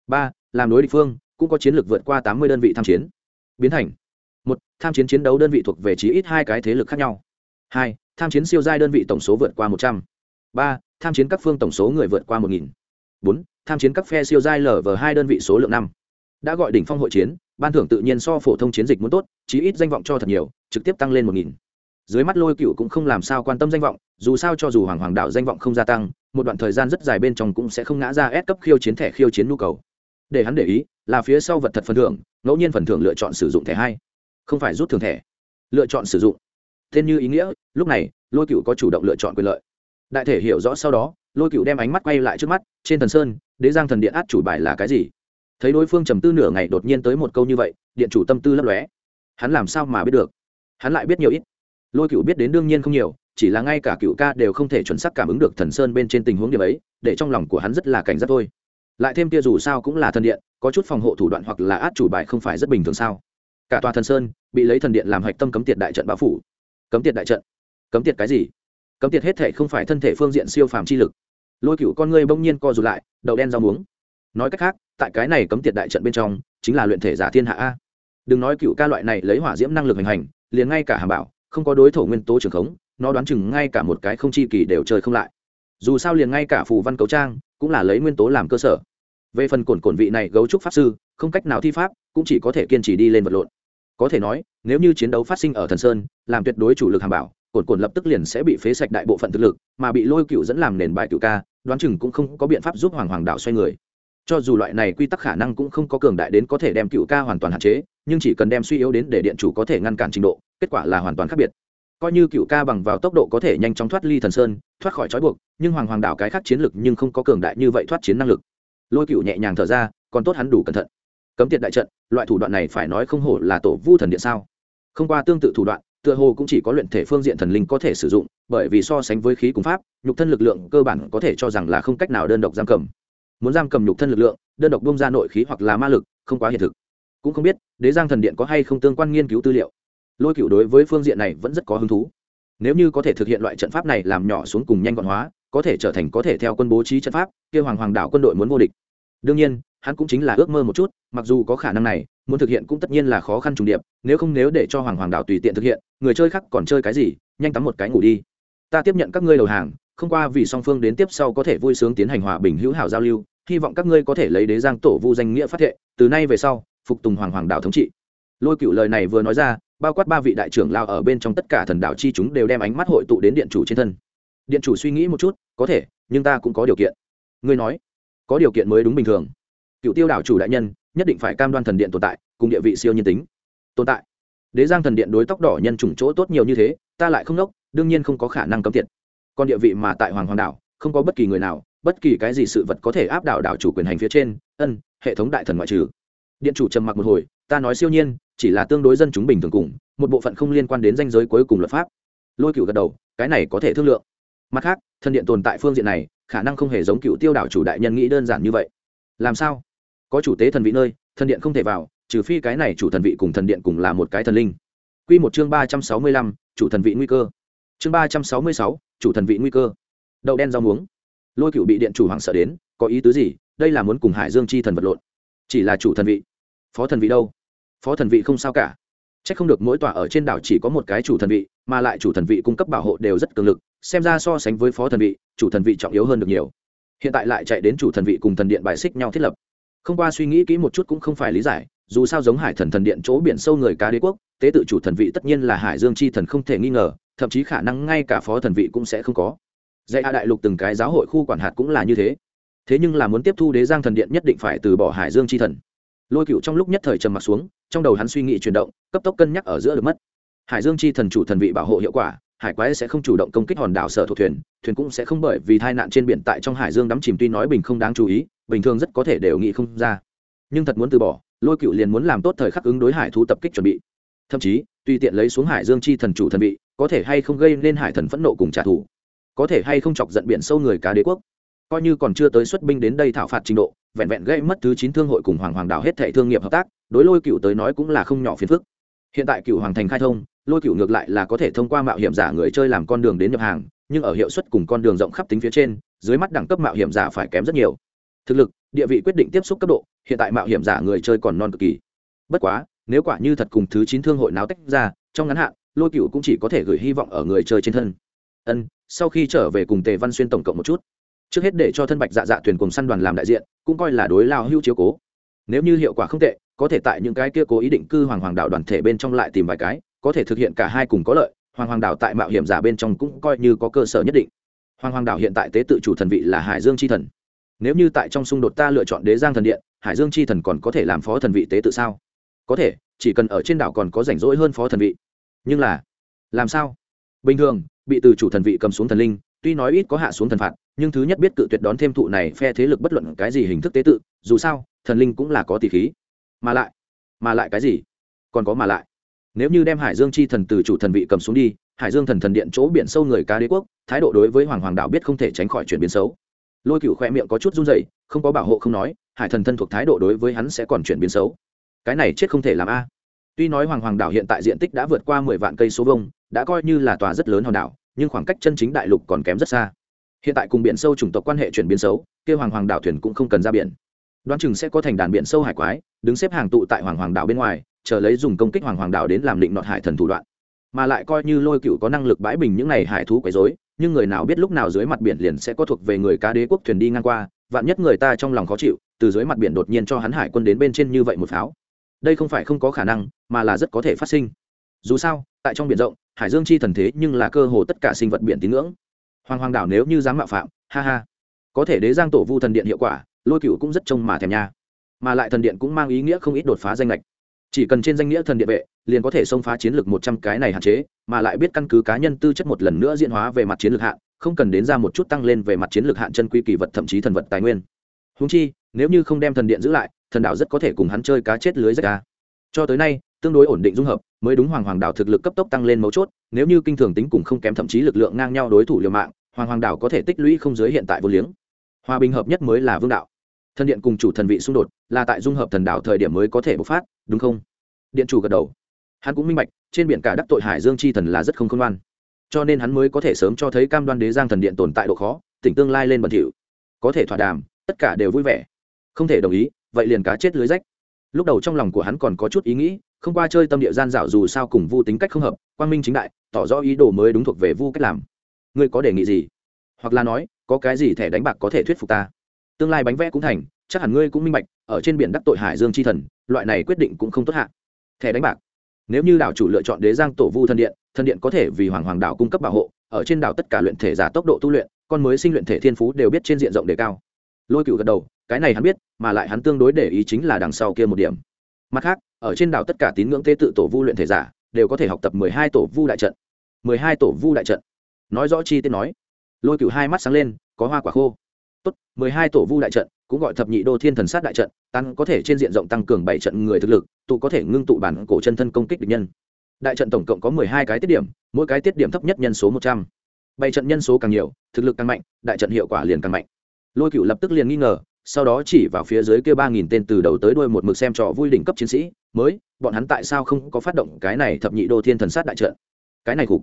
Ba, làm đối địch phương cũng có chiến lược vượt qua tám mươi đơn vị tham chiến. Biến thành, một, tham chiến chiến đấu đơn vị thuộc về chí ít hai cái thế lực khác nhau. Hai, tham chiến siêu giai đơn vị tổng số vượt qua một trăm. Ba, tham chiến các phương tổng số người vượt qua một nghìn. Bốn, tham chiến các phe siêu giai lv hai đơn vị số lượng năm. Đã gọi đỉnh phong hội chiến, ban thưởng tự nhiên so phổ thông chiến dịch muốn tốt, chí ít danh vọng cho thật nhiều, trực tiếp tăng lên một nghìn. Dưới mắt lôi cựu cũng không làm sao quan tâm danh vọng, dù sao cho dù hoàng hoàng đạo danh vọng không gia tăng, một đoạn thời gian rất dài bên trong cũng sẽ không ngã ra ép cấp khiêu chiến thẻ khiêu chiến nhu cầu. Để hắn để ý là phía sau vật thật phần thưởng, ngẫu nhiên phần thưởng lựa chọn sử dụng thẻ hai, không phải rút thường thẻ, lựa chọn sử dụng. Tên như ý nghĩa, lúc này, lôi cựu có chủ động lựa chọn quyền lợi. Đại thể hiểu rõ sau đó, lôi cựu đem ánh mắt quay lại trước mắt, trên thần sơn, đế giang thần điện át chủ bài là cái gì? Thấy đối phương trầm tư nửa ngày đột nhiên tới một câu như vậy, điện chủ tâm tư lấp lóe. Hắn làm sao mà biết được? Hắn lại biết nhiều ít. Lôi cựu biết đến đương nhiên không nhiều, chỉ là ngay cả cựu ca đều không thể chuẩn xác cảm ứng được thần sơn bên trên tình huống điểm ấy, để trong lòng của hắn rất là cảnh giác thôi lại thêm kia dù sao cũng là thần điện, có chút phòng hộ thủ đoạn hoặc là át chủ bài không phải rất bình thường sao? Cả tòa thần sơn bị lấy thần điện làm hạch tâm cấm tiệt đại trận bao phủ. Cấm tiệt đại trận? Cấm tiệt cái gì? Cấm tiệt hết thể không phải thân thể phương diện siêu phàm chi lực. Lôi cựu con ngươi bỗng nhiên co rụt lại đậu đen rau muống. Nói cách khác, tại cái này cấm tiệt đại trận bên trong, chính là luyện thể giả thiên hạ a. Đừng nói cựu ca loại này lấy hỏa diễm năng lực hành hành, liền ngay cả hàm bảo, không có đối thủ nguyên tố trường khống, nó đoán chừng ngay cả một cái không chi kỳ đều chơi không lại. Dù sao liền ngay cả phù văn cấu trang, cũng là lấy nguyên tố làm cơ sở về phần cổn cổn vị này gấu trúc pháp sư, không cách nào thi pháp, cũng chỉ có thể kiên trì đi lên vật lộn. Có thể nói, nếu như chiến đấu phát sinh ở thần sơn, làm tuyệt đối chủ lực hàm bảo, cổn cổn lập tức liền sẽ bị phế sạch đại bộ phận thực lực, mà bị lôi cựu dẫn làm nền bài cựu ca, đoán chừng cũng không có biện pháp giúp hoàng hoàng đạo xoay người. Cho dù loại này quy tắc khả năng cũng không có cường đại đến có thể đem cựu ca hoàn toàn hạn chế, nhưng chỉ cần đem suy yếu đến để điện chủ có thể ngăn cản trình độ, kết quả là hoàn toàn khác biệt. Coi như cựu ca bằng vào tốc độ có thể nhanh chóng thoát ly thần sơn, thoát khỏi trói buộc, nhưng hoàng hoàng đảo cái khác chiến lực nhưng không có cường đại như vậy thoát chiến năng lực lôi cựu nhẹ nhàng thở ra, còn tốt hắn đủ cẩn thận. Cấm tiệt đại trận, loại thủ đoạn này phải nói không hổ là tổ vu thần điện sao? Không qua tương tự thủ đoạn, tựa hồ cũng chỉ có luyện thể phương diện thần linh có thể sử dụng, bởi vì so sánh với khí cùng pháp, nhục thân lực lượng cơ bản có thể cho rằng là không cách nào đơn độc giam cầm. Muốn giam cầm nhục thân lực lượng, đơn độc bông ra nội khí hoặc là ma lực, không quá hiện thực. Cũng không biết, đế giang thần điện có hay không tương quan nghiên cứu tư liệu. Lôi cựu đối với phương diện này vẫn rất có hứng thú. Nếu như có thể thực hiện loại trận pháp này làm nhỏ xuống cùng nhanh gọn hóa, có thể trở thành có thể theo quân bố trí trận pháp kêu hoàng hoàng đảo quân đội muốn vô địch đương nhiên, hắn cũng chính là ước mơ một chút, mặc dù có khả năng này, muốn thực hiện cũng tất nhiên là khó khăn trùng điệp, nếu không nếu để cho hoàng hoàng đảo tùy tiện thực hiện, người chơi khác còn chơi cái gì, nhanh tắm một cái ngủ đi. Ta tiếp nhận các ngươi đầu hàng, không qua vì song phương đến tiếp sau có thể vui sướng tiến hành hòa bình hữu hảo giao lưu, hy vọng các ngươi có thể lấy đế giang tổ vu danh nghĩa phát thệ, từ nay về sau, phục tùng hoàng hoàng đảo thống trị. Lôi cựu lời này vừa nói ra, bao quát ba vị đại trưởng lao ở bên trong tất cả thần đạo chi chúng đều đem ánh mắt hội tụ đến điện chủ trên thân. Điện chủ suy nghĩ một chút, có thể, nhưng ta cũng có điều kiện. Ngươi nói có điều kiện mới đúng bình thường. Cựu tiêu đảo chủ đại nhân, nhất định phải cam đoan thần điện tồn tại, cùng địa vị siêu nhân tính. Tồn tại. Đế giang thần điện đối tóc đỏ nhân chủng chỗ tốt nhiều như thế, ta lại không nốc đương nhiên không có khả năng cấm tiệt. Còn địa vị mà tại hoàng hoàng đảo, không có bất kỳ người nào, bất kỳ cái gì sự vật có thể áp đảo đảo chủ quyền hành phía trên, ân, hệ thống đại thần ngoại trừ. Điện chủ trầm mặc một hồi, ta nói siêu nhiên, chỉ là tương đối dân chúng bình thường cùng, một bộ phận không liên quan đến danh giới cuối cùng luật pháp. Lôi cựu gật đầu, cái này có thể thương lượng mặt khác thần điện tồn tại phương diện này, khả năng không hề giống cựu tiêu đảo chủ đại nhân nghĩ đơn giản như vậy. Làm sao? Có chủ tế thần vị nơi thần điện không thể vào, trừ phi cái này chủ thần vị cùng thần điện cùng là một cái thần linh. Q một chương ba trăm sáu mươi lăm, chủ thần vị nguy cơ. Chương ba trăm sáu mươi sáu, chủ thần vị nguy cơ. Đậu đen rau muống. Lôi cựu bị điện chủ hoàng sợ đến, có ý tứ gì? Đây là muốn cùng hải dương chi thần vật lộn. Chỉ là chủ thần vị. Phó thần vị đâu? Phó thần vị không sao cả. Chắc không được mỗi tòa ở trên đảo chỉ có một cái chủ thần vị, mà lại chủ thần vị cung cấp bảo hộ đều rất cường lực, xem ra so sánh với phó thần vị, chủ thần vị trọng yếu hơn được nhiều. Hiện tại lại chạy đến chủ thần vị cùng thần điện bài xích nhau thiết lập. Không qua suy nghĩ kỹ một chút cũng không phải lý giải, dù sao giống hải thần thần điện chỗ biển sâu người cá đế quốc, tế tự chủ thần vị tất nhiên là hải dương chi thần không thể nghi ngờ, thậm chí khả năng ngay cả phó thần vị cũng sẽ không có. Dạy hạ đại lục từng cái giáo hội khu quản hạt cũng là như thế. Thế nhưng là muốn tiếp thu đế giang thần điện nhất định phải từ bỏ hải dương chi thần. Lôi cựu trong lúc nhất thời trầm m ặ t xuống trong đầu hắn suy nghĩ chuyển động, cấp tốc cân nhắc ở giữa được mất. Hải dương chi thần chủ thần vị bảo hộ hiệu quả, hải quái sẽ không chủ động công kích hòn đảo sở thuộc thuyền thuyền cũng sẽ không bởi vì tai nạn trên biển tại trong hải dương đắm chìm tuy nói bình không đáng chú ý, bình thường rất có thể đều nghĩ không ra. Nhưng thật muốn từ bỏ, lôi cựu liền muốn làm tốt thời khắc ứng đối hải thú tập kích chuẩn bị. Thậm chí, tùy tiện lấy xuống hải dương chi thần chủ thần vị, có thể hay không gây nên hải thần phẫn nộ cùng trả thù. Có thể hay không chọc giận biển sâu người cá đế quốc coi như còn chưa tới xuất binh đến đây thảo phạt trình độ, vẹn vẹn gây mất thứ chín thương hội cùng hoàng hoàng đảo hết thệ thương nghiệp hợp tác, đối lôi cựu tới nói cũng là không nhỏ phiền phức. Hiện tại cựu hoàng thành khai thông, lôi cựu ngược lại là có thể thông qua mạo hiểm giả người chơi làm con đường đến nhập hàng, nhưng ở hiệu suất cùng con đường rộng khắp tính phía trên, dưới mắt đẳng cấp mạo hiểm giả phải kém rất nhiều. Thực lực, địa vị quyết định tiếp xúc cấp độ, hiện tại mạo hiểm giả người chơi còn non cực kỳ. Bất quá, nếu quả như thật cùng thứ chín thương hội náo tách ra, trong ngắn hạn, lôi cựu cũng chỉ có thể gửi hy vọng ở người chơi trên thân. Ân, sau khi trở về cùng tề văn xuyên tổng cộng một chút trước hết để cho thân bạch dạ dạ thuyền cùng săn đoàn làm đại diện, cũng coi là đối lao hưu chiếu cố. Nếu như hiệu quả không tệ, có thể tại những cái kia cố ý định cư hoàng hoàng đạo đoàn thể bên trong lại tìm vài cái, có thể thực hiện cả hai cùng có lợi, hoàng hoàng đạo tại mạo hiểm giả bên trong cũng coi như có cơ sở nhất định. Hoàng hoàng đạo hiện tại tế tự chủ thần vị là hải dương c h i thần. Nếu như tại trong xung đột ta lựa chọn đế giang thần điện, hải dương c h i thần còn có thể làm phó thần vị tế tự sao? Có thể, chỉ cần ở trên đảo còn có rảnh rỗi hơn phó thần vị. Nhưng là, làm sao? Bình thường, bị từ chủ thần vị cầm xuống thần linh tuy nói ít có hạ xuống thần phạt, nhưng thứ nhất biết cự tuyệt đón thêm thụ này phe thế lực bất luận cái gì hình thức tế tự, dù sao, thần linh cũng là có tỷ khí. Mà lại mà lại cái gì? Còn có mà lại. Nếu như đem hải dương chi thần từ chủ thần vị cầm xuống đi, hải dương thần thần điện chỗ biển sâu người cá đế quốc, thái độ đối với hoàng hoàng đạo biết không thể tránh khỏi chuyển biến xấu. Lôi cựu khoe miệng có chút run dậy không có bảo hộ không nói, hải thần thân thuộc thái độ đối với hắn sẽ còn chuyển biến xấu. Cái này chết không thể làm a. Tuy nói hoàng hoàng đảo hiện tại diện tích đã vượt qua mười vạn cây số vông đã coi như là tòa rất lớn hòn đảo nhưng khoảng cách chân chính đại lục còn kém rất xa. Hiện tại cùng biển sâu chủng tộc quan hệ chuyển biến xấu kêu hoàng hoàng đảo thuyền cũng không cần ra biển. Đoán chừng sẽ có thành đàn biển sâu hải quái, đứng xếp hàng tụ tại hoàng hoàng đảo bên ngoài, chờ lấy dùng công kích hoàng hoàng đảo đến làm định nọt hải thần thủ đoạn. Mà lại coi như lôi cựu có năng lực bãi bình những này hải thú quấy dối nhưng người nào biết lúc nào dưới mặt biển liền sẽ có thuộc về người cá đế quốc thuyền đi ngang qua, vạn nhất người ta trong lòng khó chịu, từ dưới mặt biển đột nhiên cho hắn hải quân đến bên trên như vậy một pháo. Đây không phải không có khả năng, mà là rất có thể phát sinh. Dù sao, tại trong biển rộng hải dương chi thần thế nhưng là cơ hồ tất cả sinh vật biển tín ngưỡng. Hoàng hoàng đảo nếu như dám mạo phạm, ha ha. Có thể đế giang tổ vu thần điện hiệu quả, lôi cựu cũng rất trông mà thèm nha. Mà lại thần điện cũng mang ý nghĩa không ít đột phá danh lệch chỉ cần trên danh nghĩa thần điện vệ, liền có thể xông phá chiến lược một trăm cái này hạn chế, mà lại biết căn cứ cá nhân tư chất một lần nữa diễn hóa về mặt chiến lược hạn, không cần đến ra một chút tăng lên về mặt chiến lược hạn chân quy kỳ vật thậm chí thần vật tài nguyên. Húng chi, nếu như không đem thần điện giữ lại, thần đảo rất có thể cùng hắn chơi cá chết lưới rách ca cho tới nay, tương đối ổn định dung hợp mới đúng hoàng hoàng đảo thực lực cấp tốc tăng lên mấu chốt, nếu như kinh thường tính cùng không kém thậm chí lực lượng ngang nhau đối thủ liều mạng, hoàng hoàng đảo có thể tích lũy không giới hiện tại vô liếng. Hòa bình hợp nhất mới là vương đạo. Thần điện cùng chủ thần vị xung đột, là tại dung hợp thần đảo thời điểm mới có thể bộc phát, đúng không? Điện chủ gật đầu. Hắn cũng minh bạch, trên biển cả đắc tội hải dương chi thần là rất không khôn ngoan. Cho nên hắn mới có thể sớm cho thấy cam đoan đế giang thần điện tồn tại độ khó, tỉnh tương lai lên bẩn thỉu. Có thể thỏa đàm, tất cả đều vui vẻ. Không thể đồng ý, vậy liền cá chết lưới rách. Lúc đầu trong lòng của hắn còn có chút ý nghĩ không qua chơi tâm địa gian dạo dù sao cùng vu tính cách không hợp, quang minh chính đại, tỏ rõ ý đồ mới đúng thuộc về vu cách làm. Ngươi có đề nghị gì? Hoặc là nói, có cái gì thẻ đánh bạc có thể thuyết phục ta? Tương lai bánh vẽ cũng thành, chắc hẳn ngươi cũng minh bạch, ở trên biển đắc tội hải dương chi thần, loại này quyết định cũng không tốt hạ. Thẻ đánh bạc. Nếu như đảo chủ lựa chọn đế giang tổ vu thân điện thân điện có thể vì hoàng hoàng đảo cung cấp bảo hộ, ở trên đảo tất cả luyện thể giả tốc độ tu luyện, con mới sinh luyện thể thiên phú đều biết trên diện rộng đề cao. Lôi cựu gật đầu, cái này hắn biết, mà lại hắn tương đối để ý chính là đằng sau kia một điểm. Mặt khác ở trên đảo tất cả tín ngưỡng tế tự tổ vu luyện thể giả đều có thể học tập mười hai tổ vu đại trận. mười hai tổ vu đại trận. Nói rõ chi tiết nói. Lôi cựu hai mắt sáng lên, có hoa quả khô. Tốt, mười hai tổ vu đại trận cũng gọi thập nhị đô thiên thần sát đại trận tăng có thể trên diện rộng tăng cường bảy trận người thực lực, tụ có thể ngưng tụ bản cổ chân thân công kích địch nhân. Đại trận tổng cộng có mười hai cái tiết điểm, mỗi cái tiết điểm thấp nhất nhân số một trăm. Bảy trận nhân số càng nhiều, thực lực càng mạnh, đại trận hiệu quả liền càng mạnh. Lôi cựu lập tức liền nghi ngờ sau đó chỉ vào phía dưới kia ba nghìn tên từ đầu tới đuôi một mực xem trò vui đỉnh cấp chiến sĩ, mới, bọn hắn tại sao không có phát động cái này thập nhị đô thiên thần sát đại trận? Cái này cục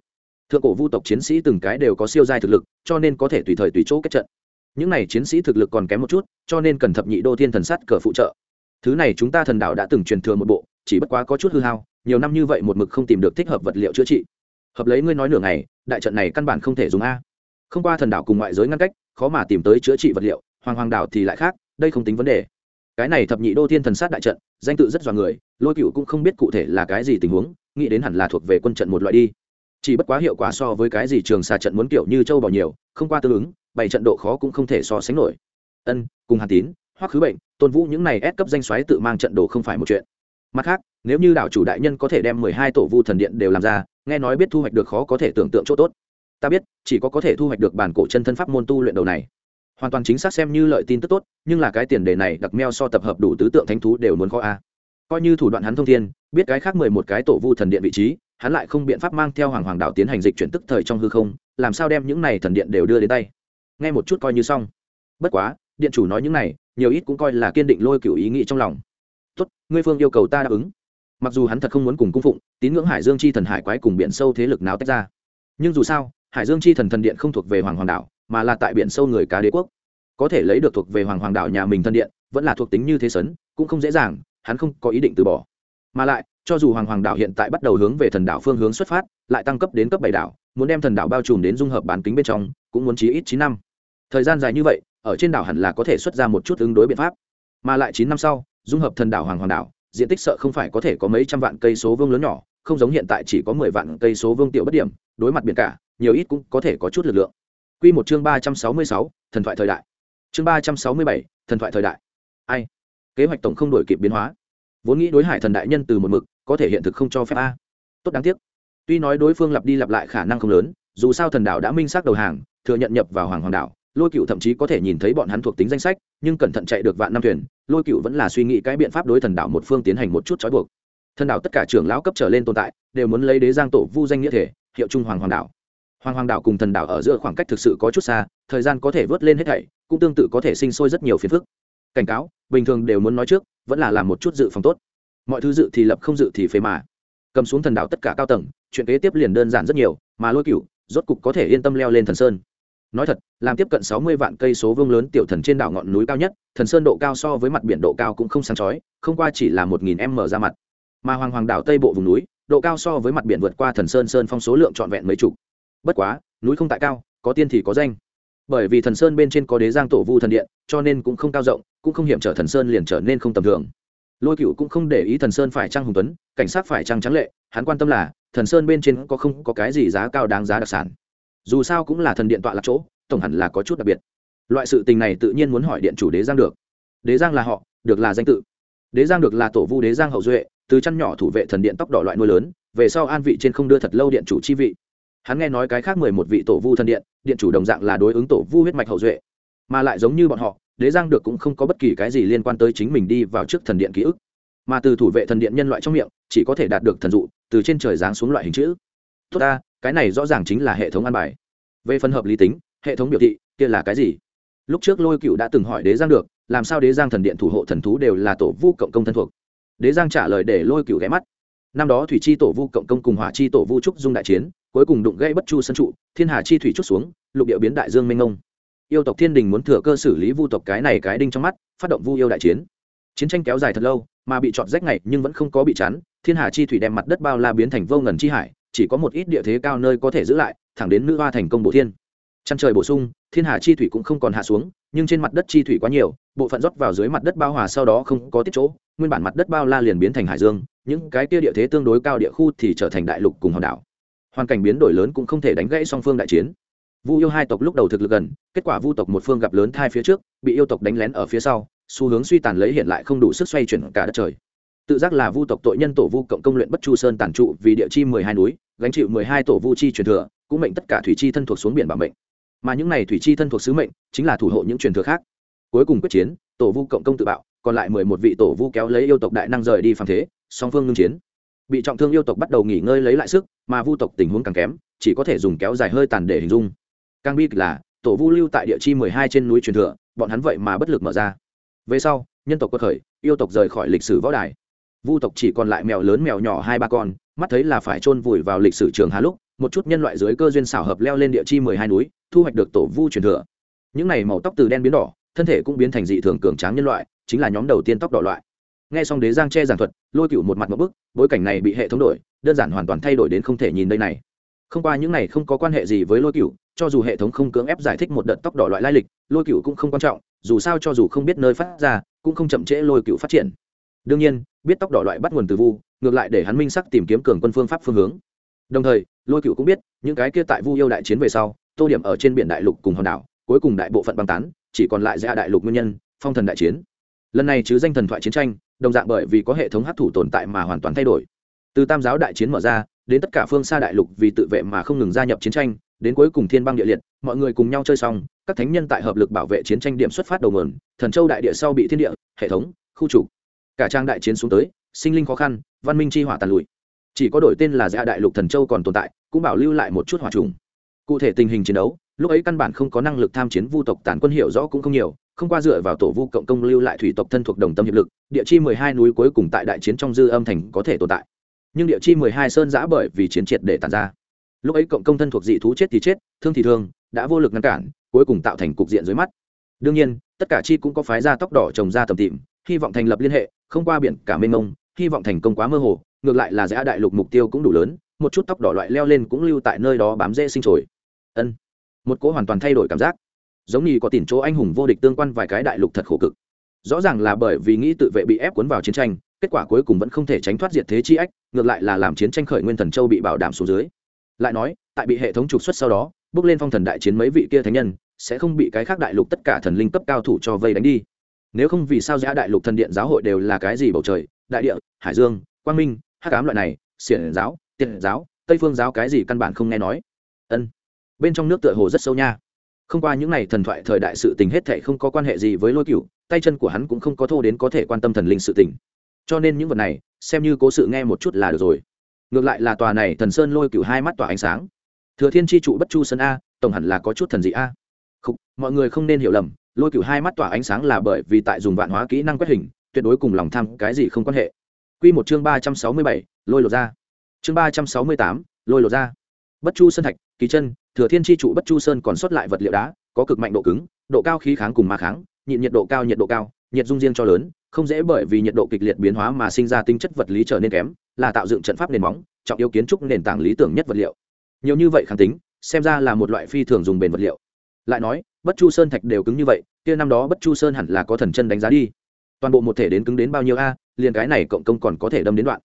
thượng cổ vu tộc chiến sĩ từng cái đều có siêu giai thực lực, cho nên có thể tùy thời tùy chỗ kết trận. Những này chiến sĩ thực lực còn kém một chút, cho nên cần thập nhị đô thiên thần sát cờ phụ trợ. Thứ này chúng ta thần đạo đã từng truyền thừa một bộ, chỉ bất quá có chút hư hao, nhiều năm như vậy một mực không tìm được thích hợp vật liệu chữa trị. Hợp lấy ngươi nói nửa ngày, đại trận này căn bản không thể dùng a. Không qua thần đạo cùng ngoại giới ngăn cách, khó mà tìm tới chữa trị vật liệu hoàng hoàng đảo thì lại khác, đây không tính vấn đề. Cái này thập nhị đô thiên thần sát đại trận, danh tự rất dọa người, lôi cựu cũng không biết cụ thể là cái gì tình huống, nghĩ đến hẳn là thuộc về quân trận một loại đi. Chỉ bất quá hiệu quả so với cái gì trường xà trận muốn kiểu như châu bò nhiều, không qua tương ứng, bảy trận độ khó cũng không thể so sánh nổi. Ân, cùng hàn tín hoặc khứ bệnh, tôn vũ những này ép cấp danh xoáy tự mang trận đồ không phải một chuyện. Mặt khác, nếu như đảo chủ đại nhân có thể đem mười hai tổ vu thần điện đều làm ra, nghe nói biết thu hoạch được khó có thể tưởng tượng chỗ tốt. Ta biết, chỉ có có thể thu hoạch được bản cổ chân thân pháp môn tu luyện đầu này hoàn toàn chính xác xem như lợi tin tức tốt, nhưng là cái tiền đề này đặc meo so tập hợp đủ tứ tượng thánh thú đều muốn khó a. Coi như thủ đoạn hắn thông thiên, biết cái khác mười một cái tổ vu thần điện vị trí, hắn lại không biện pháp mang theo hoàng hoàng đạo tiến hành dịch chuyển tức thời trong hư không, làm sao đem những này thần điện đều đưa đến tay. Nghe một chút coi như xong. Bất quá, điện chủ nói những này, nhiều ít cũng coi là kiên định lôi cửu ý nghĩ trong lòng. Tốt, ngươi phương yêu cầu ta đáp ứng. Mặc dù hắn thật không muốn cùng cung phụng, tín ngưỡng hải dương chi thần hải quái cùng biển sâu thế lực nào tách ra. Nhưng dù sao, hải dương chi thần thần điện không thuộc về hoàng hoàng đảo mà là tại biển sâu người cá đế quốc. Có thể lấy được thuộc về hoàng hoàng đảo nhà mình thân điện, vẫn là thuộc tính như thế sấn, cũng không dễ dàng, hắn không có ý định từ bỏ. Mà lại, cho dù hoàng hoàng đảo hiện tại bắt đầu hướng về thần đảo phương hướng xuất phát, lại tăng cấp đến cấp bảy đảo, muốn đem thần đảo bao trùm đến dung hợp bán kính bên trong, cũng muốn chí ít chín năm. Thời gian dài như vậy, ở trên đảo hẳn là có thể xuất ra một chút ứng đối biện pháp. Mà lại chín năm sau, dung hợp thần đảo hoàng hoàng đảo, diện tích sợ không phải có thể có mấy trăm vạn cây số vương lớn nhỏ, không giống hiện tại chỉ có mười vạn cây số vương tiểu bất điểm, đối mặt biển cả, nhiều ít cũng có thể có chút lực lượng. Quy một chương ba trăm sáu mươi sáu, thần thoại thời đại. Chương ba trăm sáu mươi bảy, thần thoại thời đại. Ai? Kế hoạch tổng không đổi kịp biến hóa. Vốn nghĩ đối hải thần đại nhân từ một mực, có thể hiện thực không cho phép a. Tốt đáng tiếc. Tuy nói đối phương lặp đi lặp lại khả năng không lớn, dù sao thần đảo đã minh xác đầu hàng, thừa nhận nhập vào hoàng hoàng đảo, lôi cửu thậm chí có thể nhìn thấy bọn hắn thuộc tính danh sách, nhưng cẩn thận chạy được vạn năm thuyền, lôi cửu vẫn là suy nghĩ cái biện pháp đối thần đảo một phương tiến hành một chút trói buộc. Thần đảo tất cả trưởng lão cấp trở lên tồn tại, đều muốn lấy đế giang tổ vu danh nghĩa thể, hiệu trung hoàng hoàng đảo hoàng hoàng đảo cùng thần đảo ở giữa khoảng cách thực sự có chút xa, thời gian có thể vớt lên hết thảy, cũng tương tự có thể sinh sôi rất nhiều phiền phức. Cảnh cáo, bình thường đều muốn nói trước, vẫn là làm một chút dự phòng tốt. Mọi thứ dự thì lập, không dự thì phế mà. Cầm xuống thần đảo tất cả cao tầng, chuyện kế tiếp liền đơn giản rất nhiều, mà lôi cựu rốt cục có thể yên tâm leo lên thần sơn. Nói thật, làm tiếp cận sáu mươi vạn cây số vương lớn tiểu thần trên đảo ngọn núi cao nhất, thần sơn độ cao so với mặt biển độ cao cũng không sáng chói, không qua chỉ là một nghìn m ra mặt. Mà hoàng hoàng đảo tây bộ vùng núi, độ cao so với mặt biển vượt qua thần sơn sơn phong số lượng trọn vẹn mấy chục bất quá, núi không tại cao, có tiên thì có danh. Bởi vì thần sơn bên trên có đế giang tổ vu thần điện, cho nên cũng không cao rộng, cũng không hiểm trở thần sơn liền trở nên không tầm thường. Lôi cựu cũng không để ý thần sơn phải trăng hùng tuấn, cảnh sát phải trăng trắng lệ, hắn quan tâm là, thần sơn bên trên có không có cái gì giá cao đáng giá đặc sản. Dù sao cũng là thần điện tọa lạc chỗ, tổng hẳn là có chút đặc biệt. Loại sự tình này tự nhiên muốn hỏi điện chủ đế giang được. Đế giang là họ, được là danh tự. Đế giang được là tổ vu đế giang hậu duệ, từ chăn nhỏ thủ vệ thần điện tóc đỏ loại nuôi lớn, về sau an vị trên không đưa thật lâu điện chủ chi vị hắn nghe nói cái khác mười một vị tổ vu thần điện điện chủ đồng dạng là đối ứng tổ vu huyết mạch hậu duệ, mà lại giống như bọn họ, đế giang được cũng không có bất kỳ cái gì liên quan tới chính mình đi vào trước thần điện ký ức. Mà từ thủ vệ thần điện nhân loại trong miệng, chỉ có thể đạt được thần dụ, từ trên trời giáng xuống loại hình chữ. Tốt ta, cái này rõ ràng chính là hệ thống an bài. Về phần hợp lý tính, hệ thống biểu thị, kia là cái gì? Lúc trước lôi cựu đã từng hỏi đế giang được, làm sao đế giang thần điện thủ hộ thần thú đều là tổ vu cộng công thân thuộc. Đế giang trả lời để lôi cựu ghé mắt năm đó thủy chi tổ vu cộng công cùng hỏa chi tổ vu trúc dung đại chiến, cuối cùng đụng gây bất chu sân trụ, thiên hà chi thủy chút xuống, lục địa biến đại dương mênh mông. Yêu tộc thiên đình muốn thừa cơ xử lý vu tộc cái này cái đinh trong mắt, phát động vu yêu đại chiến. Chiến tranh kéo dài thật lâu, mà bị chọn rách ngày nhưng vẫn không có bị chắn, thiên hà chi thủy đem mặt đất bao la biến thành vô ngần chi hải, chỉ có một ít địa thế cao nơi có thể giữ lại, thẳng đến nữ hoa thành công bộ thiên. Chăn trời bổ sung, thiên hà chi thủy cũng không còn hạ xuống, nhưng trên mặt đất chi thủy quá nhiều, bộ phận rót vào dưới mặt đất bao hòa sau đó không có tiết chỗ, nguyên bản mặt đất bao la liền biến thành hải dương những cái kia địa thế tương đối cao địa khu thì trở thành đại lục cùng hòn đảo. Hoàn cảnh biến đổi lớn cũng không thể đánh gãy song phương đại chiến. Vu yêu hai tộc lúc đầu thực lực gần, kết quả vu tộc một phương gặp lớn thai phía trước, bị yêu tộc đánh lén ở phía sau, xu hướng suy tàn lấy hiện lại không đủ sức xoay chuyển cả đất trời. Tự giác là vu tộc tội nhân tổ vu cộng công luyện bất chu sơn tàn trụ vì địa chi mười hai núi, gánh chịu mười hai tổ vu chi truyền thừa, cũng mệnh tất cả thủy chi thân thuộc xuống biển bảo mệnh. Mà những này thủy chi thân thuộc sứ mệnh chính là thủ hộ những truyền thừa khác. Cuối cùng quyết chiến, tổ vu cộng công tự bạo còn lại mười một vị tổ vu kéo lấy yêu tộc đại năng rời đi phàm thế, song phương ngưng chiến. Bị trọng thương yêu tộc bắt đầu nghỉ ngơi lấy lại sức, mà vu tộc tình huống càng kém, chỉ có thể dùng kéo dài hơi tàn để hình dung. Càng bi là, tổ vu lưu tại địa chi mười hai trên núi truyền thừa, bọn hắn vậy mà bất lực mở ra. Về sau, nhân tộc quật khởi, yêu tộc rời khỏi lịch sử võ đài. Vu tộc chỉ còn lại mèo lớn mèo nhỏ hai ba con, mắt thấy là phải chôn vùi vào lịch sử trường hà lúc, một chút nhân loại dưới cơ duyên xảo hợp leo lên địa chi mười hai núi, thu hoạch được tổ vu truyền thừa. Những này màu tóc từ đen biến đỏ, thân thể cũng biến thành dị thường cường tráng nhân loại chính là nhóm đầu tiên tóc đỏ loại. Nghe xong đế giang che giảng thuật, lôi cựu một mặt một bức, bối cảnh này bị hệ thống đổi, đơn giản hoàn toàn thay đổi đến không thể nhìn đây này. Không qua những này không có quan hệ gì với lôi cựu cho dù hệ thống không cưỡng ép giải thích một đợt tóc đỏ loại lai lịch, lôi cựu cũng không quan trọng, dù sao cho dù không biết nơi phát ra, cũng không chậm trễ lôi cựu phát triển. Đương nhiên, biết tóc đỏ loại bắt nguồn từ vu, ngược lại để hắn minh sắc tìm kiếm cường quân phương pháp phương hướng. Đồng thời, lôi cựu cũng biết, những cái kia tại vu yêu đại chiến về sau, tô điểm ở trên biển đại lục cùng hòn đảo, cuối cùng đại bộ phận băng tán, chỉ còn lại ra đại lục nguyên nhân, phong thần đại chiến lần này chứ danh thần thoại chiến tranh, đồng dạng bởi vì có hệ thống hát thủ tồn tại mà hoàn toàn thay đổi. Từ tam giáo đại chiến mở ra, đến tất cả phương xa đại lục vì tự vệ mà không ngừng gia nhập chiến tranh, đến cuối cùng thiên băng địa liệt, mọi người cùng nhau chơi xong, các thánh nhân tại hợp lực bảo vệ chiến tranh điểm xuất phát đầu nguồn, thần châu đại địa sau bị thiên địa, hệ thống, khu trục. Cả trang đại chiến xuống tới, sinh linh khó khăn, văn minh chi hỏa tàn lụi. Chỉ có đổi tên là dạ đại lục thần châu còn tồn tại, cũng bảo lưu lại một chút hỏa trùng. Cụ thể tình hình chiến đấu, lúc ấy căn bản không có năng lực tham chiến vu tộc tàn quân hiểu rõ cũng không nhiều không qua dựa vào tổ vu cộng công lưu lại thủy tộc thân thuộc đồng tâm hiệp lực, địa chi mười hai núi cuối cùng tại đại chiến trong dư âm thành có thể tồn tại. Nhưng địa chi mười hai sơn giã bởi vì chiến triệt để tàn ra. Lúc ấy cộng công thân thuộc dị thú chết thì chết, thương thì thương, đã vô lực ngăn cản, cuối cùng tạo thành cục diện dưới mắt. Đương nhiên, tất cả chi cũng có phái ra tóc đỏ trồng ra tầm tìm, hy vọng thành lập liên hệ, không qua biển cả mênh mông, hy vọng thành công quá mơ hồ, ngược lại là giã đại lục mục tiêu cũng đủ lớn, một chút tóc đỏ loại leo lên cũng lưu tại nơi đó bám dễ sinh trồi. Ân. Một cỗ hoàn toàn thay đổi cảm giác giống như có tìm chỗ anh hùng vô địch tương quan vài cái đại lục thật khổ cực. Rõ ràng là bởi vì nghĩ tự vệ bị ép cuốn vào chiến tranh, kết quả cuối cùng vẫn không thể tránh thoát diệt thế chi ách, ngược lại là làm chiến tranh khởi nguyên thần châu bị bảo đảm xuống dưới. Lại nói, tại bị hệ thống trục xuất sau đó, bước lên phong thần đại chiến mấy vị kia thánh nhân sẽ không bị cái khác đại lục tất cả thần linh cấp cao thủ cho vây đánh đi. Nếu không vì sao giã đại lục thần điện giáo hội đều là cái gì bầu trời, đại địa, hải dương, quang minh, hắc ám loại này, xiển giáo, tiện giáo, tây phương giáo cái gì căn bản không nghe nói. Ân, bên trong nước tựa hồ rất sâu nha không qua những n à y thần thoại thời đại sự tình hết thệ không có quan hệ gì với lôi cựu tay chân của hắn cũng không có thô đến có thể quan tâm thần linh sự tình. Cho nên những vật này xem như cố sự nghe một chút là được rồi. Ngược lại là tòa này thần sơn lôi cựu hai mắt tỏa ánh sáng. Thừa thiên tri trụ bất chu sân a tổng hẳn là có chút thần dị a. Không, mọi người không nên hiểu lầm lôi cựu hai mắt tỏa ánh sáng là bởi vì tại dùng vạn hóa kỹ năng quét hình tuyệt đối cùng lòng tham cái gì không quan hệ. Q một chương ba trăm sáu mươi bảy lôi lột ra. Chương ba trăm sáu mươi tám lôi lột ra bất chu sơn thạch, kỳ chân, thừa thiên tri trụ bất chu sơn còn sót lại vật liệu đá, có cực mạnh độ cứng, độ cao khí kháng cùng ma kháng, nhịn nhiệt độ cao, nhiệt độ cao, nhiệt dung riêng cho lớn, không dễ bởi vì nhiệt độ kịch liệt biến hóa mà sinh ra tinh chất vật lý trở nên kém, là tạo dựng trận pháp nền móng, trọng yếu kiến trúc nền tảng lý tưởng nhất vật liệu. Nhiều như vậy kháng tính, xem ra là một loại phi thường dùng bền vật liệu. Lại nói, bất chu sơn thạch đều cứng như vậy, kia năm đó bất chu sơn hẳn là có thần chân đánh giá đi. Toàn bộ một thể đến cứng đến bao nhiêu a, liền cái này cộng công còn có thể đâm đến đoạn.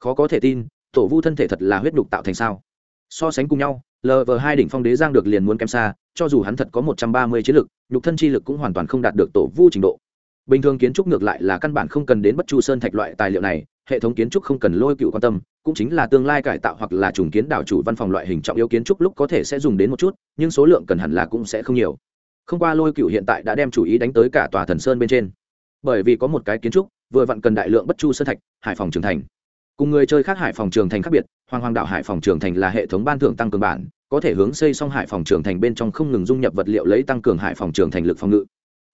Khó có thể tin, tổ vu thân thể thật là huyết nhục tạo thành sao? So sánh cùng nhau lv hai đỉnh phong đế giang được liền muốn kém xa, cho dù hắn thật có một trăm ba mươi chiến lực, nhục thân chi lực cũng hoàn toàn không đạt được tổ vu trình độ. Bình thường kiến trúc ngược lại là căn bản không cần đến bất chu sơn thạch loại tài liệu này, hệ thống kiến trúc không cần lôi cựu quan tâm, cũng chính là tương lai cải tạo hoặc là trùng kiến đảo chủ văn phòng loại hình trọng yếu kiến trúc lúc có thể sẽ dùng đến một chút, nhưng số lượng cần hẳn là cũng sẽ không nhiều. Không qua lôi cựu hiện tại đã đem chủ ý đánh tới cả tòa thần sơn bên trên. Bởi vì có một cái kiến trúc, vừa vặn cần đại lượng bất chu sơn thạch, hải phòng trường thành cùng người chơi khác hải phòng trường thành khác biệt, hoàng hoàng đạo hải phòng trường thành là hệ thống ban thưởng tăng cường bản, có thể hướng xây xong hải phòng trường thành bên trong không ngừng dung nhập vật liệu lấy tăng cường hải phòng trường thành lực phòng ngự.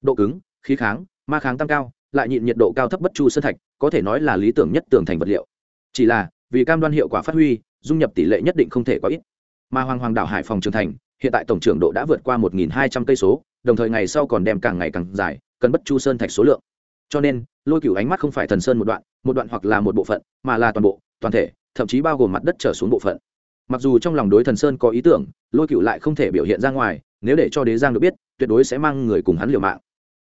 Độ cứng, khí kháng, ma kháng tăng cao, lại nhịn nhiệt độ cao thấp bất chu sơn thạch, có thể nói là lý tưởng nhất tường thành vật liệu. Chỉ là, vì cam đoan hiệu quả phát huy, dung nhập tỷ lệ nhất định không thể có ít. Mà hoàng hoàng đảo hải phòng trường thành, hiện tại tổng trưởng độ đã vượt qua một hai trăm cây số, đồng thời ngày sau còn đem càng ngày càng dài, cần bất chu sơn thạch số lượng cho nên, lôi cửu ánh mắt không phải thần sơn một đoạn một đoạn hoặc là một bộ phận, mà là toàn bộ, toàn thể, thậm chí bao gồm mặt đất trở xuống bộ phận. Mặc dù trong lòng đối thần sơn có ý tưởng, lôi cửu lại không thể biểu hiện ra ngoài, nếu để cho đế giang được biết, tuyệt đối sẽ mang người cùng hắn liều mạng.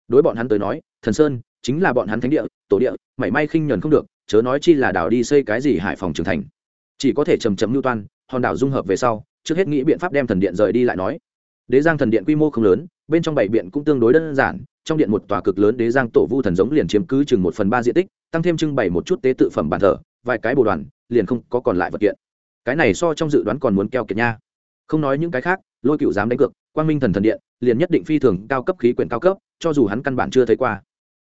Đối bọn hắn tới nói, thần sơn chính là bọn hắn thánh địa, tổ địa, mảy may khinh nhuần không được, chớ nói chi là đảo đi xây cái gì hải phòng trưởng thành. Chỉ có thể chầm trầm lưu toan, hòn đảo dung hợp về sau, trước hết nghĩ biện pháp đem thần điện rời đi lại nói. Đế giang thần điện quy mô không lớn, bên trong bảy biện cũng tương đối đơn giản trong điện một tòa cực lớn đế giang tổ vu thần giống liền chiếm cứ chừng một phần ba diện tích, tăng thêm trưng bày một chút tế tự phẩm bàn thờ, vài cái bồ đoàn, liền không có còn lại vật kiện. Cái này so trong dự đoán còn muốn keo kiệt nha. Không nói những cái khác, lôi cựu dám đánh cược, quang minh thần thần điện, liền nhất định phi thường cao cấp khí quyển cao cấp, cho dù hắn căn bản chưa thấy qua.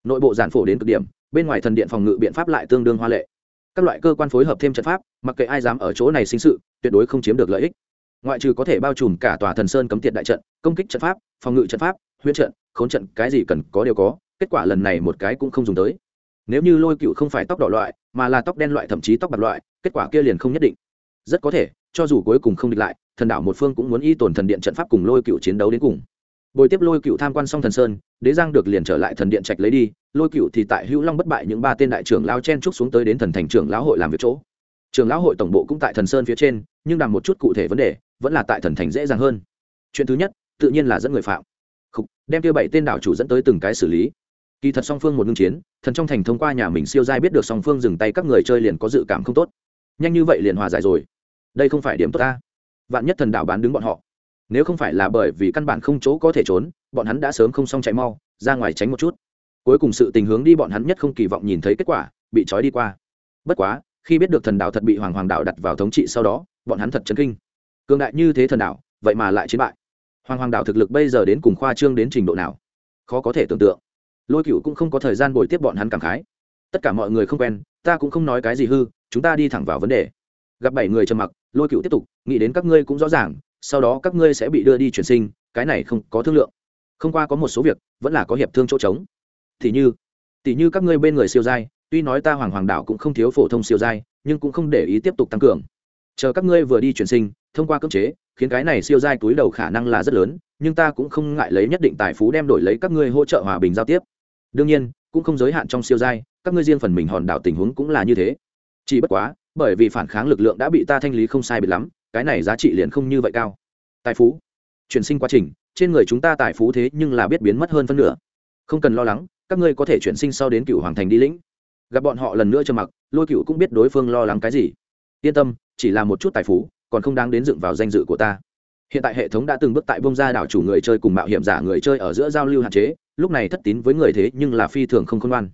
Nội bộ giản phổ đến cực điểm, bên ngoài thần điện phòng ngự biện pháp lại tương đương hoa lệ. Các loại cơ quan phối hợp thêm trận pháp, mặc kệ ai dám ở chỗ này sinh sự, tuyệt đối không chiếm được lợi ích. Ngoại trừ có thể bao trùm cả tòa thần sơn cấm tiệt đại trận, công kích trận pháp, phòng ngự trận pháp, huyễn trận khốn trận, cái gì cần có đều có, kết quả lần này một cái cũng không dùng tới. Nếu như lôi cựu không phải tóc đỏ loại, mà là tóc đen loại, thậm chí tóc bạc loại, kết quả kia liền không nhất định. Rất có thể, cho dù cuối cùng không địch lại, thần đảo một phương cũng muốn y tổn thần điện trận pháp cùng lôi cựu chiến đấu đến cùng. Bồi tiếp lôi cựu tham quan xong thần sơn, đế giang được liền trở lại thần điện trạch lấy đi, lôi cựu thì tại hữu long bất bại những ba tên đại trưởng lao chen trúc xuống tới đến thần thành trưởng lão hội làm việc chỗ. Trường lão hội tổng bộ cũng tại thần sơn phía trên, nhưng đằng một chút cụ thể vấn đề, vẫn là tại thần thành dễ dàng hơn. Chuyện thứ nhất, tự nhiên là dẫn người phạm đem tiêu bảy tên đảo chủ dẫn tới từng cái xử lý. Kỳ thật song phương một ngưng chiến, thần trong thành thông qua nhà mình siêu giai biết được song phương dừng tay các người chơi liền có dự cảm không tốt. Nhanh như vậy liền hòa giải rồi. Đây không phải điểm tốt ta. Vạn nhất thần đảo bán đứng bọn họ. Nếu không phải là bởi vì căn bản không chỗ có thể trốn, bọn hắn đã sớm không xong chạy mau, ra ngoài tránh một chút. Cuối cùng sự tình hướng đi bọn hắn nhất không kỳ vọng nhìn thấy kết quả, bị trói đi qua. Bất quá, khi biết được thần đạo thật bị hoàng hoàng đạo đặt vào thống trị sau đó, bọn hắn thật chấn kinh. Cường đại như thế thần đạo vậy mà lại chiến bại hoàng hoàng đạo thực lực bây giờ đến cùng khoa trương đến trình độ nào? Khó có thể tưởng tượng. Lôi cựu cũng không có thời gian bồi tiếp bọn hắn cảm khái. Tất cả mọi người không quen, ta cũng không nói cái gì hư, chúng ta đi thẳng vào vấn đề. Gặp bảy người trầm mặc, lôi cựu tiếp tục, nghĩ đến các ngươi cũng rõ ràng, sau đó các ngươi sẽ bị đưa đi chuyển sinh, cái này không có thương lượng. Không qua có một số việc, vẫn là có hiệp thương chỗ trống. Thì như tỷ như các ngươi bên người siêu giai, tuy nói ta hoàng hoàng đạo cũng không thiếu phổ thông siêu giai, nhưng cũng không để ý tiếp tục tăng cường. Chờ các ngươi vừa đi chuyển sinh thông qua cưỡng chế, khiến cái này siêu giai túi đầu khả năng là rất lớn, nhưng ta cũng không ngại lấy nhất định tài phú đem đổi lấy các ngươi hỗ trợ hòa bình giao tiếp. Đương nhiên, cũng không giới hạn trong siêu giai, các ngươi riêng phần mình hòn đảo tình huống cũng là như thế. Chỉ bất quá, bởi vì phản kháng lực lượng đã bị ta thanh lý không sai biệt lắm, cái này giá trị liền không như vậy cao. Tài phú. Chuyển sinh quá trình, trên người chúng ta tài phú thế nhưng là biết biến mất hơn phân nửa. Không cần lo lắng, các ngươi có thể chuyển sinh sau đến cựu hoàng thành đi lĩnh. Gặp bọn họ lần nữa trơ mặc, lôi cựu cũng biết đối phương lo lắng cái gì. Yên tâm, chỉ là một chút tài phú còn không đáng đến dựng vào danh dự của ta. Hiện tại hệ thống đã từng bước tại bông ra đảo chủ người chơi cùng mạo hiểm giả người chơi ở giữa giao lưu hạn chế, lúc này thất tín với người thế nhưng là phi thường không khôn ngoan.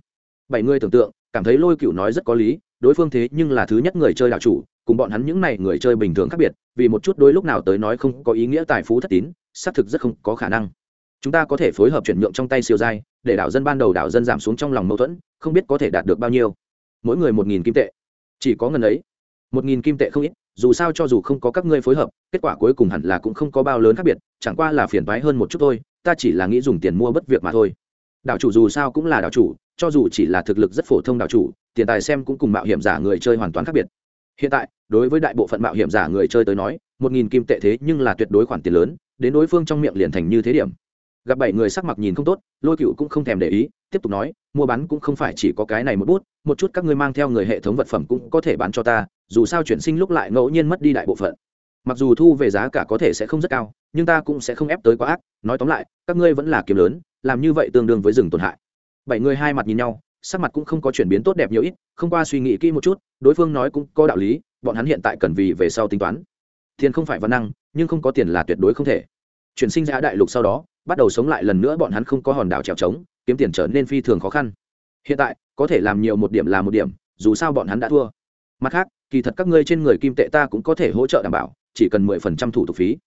Bảy người tưởng tượng, cảm thấy lôi cựu nói rất có lý, đối phương thế nhưng là thứ nhất người chơi đảo chủ, cùng bọn hắn những n à y người chơi bình thường khác biệt, vì một chút đôi lúc nào tới nói không có ý nghĩa tài phú thất tín, xác thực rất không có khả năng. Chúng ta có thể phối hợp chuyển nhượng trong tay siêu dai để đảo dân ban đầu đảo dân giảm xuống trong lòng mâu thuẫn, không biết có thể đạt được bao nhiêu. Mỗi người một nghìn kim tệ. Chỉ có ngần ấy. Một nghìn kim tệ không ít dù sao cho dù không có các ngươi phối hợp, kết quả cuối cùng hẳn là cũng không có bao lớn khác biệt, chẳng qua là phiền toái hơn một chút thôi, ta chỉ là nghĩ dùng tiền mua bất việc mà thôi. Đảo chủ dù sao cũng là đảo chủ, cho dù chỉ là thực lực rất phổ thông đảo chủ, tiền tài xem cũng cùng mạo hiểm giả người chơi hoàn toàn khác biệt. Hiện tại, đối với đại bộ phận mạo hiểm giả người chơi tới nói, một nghìn kim tệ thế nhưng là tuyệt đối khoản tiền lớn, đến đối phương trong miệng liền thành như thế điểm. Gặp bảy người sắc mặt nhìn không tốt, lôi cựu cũng không thèm để ý, tiếp tục nói, mua bán cũng không phải chỉ có cái này một bút, một chút các ngươi mang theo người hệ thống vật phẩm cũng có thể bán cho ta dù sao chuyển sinh lúc lại ngẫu nhiên mất đi đại bộ phận. Mặc dù thu về giá cả có thể sẽ không rất cao, nhưng ta cũng sẽ không ép tới quá ác. Nói tóm lại, các ngươi vẫn là kiếm lớn, làm như vậy tương đương với rừng tổn hại. Bảy người hai mặt nhìn nhau, sắc mặt cũng không có chuyển biến tốt đẹp nhiều ít, không qua suy nghĩ kỹ một chút, đối phương nói cũng có đạo lý, bọn hắn hiện tại cần vì về sau tính toán. Tiền không phải văn năng, nhưng không có tiền là tuyệt đối không thể. Chuyển sinh ra đại lục sau đó, bắt đầu sống lại lần nữa bọn hắn không có hòn đảo trèo trống, kiếm tiền trở nên phi thường khó khăn. Hiện tại, có thể làm nhiều một điểm là một điểm, dù sao bọn hắn đã thua mặt khác, kỳ thật các ngươi trên người kim tệ ta cũng có thể hỗ trợ đảm bảo, chỉ cần mười phần trăm thủ tục phí.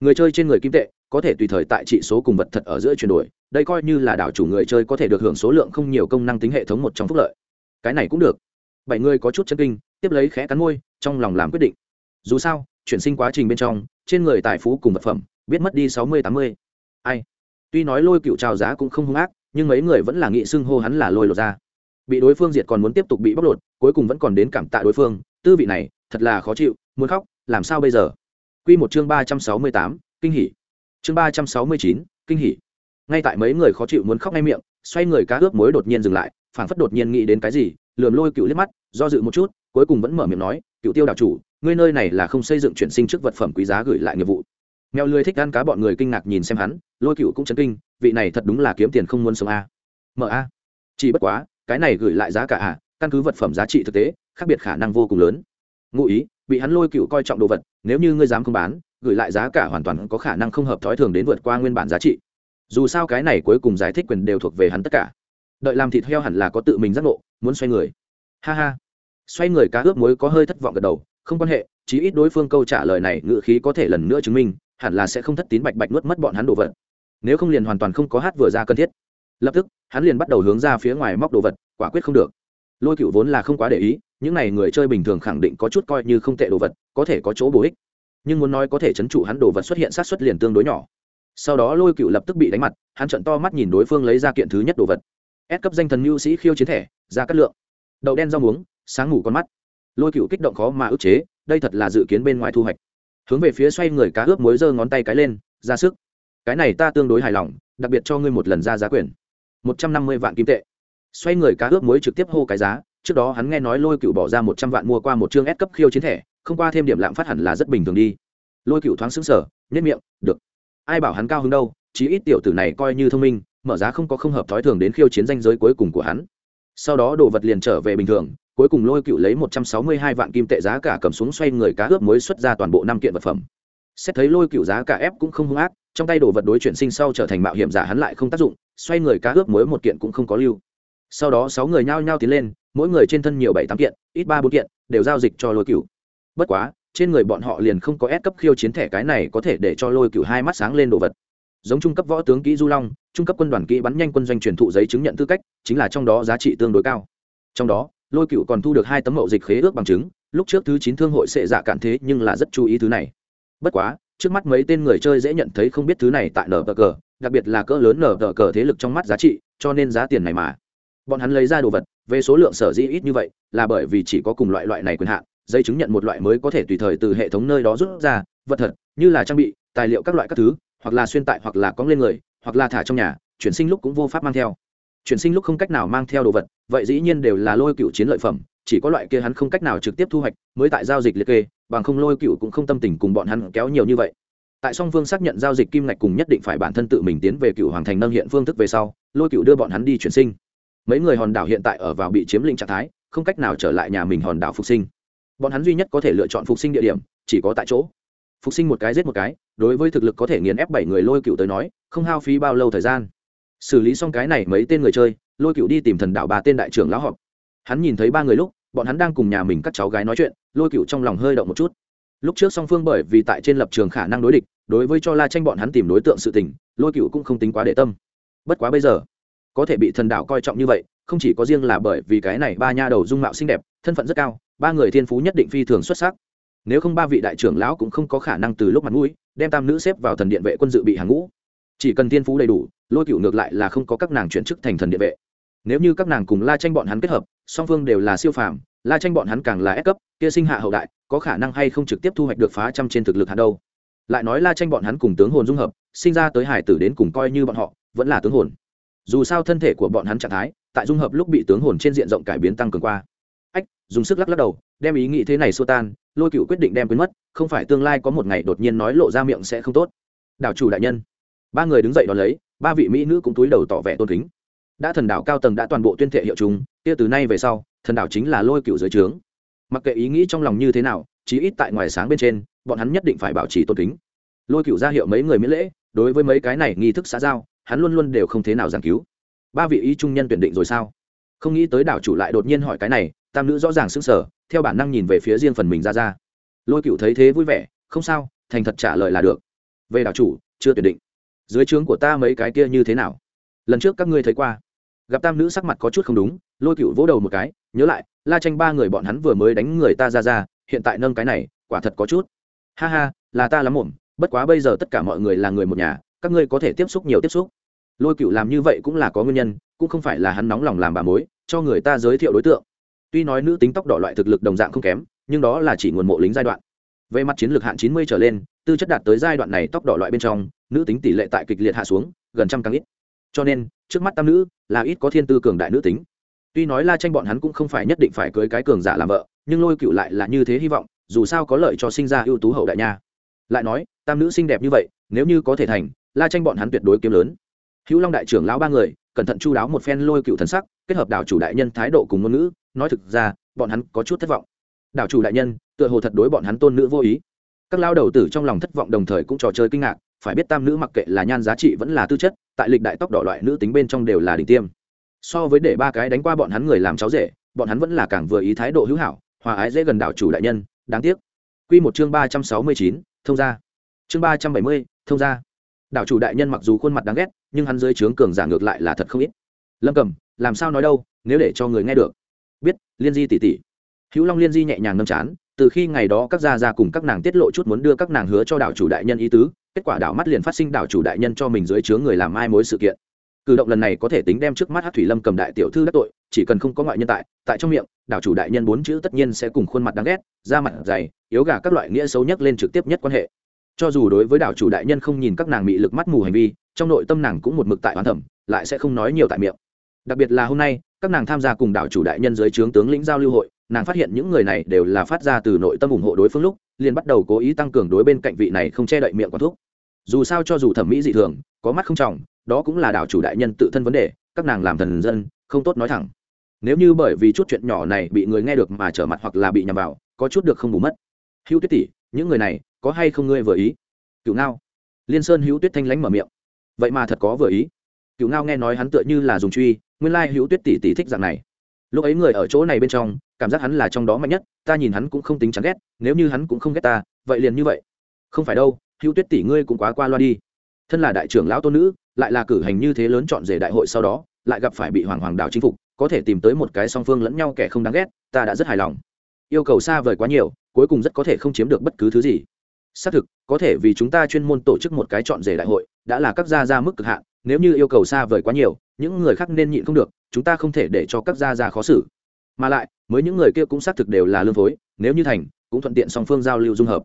Người chơi trên người kim tệ, có thể tùy thời tại trị số cùng vật thật ở giữa chuyển đổi, đây coi như là đảo chủ người chơi có thể được hưởng số lượng không nhiều công năng tính hệ thống một trong phúc lợi. Cái này cũng được. Bảy người có chút chân kinh, tiếp lấy khẽ cắn môi, trong lòng làm quyết định. Dù sao, chuyển sinh quá trình bên trong, trên người tài phú cùng vật phẩm, biết mất đi sáu mươi, tám mươi. Ai? Tuy nói lôi cựu trào giá cũng không hung ác, nhưng mấy người vẫn là nghị xưng hô hắn là lôi lột ra bị đối phương diệt còn muốn tiếp tục bị bóc lột, cuối cùng vẫn còn đến cảm tạ đối phương, tư vị này, thật là khó chịu, muốn khóc, làm sao bây giờ? Q một chương ba trăm sáu mươi tám, kinh hỉ. Chương ba trăm sáu mươi chín, kinh hỉ. Ngay tại mấy người khó chịu muốn khóc ngay miệng, xoay người cá ướp mối đột nhiên dừng lại, phảng phất đột nhiên nghĩ đến cái gì, lườm lôi cựu liếc mắt, do dự một chút, cuối cùng vẫn mở miệng nói, cựu tiêu đạo chủ, ngươi nơi này là không xây dựng chuyển sinh trước vật phẩm quý giá gửi lại nghiệp vụ. Mèo lười thích ăn cá bọn người kinh ngạc nhìn xem hắn, lôi cựu cũng chấn kinh, vị này thật đúng là kiếm tiền không muốn sống a. Mở a. Chỉ bất quá cái này gửi lại giá cả à? căn cứ vật phẩm giá trị thực tế, khác biệt khả năng vô cùng lớn. Ngụ ý, bị hắn lôi cựu coi trọng đồ vật, nếu như ngươi dám không bán, gửi lại giá cả hoàn toàn có khả năng không hợp thói thường đến vượt qua nguyên bản giá trị. Dù sao cái này cuối cùng giải thích quyền đều thuộc về hắn tất cả. Đợi làm thịt heo hẳn là có tự mình giác ngộ, muốn xoay người. Ha ha. Xoay người cá ướp muối có hơi thất vọng gật đầu, không quan hệ, chí ít đối phương câu trả lời này ngự khí có thể lần nữa chứng minh, hẳn là sẽ không thất tín bạch bạch nuốt mất bọn hắn đồ vật. Nếu không liền hoàn toàn không có hát vừa ra cần thiết lập tức, hắn liền bắt đầu hướng ra phía ngoài móc đồ vật, quả quyết không được. Lôi cựu vốn là không quá để ý, những n à y người chơi bình thường khẳng định có chút coi như không tệ đồ vật, có thể có chỗ bổ ích. Nhưng muốn nói có thể chấn trụ hắn đồ vật xuất hiện sát xuất liền tương đối nhỏ. Sau đó lôi cựu lập tức bị đánh mặt, hắn trận to mắt nhìn đối phương lấy ra kiện thứ nhất đồ vật. Ép cấp danh thần mưu sĩ khiêu chiến thẻ, ra cắt lượng. Đậu đen rau muống, sáng ngủ con mắt. Lôi cựu kích động khó mà ức chế, đây thật là dự kiến bên ngoài thu hoạch. Hướng về phía xoay người cá ướp muối giơ ngón tay cái lên, ra sức. Cái này ta tương đối hài lòng, đặc biệt cho ngươi một lần ra giá quyền một trăm năm mươi vạn kim tệ. Xoay người cá ướp muối trực tiếp hô cái giá, trước đó hắn nghe nói lôi cựu bỏ ra một trăm vạn mua qua một chương ép cấp khiêu chiến thẻ, không qua thêm điểm lạm phát hẳn là rất bình thường đi. Lôi cựu thoáng xứng sở nhất miệng, được. Ai bảo hắn cao hứng đâu, chí ít tiểu tử này coi như thông minh, mở giá không có không hợp thói thường đến khiêu chiến danh giới cuối cùng của hắn. Sau đó đồ vật liền trở về bình thường, cuối cùng lôi cựu lấy một trăm sáu mươi hai vạn kim tệ giá cả cầm xuống xoay người cá ướp muối xuất ra toàn bộ năm kiện vật phẩm. Xét thấy lôi cựu giá cả ép cũng không hung ác, trong tay đồ vật đối chuyển sinh sau trở thành mạo hiểm giả hắn lại không tác dụng xoay người cá ướp muối một kiện cũng không có lưu. Sau đó sáu người nhao nhao tiến lên, mỗi người trên thân nhiều bảy tám kiện, ít ba bốn kiện, đều giao dịch cho lôi cựu bất quá, trên người bọn họ liền không có ép cấp khiêu chiến thẻ cái này có thể để cho lôi cựu hai mắt sáng lên đồ vật. Giống trung cấp võ tướng kỹ du long, trung cấp quân đoàn kỹ bắn nhanh quân doanh truyền thụ giấy chứng nhận tư cách, chính là trong đó giá trị tương đối cao. Trong đó, lôi cựu còn thu được hai tấm mậu dịch khế ước bằng chứng, lúc trước thứ chín thương hội sẽ dạ cản thế nhưng là rất chú ý thứ này. Bất quá, trước mắt mấy tên người chơi dễ nhận thấy không biết thứ này tại nở cờ đặc biệt là cỡ lớn nở tờ cờ thế lực trong mắt giá trị, cho nên giá tiền này mà. Bọn hắn lấy ra đồ vật, về số lượng sở dĩ ít như vậy, là bởi vì chỉ có cùng loại loại này quyền hạn, giấy chứng nhận một loại mới có thể tùy thời từ hệ thống nơi đó rút ra, vật thật, như là trang bị, tài liệu các loại các thứ, hoặc là xuyên tại hoặc là cóng lên người, hoặc là thả trong nhà, chuyển sinh lúc cũng vô pháp mang theo. Chuyển sinh lúc không cách nào mang theo đồ vật, vậy dĩ nhiên đều là lôi cựu chiến lợi phẩm, chỉ có loại kia hắn không cách nào trực tiếp thu hoạch, mới tại giao dịch liệt kê, bằng không lôi cựu cũng không tâm tình cùng bọn hắn kéo nhiều như vậy tại song phương xác nhận giao dịch kim ngạch cùng nhất định phải bản thân tự mình tiến về cựu hoàng thành nâng hiện phương thức về sau, lôi cựu đưa bọn hắn đi chuyển sinh. Mấy người hòn đảo hiện tại ở vào bị chiếm lĩnh trạng thái, không cách nào trở lại nhà mình hòn đảo phục sinh. Bọn hắn duy nhất có thể lựa chọn phục sinh địa điểm, chỉ có tại chỗ. Phục sinh một cái giết một cái, đối với thực lực có thể nghiền ép bảy người lôi cựu tới nói, không hao phí bao lâu thời gian. Xử lý xong cái này mấy tên người chơi, lôi cựu đi tìm thần đạo bà tên đại trưởng lão họp. Hắn nhìn thấy ba người lúc, bọn hắn đang cùng nhà mình các cháu gái nói chuyện, lôi cựu trong lòng hơi động một chút lúc trước song phương bởi vì tại trên lập trường khả năng đối địch, đối với cho la tranh bọn hắn tìm đối tượng sự tình, lôi cựu cũng không tính quá để tâm. Bất quá bây giờ, có thể bị thần đạo coi trọng như vậy, không chỉ có riêng là bởi vì cái này ba nha đầu dung mạo xinh đẹp, thân phận rất cao, ba người thiên phú nhất định phi thường xuất sắc. Nếu không ba vị đại trưởng lão cũng không có khả năng từ lúc mặt mũi, đem tam nữ xếp vào thần điện vệ quân dự bị hàng ngũ. Chỉ cần thiên phú đầy đủ, lôi cựu ngược lại là không có các nàng chuyển chức thành thần điện vệ. Nếu như các nàng cùng la tranh bọn hắn kết hợp, song phương đều là siêu phàm la tranh bọn hắn càng là ép cấp, kia sinh hạ hậu đại, có khả năng hay không trực tiếp thu hoạch được phá trăm trên thực lực hạt đâu. Lại nói la tranh bọn hắn cùng tướng hồn dung hợp, sinh ra tới hải tử đến cùng coi như bọn họ, vẫn là tướng hồn. Dù sao thân thể của bọn hắn trạng thái, tại dung hợp lúc bị tướng hồn trên diện rộng cải biến tăng cường qua. Ách, dùng sức lắc lắc đầu, đem ý nghĩ thế này xua tan, lôi cựu quyết định đem quên mất, không phải tương lai có một ngày đột nhiên nói lộ ra miệng sẽ không tốt. Đảo chủ đại nhân. Ba người đứng dậy đón lấy, ba vị mỹ nữ cũng túi đầu tỏ vẻ tôn kính. Đã thần đảo cao tầng đã toàn bộ tuyên thệ hiệu chúng, kia từ nay về sau thần đảo chính là lôi cựu dưới trướng. Mặc kệ ý nghĩ trong lòng như thế nào, chí ít tại ngoài sáng bên trên, bọn hắn nhất định phải bảo trì tôn kính. Lôi cựu ra hiệu mấy người miễn lễ, đối với mấy cái này nghi thức xã giao, hắn luôn luôn đều không thế nào giảng cứu. Ba vị ý trung nhân tuyển định rồi sao? Không nghĩ tới đảo chủ lại đột nhiên hỏi cái này, tam nữ rõ ràng sững sờ, theo bản năng nhìn về phía riêng phần mình ra ra. Lôi cựu thấy thế vui vẻ, không sao, thành thật trả lời là được. Về đảo chủ, chưa tuyển định. Dưới trướng của ta mấy cái kia như thế nào? Lần trước các ngươi thấy qua. Gặp tam nữ sắc mặt có chút không đúng, lôi cựu vỗ đầu một cái nhớ lại, la tranh ba người bọn hắn vừa mới đánh người ta ra ra, hiện tại nâng cái này, quả thật có chút. Ha ha, là ta lắm ổn bất quá bây giờ tất cả mọi người là người một nhà, các ngươi có thể tiếp xúc nhiều tiếp xúc. Lôi cựu làm như vậy cũng là có nguyên nhân, cũng không phải là hắn nóng lòng làm bà mối, cho người ta giới thiệu đối tượng. Tuy nói nữ tính tóc đỏ loại thực lực đồng dạng không kém, nhưng đó là chỉ nguồn mộ lính giai đoạn. Về mặt chiến lược hạn chín mươi trở lên, tư chất đạt tới giai đoạn này tóc đỏ loại bên trong, nữ tính tỷ lệ tại kịch liệt hạ xuống, gần trăm càng ít. Cho nên, trước mắt tam nữ, là ít có thiên tư cường đại nữ tính tuy nói la tranh bọn hắn cũng không phải nhất định phải cưới cái cường giả làm vợ, nhưng lôi cựu lại là như thế hy vọng, dù sao có lợi cho sinh ra ưu tú hậu đại nha. Lại nói, tam nữ xinh đẹp như vậy, nếu như có thể thành, la tranh bọn hắn tuyệt đối kiếm lớn. Hữu long đại trưởng lão ba người, cẩn thận chu đáo một phen lôi cựu thần sắc, kết hợp đảo chủ đại nhân thái độ cùng ngôn ngữ, nói thực ra, bọn hắn có chút thất vọng. Đảo chủ đại nhân, tựa hồ thật đối bọn hắn tôn nữ vô ý. Các lao đầu tử trong lòng thất vọng đồng thời cũng trò chơi kinh ngạc, phải biết tam nữ mặc kệ là nhan giá trị vẫn là tư chất, tại lịch đại tóc đỏ loại nữ tính bên trong đều là đỉnh tiêm so với để ba cái đánh qua bọn hắn người làm cháu rể, bọn hắn vẫn là càng vừa ý thái độ hữu hảo, hòa ái dễ gần đảo chủ đại nhân, đáng tiếc. Q một chương ba trăm sáu mươi chín, thông ra chương ba trăm bảy mươi, thông ra đảo chủ đại nhân mặc dù khuôn mặt đáng ghét, nhưng hắn dưới trướng cường giả ngược lại là thật không ít. Lâm cầm làm sao nói đâu, nếu để cho người nghe được. Biết, liên di tỉ tỉ hữu long liên di nhẹ nhàng nâm chán, từ khi ngày đó các gia gia cùng các nàng tiết lộ chút muốn đưa các nàng hứa cho đảo chủ đại nhân ý tứ, kết quả đảo mắt liền phát sinh đảo chủ đại nhân cho mình dưới chướng người làm mai mối sự kiện cử động lần này có thể tính đem trước mắt hát thủy lâm cầm đại tiểu thư đắc tội, chỉ cần không có ngoại nhân tại tại trong miệng, đảo chủ đại nhân bốn chữ tất nhiên sẽ cùng khuôn mặt đáng ghét, da mặt dày, yếu gà các loại nghĩa xấu nhất lên trực tiếp nhất quan hệ. Cho dù đối với đảo chủ đại nhân không nhìn các nàng bị lực mắt mù hành vi, trong nội tâm nàng cũng một mực tại hoán thẩm lại sẽ không nói nhiều tại miệng. Đặc biệt là hôm nay, các nàng tham gia cùng đảo chủ đại nhân dưới trướng tướng lĩnh giao lưu hội, nàng phát hiện những người này đều là phát ra từ nội tâm ủng hộ đối phương lúc, liền bắt đầu cố ý tăng cường đối bên cạnh vị này không che đậy miệng quán thuốc dù sao cho dù thẩm mỹ dị thường, có mắt không trọng đó cũng là đảo chủ đại nhân tự thân vấn đề, các nàng làm thần dân, không tốt nói thẳng. Nếu như bởi vì chút chuyện nhỏ này bị người nghe được mà trở mặt hoặc là bị nhầm vào, có chút được không bù mất. Hữu tuyết tỷ, những người này có hay không ngươi vừa ý? Cựu ngao. Liên sơn hữu tuyết thanh lánh mở miệng. Vậy mà thật có vừa ý. Cựu ngao nghe nói hắn tựa như là dùng truy, nguyên lai hữu tuyết tỷ tỷ thích dạng này. Lúc ấy người ở chỗ này bên trong, cảm giác hắn là trong đó mạnh nhất, ta nhìn hắn cũng không tính chán ghét, nếu như hắn cũng không ghét ta, vậy liền như vậy. Không phải đâu, hữu tuyết tỷ ngươi cũng quá qua loa đi thân là đại trưởng lão tôn nữ, lại là cử hành như thế lớn chọn rể đại hội sau đó, lại gặp phải bị hoàng hoàng đảo chinh phục, có thể tìm tới một cái song phương lẫn nhau kẻ không đáng ghét, ta đã rất hài lòng. Yêu cầu xa vời quá nhiều, cuối cùng rất có thể không chiếm được bất cứ thứ gì. Xác thực, có thể vì chúng ta chuyên môn tổ chức một cái chọn rể đại hội, đã là các gia ra mức cực hạn, nếu như yêu cầu xa vời quá nhiều, những người khác nên nhịn không được, chúng ta không thể để cho các gia ra khó xử. Mà lại, mới những người kia cũng xác thực đều là lương phối nếu như thành, cũng thuận tiện song phương giao lưu dung hợp.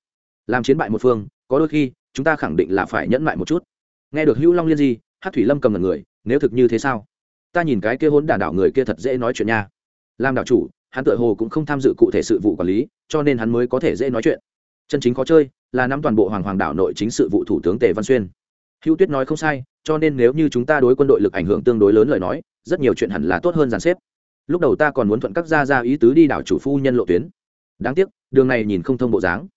Làm chiến bại một phương, có đôi khi, chúng ta khẳng định là phải nhẫn mại một chút nghe được hữu long liên di hát thủy lâm cầm ngần người, nếu thực như thế sao? Ta nhìn cái kia hốn đả đảo người kia thật dễ nói chuyện nha. Làm đảo chủ, hắn tự hồ cũng không tham dự cụ thể sự vụ quản lý, cho nên hắn mới có thể dễ nói chuyện. Chân chính khó chơi là nắm toàn bộ hoàng hoàng đảo nội chính sự vụ thủ tướng tề văn xuyên. Hữu tuyết nói không sai, cho nên nếu như chúng ta đối quân đội lực ảnh hưởng tương đối lớn lời nói, rất nhiều chuyện hẳn là tốt hơn dàn xếp. Lúc đầu ta còn muốn thuận các gia ra ý tứ đi đảo chủ phu nhân lộ tuyến. Đáng tiếc, đường này nhìn không thông bộ dáng.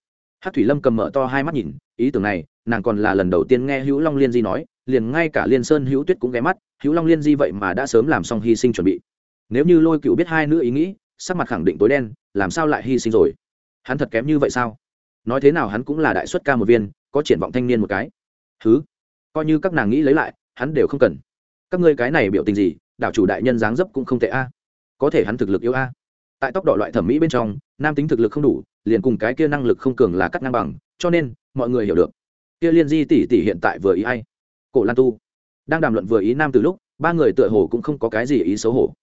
Hát thủy lâm cầm mở to hai mắt nhìn ý tưởng này, nàng còn là lần đầu tiên nghe hữu long liên di nói, liền ngay cả liên sơn hữu tuyết cũng ghé mắt, hữu long liên di vậy mà đã sớm làm xong hy sinh chuẩn bị. Nếu như lôi cựu biết hai nữ ý nghĩ, sắc mặt khẳng định tối đen, làm sao lại hy sinh rồi? Hắn thật kém như vậy sao? Nói thế nào hắn cũng là đại xuất ca một viên, có triển vọng thanh niên một cái. Thứ coi như các nàng nghĩ lấy lại, hắn đều không cần. Các ngươi cái này biểu tình gì, đảo chủ đại nhân dáng dấp cũng không tệ a. Có thể hắn thực lực yếu a. Tại tốc độ loại thẩm mỹ bên trong, nam tính thực lực không đủ, liền cùng cái kia năng lực không cường là cắt ngang bằng, cho nên mọi người hiểu được. Kia liên di tỷ tỷ hiện tại vừa ý ai? Cổ lan tu. Đang đàm luận vừa ý nam từ lúc, ba người tựa hồ cũng không có cái gì ý xấu hổ.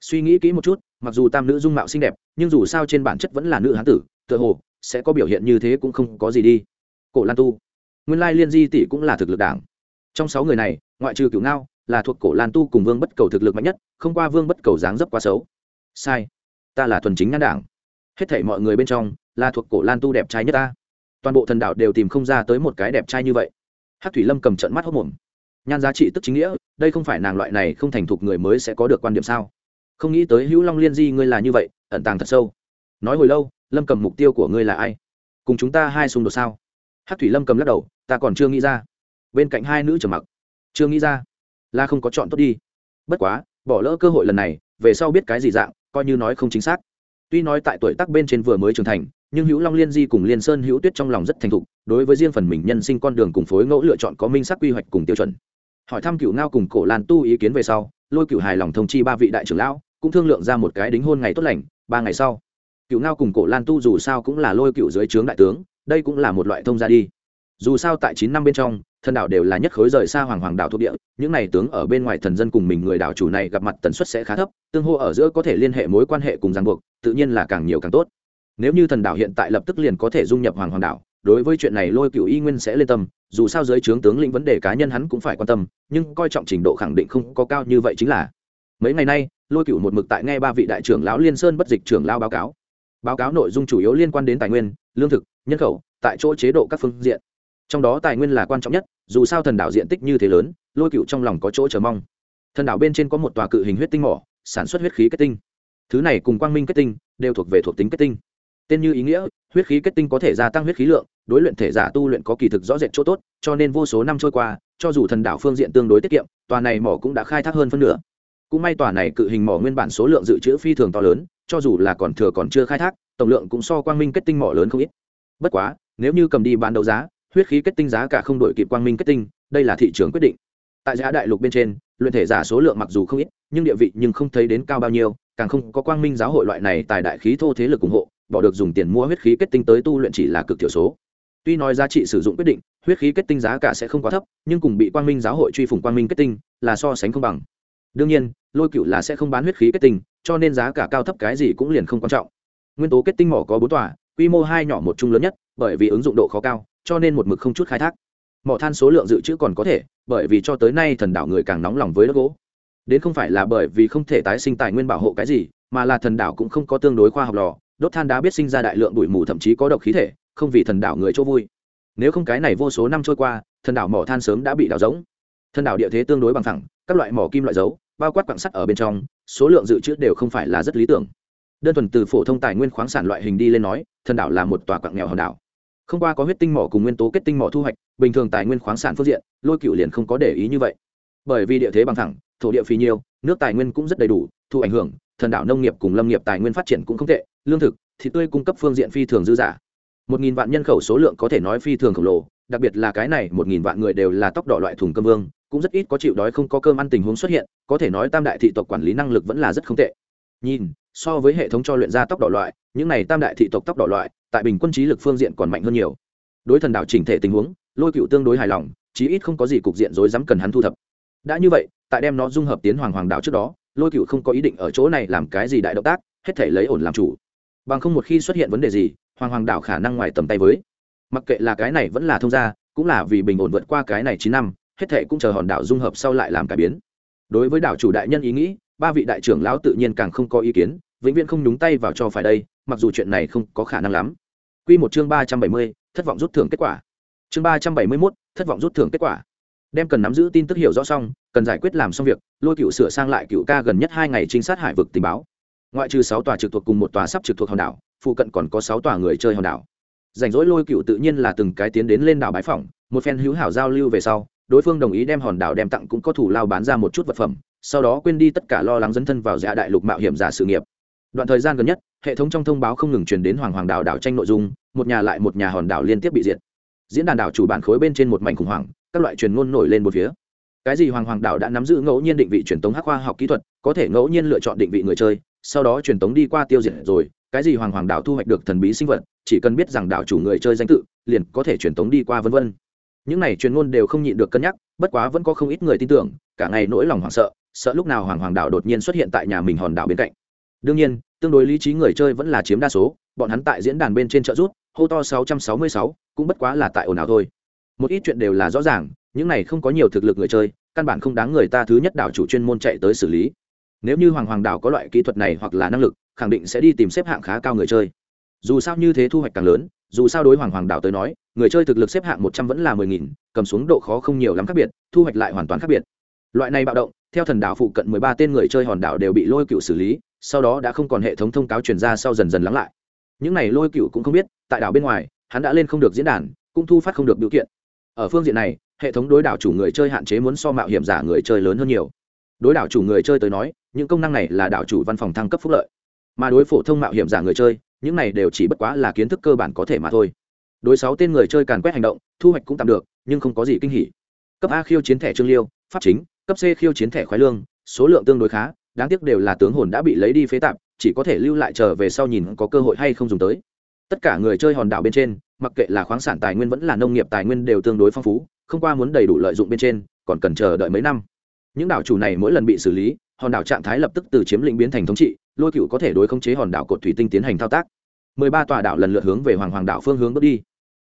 Suy nghĩ kỹ một chút, mặc dù tam nữ dung mạo xinh đẹp, nhưng dù sao trên bản chất vẫn là nữ hán tử, tựa hồ sẽ có biểu hiện như thế cũng không có gì đi. Cổ lan tu. Nguyên lai liên di tỷ cũng là thực lực đảng. Trong sáu người này, ngoại trừ cửu ngao, là thuộc cổ lan tu cùng vương bất cầu thực lực mạnh nhất, không qua vương bất cầu dáng dấp quá xấu. Sai. Ta là thuần chính ngăn đảng. Hết thảy mọi người bên trong, là thuộc cổ lan tu đẹp trai nhất ta toàn bộ thần đạo đều tìm không ra tới một cái đẹp trai như vậy. Hát thủy lâm cầm trận mắt hốc mồm. Nhan giá trị tức chính nghĩa, đây không phải nàng loại này không thành thục người mới sẽ có được quan điểm sao? Không nghĩ tới hữu long liên di ngươi là như vậy, ẩn tàng thật sâu. Nói hồi lâu, lâm cầm mục tiêu của ngươi là ai? Cùng chúng ta hai xung đột sao? Hát thủy lâm cầm lắc đầu, ta còn chưa nghĩ ra. Bên cạnh hai nữ trầm mặc. Chưa nghĩ ra. Là không có chọn tốt đi. Bất quá, bỏ lỡ cơ hội lần này, về sau biết cái gì dạng, coi như nói không chính xác. Tuy nói tại tuổi tác bên trên vừa mới trưởng thành nhưng hữu long liên di cùng liên sơn hữu tuyết trong lòng rất thành thục, đối với riêng phần mình nhân sinh con đường cùng phối ngẫu lựa chọn có minh sắc quy hoạch cùng tiêu chuẩn. Hỏi thăm cựu ngao cùng cổ lan tu ý kiến về sau, lôi cựu hài lòng thông chi ba vị đại trưởng lão, cũng thương lượng ra một cái đính hôn ngày tốt lành, ba ngày sau. Cựu ngao cùng cổ lan tu dù sao cũng là lôi cựu dưới trướng đại tướng, đây cũng là một loại thông gia đi. Dù sao tại chín năm bên trong, thần đảo đều là nhất khối rời xa hoàng hoàng đảo thuộc địa, những này tướng ở bên ngoài thần dân cùng mình người đảo chủ này gặp mặt tần suất sẽ khá thấp, tương hô ở giữa có thể liên hệ mối quan hệ cùng ràng buộc, tự nhiên là càng nhiều càng tốt nếu như thần đảo hiện tại lập tức liền có thể dung nhập hoàng hoàng đảo, đối với chuyện này lôi cựu y nguyên sẽ lên tâm, dù sao giới trướng tướng lĩnh vấn đề cá nhân hắn cũng phải quan tâm, nhưng coi trọng trình độ khẳng định không có cao như vậy chính là. Mấy ngày nay, lôi cựu một mực tại nghe ba vị đại trưởng lão liên sơn bất dịch trưởng lao báo cáo. Báo cáo nội dung chủ yếu liên quan đến tài nguyên, lương thực, nhân khẩu, tại chỗ chế độ các phương diện. Trong đó tài nguyên là quan trọng nhất, dù sao thần đảo diện tích như thế lớn, lôi cựu trong lòng có chỗ chờ mong. Thần đảo bên trên có một tòa cự hình huyết tinh mỏ, sản xuất huyết khí kết tinh. Thứ này cùng quang minh kết tinh, đều thuộc về thuộc tính kết tinh tên như ý nghĩa, huyết khí kết tinh có thể gia tăng huyết khí lượng, đối luyện thể giả tu luyện có kỳ thực rõ rệt chỗ tốt, cho nên vô số năm trôi qua, cho dù thần đảo phương diện tương đối tiết kiệm, tòa này mỏ cũng đã khai thác hơn phân nửa. Cũng may tòa này cự hình mỏ nguyên bản số lượng dự trữ phi thường to lớn, cho dù là còn thừa còn chưa khai thác, tổng lượng cũng so quang minh kết tinh mỏ lớn không ít. Bất quá, nếu như cầm đi bán đấu giá, huyết khí kết tinh giá cả không đổi kịp quang minh kết tinh, đây là thị trường quyết định. Tại giá đại lục bên trên, luyện thể giả số lượng mặc dù không ít, nhưng địa vị nhưng không thấy đến cao bao nhiêu, càng không có quang minh giáo hội loại này tài đại khí thô thế lực ủng hộ bỏ được dùng tiền mua huyết khí kết tinh tới tu luyện chỉ là cực thiểu số. Tuy nói giá trị sử dụng quyết định, huyết khí kết tinh giá cả sẽ không quá thấp, nhưng cùng bị quang minh giáo hội truy phủng quang minh kết tinh là so sánh không bằng. Đương nhiên, lôi cựu là sẽ không bán huyết khí kết tinh, cho nên giá cả cao thấp cái gì cũng liền không quan trọng. Nguyên tố kết tinh mỏ có bốn tòa, quy mô hai nhỏ một chung lớn nhất, bởi vì ứng dụng độ khó cao, cho nên một mực không chút khai thác. Mỏ than số lượng dự trữ còn có thể, bởi vì cho tới nay thần đảo người càng nóng lòng với đất gỗ. Đến không phải là bởi vì không thể tái sinh tài nguyên bảo hộ cái gì, mà là thần đảo cũng không có tương đối khoa học lò đốt than đá biết sinh ra đại lượng bụi mù thậm chí có độc khí thể, không vì thần đảo người chỗ vui. Nếu không cái này vô số năm trôi qua, thần đảo mỏ than sớm đã bị đảo rỗng. Thần đảo địa thế tương đối bằng thẳng các loại mỏ kim loại dấu, bao quát quặng sắt ở bên trong, số lượng dự trữ đều không phải là rất lý tưởng. Đơn thuần từ phổ thông tài nguyên khoáng sản loại hình đi lên nói, thần đảo là một tòa quặng nghèo hòn đảo. Không qua có huyết tinh mỏ cùng nguyên tố kết tinh mỏ thu hoạch, bình thường tài nguyên khoáng sản phương diện, lôi cựu liền không có để ý như vậy. Bởi vì địa thế bằng thẳng thổ địa phì nhiều, nước tài nguyên cũng rất đầy đủ, thu ảnh hưởng, thần đảo nông nghiệp cùng lâm nghiệp tài nguyên phát triển cũng không tệ lương thực, thịt tươi cung cấp phương diện phi thường dư giả một nghìn vạn nhân khẩu số lượng có thể nói phi thường khổng lồ, đặc biệt là cái này, một nghìn vạn người đều là tóc đỏ loại thùng cơm vương, cũng rất ít có chịu đói không có cơm ăn tình huống xuất hiện, có thể nói tam đại thị tộc quản lý năng lực vẫn là rất không tệ. Nhìn, so với hệ thống cho luyện ra tóc đỏ loại, những này tam đại thị tộc tóc đỏ loại, tại bình quân trí lực phương diện còn mạnh hơn nhiều. Đối thần đảo chỉnh thể tình huống, lôi cựu tương đối hài lòng, chí ít không có gì cục diện rối rắm cần hắn thu thập. Đã như vậy, tại đem nó dung hợp tiến hoàng hoàng đảo trước đó, lôi cựu không có ý định ở chỗ này làm cái gì đại động tác, hết thể lấy ổn làm chủ bằng không một khi xuất hiện vấn đề gì, hoàng hoàng đảo khả năng ngoài tầm tay với. Mặc kệ là cái này vẫn là thông gia, cũng là vì bình ổn vượt qua cái này chín năm, hết thệ cũng chờ hòn đảo dung hợp sau lại làm cải biến. Đối với đảo chủ đại nhân ý nghĩ, ba vị đại trưởng lão tự nhiên càng không có ý kiến, vĩnh viễn không nhúng tay vào cho phải đây, mặc dù chuyện này không có khả năng lắm. Quy một chương ba trăm bảy mươi, thất vọng rút thưởng kết quả. Chương ba trăm bảy mươi mốt, thất vọng rút thưởng kết quả. Đem cần nắm giữ tin tức hiểu rõ xong, cần giải quyết làm xong việc, lôi cựu sửa sang lại cựu ca gần nhất hai ngày trinh sát hải vực tình báo ngoại trừ sáu tòa trực thuộc cùng một tòa sắp trực thuộc hòn đảo, phụ cận còn có sáu tòa người chơi hòn đảo. Rảnh rỗi lôi cựu tự nhiên là từng cái tiến đến lên đảo bái phỏng, một phen hữu hảo giao lưu về sau, đối phương đồng ý đem hòn đảo đem tặng cũng có thủ lao bán ra một chút vật phẩm, sau đó quên đi tất cả lo lắng dấn thân vào dạ đại lục mạo hiểm giả sự nghiệp. Đoạn thời gian gần nhất, hệ thống trong thông báo không ngừng truyền đến hoàng hoàng đảo đảo tranh nội dung, một nhà lại một nhà hòn đảo liên tiếp bị diệt. Diễn đàn đảo chủ bản khối bên trên một mảnh khủng hoảng, các loại truyền ngôn nổi lên một phía cái gì hoàng hoàng đảo đã nắm giữ ngẫu nhiên định vị truyền tống hắc khoa học kỹ thuật có thể ngẫu nhiên lựa chọn định vị người chơi sau đó truyền tống đi qua tiêu diệt rồi cái gì hoàng hoàng đảo thu hoạch được thần bí sinh vật chỉ cần biết rằng đảo chủ người chơi danh tự liền có thể truyền tống đi qua vân vân. Những này truyền ngôn đều không nhịn được cân nhắc bất quá vẫn có không ít người tin tưởng cả ngày nỗi lòng hoảng sợ sợ lúc nào hoàng hoàng đảo đột nhiên xuất hiện tại nhà mình hòn đảo bên cạnh. Đương nhiên tương đối lý trí người chơi vẫn là chiếm đa số bọn hắn tại diễn đàn bên trên trợ rút hô to 666, cũng bất quá là tại ồn ào thôi. Một ít chuyện đều là rõ ràng những này không có nhiều thực lực người chơi, căn bản không đáng người ta thứ nhất đảo chủ chuyên môn chạy tới xử lý. Nếu như hoàng hoàng đảo có loại kỹ thuật này hoặc là năng lực, khẳng định sẽ đi tìm xếp hạng khá cao người chơi. Dù sao như thế thu hoạch càng lớn, dù sao đối hoàng hoàng đảo tới nói, người chơi thực lực xếp hạng một trăm vẫn là mười nghìn, cầm xuống độ khó không nhiều lắm khác biệt, thu hoạch lại hoàn toàn khác biệt. Loại này bạo động, theo thần đảo phụ cận mười ba tên người chơi hòn đảo đều bị lôi cựu xử lý, sau đó đã không còn hệ thống thông cáo truyền ra sau dần dần lắng lại. Những này lôi cựu cũng không biết, tại đảo bên ngoài, hắn đã lên không được diễn đàn, cũng thu phát không được biểu kiện. Ở phương diện này hệ thống đối đảo chủ người chơi hạn chế muốn so mạo hiểm giả người chơi lớn hơn nhiều. Đối đảo chủ người chơi tới nói, những công năng này là đảo chủ văn phòng thăng cấp phúc lợi. Mà đối phổ thông mạo hiểm giả người chơi, những này đều chỉ bất quá là kiến thức cơ bản có thể mà thôi. Đối sáu tên người chơi càn quét hành động, thu hoạch cũng tạm được, nhưng không có gì kinh hỉ. Cấp a khiêu chiến thẻ trương liêu, pháp chính, cấp c khiêu chiến thẻ khoái lương, số lượng tương đối khá, đáng tiếc đều là tướng hồn đã bị lấy đi phế tạp, chỉ có thể lưu lại chờ về sau nhìn có cơ hội hay không dùng tới. Tất cả người chơi hòn đảo bên trên, mặc kệ là khoáng sản tài nguyên vẫn là nông nghiệp tài nguyên đều tương đối phong phú không qua muốn đầy đủ lợi dụng bên trên, còn cần chờ đợi mấy năm. Những đảo chủ này mỗi lần bị xử lý, hòn đảo trạng thái lập tức từ chiếm lĩnh biến thành thống trị, lôi cựu có thể đối khống chế hòn đảo cột thủy tinh tiến hành thao tác. Mười ba tòa đảo lần lượt hướng về hoàng hoàng đảo phương hướng bước đi.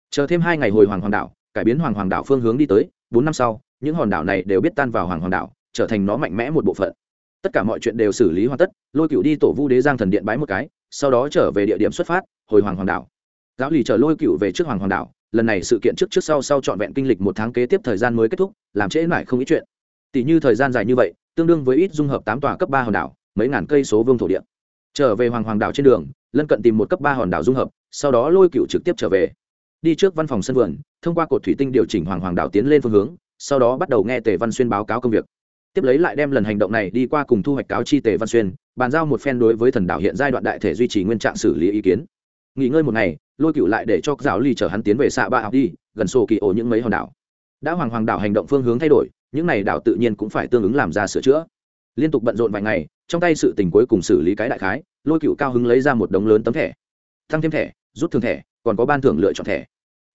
Chờ thêm hai ngày hồi hoàng hoàng đảo, cải biến hoàng hoàng đảo phương hướng đi tới, bốn năm sau, những hòn đảo này đều biết tan vào hoàng hoàng đảo, trở thành nó mạnh mẽ một bộ phận. Tất cả mọi chuyện đều xử lý hoàn tất, lôi cựu đi tổ vu đế giang thần điện bái một cái, sau đó trở về địa điểm xuất phát, hồi hoàng hoàng đảo. Giáo lì chở lôi cựu về trước hoàng hoàng đảo lần này sự kiện trước trước sau sau trọn vẹn kinh lịch một tháng kế tiếp thời gian mới kết thúc, làm trễ mãi không ít chuyện. Tỷ như thời gian dài như vậy, tương đương với ít dung hợp tám tòa cấp ba hòn đảo, mấy ngàn cây số vương thổ địa. Trở về hoàng hoàng đảo trên đường, lân cận tìm một cấp ba hòn đảo dung hợp, sau đó lôi cựu trực tiếp trở về. Đi trước văn phòng sân vườn, thông qua cột thủy tinh điều chỉnh hoàng hoàng đảo tiến lên phương hướng, sau đó bắt đầu nghe tề văn xuyên báo cáo công việc. Tiếp lấy lại đem lần hành động này đi qua cùng thu hoạch cáo chi tề văn xuyên, bàn giao một phen đối với thần đảo hiện giai đoạn đại thể duy trì nguyên trạng xử lý ý kiến. Nghỉ ngơi một ngày lôi cựu lại để cho giáo ly chở hắn tiến về xạ ba học đi, gần sổ kỳ ổ những mấy hòn đảo. Đã hoàng hoàng đảo hành động phương hướng thay đổi, những này đảo tự nhiên cũng phải tương ứng làm ra sửa chữa. Liên tục bận rộn vài ngày, trong tay sự tình cuối cùng xử lý cái đại khái, lôi cựu cao hứng lấy ra một đống lớn tấm thẻ. Tăng thêm thẻ, rút thường thẻ, còn có ban thưởng lựa chọn thẻ.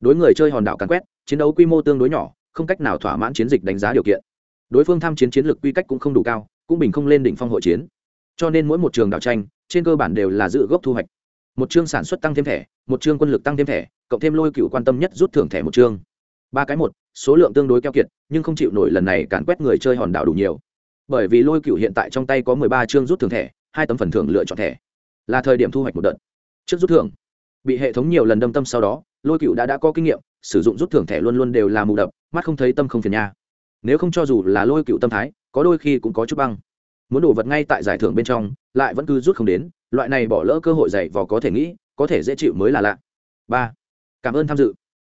Đối người chơi hòn đảo càn quét, chiến đấu quy mô tương đối nhỏ, không cách nào thỏa mãn chiến dịch đánh giá điều kiện. Đối phương tham chiến chiến lược quy cách cũng không đủ cao, cũng bình không lên đỉnh phong hội chiến. Cho nên mỗi một trường đảo tranh, trên cơ bản đều là giữ gốc thu hoạch một chương sản xuất tăng thêm thẻ, một chương quân lực tăng thêm thẻ, cộng thêm lôi cựu quan tâm nhất rút thưởng thẻ một chương. Ba cái một, số lượng tương đối keo kiệt, nhưng không chịu nổi lần này càn quét người chơi hòn đảo đủ nhiều. Bởi vì lôi cựu hiện tại trong tay có mười ba chương rút thưởng thẻ, hai tấm phần thưởng lựa chọn thẻ. Là thời điểm thu hoạch một đợt. Trước rút thưởng, bị hệ thống nhiều lần đâm tâm sau đó, lôi cựu đã đã có kinh nghiệm, sử dụng rút thưởng thẻ luôn luôn đều là mù đập, mắt không thấy tâm không phiền nha. Nếu không cho dù là lôi cựu tâm thái, có đôi khi cũng có chút băng. Muốn đổ vật ngay tại giải thưởng bên trong, lại vẫn cứ rút không đến loại này bỏ lỡ cơ hội dạy vò có thể nghĩ, có thể dễ chịu mới là lạ. Ba. Cảm ơn tham dự.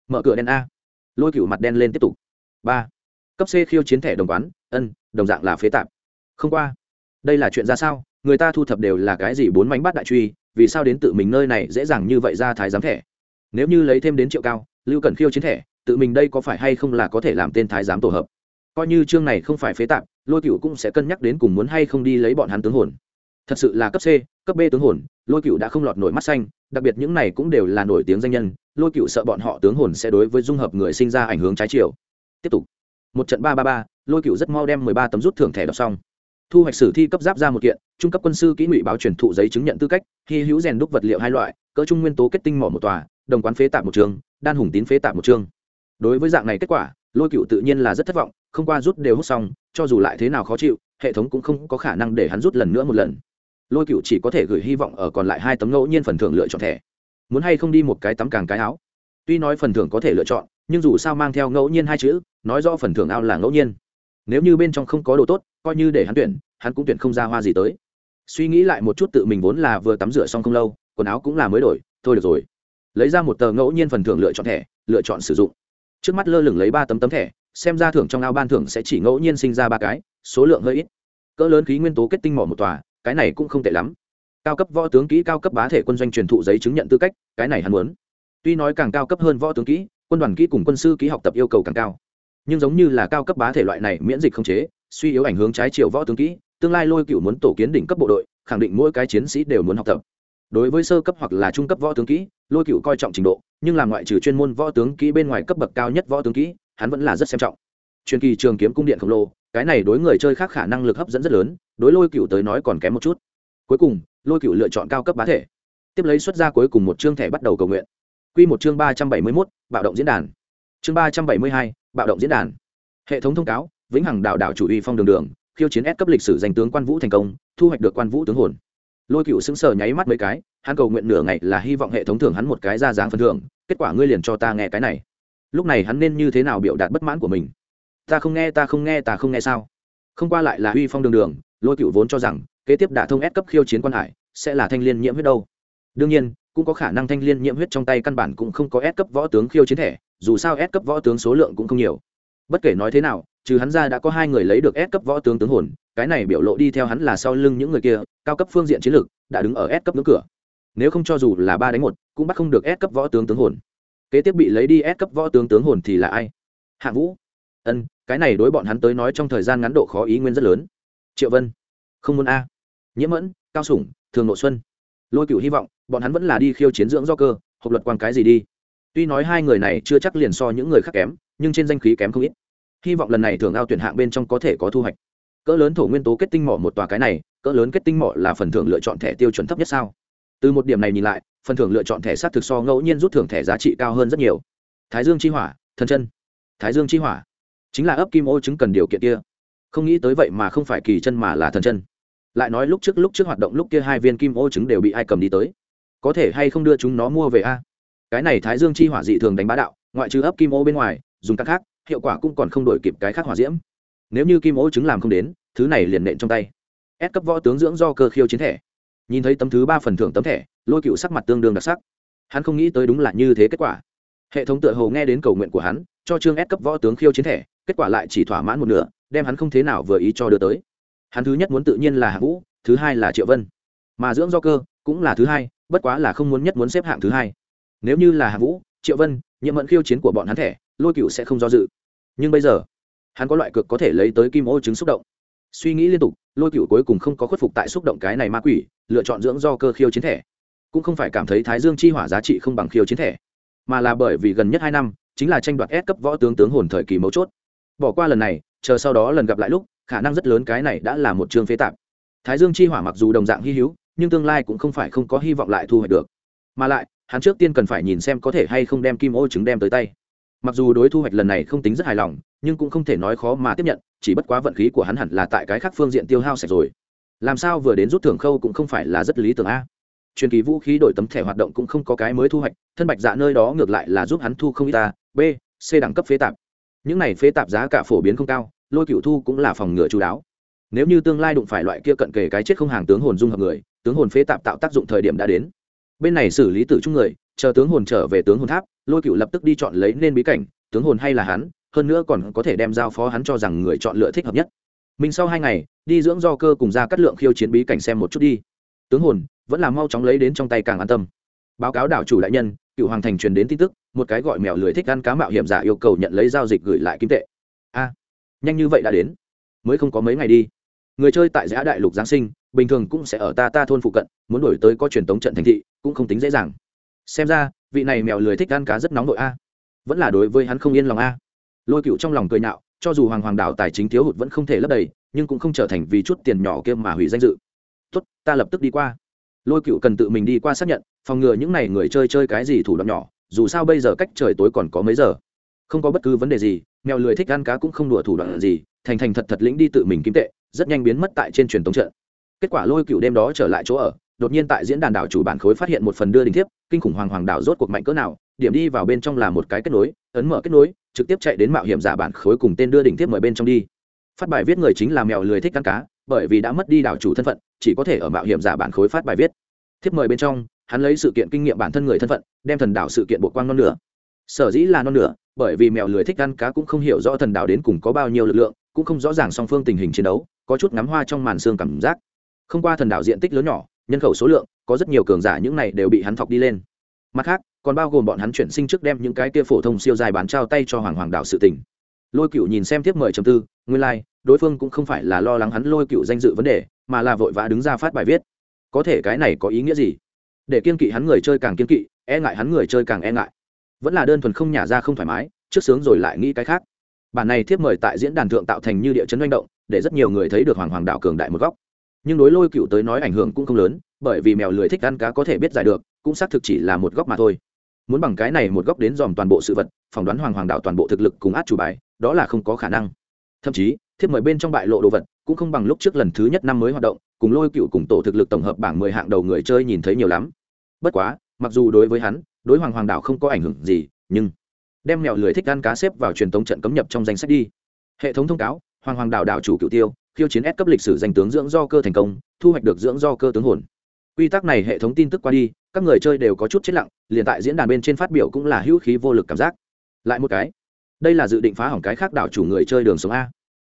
Mở cửa đen a. Lôi cựu mặt đen lên tiếp tục. Ba. Cấp c khiêu chiến thẻ đồng quán, ân, đồng dạng là phế tạp. Không qua. Đây là chuyện ra sao? Người ta thu thập đều là cái gì bốn mánh bắt đại truy, vì sao đến tự mình nơi này dễ dàng như vậy ra thái giám thẻ? Nếu như lấy thêm đến triệu cao, lưu cần khiêu chiến thẻ, tự mình đây có phải hay không là có thể làm tên thái giám tổ hợp? Coi như chương này không phải phế tạp, lôi cựu cũng sẽ cân nhắc đến cùng muốn hay không đi lấy bọn hắn tướng hồn thật sự là cấp c, cấp b tướng hồn, lôi cựu đã không lọt nổi mắt xanh, đặc biệt những này cũng đều là nổi tiếng danh nhân, lôi cựu sợ bọn họ tướng hồn sẽ đối với dung hợp người sinh ra ảnh hướng trái chiều. Tiếp tục. Một trận ba ba ba, lôi cựu rất mau đem mười ba tấm rút thưởng thẻ đọc xong. Thu hoạch sử thi cấp giáp ra một kiện, trung cấp quân sư kỹ ngụy báo truyền thụ giấy chứng nhận tư cách, hy hữu rèn đúc vật liệu hai loại, cỡ trung nguyên tố kết tinh mỏ một tòa, đồng quán phế tạp một trường, đan hùng tín phế tạp một chương đối với dạng này kết quả, lôi cựu tự nhiên là rất thất vọng, không qua rút đều hút xong, cho dù lại thế nào khó chịu, hệ thống cũng không có khả năng để hắn rút lần nữa một lần lôi cựu chỉ có thể gửi hy vọng ở còn lại hai tấm ngẫu nhiên phần thưởng lựa chọn thẻ. Muốn hay không đi một cái tắm càng cái áo? Tuy nói phần thưởng có thể lựa chọn, nhưng dù sao mang theo ngẫu nhiên hai chữ, nói rõ phần thưởng ao là ngẫu nhiên. Nếu như bên trong không có đồ tốt, coi như để hắn tuyển, hắn cũng tuyển không ra hoa gì tới. Suy nghĩ lại một chút tự mình vốn là vừa tắm rửa xong không lâu, quần áo cũng là mới đổi, thôi được rồi. Lấy ra một tờ ngẫu nhiên phần thưởng lựa chọn thẻ, lựa chọn sử dụng. Trước mắt lơ lửng lấy ba tấm tấm thẻ, xem ra thưởng trong ao ban thưởng sẽ chỉ ngẫu nhiên sinh ra ba cái, số lượng hơi ít. Cỡ lớn khí nguyên tố kết tinh mỏ một tòa cái này cũng không tệ lắm. Cao cấp võ tướng kỹ, cao cấp bá thể quân doanh truyền thụ giấy chứng nhận tư cách, cái này hắn muốn. Tuy nói càng cao cấp hơn võ tướng kỹ, quân đoàn kỹ cùng quân sư kỹ học tập yêu cầu càng cao. Nhưng giống như là cao cấp bá thể loại này miễn dịch không chế, suy yếu ảnh hướng trái chiều võ tướng kỹ, tương lai lôi cựu muốn tổ kiến đỉnh cấp bộ đội, khẳng định mỗi cái chiến sĩ đều muốn học tập. Đối với sơ cấp hoặc là trung cấp võ tướng kỹ, lôi cựu coi trọng trình độ, nhưng là ngoại trừ chuyên môn võ tướng kỹ bên ngoài cấp bậc cao nhất võ tướng kỹ, hắn vẫn là rất xem trọng. Truyền kỳ trường kiếm cung điện khổng lồ, cái này đối người chơi khác khả năng lực hấp dẫn rất lớn đối lôi cựu tới nói còn kém một chút. Cuối cùng, lôi cựu lựa chọn cao cấp bá thể. Tiếp lấy xuất ra cuối cùng một chương thẻ bắt đầu cầu nguyện. Q một chương ba trăm bảy mươi mốt, bạo động diễn đàn. Chương ba trăm bảy mươi hai, bạo động diễn đàn. Hệ thống thông cáo, vĩnh hằng đạo đạo chủ uy phong đường đường, khiêu chiến ép cấp lịch sử danh tướng quan vũ thành công, thu hoạch được quan vũ tướng hồn. Lôi cựu xứng sờ nháy mắt mấy cái, hắn cầu nguyện nửa ngày là hy vọng hệ thống thưởng hắn một cái ra dáng phần thưởng, kết quả ngươi liền cho ta nghe cái này. Lúc này hắn nên như thế nào biểu đạt bất mãn của mình? Ta không nghe, ta không nghe, ta không nghe sao? Không qua lại là uy phong đường đường, lôi cựu vốn cho rằng, kế tiếp đả thông ép cấp khiêu chiến quan hải, sẽ là thanh liên nhiễm huyết đâu. Đương nhiên, cũng có khả năng thanh liên nhiễm huyết trong tay căn bản cũng không có ép cấp võ tướng khiêu chiến thẻ, dù sao ép cấp võ tướng số lượng cũng không nhiều. Bất kể nói thế nào, trừ hắn ra đã có hai người lấy được ép cấp võ tướng tướng hồn, cái này biểu lộ đi theo hắn là sau lưng những người kia, cao cấp phương diện chiến lược, đã đứng ở ép cấp ngưỡng cửa. Nếu không cho dù là ba đánh một, cũng bắt không được ép cấp võ tướng tướng hồn. Kế tiếp bị lấy đi ép cấp võ tướng tướng hồn thì là ai? Hạ vũ ân, cái này đối bọn hắn tới nói trong thời gian ngắn độ khó ý nguyên rất lớn. Triệu vân, không muốn a. Nhiễm mẫn, cao sủng, thường nội xuân. Lôi cựu hy vọng, bọn hắn vẫn là đi khiêu chiến dưỡng do cơ hộp luật quan cái gì đi. Tuy nói hai người này chưa chắc liền so những người khác kém, nhưng trên danh khí kém không ít. Hy vọng lần này thường ao tuyển hạng bên trong có thể có thu hoạch. Cỡ lớn thổ nguyên tố kết tinh mỏ một tòa cái này, cỡ lớn kết tinh mỏ là phần thưởng lựa chọn thẻ tiêu chuẩn thấp nhất sao? Từ một điểm này nhìn lại, phần thưởng lựa chọn thẻ sát thực so ngẫu nhiên rút thưởng thẻ giá trị cao hơn rất nhiều. Thái dương chi hỏa, thần chân. Thái dương chi hỏa chính là ấp kim ô chứng cần điều kiện kia. Không nghĩ tới vậy mà không phải kỳ chân mà là thần chân. Lại nói lúc trước lúc trước hoạt động, lúc kia hai viên kim ô trứng đều bị ai cầm đi tới. Có thể hay không đưa chúng nó mua về a? Cái này thái dương chi hỏa dị thường đánh bá đạo, ngoại trừ ấp kim ô bên ngoài, dùng các khác, hiệu quả cũng còn không đổi kịp cái khác hỏa diễm. Nếu như kim ô trứng làm không đến, thứ này liền nện trong tay. Ép cấp võ tướng dưỡng do cơ khiêu chiến thẻ. Nhìn thấy tấm thứ ba phần thưởng tấm thẻ, lôi cựu sắc mặt tương đương đặc sắc. Hắn không nghĩ tới đúng là như thế kết quả. Hệ thống tựa hồ nghe đến cầu nguyện của hắn, cho trương ép cấp võ tướng khiêu chiến thẻ kết quả lại chỉ thỏa mãn một nửa, đem hắn không thế nào vừa ý cho đưa tới. Hắn thứ nhất muốn tự nhiên là hạng vũ, thứ hai là triệu vân. Mà dưỡng do cơ, cũng là thứ hai, bất quá là không muốn nhất muốn xếp hạng thứ hai. Nếu như là hạng vũ, triệu vân, nhiệm mẫn khiêu chiến của bọn hắn thẻ, lôi cựu sẽ không do dự. Nhưng bây giờ, hắn có loại cực có thể lấy tới kim ô chứng xúc động. Suy nghĩ liên tục, lôi cựu cuối cùng không có khuất phục tại xúc động cái này ma quỷ, lựa chọn dưỡng do cơ khiêu chiến thẻ. Cũng không phải cảm thấy thái dương chi hỏa giá trị không bằng khiêu chiến thẻ, mà là bởi vì gần nhất hai năm, chính là tranh đoạt ép cấp võ tướng tướng hồn thời kỳ mấu chốt bỏ qua lần này, chờ sau đó lần gặp lại lúc, khả năng rất lớn cái này đã là một trường phế tạp. Thái dương chi hỏa mặc dù đồng dạng hy hữu, nhưng tương lai cũng không phải không có hy vọng lại thu hoạch được. Mà lại, hắn trước tiên cần phải nhìn xem có thể hay không đem kim ô trứng đem tới tay. Mặc dù đối thu hoạch lần này không tính rất hài lòng, nhưng cũng không thể nói khó mà tiếp nhận, chỉ bất quá vận khí của hắn hẳn là tại cái khác phương diện tiêu hao sạch rồi. Làm sao vừa đến rút thưởng khâu cũng không phải là rất lý tưởng a. Truyền kỳ vũ khí đổi tấm thẻ hoạt động cũng không có cái mới thu hoạch, thân bạch dạ nơi đó ngược lại là giúp hắn thu không ít a, b, c đẳng cấp phế tạp những này phế tạp giá cả phổ biến không cao, lôi cựu thu cũng là phòng ngừa chú đáo. Nếu như tương lai đụng phải loại kia cận kề cái chết không hàng tướng hồn dung hợp người, tướng hồn phế tạp tạo tác dụng thời điểm đã đến. Bên này xử lý tử trung người, chờ tướng hồn trở về tướng hồn tháp, lôi cựu lập tức đi chọn lấy nên bí cảnh, tướng hồn hay là hắn, hơn nữa còn có thể đem giao phó hắn cho rằng người chọn lựa thích hợp nhất. Mình sau hai ngày, đi dưỡng do cơ cùng ra cắt lượng khiêu chiến bí cảnh xem một chút đi. Tướng hồn, vẫn là mau chóng lấy đến trong tay càng an tâm. Báo cáo đảo chủ đại nhân, cựu hoàng thành truyền đến tin tức một cái gọi mèo lười thích ăn cá mạo hiểm giả yêu cầu nhận lấy giao dịch gửi lại kim tệ. A, nhanh như vậy đã đến. Mới không có mấy ngày đi. Người chơi tại giã đại lục giáng sinh, bình thường cũng sẽ ở ta ta thôn phụ cận, muốn đổi tới có truyền tống trận thành thị, cũng không tính dễ dàng. Xem ra, vị này mèo lười thích ăn cá rất nóng nội a. Vẫn là đối với hắn không yên lòng a. Lôi cựu trong lòng cười nhạo, cho dù hoàng hoàng đảo tài chính thiếu hụt vẫn không thể lấp đầy, nhưng cũng không trở thành vì chút tiền nhỏ kia mà hủy danh dự. Tốt, ta lập tức đi qua. Lôi cựu cần tự mình đi qua xác nhận, phòng ngừa những n à y người chơi chơi cái gì thủ đoạn nhỏ dù sao bây giờ cách trời tối còn có mấy giờ? Không có bất cứ vấn đề gì, mèo lười thích ăn cá cũng không đùa thủ đoạn gì, thành thành thật thật lĩnh đi tự mình kim tệ, rất nhanh biến mất tại trên truyền thống trận. Kết quả lôi cựu đêm đó trở lại chỗ ở, đột nhiên tại diễn đàn đảo chủ bản khối phát hiện một phần đưa đình thiếp, kinh khủng hoàng hoàng đảo rốt cuộc mạnh cỡ nào, điểm đi vào bên trong là một cái kết nối, ấn mở kết nối, trực tiếp chạy đến mạo hiểm giả bản khối cùng tên đưa đình thiếp mời bên trong đi. Phát bài viết người chính là mèo lười thích ăn cá, bởi vì đã mất đi đảo chủ thân phận, chỉ có thể ở mạo hiểm giả bản khối phát bài viết. Thiếp mời bên trong hắn lấy sự kiện kinh nghiệm bản thân người thân phận đem thần đảo sự kiện bộ quang non nửa. Sở dĩ là non nửa bởi vì mèo lười thích ăn cá cũng không hiểu rõ thần đảo đến cùng có bao nhiêu lực lượng cũng không rõ ràng song phương tình hình chiến đấu có chút ngắm hoa trong màn xương cảm giác. Không qua thần đảo diện tích lớn nhỏ nhân khẩu số lượng có rất nhiều cường giả những này đều bị hắn thọc đi lên. Mặt khác còn bao gồm bọn hắn chuyển sinh trước đem những cái kia phổ thông siêu dài bán trao tay cho hoàng hoàng đảo sự tình. Lôi cựu nhìn xem tiếp mời chầm tư nguyên lai、like, đối phương cũng không phải là lo lắng hắn lôi cựu danh dự vấn đề mà là vội vã đứng ra phát bài viết. Có thể cái này có ý nghĩa gì? Để kiên kỵ hắn người chơi càng kiên kỵ e ngại hắn người chơi càng e ngại. Vẫn là đơn thuần không nhả ra không thoải mái, trước sướng rồi lại nghĩ cái khác. Bản này thiếp mời tại diễn đàn thượng tạo thành như địa chấn manh động, để rất nhiều người thấy được hoàng hoàng đạo cường đại một góc. Nhưng đối lôi cựu tới nói ảnh hưởng cũng không lớn, bởi vì mèo lười thích ăn cá có thể biết giải được, cũng xác thực chỉ là một góc mà thôi. Muốn bằng cái này một góc đến dòm toàn bộ sự vật, phỏng đoán hoàng hoàng đạo toàn bộ thực lực cùng át chủ bài, đó là không có khả năng. Thậm chí, thiếp mời bên trong bại lộ đồ vật, cũng không bằng lúc trước lần thứ nhất năm mới hoạt động, cùng lôi cựu cùng tổ thực lực tổng hợp bảng mười hạng đầu người chơi nhìn thấy nhiều lắm bất quá, mặc dù đối với hắn, đối hoàng hoàng đạo không có ảnh hưởng gì, nhưng đem mèo lười thích ăn cá xếp vào truyền thống trận cấm nhập trong danh sách đi. Hệ thống thông cáo, hoàng hoàng đạo đảo chủ cựu tiêu, khiêu chiến ép cấp lịch sử danh tướng dưỡng do cơ thành công, thu hoạch được dưỡng do cơ tướng hồn. Quy tắc này hệ thống tin tức qua đi, các người chơi đều có chút chết lặng, liền tại diễn đàn bên trên phát biểu cũng là hữu khí vô lực cảm giác. Lại một cái, đây là dự định phá hỏng cái khác đảo chủ người chơi đường sống a.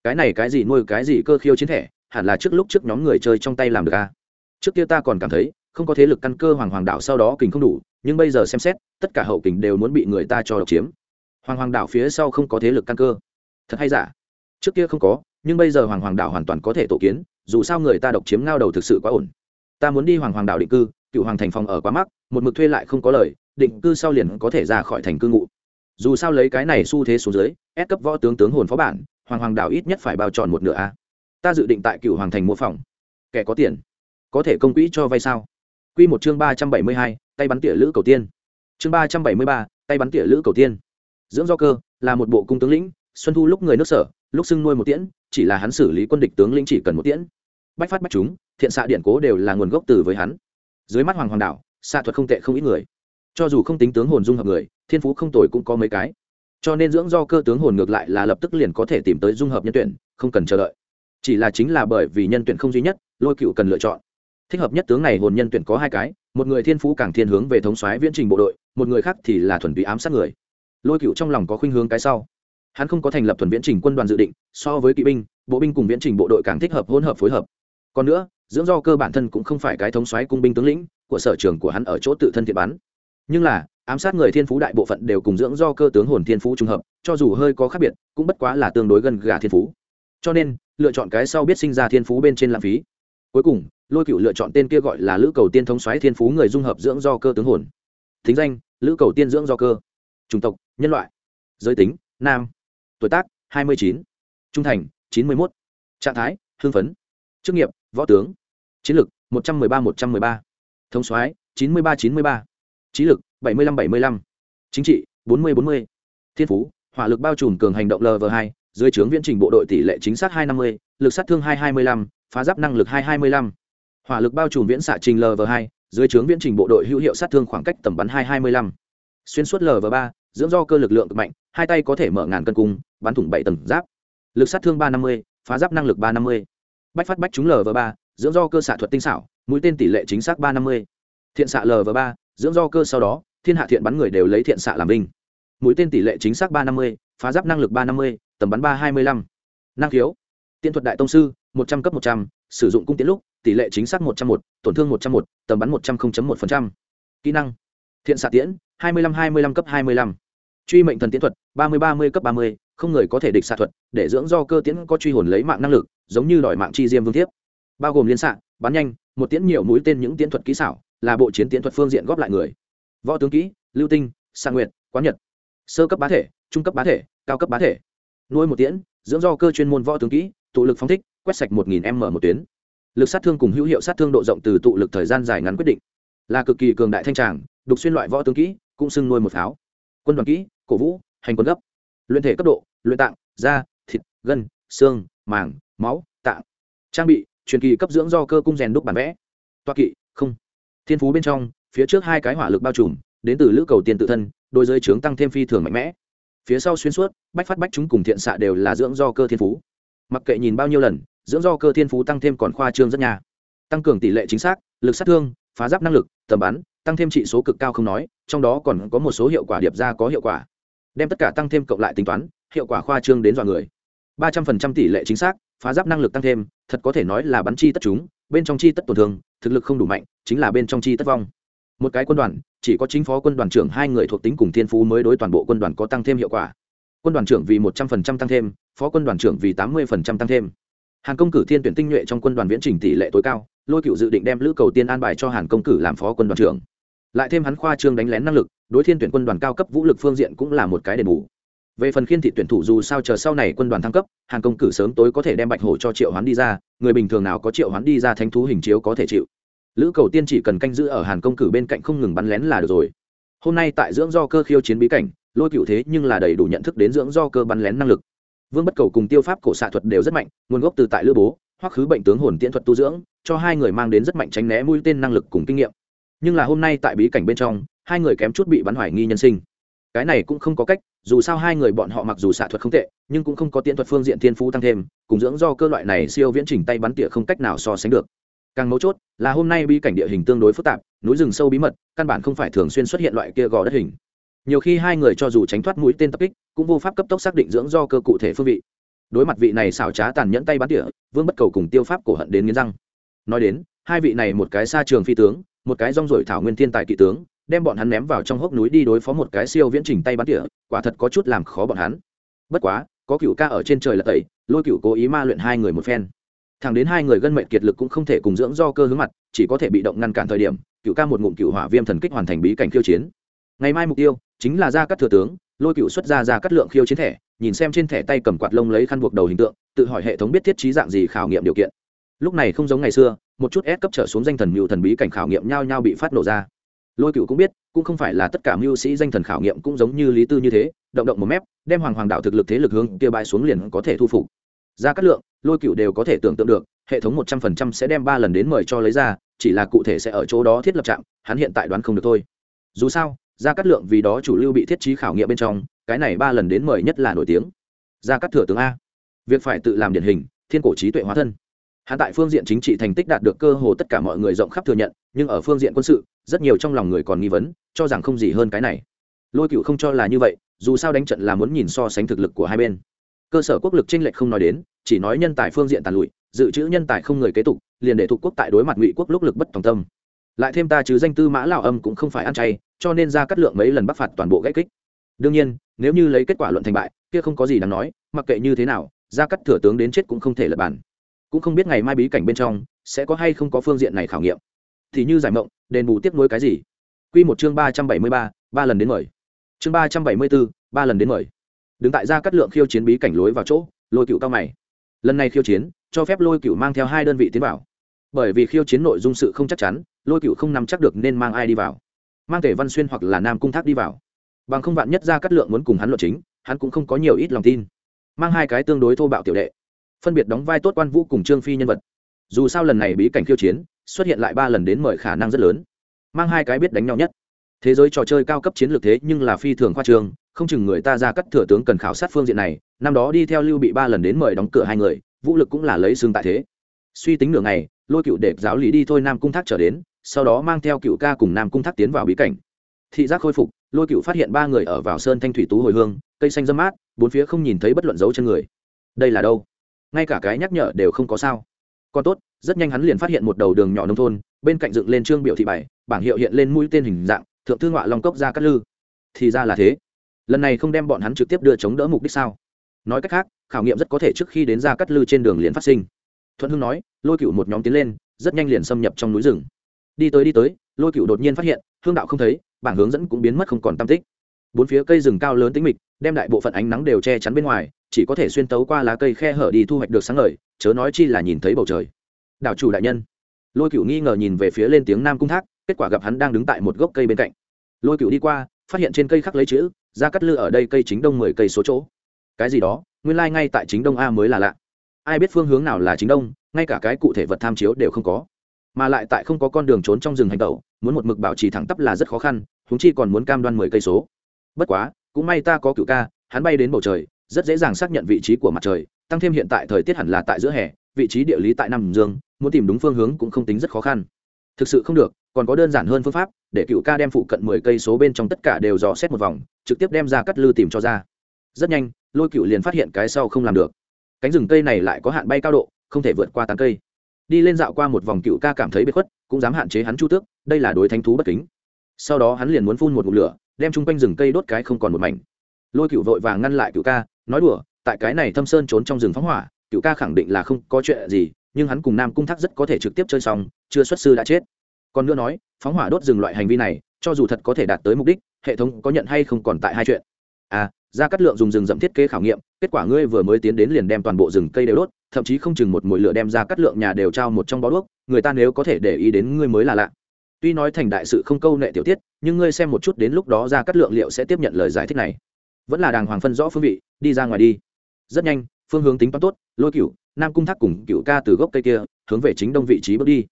Cái này cái gì nuôi cái gì cơ khiêu chiến thẻ, hẳn là trước lúc trước nhóm người chơi trong tay làm được a. Trước kia ta còn cảm thấy không có thế lực căn cơ hoàng hoàng đảo sau đó kình không đủ, nhưng bây giờ xem xét, tất cả hậu kình đều muốn bị người ta cho độc chiếm. Hoàng hoàng đảo phía sau không có thế lực căn cơ. Thật hay giả? Trước kia không có, nhưng bây giờ hoàng hoàng đảo hoàn toàn có thể tổ kiến, dù sao người ta độc chiếm ngao đầu thực sự quá ổn. Ta muốn đi hoàng hoàng đảo định cư, cựu hoàng thành phòng ở quá mắc, một mực thuê lại không có lời, định cư sau liền có thể ra khỏi thành cư ngụ. Dù sao lấy cái này xu thế xuống dưới ép cấp võ tướng tướng hồn phó bản, hoàng hoàng đảo ít nhất phải bao tròn một nửa a. Ta dự định tại cựu hoàng thành mua phòng. Kẻ có tiền, có thể công quỹ cho vay sao? Quy một chương ba trăm bảy mươi hai, tay bắn tỉa lữ cầu tiên. Chương ba trăm bảy mươi ba, tay bắn tỉa lữ cầu tiên. Dưỡng do cơ, là một bộ cung tướng lĩnh, xuân thu lúc người nước sở, lúc xưng nuôi một tiễn, chỉ là hắn xử lý quân địch tướng lĩnh chỉ cần một tiễn. Bách phát bách chúng, thiện xạ điện cố đều là nguồn gốc từ với hắn. Dưới mắt hoàng hoàng đảo, xạ thuật không tệ không ít người. Cho dù không tính tướng hồn dung hợp người, thiên phú không tồi cũng có mấy cái. Cho nên dưỡng do cơ tướng hồn ngược lại là lập tức liền có thể tìm tới dung hợp nhân tuyển, không cần chờ đợi. Chỉ là chính là bởi vì nhân tuyển không duy nhất, lôi cựu cần lựa chọn thích hợp nhất tướng này hồn nhân tuyển có hai cái, một người thiên phú càng thiên hướng về thống soái viễn trình bộ đội, một người khác thì là thuần túy ám sát người. Lôi cựu trong lòng có khuynh hướng cái sau. Hắn không có thành lập thuần viễn trình quân đoàn dự định, so với kỵ binh, bộ binh cùng viễn trình bộ đội càng thích hợp hỗn hợp phối hợp. Còn nữa, dưỡng do cơ bản thân cũng không phải cái thống soái cung binh tướng lĩnh của sở trường của hắn ở chỗ tự thân thiện bắn nhưng là, ám sát người thiên phú đại bộ phận đều cùng dưỡng do cơ tướng hồn thiên phú trùng hợp, cho dù hơi có khác biệt, cũng bất quá là tương đối gần gà thiên phú. Cho nên, lựa chọn cái sau biết sinh ra thiên phú bên trên lãng phí cuối cùng, lôi cựu lựa chọn tên kia gọi là lữ cầu tiên thống xoáy thiên phú người dung hợp dưỡng do cơ tướng hồn. Thính danh, lữ cầu tiên dưỡng do cơ. Chủng tộc, nhân loại. Giới tính, nam. Tuổi tác, hai mươi chín. Trung thành, chín mươi một trạng thái, hưng phấn. Chức nghiệp, võ tướng. Chiến lực: một trăm m ư ơ i ba, một trăm m ư ơ i ba. Thống soái, chín mươi ba, chín mươi ba. Trí lực, bảy mươi lăm, bảy mươi lăm. Chính trị, bốn mươi bốn mươi. Thiên phú, hỏa lực bao trùm cường hành động lv hai, dưới trướng viễn trình bộ đội tỷ lệ chính xác hai năm mươi, lực sát thương hai hai mươi lăm phá giáp năng lực 225. Hỏa lực bao trùm viễn xạ trình LV2, dưới trướng viễn trình bộ đội hữu hiệu sát thương khoảng cách tầm bắn 225. Xuyên suốt LV3, dưỡng do cơ lực lượng cực mạnh, hai tay có thể mở ngàn cân cung, bắn thủng 7 tầng giáp. Lực sát thương 350, phá giáp năng lực 350. Bách phát bách trúng LV3, dưỡng do cơ xạ thuật tinh xảo, mũi tên tỷ lệ chính xác 350. Thiện xạ LV3, dưỡng do cơ sau đó, thiên hạ thiện bắn người đều lấy thiện xạ làm binh. Mũi tên tỷ lệ chính xác 350, phá giáp năng lực 350, tầm bắn 325. Năng khiếu. tiên thuật đại tông sư, một trăm cấp một trăm, sử dụng cung tiến lúc, tỷ lệ chính xác một trăm một, tổn thương một trăm một, tầm bắn một trăm linh một kỹ năng, thiện xạ tiễn, hai mươi lăm hai mươi lăm cấp hai mươi lăm. Truy mệnh thần tiến thuật, ba mươi ba mươi cấp ba mươi, không người có thể địch xạ thuật, để dưỡng do cơ tiễn có truy hồn lấy mạng năng lực, giống như đòi mạng chi diêm vương thiếp. Bao gồm liên xạ, bắn nhanh, một tiễn nhiều mũi tên những tiễn thuật kỹ xảo, là bộ chiến tiễn thuật phương diện góp lại người. Võ tướng kỹ, lưu tinh, xạ nguyệt quán nhật. Sơ cấp bá thể, trung cấp bá thể, cao cấp bá thể. Nuôi một tiễn, dưỡng do cơ chuyên môn võ tướng kỹ, tụ lực phóng thích quét sạch một nghìn m một tuyến. Lực sát thương cùng hữu hiệu sát thương độ rộng từ tụ lực thời gian dài ngắn quyết định. Là cực kỳ cường đại thanh tràng, đục xuyên loại võ tướng kỹ, cũng xưng nuôi một pháo. Quân đoàn kỹ, cổ vũ, hành quân gấp. Luyện thể cấp độ, luyện tạng, da, thịt, gân, xương, màng, máu, tạng. Trang bị, truyền kỳ cấp dưỡng do cơ cung rèn đúc bản vẽ. Toa kỵ, không. Thiên phú bên trong, phía trước hai cái hỏa lực bao trùm, đến từ lữ cầu tiền tự thân, đôi giới trướng tăng thêm phi thường mạnh mẽ. Phía sau xuyên suốt, bách phát bách chúng cùng thiện xạ đều là dưỡng do cơ thiên phú. Mặc kệ nhìn bao nhiêu lần dưỡng do cơ thiên phú tăng thêm còn khoa trương rất nhà tăng cường tỷ lệ chính xác, lực sát thương, phá giáp năng lực, tầm bắn, tăng thêm trị số cực cao không nói, trong đó còn có một số hiệu quả điệp ra có hiệu quả. Đem tất cả tăng thêm cộng lại tính toán, hiệu quả khoa trương đến dọa người. ba trăm phần trăm tỷ lệ chính xác, phá giáp năng lực tăng thêm, thật có thể nói là bắn chi tất chúng, bên trong chi tất tổn thương, thực lực không đủ mạnh, chính là bên trong chi tất vong. Một cái quân đoàn, chỉ có chính phó quân đoàn trưởng hai người thuộc tính cùng thiên phú mới đối toàn bộ quân đoàn có tăng thêm hiệu quả. Quân đoàn trưởng vì một trăm phần trăm tăng thêm, phó quân đoàn trưởng vì tám mươi phần trăm tăng thêm hàn công cử thiên tuyển tinh nhuệ trong quân đoàn viễn trình tỷ lệ tối cao, lôi cựu dự định đem lữ cầu tiên an bài cho hàn công cử làm phó quân đoàn trưởng. Lại thêm hắn khoa trương đánh lén năng lực, đối thiên tuyển quân đoàn cao cấp vũ lực phương diện cũng là một cái đền bù. Về phần khiên thị tuyển thủ dù sao chờ sau này quân đoàn thăng cấp, hàn công cử sớm tối có thể đem bạch hổ cho triệu hoán đi ra, người bình thường nào có triệu hoán đi ra thánh thú hình chiếu có thể chịu. Lữ cầu tiên chỉ cần canh giữ ở hàn công cử bên cạnh không ngừng bắn lén là được rồi. Hôm nay tại dưỡng do cơ khiêu chiến bí cảnh, lôi cựu thế nhưng là đầy đủ nhận thức đến dưỡng do cơ bắn lén năng lực vương bất cầu cùng tiêu pháp cổ xạ thuật đều rất mạnh, nguồn gốc từ tại lữ bố hoặc khứ bệnh tướng hồn tiễn thuật tu dưỡng, cho hai người mang đến rất mạnh tránh né mũi tên năng lực cùng kinh nghiệm. Nhưng là hôm nay tại bí cảnh bên trong, hai người kém chút bị bắn hoài nghi nhân sinh. Cái này cũng không có cách, dù sao hai người bọn họ mặc dù xạ thuật không tệ, nhưng cũng không có tiễn thuật phương diện thiên phú tăng thêm, cùng dưỡng do cơ loại này siêu viễn chỉnh tay bắn tỉa không cách nào so sánh được. Càng mấu chốt là hôm nay bí cảnh địa hình tương đối phức tạp, núi rừng sâu bí mật, căn bản không phải thường xuyên xuất hiện loại kia gò đất hình nhiều khi hai người cho dù tránh thoát mũi tên tập kích, cũng vô pháp cấp tốc xác định dưỡng do cơ cụ thể phương vị. Đối mặt vị này xảo trá tàn nhẫn tay bắn tỉa, vương bất cầu cùng tiêu pháp cổ hận đến nghiến răng. Nói đến, hai vị này một cái xa trường phi tướng, một cái rong rổi thảo nguyên thiên tài kỵ tướng, đem bọn hắn ném vào trong hốc núi đi đối phó một cái siêu viễn trình tay bắn tỉa, quả thật có chút làm khó bọn hắn. Bất quá, có cựu ca ở trên trời là tẩy, lôi cựu cố ý ma luyện hai người một phen. Thẳng đến hai người gân mệnh kiệt lực cũng không thể cùng dưỡng do cơ hướng mặt, chỉ có thể bị động ngăn cản thời điểm, cựu ca một ngụm cựu hỏa viêm thần kích hoàn thành bí cảnh khiêu chiến ngày mai mục tiêu chính là ra các thừa tướng, lôi cựu xuất ra ra cắt lượng khiêu chiến thẻ, nhìn xem trên thẻ tay cầm quạt lông lấy khăn buộc đầu hình tượng, tự hỏi hệ thống biết thiết trí dạng gì khảo nghiệm điều kiện. Lúc này không giống ngày xưa, một chút ép cấp trở xuống danh thần mưu thần bí cảnh khảo nghiệm nhau nhau bị phát nổ ra. Lôi cựu cũng biết, cũng không phải là tất cả mưu sĩ danh thần khảo nghiệm cũng giống như lý tư như thế, động động một mép, đem hoàng hoàng đạo thực lực thế lực hướng kia bãi xuống liền có thể thu phục. Ra cắt lượng, lôi cựu đều có thể tưởng tượng được, hệ thống một trăm phần trăm sẽ đem ba lần đến mời cho lấy ra, chỉ là cụ thể sẽ ở chỗ đó thiết lập trạm, hắn hiện tại đoán không được thôi. Dù sao gia cát lượng vì đó chủ lưu bị thiết trí khảo nghiệm bên trong, cái này ba lần đến mời nhất là nổi tiếng. Gia cát thừa tướng a. Việc phải tự làm điển hình, thiên cổ trí tuệ hóa thân. Hắn tại phương diện chính trị thành tích đạt được cơ hồ tất cả mọi người rộng khắp thừa nhận, nhưng ở phương diện quân sự, rất nhiều trong lòng người còn nghi vấn, cho rằng không gì hơn cái này. Lôi cựu không cho là như vậy, dù sao đánh trận là muốn nhìn so sánh thực lực của hai bên. Cơ sở quốc lực tranh lệch không nói đến, chỉ nói nhân tài phương diện tàn lụi, dự trữ nhân tài không người kế tục, liền để thuộc quốc tại đối mặt ngụy quốc lúc lực bất tòng tâm lại thêm ta chứ danh tư mã lào âm cũng không phải ăn chay, cho nên ra cắt lượng mấy lần bắc phạt toàn bộ gãy kích. Đương nhiên, nếu như lấy kết quả luận thành bại, kia không có gì đáng nói, mặc kệ như thế nào, ra cắt thừa tướng đến chết cũng không thể lật bản. cũng không biết ngày mai bí cảnh bên trong, sẽ có hay không có phương diện này khảo nghiệm. Thì như giải mộng, đền bù tiếp nối cái gì? Q một chương ba trăm bảy mươi ba ba lần đến mời. Chương ba trăm bảy mươi bốn, ba lần đến mời. Đứng tại ra cắt lượng khiêu chiến bí cảnh lối vào chỗ, lôi cựu cao mày. Lần này khiêu chiến, cho phép lôi cựu mang theo hai đơn vị tiến vào. Bởi vì khiêu chiến nội dung sự không chắc chắn lôi cựu không nắm chắc được nên mang ai đi vào. Mang thể văn xuyên hoặc là nam cung thác đi vào. Bằng không vạn nhất ra cắt lượng muốn cùng hắn luận chính, hắn cũng không có nhiều ít lòng tin. Mang hai cái tương đối thô bạo tiểu đệ, phân biệt đóng vai tốt quan vũ cùng trương phi nhân vật. Dù sao lần này bí cảnh khiêu chiến, xuất hiện lại ba lần đến mời khả năng rất lớn. Mang hai cái biết đánh nhau nhất. Thế giới trò chơi cao cấp chiến lược thế nhưng là phi thường khoa trường không chừng người ta ra cắt thừa tướng cần khảo sát phương diện này, năm đó đi theo lưu bị ba lần đến mời đóng cửa hai người, vũ lực cũng là lấy xương tại thế. Suy tính nửa ngày, lôi cựu để giáo lý đi thôi nam cung thác trở đến sau đó mang theo cựu ca cùng nam cung thác tiến vào bí cảnh. Thị giác khôi phục, lôi cựu phát hiện ba người ở vào sơn thanh thủy tú hồi hương, cây xanh dâm mát, bốn phía không nhìn thấy bất luận dấu chân người. Đây là đâu? Ngay cả cái nhắc nhở đều không có sao. Còn tốt, rất nhanh hắn liền phát hiện một đầu đường nhỏ nông thôn, bên cạnh dựng lên trương biểu thị bảy bảng hiệu hiện lên mũi tên hình dạng, thượng thư ngọa long cốc ra cắt lư. Thì ra là thế. Lần này không đem bọn hắn trực tiếp đưa chống đỡ mục đích sao? Nói cách khác, khảo nghiệm rất có thể trước khi đến ra cắt lư trên đường liền phát sinh. Thuận hưng nói, lôi cựu một nhóm tiến lên, rất nhanh liền xâm nhập trong núi rừng đi tới đi tới, lôi cựu đột nhiên phát hiện, hương đạo không thấy, bảng hướng dẫn cũng biến mất không còn tam tích. Bốn phía cây rừng cao lớn tính mịch, đem đại bộ phận ánh nắng đều che chắn bên ngoài, chỉ có thể xuyên tấu qua lá cây khe hở đi thu hoạch được sáng ngời, chớ nói chi là nhìn thấy bầu trời. Đảo chủ đại nhân. Lôi cựu nghi ngờ nhìn về phía lên tiếng nam cung thác, kết quả gặp hắn đang đứng tại một gốc cây bên cạnh. Lôi cựu đi qua, phát hiện trên cây khắc lấy chữ ra cắt lư ở đây cây chính đông mười cây số chỗ. Cái gì đó? Nguyên lai、like、ngay tại chính đông a mới là lạ. Ai biết phương hướng nào là chính đông, ngay cả cái cụ thể vật tham chiếu đều không có mà lại tại không có con đường trốn trong rừng hành tẩu, muốn một mực bảo trì thẳng tắp là rất khó khăn húng chi còn muốn cam đoan mười cây số. Bất quá, cũng may ta có cựu ca, hắn bay đến bầu trời, rất dễ dàng xác nhận vị trí của mặt trời, tăng thêm hiện tại thời tiết hẳn là tại giữa hè, vị trí địa lý tại nam dương, muốn tìm đúng phương hướng cũng không tính rất khó khăn. Thực sự không được, còn có đơn giản hơn phương pháp, để cựu ca đem phụ cận mười cây số bên trong tất cả đều dò xét một vòng, trực tiếp đem ra cắt lư tìm cho ra. Rất nhanh, lôi cựu liền phát hiện cái sau không làm được. Cánh rừng cây này lại có hạn bay cao độ, không thể vượt qua tán cây đi lên dạo qua một vòng cựu ca cảm thấy bị khuất, cũng dám hạn chế hắn chu tước, đây là đối thánh thú bất kính. Sau đó hắn liền muốn phun một ngụm lửa, đem chung quanh rừng cây đốt cái không còn một mảnh. Lôi cựu vội vàng ngăn lại cựu ca, nói đùa, tại cái này thâm sơn trốn trong rừng phóng hỏa, cựu ca khẳng định là không có chuyện gì, nhưng hắn cùng nam cung thác rất có thể trực tiếp chơi xong, chưa xuất sư đã chết. Còn nữa nói, phóng hỏa đốt rừng loại hành vi này, cho dù thật có thể đạt tới mục đích, hệ thống có nhận hay không còn tại hai chuyện. À ra cắt lượng dùng rừng rậm thiết kế khảo nghiệm, kết quả ngươi vừa mới tiến đến liền đem toàn bộ rừng cây đều đốt, thậm chí không chừng một mùi lửa đem ra cắt lượng nhà đều trao một trong bó đuốc, người ta nếu có thể để ý đến ngươi mới là lạ. Tuy nói thành đại sự không câu nệ tiểu tiết, nhưng ngươi xem một chút đến lúc đó ra cắt lượng liệu sẽ tiếp nhận lời giải thích này. Vẫn là đàng hoàng phân rõ phương vị, đi ra ngoài đi. Rất nhanh, phương hướng tính toán tốt, lôi cựu nam cung thác cùng cựu ca từ gốc cây kia, hướng về chính đông vị trí bước đi.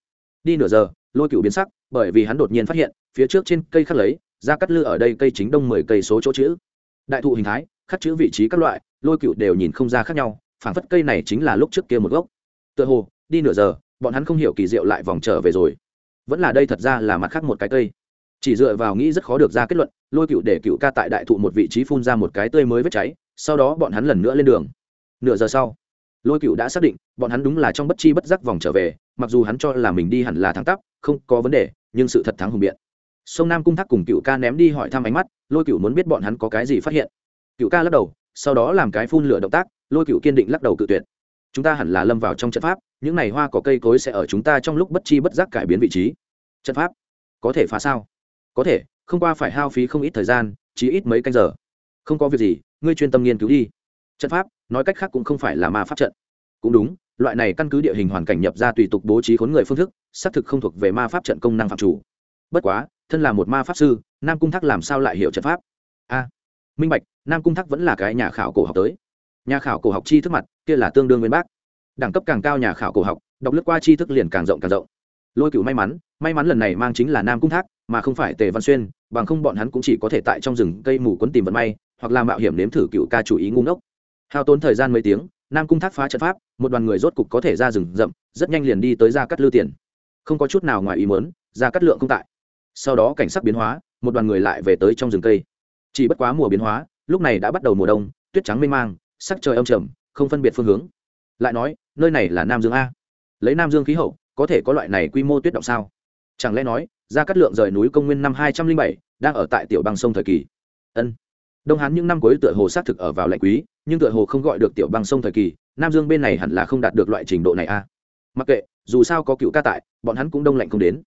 Đi nửa giờ, lôi cựu biến sắc, bởi vì hắn đột nhiên phát hiện, phía trước trên cây khắc lấy ra cắt lư ở đây cây chính đông mười cây số chỗ chữ đại thụ hình thái, khắc chữ vị trí các loại, lôi cựu đều nhìn không ra khác nhau, phảng phất cây này chính là lúc trước kia một gốc. Tựa hồ, đi nửa giờ, bọn hắn không hiểu kỳ diệu lại vòng trở về rồi. Vẫn là đây thật ra là mặt khác một cái cây. Chỉ dựa vào nghĩ rất khó được ra kết luận, lôi cựu để cựu ca tại đại thụ một vị trí phun ra một cái tươi mới vết cháy, sau đó bọn hắn lần nữa lên đường. Nửa giờ sau, lôi cựu đã xác định, bọn hắn đúng là trong bất chi bất giác vòng trở về, mặc dù hắn cho là mình đi hẳn là thẳng tắp, không có vấn đề, nhưng sự thật thắng hùng biện sông nam cung thác cùng cựu ca ném đi hỏi thăm ánh mắt, lôi cựu muốn biết bọn hắn có cái gì phát hiện. Cựu ca lắc đầu, sau đó làm cái phun lửa động tác, lôi cựu kiên định lắc đầu cự tuyệt. Chúng ta hẳn là lâm vào trong trận pháp, những n à y hoa có cây cối sẽ ở chúng ta trong lúc bất chi bất giác cải biến vị trí. Trận pháp? Có thể phá sao? Có thể, không qua phải hao phí không ít thời gian chỉ ít mấy canh giờ. Không có việc gì, ngươi chuyên tâm nghiên cứu đi. Trận pháp, nói cách khác cũng không phải là ma pháp trận. Cũng đúng, loại này căn cứ địa hình hoàn cảnh nhập ra tùy tục bố trí khốn người phương thức, xác thực không thuộc về ma pháp trận công năng phạm chủ. Bất quá thân là một ma pháp sư, nam cung Thác làm sao lại hiểu trận pháp? A, minh bạch, nam cung Thác vẫn là cái nhà khảo cổ học tới. Nhà khảo cổ học chi thức mặt, kia là tương đương nguyên bác. Đẳng cấp càng cao nhà khảo cổ học, đọc lướt qua chi thức liền càng rộng càng rộng. Lôi cựu may mắn may mắn lần này mang chính là nam cung thác, mà không phải tề văn xuyên, bằng không bọn hắn cũng chỉ có thể tại trong rừng cây mù quấn tìm vận may, hoặc làm mạo hiểm nếm thử cựu ca chủ ý ngu ngốc. Hao tốn thời gian mấy tiếng, nam cung thác phá trận pháp, một đoàn người rốt cục có thể ra rừng rậm, rất nhanh liền đi tới ra cắt lư tiền. Không có chút nào ngoài ý muốn ra cắt lượng không tại sau đó cảnh sắc biến hóa, một đoàn người lại về tới trong rừng cây. Chỉ bất quá mùa biến hóa, lúc này đã bắt đầu mùa đông, tuyết trắng mênh mang, sắc trời âm trầm, không phân biệt phương hướng. Lại nói, nơi này là nam dương a. Lấy nam dương khí hậu, có thể có loại này quy mô tuyết động sao? Chẳng lẽ nói ra cắt lượng rời núi công nguyên năm hai trăm linh bảy, đang ở tại tiểu băng sông thời kỳ? Ân. Đông hán những năm cuối tựa hồ xác thực ở vào lạnh quý, nhưng tựa hồ không gọi được tiểu băng sông thời kỳ, nam dương bên này hẳn là không đạt được loại trình độ này a. Mặc kệ, dù sao có cựu ca tại, bọn hắn cũng đông lạnh không đến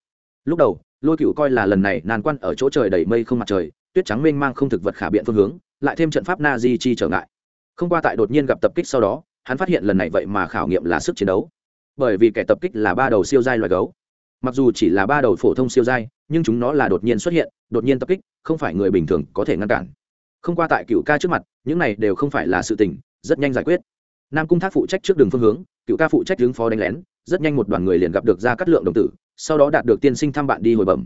lúc đầu, lôi cựu coi là lần này nàn quan ở chỗ trời đầy mây không mặt trời, tuyết trắng mênh mang không thực vật khả biện phương hướng, lại thêm trận pháp na di chi trở ngại. Không qua tại đột nhiên gặp tập kích sau đó, hắn phát hiện lần này vậy mà khảo nghiệm là sức chiến đấu. Bởi vì kẻ tập kích là ba đầu siêu giai loài gấu. Mặc dù chỉ là ba đầu phổ thông siêu giai, nhưng chúng nó là đột nhiên xuất hiện, đột nhiên tập kích, không phải người bình thường có thể ngăn cản. Không qua tại cựu ca trước mặt, những này đều không phải là sự tình, rất nhanh giải quyết. Nam cung thác phụ trách trước đường phương hướng cựu ca phụ trách hướng phó đánh lén, rất nhanh một đoàn người liền gặp được ra cắt lượng đồng tử sau đó đạt được tiên sinh thăm bạn đi hồi bẩm.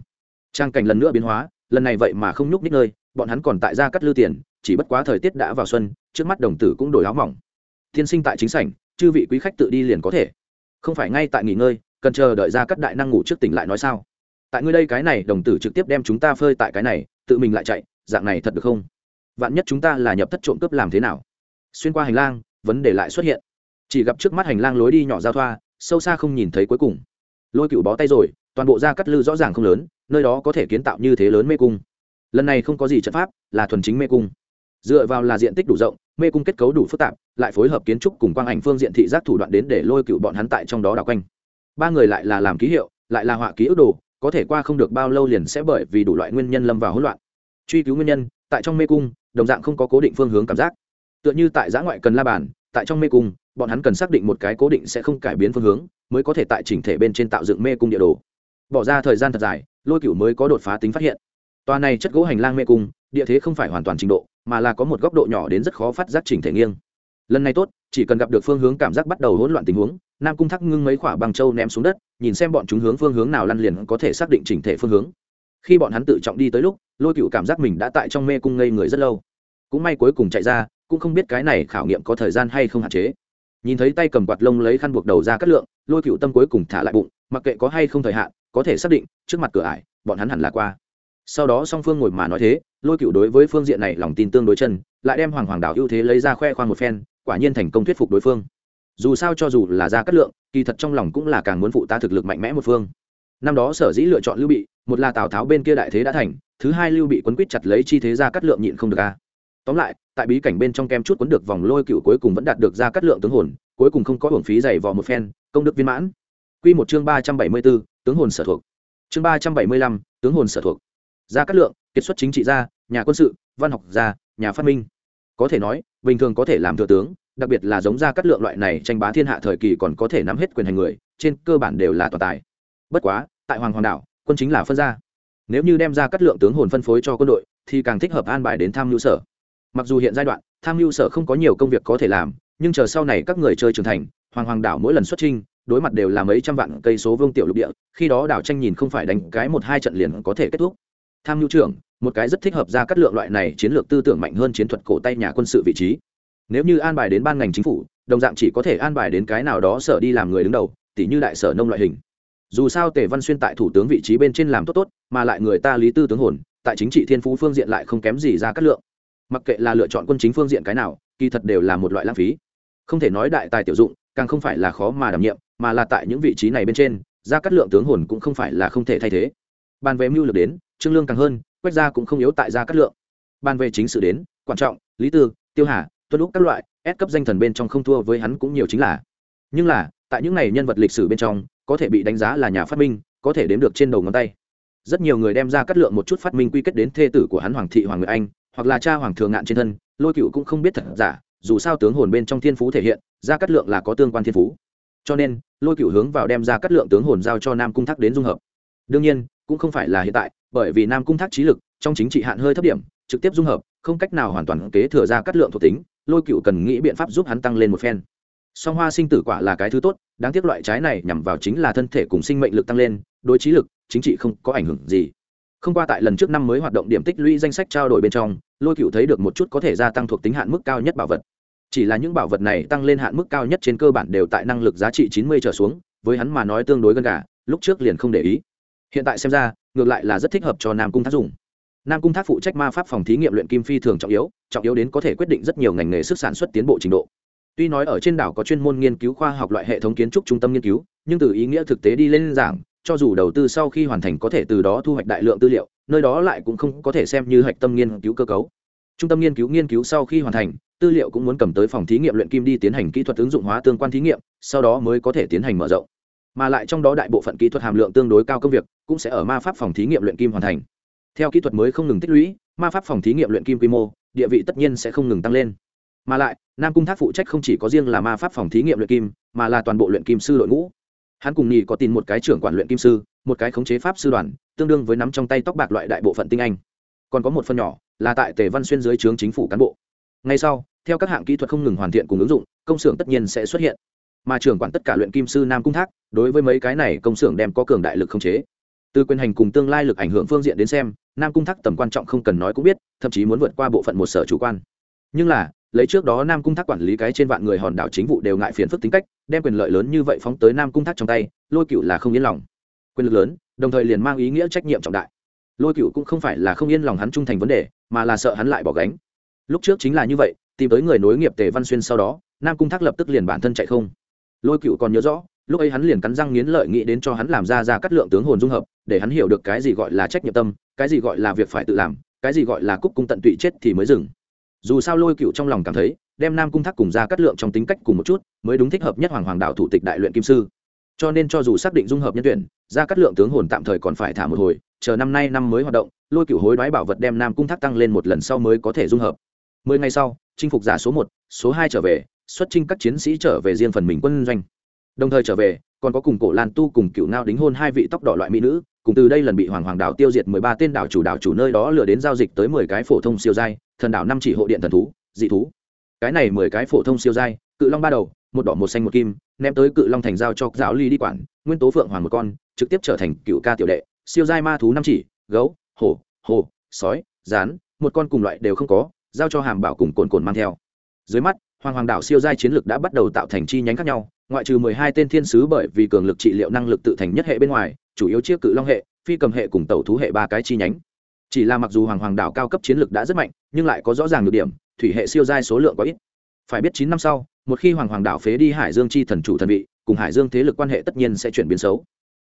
Trang cảnh lần nữa biến hóa, lần này vậy mà không nhúc ních nơi, bọn hắn còn tại gia cắt lư tiền, chỉ bất quá thời tiết đã vào xuân, trước mắt đồng tử cũng đổi áo mỏng. Tiên sinh tại chính sảnh, chư vị quý khách tự đi liền có thể. Không phải ngay tại nghỉ ngơi, cần chờ đợi ra cắt đại năng ngủ trước tỉnh lại nói sao? Tại ngươi đây cái này, đồng tử trực tiếp đem chúng ta phơi tại cái này, tự mình lại chạy, dạng này thật được không? Vạn nhất chúng ta là nhập thất trộm cướp làm thế nào? Xuyên qua hành lang, vấn đề lại xuất hiện. Chỉ gặp trước mắt hành lang lối đi nhỏ giao thoa, sâu xa không nhìn thấy cuối cùng lôi cựu bó tay rồi, toàn bộ gia cắt lư rõ ràng không lớn, nơi đó có thể kiến tạo như thế lớn mê cung. Lần này không có gì trận pháp, là thuần chính mê cung. Dựa vào là diện tích đủ rộng, mê cung kết cấu đủ phức tạp, lại phối hợp kiến trúc cùng quang ảnh phương diện thị giác thủ đoạn đến để lôi cựu bọn hắn tại trong đó đảo quanh. Ba người lại là làm ký hiệu, lại là họa ký ức đồ, có thể qua không được bao lâu liền sẽ bởi vì đủ loại nguyên nhân lâm vào hỗn loạn. Truy cứu nguyên nhân, tại trong mê cung, đồng dạng không có cố định phương hướng cảm giác. Tựa như tại giã ngoại cần la bàn, tại trong mê cung bọn hắn cần xác định một cái cố định sẽ không cải biến phương hướng, mới có thể tại chỉnh thể bên trên tạo dựng mê cung địa đồ. Bỏ ra thời gian thật dài, lôi cựu mới có đột phá tính phát hiện. Tòa này chất gỗ hành lang mê cung, địa thế không phải hoàn toàn trình độ, mà là có một góc độ nhỏ đến rất khó phát giác chỉnh thể nghiêng. Lần này tốt, chỉ cần gặp được phương hướng cảm giác bắt đầu hỗn loạn tình huống, nam cung thắc ngưng mấy quả bằng trâu ném xuống đất, nhìn xem bọn chúng hướng phương hướng nào lăn liền có thể xác định chỉnh thể phương hướng. Khi bọn hắn tự trọng đi tới lúc, lôi cựu cảm giác mình đã tại trong mê cung ngây người rất lâu. Cũng may cuối cùng chạy ra, cũng không biết cái này khảo nghiệm có thời gian hay không hạn chế nhìn thấy tay cầm quạt lông lấy khăn buộc đầu ra cắt lượng, lôi cựu tâm cuối cùng thả lại bụng, mặc kệ có hay không thời hạn, có thể xác định, trước mặt cửa ải, bọn hắn hẳn là qua. Sau đó song phương ngồi mà nói thế, lôi cựu đối với phương diện này lòng tin tương đối chân, lại đem hoàng hoàng đảo ưu thế lấy ra khoe khoang một phen, quả nhiên thành công thuyết phục đối phương. Dù sao cho dù là ra cắt lượng, kỳ thật trong lòng cũng là càng muốn phụ ta thực lực mạnh mẽ một phương. Năm đó sở dĩ lựa chọn lưu bị, một là tào tháo bên kia đại thế đã thành, thứ hai lưu bị quấn quýt chặt lấy chi thế ra cắt lượng nhịn không được a. Tóm lại tại bí cảnh bên trong kem chút cuốn được vòng lôi cựu cuối cùng vẫn đạt được ra cắt lượng tướng hồn, cuối cùng không có hưởng phí dày vò một phen, công đức viên mãn. Q một chương ba trăm bảy mươi b ố tướng hồn sở thuộc. Chương ba trăm bảy mươi lăm, tướng hồn sở thuộc. Ra cắt lượng, kiệt xuất chính trị gia, nhà quân sự, văn học gia, nhà phát minh. Có thể nói, bình thường có thể làm thừa tướng, đặc biệt là giống ra cắt lượng loại này tranh bá thiên hạ thời kỳ còn có thể nắm hết quyền hành người, trên cơ bản đều là toàn tài. Bất quá, tại hoàng hoàng đảo, quân chính là phân ra nếu như đem ra cắt lượng tướng hồn phân phối cho quân đội, thì càng thích hợp an bài đến tham nhu sở mặc dù hiện giai đoạn, tham mưu sở không có nhiều công việc có thể làm, nhưng chờ sau này các người chơi trưởng thành, hoàng hoàng đảo mỗi lần xuất trinh đối mặt đều là mấy trăm vạn cây số vương tiểu lục địa, khi đó đảo tranh nhìn không phải đánh cái một hai trận liền có thể kết thúc. Tham mưu trưởng, một cái rất thích hợp ra các lượng loại này chiến lược tư tưởng mạnh hơn chiến thuật cổ tay nhà quân sự vị trí. Nếu như an bài đến ban ngành chính phủ, đồng dạng chỉ có thể an bài đến cái nào đó sở đi làm người đứng đầu tỷ như đại sở nông loại hình. Dù sao tề văn xuyên tại thủ tướng vị trí bên trên làm tốt tốt, mà lại người ta lý tư tướng hồn, tại chính trị thiên phú phương diện lại không kém gì ra các lượng mặc kệ là lựa chọn quân chính phương diện cái nào, kỳ thật đều là một loại lãng phí. Không thể nói đại tài tiểu dụng, càng không phải là khó mà đảm nhiệm, mà là tại những vị trí này bên trên ra cắt lượng tướng hồn cũng không phải là không thể thay thế. Bàn về mưu lược đến, trương lương càng hơn quét ra cũng không yếu tại ra cắt lượng. Bàn về chính sự đến quan trọng, lý tư, tiêu hà, tuân lúc các loại ép cấp danh thần bên trong không thua với hắn cũng nhiều chính là. Nhưng là, tại những này nhân vật lịch sử bên trong, có thể bị đánh giá là nhà phát minh, có thể đếm được trên đầu ngón tay. Rất nhiều người đem ra cắt lượng một chút phát minh quy kết đến thê tử của hắn hoàng thị hoàng nguyệt anh hoặc là cha hoàng thường ngạn trên thân, lôi cựu cũng không biết thật giả, dù sao tướng hồn bên trong thiên phú thể hiện ra cắt lượng là có tương quan thiên phú. Cho nên, lôi cựu hướng vào đem ra cắt lượng tướng hồn giao cho nam cung thác đến dung hợp. Đương nhiên, cũng không phải là hiện tại, bởi vì nam cung thác trí lực, trong chính trị hạn hơi thấp điểm, trực tiếp dung hợp, không cách nào hoàn toàn kế thừa ra cắt lượng thuộc tính, lôi cựu cần nghĩ biện pháp giúp hắn tăng lên một phen. Song hoa sinh tử quả là cái thứ tốt, đáng tiếc loại trái này nhằm vào chính là thân thể cùng sinh mệnh lực tăng lên, đối trí lực, chính trị không có ảnh hưởng gì không qua tại lần trước năm mới hoạt động điểm tích lũy danh sách trao đổi bên trong, lôi cựu thấy được một chút có thể gia tăng thuộc tính hạn mức cao nhất bảo vật. Chỉ là những bảo vật này tăng lên hạn mức cao nhất trên cơ bản đều tại năng lực giá trị chín mươi trở xuống, với hắn mà nói tương đối gần cả, lúc trước liền không để ý. Hiện tại xem ra, ngược lại là rất thích hợp cho nam cung thác dùng. Nam cung thác phụ trách ma pháp phòng thí nghiệm luyện kim phi thường trọng yếu trọng yếu đến có thể quyết định rất nhiều ngành nghề sức sản xuất tiến bộ trình độ. Tuy nói ở trên đảo có chuyên môn nghiên cứu khoa học loại hệ thống kiến trúc trung tâm nghiên cứu, nhưng từ ý nghĩa thực tế đi lên giảng cho dù đầu tư sau khi hoàn thành có thể từ đó thu hoạch đại lượng tư liệu, nơi đó lại cũng không có thể xem như hạch tâm nghiên cứu cơ cấu. Trung tâm nghiên cứu nghiên cứu sau khi hoàn thành, tư liệu cũng muốn cầm tới phòng thí nghiệm luyện kim đi tiến hành kỹ thuật ứng dụng hóa tương quan thí nghiệm, sau đó mới có thể tiến hành mở rộng. Mà lại trong đó đại bộ phận kỹ thuật hàm lượng tương đối cao công việc cũng sẽ ở ma pháp phòng thí nghiệm luyện kim hoàn thành. Theo kỹ thuật mới không ngừng tích lũy, ma pháp phòng thí nghiệm luyện kim quy mô, địa vị tất nhiên sẽ không ngừng tăng lên. Mà lại, nam cung thác phụ trách không chỉ có riêng là ma pháp phòng thí nghiệm luyện kim, mà là toàn bộ luyện kim sư đội ngũ hắn cùng nhì có tin một cái trưởng quản luyện kim sư, một cái khống chế pháp sư đoàn, tương đương với nắm trong tay tóc bạc loại đại bộ phận tinh anh. Còn có một phần nhỏ, là tại tề văn xuyên dưới trướng chính phủ cán bộ. Ngay sau, theo các hạng kỹ thuật không ngừng hoàn thiện cùng ứng dụng, công xưởng tất nhiên sẽ xuất hiện. Mà trưởng quản tất cả luyện kim sư nam cung thác, đối với mấy cái này công xưởng đem có cường đại lực khống chế. Từ quyền hành cùng tương lai lực ảnh hưởng phương diện đến xem, nam cung thác tầm quan trọng không cần nói cũng biết, thậm chí muốn vượt qua bộ phận một sở chủ quan. Nhưng là lấy trước đó nam cung thác quản lý cái trên vạn người hòn đảo chính vụ đều ngại phiền phức tính cách, đem quyền lợi lớn như vậy phóng tới nam cung thác trong tay, lôi cựu là không yên lòng. Quyền lực lớn, đồng thời liền mang ý nghĩa trách nhiệm trọng đại. Lôi cựu cũng không phải là không yên lòng hắn trung thành vấn đề, mà là sợ hắn lại bỏ gánh. Lúc trước chính là như vậy, tìm tới người nối nghiệp tề văn xuyên sau đó, nam cung thác lập tức liền bản thân chạy không. Lôi cựu còn nhớ rõ, lúc ấy hắn liền cắn răng nghiến lợi nghĩ đến cho hắn làm ra ra cắt lượng tướng hồn dung hợp, để hắn hiểu được cái gì gọi là trách nhiệm tâm, cái gì gọi là việc phải tự làm, cái gì gọi là cúc cung tận tụy chết thì mới dừng dù sao lôi cựu trong lòng cảm thấy, đem nam cung thác cùng ra cắt lượng trong tính cách cùng một chút, mới đúng thích hợp nhất hoàng hoàng đạo thủ tịch đại luyện kim sư. Cho nên cho dù xác định dung hợp nhân tuyển ra cắt lượng tướng hồn tạm thời còn phải thả một hồi, chờ năm nay năm mới hoạt động, lôi cựu hối đoái bảo vật đem nam cung thác tăng lên một lần sau mới có thể dung hợp. Mười ngày sau, chinh phục giả số một, số hai trở về, xuất chinh các chiến sĩ trở về riêng phần mình quân doanh. Đồng thời trở về, còn có cùng cổ lan tu cùng cựu ngao đính hôn hai vị tóc đỏ loại mỹ nữ, cùng từ đây lần bị hoàng hoàng đảo tiêu diệt mười ba tên đảo chủ đảo chủ nơi đó lừa đến giao dịch tới mười cái phổ thông siêu giai thần đảo năm chỉ hộ điện thần thú, dị thú. Cái này mười cái phổ thông siêu dai cự long ba đầu, một đỏ, một xanh, một kim, ném tới cự long thành giao cho giáo ly đi quản, nguyên tố phượng hoàng một con, trực tiếp trở thành cựu ca tiểu đệ. Siêu dai ma thú năm chỉ, gấu, hổ hổ sói, rán, một con cùng loại đều không có, giao cho hàm bảo cùng cồn cồn mang theo. Dưới mắt, hoàng hoàng đảo siêu giai chiến lược đã bắt đầu tạo thành chi nhánh khác nhau, ngoại trừ mười hai tên thiên sứ bởi vì cường lực trị liệu năng lực tự thành nhất hệ bên ngoài, chủ yếu chiếc cự long hệ, phi cầm hệ cùng tàu thú hệ ba cái chi nhánh chỉ là mặc dù hoàng hoàng đảo cao cấp chiến lược đã rất mạnh, nhưng lại có rõ ràng được điểm, thủy hệ siêu giai số lượng có ít. Phải biết chín năm sau, một khi hoàng hoàng đảo phế đi hải dương chi thần chủ thần vị, cùng hải dương thế lực quan hệ tất nhiên sẽ chuyển biến xấu.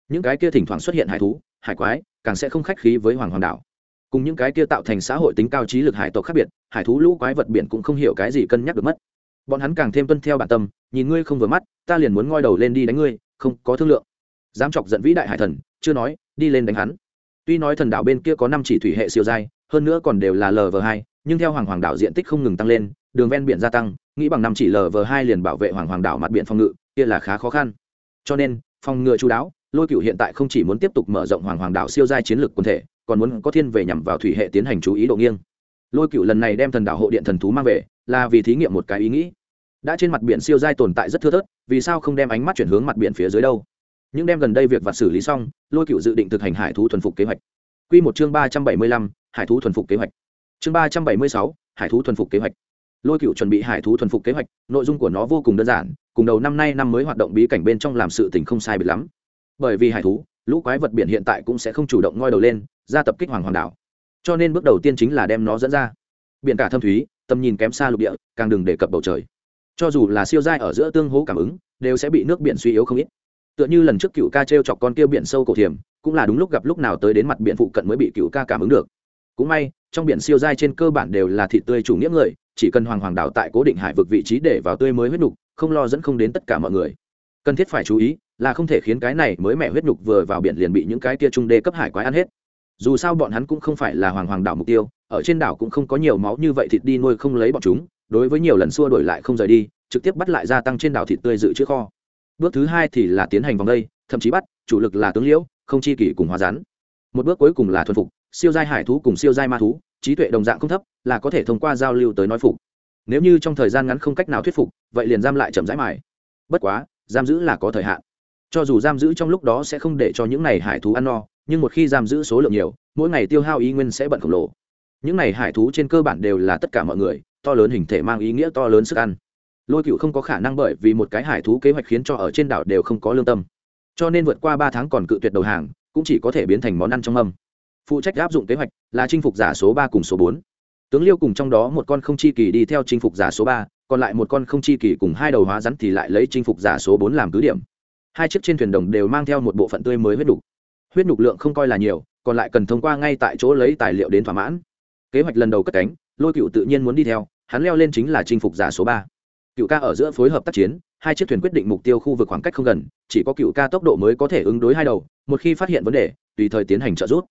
Những cái kia thỉnh thoảng xuất hiện hải thú, hải quái, càng sẽ không khách khí với hoàng hoàng đảo. Cùng những cái kia tạo thành xã hội tính cao trí lực hải tộc khác biệt, hải thú lũ quái vật biển cũng không hiểu cái gì cân nhắc được mất. Bọn hắn càng thêm tuân theo bản tâm, nhìn ngươi không vừa mắt, ta liền muốn ngoi đầu lên đi đánh ngươi, không có thương lượng. Dám chọc giận vĩ đại hải thần, chưa nói, đi lên đánh hắn tuy nói thần đảo bên kia có năm chỉ thủy hệ siêu giai, hơn nữa còn đều là lv hai, nhưng theo hoàng hoàng đảo diện tích không ngừng tăng lên, đường ven biển gia tăng, nghĩ bằng năm chỉ lv hai liền bảo vệ hoàng hoàng đảo mặt biển phòng ngự, kia là khá khó khăn. Cho nên, phòng ngừa chú đáo, lôi cựu hiện tại không chỉ muốn tiếp tục mở rộng hoàng hoàng đảo siêu giai chiến lược quân thể, còn muốn có thiên về nhằm vào thủy hệ tiến hành chú ý độ nghiêng. Lôi cựu lần này đem thần đảo hộ điện thần thú mang về, là vì thí nghiệm một cái ý nghĩ. Đã trên mặt biển siêu giai tồn tại rất thưa thớt, vì sao không đem ánh mắt chuyển hướng mặt biển phía dưới đâu? Những đem gần đây việc vặt xử lý xong, lôi cựu dự định thực hành hải thú thuần phục kế hoạch. Q một chương ba trăm bảy mươi lăm, hải thú thuần phục kế hoạch. Chương ba trăm bảy mươi sáu, hải thú thuần phục kế hoạch. Lôi cựu chuẩn bị hải thú thuần phục kế hoạch, nội dung của nó vô cùng đơn giản, cùng đầu năm nay năm mới hoạt động bí cảnh bên trong làm sự tình không sai biệt lắm. Bởi vì hải thú, lũ quái vật biển hiện tại cũng sẽ không chủ động ngoi đầu lên, ra tập kích hoàng hoàng đảo. Cho nên bước đầu tiên chính là đem nó dẫn ra. Biển cả thâm thúy, tầm nhìn kém xa lục địa, càng đừng đề cập bầu trời. Cho dù là siêu giai ở giữa tương hố cảm ứng, đều sẽ bị nước biển suy yếu không ít tựa như lần trước cựu ca t r e o chọc con kia biển sâu cổ thiềm cũng là đúng lúc gặp lúc nào tới đến mặt biển phụ cận mới bị cựu ca cảm ứng được. Cũng may, trong biển siêu dai trên cơ bản đều là thịt tươi chủ nghĩa người, chỉ cần hoàng hoàng đảo tại cố định hải vực vị trí để vào tươi mới huyết nhục, không lo dẫn không đến tất cả mọi người. Cần thiết phải chú ý là không thể khiến cái này mới mẹ huyết nhục vừa vào biển liền bị những cái kia trung đê cấp hải quái ăn hết. Dù sao bọn hắn cũng không phải là hoàng hoàng đảo mục tiêu, ở trên đảo cũng không có nhiều máu như vậy thịt đi nuôi không lấy bọn chúng, đối với nhiều lần xua đổi lại không rời đi, trực tiếp bắt lại gia tăng trên đảo thịt tươi dự trữ kho bước thứ hai thì là tiến hành vòng đây, thậm chí bắt, chủ lực là tướng liễu, không chi kỷ cùng hóa rắn. Một bước cuối cùng là thuần phục, siêu giai hải thú cùng siêu giai ma thú, trí tuệ đồng dạng không thấp, là có thể thông qua giao lưu tới nói phục. Nếu như trong thời gian ngắn không cách nào thuyết phục, vậy liền giam lại chậm rãi mài. Bất quá, giam giữ là có thời hạn. Cho dù giam giữ trong lúc đó sẽ không để cho những này hải thú ăn no, nhưng một khi giam giữ số lượng nhiều, mỗi ngày tiêu hao ý nguyên sẽ bận khổng lồ. Những này hải thú trên cơ bản đều là tất cả mọi người, to lớn hình thể mang ý nghĩa to lớn sức ăn lôi cựu không có khả năng bởi vì một cái hải thú kế hoạch khiến cho ở trên đảo đều không có lương tâm. Cho nên vượt qua ba tháng còn cự tuyệt đầu hàng, cũng chỉ có thể biến thành món ăn trong âm phụ trách áp dụng kế hoạch là chinh phục giả số ba cùng số bốn. Tướng liêu cùng trong đó một con không chi kỳ đi theo chinh phục giả số ba, còn lại một con không chi kỳ cùng hai đầu hóa rắn thì lại lấy chinh phục giả số bốn làm cứ điểm. Hai chiếc trên thuyền đồng đều mang theo một bộ phận tươi mới huyết đục huyết nhục lượng không coi là nhiều, còn lại cần thông qua ngay tại chỗ lấy tài liệu đến thỏa mãn. Kế hoạch lần đầu cất cánh, lôi cựu tự nhiên muốn đi theo, hắn leo lên chính là chinh phục giả số ba cựu ca ở giữa phối hợp tác chiến, hai chiếc thuyền quyết định mục tiêu khu vực khoảng cách không gần, chỉ có cựu ca tốc độ mới có thể ứng đối hai đầu, một khi phát hiện vấn đề, tùy thời tiến hành trợ giúp.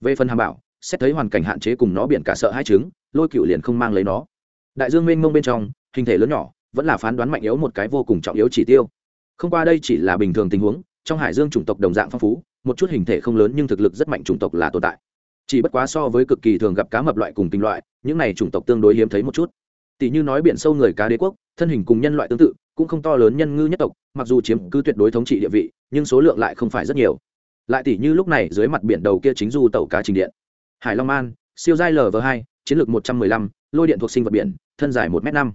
Về phần hàm bảo, xét thấy hoàn cảnh hạn chế cùng nó biển cả sợ hai trứng lôi cựu liền không mang lấy nó. Đại dương mênh mông bên trong, hình thể lớn nhỏ, vẫn là phán đoán mạnh yếu một cái vô cùng trọng yếu chỉ tiêu. Không qua đây chỉ là bình thường tình huống, trong hải dương chủng tộc đồng dạng phong phú, một chút hình thể không lớn nhưng thực lực rất mạnh chủng tộc là tồn tại. Chỉ bất quá so với cực kỳ thường gặp cá mập loại cùng tinh loại, những này chủng tộc tương đối hiếm thấy một chút tỷ như nói biển sâu người cá đế quốc, thân hình cùng nhân loại tương tự, cũng không to lớn nhân ngư nhất tộc, mặc dù chiếm cứ tuyệt đối thống trị địa vị, nhưng số lượng lại không phải rất nhiều. Lại tỷ như lúc này dưới mặt biển đầu kia chính du tàu cá trình điện. Hải long man siêu giai lv hai, chiến lược một trăm mười lăm, lôi điện thuộc sinh vật biển, thân dài một m năm.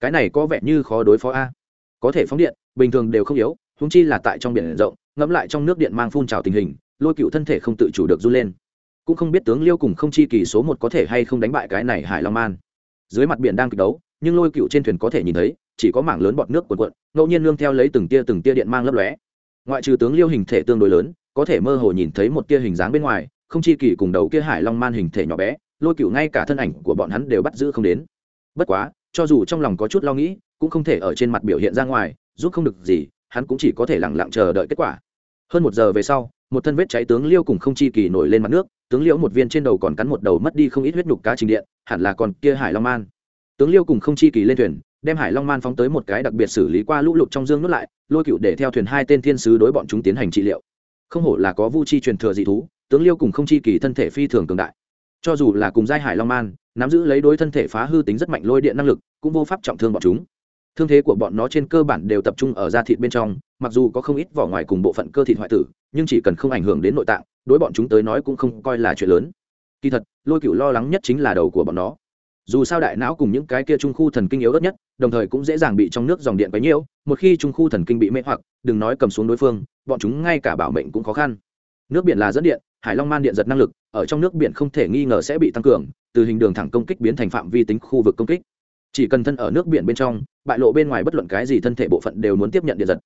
Cái này có vẻ như khó đối phó a. Có thể phóng điện, bình thường đều không yếu húng chi là tại trong biển rộng, ngẫm lại trong nước điện mang phun trào tình hình, lôi cựu thân thể không tự chủ được run lên. Cũng không biết tướng liêu cùng không chi kỳ số một có thể hay không đánh bại cái này hải long man dưới mặt biển đang kịch đấu, nhưng lôi cựu trên thuyền có thể nhìn thấy, chỉ có mảng lớn bọt nước cuộn cuộn, ngẫu nhiên nương theo lấy từng tia từng tia điện mang lấp lóe. Ngoại trừ tướng liêu hình thể tương đối lớn, có thể mơ hồ nhìn thấy một tia hình dáng bên ngoài, không chi kỳ cùng đầu kia hải long man hình thể nhỏ bé, lôi cựu ngay cả thân ảnh của bọn hắn đều bắt giữ không đến. Bất quá, cho dù trong lòng có chút lo nghĩ, cũng không thể ở trên mặt biểu hiện ra ngoài, giúp không được gì, hắn cũng chỉ có thể lẳng lặng chờ đợi kết quả. Hơn một giờ về sau, một thân vết cháy tướng liêu cùng không chi kỳ nổi lên mặt nước tướng liễu một viên trên đầu còn cắn một đầu mất đi không ít huyết nhục cá trình điện, hẳn là còn kia hải long man. Tướng liêu cùng không chi kỳ lên thuyền, đem hải long man phóng tới một cái đặc biệt xử lý qua lũ lụt trong dương nuốt lại, lôi cựu để theo thuyền hai tên thiên sứ đối bọn chúng tiến hành trị liệu. Không hổ là có vu chi truyền thừa dị thú, tướng liêu cùng không chi kỳ thân thể phi thường cường đại. Cho dù là cùng giai hải long man, nắm giữ lấy đối thân thể phá hư tính rất mạnh lôi điện năng lực, cũng vô pháp trọng thương bọn chúng. Thương thế của bọn nó trên cơ bản đều tập trung ở da thịt bên trong mặc dù có không ít vỏ ngoài cùng bộ phận cơ thịt hoại tử, nhưng chỉ cần không ảnh hưởng đến nội tạng, đối bọn chúng tới nói cũng không coi là chuyện lớn. Kỳ thật, lôi cựu lo lắng nhất chính là đầu của bọn nó. Dù sao đại não cùng những cái kia trung khu thần kinh yếu ớt nhất, đồng thời cũng dễ dàng bị trong nước dòng điện quấy nhiễu, một khi trung khu thần kinh bị mê hoặc, đừng nói cầm xuống đối phương, bọn chúng ngay cả bảo mệnh cũng khó khăn. Nước biển là dẫn điện, hải long man điện giật năng lực, ở trong nước biển không thể nghi ngờ sẽ bị tăng cường, từ hình đường thẳng công kích biến thành phạm vi tính khu vực công kích. Chỉ cần thân ở nước biển bên trong, bại lộ bên ngoài bất luận cái gì thân thể bộ phận đều muốn tiếp nhận điện giật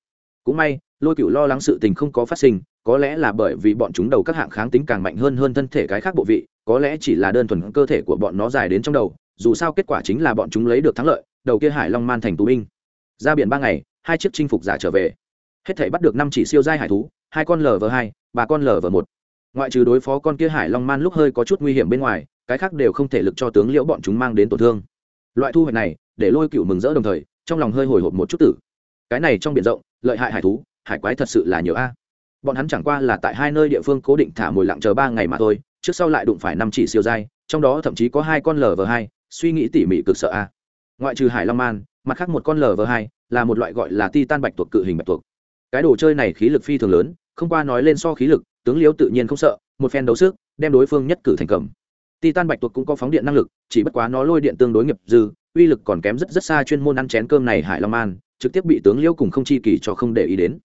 cũng may, lôi cựu lo lắng sự tình không có phát sinh, có lẽ là bởi vì bọn chúng đầu các hạng kháng tính càng mạnh hơn hơn thân thể cái khác bộ vị, có lẽ chỉ là đơn thuần cơ thể của bọn nó dài đến trong đầu, dù sao kết quả chính là bọn chúng lấy được thắng lợi, đầu kia hải long man thành tù binh. Ra biển ba ngày, hai chiếc chinh phục giả trở về. Hết thể bắt được năm chỉ siêu giai hải thú, hai con lv hai, ba con lv một. Ngoại trừ đối phó con kia hải long man lúc hơi có chút nguy hiểm bên ngoài, cái khác đều không thể lực cho tướng liễu bọn chúng mang đến tổn thương. Loại thu hoạch này, để lôi cựu mừng rỡ đồng thời, trong lòng hơi hồi hộp một chút tử. Cái này trong biển rộng lợi hại hải thú, hải quái thật sự là nhiều a. Bọn hắn chẳng qua là tại hai nơi địa phương cố định thả mồi lặng chờ ba ngày mà thôi, trước sau lại đụng phải năm chỉ siêu dai trong đó thậm chí có hai con lv hai, suy nghĩ tỉ mỉ cực sợ a. Ngoại trừ hải long man, mặt khác một con lv hai là một loại gọi là ti tan bạch tuộc cự hình bạch tuộc. Cái đồ chơi này khí lực phi thường lớn, không qua nói lên so khí lực, tướng liếu tự nhiên không sợ, một phen đấu sức, đem đối phương nhất cử thành cầm. Titan bạch tuộc cũng có phóng điện năng lực, chỉ bất quá nó lôi điện tương đối nghiệp dư, uy lực còn kém rất rất xa chuyên môn ăn chén cơm này hải long man trực tiếp bị tướng liêu cùng không chi kỳ cho không để ý đến.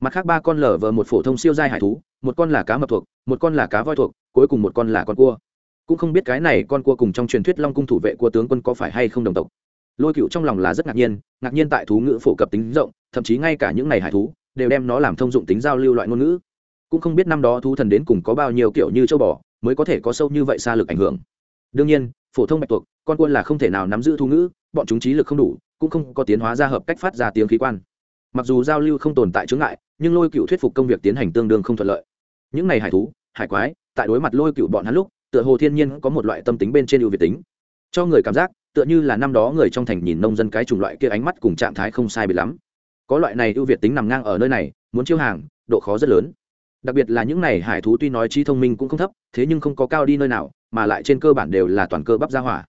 Mặt khác ba con lở vờ một phổ thông siêu giai hải thú, một con là cá mập thuộc, một con là cá voi thuộc, cuối cùng một con là con cua. Cũng không biết cái này con cua cùng trong truyền thuyết long cung thủ vệ của tướng quân có phải hay không đồng tộc. Lôi cựu trong lòng là rất ngạc nhiên ngạc nhiên tại thú ngữ phổ cập tính rộng, thậm chí ngay cả những này hải thú đều đem nó làm thông dụng tính giao lưu loại ngôn ngữ. Cũng không biết năm đó thú thần đến cùng có bao nhiêu kiểu như châu bò mới có thể có sâu như vậy xa lực ảnh hưởng. Đương nhiên, phổ thông bạch tuộc, con quân là không thể nào nắm giữ thú ngữ bọn chúng trí lực không đủ, cũng không có tiến hóa ra hợp cách phát ra tiếng khí quan. Mặc dù giao lưu không tồn tại chướng ngại, nhưng lôi cựu thuyết phục công việc tiến hành tương đương không thuận lợi. Những này hải thú, hải quái, tại đối mặt lôi cựu bọn hắn lúc, tựa hồ thiên nhiên có một loại tâm tính bên trên ưu việt tính. Cho người cảm giác, tựa như là năm đó người trong thành nhìn nông dân cái chủng loại kia ánh mắt cùng trạng thái không sai bị lắm. Có loại này ưu việt tính nằm ngang ở nơi này, muốn chiêu hàng, độ khó rất lớn. Đặc biệt là những này hải thú tuy nói trí thông minh cũng không thấp, thế nhưng không có cao đi nơi nào, mà lại trên cơ bản đều là toàn cơ bắp ra hỏa.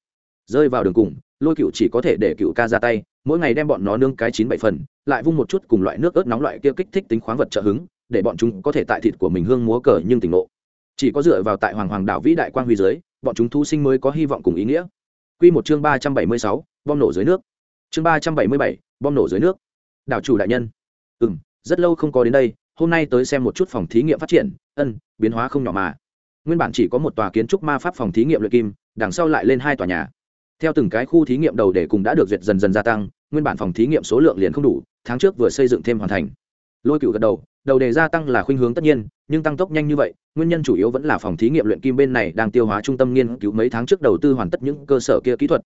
Rơi vào đường cùng lôi cựu chỉ có thể để cựu ca ra tay, mỗi ngày đem bọn nó nương cái chín bảy phần, lại vung một chút cùng loại nước ớt nóng loại kia kích thích tính khoáng vật trợ hứng, để bọn chúng có thể tại thịt của mình hương múa cờ nhưng tỉnh ngộ. Chỉ có dựa vào tại hoàng hoàng đảo vĩ đại quang huy dưới, bọn chúng thu sinh mới có hy vọng cùng ý nghĩa. Quy một chương ba trăm bảy mươi sáu, bom nổ dưới nước. Chương ba trăm bảy mươi bảy, bom nổ dưới nước. Đảo chủ đại nhân. Ừ m rất lâu không có đến đây, hôm nay tới xem một chút phòng thí nghiệm phát triển, ân, biến hóa không nhỏ mà. Nguyên bản chỉ có một tòa kiến trúc ma pháp phòng thí nghiệm luyện kim, đằng sau lại lên hai tòa nhà theo từng cái khu thí nghiệm đầu để cùng đã được duyệt dần dần gia tăng, nguyên bản phòng thí nghiệm số lượng liền không đủ, tháng trước vừa xây dựng thêm hoàn thành. Lôi cựu gật đầu đầu đề gia tăng là khuynh hướng tất nhiên, nhưng tăng tốc nhanh như vậy, nguyên nhân chủ yếu vẫn là phòng thí nghiệm luyện kim bên này đang tiêu hóa trung tâm nghiên cứu mấy tháng trước đầu tư hoàn tất những cơ sở kia kỹ thuật.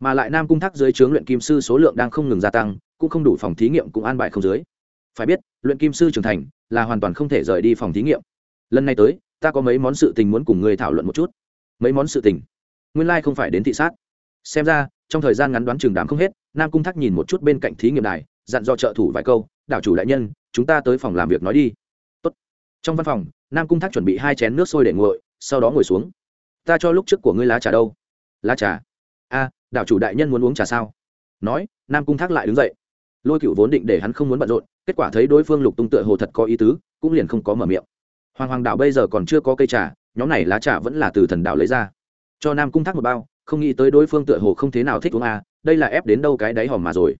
Mà lại nam cung thác dưới trướng luyện kim sư số lượng đang không ngừng gia tăng, cũng không đủ phòng thí nghiệm cũng an bài không dưới. Phải biết, luyện kim sư trưởng thành là hoàn toàn không thể rời đi phòng thí nghiệm. Lần này tới, ta có mấy món sự tình muốn cùng người thảo luận một chút. Mấy món sự tình? Nguyên lai、like、không phải đến thị sát xem ra, trong thời gian ngắn đoán trường đám không hết, nam cung thác nhìn một chút bên cạnh thí nghiệm đài, dặn do trợ thủ vài câu, đảo chủ đại nhân, chúng ta tới phòng làm việc nói đi. Tốt. trong văn phòng, nam cung thác chuẩn bị hai chén nước sôi để nguội, sau đó ngồi xuống. Ta cho lúc trước của ngươi lá trà đâu? Lá trà? A, đảo chủ đại nhân muốn uống trà sao? Nói, nam cung thác lại đứng dậy. Lôi cựu vốn định để hắn không muốn bận rộn, kết quả thấy đối phương lục tung tựa hồ thật có ý tứ, cũng liền không có mở miệng. Hoàng hoàng đảo bây giờ còn chưa có cây trà, nhóm này lá trà vẫn là từ thần đảo lấy ra. Cho nam cung thác một bao không nghĩ tới đối phương tựa hồ không thế nào thích uống à đây là ép đến đâu cái đáy hòm mà rồi.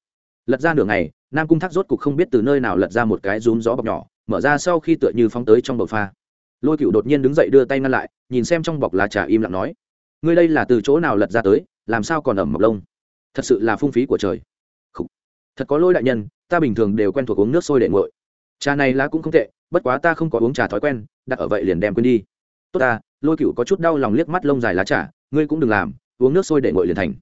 Lật ra nửa ngày, nam cung thác rốt cục không biết từ nơi nào lật ra một cái rúm gió bọc nhỏ, mở ra sau khi tựa như phóng tới trong bầu pha. Lôi cựu đột nhiên đứng dậy đưa tay ngăn lại, nhìn xem trong bọc lá trà im lặng nói, ngươi đây là từ chỗ nào lật ra tới, làm sao còn ẩm mọc lông? Thật sự là phung phí của trời. Thật có lỗi đại nhân, ta bình thường đều quen thuộc uống nước sôi để nguội. Trà này lá cũng không tệ, bất quá ta không có uống trà thói quen, đặt ở vậy liền đem quên đi. Tốt ta, lôi cựu có chút đau lòng liếc mắt lông dài lá trà, ngươi cũng đừng làm uống nước sôi để nguội liền thành.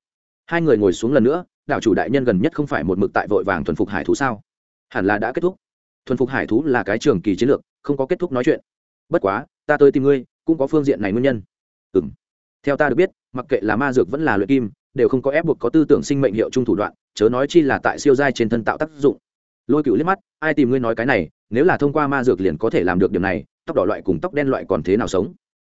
Hai người ngồi xuống lần nữa, đạo chủ đại nhân gần nhất không phải một mực tại vội vàng thuần phục hải thú sao? Hẳn là đã kết thúc. Thuần phục hải thú là cái trường kỳ chiến lược, không có kết thúc nói chuyện. Bất quá, ta tới tìm ngươi, cũng có phương diện này nguyên nhân. Ừ m theo ta được biết, mặc kệ là ma dược vẫn là luyện kim, đều không có ép buộc có tư tưởng sinh mệnh hiệu chung thủ đoạn, chớ nói chi là tại siêu giai trên thân tạo tác dụng. Lôi cựu liếc mắt, ai tìm ngươi nói cái này, nếu là thông qua ma dược liền có thể làm được điểm này, tóc đỏ loại cùng tóc đen loại còn thế nào sống?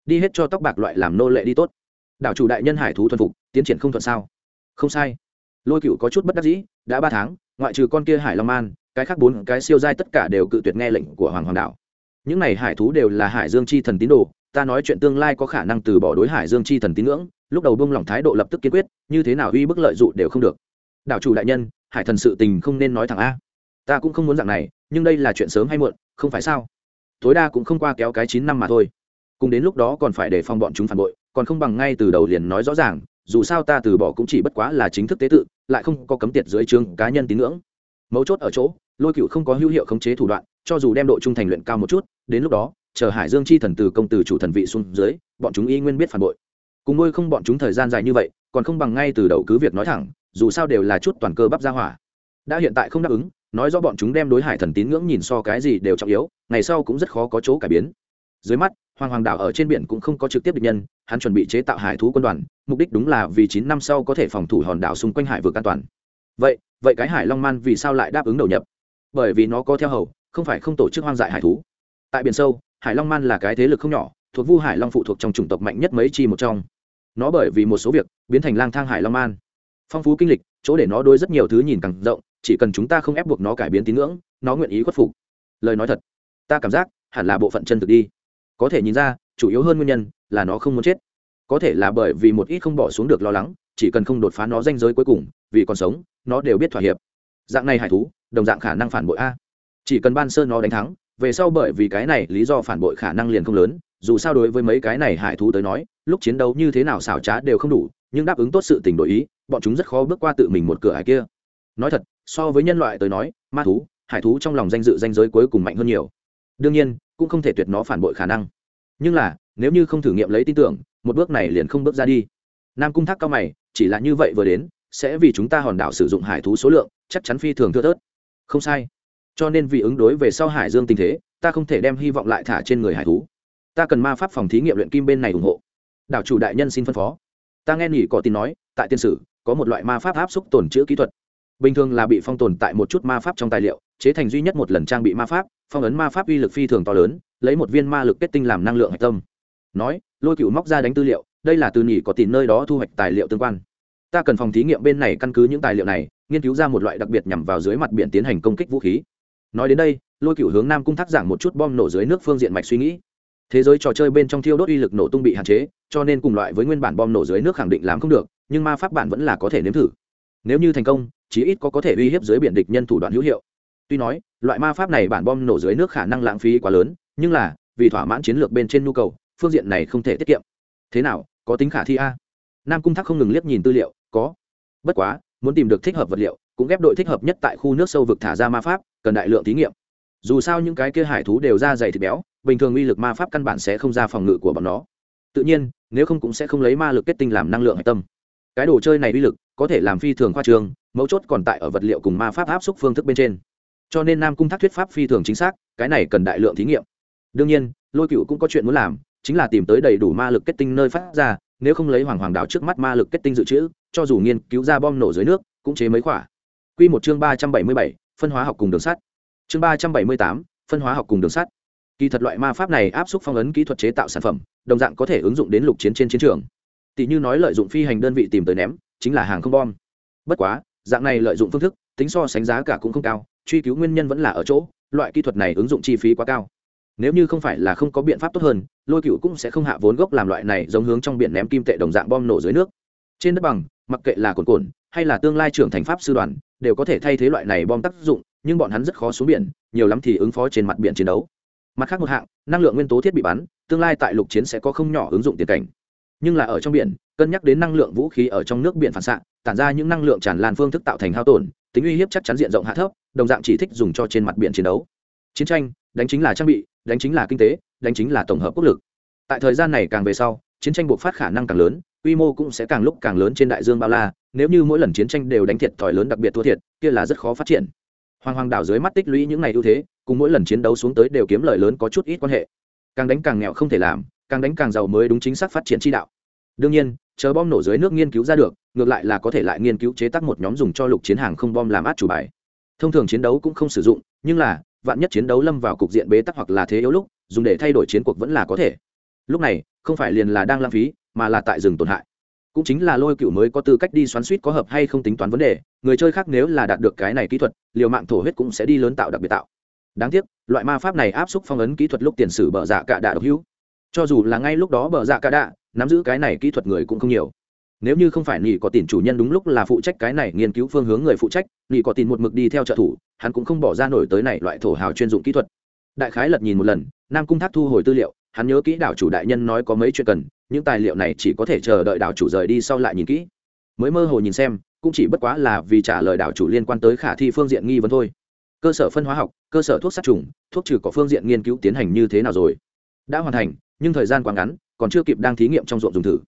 Đi hết cho tóc bạc loại làm nô lệ đi tốt đảo chủ đại nhân hải thú thuần phục, tiến triển không thuận sao? Không sai. Lôi cựu có chút bất đắc dĩ, đã ba tháng, ngoại trừ con kia hải long man, cái khác bốn, cái siêu giai tất cả đều cự tuyệt nghe lệnh của hoàng hoàng đảo những này hải thú đều là hải dương chi thần tín đồ, ta nói chuyện tương lai có khả năng từ bỏ đối hải dương chi thần tín ngưỡng, lúc đầu buông lỏng thái độ lập tức kiên quyết, như thế nào uy bức lợi dụ đều không được. Đảo chủ đại nhân, hải thần sự tình không nên nói thẳng a. Ta cũng không muốn dạng này, nhưng đây là chuyện sớm hay muộn, không phải sao? Tối đa cũng không qua kéo cái chín năm mà thôi. Cùng đến lúc đó còn phải để phòng bọn chúng phản bội còn không bằng ngay từ đầu liền nói rõ ràng, dù sao ta từ bỏ cũng chỉ bất quá là chính thức tế tự, lại không có cấm tiệt dưới chương cá nhân tín ngưỡng. Mấu chốt ở chỗ, lôi cựu không có hữu hiệu khống chế thủ đoạn, cho dù đem độ trung thành luyện cao một chút, đến lúc đó, chờ hải dương chi thần từ công từ chủ thần vị xuống dưới, bọn chúng y nguyên biết phản bội. Cùng nuôi không bọn chúng thời gian dài như vậy, còn không bằng ngay từ đầu cứ việc nói thẳng, dù sao đều là chút toàn cơ bắp ra hỏa. Đã hiện tại không đáp ứng, nói do bọn chúng đem đối hải thần tín ngưỡng nhìn so cái gì đều trọng yếu, ngày sau cũng rất khó có chỗ cải biến. Dưới mắt hoàng hoàng đảo ở trên biển cũng không có trực tiếp địch nhân, hắn chuẩn bị chế tạo hải thú quân đoàn, mục đích đúng là vì chín năm sau có thể phòng thủ hòn đảo xung quanh hải vực an toàn. Vậy vậy cái hải long man vì sao lại đáp ứng đầu nhập? Bởi vì nó có theo hầu, không phải không tổ chức hoang dại hải thú. Tại biển sâu, hải long man là cái thế lực không nhỏ, thuộc vu hải long phụ thuộc trong chủng tộc mạnh nhất mấy chi một trong. Nó bởi vì một số việc, biến thành lang thang hải long man. Phong phú kinh lịch, chỗ để nó đôi rất nhiều thứ nhìn càng rộng, chỉ cần chúng ta không ép buộc nó cải biến tín ngưỡng, nó nguyện ý khuất phục. Lời nói thật, ta cảm giác hẳn là bộ phận chân thực đi có thể nhìn ra, chủ yếu hơn nguyên nhân là nó không muốn chết. Có thể là bởi vì một ít không bỏ xuống được lo lắng, chỉ cần không đột phá nó danh giới cuối cùng, vì còn sống, nó đều biết thỏa hiệp. Dạng này hải thú, đồng dạng khả năng phản bội a. Chỉ cần ban sơ nó đánh thắng, về sau bởi vì cái này lý do phản bội khả năng liền không lớn, dù sao đối với mấy cái này hải thú tới nói, lúc chiến đấu như thế nào xảo trá đều không đủ, nhưng đáp ứng tốt sự tình đổi ý, bọn chúng rất khó bước qua tự mình một cửa hải kia. Nói thật, so với nhân loại tới nói, ma thú, hải thú trong lòng danh dự danh giới cuối cùng mạnh hơn nhiều. Đương nhiên cũng không thể tuyệt nó phản bội khả năng. Nhưng là, nếu như không thử nghiệm lấy tin tưởng, một bước này liền không bước ra đi. Nam cung thác cao mày, chỉ là như vậy vừa đến, sẽ vì chúng ta hòn đảo sử dụng hải thú số lượng, chắc chắn phi thường thưa thớt. Không sai. Cho nên vì ứng đối về sau hải dương tình thế, ta không thể đem hy vọng lại thả trên người hải thú. Ta cần ma pháp phòng thí nghiệm luyện kim bên này ủng hộ. Đảo chủ đại nhân xin phân phó. Ta nghe nghỉ có tin nói, tại tiên sử, có một loại ma pháp áp xúc tồn chữ kỹ thuật. Bình thường là bị phong tồn tại một chút ma pháp trong tài liệu chế thành duy nhất một lần trang bị ma pháp, phong ấn ma pháp uy lực phi thường to lớn, lấy một viên ma lực kết tinh làm năng lượng hạch tâm. Nói, lôi cựu móc ra đánh tư liệu, đây là từ nhỉ có tìm nơi đó thu hoạch tài liệu tương quan. Ta cần phòng thí nghiệm bên này căn cứ những tài liệu này, nghiên cứu ra một loại đặc biệt nhằm vào dưới mặt biển tiến hành công kích vũ khí. Nói đến đây, lôi cựu hướng nam cung thác giảng một chút bom nổ dưới nước phương diện mạch suy nghĩ. Thế giới trò chơi bên trong thiêu đốt uy lực nổ tung bị hạn chế, cho nên cùng loại với nguyên bản bom nổ dưới nước khẳng định làm không được, nhưng ma pháp bản vẫn là có thể nếm thử. Nếu như thành công, chí ít có có thể uy hiếp dưới biển địch nhân thủ đoạn hữu hiệu tuy nói, loại ma pháp này bản bom nổ dưới nước khả năng lãng phí quá lớn, nhưng là, vì thỏa mãn chiến lược bên trên nhu cầu, phương diện này không thể tiết kiệm. Thế nào, có tính khả thi a? Nam cung thác không ngừng liếc nhìn tư liệu, có. Bất quá, muốn tìm được thích hợp vật liệu, cũng ghép đội thích hợp nhất tại khu nước sâu vực thả ra ma pháp, cần đại lượng thí nghiệm. Dù sao những cái kia hải thú đều ra dày thịt béo, bình thường uy lực ma pháp căn bản sẽ không ra phòng ngự của bọn nó. Tự nhiên, nếu không cũng sẽ không lấy ma lực kết tinh làm năng lượng hạch tâm. Cái đồ chơi này uy lực, có thể làm phi thường khoa trường mấu chốt còn tại ở vật liệu cùng ma pháp áp xúc phương thức bên trên cho nên nam cung thác thuyết pháp phi thường chính xác, cái này cần đại lượng thí nghiệm. Đương nhiên, lôi cựu cũng có chuyện muốn làm, chính là tìm tới đầy đủ ma lực kết tinh nơi phát ra, nếu không lấy hoàng hoàng đảo trước mắt ma lực kết tinh dự trữ, cho dù nghiên cứu ra bom nổ dưới nước, cũng chế mấy quả. Q một chương ba trăm bảy mươi bảy, phân hóa học cùng đường sắt. Chương ba trăm bảy mươi tám, phân hóa học cùng đường sắt. Kỳ thật loại ma pháp này áp suất phong ấn kỹ thuật chế tạo sản phẩm, đồng dạng có thể ứng dụng đến lục chiến trên chiến trường. Tỷ như nói lợi dụng phi hành đơn vị tìm tới ném, chính là hàng không bom. Bất quá, dạng này lợi dụng phương thức tính so sánh giá cả cũng không cao, truy cứu nguyên nhân vẫn là ở chỗ, loại kỹ thuật này ứng dụng chi phí quá cao. Nếu như không phải là không có biện pháp tốt hơn, lôi cựu cũng sẽ không hạ vốn gốc làm loại này giống hướng trong biển ném kim tệ đồng dạng bom nổ dưới nước. Trên đất bằng, mặc kệ là cồn cồn, hay là tương lai trưởng thành pháp sư đoàn, đều có thể thay thế loại này bom tác dụng, nhưng bọn hắn rất khó xuống biển, nhiều lắm thì ứng phó trên mặt biển chiến đấu. Mặt khác một hạng, năng lượng nguyên tố thiết bị bắn, tương lai tại lục chiến sẽ có không nhỏ ứng dụng tiền cảnh. Nhưng là ở trong biển, cân nhắc đến năng lượng vũ khí ở trong nước biển phản xạ, tản ra những năng lượng tràn lan phương thức tạo thành hao tổn tính uy hiếp chắc chắn diện rộng hạ thấp, đồng dạng chỉ thích dùng cho trên mặt biển chiến đấu. Chiến tranh, đánh chính là trang bị, đánh chính là kinh tế, đánh chính là tổng hợp quốc lực. Tại thời gian này càng về sau, chiến tranh buộc phát khả năng càng lớn, quy mô cũng sẽ càng lúc càng lớn trên đại dương bao la, nếu như mỗi lần chiến tranh đều đánh thiệt thòi lớn đặc biệt thua thiệt, kia là rất khó phát triển. Hoàng hoàng đảo dưới mắt tích lũy những ngày ưu thế, cùng mỗi lần chiến đấu xuống tới đều kiếm lời lớn có chút ít quan hệ. Càng đánh càng nghèo không thể làm, càng đánh càng giàu mới đúng chính xác phát triển chi đạo đương nhiên, chờ bom nổ dưới nước nghiên cứu ra được, ngược lại là có thể lại nghiên cứu chế tác một nhóm dùng cho lục chiến hàng không bom làm át chủ bài. Thông thường chiến đấu cũng không sử dụng, nhưng là, vạn nhất chiến đấu lâm vào cục diện bế tắc hoặc là thế yếu lúc, dùng để thay đổi chiến cuộc vẫn là có thể. Lúc này, không phải liền là đang lãng phí, mà là tại rừng tổn hại. Cũng chính là lôi cựu mới có tư cách đi xoắn suýt có hợp hay không tính toán vấn đề, người chơi khác nếu là đạt được cái này kỹ thuật, liều mạng thổ huyết cũng sẽ đi lớn tạo đặc biệt tạo. Đáng tiếc, loại ma pháp này áp xúc phong ấn kỹ thuật lúc tiền sử bờ dạ cả đạ độc hữu. Cho dù là ngay lúc đó bờ dạ cả đạ nắm giữ cái này kỹ thuật người cũng không nhiều. Nếu như không phải nghỉ có tiền chủ nhân đúng lúc là phụ trách cái này nghiên cứu phương hướng người phụ trách nghỉ có tiền một mực đi theo trợ thủ, hắn cũng không bỏ ra nổi tới này loại thổ hào chuyên dụng kỹ thuật. Đại khái lật nhìn một lần, nam cung thác thu hồi tư liệu, hắn nhớ kỹ đảo chủ đại nhân nói có mấy chuyện cần, những tài liệu này chỉ có thể chờ đợi đảo chủ rời đi sau lại nhìn kỹ. Mới mơ hồ nhìn xem, cũng chỉ bất quá là vì trả lời đảo chủ liên quan tới khả thi phương diện nghi vấn thôi. Cơ sở phân hóa học, cơ sở thuốc sát trùng, thuốc trừ có phương diện nghiên cứu tiến hành như thế nào rồi? Đã hoàn thành, nhưng thời gian quá ngắn còn chưa kịp đang thí nghiệm trong ruộng dùng thử.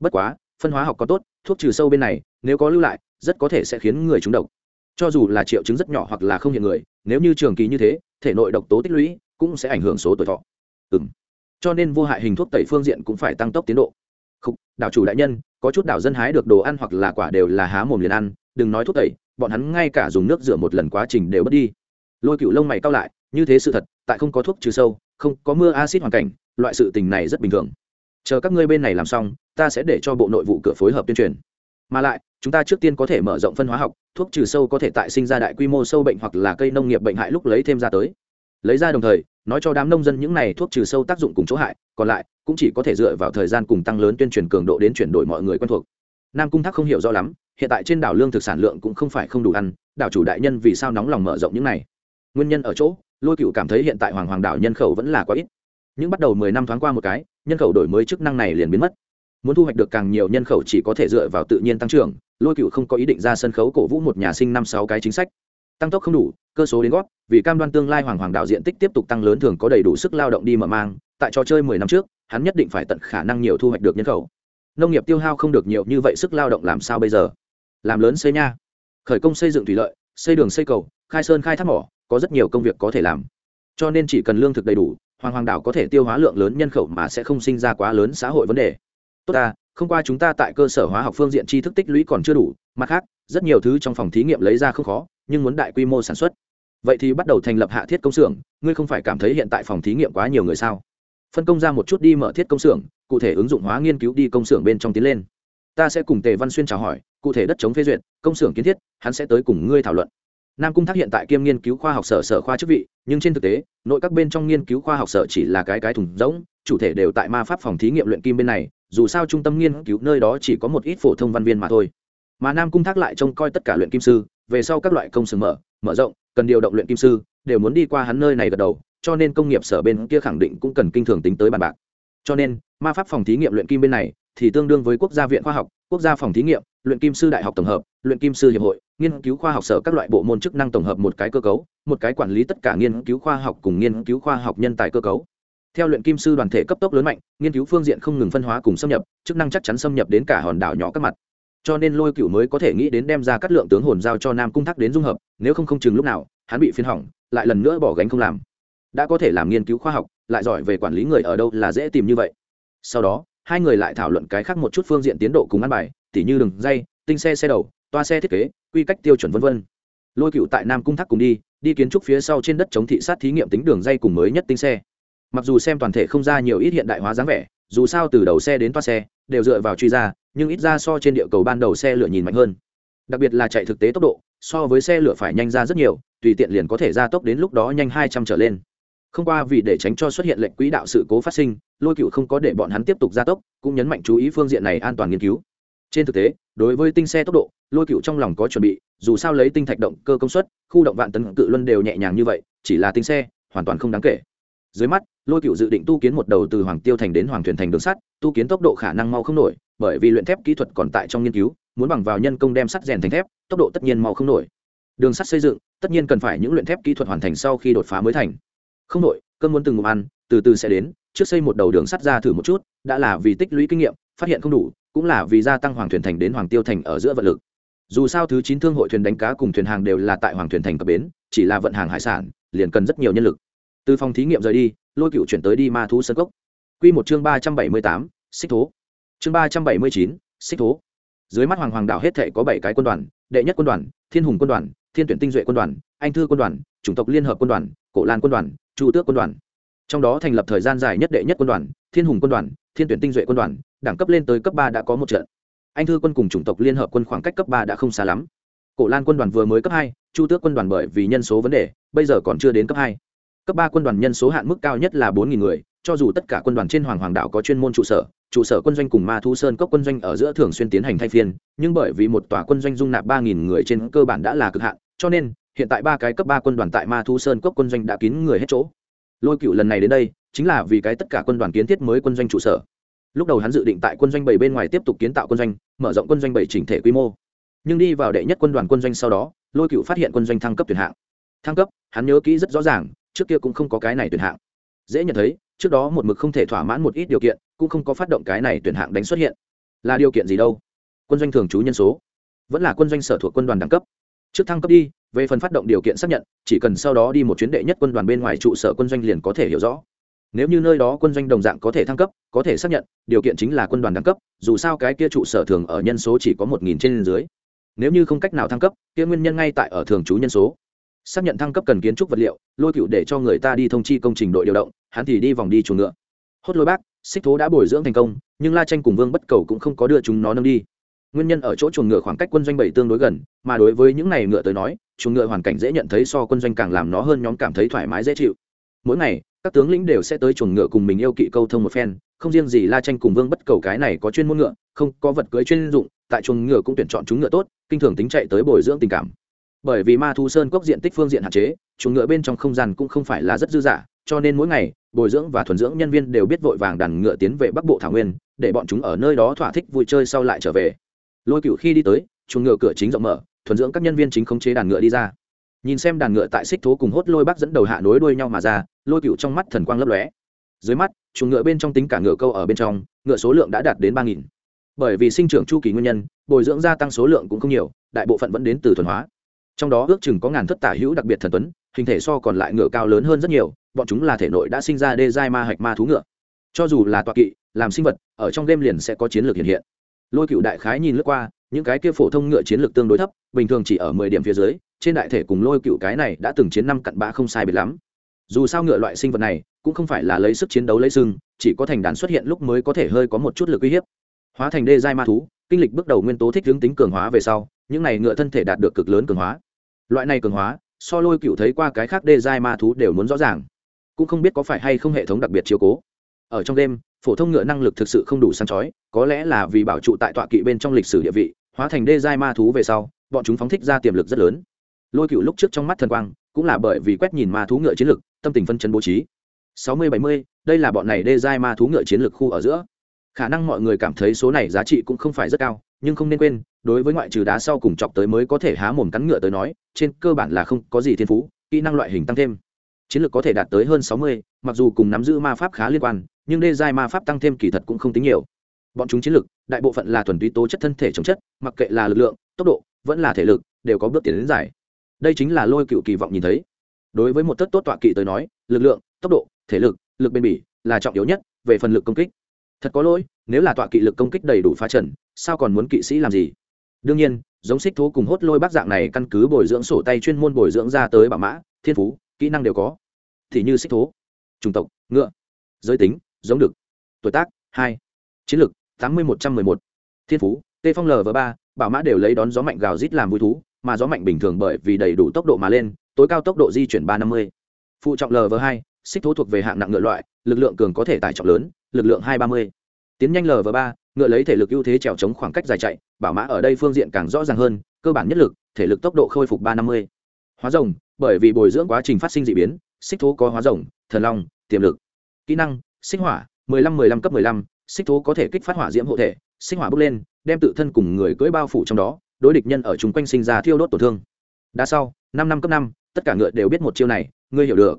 Bất quá phân hóa học có tốt thuốc trừ sâu bên này nếu có lưu lại rất có thể sẽ khiến người trúng độc. Cho dù là triệu chứng rất nhỏ hoặc là không hiện người nếu như trường kỳ như thế thể nội độc tố tích lũy cũng sẽ ảnh hưởng số tuổi thọ. Ừ m cho nên vô hại hình thuốc tẩy phương diện cũng phải tăng tốc tiến độ. Khúc, đảo chủ đại nhân có chút đảo dân hái được đồ ăn hoặc là quả đều là há mồm liền ăn đừng nói thuốc tẩy bọn hắn ngay cả dùng nước rửa một lần quá trình đều mất đi. Lôi cựu lông mày cao lại như thế sự thật tại không có thuốc trừ sâu không có mưa acid hoàn cảnh loại sự tình này rất bình thường chờ các ngươi bên này làm xong, ta sẽ để cho bộ nội vụ cửa phối hợp tuyên truyền. Mà lại, chúng ta trước tiên có thể mở rộng phân hóa học, thuốc trừ sâu có thể tại sinh ra đại quy mô sâu bệnh hoặc là cây nông nghiệp bệnh hại lúc lấy thêm ra tới. Lấy ra đồng thời, nói cho đám nông dân những này thuốc trừ sâu tác dụng cùng chỗ hại, còn lại, cũng chỉ có thể dựa vào thời gian cùng tăng lớn tuyên truyền cường độ đến chuyển đổi mọi người quen thuộc. Nam cung thác không hiểu rõ lắm, hiện tại trên đảo lương thực sản lượng cũng không phải không đủ ăn, đảo chủ đại nhân vì sao nóng lòng mở rộng những này? Nguyên nhân ở chỗ, lôi cựu cảm thấy hiện tại hoàng hoàng đảo nhân khẩu vẫn là quá ít. Những bắt đầu mười năm thoáng qua một cái nhân khẩu đổi mới chức năng này liền biến mất. Muốn thu hoạch được càng nhiều nhân khẩu chỉ có thể dựa vào tự nhiên tăng trưởng, lôi cựu không có ý định ra sân khấu cổ vũ một nhà sinh năm sáu cái chính sách. Tăng tốc không đủ, cơ số đến góp, vì cam đoan tương lai hoàng hoàng đạo diện tích tiếp tục tăng lớn thường có đầy đủ sức lao động đi mở mang, tại trò chơi mười năm trước, hắn nhất định phải tận khả năng nhiều thu hoạch được nhân khẩu. Nông nghiệp tiêu hao không được nhiều như vậy sức lao động làm sao bây giờ? Làm lớn xây nha. Khởi công xây dựng thủy lợi, xây đường xây cầu, khai sơn khai thác mỏ, có rất nhiều công việc có thể làm. Cho nên chỉ cần lương thực đầy đủ hoàng hoàng đảo có thể tiêu hóa lượng lớn nhân khẩu mà sẽ không sinh ra quá lớn xã hội vấn đề. Tốt ta, không qua chúng ta tại cơ sở hóa học phương diện tri thức tích lũy còn chưa đủ, mặt khác, rất nhiều thứ trong phòng thí nghiệm lấy ra không khó, nhưng muốn đại quy mô sản xuất. Vậy thì bắt đầu thành lập hạ thiết công xưởng, ngươi không phải cảm thấy hiện tại phòng thí nghiệm quá nhiều người sao? Phân công ra một chút đi mở thiết công xưởng, cụ thể ứng dụng hóa nghiên cứu đi công xưởng bên trong tiến lên. Ta sẽ cùng tề văn xuyên chào hỏi, cụ thể đất chống phê duyệt, công xưởng kiến thiết, hắn sẽ tới cùng ngươi thảo luận nam cung thác hiện tại kiêm nghiên cứu khoa học sở sở khoa chức vị, nhưng trên thực tế, nội các bên trong nghiên cứu khoa học sở chỉ là cái cái thùng rỗng, chủ thể đều tại ma pháp phòng thí nghiệm luyện kim bên này, dù sao trung tâm nghiên cứu nơi đó chỉ có một ít phổ thông văn viên mà thôi. Mà nam cung thác lại trông coi tất cả luyện kim sư, về sau các loại công sừng mở mở rộng, cần điều động luyện kim sư, đều muốn đi qua hắn nơi này gật đầu, cho nên công nghiệp sở bên kia khẳng định cũng cần kinh thường tính tới bàn bạc. Cho nên, ma pháp phòng thí nghiệm luyện kim bên này thì tương đương với quốc gia viện khoa học, quốc gia phòng thí nghiệm, luyện kim sư đại học tổng hợp, luyện kim sư hiệp hội nghiên cứu khoa học sở các loại bộ môn chức năng tổng hợp một cái cơ cấu, một cái quản lý tất cả nghiên cứu khoa học cùng nghiên cứu khoa học nhân tài cơ cấu. Theo luyện kim sư đoàn thể cấp tốc lớn mạnh, nghiên cứu phương diện không ngừng phân hóa cùng xâm nhập, chức năng chắc chắn xâm nhập đến cả hòn đảo nhỏ các mặt. Cho nên lôi cựu mới có thể nghĩ đến đem ra cắt lượng tướng hồn giao cho nam cung thác đến dung hợp, nếu không không chừng lúc nào, hắn bị phiên hỏng, lại lần nữa bỏ gánh không làm. Đã có thể làm nghiên cứu khoa học, lại giỏi về quản lý người ở đâu là dễ tìm như vậy. Sau đó, hai người lại thảo luận cái khác một chút phương diện tiến độ cùng ăn bài, tỉ như đường dây, tinh xe xe đầu toa xe thiết kế, quy cách tiêu chuẩn v v lôi cựu tại nam cung thác cùng đi đi kiến trúc phía sau trên đất chống thị sát thí nghiệm tính đường dây cùng mới nhất tinh xe. Mặc dù xem toàn thể không ra nhiều ít hiện đại hóa dáng vẻ, dù sao từ đầu xe đến toa xe đều dựa vào truy ra, nhưng ít ra so trên địa cầu ban đầu xe lửa nhìn mạnh hơn. Đặc biệt là chạy thực tế tốc độ, so với xe lửa phải nhanh ra rất nhiều, tùy tiện liền có thể ra tốc đến lúc đó nhanh hai trăm trở lên. Không qua vì để tránh cho xuất hiện lệnh quỹ đạo sự cố phát sinh, lôi cựu không có để bọn hắn tiếp tục gia tốc, cũng nhấn mạnh chú ý phương diện này an toàn nghiên cứu trên thực tế, đối với tinh xe tốc độ, lôi cựu trong lòng có chuẩn bị, dù sao lấy tinh thạch động cơ công suất, khu động vạn tấn cự luân đều nhẹ nhàng như vậy, chỉ là tinh xe, hoàn toàn không đáng kể. Dưới mắt, lôi cựu dự định tu kiến một đầu từ hoàng tiêu thành đến hoàng thuyền thành đường sắt, tu kiến tốc độ khả năng mau không nổi, bởi vì luyện thép kỹ thuật còn tại trong nghiên cứu, muốn bằng vào nhân công đem sắt rèn thành thép, tốc độ tất nhiên mau không nổi. Đường sắt xây dựng, tất nhiên cần phải những luyện thép kỹ thuật hoàn thành sau khi đột phá mới thành. Không nổi, cơn muốn từng ngụm ăn, từ từ sẽ đến, trước xây một đầu đường sắt ra thử một chút, đã là vì tích lũy kinh nghiệm, phát hiện không đủ cũng là vì gia tăng hoàng thuyền thành đến hoàng tiêu thành ở giữa vận lực. Dù sao thứ chín thương hội thuyền đánh cá cùng thuyền hàng đều là tại hoàng thuyền thành cập bến, chỉ là vận hàng hải sản, liền cần rất nhiều nhân lực. Từ phòng thí nghiệm rời đi, lôi cựu chuyển tới đi ma thú sân cốc. Q một chương ba trăm bảy mươi tám, xích thố. Chương ba trăm bảy mươi chín, xích thố. Dưới mắt hoàng hoàng đảo hết thể có bảy cái quân đoàn, đệ nhất quân đoàn, thiên hùng quân đoàn, thiên tuyển tinh duệ quân đoàn, anh thư quân đoàn, chủng tộc liên hợp quân đoàn, cổ lan quân đoàn, chu tước quân đoàn trong đó thành lập thời gian dài nhất đệ nhất quân đoàn, thiên hùng quân đoàn, thiên tuyển tinh duệ quân đoàn, đẳng cấp lên tới cấp ba đã có một trận. Anh thư quân cùng chủng tộc liên hợp quân khoảng cách cấp ba đã không xa lắm. Cổ lan quân đoàn vừa mới cấp hai, chu tước quân đoàn bởi vì nhân số vấn đề, bây giờ còn chưa đến cấp hai. Cấp ba quân đoàn nhân số hạn mức cao nhất là bốn người, cho dù tất cả quân đoàn trên hoàng hoàng đạo có chuyên môn trụ sở trụ sở quân doanh cùng ma thu sơn cốc quân doanh ở giữa thường xuyên tiến hành thay phiên, nhưng bởi vì một tòa quân doanh dung nạp ba nghìn người trên cơ bản đã là cực hạn, cho nên, hiện tại ba cái cấp ba quân đoàn tại ma thu sơn cốc quân doanh đã kín người hết chỗ lôi cựu lần này đến đây, chính là vì cái tất cả quân đoàn kiến thiết mới quân doanh trụ sở. Lúc đầu hắn dự định tại quân doanh bảy bên ngoài tiếp tục kiến tạo quân doanh, mở rộng quân doanh bảy chỉnh thể quy mô. Nhưng đi vào đệ nhất quân đoàn quân doanh sau đó, lôi cựu phát hiện quân doanh thăng cấp tuyển hạng. Thăng cấp, hắn nhớ kỹ rất rõ ràng, trước kia cũng không có cái này tuyển hạng. Dễ nhận thấy, trước đó một mực không thể thỏa mãn một ít điều kiện, cũng không có phát động cái này tuyển hạng đánh xuất hiện. Là điều kiện gì đâu? Quân doanh thường trú nhân số. Vẫn là quân doanh sở thuộc quân đoàn đẳng cấp. Trước thăng cấp đi về phần phát động điều kiện xác nhận, chỉ cần sau đó đi một chuyến đệ nhất quân đoàn bên ngoài trụ sở quân doanh liền có thể hiểu rõ. Nếu như nơi đó quân doanh đồng dạng có thể thăng cấp, có thể xác nhận, điều kiện chính là quân đoàn đẳng cấp, dù sao cái kia trụ sở thường ở nhân số chỉ có một nghìn trên dưới. Nếu như không cách nào thăng cấp, kia nguyên nhân ngay tại ở thường trú nhân số. Xác nhận thăng cấp cần kiến trúc vật liệu, lôi cựu để cho người ta đi thông chi công trình đội điều động, hắn thì đi vòng đi chuồng ngựa. Hốt lôi bác, xích thố đã bồi dưỡng thành công, nhưng la tranh cùng vương bất cầu cũng không có đưa chúng nó nâng đi. Nguyên nhân ở chỗ chuồng ngựa khoảng cách quân doanh bảy tương đối gần, mà đối với những này ngựa tới nói chuồng ngựa hoàn cảnh dễ nhận thấy so quân doanh càng làm nó hơn nhóm cảm thấy thoải mái dễ chịu. Mỗi ngày, các tướng lĩnh đều sẽ tới chuồng ngựa cùng mình yêu kỵ câu thông một phen, không riêng gì la tranh cùng vương bất cầu cái này có chuyên môn ngựa, không, có vật cưới chuyên dụng, tại chuồng ngựa cũng tuyển chọn chúng ngựa tốt, kinh thường tính chạy tới bồi dưỡng tình cảm. Bởi vì ma thu sơn cốc diện tích phương diện hạn chế, chuồng ngựa bên trong không gian cũng không phải là rất dư dả, cho nên mỗi ngày, bồi dưỡng và thuần dưỡng nhân viên đều biết vội vàng đàn ngựa tiến về bắc bộ thảo nguyên, để bọn chúng ở nơi đó thỏa thích vui chơi sau lại trở về. Lôi cựu khi đi tới chuồng ngựa cửa chính rộng mở, thuần dưỡng các nhân viên chính khống chế đàn ngựa đi ra. Nhìn xem đàn ngựa tại xích thố cùng hốt lôi bắc dẫn đầu hạ nối đuôi nhau mà ra, lôi cựu trong mắt thần quang lấp lóe. Dưới mắt, chuồng ngựa bên trong tính cả ngựa câu ở bên trong, ngựa số lượng đã đạt đến ba nghìn. Bởi vì sinh trưởng chu kỳ nguyên nhân, bồi dưỡng gia tăng số lượng cũng không nhiều, đại bộ phận vẫn đến từ thuần hóa. Trong đó ước chừng có ngàn thất tả hữu đặc biệt thần tuấn, hình thể so còn lại ngựa cao lớn hơn rất nhiều, bọn chúng là thể nội đã sinh ra đê giai ma hạch ma thú ngựa. Cho dù là tọa kỵ, làm sinh vật, ở trong game liền sẽ có chiến lược hiện hiện. Lôi cựu đại khái nhìn lướt qua những cái kia phổ thông ngựa chiến lược tương đối thấp, bình thường chỉ ở mười điểm phía dưới, trên đại thể cùng lôi cựu cái này đã từng chiến năm cặn bã không sai biệt lắm. Dù sao ngựa loại sinh vật này, cũng không phải là lấy sức chiến đấu lấy sưng chỉ có thành đàn xuất hiện lúc mới có thể hơi có một chút lực uy hiếp. Hóa thành đê giai ma thú, kinh lịch bước đầu nguyên tố thích hướng tính cường hóa về sau, những này ngựa thân thể đạt được cực lớn cường hóa. Loại này cường hóa, so lôi cựu thấy qua cái khác đê giai ma thú đều muốn rõ ràng. Cũng không biết có phải hay không hệ thống đặc biệt chiếu cố. Ở trong đêm phổ thông ngựa năng lực thực sự không đủ săn chói, có lẽ là vì bảo trụ tại tọa kỵ bên trong lịch sử địa vị, hóa thành đê giai ma thú về sau, bọn chúng phóng thích ra tiềm lực rất lớn. Lôi cựu lúc trước trong mắt thần quang, cũng là bởi vì quét nhìn ma thú ngựa chiến lực, tâm tình phân chấn bố trí. Sáu mươi, bảy mươi, đây là bọn này đê giai ma thú ngựa chiến lực khu ở giữa. Khả năng mọi người cảm thấy số này giá trị cũng không phải rất cao, nhưng không nên quên, đối với ngoại trừ đá sau cùng chọc tới mới có thể há mồm cắn ngựa tới nói, trên cơ bản là không có gì thiên phú, kỹ năng loại hình tăng thêm chiến lược có thể đạt tới hơn sáu mươi, mặc dù cùng nắm giữ ma pháp khá liên quan, nhưng đê giai ma pháp tăng thêm kỳ thật cũng không tính nhiều. Bọn chúng chiến lược, đại bộ phận là thuần túy tố chất thân thể chống chất, mặc kệ là lực lượng, tốc độ, vẫn là thể lực, đều có bước tiến đến giải đây chính là lôi cựu kỳ vọng nhìn thấy. Đối với một tất tốt tọa kỵ tới nói, lực lượng, tốc độ, thể lực lực bền bỉ là trọng yếu nhất về phần lực công kích. Thật có lỗi, nếu là tọa kỵ lực công kích đầy đủ phá trần, sao còn muốn kỵ sĩ làm gì? Đương nhiên, giống xích thố cùng hốt lôi bác dạng này căn cứ bồi dưỡng sổ tay chuyên môn bồi dưỡng ra tới bảo mã, thiên phú kỹ năng đều có. Thì như xích thố, chủng tộc, ngựa, giới tính, giống đực, tuổi tác, hai, chiến lược, tám mươi một trăm mười một, thiên phú, tê phong l và ba, bảo mã đều lấy đón gió mạnh gào rít làm vui thú, mà gió mạnh bình thường bởi vì đầy đủ tốc độ mà lên, tối cao tốc độ di chuyển ba năm mươi. Phụ trọng l và hai, xích thố thuộc về hạng nặng ngựa loại, lực lượng cường có thể tải trọng lớn, lực lượng hai ba mươi. Tiến nhanh l và ba, ngựa lấy thể lực ưu thế trèo chống khoảng cách dài chạy, bảo mã ở đây phương diện càng rõ ràng hơn, cơ bản nhất lực, thể lực tốc độ khôi phục ba năm mươi hóa rồng bởi vì bồi dưỡng quá trình phát sinh d ị biến xích thố có hóa rồng thần long tiềm lực kỹ năng xích hỏa mười lăm mười lăm cấp mười lăm xích thố có thể kích phát hỏa diễm hộ thể xích hỏa bốc lên đem tự thân cùng người cưỡi bao phủ trong đó đối địch nhân ở chung quanh sinh ra thiêu đốt tổn thương. Đa sau năm năm cấp năm tất cả ngựa đều biết một chiêu này ngươi hiểu được.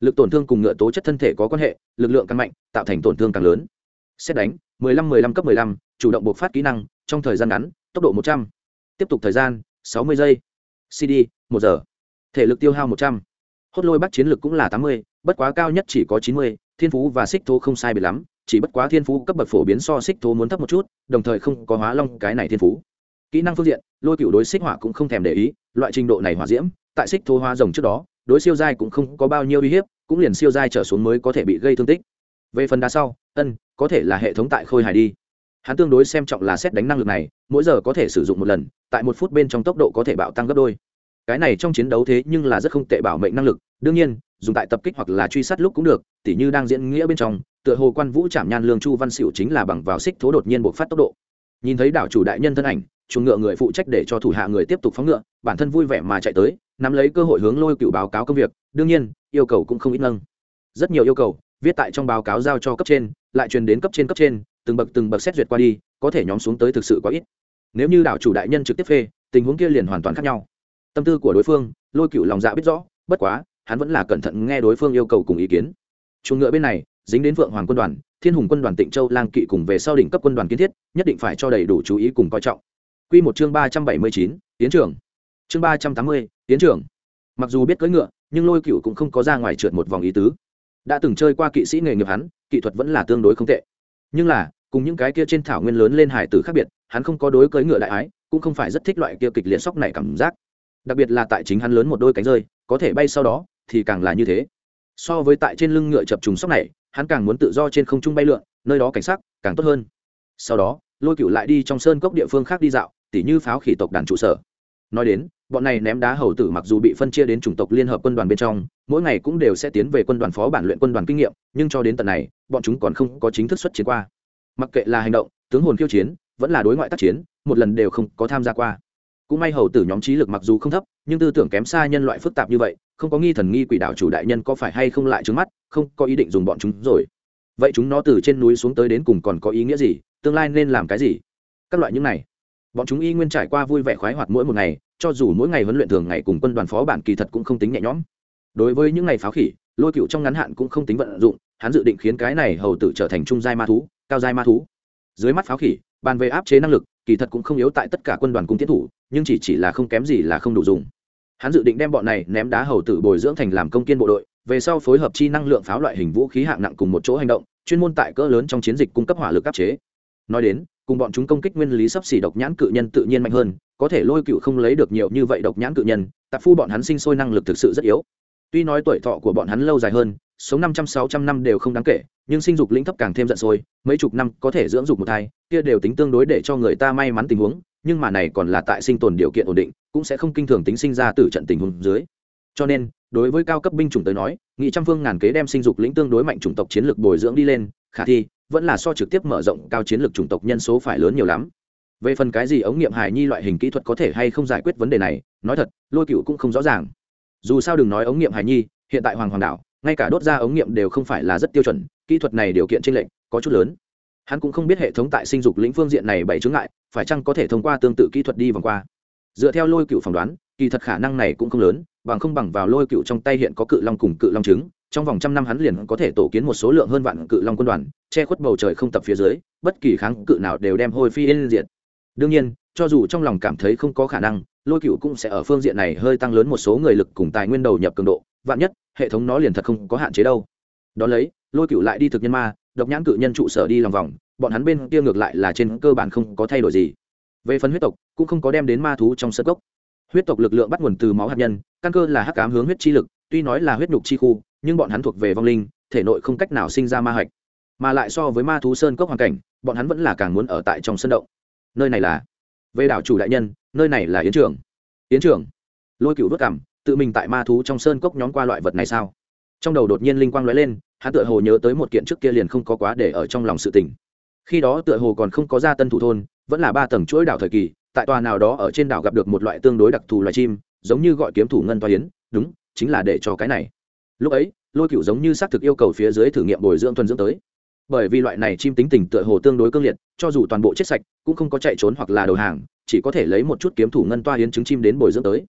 Lực tổn thương cùng ngựa tố chất thân thể có quan hệ lực lượng càng mạnh tạo thành tổn thương càng lớn. Xét đánh 15-15 cấp 15, chủ động bộc phát kỹ năng trong thời gian ngắn tốc độ 100. tiếp tục thời gian 60 giây. Cd 1 giờ thể lực tiêu hao 100. hốt lôi bắt chiến lực cũng là 80, bất quá cao nhất chỉ có 90, thiên phú và xích thú không sai biệt lắm chỉ bất quá thiên phú cấp bậc phổ biến so xích thú muốn thấp một chút đồng thời không có hóa long cái này thiên phú. Kỹ năng phương diện lôi cựu đối xích hỏa cũng không thèm để ý loại trình độ này hỏa diễm tại xích thú hóa rồng trước đó đối siêu giai cũng không có bao nhiêu uy hiếp cũng liền siêu giai trở xuống mới có thể bị gây thương tích. Về phần đá sau ân có thể là hệ thống tại khôi hài đi. Hắn tương đối xem trọng là xét đánh năng lực này mỗi giờ có thể sử dụng một lần tại một phút bên trong tốc độ có thể bạo tăng gấp đôi cái này trong chiến đấu thế nhưng là rất không tệ bảo mệnh năng lực, đương nhiên, dùng tại tập kích hoặc là truy sát lúc cũng được, tỉ như đang diễn nghĩa bên trong, tựa hồ quan vũ chạm nhan lương chu văn xỉu chính là bằng vào xích thố đột nhiên buộc phát tốc độ. Nhìn thấy đảo chủ đại nhân thân ảnh, chuồng ngựa người phụ trách để cho thủ hạ người tiếp tục phóng ngựa, bản thân vui vẻ mà chạy tới, nắm lấy cơ hội hướng lôi cựu báo cáo công việc, đương nhiên, yêu cầu cũng không ít nâng. Rất nhiều yêu cầu, viết tại trong báo cáo giao cho cấp trên, lại truyền đến cấp trên cấp trên, từng bậc từng bậc xét duyệt qua đi, có thể nhóm xuống tới thực sự có ít. Nếu như đảo chủ đại nhân trực tiếp phê, tình huống kia liền hoàn toàn khác nhau tâm tư của đối phương, lôi cựu lòng dạ biết rõ, bất quá, hắn vẫn là cẩn thận nghe đối phương yêu cầu cùng ý kiến. Chuồng ngựa bên này, dính đến vượng hoàng quân đoàn, thiên hùng quân đoàn tịnh châu lang kỵ cùng về sau đỉnh cấp quân đoàn kiến thiết, nhất định phải cho đầy đủ chú ý cùng coi trọng. Q một chương ba trăm bảy mươi chín tiến trưởng chương ba trăm tám mươi tiến trưởng mặc dù biết cưỡi ngựa, nhưng lôi cựu cũng không có ra ngoài trượt một vòng ý tứ. Đã từng chơi qua kỵ sĩ nghề nghiệp hắn, kỹ thuật vẫn là tương đối không tệ. Nhưng là, cùng những cái kia trên thảo nguyên lớn lên hải tử khác biệt, hắn không có đối cưỡi ngựa đại ái, cũng không phải rất thích loại kia kịch liệt sóc này cảm giác đặc biệt là tại chính hắn lớn một đôi cánh rơi, có thể bay sau đó thì càng là như thế. So với tại trên lưng ngựa chập trùng sóc này, hắn càng muốn tự do trên không trung bay lượn, nơi đó cảnh sắc càng tốt hơn. Sau đó, lôi cựu lại đi trong sơn cốc địa phương khác đi dạo, tỉ như pháo khỉ tộc đàn trụ sở. Nói đến, bọn này ném đá hầu tử mặc dù bị phân chia đến chủng tộc liên hợp quân đoàn bên trong, mỗi ngày cũng đều sẽ tiến về quân đoàn phó bản luyện quân đoàn kinh nghiệm, nhưng cho đến tận này, bọn chúng còn không có chính thức xuất chiến qua. Mặc kệ là hành động, tướng hồn khiêu chiến, vẫn là đối ngoại tác chiến, một lần đều không có tham gia qua cũng may hầu tử nhóm trí lực mặc dù không thấp, nhưng tư tưởng kém xa nhân loại phức tạp như vậy, không có nghi thần nghi quỷ đạo chủ đại nhân có phải hay không lại trứng mắt, không có ý định dùng bọn chúng rồi. Vậy chúng nó từ trên núi xuống tới đến cùng còn có ý nghĩa gì? Tương lai nên làm cái gì? Các loại những này. Bọn chúng y nguyên trải qua vui vẻ khoái hoạt mỗi một ngày, cho dù mỗi ngày huấn luyện thường ngày cùng quân đoàn phó bản kỳ thật cũng không tính nhẹ nhõm. Đối với những ngày pháo khỉ, lôi cựu trong ngắn hạn cũng không tính vận dụng, hắn dự định khiến cái này hầu tử trở thành trung giai ma thú, cao giai ma thú. Dưới mắt pháo khỉ, bàn về áp chế năng lực kỳ thật cũng không yếu tại tất cả quân đoàn cung tiến thủ, nhưng chỉ chỉ là không kém gì là không đủ dùng. Hắn dự định đem bọn này ném đá hầu tử bồi dưỡng thành làm công kiên bộ đội, về sau phối hợp chi năng lượng pháo loại hình vũ khí hạng nặng cùng một chỗ hành động, chuyên môn tại cỡ lớn trong chiến dịch cung cấp hỏa lực áp chế. Nói đến, cùng bọn chúng công kích nguyên lý sắp xỉ độc nhãn cự nhân tự nhiên mạnh hơn, có thể lôi cựu không lấy được nhiều như vậy độc nhãn cự nhân, tạp phu bọn hắn sinh sôi năng lực thực sự rất yếu. Tuy nói tuổi thọ của bọn hắn lâu dài hơn sống năm trăm sáu trăm năm đều không đáng kể, nhưng sinh dục lĩnh thấp càng thêm giận sôi, mấy chục năm có thể dưỡng dục một thai, kia đều tính tương đối để cho người ta may mắn tình huống, nhưng mà này còn là tại sinh tồn điều kiện ổn định, cũng sẽ không kinh thường tính sinh ra từ trận tình huống dưới. Cho nên, đối với cao cấp binh chủng tới nói, nghị trăm phương ngàn kế đem sinh dục lĩnh tương đối mạnh chủng tộc chiến lược bồi dưỡng đi lên, khả thi, vẫn là so trực tiếp mở rộng cao chiến lược chủng tộc nhân số phải lớn nhiều lắm. Về phần cái gì ống nghiệm hài nhi loại hình kỹ thuật có thể hay không giải quyết vấn đề này, nói thật, lôi cựu cũng không rõ ràng. Dù sao đừng nói ống nghiệm hài nhi, hiện tại hoàng hoàng đảo ngay cả đốt ra ống nghiệm đều không phải là rất tiêu chuẩn, kỹ thuật này điều kiện tranh lệch có chút lớn. Hắn cũng không biết hệ thống tại sinh dục lĩnh phương diện này bày chướng ngại, phải chăng có thể thông qua tương tự kỹ thuật đi vòng qua. Dựa theo lôi cựu phỏng đoán, kỳ thật khả năng này cũng không lớn, bằng không bằng vào lôi cựu trong tay hiện có cự long cùng cự long trứng, trong vòng trăm năm hắn liền có thể tổ kiến một số lượng hơn vạn cự long quân đoàn, che khuất bầu trời không tập phía dưới, bất kỳ kháng cự nào đều đem hôi phi yên diện đương nhiên, cho dù trong lòng cảm thấy không có khả năng lôi cựu cũng sẽ ở phương diện này hơi tăng lớn một số người lực cùng tài nguyên đầu nhập cường độ, vạn nhất, hệ thống nó liền thật không có hạn chế đâu. Đón lấy, lôi cựu lại đi thực nhân ma, độc nhãn cự nhân trụ sở đi lòng vòng, bọn hắn bên kia ngược lại là trên cơ bản không có thay đổi gì. Về phần huyết tộc, cũng không có đem đến ma thú trong sơ cốc. Huyết tộc lực lượng bắt nguồn từ máu hạt nhân, căn cơ là hắc cám hướng huyết chi lực, tuy nói là huyết nhục chi khu, nhưng bọn hắn thuộc về vong linh, thể nội không cách nào sinh ra ma hạch. Mà lại so với ma thú sơn cốc hoàn cảnh, bọn hắn vẫn là càng muốn ở tại trong sân động. Nơi này là, về đảo chủ đại nhân nơi này là yến trường. Yến trường? Lôi cựu vất cảm tự mình tại ma thú trong sơn cốc nhóm qua loại vật này sao? Trong đầu đột nhiên linh quang lóe lên hắn tựa hồ nhớ tới một kiện trước kia liền không có quá để ở trong lòng sự tình. Khi đó tựa hồ còn không có ra tân thủ thôn vẫn là ba tầng chuỗi đảo thời kỳ tại tòa nào đó ở trên đảo gặp được một loại tương đối đặc thù loài chim giống như gọi kiếm thủ ngân toa yến, đúng chính là để cho cái này. Lúc ấy lôi cựu giống như xác thực yêu cầu phía dưới thử nghiệm bồi dưỡng thuần dưỡng tới. Bởi vì loại này chim tính tình tựa hồ tương đối cương liệt cho dù toàn bộ chết sạch cũng không có chạy trốn hoặc là đầu hàng chỉ có thể lấy một chút kiếm thủ ngân toa hiến trứng chim đến bồi dưỡng tới.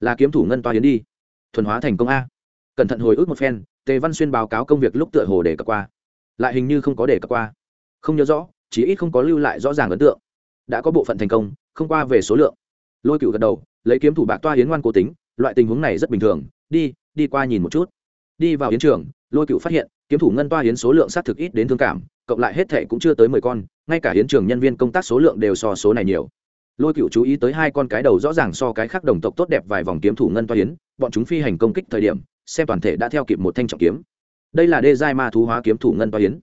Là kiếm thủ ngân toa hiến đi. Thuần hóa thành công a. Cẩn thận hồi ức một phen, tề văn xuyên báo cáo công việc lúc tựa hồ để cập qua. Lại hình như không có để cập qua. Không nhớ rõ chỉ ít không có lưu lại rõ ràng ấn tượng. Đã có bộ phận thành công, không qua về số lượng. Lôi cựu gật đầu, lấy kiếm thủ bạc toa hiến ngoan cố tính, loại tình huống này rất bình thường. Đi đi qua nhìn một chút. Đi vào hiến trường, lôi cựu phát hiện, kiếm thủ ngân toa hiến số lượng xác thực ít đến thương cảm, cộng lại hết thệ cũng chưa tới mười con, ngay cả hiến trường nhân viên công tác số lượng đều so số này nhiều lôi cựu chú ý tới hai con cái đầu rõ ràng so cái khác đồng tộc tốt đẹp vài vòng kiếm thủ ngân toa hiến bọn chúng phi hành công kích thời điểm, xem toàn thể đã theo kịp một thanh trọng kiếm. Đây là đê giai ma thú hóa kiếm thủ ngân toa hiến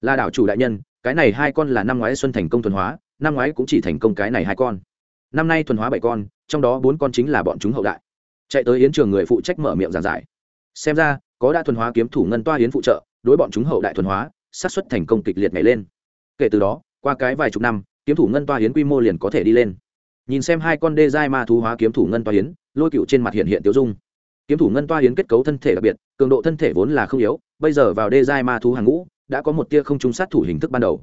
là đảo chủ đại nhân, cái này hai con là năm ngoái xuân thành công thuần hóa, năm ngoái cũng chỉ thành công cái này hai con. Năm nay thuần hóa bảy con, trong đó bốn con chính là bọn chúng hậu đại. Chạy tới hiến trường người phụ trách mở miệng giảng giải. Xem ra, có đã thuần hóa kiếm thủ ngân toa hiến phụ trợ, đối bọn chúng hậu đại thuần hóa sát xuất thành công kịch liệt ngày lên. Kể từ đó, qua cái vài chục năm, kiếm thủ ngân toa hiến quy mô liền có thể đi lên nhìn xem hai con đê giai ma thú hóa kiếm thủ ngân toa hiến, lôi cựu trên mặt hiện hiện tiêu dung. Kiếm thủ ngân toa hiến kết cấu thân thể đặc biệt, cường độ thân thể vốn là không yếu, bây giờ vào đê giai ma thú hàng ngũ, đã có một tia không trúng sát thủ hình thức ban đầu.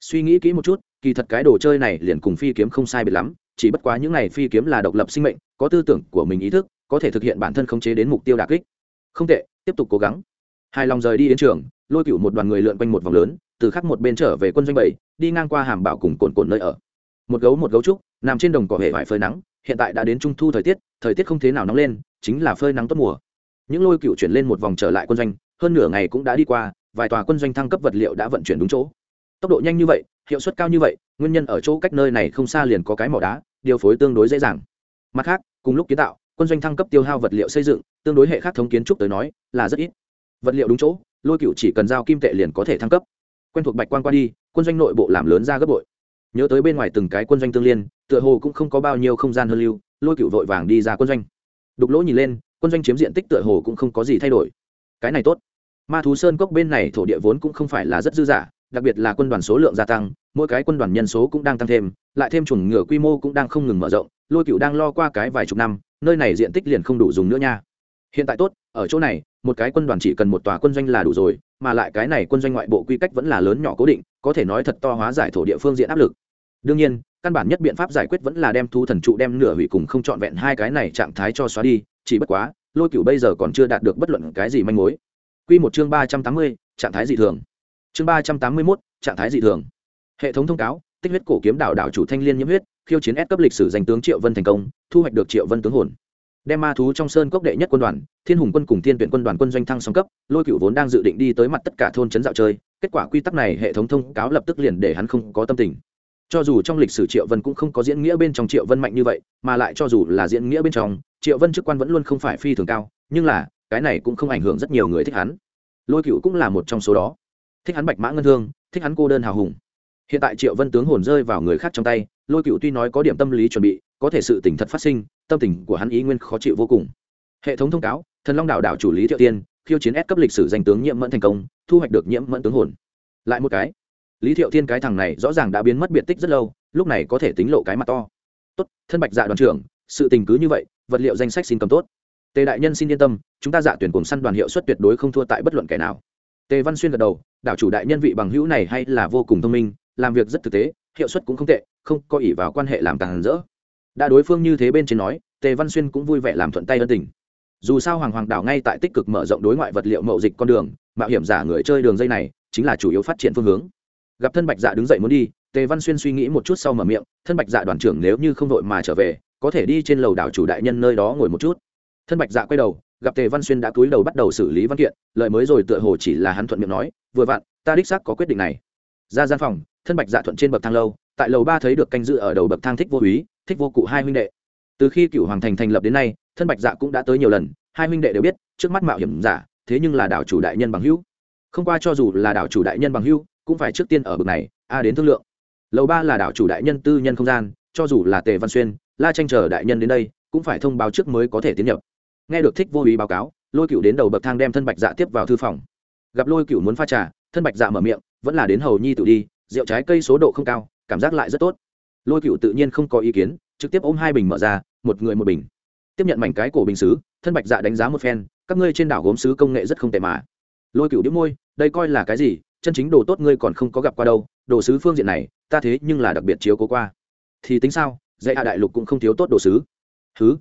Suy nghĩ kỹ một chút, kỳ thật cái đồ chơi này liền cùng phi kiếm không sai biệt lắm, chỉ bất quá những này phi kiếm là độc lập sinh mệnh, có tư tưởng của mình ý thức, có thể thực hiện bản thân khống chế đến mục tiêu đà kích. Không tệ, tiếp tục cố gắng. Hài lòng rời đi đến trường, lôi cựu một đoàn người lượn quanh một vòng lớn, từ khắc một bên trở về quân doanh bảy, đi ngang qua hàm bảo cùng cồn cồn nơi ở. Một gấu một gấu trúc nằm trên đồng cỏ hệ vải phơi nắng, hiện tại đã đến trung thu thời tiết thời tiết không thế nào nóng lên, chính là phơi nắng tốt mùa. Những lôi cựu chuyển lên một vòng trở lại quân doanh, hơn nửa ngày cũng đã đi qua, vài tòa quân doanh thăng cấp vật liệu đã vận chuyển đúng chỗ. Tốc độ nhanh như vậy, hiệu suất cao như vậy, nguyên nhân ở chỗ cách nơi này không xa liền có cái mỏ đá, điều phối tương đối dễ dàng. Mặt khác, cùng lúc kiến tạo, quân doanh thăng cấp tiêu hao vật liệu xây dựng, tương đối hệ khác thống kiến trúc tới nói, là rất ít. Vật liệu đúng chỗ, lôi cựu chỉ cần giao kim tệ liền có thể thăng cấp. Quen thuộc bạch quan qua đi, quân doanh nội bộ làm lớn ra gấp bội nhớ tới bên ngoài từng cái quân doanh tương liên, tựa hồ cũng không có bao nhiêu không gian hơn lưu, lôi cựu vội vàng đi ra quân doanh. Đục lỗ nhìn lên, quân doanh chiếm diện tích tựa hồ cũng không có gì thay đổi. Cái này tốt. Ma thú sơn cốc bên này thổ địa vốn cũng không phải là rất dư dả, đặc biệt là quân đoàn số lượng gia tăng, mỗi cái quân đoàn nhân số cũng đang tăng thêm, lại thêm chuồng ngựa quy mô cũng đang không ngừng mở rộng, lôi cựu đang lo qua cái vài chục năm, nơi này diện tích liền không đủ dùng nữa nha. Hiện tại tốt, ở chỗ này, một cái quân đoàn chỉ cần một tòa quân doanh là đủ rồi, mà lại cái này quân doanh ngoại bộ quy cách vẫn là lớn nhỏ cố định, có thể nói thật to hóa giải thổ địa phương diện áp lực đương nhiên, căn bản nhất biện pháp giải quyết vẫn là đem thu thần trụ đem nửa hủy cùng không trọn vẹn hai cái này trạng thái cho xóa đi, chỉ bất quá, lôi cựu bây giờ còn chưa đạt được bất luận cái gì manh mối. Q một chương ba trăm tám mươi, trạng thái dị thường. Chương ba trăm tám mươi mốt, trạng thái dị thường. Hệ thống thông cáo, tích huyết cổ kiếm đảo đảo chủ thanh liên nhiễm huyết, khiêu chiến ép cấp lịch sử danh tướng triệu vân thành công, thu hoạch được triệu vân tướng hồn. Đem ma thú trong sơn cốc đệ nhất quân đoàn, thiên hùng quân cùng thiên tuyển quân đoàn quân doanh thăng song cấp, lôi cựu vốn đang dự định đi tới mặt tất cả thôn trấn dạo chơi, kết quả quy tắc này hệ thống thông cáo lập tức liền để hắn không có tâm tình cho dù trong lịch sử triệu vân cũng không có diễn nghĩa bên trong triệu vân mạnh như vậy, mà lại cho dù là diễn nghĩa bên trong, triệu vân chức quan vẫn luôn không phải phi thường cao, nhưng là, cái này cũng không ảnh hưởng rất nhiều người thích hắn. Lôi cựu cũng là một trong số đó. Thích hắn bạch mã ngân thương, thích hắn cô đơn hào hùng. Hiện tại triệu vân tướng hồn rơi vào người khác trong tay, lôi cựu tuy nói có điểm tâm lý chuẩn bị, có thể sự tỉnh thật phát sinh, tâm tình của hắn ý nguyên khó chịu vô cùng. Hệ thống thông cáo, thần long đảo đảo chủ lý thiệu tiên, khiêu chiến ép cấp lịch sử danh tướng nhiễm mẫn thành công, thu hoạch được nhiễm mẫn tướng hồn. Lại một cái lý thiệu Thiên cái thằng này rõ ràng đã biến mất biệt tích rất lâu, lúc này có thể tính lộ cái mặt to. Tốt, thân bạch dạ đoàn trưởng, sự tình cứ như vậy, vật liệu danh sách xin cầm tốt. Tề đại nhân xin yên tâm, chúng ta dạ tuyển cùng săn đoàn hiệu suất tuyệt đối không thua tại bất luận kẻ nào. Tề văn xuyên gật đầu, đảo chủ đại nhân vị bằng hữu này hay là vô cùng thông minh, làm việc rất thực tế, hiệu suất cũng không tệ, không có ỷ vào quan hệ làm càng rỡ. Đã đối phương như thế bên trên nói, tề văn xuyên cũng vui vẻ làm thuận tay ân tình. Dù sao hoàng hoàng đảo ngay tại tích cực mở rộng đối ngoại vật liệu mậu dịch con đường, mạo hiểm giả người chơi đường dây này, chính là chủ yếu phát triển phương hướng gặp thân bạch dạ đứng dậy muốn đi, tề văn xuyên suy nghĩ một chút sau mở miệng, thân bạch dạ đoàn trưởng nếu như không đội mà trở về, có thể đi trên lầu đảo chủ đại nhân nơi đó ngồi một chút. Thân bạch dạ quay đầu, gặp tề văn xuyên đã cúi đầu bắt đầu xử lý văn kiện lợi mới rồi tựa hồ chỉ là hắn thuận miệng nói, vừa vặn, ta đích xác có quyết định này. Ra gian phòng, thân bạch dạ thuận trên bậc thang lâu, tại lầu ba thấy được canh dự ở đầu bậc thang thích vô úy, thích vô cụ hai huynh đệ. Từ khi cựu hoàng thành thành lập đến nay, thân bạch dạ cũng đã tới nhiều lần, hai huynh đệ đều biết, trước mắt mạo hiểm giả, thế nhưng là đảo chủ đại nhân bằng hữu. Không qua cho dù là đảo chủ đại nhân bằng hữu cũng phải trước tiên ở bậc này, a đến thương lượng. Lầu ba là đảo chủ đại nhân tư nhân không gian, cho dù là tề văn xuyên, la tranh chờ đại nhân đến đây, cũng phải thông báo trước mới có thể tiến nhập. Nghe được thích vô ý báo cáo, lôi cựu đến đầu bậc thang đem thân bạch dạ tiếp vào thư phòng. Gặp lôi cựu muốn pha trà, thân bạch dạ mở miệng, vẫn là đến hầu nhi tự đi, rượu trái cây số độ không cao, cảm giác lại rất tốt. Lôi cựu tự nhiên không có ý kiến, trực tiếp ôm hai bình mở ra, một người một bình. Tiếp nhận mảnh cái cổ bình xứ thân bạch dạ đánh giá một phen, các ngươi trên đảo gốm sứ công nghệ rất không tệ mà. Lôi cựu đĩu môi, đây coi là cái gì? Chân chính đồ tốt ngươi còn không có gặp qua đâu, đồ sứ phương diện này, ta thế nhưng là đặc biệt chiếu cố qua. Thì tính sao, dạy hạ đại lục cũng không thiếu tốt đồ sứ. Thứ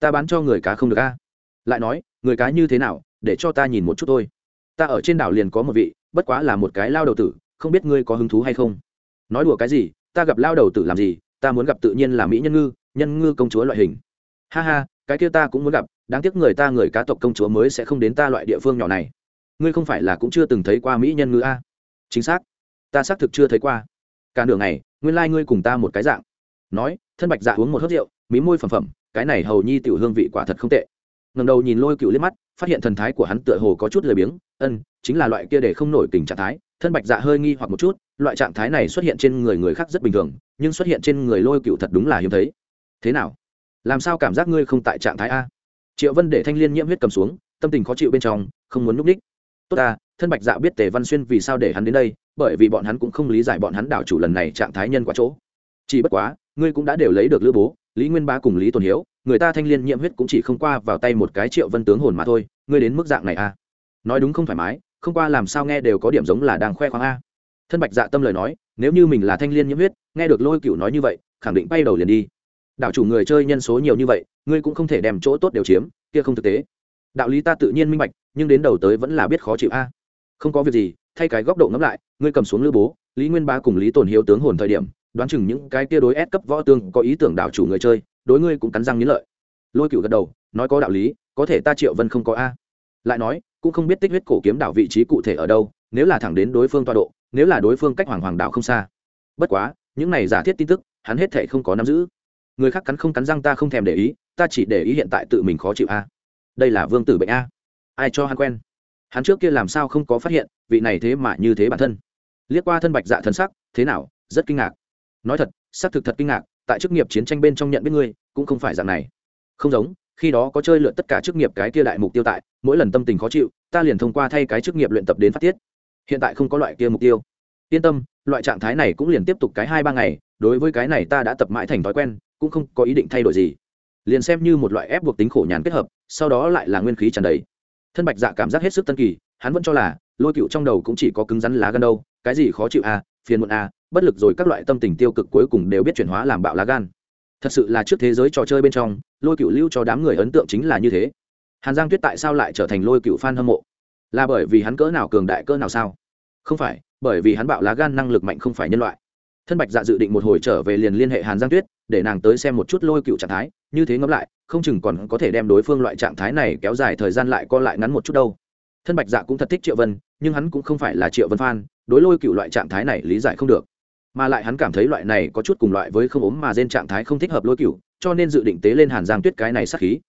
ta bán cho người cá không được a. Lại nói, người cá như thế nào, để cho ta nhìn một chút thôi. Ta ở trên đảo liền có một vị, bất quá là một cái lao đầu tử, không biết ngươi có hứng thú hay không. Nói đùa cái gì, ta gặp lao đầu tử làm gì, ta muốn gặp tự nhiên là mỹ nhân ngư nhân ngư công chúa loại hình. Ha ha, cái kia ta cũng muốn gặp, đáng tiếc người ta người cá tộc công chúa mới sẽ không đến ta loại địa phương nhỏ này ngươi không phải là cũng chưa từng thấy qua mỹ nhân ngư a? Chính xác. Ta xác thực chưa thấy qua. Cả nửa ngày, nguyên lai、like、ngươi cùng ta một cái dạng. Nói, thân bạch dạ uống một hớt rượu, mí môi phẩm phẩm cái này hầu nhi tiểu hương vị quả thật không tệ. Ngầm đầu nhìn lôi cựu liếc mắt, phát hiện thần thái của hắn tựa hồ có chút lười biếng, ân, chính là loại kia để không nổi tình trạng thái, thân bạch dạ hơi nghi hoặc một chút, loại trạng thái này xuất hiện trên người người khác rất bình thường, nhưng xuất hiện trên người lôi cựu thật đúng là hiếm thấy. Thế nào? Làm sao cảm giác ngươi không tại trạng thái a? Triệu vân để thanh liên nhiễm huyết cầm xuống, tâm tình khó chịu bên trong, không muốn núp đích tốt ta, thân bạch dạ biết tề văn xuyên vì sao để hắn đến đây, bởi vì bọn hắn cũng không lý giải bọn hắn đảo chủ lần này trạng thái nhân quá chỗ. Chỉ bất quá, ngươi cũng đã đều lấy được lữ bố, lý nguyên bá cùng lý tồn hiếu, người ta thanh liên nhiễm huyết cũng chỉ không qua vào tay một cái triệu vân tướng hồn mà thôi, ngươi đến mức dạng này à? Nói đúng không thoải mái, không qua làm sao nghe đều có điểm giống là đang khoe khoang a. Thân bạch dạ tâm lời nói, nếu như mình là thanh liên nhiễm huyết, nghe được lôi cựu nói như vậy, khẳng định bay đầu liền đi. Đảo chủ người chơi nhân số nhiều như vậy, ngươi cũng không thể đem chỗ tốt đều chiếm, kia không thực tế. Đạo lý ta tự nhiên minh bạch nhưng đến đầu tới vẫn là biết khó chịu a. Không có việc gì, thay cái góc độ ngẫm lại, ngươi cầm xuống lữ bố, lý nguyên ba cùng lý tồn hiếu tướng hồn thời điểm, đoán chừng những cái kia đối ép cấp võ tương có ý tưởng đảo chủ người chơi, đối ngươi cũng cắn răng nghĩ lợi. Lôi cựu gật đầu, nói có đạo lý, có thể ta triệu vân không có a. Lại nói, cũng không biết tích huyết cổ kiếm đảo vị trí cụ thể ở đâu, nếu là thẳng đến đối phương toa độ, nếu là đối phương cách hoàng hoàng đảo không xa. Bất quá, những này giả thiết tin tức, hắn hết thể không có nắm giữ. Người khác cắn không cắn răng ta không thèm để ý, ta chỉ để ý hiện tại tự mình khó chịu a. Đây là vương tử bệnh a ai cho hắn quen? Hắn trước kia làm sao không có phát hiện, vị này thế mà như thế bản thân? Liếc qua thân bạch dạ thân sắc, thế nào? Rất kinh ngạc. Nói thật, xác thực thật kinh ngạc, tại chức nghiệp chiến tranh bên trong nhận biết ngươi, cũng không phải dạng này. Không giống, khi đó có chơi lượn tất cả chức nghiệp cái kia đại mục tiêu tại, mỗi lần tâm tình khó chịu, ta liền thông qua thay cái chức nghiệp luyện tập đến phát tiết. Hiện tại không có loại kia mục tiêu. Yên tâm, loại trạng thái này cũng liền tiếp tục cái hai ba ngày, đối với cái này ta đã tập mãi thành thói quen, cũng không có ý định thay đổi gì. Liền xem như một loại ép buộc tính khổ nhàn kết hợp, sau đó lại là nguyên khí tràn đầy thân bạch dạ cảm giác hết sức tân kỳ, hắn vẫn cho là, lôi cựu trong đầu cũng chỉ có cứng rắn lá gan đâu, cái gì khó chịu à phiền muộn à bất lực rồi các loại tâm tình tiêu cực cuối cùng đều biết chuyển hóa làm bạo lá gan. Thật sự là trước thế giới trò chơi bên trong, lôi cựu lưu cho đám người ấn tượng chính là như thế. Hàn giang tuyết tại sao lại trở thành lôi cựu f a n hâm mộ? Là bởi vì hắn cỡ nào cường đại cỡ nào sao? Không phải, bởi vì hắn bạo lá gan năng lực mạnh không phải nhân loại. Thân bạch dạ dự định một hồi trở về liền liên hệ hàn giang tuyết, để nàng tới xem một chút lôi cựu trạng thái, như thế ngẫm lại không chừng còn có thể đem đối phương loại trạng thái này kéo dài thời gian lại co lại ngắn một chút đâu. Thân bạch dạ cũng thật thích triệu vân, nhưng hắn cũng không phải là triệu vân phan đối lôi cựu loại trạng thái này lý giải không được. Mà lại hắn cảm thấy loại này có chút cùng loại với không ốm mà rên trạng thái không thích hợp lôi cựu, cho nên dự định tế lên hàn giang tuyết cái này sát khí.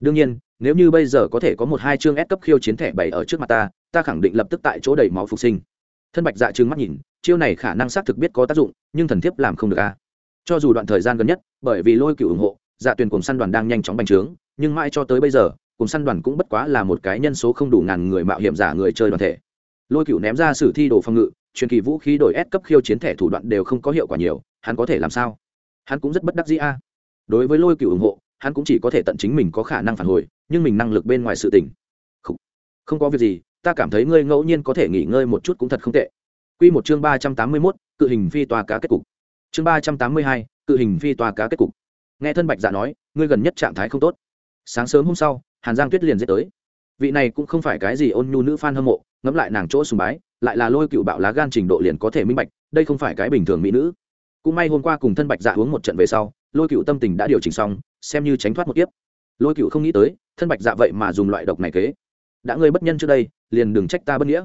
Đương nhiên, nếu như bây giờ có thể có một hai chương ép cấp khiêu chiến thẻ bảy ở trước mặt ta ta khẳng định lập tức tại chỗ đầy máu phục sinh. Thân bạch dạ trừng mắt nhìn, chiêu này khả năng xác thực biết có tác dụng, nhưng thần thiếp làm không được a. Cho dù đoạn thời gian gần nhất, bởi vì lôi cựu ủng hộ dạ tuyển cùng săn đoàn đang nhanh chóng bành trướng nhưng mãi cho tới bây giờ cùng săn đoàn cũng bất quá là một cái nhân số không đủ ngàn người mạo hiểm giả người chơi đoàn thể. Lôi cựu ném ra sử thi đồ phòng ngự truyền kỳ vũ khí đổi ép cấp khiêu chiến thẻ thủ đoạn đều không có hiệu quả nhiều hắn có thể làm sao? Hắn cũng rất bất đắc dĩ a. Đối với lôi cựu ủng hộ hắn cũng chỉ có thể tận chính mình có khả năng phản hồi nhưng mình năng lực bên ngoài sự tình. Không, không có việc gì ta cảm thấy ngươi ngẫu nhiên có thể nghỉ ngơi một chút cũng thật không tệ. Quy một chương ba trăm tám mươi 381, cự hình phi tòa cá kết cục. Chương ba trăm tám mươi hai, cự hình phi tòa cá kết cục. Nghe thân Bạch Dạ nói, ngươi gần nhất trạng thái không tốt. Sáng sớm hôm sau, Hàn Giang Tuyết liền dễ tới. Vị này cũng không phải cái gì ôn nhu nữ fan hâm mộ, ngẫm lại nàng chỗ sùng bái, lại là lôi cựu bạo lá gan trình độ liền có thể minh bạch, đây không phải cái bình thường mỹ nữ. Cũng may hôm qua cùng thân Bạch Dạ uống một trận về sau, lôi cựu tâm tình đã điều chỉnh xong, xem như tránh thoát một kiếp. Lôi cựu không nghĩ tới, thân Bạch Dạ vậy mà dùng loại độc này kế. Đã ngươi bất nhân trước đây, liền đừng trách ta bất nghĩa.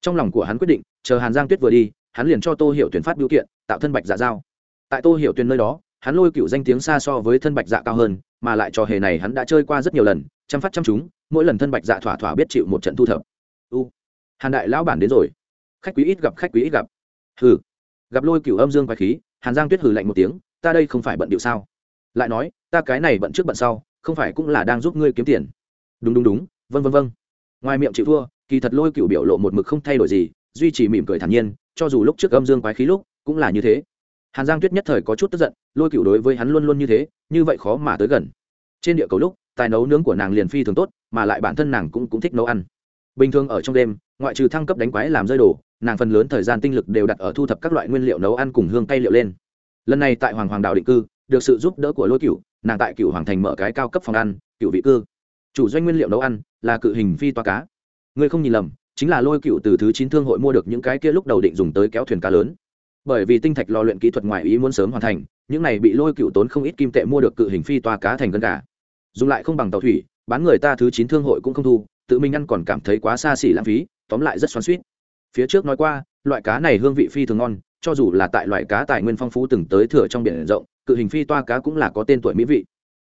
Trong lòng của hắn quyết định, chờ Hàn Giang Tuyết vừa đi, hắn liền cho tô hiểu tuyển phát biểu kiện tạo thân bạch dạ giao tại tô hiểu tuyển nơi đó hắn lôi cựu danh tiếng xa so với thân bạch dạ cao hơn, mà lại trò hề này hắn đã chơi qua rất nhiều lần, chăm phát chăm chúng, mỗi lần thân bạch dạ thỏa thỏa biết chịu một trận thu thập. U, hàn đại lão bản đến rồi. Khách quý ít gặp, khách quý ít gặp. Hừ. Gặp lôi cựu âm dương quái khí, hàn giang tuyết hừ lạnh một tiếng, ta đây không phải bận điệu sao? Lại nói, ta cái này bận trước bận sau, không phải cũng là đang giúp ngươi kiếm tiền. Đúng đúng đúng vân vân vân ngoài miệng chịu thua, kỳ thật lôi cựu biểu lộ một mực không thay đổi gì, duy trì mỉm cười thản nhiên, cho dù lúc trước âm dương quái khí lúc, cũng là như thế hàn giang tuyết nhất thời có chút tức giận lôi cựu đối với hắn luôn luôn như thế như vậy khó mà tới gần. Trên địa cầu lúc tài nấu nướng của nàng liền phi thường tốt mà lại bản thân nàng cũng, cũng thích nấu ăn. Bình thường ở trong đêm ngoại trừ thăng cấp đánh quái làm rơi đồ nàng phần lớn thời gian tinh lực đều đặt ở thu thập các loại nguyên liệu nấu ăn cùng hương cay liệu lên. Lần này tại hoàng hoàng đạo định cư được sự giúp đỡ của lôi cựu nàng tại cựu hoàng thành mở cái cao cấp phòng ăn cựu vị cư. Chủ doanh nguyên liệu nấu ăn là cự hình phi toa cá. Ngươi không nhìn lầm chính là lôi cựu từ thứ chín thương hội mua được những cái kia lúc đầu định dùng tới kéo thuyền cá lớn bởi vì tinh thạch lò luyện kỹ thuật ngoài ý muốn sớm hoàn thành, những này bị lôi cựu tốn không ít kim tệ mua được cự hình phi toa cá thành cân cả dùng lại không bằng tàu thủy, bán người ta thứ chín thương hội cũng không thu, tự mình ăn còn cảm thấy quá xa xỉ lãng phí, tóm lại rất xoắn suýt phía trước nói qua, loại cá này hương vị phi thường ngon, cho dù là tại loại cá tài nguyên phong phú từng tới thừa trong biển rộng, cự hình phi toa cá cũng là có tên tuổi mỹ vị.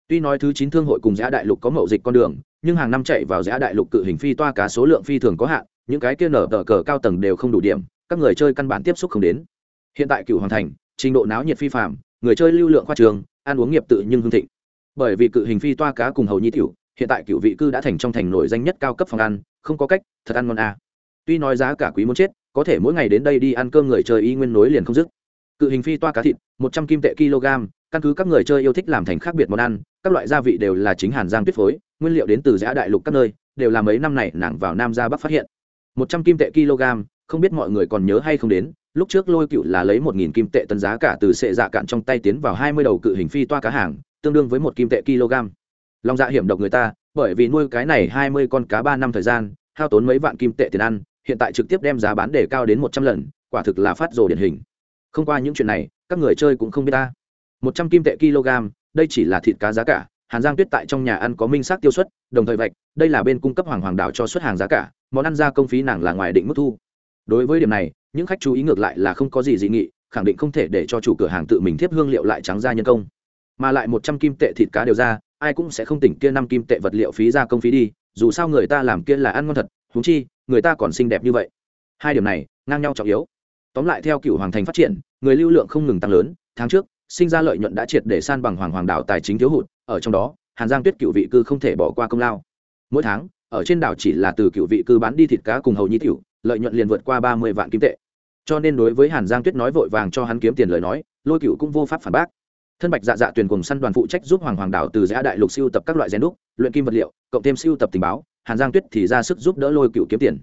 Tuy nói thứ chín thương hội cùng giã đại lục có mậu dịch con đường, nhưng hàng năm chạy vào giã đại lục cự hình phi toa cá số lượng phi thường có hạn, những cái kia nở tờ cờ cao tầng đều không đủ điểm, các người chơi căn bản tiếp xúc không đến hiện tại cựu hoàng thành, trình độ náo nhiệt phi phạm người chơi lưu lượng khoa trường, ăn uống nghiệp tự nhưng hương thịnh. Bởi vì cự hình phi toa cá cùng hầu nhi tiểu, hiện tại cựu vị cư đã thành trong thành nổi danh nhất cao cấp phòng ăn, không có cách, thật ăn ngon à. tuy nói giá cả quý muốn chết, có thể mỗi ngày đến đây đi ăn cơm người chơi y nguyên nối liền không dứt. Cự hình phi toa cá thịt, một trăm kim tệ kg, căn cứ các người chơi yêu thích làm thành khác biệt món ăn, các loại gia vị đều là chính hàn giang tuyết phối, nguyên liệu đến từ giã đại lục các nơi, đều là mấy năm này nàng vào nam ra bắc phát hiện. Một trăm kim tệ kg, không biết mọi người còn nhớ hay không đến lúc trước lôi cựu là lấy một nghìn kim tệ tấn giá cả từ sệ dạ cạn trong tay tiến vào hai mươi đầu cự hình phi toa cá hàng, tương đương với một kim tệ kg. Lòng dạ hiểm độc người ta, bởi vì nuôi cái này hai mươi con cá ba năm thời gian, hao tốn mấy vạn kim tệ tiền ăn, hiện tại trực tiếp đem giá bán để cao đến một trăm lần, quả thực là phát rồ điển hình. Không qua những chuyện này, các người chơi cũng không biết ta. Một trăm kim tệ kg, đây chỉ là thịt cá giá cả, hàn giang tuyết tại trong nhà ăn có minh xác tiêu xuất đồng thời vạch, đây là bên cung cấp hoàng hoàng đảo cho xuất hàng giá cả, món ăn ra công phí nàng là ngoài định mức thu. Đối với điểm này những khách chú ý ngược lại là không có gì dị nghị, khẳng định không thể để cho chủ cửa hàng tự mình thiếp hương liệu lại trắng ra nhân công. Mà lại một trăm kim tệ thịt cá đều ra, ai cũng sẽ không tỉnh kia năm kim tệ vật liệu phí ra công phí đi, dù sao người ta làm kia là ăn ngon thật húng chi, người ta còn xinh đẹp như vậy. Hai điểm này, ngang nhau trọng yếu. Tóm lại theo cựu hoàng thành phát triển, người lưu lượng không ngừng tăng lớn, tháng trước, sinh ra lợi nhuận đã triệt để san bằng hoàng hoàng đảo tài chính thiếu hụt, ở trong đó, hàn giang tuyết cựu vị cư không thể bỏ qua công lao. Mỗi tháng, ở trên đảo chỉ là từ cựu vị cư bán đi thịt cá cùng hầu nhi tiểu lợi nhuận liền vượt qua ba mươi vạn kim tệ. Cho nên đối với hàn giang tuyết nói vội vàng cho hắn kiếm tiền lời nói, lôi cựu cũng vô pháp phản bác. Thân bạch dạ dạ tuyển cùng săn đoàn phụ trách giúp hoàng hoàng đảo từ giã đại lục siêu tập các loại gen đúc, luyện kim vật liệu, cộng thêm siêu tập tình báo, hàn giang tuyết thì ra sức giúp đỡ lôi cựu kiếm tiền.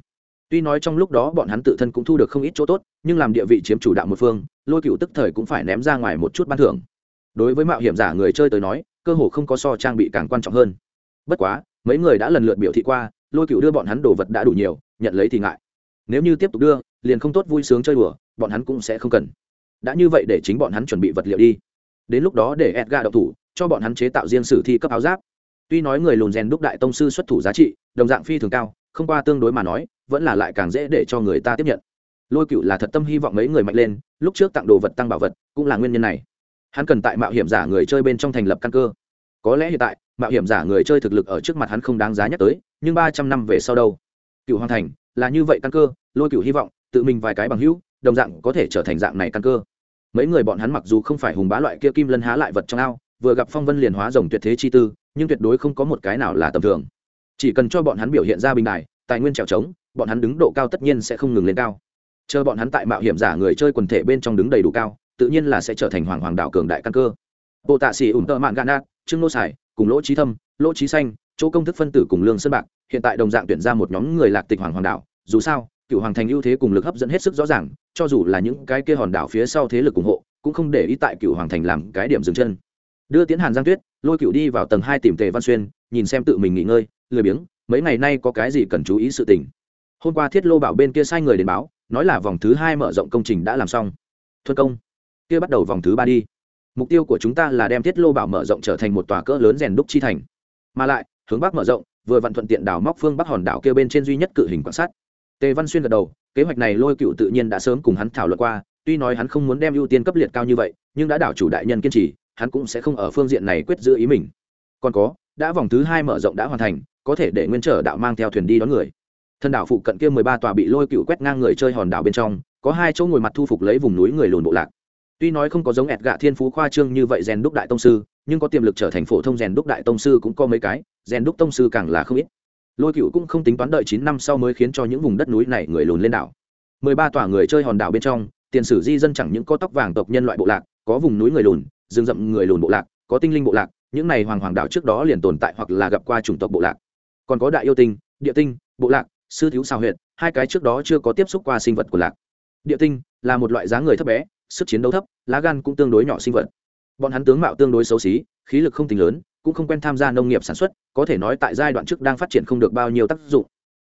Tuy nói trong lúc đó bọn hắn tự thân cũng thu được không ít chỗ tốt, nhưng làm địa vị chiếm chủ đạo một phương, lôi cựu tức thời cũng phải ném ra ngoài một chút ban thưởng. Đối với mạo hiểm giả người chơi tới nói, cơ hồ không có so trang bị càng quan trọng hơn. Bất quá, mấy người đã lần lượt biểu thị qua, lôi cựu đưa bọn hắn đồ vật đã đủ nhiều, nhận lấy thì ngại nếu như tiếp tục đưa, liền không tốt vui sướng chơi đùa, bọn hắn cũng sẽ không cần. Đã như vậy để chính bọn hắn chuẩn bị vật liệu đi. Đến lúc đó để edga độc thủ, cho bọn hắn chế tạo riêng sử thi cấp áo giáp. Tuy nói người lùn rèn đúc đại tông sư xuất thủ giá trị, đồng dạng phi thường cao, không qua tương đối mà nói, vẫn là lại càng dễ để cho người ta tiếp nhận. Lôi cựu là thật tâm hy vọng mấy người mạnh lên, lúc trước tặng đồ vật tăng bảo vật, cũng là nguyên nhân này. Hắn cần tại mạo hiểm giả người chơi bên trong thành lập căn cơ. Có lẽ hiện tại, mạo hiểm giả người chơi thực lực ở trước mặt hắn không đáng giá nhắc tới, nhưng ba trăm năm về sau đâu? Cựu hoàng thành là như vậy căn cơ, lôi cựu hy vọng, tự mình vài cái bằng hữu, đồng dạng có thể trở thành dạng này căn cơ. Mấy người bọn hắn mặc dù không phải hùng bá loại kia kim lân há lại vật trong ao, vừa gặp phong vân liền hóa rồng tuyệt thế chi tư, nhưng tuyệt đối không có một cái nào là tầm thường. Chỉ cần cho bọn hắn biểu hiện ra bình đài, tài nguyên trèo trống, bọn hắn đứng độ cao tất nhiên sẽ không ngừng lên cao. Chờ bọn hắn tại mạo hiểm giả người chơi quần thể bên trong đứng đầy đủ cao, tự nhiên là sẽ trở thành hoàng hoàng đạo cường đại căn cơ. Bộ tạ sĩ ủng tợ mạng gạn nát trương lô sải, cùng lỗ trí thâm, lỗ trí xanh, chỗ công thức phân tử cùng lương sơn bạc, hiện tại đồng dạng tuyển ra một nhóm người lạc tịch hoàng hoàng đạo dù sao, cựu hoàng thành ưu thế cùng lực hấp dẫn hết sức rõ ràng, cho dù là những cái kia hòn đảo phía sau thế lực ủng hộ, cũng không để ý tại cựu hoàng thành làm cái điểm dừng chân. Đưa tiến hàn giang tuyết, lôi cựu đi vào tầng hai tìm tề văn xuyên, nhìn xem tự mình nghỉ ngơi, lười biếng, mấy ngày nay có cái gì cần chú ý sự tình. Hôm qua thiết lô bảo bên kia sai người đến báo, nói là vòng thứ hai mở rộng công trình đã làm xong. Thuân công. Kia bắt đầu vòng thứ ba đi. Mục tiêu của chúng ta là đem thiết lô bảo mở rộng trở thành một tòa cỡ lớn rèn đúc chi thành. Mà lại, hướng bắc mở rộng, vừa vặn thuận tiện đào móc phương bắc hòn đảo kia bên trên duy nhất cự hình quan sát tề văn xuyên gật đầu, kế hoạch này lôi cựu tự nhiên đã sớm cùng hắn thảo luận qua, tuy nói hắn không muốn đem ưu tiên cấp liệt cao như vậy, nhưng đã đảo chủ đại nhân kiên trì, hắn cũng sẽ không ở phương diện này quyết giữ ý mình. Còn có, đã vòng thứ hai mở rộng đã hoàn thành, có thể để nguyên trở đạo mang theo thuyền đi đón người. Thân đảo phụ cận kia mười ba tòa bị lôi cựu quét ngang người chơi hòn đảo bên trong, có hai chỗ ngồi mặt thu phục lấy vùng núi người lùn bộ lạc. Tuy nói không có giống ẹt gạ thiên phú khoa trương như vậy rèn đúc đại tông sư, nhưng có tiềm lực trở thành phổ thông rèn đúc đại tông sư cũng có mấy cái, rèn đúc tông sư càng là không ít lôi cựu cũng không tính toán đợi chín năm sau mới khiến cho những vùng đất núi này người lùn lên đảo. Mười ba tòa người chơi hòn đảo bên trong, tiền sử di dân chẳng những có tóc vàng tộc nhân loại bộ lạc, có vùng núi người lùn, rừng rậm người lùn bộ lạc, có tinh linh bộ lạc, những này hoàng hoàng đảo trước đó liền tồn tại hoặc là gặp qua chủng tộc bộ lạc. Còn có đại yêu tinh, địa tinh, bộ lạc, sư thiếu xào huyệt, hai cái trước đó chưa có tiếp xúc qua sinh vật của lạc. Địa tinh là một loại dáng người thấp bé, sức chiến đấu thấp, lá gan cũng tương đối nhỏ sinh vật. Bọn hắn tướng mạo tương đối xấu xí, khí lực không tính lớn cũng không quen tham gia nông nghiệp sản xuất, có thể nói tại giai đoạn trước đang phát triển không được bao nhiêu tác dụng.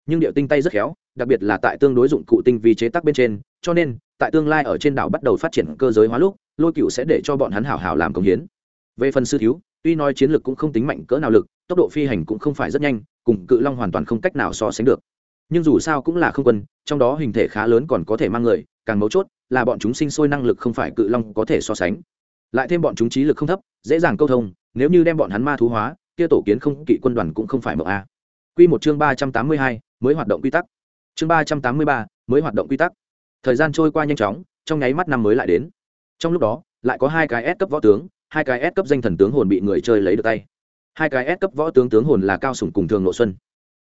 Nhưng điệu tinh tay rất khéo, đặc biệt là tại tương đối dụng cụ tinh vi chế tác bên trên, cho nên, tại tương lai ở trên đảo bắt đầu phát triển cơ giới hóa lúc, lôi cựu sẽ để cho bọn hắn hảo hảo làm công hiến. Về phần sư thiếu, tuy nói chiến lược cũng không tính mạnh cỡ nào lực, tốc độ phi hành cũng không phải rất nhanh, cùng cự long hoàn toàn không cách nào so sánh được. Nhưng dù sao cũng là không quân, trong đó hình thể khá lớn còn có thể mang người, càng mấu chốt là bọn chúng sinh sôi năng lực không phải cự long có thể so sánh. Lại thêm bọn chúng trí lực không thấp, dễ dàng câu thông nếu như đem bọn hắn ma thú hóa, kia tổ kiến không kỵ quân đoàn cũng không phải mộng a. Quy một chương ba trăm tám mươi hai, mới hoạt động quy tắc. Chương ba trăm tám mươi ba, mới hoạt động quy tắc. Thời gian trôi qua nhanh chóng, trong nháy mắt năm mới lại đến. Trong lúc đó, lại có hai cái S cấp võ tướng, hai cái S cấp danh thần tướng hồn bị người chơi lấy được tay. Hai cái S cấp võ tướng tướng hồn là cao sủng cùng thường nội xuân.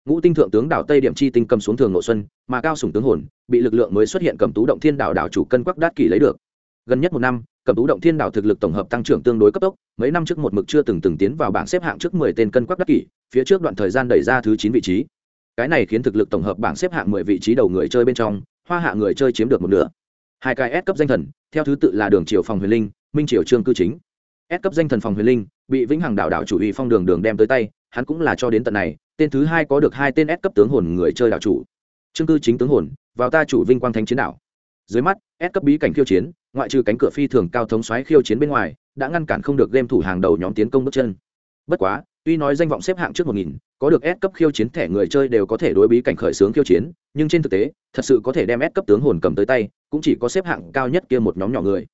Ngũ tinh thượng tướng đảo tây điểm chi tinh cầm xuống thường nội xuân, mà cao sủng tướng hồn bị lực lượng mới xuất hiện cầm tú động thiên đảo đảo chủ cân quắc đát kỷ lấy được. Gần nhất một năm cầm tú động thiên đảo thực lực tổng hợp tăng trưởng tương đối cấp tốc, mấy năm trước một mực chưa từng từng tiến vào bảng xếp hạng trước mười tên cân quắc đắc kỷ, phía trước đoạn thời gian đẩy ra thứ chín vị trí. Cái này khiến thực lực tổng hợp bảng xếp hạng mười vị trí đầu người chơi bên trong, hoa hạ người chơi chiếm được một nửa. Hai cái S cấp danh thần, theo thứ tự là đường triều phòng huyền linh, minh triều trương cư chính. S cấp danh thần phòng huyền linh, bị vĩnh hằng đảo đảo chủ uy phong đường đường đem tới tay, hắn cũng là cho đến tận này, tên thứ hai có được hai tên S cấp tướng hồn người chơi đảo chủ. Trương cư chính tướng hồn, vào ta chủ vinh quang thánh chiến đảo dưới mắt, S cấp bí cảnh khiêu chiến, ngoại trừ cánh cửa phi thường cao thống xoáy khiêu chiến bên ngoài, đã ngăn cản không được game thủ hàng đầu nhóm tiến công bước chân. Bất quá, tuy nói danh vọng xếp hạng trước một nghìn, có được S cấp khiêu chiến thẻ người chơi đều có thể đối bí cảnh khởi xướng khiêu chiến, nhưng trên thực tế, thật sự có thể đem S cấp tướng hồn cầm tới tay, cũng chỉ có xếp hạng cao nhất kia một nhóm nhỏ người.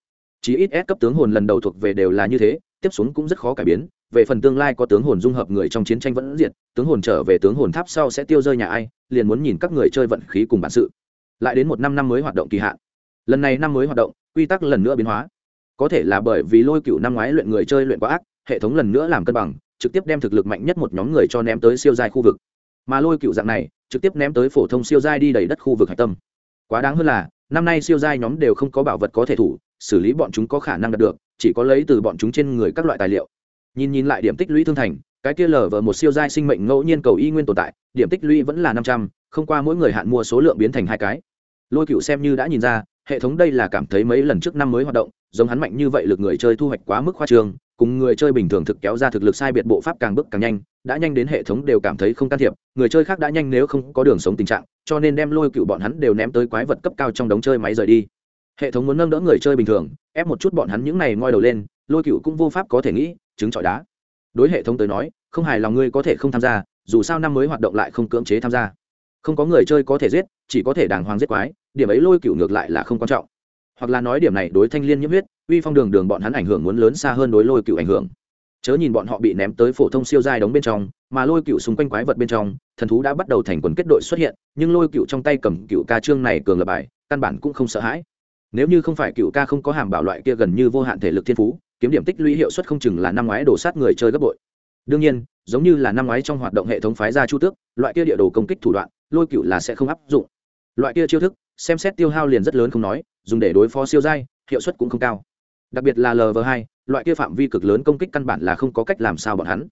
Chỉ ít S cấp tướng hồn lần đầu thuộc về đều là như thế, tiếp xuống cũng rất khó cải biến, về phần tương lai có tướng hồn dung hợp người trong chiến tranh vẫn diệt, tướng hồn trở về tướng hồn tháp sau sẽ tiêu rơi nhà ai, liền muốn nhìn các người chơi vận khí cùng bản sự. Lại đến một năm năm mới hoạt động kỳ hạn lần này năm mới hoạt động, quy tắc lần nữa biến hóa. Có thể là bởi vì lôi cựu năm ngoái luyện người chơi luyện quá ác, hệ thống lần nữa làm cân bằng, trực tiếp đem thực lực mạnh nhất một nhóm người cho ném tới siêu giai khu vực. Mà lôi cựu dạng này, trực tiếp ném tới phổ thông siêu giai đi đầy đất khu vực hạch tâm. Quá đáng hơn là, năm nay siêu giai nhóm đều không có bảo vật có thể thủ, xử lý bọn chúng có khả năng đạt được, chỉ có lấy từ bọn chúng trên người các loại tài liệu. Nhìn nhìn lại điểm tích lũy thương thành, cái kia lờ vờ một siêu giai sinh mệnh ngẫu nhiên cầu y nguyên tồn tại, điểm tích lũy vẫn là năm trăm, không qua mỗi người hạn mua số lượng biến thành hai cái. Lôi cựu xem như đã nhìn ra hệ thống đây là cảm thấy mấy lần trước năm mới hoạt động, giống hắn mạnh như vậy lực người chơi thu hoạch quá mức khoa trương, cùng người chơi bình thường thực kéo ra thực lực sai biệt bộ pháp càng bước càng nhanh, đã nhanh đến hệ thống đều cảm thấy không can thiệp, người chơi khác đã nhanh nếu không có đường sống tình trạng, cho nên đem lôi cựu bọn hắn đều ném tới quái vật cấp cao trong đống chơi máy rời đi. Hệ thống muốn nâng đỡ người chơi bình thường, ép một chút bọn hắn những này ngoi đầu lên, lôi cựu cũng vô pháp có thể nghĩ chứng chọi đá. Đối hệ thống tới nói, không hài lòng ngươi có thể không tham gia, dù sao năm mới hoạt động lại không cưỡng chế tham gia. Không có người chơi có thể giết, chỉ có thể đàng hoàng giết quái điểm ấy lôi cựu ngược lại là không quan trọng. Hoặc là nói điểm này đối thanh liên nhiễm huyết, uy phong đường đường bọn hắn ảnh hưởng muốn lớn xa hơn đối lôi cựu ảnh hưởng. Chớ nhìn bọn họ bị ném tới phổ thông siêu giai đóng bên trong, mà lôi cựu xung quanh quái vật bên trong, thần thú đã bắt đầu thành quần kết đội xuất hiện, nhưng lôi cựu trong tay cầm cựu ca trương này cường lập bài, căn bản cũng không sợ hãi. Nếu như không phải cựu ca không có hàm bảo loại kia gần như vô hạn thể lực thiên phú, kiếm điểm tích lũy hiệu suất không chừng là năm ngoái đổ sát người chơi gấp bội. Đương nhiên, giống như là năm ngoái trong hoạt động hệ thống phái gia chu tước, loại kia địa đồ công kích thủ đoạn, lôi cựu là sẽ không áp dụng. Loại kia chiêu thức xem xét tiêu hao liền rất lớn không nói, dùng để đối phó siêu dai hiệu suất cũng không cao. Đặc biệt là lv hai, loại kia phạm vi cực lớn công kích căn bản là không có cách làm sao bọn hắn.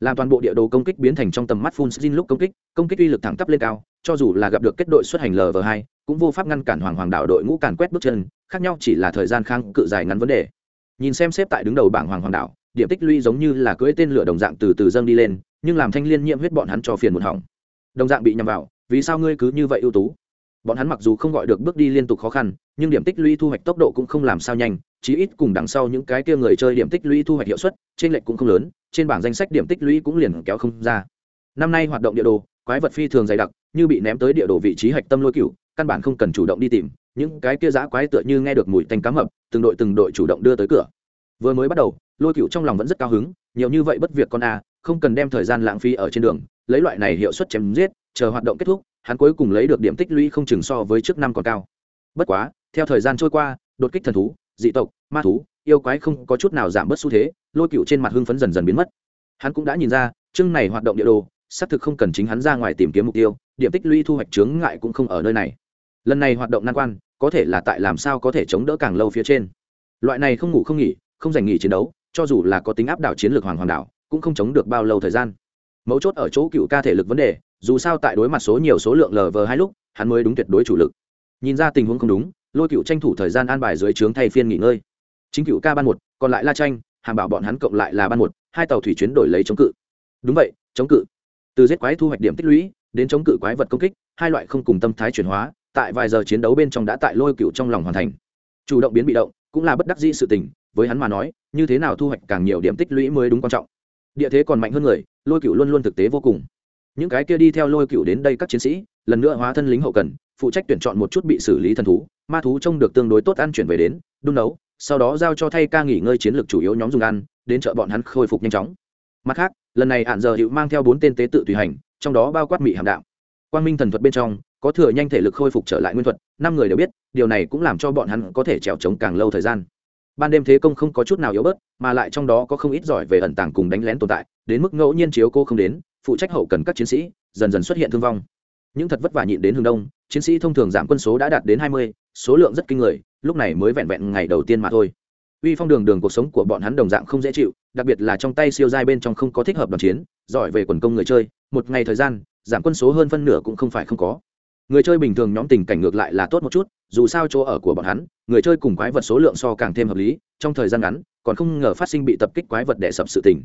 Làm toàn bộ địa đồ công kích biến thành trong tầm mắt phun xin lúc công kích công kích uy lực thẳng tắp lên cao, cho dù là gặp được kết đội xuất hành lv hai, cũng vô pháp ngăn cản hoàng hoàng đạo đội ngũ càn quét bước chân, khác nhau chỉ là thời gian kháng cự dài ngắn vấn đề. Nhìn xem xếp tại đứng đầu bảng hoàng hoàng đạo, điểm tích lũy giống như là cưỡi tên lửa đồng dạng từ từ dâng đi lên, nhưng làm thanh liên nhiễm huyết bọn hắn cho phiền một hỏng. Đồng dạng bị nhầm vào, vì sao ngươi cứ như vậy ưu tú? Bọn hắn mặc dù không gọi được bước đi liên tục khó khăn, nhưng điểm tích lũy thu hoạch tốc độ cũng không làm sao nhanh, chí ít cùng đằng sau những cái kia người chơi điểm tích lũy thu hoạch hiệu suất trên lệch cũng không lớn, trên bảng danh sách điểm tích lũy cũng liền kéo không ra. Năm nay hoạt động địa đồ, quái vật phi thường dày đặc, như bị ném tới địa đồ vị trí hạch tâm lôi cựu căn bản không cần chủ động đi tìm, những cái kia giã quái tựa như nghe được mùi tanh cá mập, từng đội từng đội chủ động đưa tới cửa. Vừa mới bắt đầu, lôi cựu trong lòng vẫn rất cao hứng, nhiều như vậy bất việc con a, không cần đem thời gian lãng phí ở trên đường, lấy loại này hiệu suất chém giết, chờ hoạt động kết thúc hắn cuối cùng lấy được điểm tích lũy không chừng so với trước năm còn cao. Bất quá, theo thời gian trôi qua, đột kích thần thú, dị tộc, ma thú, yêu quái không có chút nào giảm bớt xu thế, lôi cựu trên mặt hưng phấn dần dần biến mất. Hắn cũng đã nhìn ra, chương này hoạt động địa đồ, xác thực không cần chính hắn ra ngoài tìm kiếm mục tiêu, điểm tích lũy thu hoạch chướng ngại cũng không ở nơi này. Lần này hoạt động nan quan, có thể là tại làm sao có thể chống đỡ càng lâu phía trên. Loại này không ngủ không nghỉ, không giành nghỉ chiến đấu, cho dù là có tính áp đảo chiến lược hoàng hoàng đảo, cũng không chống được bao lâu thời gian. Mấu chốt ở chỗ cựu ca thể lực vấn đề dù sao tại đối mặt số nhiều số lượng lv hai lúc, hắn mới đúng tuyệt đối chủ lực. Nhìn ra tình huống không đúng, lôi cựu tranh thủ thời gian an bài dưới trướng thay phiên nghỉ ngơi. Chính cựu ca ban một, còn lại la tranh hàm bảo bọn hắn cộng lại là ban một, hai tàu thủy chuyến đổi lấy chống cự. Đúng vậy, chống cự. Từ giết quái thu hoạch điểm tích lũy, đến chống cự quái vật công kích, hai loại không cùng tâm thái chuyển hóa, tại vài giờ chiến đấu bên trong đã tại lôi cựu trong lòng hoàn thành. Chủ động biến bị động, cũng là bất đắc dĩ sự tình, với hắn mà nói, như thế nào thu hoạch càng nhiều điểm tích lũy mới đúng quan trọng. Địa thế còn mạnh hơn người, lôi cựu luôn luôn thực tế vô cùng những cái kia đi theo lôi cựu đến đây các chiến sĩ, lần nữa hóa thân lính hậu cần, phụ trách tuyển chọn một chút bị xử lý thần thú, ma thú trông được tương đối tốt ăn chuyển về đến, đun nấu, sau đó giao cho thay ca nghỉ ngơi chiến lược chủ yếu nhóm dùng ăn, đến chợ bọn hắn khôi phục nhanh chóng. Mặt khác, lần này hạn giờ hữu mang theo bốn tên tế tự tùy hành, trong đó bao quát mị hàm đạo. Quang minh thần thuật bên trong, có thừa nhanh thể lực khôi phục trở lại nguyên thuật, năm người đều biết, điều này cũng làm cho bọn hắn có thể trèo trống càng lâu thời gian. Ban đêm thế công không có chút nào yếu bớt, mà lại trong đó có không ít giỏi về ẩn tàng cùng đánh lén tồn tại, đến mức ngẫu nhiên chiếu cô không đến phụ trách hậu cần các chiến sĩ, dần dần xuất hiện thương vong. Những thật vất vả nhịn đến hướng đông, chiến sĩ thông thường giảm quân số đã đạt đến hai mươi, số lượng rất kinh người, lúc này mới vẹn vẹn ngày đầu tiên mà thôi. Uy phong đường đường cuộc sống của bọn hắn đồng dạng không dễ chịu, đặc biệt là trong tay siêu giai bên trong không có thích hợp đoàn chiến, giỏi về quần công người chơi, một ngày thời gian, giảm quân số hơn phân nửa cũng không phải không có. Người chơi bình thường nhóm tình cảnh ngược lại là tốt một chút, dù sao chỗ ở của bọn hắn, người chơi cùng quái vật số lượng so càng thêm hợp lý, trong thời gian ngắn, còn không ngờ phát sinh bị tập kích quái vật đẻ sập sự tình.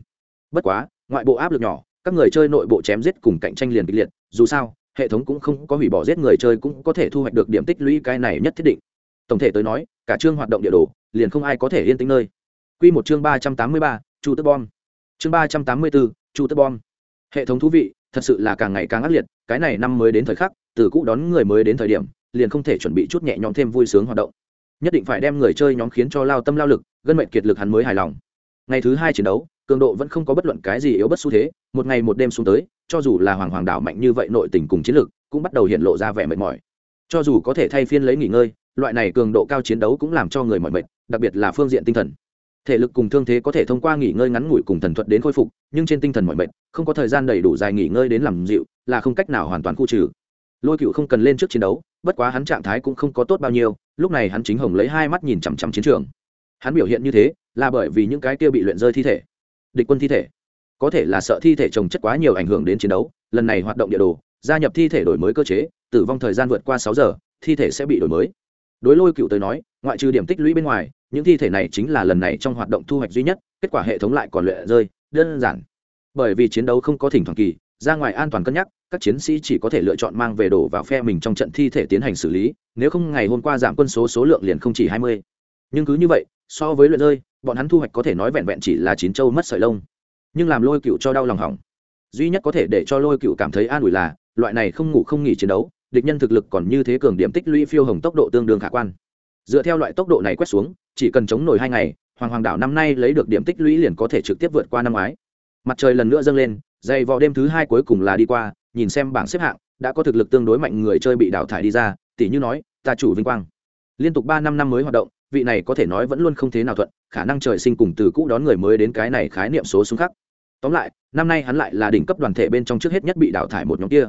Bất quá, ngoại bộ áp lực nhỏ các người chơi nội bộ chém giết cùng cạnh tranh liền kịch liệt, dù sao, hệ thống cũng không có hủy bỏ giết người chơi cũng có thể thu hoạch được điểm tích lũy cái này nhất thiết định. Tổng thể tới nói, cả chương hoạt động địa đồ, liền không ai có thể yên tĩnh nơi. Quy một chương ba trăm tám mươi ba, chu tức bom. Chương ba trăm tám mươi bốn, chu tức bom. Hệ thống thú vị, thật sự là càng ngày càng ác liệt, cái này năm mới đến thời khắc, từ cũ đón người mới đến thời điểm, liền không thể chuẩn bị chút nhẹ nhõm thêm vui sướng hoạt động. Nhất định phải đem người chơi nhóm khiến cho lao tâm lao lực, gân mệnh kiệt lực hắn mới hài lòng. Ngày thứ hai chiến đấu cường độ vẫn không có bất luận cái gì yếu bất xu thế, một ngày một đêm xuống tới, cho dù là hoàng hoàng đảo mạnh như vậy nội tình cùng chiến lược, cũng bắt đầu hiện lộ ra vẻ mệt mỏi. Cho dù có thể thay phiên lấy nghỉ ngơi, loại này cường độ cao chiến đấu cũng làm cho người mỏi mệt, đặc biệt là phương diện tinh thần. Thể lực cùng thương thế có thể thông qua nghỉ ngơi ngắn ngủi cùng thần thuật đến khôi phục, nhưng trên tinh thần mỏi mệt, không có thời gian đầy đủ dài nghỉ ngơi đến làm dịu, là không cách nào hoàn toàn khu trừ. Lôi cựu không cần lên trước chiến đấu, bất quá hắn trạng thái cũng không có tốt bao nhiêu, lúc này hắn chính hồng lấy hai mắt nhìn chằm chằm chiến trường. Hắn biểu hiện như thế, là bởi vì những cái kia bị luyện rơi thi thể địch quân thi thể. Có thể là sợ thi thể trồng chất quá nhiều ảnh hưởng đến chiến đấu, lần này hoạt động địa đồ, gia nhập thi thể đổi mới cơ chế, tử vong thời gian vượt qua sáu giờ, thi thể sẽ bị đổi mới. Đối lôi cựu tới nói, ngoại trừ điểm tích lũy bên ngoài, những thi thể này chính là lần này trong hoạt động thu hoạch duy nhất, kết quả hệ thống lại còn lệ rơi, đơn giản. Bởi vì chiến đấu không có thỉnh thoảng kỳ, ra ngoài an toàn cân nhắc, các chiến sĩ chỉ có thể lựa chọn mang về đổ vào phe mình trong trận thi thể tiến hành xử lý, nếu không ngày hôm qua giảm quân số số lượng liền không chỉ hai mươi. Nhưng cứ như vậy, so với luyện rơi bọn hắn thu hoạch có thể nói vẹn vẹn chỉ là chín châu mất sợi lông. Nhưng làm lôi cựu cho đau lòng hỏng. Duy nhất có thể để cho lôi cựu cảm thấy an ủi là, loại này không ngủ không nghỉ chiến đấu, địch nhân thực lực còn như thế cường điểm tích lũy phiêu hồng tốc độ tương đương khả quan. Dựa theo loại tốc độ này quét xuống, chỉ cần chống nổi hai ngày, hoàng hoàng đảo năm nay lấy được điểm tích lũy liền có thể trực tiếp vượt qua năm ngoái. Mặt trời lần nữa dâng lên, dày vò đêm thứ hai cuối cùng là đi qua, nhìn xem bảng xếp hạng, đã có thực lực tương đối mạnh người chơi bị đào thải đi ra tỷ như nói, ta chủ vinh quang. Liên tục ba năm năm mới hoạt động vị này có thể nói vẫn luôn không thế nào thuận, khả năng trời sinh cùng từ cũ đón người mới đến cái này khái niệm số xuống khắc. Tóm lại, năm nay hắn lại là đỉnh cấp đoàn thể bên trong trước hết nhất bị đào thải một nhóm kia.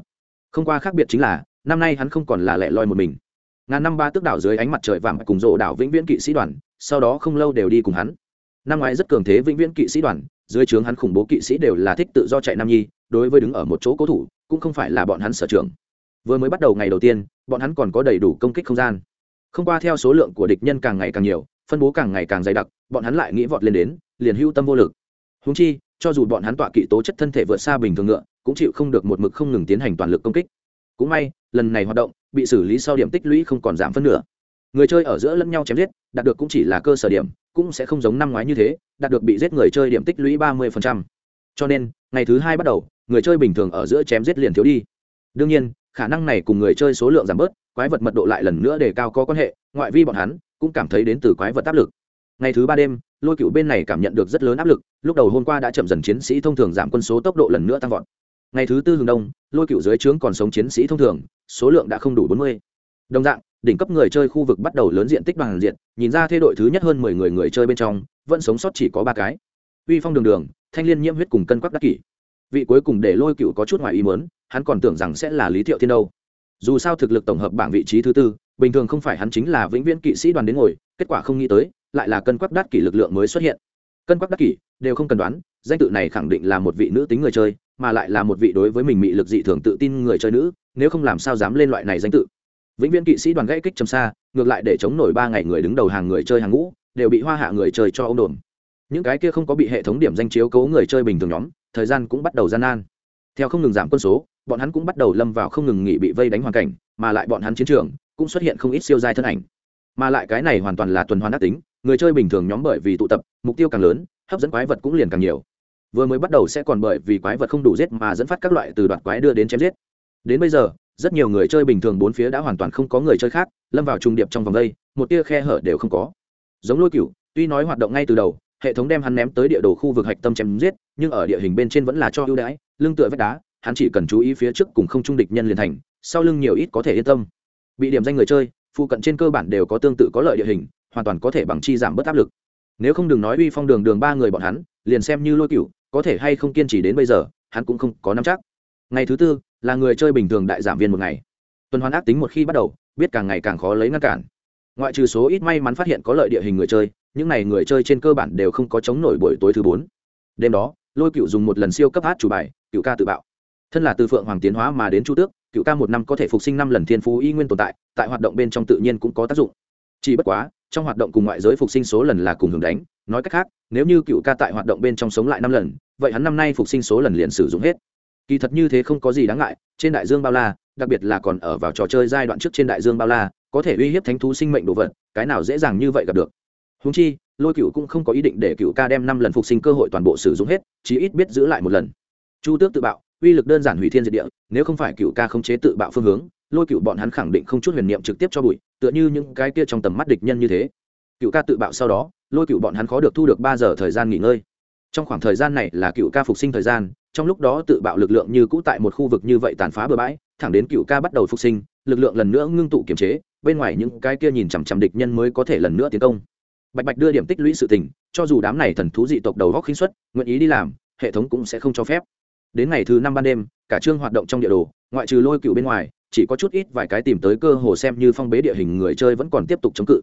Không qua khác biệt chính là, năm nay hắn không còn là lẻ loi một mình. Ngàn năm ba tước đảo dưới ánh mặt trời vàng cùng rộ đảo vĩnh viễn kỵ sĩ đoàn, sau đó không lâu đều đi cùng hắn. Năm ngoái rất cường thế vĩnh viễn kỵ sĩ đoàn, dưới trướng hắn khủng bố kỵ sĩ đều là thích tự do chạy nam nhi, đối với đứng ở một chỗ cố thủ, cũng không phải là bọn hắn sở trường. Vừa mới bắt đầu ngày đầu tiên, bọn hắn còn có đầy đủ công kích không gian không qua theo số lượng của địch nhân càng ngày càng nhiều, phân bố càng ngày càng dày đặc, bọn hắn lại nghĩ vọt lên đến, liền hưu tâm vô lực. Húng chi, cho dù bọn hắn tọa kỵ tố chất thân thể vượt xa bình thường ngựa, cũng chịu không được một mực không ngừng tiến hành toàn lực công kích. Cũng may, lần này hoạt động, bị xử lý sau điểm tích lũy không còn giảm phân nửa. Người chơi ở giữa lẫn nhau chém giết, đạt được cũng chỉ là cơ sở điểm, cũng sẽ không giống năm ngoái như thế, đạt được bị giết người chơi điểm tích lũy ba mươi cho nên, ngày thứ hai bắt đầu, người chơi bình thường ở giữa chém giết liền thiếu đi. Đương nhiên, khả năng này cùng người chơi số lượng giảm bớt quái vật mật độ lại lần nữa đề cao có quan hệ, ngoại vi bọn hắn cũng cảm thấy đến từ quái vật áp lực. Ngày thứ ba đêm, lôi cựu bên này cảm nhận được rất lớn áp lực, lúc đầu hôm qua đã chậm dần chiến sĩ thông thường giảm quân số tốc độ lần nữa tăng vọt. Ngày thứ tư hừng đông, lôi cựu dưới trướng còn sống chiến sĩ thông thường, số lượng đã không đủ bốn mươi. Đồng dạng, đỉnh cấp người chơi khu vực bắt đầu lớn diện tích bằng diện, nhìn ra thê đội thứ nhất hơn mười người người chơi bên trong, vẫn sống sót chỉ có ba cái. Uy phong đường đường, thanh liên nhiễm huyết cùng cân quắc đắc kỷ. Vị cuối cùng để lôi cựu có chút ngoài ý mớn hắn còn tưởng rằng sẽ là lý thiệu thiên đâu dù sao thực lực tổng hợp bảng vị trí thứ tư, bình thường không phải hắn chính là vĩnh viễn kỵ sĩ đoàn đến ngồi, kết quả không nghĩ tới, lại là cân quắc đắc kỷ lực lượng mới xuất hiện. Cân quắc đắc kỷ, đều không cần đoán, danh tự này khẳng định là một vị nữ tính người chơi, mà lại là một vị đối với mình mị lực dị thường tự tin người chơi nữ, nếu không làm sao dám lên loại này danh tự. Vĩnh viễn kỵ sĩ đoàn gãy kích trầm xa, ngược lại để chống nổi ba ngày người đứng đầu hàng người chơi hàng ngũ, đều bị hoa hạ người chơi cho ông đồn những cái kia không có bị hệ thống điểm danh chiếu cố người chơi bình thường nhóm, thời gian cũng bắt đầu gian nan. Theo không ngừng giảm quân số bọn hắn cũng bắt đầu lâm vào không ngừng nghỉ bị vây đánh hoàn cảnh, mà lại bọn hắn chiến trường cũng xuất hiện không ít siêu giai thân ảnh. Mà lại cái này hoàn toàn là tuần hoàn đắc tính, người chơi bình thường nhóm bởi vì tụ tập, mục tiêu càng lớn, hấp dẫn quái vật cũng liền càng nhiều. Vừa mới bắt đầu sẽ còn bởi vì quái vật không đủ giết mà dẫn phát các loại từ đoạt quái đưa đến chém giết. Đến bây giờ, rất nhiều người chơi bình thường bốn phía đã hoàn toàn không có người chơi khác, lâm vào trung điệp trong vòng đây, một tia khe hở đều không có. Giống lôi cựu tuy nói hoạt động ngay từ đầu, hệ thống đem hắn ném tới địa đồ khu vực hạch tâm chém giết, nhưng ở địa hình bên trên vẫn là cho ưu đãi, lưng tựa vách đá hắn chỉ cần chú ý phía trước cùng không trung địch nhân liền thành, sau lưng nhiều ít có thể yên tâm. Bị điểm danh người chơi, phụ cận trên cơ bản đều có tương tự có lợi địa hình, hoàn toàn có thể bằng chi giảm bớt áp lực. Nếu không đừng nói uy phong đường đường ba người bọn hắn, liền xem như lôi cựu có thể hay không kiên trì đến bây giờ, hắn cũng không có nắm chắc. Ngày thứ tư, là người chơi bình thường đại giảm viên một ngày. Tuần hoàn ác tính một khi bắt đầu, biết càng ngày càng khó lấy ngăn cản. Ngoại trừ số ít may mắn phát hiện có lợi địa hình người chơi, những n à y người chơi trên cơ bản đều không có chống nổi buổi tối thứ bốn. Đêm đó, lôi cựu dùng một lần siêu cấp hát chủ bài cựu ca tự bạo thân là từ phượng hoàng tiến hóa mà đến chu tước, cựu ca một năm có thể phục sinh năm lần thiên phú y nguyên tồn tại tại hoạt động bên trong tự nhiên cũng có tác dụng. Chỉ bất quá, trong hoạt động cùng ngoại giới phục sinh số lần là cùng hưởng đánh, nói cách khác, nếu như cựu ca tại hoạt động bên trong sống lại năm lần, vậy hắn năm nay phục sinh số lần liền sử dụng hết. Kỳ thật như thế không có gì đáng ngại, trên đại dương bao la, đặc biệt là còn ở vào trò chơi giai đoạn trước trên đại dương bao la, có thể uy hiếp thánh thú sinh mệnh đồ vật, cái nào dễ dàng như vậy gặp được. Húng chi, lôi cựu cũng không có ý định để cựu ca đem năm lần phục sinh cơ hội toàn bộ sử dụng hết, chí ít biết giữ lại một lần. Chu tước tự bạo uy lực đơn giản hủy thiên diệt địa, nếu không phải cựu ca không chế tự bạo phương hướng, lôi cựu bọn hắn khẳng định không chút huyền niệm trực tiếp cho bụi, tựa như những cái kia trong tầm mắt địch nhân như thế. Cựu ca tự bạo sau đó, lôi cựu bọn hắn khó được thu được ba giờ thời gian nghỉ ngơi. Trong khoảng thời gian này là cựu ca phục sinh thời gian, trong lúc đó tự bạo lực lượng như cũ tại một khu vực như vậy tàn phá bừa bãi, thẳng đến cựu ca bắt đầu phục sinh, lực lượng lần nữa ngưng tụ kiềm chế, bên ngoài những cái kia nhìn chằm chằm địch nhân mới có thể lần nữa tiến công. Bạch bạch đưa điểm tích lũy sự tình, cho dù đám này thần thú dị tộc đầu góc khinh xuất nguyện ý đi làm, hệ thống cũng sẽ không cho phép đến ngày thứ năm ban đêm, cả chương hoạt động trong địa đồ, ngoại trừ lôi cựu bên ngoài, chỉ có chút ít vài cái tìm tới cơ hồ xem như phong bế địa hình người chơi vẫn còn tiếp tục chống cự.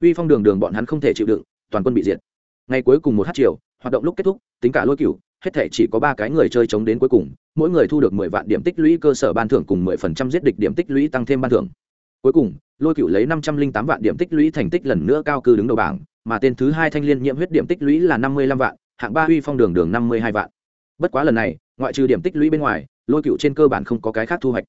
Uy phong đường đường bọn hắn không thể chịu đựng, toàn quân bị diệt. Ngày cuối cùng một h chiều hoạt động lúc kết thúc, tính cả lôi cựu hết thể chỉ có ba cái người chơi chống đến cuối cùng, mỗi người thu được mười vạn điểm tích lũy cơ sở ban thưởng cùng mười phần trăm giết địch điểm tích lũy tăng thêm ban thưởng. Cuối cùng, lôi cựu lấy năm trăm linh tám vạn điểm tích lũy thành tích lần nữa cao cư đứng đầu bảng, mà tên thứ hai thanh liên nhiễm huyết điểm tích lũy là năm mươi lăm vạn, hạng ba uy phong đường đường năm mươi hai vạn. Bất quá lần này ngoại trừ điểm tích lũy bên ngoài, lôi cựu trên cơ bản không có cái khác thu hoạch.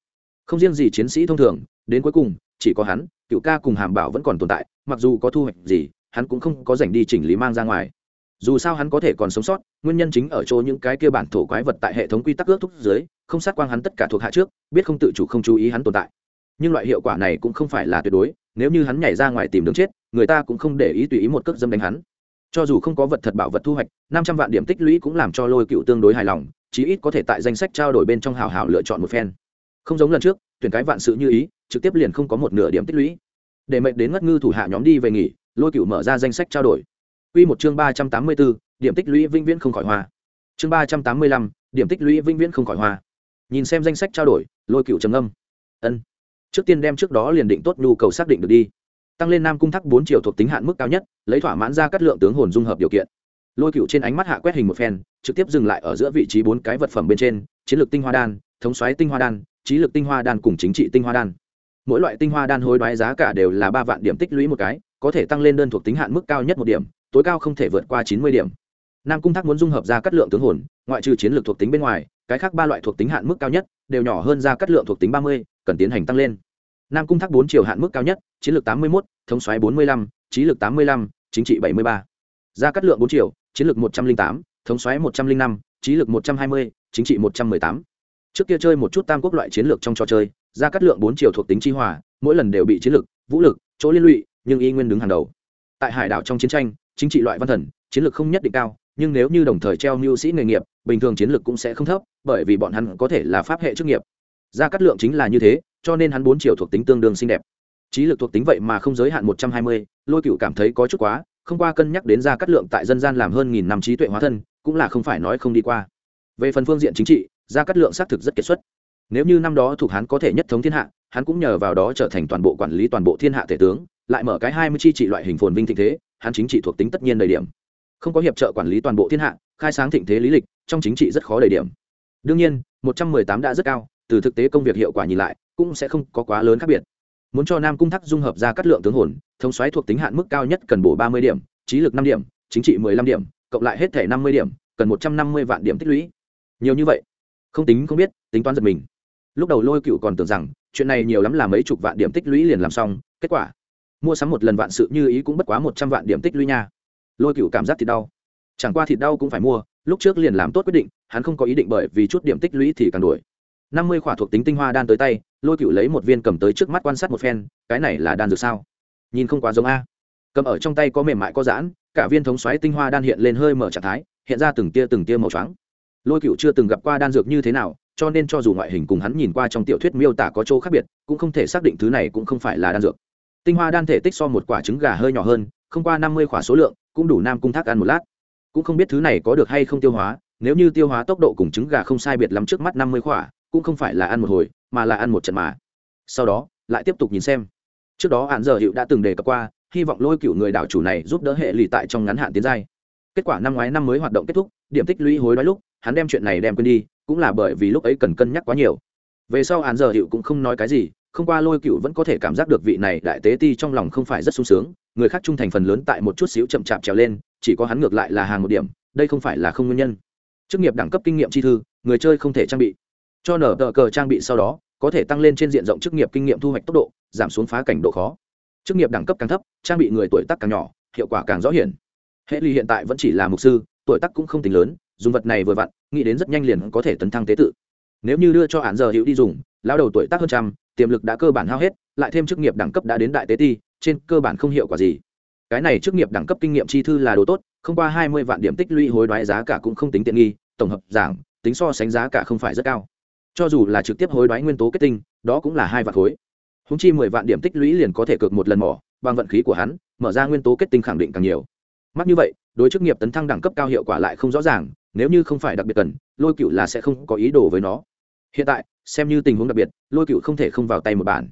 Không riêng gì chiến sĩ thông thường, đến cuối cùng, chỉ có hắn, cựu ca cùng hàm bảo vẫn còn tồn tại, mặc dù có thu hoạch gì, hắn cũng không có dành đi chỉnh lý mang ra ngoài. Dù sao hắn có thể còn sống sót, nguyên nhân chính ở chỗ những cái kia bản thổ quái vật tại hệ thống quy tắc ước thúc dưới, không sát quang hắn tất cả thuộc hạ trước, biết không tự chủ không chú ý hắn tồn tại. Nhưng loại hiệu quả này cũng không phải là tuyệt đối, nếu như hắn nhảy ra ngoài tìm đường chết, người ta cũng không để ý tùy ý một cước dâm đánh hắn. Cho dù không có vật thật bảo vật thu hoạch, năm trăm vạn điểm tích lũy cũng làm cho lôi cựu tương đối hài lòng chí ít có thể tại danh sách trao đổi bên trong hào hào lựa chọn một phen không giống lần trước tuyển cái vạn sự như ý trực tiếp liền không có một nửa điểm tích lũy để mệnh đến ngất ngư thủ hạ nhóm đi về nghỉ lôi cựu mở ra danh sách trao đổi Quy một chương ba trăm tám mươi 384, điểm tích lũy vĩnh viễn không khỏi hoa. Chương ba trăm tám mươi lăm, điểm tích lũy vĩnh viễn không khỏi hoa. Nhìn xem danh sách trao đổi, Lôi Cựu trầm ngâm. Ân. Trước tiên đem trước đó liền định tốt nhu cầu xác định được đi. Tăng lên Nam cung thác bốn triệu thuộc tính hạn mức cao nhất, lấy thỏa mãn ra các lượng tướng hồn dung hợp điều kiện. Lôi Cựu trên ánh mắt hạ quét hình một phen, trực tiếp dừng lại ở giữa vị trí bốn cái vật phẩm bên trên, chiến lược tinh hoa đan, thống xoáy tinh hoa đan, trí lực tinh hoa đan cùng chính trị tinh hoa đan. Mỗi loại tinh hoa đan hối đoái giá cả đều là ba vạn điểm tích lũy một cái, có thể tăng lên đơn thuộc tính hạn mức cao nhất một điểm, tối cao không thể vượt qua chín mươi điểm. Nam cung thác muốn dung hợp ra cắt lượng tướng hồn ngoại trừ chiến lược thuộc tính bên ngoài cái khác ba loại thuộc tính hạn mức cao nhất đều nhỏ hơn ra cắt lượng thuộc tính ba mươi cần tiến hành tăng lên. Nam cung thác bốn chiều hạn mức cao nhất chiến lược tám mươi một thống xoáy bốn mươi lăm trí lực tám mươi lăm chính trị bảy mươi ba. Ra cắt lượng bốn chiều chiến lược một trăm linh tám, thống xoáy một trăm linh năm, trí lực một trăm hai mươi, chính trị một trăm mười tám. Trước kia chơi một chút tam quốc loại chiến lược trong trò chơi, ra cắt lượng bốn chiều thuộc tính chi hòa, mỗi lần đều bị chiến lược, vũ lực, chỗ liên lụy, nhưng y nguyên đứng hàng đầu. Tại hải đảo trong chiến tranh, chính trị loại văn thần, chiến lược không nhất định cao, nhưng nếu như đồng thời treo mưu sĩ nghề nghiệp, bình thường chiến lược cũng sẽ không thấp, bởi vì bọn hắn có thể là pháp hệ chức nghiệp. Gia cát lượng chính là như thế, cho nên hắn bốn chiều thuộc tính tương đương xinh đẹp. Trí lực thuộc tính vậy mà không giới hạn một trăm hai mươi, lôi cựu cảm thấy có chút quá không qua cân nhắc đến gia cát lượng tại dân gian làm hơn nghìn năm trí tuệ hóa thân, cũng là không phải nói không đi qua. Về phần phương diện chính trị gia cát lượng xác thực rất kiệt xuất. Nếu như năm đó thuộc hắn có thể nhất thống thiên hạ, hắn cũng nhờ vào đó trở thành toàn bộ quản lý toàn bộ thiên hạ thể tướng, lại mở cái hai mươi chi trị loại hình phồn vinh thịnh thế, hắn chính trị thuộc tính tất nhiên đầy điểm. Không có hiệp trợ quản lý toàn bộ thiên hạ, khai sáng thịnh thế lý lịch, trong chính trị rất khó đầy điểm. Đương nhiên, một trăm mười tám đã rất cao, từ thực tế công việc hiệu quả nhìn lại, cũng sẽ không có quá lớn khác biệt muốn cho nam cung thắc dung hợp ra cắt lượng tướng hồn, thống xoáy thuộc tính hạn mức cao nhất cần bổ ba mươi điểm, trí lực năm điểm, chính trị mười lăm điểm, cộng lại hết thể năm mươi điểm, cần một trăm năm mươi vạn điểm tích lũy. Nhiều như vậy, không tính không biết, tính toán giật mình. Lúc đầu lôi cựu còn tưởng rằng, chuyện này nhiều lắm là mấy chục vạn điểm tích lũy liền làm xong, kết quả, mua sắm một lần vạn sự như ý cũng bất quá một trăm vạn điểm tích lũy nha. Lôi cựu cảm giác thịt đau. Chẳng qua thịt đau cũng phải mua, lúc trước liền làm tốt quyết định, hắn không có ý định bởi vì chút điểm tích lũy thì càng đuổi. năm mươi khỏa thuộc tính tinh hoa đan tới tay lôi cựu lấy một viên cầm tới trước mắt quan sát một phen, cái này là đan dược sao? Nhìn không quá giống a. Cầm ở trong tay có mềm mại có giãn, cả viên thống xoáy tinh hoa đan hiện lên hơi mở trạng thái, hiện ra từng tia từng tia màu trắng lôi cựu chưa từng gặp qua đan dược như thế nào, cho nên cho dù ngoại hình cùng hắn nhìn qua trong tiểu thuyết miêu tả có chỗ khác biệt, cũng không thể xác định thứ này cũng không phải là đan dược. Tinh hoa đan thể tích so một quả trứng gà hơi nhỏ hơn, không qua năm mươi quả số lượng, cũng đủ nam cung thác ăn một lát. Cũng không biết thứ này có được hay không tiêu hóa, nếu như tiêu hóa tốc độ cùng trứng gà không sai biệt lắm trước mắt năm mươi quả cũng không phải là ăn một hồi, mà là ăn một trận mà. Sau đó, lại tiếp tục nhìn xem. Trước đó hạn giờ hiệu đã từng đề cập qua, hy vọng lôi cựu người đảo chủ này giúp đỡ hệ lụy tại trong ngắn hạn tiến giai. Kết quả năm ngoái năm mới hoạt động kết thúc, điểm tích lũy hối đoái lúc, hắn đem chuyện này đem quên đi, cũng là bởi vì lúc ấy cần cân nhắc quá nhiều. Về sau hạn giờ hiệu cũng không nói cái gì, không qua lôi cựu vẫn có thể cảm giác được vị này đại tế ti trong lòng không phải rất sung sướng, người khác trung thành phần lớn tại một chút xíu chậm chạp trèo lên, chỉ có hắn ngược lại là hàng một điểm, đây không phải là không nguyên nhân. Chức nghiệp đẳng cấp kinh nghiệm chi thư, người chơi không thể trang bị cho nở tờ cờ trang bị sau đó, có thể tăng lên trên diện rộng chức nghiệp kinh nghiệm thu hoạch tốc độ, giảm xuống phá cảnh độ khó. Chức nghiệp đẳng cấp càng thấp, trang bị người tuổi tác càng nhỏ, hiệu quả càng rõ hiển. Hệ ly hiện tại vẫn chỉ là mục sư, tuổi tác cũng không tính lớn, dùng vật này vừa vặn, nghĩ đến rất nhanh liền có thể tấn thăng tế tự. Nếu như đưa cho hạn giờ hữu đi dùng, lao đầu tuổi tác hơn trăm, tiềm lực đã cơ bản hao hết, lại thêm chức nghiệp đẳng cấp đã đến đại tế ti, trên cơ bản không hiệu quả gì. Cái này chức nghiệp đẳng cấp kinh nghiệm chi thư là đồ tốt, không qua hai mươi vạn điểm tích lũy hối đoái giá cả cũng không tính tiện nghi, tổng hợp giảng, tính so sánh giá cả không phải rất cao cho dù là trực tiếp hối đoái nguyên tố kết tinh, đó cũng là hai vạn khối. Húng chi mười vạn điểm tích lũy liền có thể cược một lần mỏ, bằng vận khí của hắn, mở ra nguyên tố kết tinh khẳng định càng nhiều. Mắc như vậy, đối chức nghiệp tấn thăng đẳng cấp cao hiệu quả lại không rõ ràng, nếu như không phải đặc biệt cần, lôi cựu là sẽ không có ý đồ với nó. Hiện tại, xem như tình huống đặc biệt, lôi cựu không thể không vào tay một bản.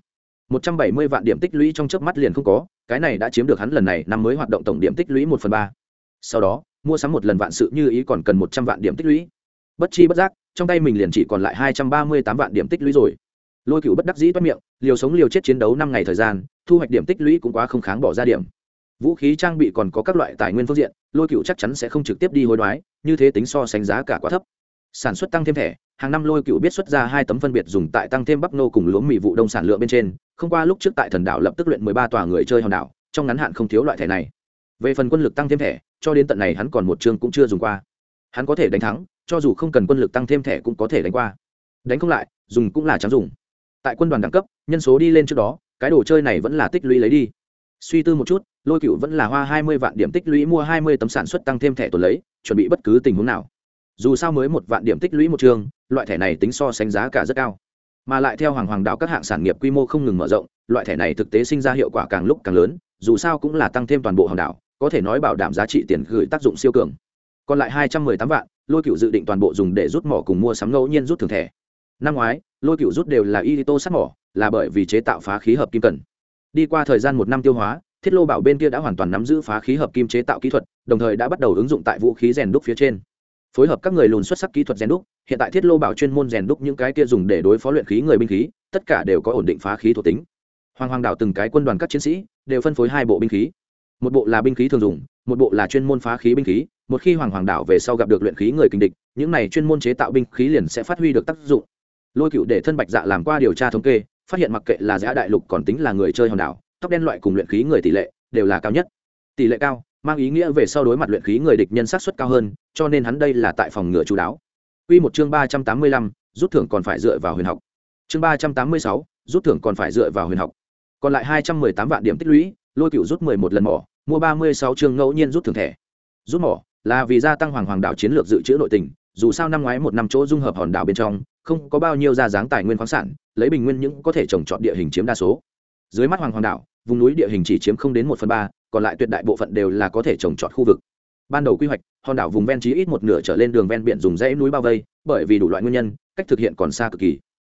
Một trăm bảy mươi vạn điểm tích lũy trong chớp mắt liền không có, cái này đã chiếm được hắn lần này năm mới hoạt động tổng điểm tích lũy một phần ba. Sau đó, mua sắm một lần vạn sự như ý còn cần một trăm vạn điểm tích lũy. Bất chi bất giác trong tay mình liền chỉ còn lại hai trăm ba mươi tám vạn điểm tích lũy rồi. Lôi cựu bất đắc dĩ toát miệng, liều sống liều chết chiến đấu năm ngày thời gian, thu hoạch điểm tích lũy cũng quá không kháng bỏ ra điểm. Vũ khí trang bị còn có các loại tài nguyên phương diện, lôi cựu chắc chắn sẽ không trực tiếp đi hối đoái, như thế tính so sánh giá cả quá thấp. Sản xuất tăng thêm thẻ, hàng năm lôi cựu biết xuất ra hai tấm phân biệt dùng tại tăng thêm bắp nô cùng lúa mì vụ đông sản lượng bên trên, không qua lúc trước tại thần đảo lập tức luyện mười ba tòa người chơi hòn đảo, trong ngắn hạn không thiếu loại thẻ này. Về phần quân lực tăng thêm thẻ, cho đến tận này hắn còn một chương cũng chưa dùng qua hắn có thể đánh thắng cho dù không cần quân lực tăng thêm thẻ cũng có thể đánh qua. Đánh không lại dùng cũng là trắng dùng. Tại quân đoàn đẳng cấp nhân số đi lên trước đó cái đồ chơi này vẫn là tích lũy lấy đi. Suy tư một chút lôi cựu vẫn là hoa hai mươi vạn điểm tích lũy mua hai mươi tấm sản xuất tăng thêm thẻ tuần lấy chuẩn bị bất cứ tình huống nào. Dù sao mới một vạn điểm tích lũy một trường, loại thẻ này tính so sánh giá cả rất cao. Mà lại theo hoàng hoàng đạo các hạng sản nghiệp quy mô không ngừng mở rộng loại thẻ này thực tế sinh ra hiệu quả càng lúc càng lớn dù sao cũng là tăng thêm toàn bộ hòn đảo có thể nói bảo đảm giá trị tiền gửi tác dụng siêu cường còn lại hai trăm mười tám vạn, lôi cựu dự định toàn bộ dùng để rút mỏ cùng mua sắm ngẫu nhiên rút thường thẻ. Năm ngoái, lôi cựu rút đều là y tô sắt mỏ, là bởi vì chế tạo phá khí hợp kim cần. Đi qua thời gian một năm tiêu hóa, thiết lô bảo bên kia đã hoàn toàn nắm giữ phá khí hợp kim chế tạo kỹ thuật, đồng thời đã bắt đầu ứng dụng tại vũ khí rèn đúc phía trên. Phối hợp các người lùn xuất sắc kỹ thuật rèn đúc, hiện tại thiết lô bảo chuyên môn rèn đúc những cái kia dùng để đối phó luyện khí người binh khí, tất cả đều có ổn định phá khí thuộc tính. Hoàng hoàng đảo từng cái quân đoàn các chiến sĩ đều phân phối hai bộ binh khí. Một bộ là binh khí thường dùng, một bộ là chuyên môn phá khí binh khí một khi hoàng hoàng đảo về sau gặp được luyện khí người kinh địch những này chuyên môn chế tạo binh khí liền sẽ phát huy được tác dụng lôi cựu để thân bạch dạ làm qua điều tra thống kê phát hiện mặc kệ là giã đại lục còn tính là người chơi hòn đảo tóc đen loại cùng luyện khí người tỷ lệ đều là cao nhất tỷ lệ cao mang ý nghĩa về sau đối mặt luyện khí người địch nhân sát xuất cao hơn cho nên hắn đây là tại phòng ngựa chú đáo Quy một chương ba trăm tám mươi lăm, rút thưởng còn phải dựa vào huyền học. Chương ba trăm tám mươi sáu, rút thưởng còn phải dựa vào huyền học. Còn lại hai trăm mười tám vạn điểm tích lũy, Lôi Cửu rút mười một lần mỏ, mua ba mươi sáu chương ngẫu nhiên rút thưởng thẻ. Rút mỏ là vì gia tăng hoàng hoàng đảo chiến lược dự trữ nội tình, dù sao năm ngoái một năm chỗ dung hợp hòn đảo bên trong, không có bao nhiêu ra dáng tài nguyên khoáng sản, lấy bình nguyên những có thể trồng trọt địa hình chiếm đa số. Dưới mắt hoàng hoàng đảo, vùng núi địa hình chỉ chiếm không đến một phần ba còn lại tuyệt đại bộ phận đều là có thể trồng trọt khu vực. Ban đầu quy hoạch hòn đảo vùng ven chí ít một nửa trở lên đường ven biển dùng dãy núi bao vây bởi vì đủ loại nguyên nhân cách thực hiện còn xa cực kỳ.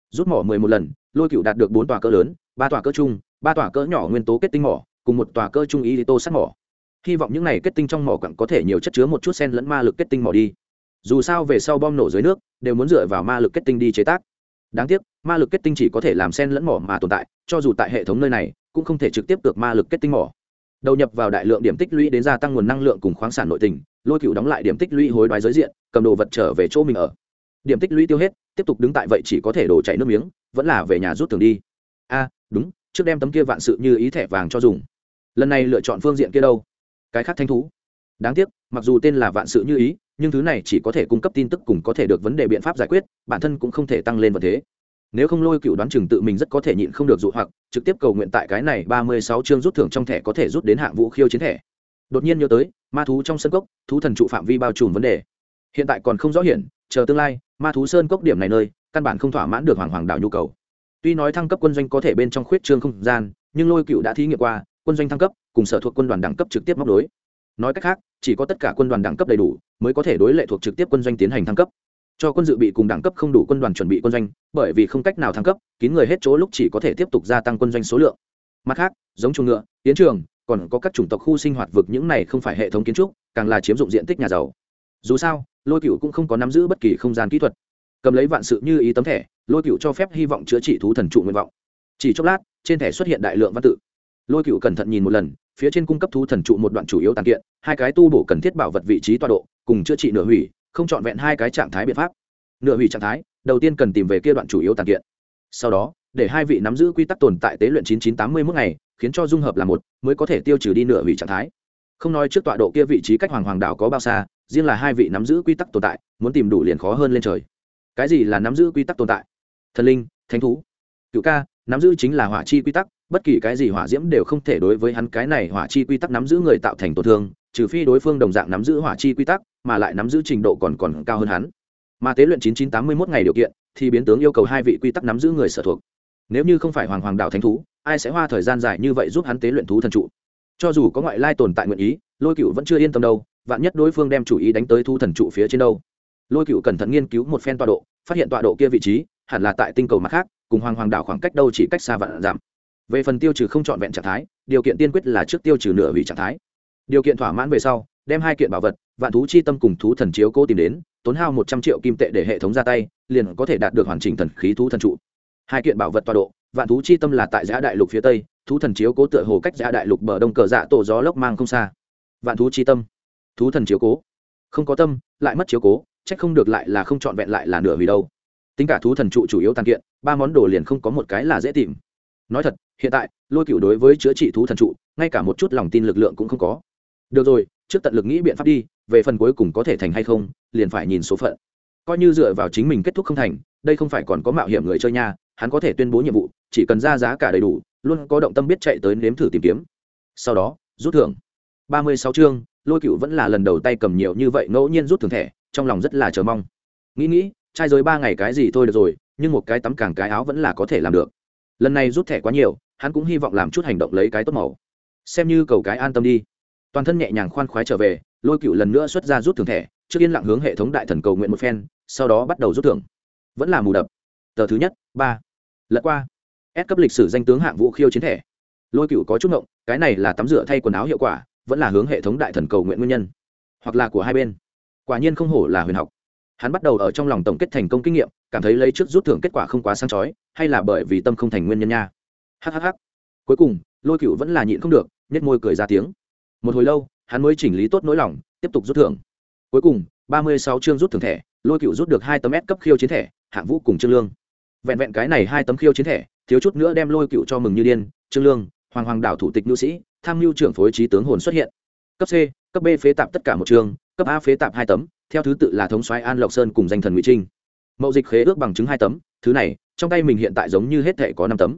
Rút mỏ mười một lần lôi cựu đạt được bốn tòa cỡ lớn ba tòa cỡ chung ba tòa cỡ nhỏ nguyên tố kết tinh mỏ cùng một tòa cỡ trung ý tô sắt mỏ hy vọng những này kết tinh trong mỏ quặng có thể nhiều chất chứa một chút sen lẫn ma lực kết tinh mỏ đi. Dù sao về sau bom nổ dưới nước, đều muốn dựa vào ma lực kết tinh đi chế tác. Đáng tiếc, ma lực kết tinh chỉ có thể làm sen lẫn mỏ mà tồn tại, cho dù tại hệ thống nơi này, cũng không thể trực tiếp được ma lực kết tinh mỏ. Đầu nhập vào đại lượng điểm tích lũy đến gia tăng nguồn năng lượng cùng khoáng sản nội tình, lôi cựu đóng lại điểm tích lũy hối đoái giới diện, cầm đồ vật trở về chỗ mình ở. Điểm tích lũy tiêu hết, tiếp tục đứng tại vậy chỉ có thể đổ chảy nước miếng, vẫn là về nhà rút tường đi. A, đúng, trước đem tấm kia vạn sự như ý thẻ vàng cho dùng. Lần này lựa chọn phương diện kia đâu? Cái khác thanh thú. Đáng tiếc, mặc dù tên là vạn sự như ý, nhưng thứ này chỉ có thể cung cấp tin tức cùng có thể được vấn đề biện pháp giải quyết, bản thân cũng không thể tăng lên vật thế. Nếu không lôi cựu đoán chừng tự mình rất có thể nhịn không được dụ hoặc, trực tiếp cầu nguyện tại cái này ba mươi sáu chương rút thưởng trong thẻ có thể rút đến hạng vũ khiêu chiến thẻ. Đột nhiên nhớ tới, ma thú trong sân cốc, thú thần trụ phạm vi bao trùm vấn đề. Hiện tại còn không rõ hiển chờ tương lai, ma thú sơn cốc điểm này nơi, căn bản không thỏa mãn được hoàng hoàng đảo nhu cầu. Tuy nói thăng cấp quân doanh có thể bên trong khuyết trương không gian, nhưng lôi cựu đã thí nghiệm qua, quân doanh thăng cấp cùng sở thuộc quân đoàn đẳng cấp trực tiếp móc đối nói cách khác, chỉ có tất cả quân đoàn đẳng cấp đầy đủ mới có thể đối lệ thuộc trực tiếp quân doanh tiến hành thăng cấp. Cho quân dự bị cùng đẳng cấp không đủ quân đoàn chuẩn bị quân doanh, bởi vì không cách nào thăng cấp, kín người hết chỗ lúc chỉ có thể tiếp tục gia tăng quân doanh số lượng. Mặt khác, giống chuồng ngựa tiến trường, còn có các chủng tộc khu sinh hoạt vực những này không phải hệ thống kiến trúc, càng là chiếm dụng diện tích nhà giàu. Dù sao, lôi cựu cũng không có nắm giữ bất kỳ không gian kỹ thuật. Cầm lấy vạn sự như ý tấm thẻ, lôi cựu cho phép hy vọng chữa trị thú thần trụ nguyện vọng. Chỉ chốc lát, trên thẻ xuất hiện đại lượng văn tự. Lôi cựu cẩn thận nhìn một lần phía trên cung cấp thú thần trụ một đoạn chủ yếu tàn kiện, hai cái tu bổ cần thiết bảo vật vị trí tọa độ, cùng chữa trị nửa hủy, không trọn vẹn hai cái trạng thái biện pháp. Nửa hủy trạng thái, đầu tiên cần tìm về kia đoạn chủ yếu tàn kiện. Sau đó, để hai vị nắm giữ quy tắc tồn tại tế luyện chín chín tám mươi mức ngày, khiến cho dung hợp là một, mới có thể tiêu trừ đi nửa hủy trạng thái. Không nói trước tọa độ kia vị trí cách hoàng hoàng đảo có bao xa, riêng là hai vị nắm giữ quy tắc tồn tại, muốn tìm đủ liền khó hơn lên trời. Cái gì là nắm giữ quy tắc tồn tại? Thần linh, thánh thú. Cựu ca, nắm giữ chính là hỏa chi quy tắc bất kỳ cái gì hỏa diễm đều không thể đối với hắn cái này hỏa chi quy tắc nắm giữ người tạo thành tổn thương, trừ phi đối phương đồng dạng nắm giữ hỏa chi quy tắc, mà lại nắm giữ trình độ còn còn cao hơn hắn. Mà tế luyện 9981 ngày điều kiện, thì biến tướng yêu cầu hai vị quy tắc nắm giữ người sở thuộc. Nếu như không phải hoàng hoàng đạo thánh thú, ai sẽ hoa thời gian dài như vậy giúp hắn tế luyện thú thần trụ? Cho dù có ngoại lai tồn tại nguyện ý, lôi cựu vẫn chưa yên tâm đâu, vạn nhất đối phương đem chủ ý đánh tới thu thần trụ phía trên đâu. Lôi cựu cẩn thận nghiên cứu một phen tọa độ, phát hiện tọa độ kia vị trí, hẳn là tại tinh cầu mặt khác, cùng hoàng hoàng đảo khoảng cách đâu chỉ cách xa vạn giảm về phần tiêu trừ không trọn vẹn trạng thái, điều kiện tiên quyết là trước tiêu trừ nửa hủy trạng thái. Điều kiện thỏa mãn về sau, đem hai kiện bảo vật, vạn thú chi tâm cùng thú thần chiếu cố tìm đến, tốn hao một trăm triệu kim tệ để hệ thống ra tay, liền có thể đạt được hoàn chỉnh thần khí thú thần trụ. Hai kiện bảo vật tọa độ, vạn thú chi tâm là tại giã đại lục phía tây, thú thần chiếu cố tựa hồ cách giã đại lục bờ đông cờ dạ tổ gió lốc mang không xa. Vạn thú chi tâm, thú thần chiếu cố, không có tâm, lại mất chiếu cố trách không được lại là không trọn vẹn lại là nửa vì đâu. Tính cả thú thần trụ chủ yếu tàn kiện, ba món đồ liền không có một cái là dễ tìm nói thật, hiện tại, lôi cựu đối với chữa trị thú thần trụ, ngay cả một chút lòng tin lực lượng cũng không có. Được rồi, trước tận lực nghĩ biện pháp đi, về phần cuối cùng có thể thành hay không, liền phải nhìn số phận. Coi như dựa vào chính mình kết thúc không thành, đây không phải còn có mạo hiểm người chơi nha, hắn có thể tuyên bố nhiệm vụ, chỉ cần ra giá cả đầy đủ, luôn có động tâm biết chạy tới nếm thử tìm kiếm. Sau đó, rút thưởng. Ba mươi sáu chương, lôi cựu vẫn là lần đầu tay cầm nhiều như vậy ngẫu nhiên rút thưởng thẻ, trong lòng rất là chờ mong. Nghĩ nghĩ, trai giới ba ngày cái gì thôi được rồi, nhưng một cái tắm càng cái áo vẫn là có thể làm được lần này rút thẻ quá nhiều, hắn cũng hy vọng làm chút hành động lấy cái tốt màu. Xem như cầu cái an tâm đi. Toàn thân nhẹ nhàng khoan khoái trở về, lôi cựu lần nữa xuất ra rút thưởng thẻ, trước yên lặng hướng hệ thống đại thần cầu nguyện một phen, sau đó bắt đầu rút thưởng. Vẫn là mù đập. Tờ thứ nhất, ba. Lật qua. Ép cấp lịch sử danh tướng hạng vũ khiêu chiến thẻ. Lôi cựu có chút ngộng, cái này là tắm rửa thay quần áo hiệu quả, vẫn là hướng hệ thống đại thần cầu nguyện nguyên nhân. Hoặc là của hai bên. Quả nhiên không hổ là huyền học hắn bắt đầu ở trong lòng tổng kết thành công kinh nghiệm, cảm thấy lấy trước rút thưởng kết quả không quá sáng chói, hay là bởi vì tâm không thành nguyên nhân nha. Hhh cuối cùng, lôi cựu vẫn là nhịn không được nhét môi cười ra tiếng. Một hồi lâu, hắn mới chỉnh lý tốt nỗi lòng, tiếp tục rút thưởng. Cuối cùng, ba mươi sáu chương rút thưởng thẻ, lôi cựu rút được hai tấm s cấp khiêu chiến thẻ, hạng vũ cùng trương lương. Vẹn vẹn cái này hai tấm khiêu chiến thẻ, thiếu chút nữa đem lôi cựu cho mừng như điên, trương lương, hoàng hoàng đảo thủ tịch nữ sĩ, tham mưu trưởng phối trí tướng hồn xuất hiện. Cấp c, cấp b phế tạp tất cả một trường, cấp a phế tạp hai tấm theo thứ tự là thống soái an lộc sơn cùng danh thần ngụy trinh. Mậu dịch khế ước bằng chứng hai tấm, thứ này, trong tay mình hiện tại giống như hết thể có năm tấm.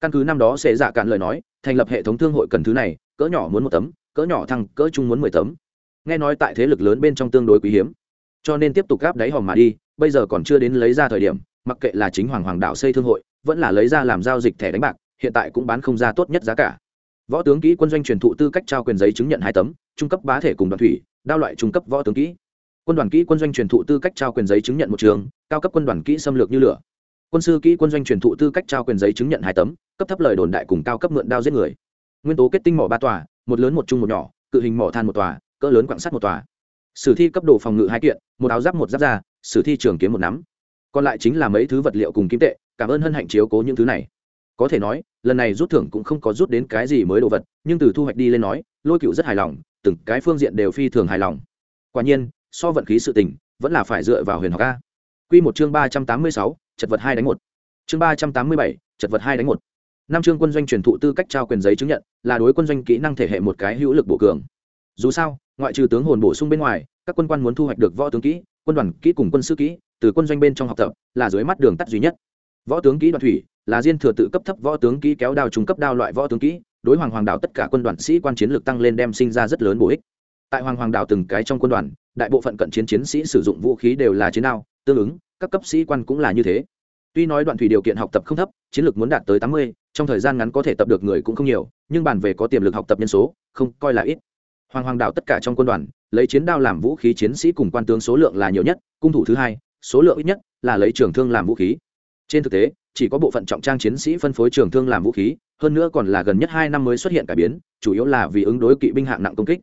Căn cứ năm đó sẽ giả cạn lời nói, thành lập hệ thống thương hội cần thứ này, cỡ nhỏ muốn một tấm, cỡ nhỏ thăng, cỡ chung muốn mười tấm. Nghe nói tại thế lực lớn bên trong tương đối quý hiếm. Cho nên tiếp tục gáp đáy hòm mà đi, bây giờ còn chưa đến lấy ra thời điểm, mặc kệ là chính hoàng hoàng đạo xây thương hội, vẫn là lấy ra làm giao dịch thẻ đánh bạc, hiện tại cũng bán không ra tốt nhất giá cả. Võ tướng kỹ quân doanh truyền thụ tư cách trao quyền giấy chứng nhận hai tấm, trung cấp bá thể cùng đoàn thủy, đao loại trung cấp võ tướng kỹ quân đoàn kỹ quân doanh truyền thụ tư cách trao quyền giấy chứng nhận một trường, cao cấp quân đoàn kỹ xâm lược như lửa. Quân sư kỹ quân doanh truyền thụ tư cách trao quyền giấy chứng nhận hai tấm, cấp thấp lời đồn đại cùng cao cấp mượn đao giết người. Nguyên tố kết tinh mỏ ba tòa, một lớn một trung một nhỏ, cự hình mỏ than một tòa, cỡ lớn quạng sắt một tòa. Sử thi cấp độ phòng ngự hai kiện, một áo giáp một giáp da, sử thi trường kiếm một nắm. Còn lại chính là mấy thứ vật liệu cùng kim tệ, cảm ơn hân hạnh chiếu cố những thứ này. Có thể nói, lần này rút thưởng cũng không có rút đến cái gì mới đồ vật, nhưng từ thu hoạch đi lên nói, lôi cựu rất hài lòng, từng cái phương diện đều phi thường hài lòng. Quả nhiên so vận khí sự tình, vẫn là phải dựa vào huyền học a. Quy một chương ba trăm tám mươi sáu, chật vật hai đánh một. Chương ba trăm tám mươi bảy, chật vật hai đánh một. Năm chương quân doanh truyền thụ tư cách trao quyền giấy chứng nhận, là đối quân doanh kỹ năng thể hệ một cái hữu lực bổ cường. Dù sao, ngoại trừ tướng hồn bổ sung bên ngoài, các quân quan muốn thu hoạch được võ tướng kỹ, quân đoàn kỹ cùng quân sư kỹ, từ quân doanh bên trong học tập, là dưới mắt đường tắt duy nhất. Võ tướng kỹ đoàn thủy, là diên thừa tự cấp thấp võ tướng kỹ kéo đao trung cấp đao loại võ tướng kỹ, đối hoàng hoàng đảo tất cả quân đoàn sĩ quan chiến lược tăng lên đem sinh ra rất lớn bổ ích tại hoàng hoàng đảo từng cái trong quân đoàn, đại bộ phận cận chiến chiến sĩ sử dụng vũ khí đều là chiến đao, tương ứng, các cấp sĩ quan cũng là như thế. Tuy nói đoạn thủy điều kiện học tập không thấp, chiến lược muốn đạt tới tám mươi, trong thời gian ngắn có thể tập được người cũng không nhiều, nhưng bàn về có tiềm lực học tập nhân số, không, coi là ít. Hoàng hoàng đảo tất cả trong quân đoàn, lấy chiến đao làm vũ khí chiến sĩ cùng quan tướng số lượng là nhiều nhất, cung thủ thứ hai, số lượng ít nhất là lấy trường thương làm vũ khí. Trên thực tế, chỉ có bộ phận trọng trang chiến sĩ phân phối trường thương làm vũ khí, hơn nữa còn là gần nhất hai năm mới xuất hiện cải biến, chủ yếu là vì ứng đối kỵ binh hạng nặng công kích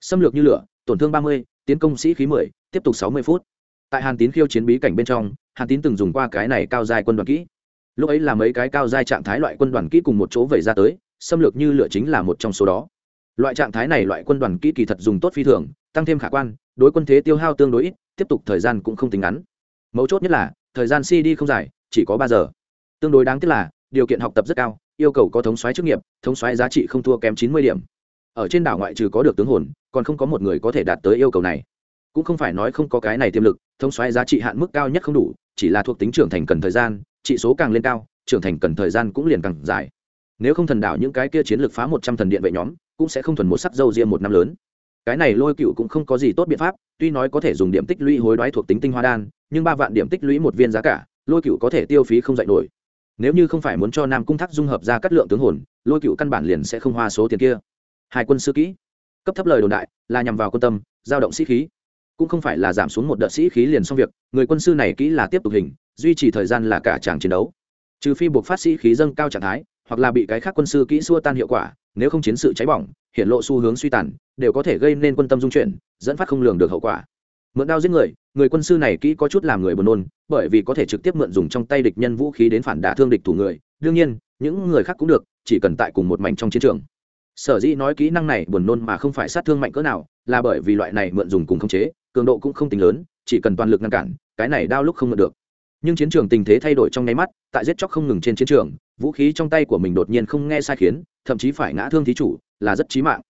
xâm lược như lửa, tổn thương ba mươi, tiến công sĩ khí mười, tiếp tục sáu mươi phút. Tại hàn tín khiêu chiến bí cảnh bên trong, hàn tín từng dùng qua cái này cao dài quân đoàn kỹ. Lúc ấy là mấy cái cao dài trạng thái loại quân đoàn kỹ cùng một chỗ vẩy ra tới, xâm lược như lửa chính là một trong số đó. Loại trạng thái này loại quân đoàn kỹ kỳ thật dùng tốt phi thường, tăng thêm khả quan, đối quân thế tiêu hao tương đối ít, tiếp tục thời gian cũng không tính ngắn. Mấu chốt nhất là, thời gian cd không dài, chỉ có ba giờ. Tương đối đáng tiếc là, điều kiện học tập rất cao, yêu cầu có thống soái chức nghiệp, thống soái giá trị không thua kém chín mươi điểm. Ở trên đảo ngoại trừ có được tướng hồn còn không có một người có thể đạt tới yêu cầu này. Cũng không phải nói không có cái này tiềm lực, thông xoáy giá trị hạn mức cao nhất không đủ, chỉ là thuộc tính trưởng thành cần thời gian trị số càng lên cao, trưởng thành cần thời gian cũng liền càng dài. Nếu không thần đảo những cái kia chiến lược phá một trăm thần điện vệ nhóm, cũng sẽ không thuần một sắc dâu riêng một năm lớn. Cái này lôi cựu cũng không có gì tốt biện pháp, tuy nói có thể dùng điểm tích lũy hối đoái thuộc tính tinh hoa đan, nhưng ba vạn điểm tích lũy một viên giá cả, lôi cựu có thể tiêu phí không dạy nổi. Nếu như không phải muốn cho nam cung thác dung hợp ra cắt lượng tướng hồn, lôi cựu căn bản liền sẽ không hoa số tiền kia. Hai quân sư kỹ cấp thấp lời đồn đại là nhằm vào quân tâm, giao động sĩ khí. Cũng không phải là giảm xuống một đợt sĩ khí liền xong việc, người quân sư này kỹ là tiếp tục hình, duy trì thời gian là cả tràng chiến đấu. Trừ phi buộc phát sĩ khí dâng cao trạng thái, hoặc là bị cái khác quân sư kỹ xua tan hiệu quả, nếu không chiến sự cháy bỏng, hiện lộ xu hướng suy tàn, đều có thể gây nên quân tâm dung chuyển, dẫn phát không lường được hậu quả. Mượn đao giết người người quân sư này kỹ có chút làm người buồn nôn, bởi vì có thể trực tiếp mượn dùng trong tay địch nhân vũ khí đến phản đả thương địch thủ người. Đương nhiên, những người khác cũng được, chỉ cần tại cùng một mảnh trong chiến trường sở dĩ nói kỹ năng này buồn nôn mà không phải sát thương mạnh cỡ nào, là bởi vì loại này mượn dùng cùng khống chế, cường độ cũng không tính lớn, chỉ cần toàn lực ngăn cản, cái này đao lúc không mượn được. Nhưng chiến trường tình thế thay đổi trong nháy mắt, tại giết chóc không ngừng trên chiến trường, vũ khí trong tay của mình đột nhiên không nghe sai khiến, thậm chí phải ngã thương thí chủ, là rất chí mạng.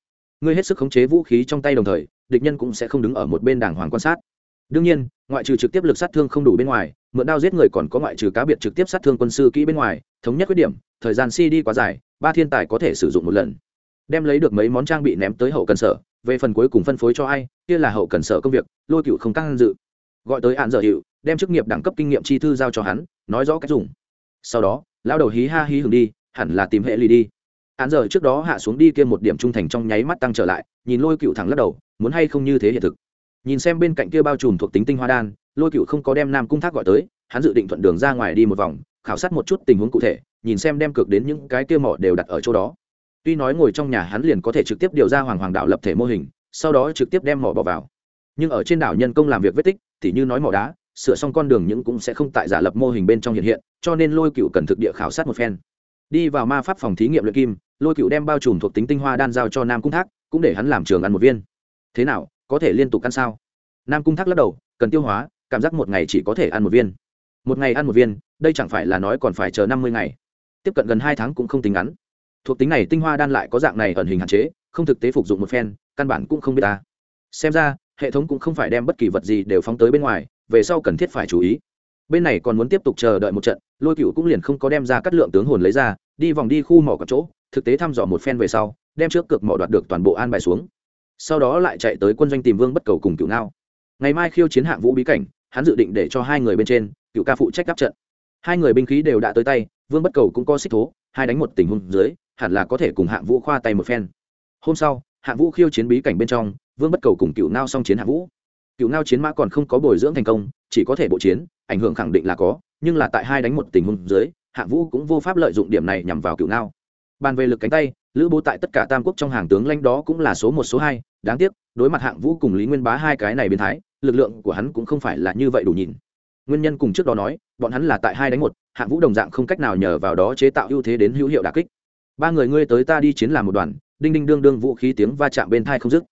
Ngươi hết sức khống chế vũ khí trong tay đồng thời, địch nhân cũng sẽ không đứng ở một bên đàng hoàng quan sát. Đương nhiên, ngoại trừ trực tiếp lực sát thương không đủ bên ngoài, mượn đao giết người còn có ngoại trừ cá biệt trực tiếp sát thương quân sư kỹ bên ngoài, thống nhất khuyết điểm, thời gian si đi quá dài, ba thiên tài có thể sử dụng một lần đem lấy được mấy món trang bị ném tới hậu cần sở, về phần cuối cùng phân phối cho ai, kia là hậu cần sở công việc, lôi cựu không căng dự. Gọi tới hạn dở hiệu, đem chức nghiệp đẳng cấp kinh nghiệm chi thư giao cho hắn, nói rõ cách dùng. Sau đó lao đầu hí ha hí hưởng đi, hẳn là tìm hệ lì đi. Hạn dở trước đó hạ xuống đi kia một điểm trung thành trong nháy mắt tăng trở lại, nhìn lôi cựu thẳng lắc đầu, muốn hay không như thế hiện thực. Nhìn xem bên cạnh kia bao trùm thuộc tính tinh hoa đan, lôi cựu không có đem nam cung thác gọi tới, hắn dự định thuận đường ra ngoài đi một vòng, khảo sát một chút tình huống cụ thể, nhìn xem đem cược đến những cái kia mỏ đều đặt ở chỗ đó tuy nói ngồi trong nhà hắn liền có thể trực tiếp điều ra hoàng hoàng đạo lập thể mô hình, sau đó trực tiếp đem mỏ bỏ vào. Nhưng ở trên đảo nhân công làm việc vết tích thì như nói mỏ đá, sửa xong con đường những cũng sẽ không tại giả lập mô hình bên trong hiện hiện, cho nên lôi cựu cần thực địa khảo sát một phen. Đi vào ma pháp phòng thí nghiệm luyện kim, lôi cựu đem bao trùm thuộc tính tinh hoa đan giao cho nam cung thác, cũng để hắn làm trường ăn một viên. Thế nào, có thể liên tục ăn sao? Nam cung thác lắc đầu, cần tiêu hóa, cảm giác một ngày chỉ có thể ăn một viên. Một ngày ăn một viên, đây chẳng phải là nói còn phải chờ năm mươi ngày. Tiếp cận gần hai tháng cũng không tính ngắn thuộc tính này tinh hoa đan lại có dạng này ẩn hình hạn chế, không thực tế phục dụng một phen, căn bản cũng không biết ta. Xem ra, hệ thống cũng không phải đem bất kỳ vật gì đều phóng tới bên ngoài, về sau cần thiết phải chú ý. Bên này còn muốn tiếp tục chờ đợi một trận, lôi cựu cũng liền không có đem ra cắt lượng tướng hồn lấy ra, đi vòng đi khu mỏ cả chỗ, thực tế thăm dò một phen về sau, đem trước cược mỏ đoạt được toàn bộ an bài xuống. Sau đó lại chạy tới quân doanh tìm vương bất cầu cùng cựu nao ngày mai khiêu chiến hạng vũ bí cảnh, hắn dự định để cho hai người bên trên cựu ca phụ trách đáp trận. Hai người binh khí đều đã tới tay, vương bất cầu cũng có xích thố, hai đánh một tình huống dưới hẳn là có thể cùng hạng vũ khoa tay một phen. Hôm sau, hạng vũ khiêu chiến bí cảnh bên trong, vương bất cầu cùng cựu nao xong chiến hạng vũ. Cựu nao chiến mã còn không có bồi dưỡng thành công, chỉ có thể bộ chiến, ảnh hưởng khẳng định là có, nhưng là tại hai đánh một tình huống dưới, hạng vũ cũng vô pháp lợi dụng điểm này nhằm vào cựu nao bàn về lực cánh tay, lữ bố tại tất cả tam quốc trong hàng tướng lãnh đó cũng là số một, số hai, đáng tiếc, đối mặt hạng vũ cùng lý nguyên bá hai cái này biến thái, lực lượng của hắn cũng không phải là như vậy đủ nhìn. Nguyên nhân cùng trước đó nói, bọn hắn là tại hai đánh một, hạng vũ đồng dạng không cách nào nhờ vào đó chế tạo ưu thế đến hữu hiệu đà kích ba người ngươi tới ta đi chiến làm một đoàn, đinh đinh đương đương vũ khí tiếng va chạm bên thai không dứt.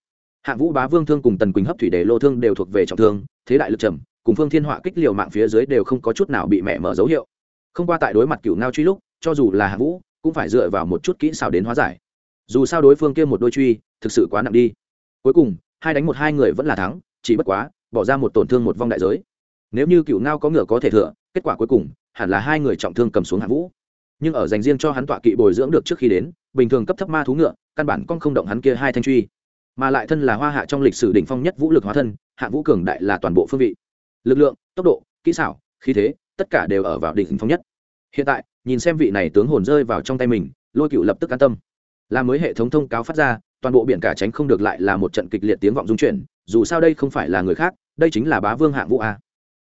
Hạng vũ bá vương thương cùng tần quỳnh hấp thủy đề lô thương đều thuộc về trọng thương, thế đại lực trầm, cùng phương thiên họa kích liều mạng phía dưới đều không có chút nào bị mẹ mở dấu hiệu. Không qua tại đối mặt cựu ngao truy lúc, cho dù là hạng vũ, cũng phải dựa vào một chút kỹ xảo đến hóa giải. Dù sao đối phương kia một đôi truy, thực sự quá nặng đi. Cuối cùng, hai đánh một hai người vẫn là thắng, chỉ bất quá, bỏ ra một tổn thương một vong đại giới. Nếu như cựu ngao có ngựa có thể thừa, kết quả cuối cùng, hẳn là hai người trọng thương cầm xuống hạng vũ nhưng ở dành riêng cho hắn tọa kỵ bồi dưỡng được trước khi đến, bình thường cấp thấp ma thú ngựa, căn bản con không động hắn kia hai thanh truy. Mà lại thân là hoa hạ trong lịch sử đỉnh phong nhất vũ lực hóa thân, hạ vũ cường đại là toàn bộ phương vị. Lực lượng, tốc độ, kỹ xảo, khí thế, tất cả đều ở vào đỉnh phong nhất. Hiện tại, nhìn xem vị này tướng hồn rơi vào trong tay mình, lôi cựu lập tức an tâm. Là mới hệ thống thông cáo phát ra, toàn bộ biển cả tránh không được lại là một trận kịch liệt tiếng vọng dung chuyển, dù sao đây không phải là người khác, đây chính là bá vương hạng vũ a.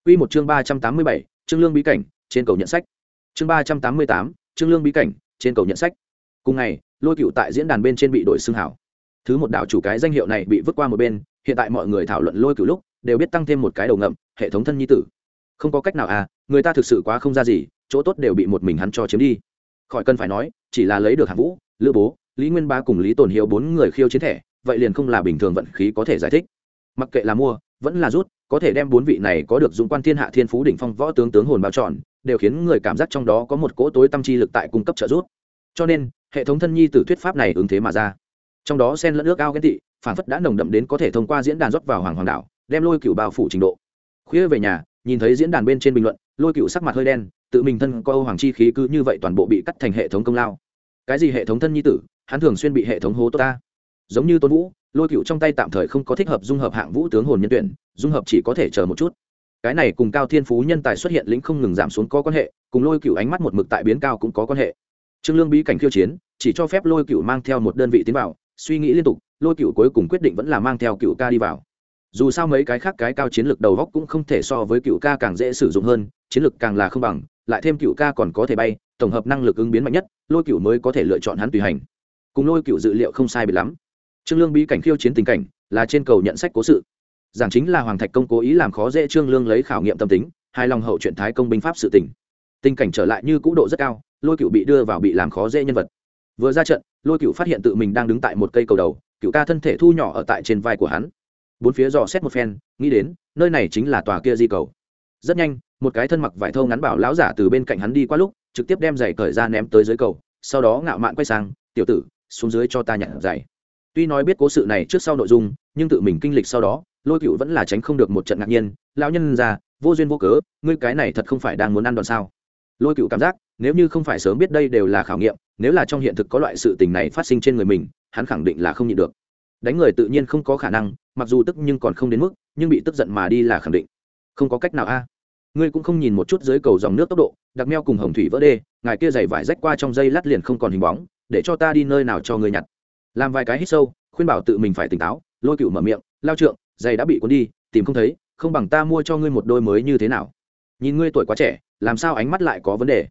Quy một chương ba trăm tám mươi bảy chương lương bí cảnh, trên cầu nhận sách. Chương ba trăm tám mươi tám Trương lương bí cảnh, trên cầu nhận sách. Cùng ngày, lôi cựu tại diễn đàn bên trên bị đổi xưng hảo. Thứ một đảo chủ cái danh hiệu này bị vứt qua một bên, hiện tại mọi người thảo luận lôi cựu lúc, đều biết tăng thêm một cái đầu ngậm, hệ thống thân nhi tử. Không có cách nào à người ta thực sự quá không ra gì, chỗ tốt đều bị một mình hắn cho chiếm đi. Khỏi cần phải nói, chỉ là lấy được hạng vũ, lữ bố, lý nguyên ba cùng lý tồn hiệu bốn người khiêu chiến thẻ, vậy liền không là bình thường vận khí có thể giải thích. Mặc kệ là mua, vẫn là rút, có thể đem bốn vị này có được dũng quan thiên hạ thiên phú đỉnh phong võ tướng tướng hồn bao tròn đều khiến người cảm giác trong đó có một cỗ tối tâm chi lực tại cung cấp trợ giúp. Cho nên, hệ thống thân nhi từ thuyết pháp này ứng thế mà ra. Trong đó sen lẫn ước ao ghen tị phản phất đã nồng đậm đến có thể thông qua diễn đàn rót vào hoàng hoàng đảo đem lôi cựu bao phủ trình độ. Khuya về nhà, nhìn thấy diễn đàn bên trên bình luận, lôi cựu sắc mặt hơi đen, tự mình thân có âu hoàng chi khí cứ như vậy toàn bộ bị cắt thành hệ thống công lao. Cái gì hệ thống thân nhi tử, hắn thường xuyên bị hệ thống hố tốt ta. Giống như tôn vũ, lôi cựu trong tay tạm thời không có thích hợp dung hợp hạng vũ tướng hồn nhân tuyển, dung hợp chỉ có thể chờ một chút cái này cùng cao thiên phú nhân tài xuất hiện lĩnh không ngừng giảm xuống có quan hệ, cùng lôi cựu ánh mắt một mực tại biến cao cũng có quan hệ. Trương lương bí cảnh khiêu chiến, chỉ cho phép lôi cựu mang theo một đơn vị tiến vào, suy nghĩ liên tục, lôi cựu cuối cùng quyết định vẫn là mang theo cựu ca đi vào. Dù sao mấy cái khác cái cao chiến lược đầu góc cũng không thể so với cựu ca càng dễ sử dụng hơn, chiến lược càng là không bằng, lại thêm cựu ca còn có thể bay, tổng hợp năng lực ứng biến mạnh nhất, lôi cựu mới có thể lựa chọn hắn tùy hành. Cùng lôi cựu dự liệu không sai bị lắm. Trương lương bí cảnh khiêu chiến tình cảnh là trên cầu nhận sách cố sự giảng chính là hoàng thạch công cố ý làm khó dễ trương lương lấy khảo nghiệm tâm tính hai lòng hậu chuyện thái công binh pháp sự tình. Tình cảnh trở lại như cũ độ rất cao, lôi cựu bị đưa vào bị làm khó dễ nhân vật. Vừa ra trận, lôi cựu phát hiện tự mình đang đứng tại một cây cầu đầu cựu ca thân thể thu nhỏ ở tại trên vai của hắn. Bốn phía dò xét một phen, nghĩ đến, nơi này chính là tòa kia di cầu. Rất nhanh, một cái thân mặc vải thâu ngắn bảo lão giả từ bên cạnh hắn đi qua lúc, trực tiếp đem giày cởi ra ném tới dưới cầu, sau đó ngạo mạn quay sang, tiểu tử, xuống dưới cho ta nhận giày. Tuy nói biết cố sự này trước sau nội dung, nhưng tự mình kinh lịch sau đó lôi cựu vẫn là tránh không được một trận ngạc nhiên lão nhân già, vô duyên vô cớ ngươi cái này thật không phải đang muốn ăn đòn sao? Lôi cựu cảm giác nếu như không phải sớm biết đây đều là khảo nghiệm nếu là trong hiện thực có loại sự tình này phát sinh trên người mình hắn khẳng định là không nhịn được. Đánh người tự nhiên không có khả năng mặc dù tức nhưng còn không đến mức nhưng bị tức giận mà đi là khẳng định. Không có cách nào a. Ngươi cũng không nhìn một chút dưới cầu dòng nước tốc độ đặc meo cùng hồng thủy vỡ đê ngài kia giày vải rách qua trong dây lát liền không còn hình bóng để cho ta đi nơi nào cho ngươi nhặt. Làm vài cái hít sâu khuyên bảo tự mình phải tỉnh táo lôi cựu mở miệng lao trượng giày đã bị cuốn đi, tìm không thấy, không bằng ta mua cho ngươi một đôi mới như thế nào. Nhìn ngươi tuổi quá trẻ, làm sao ánh mắt lại có vấn đề?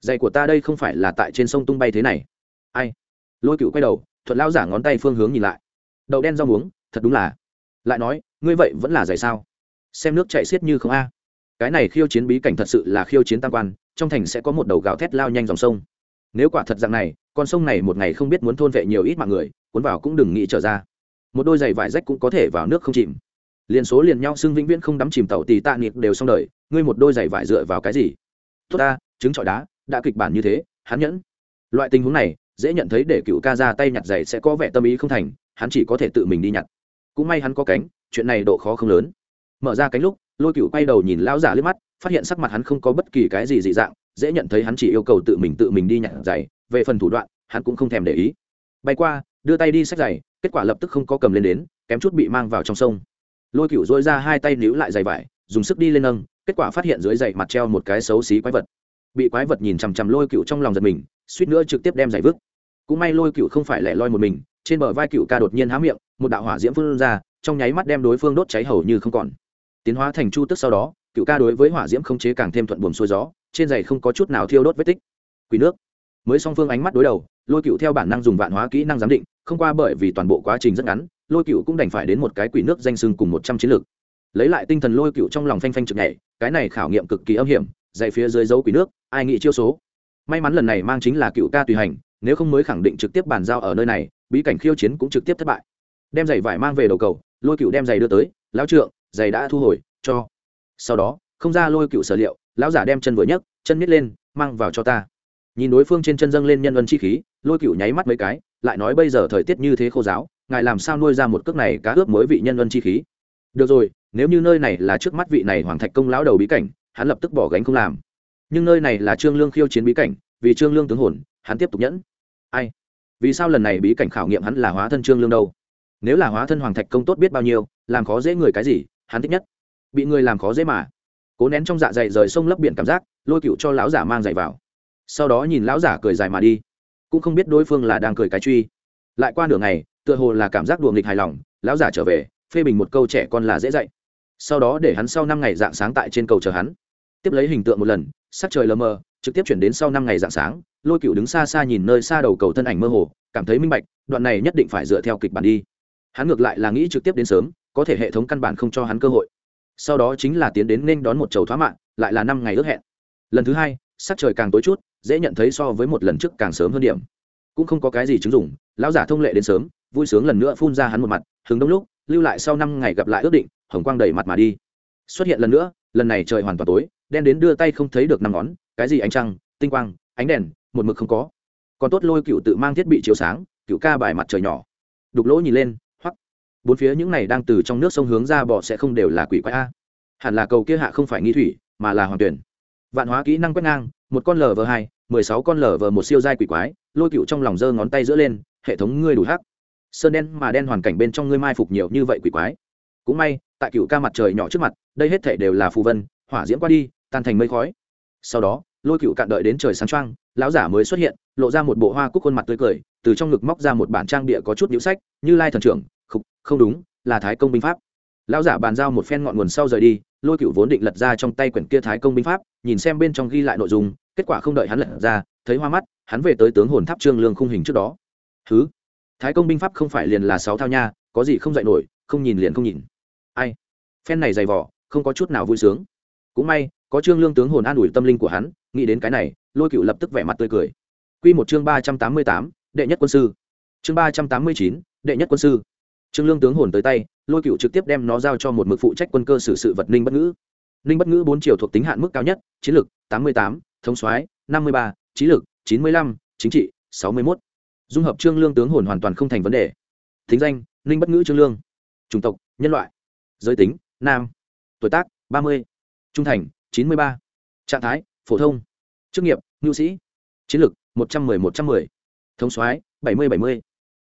Giày của ta đây không phải là tại trên sông tung bay thế này. Ai? Lôi cựu quay đầu, thuận lao giả ngón tay phương hướng nhìn lại. Đậu đen rau muống, thật đúng là. Lại nói, ngươi vậy vẫn là giày sao? Xem nước chạy xiết như không a. Cái này khiêu chiến bí cảnh thật sự là khiêu chiến tam quan, trong thành sẽ có một đầu gào thét lao nhanh dòng sông. Nếu quả thật dạng này, con sông này một ngày không biết muốn thôn vệ nhiều ít mạng người, cuốn vào cũng đừng nghĩ trở ra một đôi giày vải rách cũng có thể vào nước không chìm. Liền số liền nhau xưng vĩnh viễn không đắm chìm tàu tì tạ nghiệt đều xong đời, ngươi một đôi giày vải dựa vào cái gì? Tốt ta, trứng trọi đá, đã kịch bản như thế, hắn nhẫn. Loại tình huống này, dễ nhận thấy để cựu ca ra tay nhặt giày sẽ có vẻ tâm ý không thành, hắn chỉ có thể tự mình đi nhặt. Cũng may hắn có cánh, chuyện này độ khó không lớn. Mở ra cánh lúc, lôi cựu quay đầu nhìn lão giả liếc mắt, phát hiện sắc mặt hắn không có bất kỳ cái gì dị dạng, dễ nhận thấy hắn chỉ yêu cầu tự mình tự mình đi nhặt giày, về phần thủ đoạn, hắn cũng không thèm để ý. Bay qua, đưa tay đi xách giày kết quả lập tức không có cầm lên đến, kém chút bị mang vào trong sông. Lôi cựu dối ra hai tay níu lại giày vải, dùng sức đi lên nâng, kết quả phát hiện dưới giày mặt treo một cái xấu xí quái vật. Bị quái vật nhìn chằm chằm lôi cựu trong lòng giật mình, suýt nữa trực tiếp đem giày vứt. Cũng may lôi cựu không phải lẻ loi một mình, trên bờ vai cựu ca đột nhiên há miệng, một đạo hỏa diễm phương ra, trong nháy mắt đem đối phương đốt cháy hầu như không còn. Tiến hóa thành chu tức sau đó cựu ca đối với hỏa diễm không chế càng thêm thuận buồm xuôi gió, trên giày không có chút nào thiêu đốt vết tích. Quỷ nước. Mới song phương ánh mắt đối đầu, lôi cựu theo bản năng dùng vạn hóa kỹ năng giám định không qua bởi vì toàn bộ quá trình rất ngắn, lôi cựu cũng đành phải đến một cái quỷ nước danh sưng cùng một trăm chiến lược. Lấy lại tinh thần lôi cựu trong lòng phanh phanh trực nhảy, cái này khảo nghiệm cực kỳ âm hiểm, dạy phía dưới dấu quỷ nước, ai nghĩ chiêu số. May mắn lần này mang chính là cựu ca tùy hành, nếu không mới khẳng định trực tiếp bàn giao ở nơi này, bí cảnh khiêu chiến cũng trực tiếp thất bại. Đem giày vải mang về đầu cầu, lôi cựu đem giày đưa tới, lão trượng, giày đã thu hồi, cho. Sau đó, không ra lôi cựu sở liệu, lão giả đem chân vừa nhấc, chân miết lên, mang vào cho ta. Nhìn đối phương trên chân dâng lên nhân ân chi khí, lôi cựu nháy mắt mấy cái lại nói bây giờ thời tiết như thế khô giáo, ngài làm sao nuôi ra một cước này cá ướp mới vị nhân ân chi khí? Được rồi, nếu như nơi này là trước mắt vị này hoàng thạch công lão đầu bí cảnh, hắn lập tức bỏ gánh không làm. Nhưng nơi này là trương lương khiêu chiến bí cảnh, vì trương lương tướng hồn, hắn tiếp tục nhẫn. Ai? Vì sao lần này bí cảnh khảo nghiệm hắn là hóa thân trương lương đâu? Nếu là hóa thân hoàng thạch công tốt biết bao nhiêu, làm khó dễ người cái gì, hắn thích nhất. Bị người làm khó dễ mà. Cố nén trong dạ dày rời sông lấp biển cảm giác, lôi cựu cho lão giả mang giày vào. Sau đó nhìn lão giả cười dài mà đi cũng không biết đối phương là đang cười cái truy. Lại qua nửa ngày, tựa hồ là cảm giác đùa nghịch hài lòng, lão giả trở về, phê bình một câu trẻ con là dễ dạy. Sau đó để hắn sau năm ngày dạng sáng tại trên cầu chờ hắn. Tiếp lấy hình tượng một lần, sắc trời lờ mờ, trực tiếp chuyển đến sau năm ngày dạng sáng, lôi cựu đứng xa xa nhìn nơi xa đầu cầu thân ảnh mơ hồ, cảm thấy minh bạch, đoạn này nhất định phải dựa theo kịch bản đi. Hắn ngược lại là nghĩ trực tiếp đến sớm, có thể hệ thống căn bản không cho hắn cơ hội. Sau đó chính là tiến đến nên đón một chầu thoá mạng lại là năm ngày ước hẹn. Lần thứ hai, sắc trời càng tối chút dễ nhận thấy so với một lần trước càng sớm hơn điểm. Cũng không có cái gì chứng dụng, lão giả thông lệ đến sớm, vui sướng lần nữa phun ra hắn một mặt, hứng đông lúc, lưu lại sau năm ngày gặp lại ước định, hồng quang đầy mặt mà đi. Xuất hiện lần nữa, lần này trời hoàn toàn tối, đen đến đưa tay không thấy được năm ngón, cái gì ánh trăng, tinh quang, ánh đèn, một mực không có. Còn tốt lôi cựu tự mang thiết bị chiếu sáng, cựu ca bài mặt trời nhỏ. Đục lỗ nhìn lên, hoắc. Bốn phía những này đang từ trong nước sông hướng ra bỏ sẽ không đều là quỷ quái a. Hẳn là cầu kia hạ không phải nghi thủy, mà là hoàng tuyển. Vạn hóa kỹ năng quét ngang, một con lv hai mười sáu con lở vờ một siêu giai quỷ quái lôi cựu trong lòng giơ ngón tay giữa lên hệ thống ngươi đủ hắc. Sơn đen mà đen hoàn cảnh bên trong ngươi mai phục nhiều như vậy quỷ quái. Cũng may tại cựu ca mặt trời nhỏ trước mặt đây hết thể đều là phù vân hỏa diễm qua đi tan thành mây khói. Sau đó lôi cựu cạn đợi đến trời sáng trăng lão giả mới xuất hiện lộ ra một bộ hoa cúc khuôn mặt tươi cười từ trong ngực móc ra một bản trang địa có chút nhũ sách như lai thần trưởng không, không đúng là thái công binh pháp. Lão giả bàn giao một phen ngọn nguồn sau rời đi lôi cựu vốn định lật ra trong tay quyển kia thái công binh pháp nhìn xem bên trong ghi lại nội dung kết quả không đợi hắn lật ra, thấy hoa mắt, hắn về tới tướng hồn tháp trương lương khung hình trước đó. Thứ thái công binh pháp không phải liền là sáu thao nha, có gì không dạy nổi, không nhìn liền không nhìn. Ai? Phen này dày vỏ không có chút nào vui sướng. Cũng may, có trương lương tướng hồn an ủi tâm linh của hắn, nghĩ đến cái này, lôi cựu lập tức vẻ mặt tươi cười. Q một chương ba trăm tám mươi tám, đệ nhất quân sư. Chương ba trăm tám mươi chín, đệ nhất quân sư. Trương lương tướng hồn tới tay, lôi cựu trực tiếp đem nó giao cho một mực phụ trách quân cơ xử sự vật ninh bất ngữ. Ninh bất ngữ bốn chiều thuộc tính hạn mức cao nhất, chiến lược tám mươi tám thống soái, năm mươi ba, trí lực, chín mươi lăm, chính trị, sáu mươi mốt. Dung hợp trương lương tướng hồn hoàn toàn không thành vấn đề. Thính danh, ninh bất ngữ trương lương. Chủng tộc, nhân loại. Giới tính, nam. Tuổi tác, ba mươi. Trung thành, chín mươi ba. Trạng thái, phổ thông. Chức nghiệp, ngưu sĩ. Chiến lược, một trăm m ư ơ i một trăm m ư ơ i thống soái, bảy mươi bảy mươi.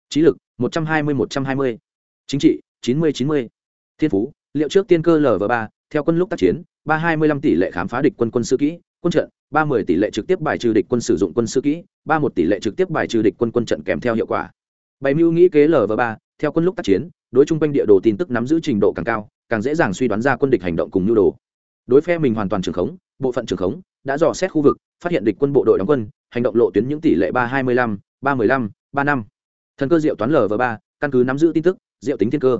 Trí lực, một trăm hai mươi, một trăm hai mươi. Chính trị, chín mươi chín mươi. Thiên phú, liệu trước tiên cơ lv ba, theo quân lúc tác chiến, ba hai mươi năm tỷ lệ khám phá địch quân quân sư kỹ quân trận, ba mươi tỷ lệ trực tiếp bài trừ địch quân sử dụng quân sư kỹ, ba một tỷ lệ trực tiếp bài trừ địch quân quân trận kèm theo hiệu quả. Bảy mưu nghĩ kế lv ba, theo quân lúc tác chiến, đối chung quanh địa đồ tin tức nắm giữ trình độ càng cao, càng dễ dàng suy đoán ra quân địch hành động cùng nhu đồ. Đối phe mình hoàn toàn trường khống, bộ phận trường khống, đã dò xét khu vực, phát hiện địch quân bộ đội đóng quân, hành động lộ tuyến những tỷ lệ ba hai mươi lăm, ba mươi lăm, ba năm. Thần cơ diệu toán lv ba, căn cứ nắm giữ tin tức, diệu tính thiên cơ.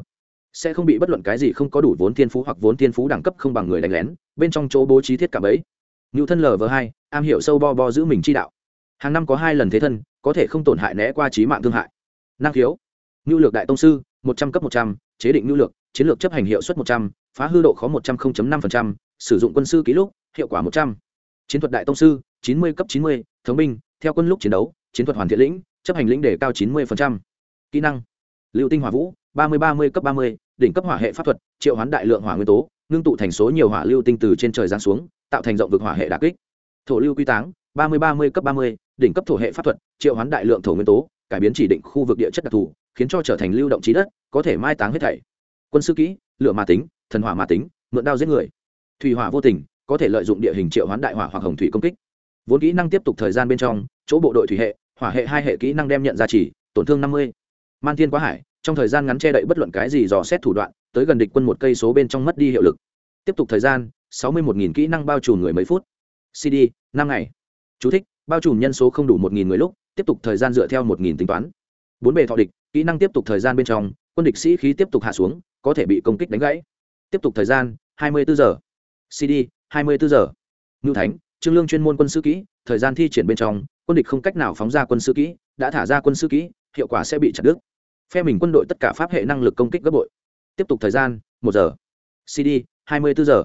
Sẽ không bị bất luận cái gì không có đủ vốn thiên phú hoặc vốn thiên phú đẳng cấp không bằng người đánh lén, bên trong chỗ bố trí thiết cả bấy ngưu thân lv hai, am hiểu sâu bo bo giữ mình chi đạo. Hàng năm có hai lần thế thân, có thể không tổn hại né qua trí mạng thương hại. Năng khiếu ngưu lược đại tông sư, một trăm cấp một trăm, chế định ngưu lược, chiến lược chấp hành hiệu suất một trăm, phá hư độ khó một trăm linh năm sử dụng quân sư ký lúc, hiệu quả một trăm. Chiến thuật đại tông sư, chín mươi cấp chín mươi, thống binh, theo quân lúc chiến đấu, chiến thuật hoàn thiện lĩnh, chấp hành lĩnh đề cao chín mươi kỹ năng liệu tinh hỏa vũ, ba mươi ba mươi cấp ba mươi, đỉnh cấp hỏa hệ pháp thuật, triệu hoán đại lượng hỏa nguyên tố, ngưng tụ thành số nhiều hỏa lưu tinh từ trên trời giáng xuống tạo thành rộng vực hỏa hệ đà kích. Thổ lưu quy táng, ba mươi ba mươi cấp ba mươi, đỉnh cấp thổ hệ pháp thuật, triệu hoán đại lượng thổ nguyên tố, cải biến chỉ định khu vực địa chất đặc thù, khiến cho trở thành lưu động trí đất, có thể mai táng hết thảy. Quân sư kỹ, lửa mà tính, thần hỏa mà tính, mượn đao giết người. Thủy hỏa vô tình, có thể lợi dụng địa hình triệu hoán đại hỏa hoặc hồng thủy công kích. Vốn kỹ năng tiếp tục thời gian bên trong, chỗ bộ đội thủy hệ, hỏa hệ hai hệ kỹ năng đem nhận ra chỉ, tổn thương năm mươi. Man thiên quá hải, trong thời gian ngắn che đậy bất luận cái gì dò xét thủ đoạn, tới gần địch quân một cây số bên trong mất đi hiệu lực. Tiếp tục thời gian sáu mươi một kỹ năng bao trùm người mấy phút. Cd năm ngày. Chú thích, bao trùm nhân số không đủ một người lúc tiếp tục thời gian dựa theo một tính toán. Bốn bề thọ địch kỹ năng tiếp tục thời gian bên trong quân địch sĩ khí tiếp tục hạ xuống có thể bị công kích đánh gãy. Tiếp tục thời gian hai mươi bốn giờ. Cd hai mươi bốn giờ. Ngưu thánh trương lương chuyên môn quân sư kỹ thời gian thi triển bên trong quân địch không cách nào phóng ra quân sư kỹ đã thả ra quân sư kỹ hiệu quả sẽ bị chặt đứt. Phe mình quân đội tất cả pháp hệ năng lực công kích gấp bội. Tiếp tục thời gian một giờ. Cd hai mươi bốn giờ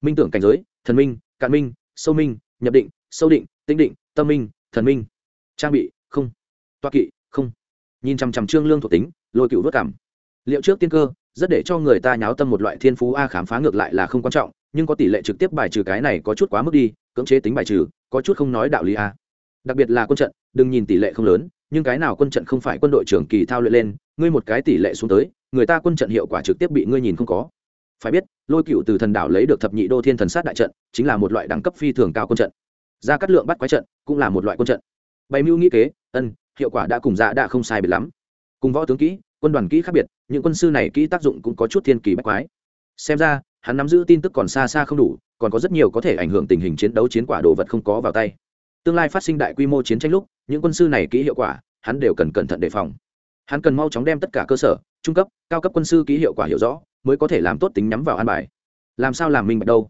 minh tưởng cảnh giới, thần minh, cạn minh, sâu minh, nhập định, sâu định, tĩnh định, tâm minh, thần minh. Trang bị, không. Toa kỵ, không. Nhìn chằm chằm trương lương thuộc tính, lôi cựu vất cảm. Liệu trước tiên cơ, rất để cho người ta nháo tâm một loại thiên phú a khám phá ngược lại là không quan trọng, nhưng có tỷ lệ trực tiếp bài trừ cái này có chút quá mức đi, cưỡng chế tính bài trừ, có chút không nói đạo lý a. Đặc biệt là quân trận, đừng nhìn tỷ lệ không lớn, nhưng cái nào quân trận không phải quân đội trưởng kỳ thao luyện lên, ngươi một cái tỷ lệ xuống tới, người ta quân trận hiệu quả trực tiếp bị ngươi nhìn không có phải biết, lôi cựu từ thần đảo lấy được thập nhị đô thiên thần sát đại trận, chính là một loại đẳng cấp phi thường cao quân trận. Ra cắt lượng bắt quái trận cũng là một loại quân trận. Bày mưu nghĩ kế, ân, hiệu quả đã cùng dạ đã không sai biệt lắm. Cùng võ tướng kỹ, quân đoàn kỹ khác biệt, những quân sư này kỹ tác dụng cũng có chút thiên kỳ bách quái. Xem ra, hắn nắm giữ tin tức còn xa xa không đủ, còn có rất nhiều có thể ảnh hưởng tình hình chiến đấu chiến quả đồ vật không có vào tay. Tương lai phát sinh đại quy mô chiến tranh lúc, những quân sư này kỹ hiệu quả, hắn đều cần cẩn thận đề phòng. Hắn cần mau chóng đem tất cả cơ sở trung cấp, cao cấp quân sư ký hiệu quả hiểu rõ, mới có thể làm tốt tính nhắm vào an bài. Làm sao làm minh bạch đâu?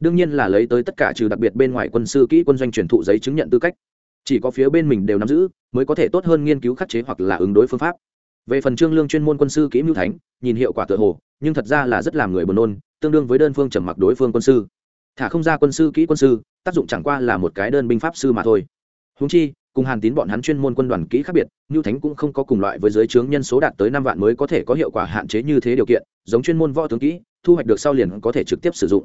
Đương nhiên là lấy tới tất cả trừ đặc biệt bên ngoài quân sư kỹ quân doanh truyền thụ giấy chứng nhận tư cách. Chỉ có phía bên mình đều nắm giữ, mới có thể tốt hơn nghiên cứu khắc chế hoặc là ứng đối phương pháp. Về phần trương lương chuyên môn quân sư kỹ mưu thánh, nhìn hiệu quả tự hồ, nhưng thật ra là rất làm người buồn nôn, tương đương với đơn phương trầm mặc đối phương quân sư. Thả không ra quân sư kỹ quân sư, tác dụng chẳng qua là một cái đơn binh pháp sư mà thôi. Húng chi cùng hàn tín bọn hắn chuyên môn quân đoàn kỹ khác biệt như thánh cũng không có cùng loại với giới trướng nhân số đạt tới năm vạn mới có thể có hiệu quả hạn chế như thế điều kiện, giống chuyên môn võ tướng kỹ, thu hoạch được sau liền có thể trực tiếp sử dụng.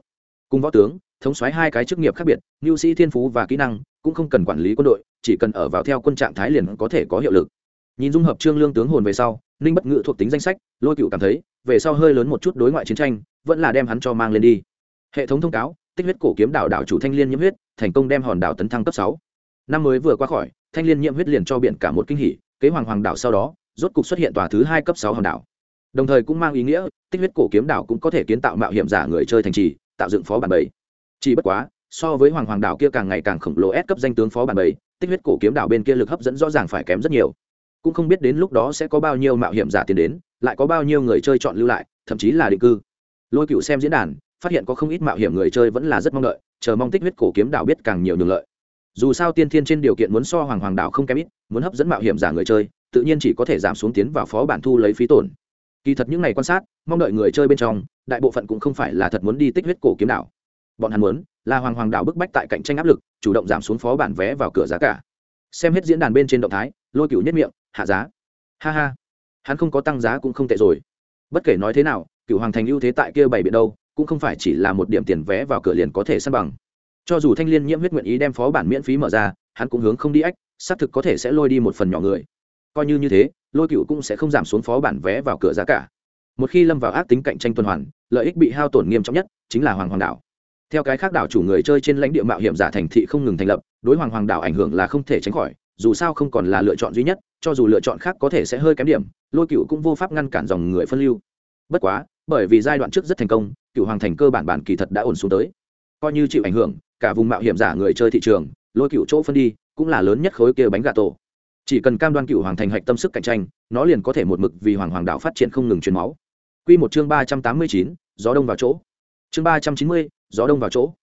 Cùng võ tướng, thống soái hai cái chức nghiệp khác biệt mưu sĩ thiên phú và kỹ năng cũng không cần quản lý quân đội, chỉ cần ở vào theo quân trạng thái liền có thể có hiệu lực. Nhìn dung hợp trương lương tướng hồn về sau, ninh bất ngự thuộc tính danh sách, lôi cựu cảm thấy, về sau hơi lớn một chút đối ngoại chiến tranh, vẫn là đem hắn cho mang lên đi. Hệ thống thông cáo, tích huyết cổ kiếm đảo đảo chủ thanh liên nhiễm huyết, thành công đem hòn đảo tấn thăng cấp sáu năm mới vừa qua khỏi, thanh liên nhiễm huyết liền cho biển cả một kinh hỉ, kế hoàng hoàng đảo sau đó, rốt cục xuất hiện tòa thứ hai cấp sáu hòn đảo. Đồng thời cũng mang ý nghĩa, tích huyết cổ kiếm đảo cũng có thể kiến tạo mạo hiểm giả người chơi thành trì, tạo dựng phó bản bảy chỉ bất quá, so với hoàng hoàng đảo kia càng ngày càng khổng lồ ép cấp danh tướng phó bản bảy tích huyết cổ kiếm đảo bên kia lực hấp dẫn rõ ràng phải kém rất nhiều. Cũng không biết đến lúc đó sẽ có bao nhiêu mạo hiểm giả tiến đến, lại có bao nhiêu người chơi chọn lưu lại, thậm chí là định cư. Lôi cựu xem diễn đàn, phát hiện có không ít mạo hiểm người chơi vẫn là rất mong đợi, chờ mong tích huyết cổ kiếm đảo biết càng nhiều đường lợi dù sao tiên thiên trên điều kiện muốn so hoàng hoàng đảo không kém ít, muốn hấp dẫn mạo hiểm giả người chơi, tự nhiên chỉ có thể giảm xuống tiến vào phó bản thu lấy phí tổn. Kỳ thật những ngày quan sát, mong đợi người chơi bên trong, đại bộ phận cũng không phải là thật muốn đi tích huyết cổ kiếm đảo. Bọn hắn muốn là hoàng hoàng đảo bức bách tại cạnh tranh áp lực, chủ động giảm xuống phó bản vé vào cửa giá cả. Xem hết diễn đàn bên trên động thái, lôi cựu nhất miệng, hạ giá. Ha ha. Hắn không có tăng giá cũng không tệ rồi. Bất kể nói thế nào cựu hoàng thành ưu thế tại kia bảy biện đâu, cũng không phải chỉ là một điểm tiền vé vào cửa liền có thể săn bằng cho dù thanh l i ê n nhiễm huyết nguyện ý đem phó bản miễn phí mở ra, hắn cũng hướng không đi ách, xác thực có thể sẽ lôi đi một phần nhỏ người. Coi như như thế, lôi cựu cũng sẽ không giảm xuống phó bản vé vào cửa giá cả. Một khi lâm vào ác tính cạnh tranh tuần hoàn, lợi ích bị hao tổn nghiêm trọng nhất chính là hoàng hoàng đảo. Theo cái khác đảo chủ người chơi trên lãnh địa mạo hiểm giả thành thị không ngừng thành lập, đối hoàng hoàng đảo ảnh hưởng là không thể tránh khỏi, dù sao không còn là lựa chọn duy nhất, cho dù lựa chọn khác có thể sẽ hơi kém điểm, lôi cựu cũng vô pháp ngăn cản dòng người phân lưu. Bất quá, bởi vì giai đoạn trước rất thành công, cựu hoàng thành cơ bản bản kỳ thật đã ổn xuống tới. Coi như chịu ảnh hưởng cả vùng mạo hiểm giả người chơi thị trường, lôi cựu chỗ phân đi, cũng là lớn nhất khối kia bánh gà tổ. Chỉ cần cam đoan cựu hoàng thành hạch tâm sức cạnh tranh, nó liền có thể một mực vì hoàng hoàng đạo phát triển không ngừng truyền máu. Q một chương ba trăm tám mươi chín, gió đông vào chỗ. Chương ba trăm chín mươi, gió đông vào chỗ.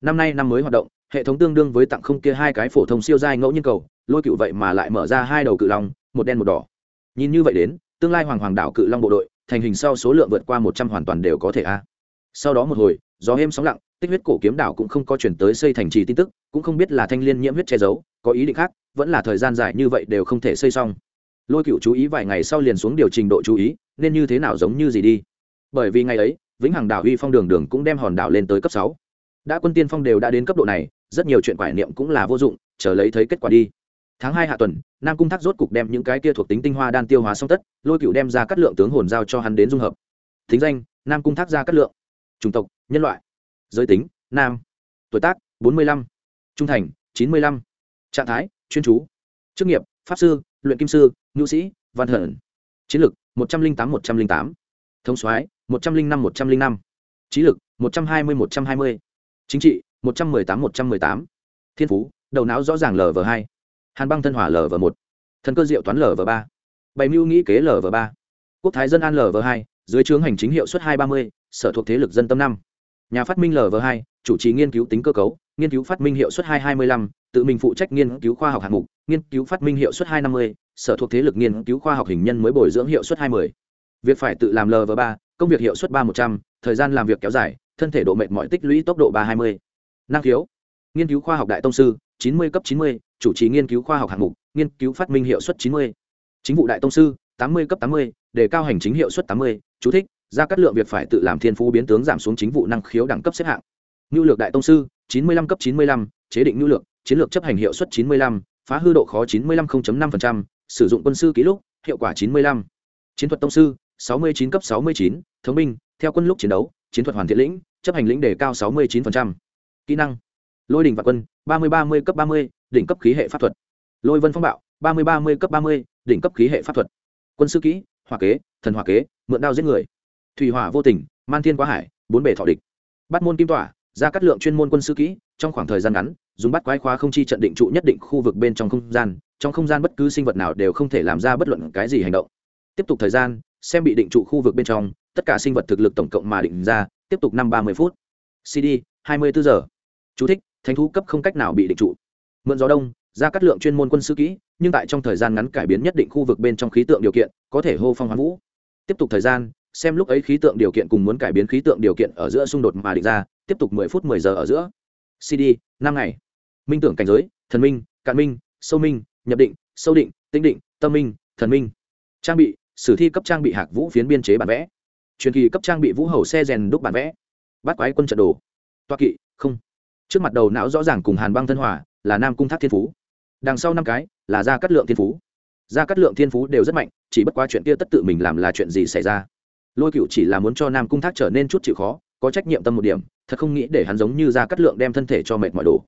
Năm nay năm mới hoạt động, hệ thống tương đương với tặng không kia hai cái phổ thông siêu giai ngẫu nhiên cầu, lôi cựu vậy mà lại mở ra hai đầu cự long, một đen một đỏ. Nhìn như vậy đến, tương lai hoàng hoàng đảo cự long bộ đội, thành hình sau số lượng vượt qua một trăm hoàn toàn đều có thể a. Sau đó một hồi, gió êm sóng lặng tích huyết cổ kiếm đảo cũng không có chuyển tới xây thành trì tin tức, cũng không biết là thanh liên nhiễm huyết che giấu, có ý định khác, vẫn là thời gian dài như vậy đều không thể xây xong. Lôi cựu chú ý vài ngày sau liền xuống điều trình độ chú ý, nên như thế nào giống như gì đi. Bởi vì ngày ấy, vĩnh hằng đảo uy phong đường đường cũng đem hòn đảo lên tới cấp sáu. Đã quân tiên phong đều đã đến cấp độ này, rất nhiều chuyện quải niệm cũng là vô dụng, chờ lấy thấy kết quả đi. Tháng hai hạ tuần, nam cung thác rốt cục đem những cái kia thuộc tính tinh hoa đan tiêu hóa xong tất, lôi cựu đem ra cắt lượng tướng hồn giao cho hắn đến dung hợp. Thính danh, nam cung thác ra cắt lượng. Chủng tộc, nhân loại giới tính, nam. Tuổi tác, bốn mươi lăm. Trung thành, chín mươi lăm. Trạng thái, chuyên chú. Chức nghiệp, pháp sư, luyện kim sư nhu sĩ, văn hận chiến lược một trăm linh tám, một trăm linh tám. Thống soái, một trăm linh năm, một trăm linh năm. Trí lực, một trăm hai mươi, một trăm hai mươi. Chính trị, một trăm mười tám, một trăm mười tám. Thiên phú, đầu não rõ ràng lv hai. Hàn băng thân hỏa lv một. Thần cơ diệu toán lv ba. Bày mưu nghĩ kế lv ba. Quốc thái dân an lv hai, dưới trướng hành chính hiệu suất hai ba mươi, sở thuộc thế lực dân tâm năm nhà phát minh lv hai, chủ trì nghiên cứu tính cơ cấu, nghiên cứu phát minh hiệu suất hai hai mươi lăm, tự mình phụ trách nghiên cứu khoa học hạng mục, nghiên cứu phát minh hiệu suất hai năm mươi, sở thuộc thế lực nghiên cứu khoa học hình nhân mới bồi dưỡng hiệu suất hai mươi. Việc phải tự làm lv ba, công việc hiệu suất ba một trăm, thời gian làm việc kéo dài, thân thể độ mệt mỏi tích lũy tốc độ ba hai mươi. Năng khiếu, nghiên cứu khoa học đại tông sư, chín mươi cấp chín mươi, chủ trì nghiên cứu khoa học hạng mục, nghiên cứu phát minh hiệu suất chín mươi. Chính vụ đại tông sư, tám mươi cấp tám mươi, đề cao hành chính hiệu suất tám mươi, chú thích ra cắt lượng việc phải tự làm thiên phú biến tướng giảm xuống chính vụ năng khiếu đẳng cấp xếp hạng. Nhu lược đại tông sư, chín mươi lăm cấp chín mươi lăm, chế định nhu lược, chiến lược chấp hành hiệu suất chín mươi lăm, phá hư độ khó chín mươi lăm năm sử dụng quân sư ký lúc, hiệu quả chín mươi lăm. Chiến thuật tông sư, sáu mươi chín cấp sáu mươi chín, thống binh, theo quân lúc chiến đấu, chiến thuật hoàn thiện lĩnh, chấp hành lĩnh đề cao sáu mươi chín kỹ năng, lôi đình và quân, ba mươi ba mươi cấp ba mươi, đỉnh cấp khí hệ pháp thuật. Lôi vân phong bạo, ba mươi ba mươi cấp ba mươi, đỉnh cấp khí hệ pháp thuật. Quân sư kỹ, hỏa kế, thần hỏa kế, mượn đao giết người thủy hỏa vô tình man thiên quá hải bốn bể thọ địch. Bắt môn kim tỏa ra cắt lượng chuyên môn quân sư kỹ trong khoảng thời gian ngắn dùng bắt quái khóa không chi trận định trụ nhất định khu vực bên trong không gian trong không gian bất cứ sinh vật nào đều không thể làm ra bất luận cái gì hành động. Tiếp tục thời gian xem bị định trụ khu vực bên trong tất cả sinh vật thực lực tổng cộng mà định ra tiếp tục năm ba mươi phút. Cd hai mươi bốn giờ. Chú thích, thánh thú cấp không cách nào bị định trụ. Mượn gió đông ra cắt lượng chuyên môn quân sư kỹ nhưng tại trong thời gian ngắn cải biến nhất định khu vực bên trong khí tượng điều kiện có thể hô phong hoán vũ. Tiếp tục thời gian xem lúc ấy khí tượng điều kiện cùng muốn cải biến khí tượng điều kiện ở giữa xung đột mà định ra, tiếp tục mười phút mười giờ ở giữa. Cd năm ngày. Minh tưởng cảnh giới, thần minh, cạn minh, sâu minh, nhập định, sâu định tinh định, tâm minh, thần minh. Trang bị, sử thi cấp trang bị hạc vũ phiến biên chế bản vẽ. Truyền kỳ cấp trang bị vũ hầu xe rèn đúc bản vẽ. Bắt quái quân trận đồ. Toa kỵ, không. Trước mặt đầu não rõ ràng cùng hàn băng thân hòa, là nam cung thác thiên phú. Đằng sau năm cái, là gia cát lượng thiên phú. Gia cát lượng thiên phú đều rất mạnh, chỉ bất quá chuyện kia tất tự mình làm là chuyện gì xảy ra lôi cựu chỉ là muốn cho nam cung thác trở nên chút chịu khó, có trách nhiệm tâm một điểm, thật không nghĩ để hắn giống như ra cắt lượng đem thân thể cho mệt mỏi đồ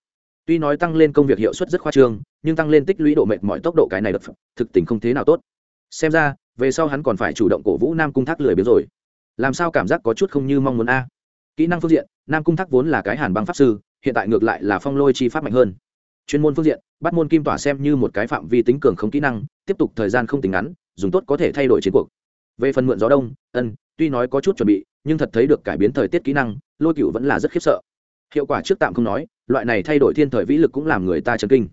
tuy nói tăng lên công việc hiệu suất rất khoa trương, nhưng tăng lên tích lũy độ mệt mỏi tốc độ cái này đập thực tình không thế nào tốt. Xem ra, về sau hắn còn phải chủ động cổ vũ nam cung thác lười biếng rồi. Làm sao cảm giác có chút không như mong muốn a? Kỹ năng phương diện, nam cung thác vốn là cái hàn băng pháp sư, hiện tại ngược lại là phong lôi chi pháp mạnh hơn. Chuyên môn phương diện, bắt môn kim tỏa xem như một cái phạm vi tính cường không kỹ năng, tiếp tục thời gian không tính ngắn, dùng tốt có thể thay đổi chiến cuộc về phần mượn gió đông, ân, tuy nói có chút chuẩn bị, nhưng thật thấy được cải biến thời tiết kỹ năng, lôi cựu vẫn là rất khiếp sợ. Hiệu quả trước tạm không nói, loại này thay đổi thiên thời vĩ lực cũng làm người ta chấn kinh.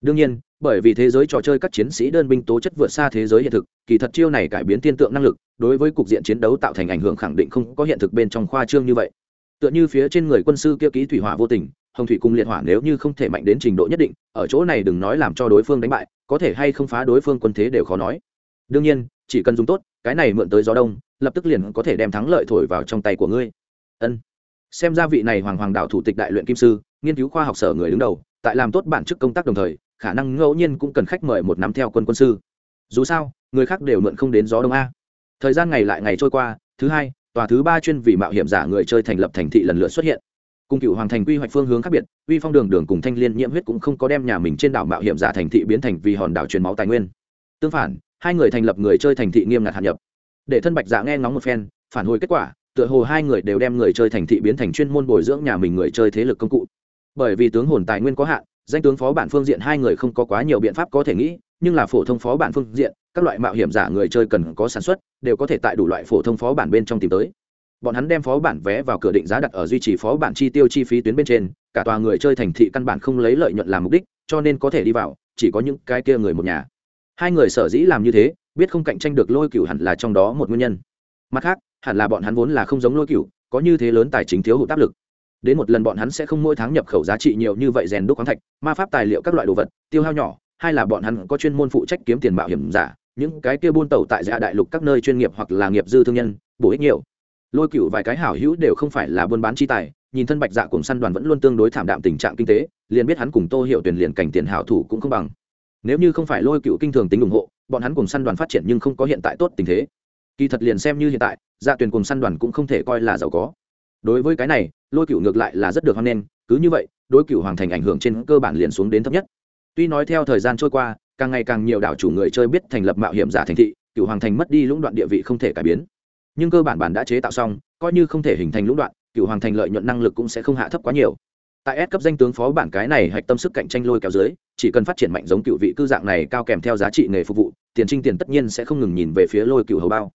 Đương nhiên, bởi vì thế giới trò chơi các chiến sĩ đơn binh tố chất vượt xa thế giới hiện thực, kỳ thật chiêu này cải biến tiên tượng năng lực, đối với cục diện chiến đấu tạo thành ảnh hưởng khẳng định không có hiện thực bên trong khoa trương như vậy. Tựa như phía trên người quân sư kia ký thủy hỏa vô tình, hồng thủy cùng liệt hỏa nếu như không thể mạnh đến trình độ nhất định, ở chỗ này đừng nói làm cho đối phương đánh bại, có thể hay không phá đối phương quân thế đều khó nói. Đương nhiên chỉ cần dùng tốt, cái này mượn tới gió đông, lập tức liền có thể đem thắng lợi thổi vào trong tay của ngươi. Ân. Xem ra vị này hoàng hoàng đạo thủ tịch đại luyện kim sư, nghiên cứu khoa học sở người đứng đầu, tại làm tốt bản chức công tác đồng thời, khả năng ngẫu nhiên cũng cần khách mời một nắm theo quân quân sư. Dù sao, người khác đều mượn không đến gió đông a. Thời gian ngày lại ngày trôi qua, thứ hai, tòa thứ ba chuyên vì mạo hiểm giả người chơi thành lập thành thị lần lượt xuất hiện. Cùng cựu hoàng thành quy hoạch phương hướng khác biệt, uy phong đường đường cùng thanh liên nhiễm huyết cũng không có đem nhà mình trên đảo mạo hiểm giả thành thị biến thành vì hòn đảo truyền máu tài nguyên. Tương phản hai người thành lập người chơi thành thị nghiêm ngặt hạn nhập. Để thân bạch dạ nghe ngóng một phen, phản hồi kết quả, tựa hồ hai người đều đem người chơi thành thị biến thành chuyên môn bồi dưỡng nhà mình người chơi thế lực công cụ. Bởi vì tướng hồn tài nguyên có hạn, danh tướng phó bản phương diện hai người không có quá nhiều biện pháp có thể nghĩ, nhưng là phổ thông phó bản phương diện, các loại mạo hiểm giả người chơi cần có sản xuất, đều có thể tại đủ loại phổ thông phó bản bên trong tìm tới. Bọn hắn đem phó bản vé vào cửa định giá đặt ở duy trì phó bản chi tiêu chi phí tuyến bên trên, cả tòa người chơi thành thị căn bản không lấy lợi nhuận làm mục đích, cho nên có thể đi vào, chỉ có những cái kia người một nhà hai người sở dĩ làm như thế, biết không cạnh tranh được lôi cửu hẳn là trong đó một nguyên nhân. Mặt khác, hẳn là bọn hắn vốn là không giống lôi cửu, có như thế lớn tài chính thiếu hụt áp lực. Đến một lần bọn hắn sẽ không mỗi tháng nhập khẩu giá trị nhiều như vậy rèn đúc khoáng thạch, ma pháp tài liệu các loại đồ vật, tiêu hao nhỏ, hay là bọn hắn có chuyên môn phụ trách kiếm tiền bảo hiểm giả, những cái kia buôn tàu tại dạ đại lục các nơi chuyên nghiệp hoặc là nghiệp dư thương nhân, bổ ích nhiều. Lôi cựu vài cái hảo hữu đều không phải là buôn bán chi tài, nhìn thân bạch dạ cùng săn đoàn vẫn luôn tương đối thảm đạm tình trạng kinh tế, liền biết hắn cùng tô hiệu tuyển liền cảnh tiền hảo thủ cũng không bằng nếu như không phải lôi cựu kinh thường tính ủng hộ, bọn hắn cùng săn đoàn phát triển nhưng không có hiện tại tốt tình thế. Kỳ thật liền xem như hiện tại dạ tuyển cùng săn đoàn cũng không thể coi là giàu có. Đối với cái này, lôi cựu ngược lại là rất được hoan nghênh, cứ như vậy, đối cựu hoàng thành ảnh hưởng trên cơ bản liền xuống đến thấp nhất. Tuy nói theo thời gian trôi qua, càng ngày càng nhiều đảo chủ người chơi biết thành lập mạo hiểm giả thành thị, cựu hoàng thành mất đi lũng đoạn địa vị không thể cải biến. Nhưng cơ bản bản đã chế tạo xong, coi như không thể hình thành lũng đoạn, cựu hoàng thành lợi nhuận năng lực cũng sẽ không hạ thấp quá nhiều tại S cấp danh tướng phó bản cái này hạch tâm sức cạnh tranh lôi kéo dưới, chỉ cần phát triển mạnh giống cựu vị cư dạng này cao kèm theo giá trị nghề phục vụ, tiền trinh tiền tất nhiên sẽ không ngừng nhìn về phía lôi cựu hầu bao.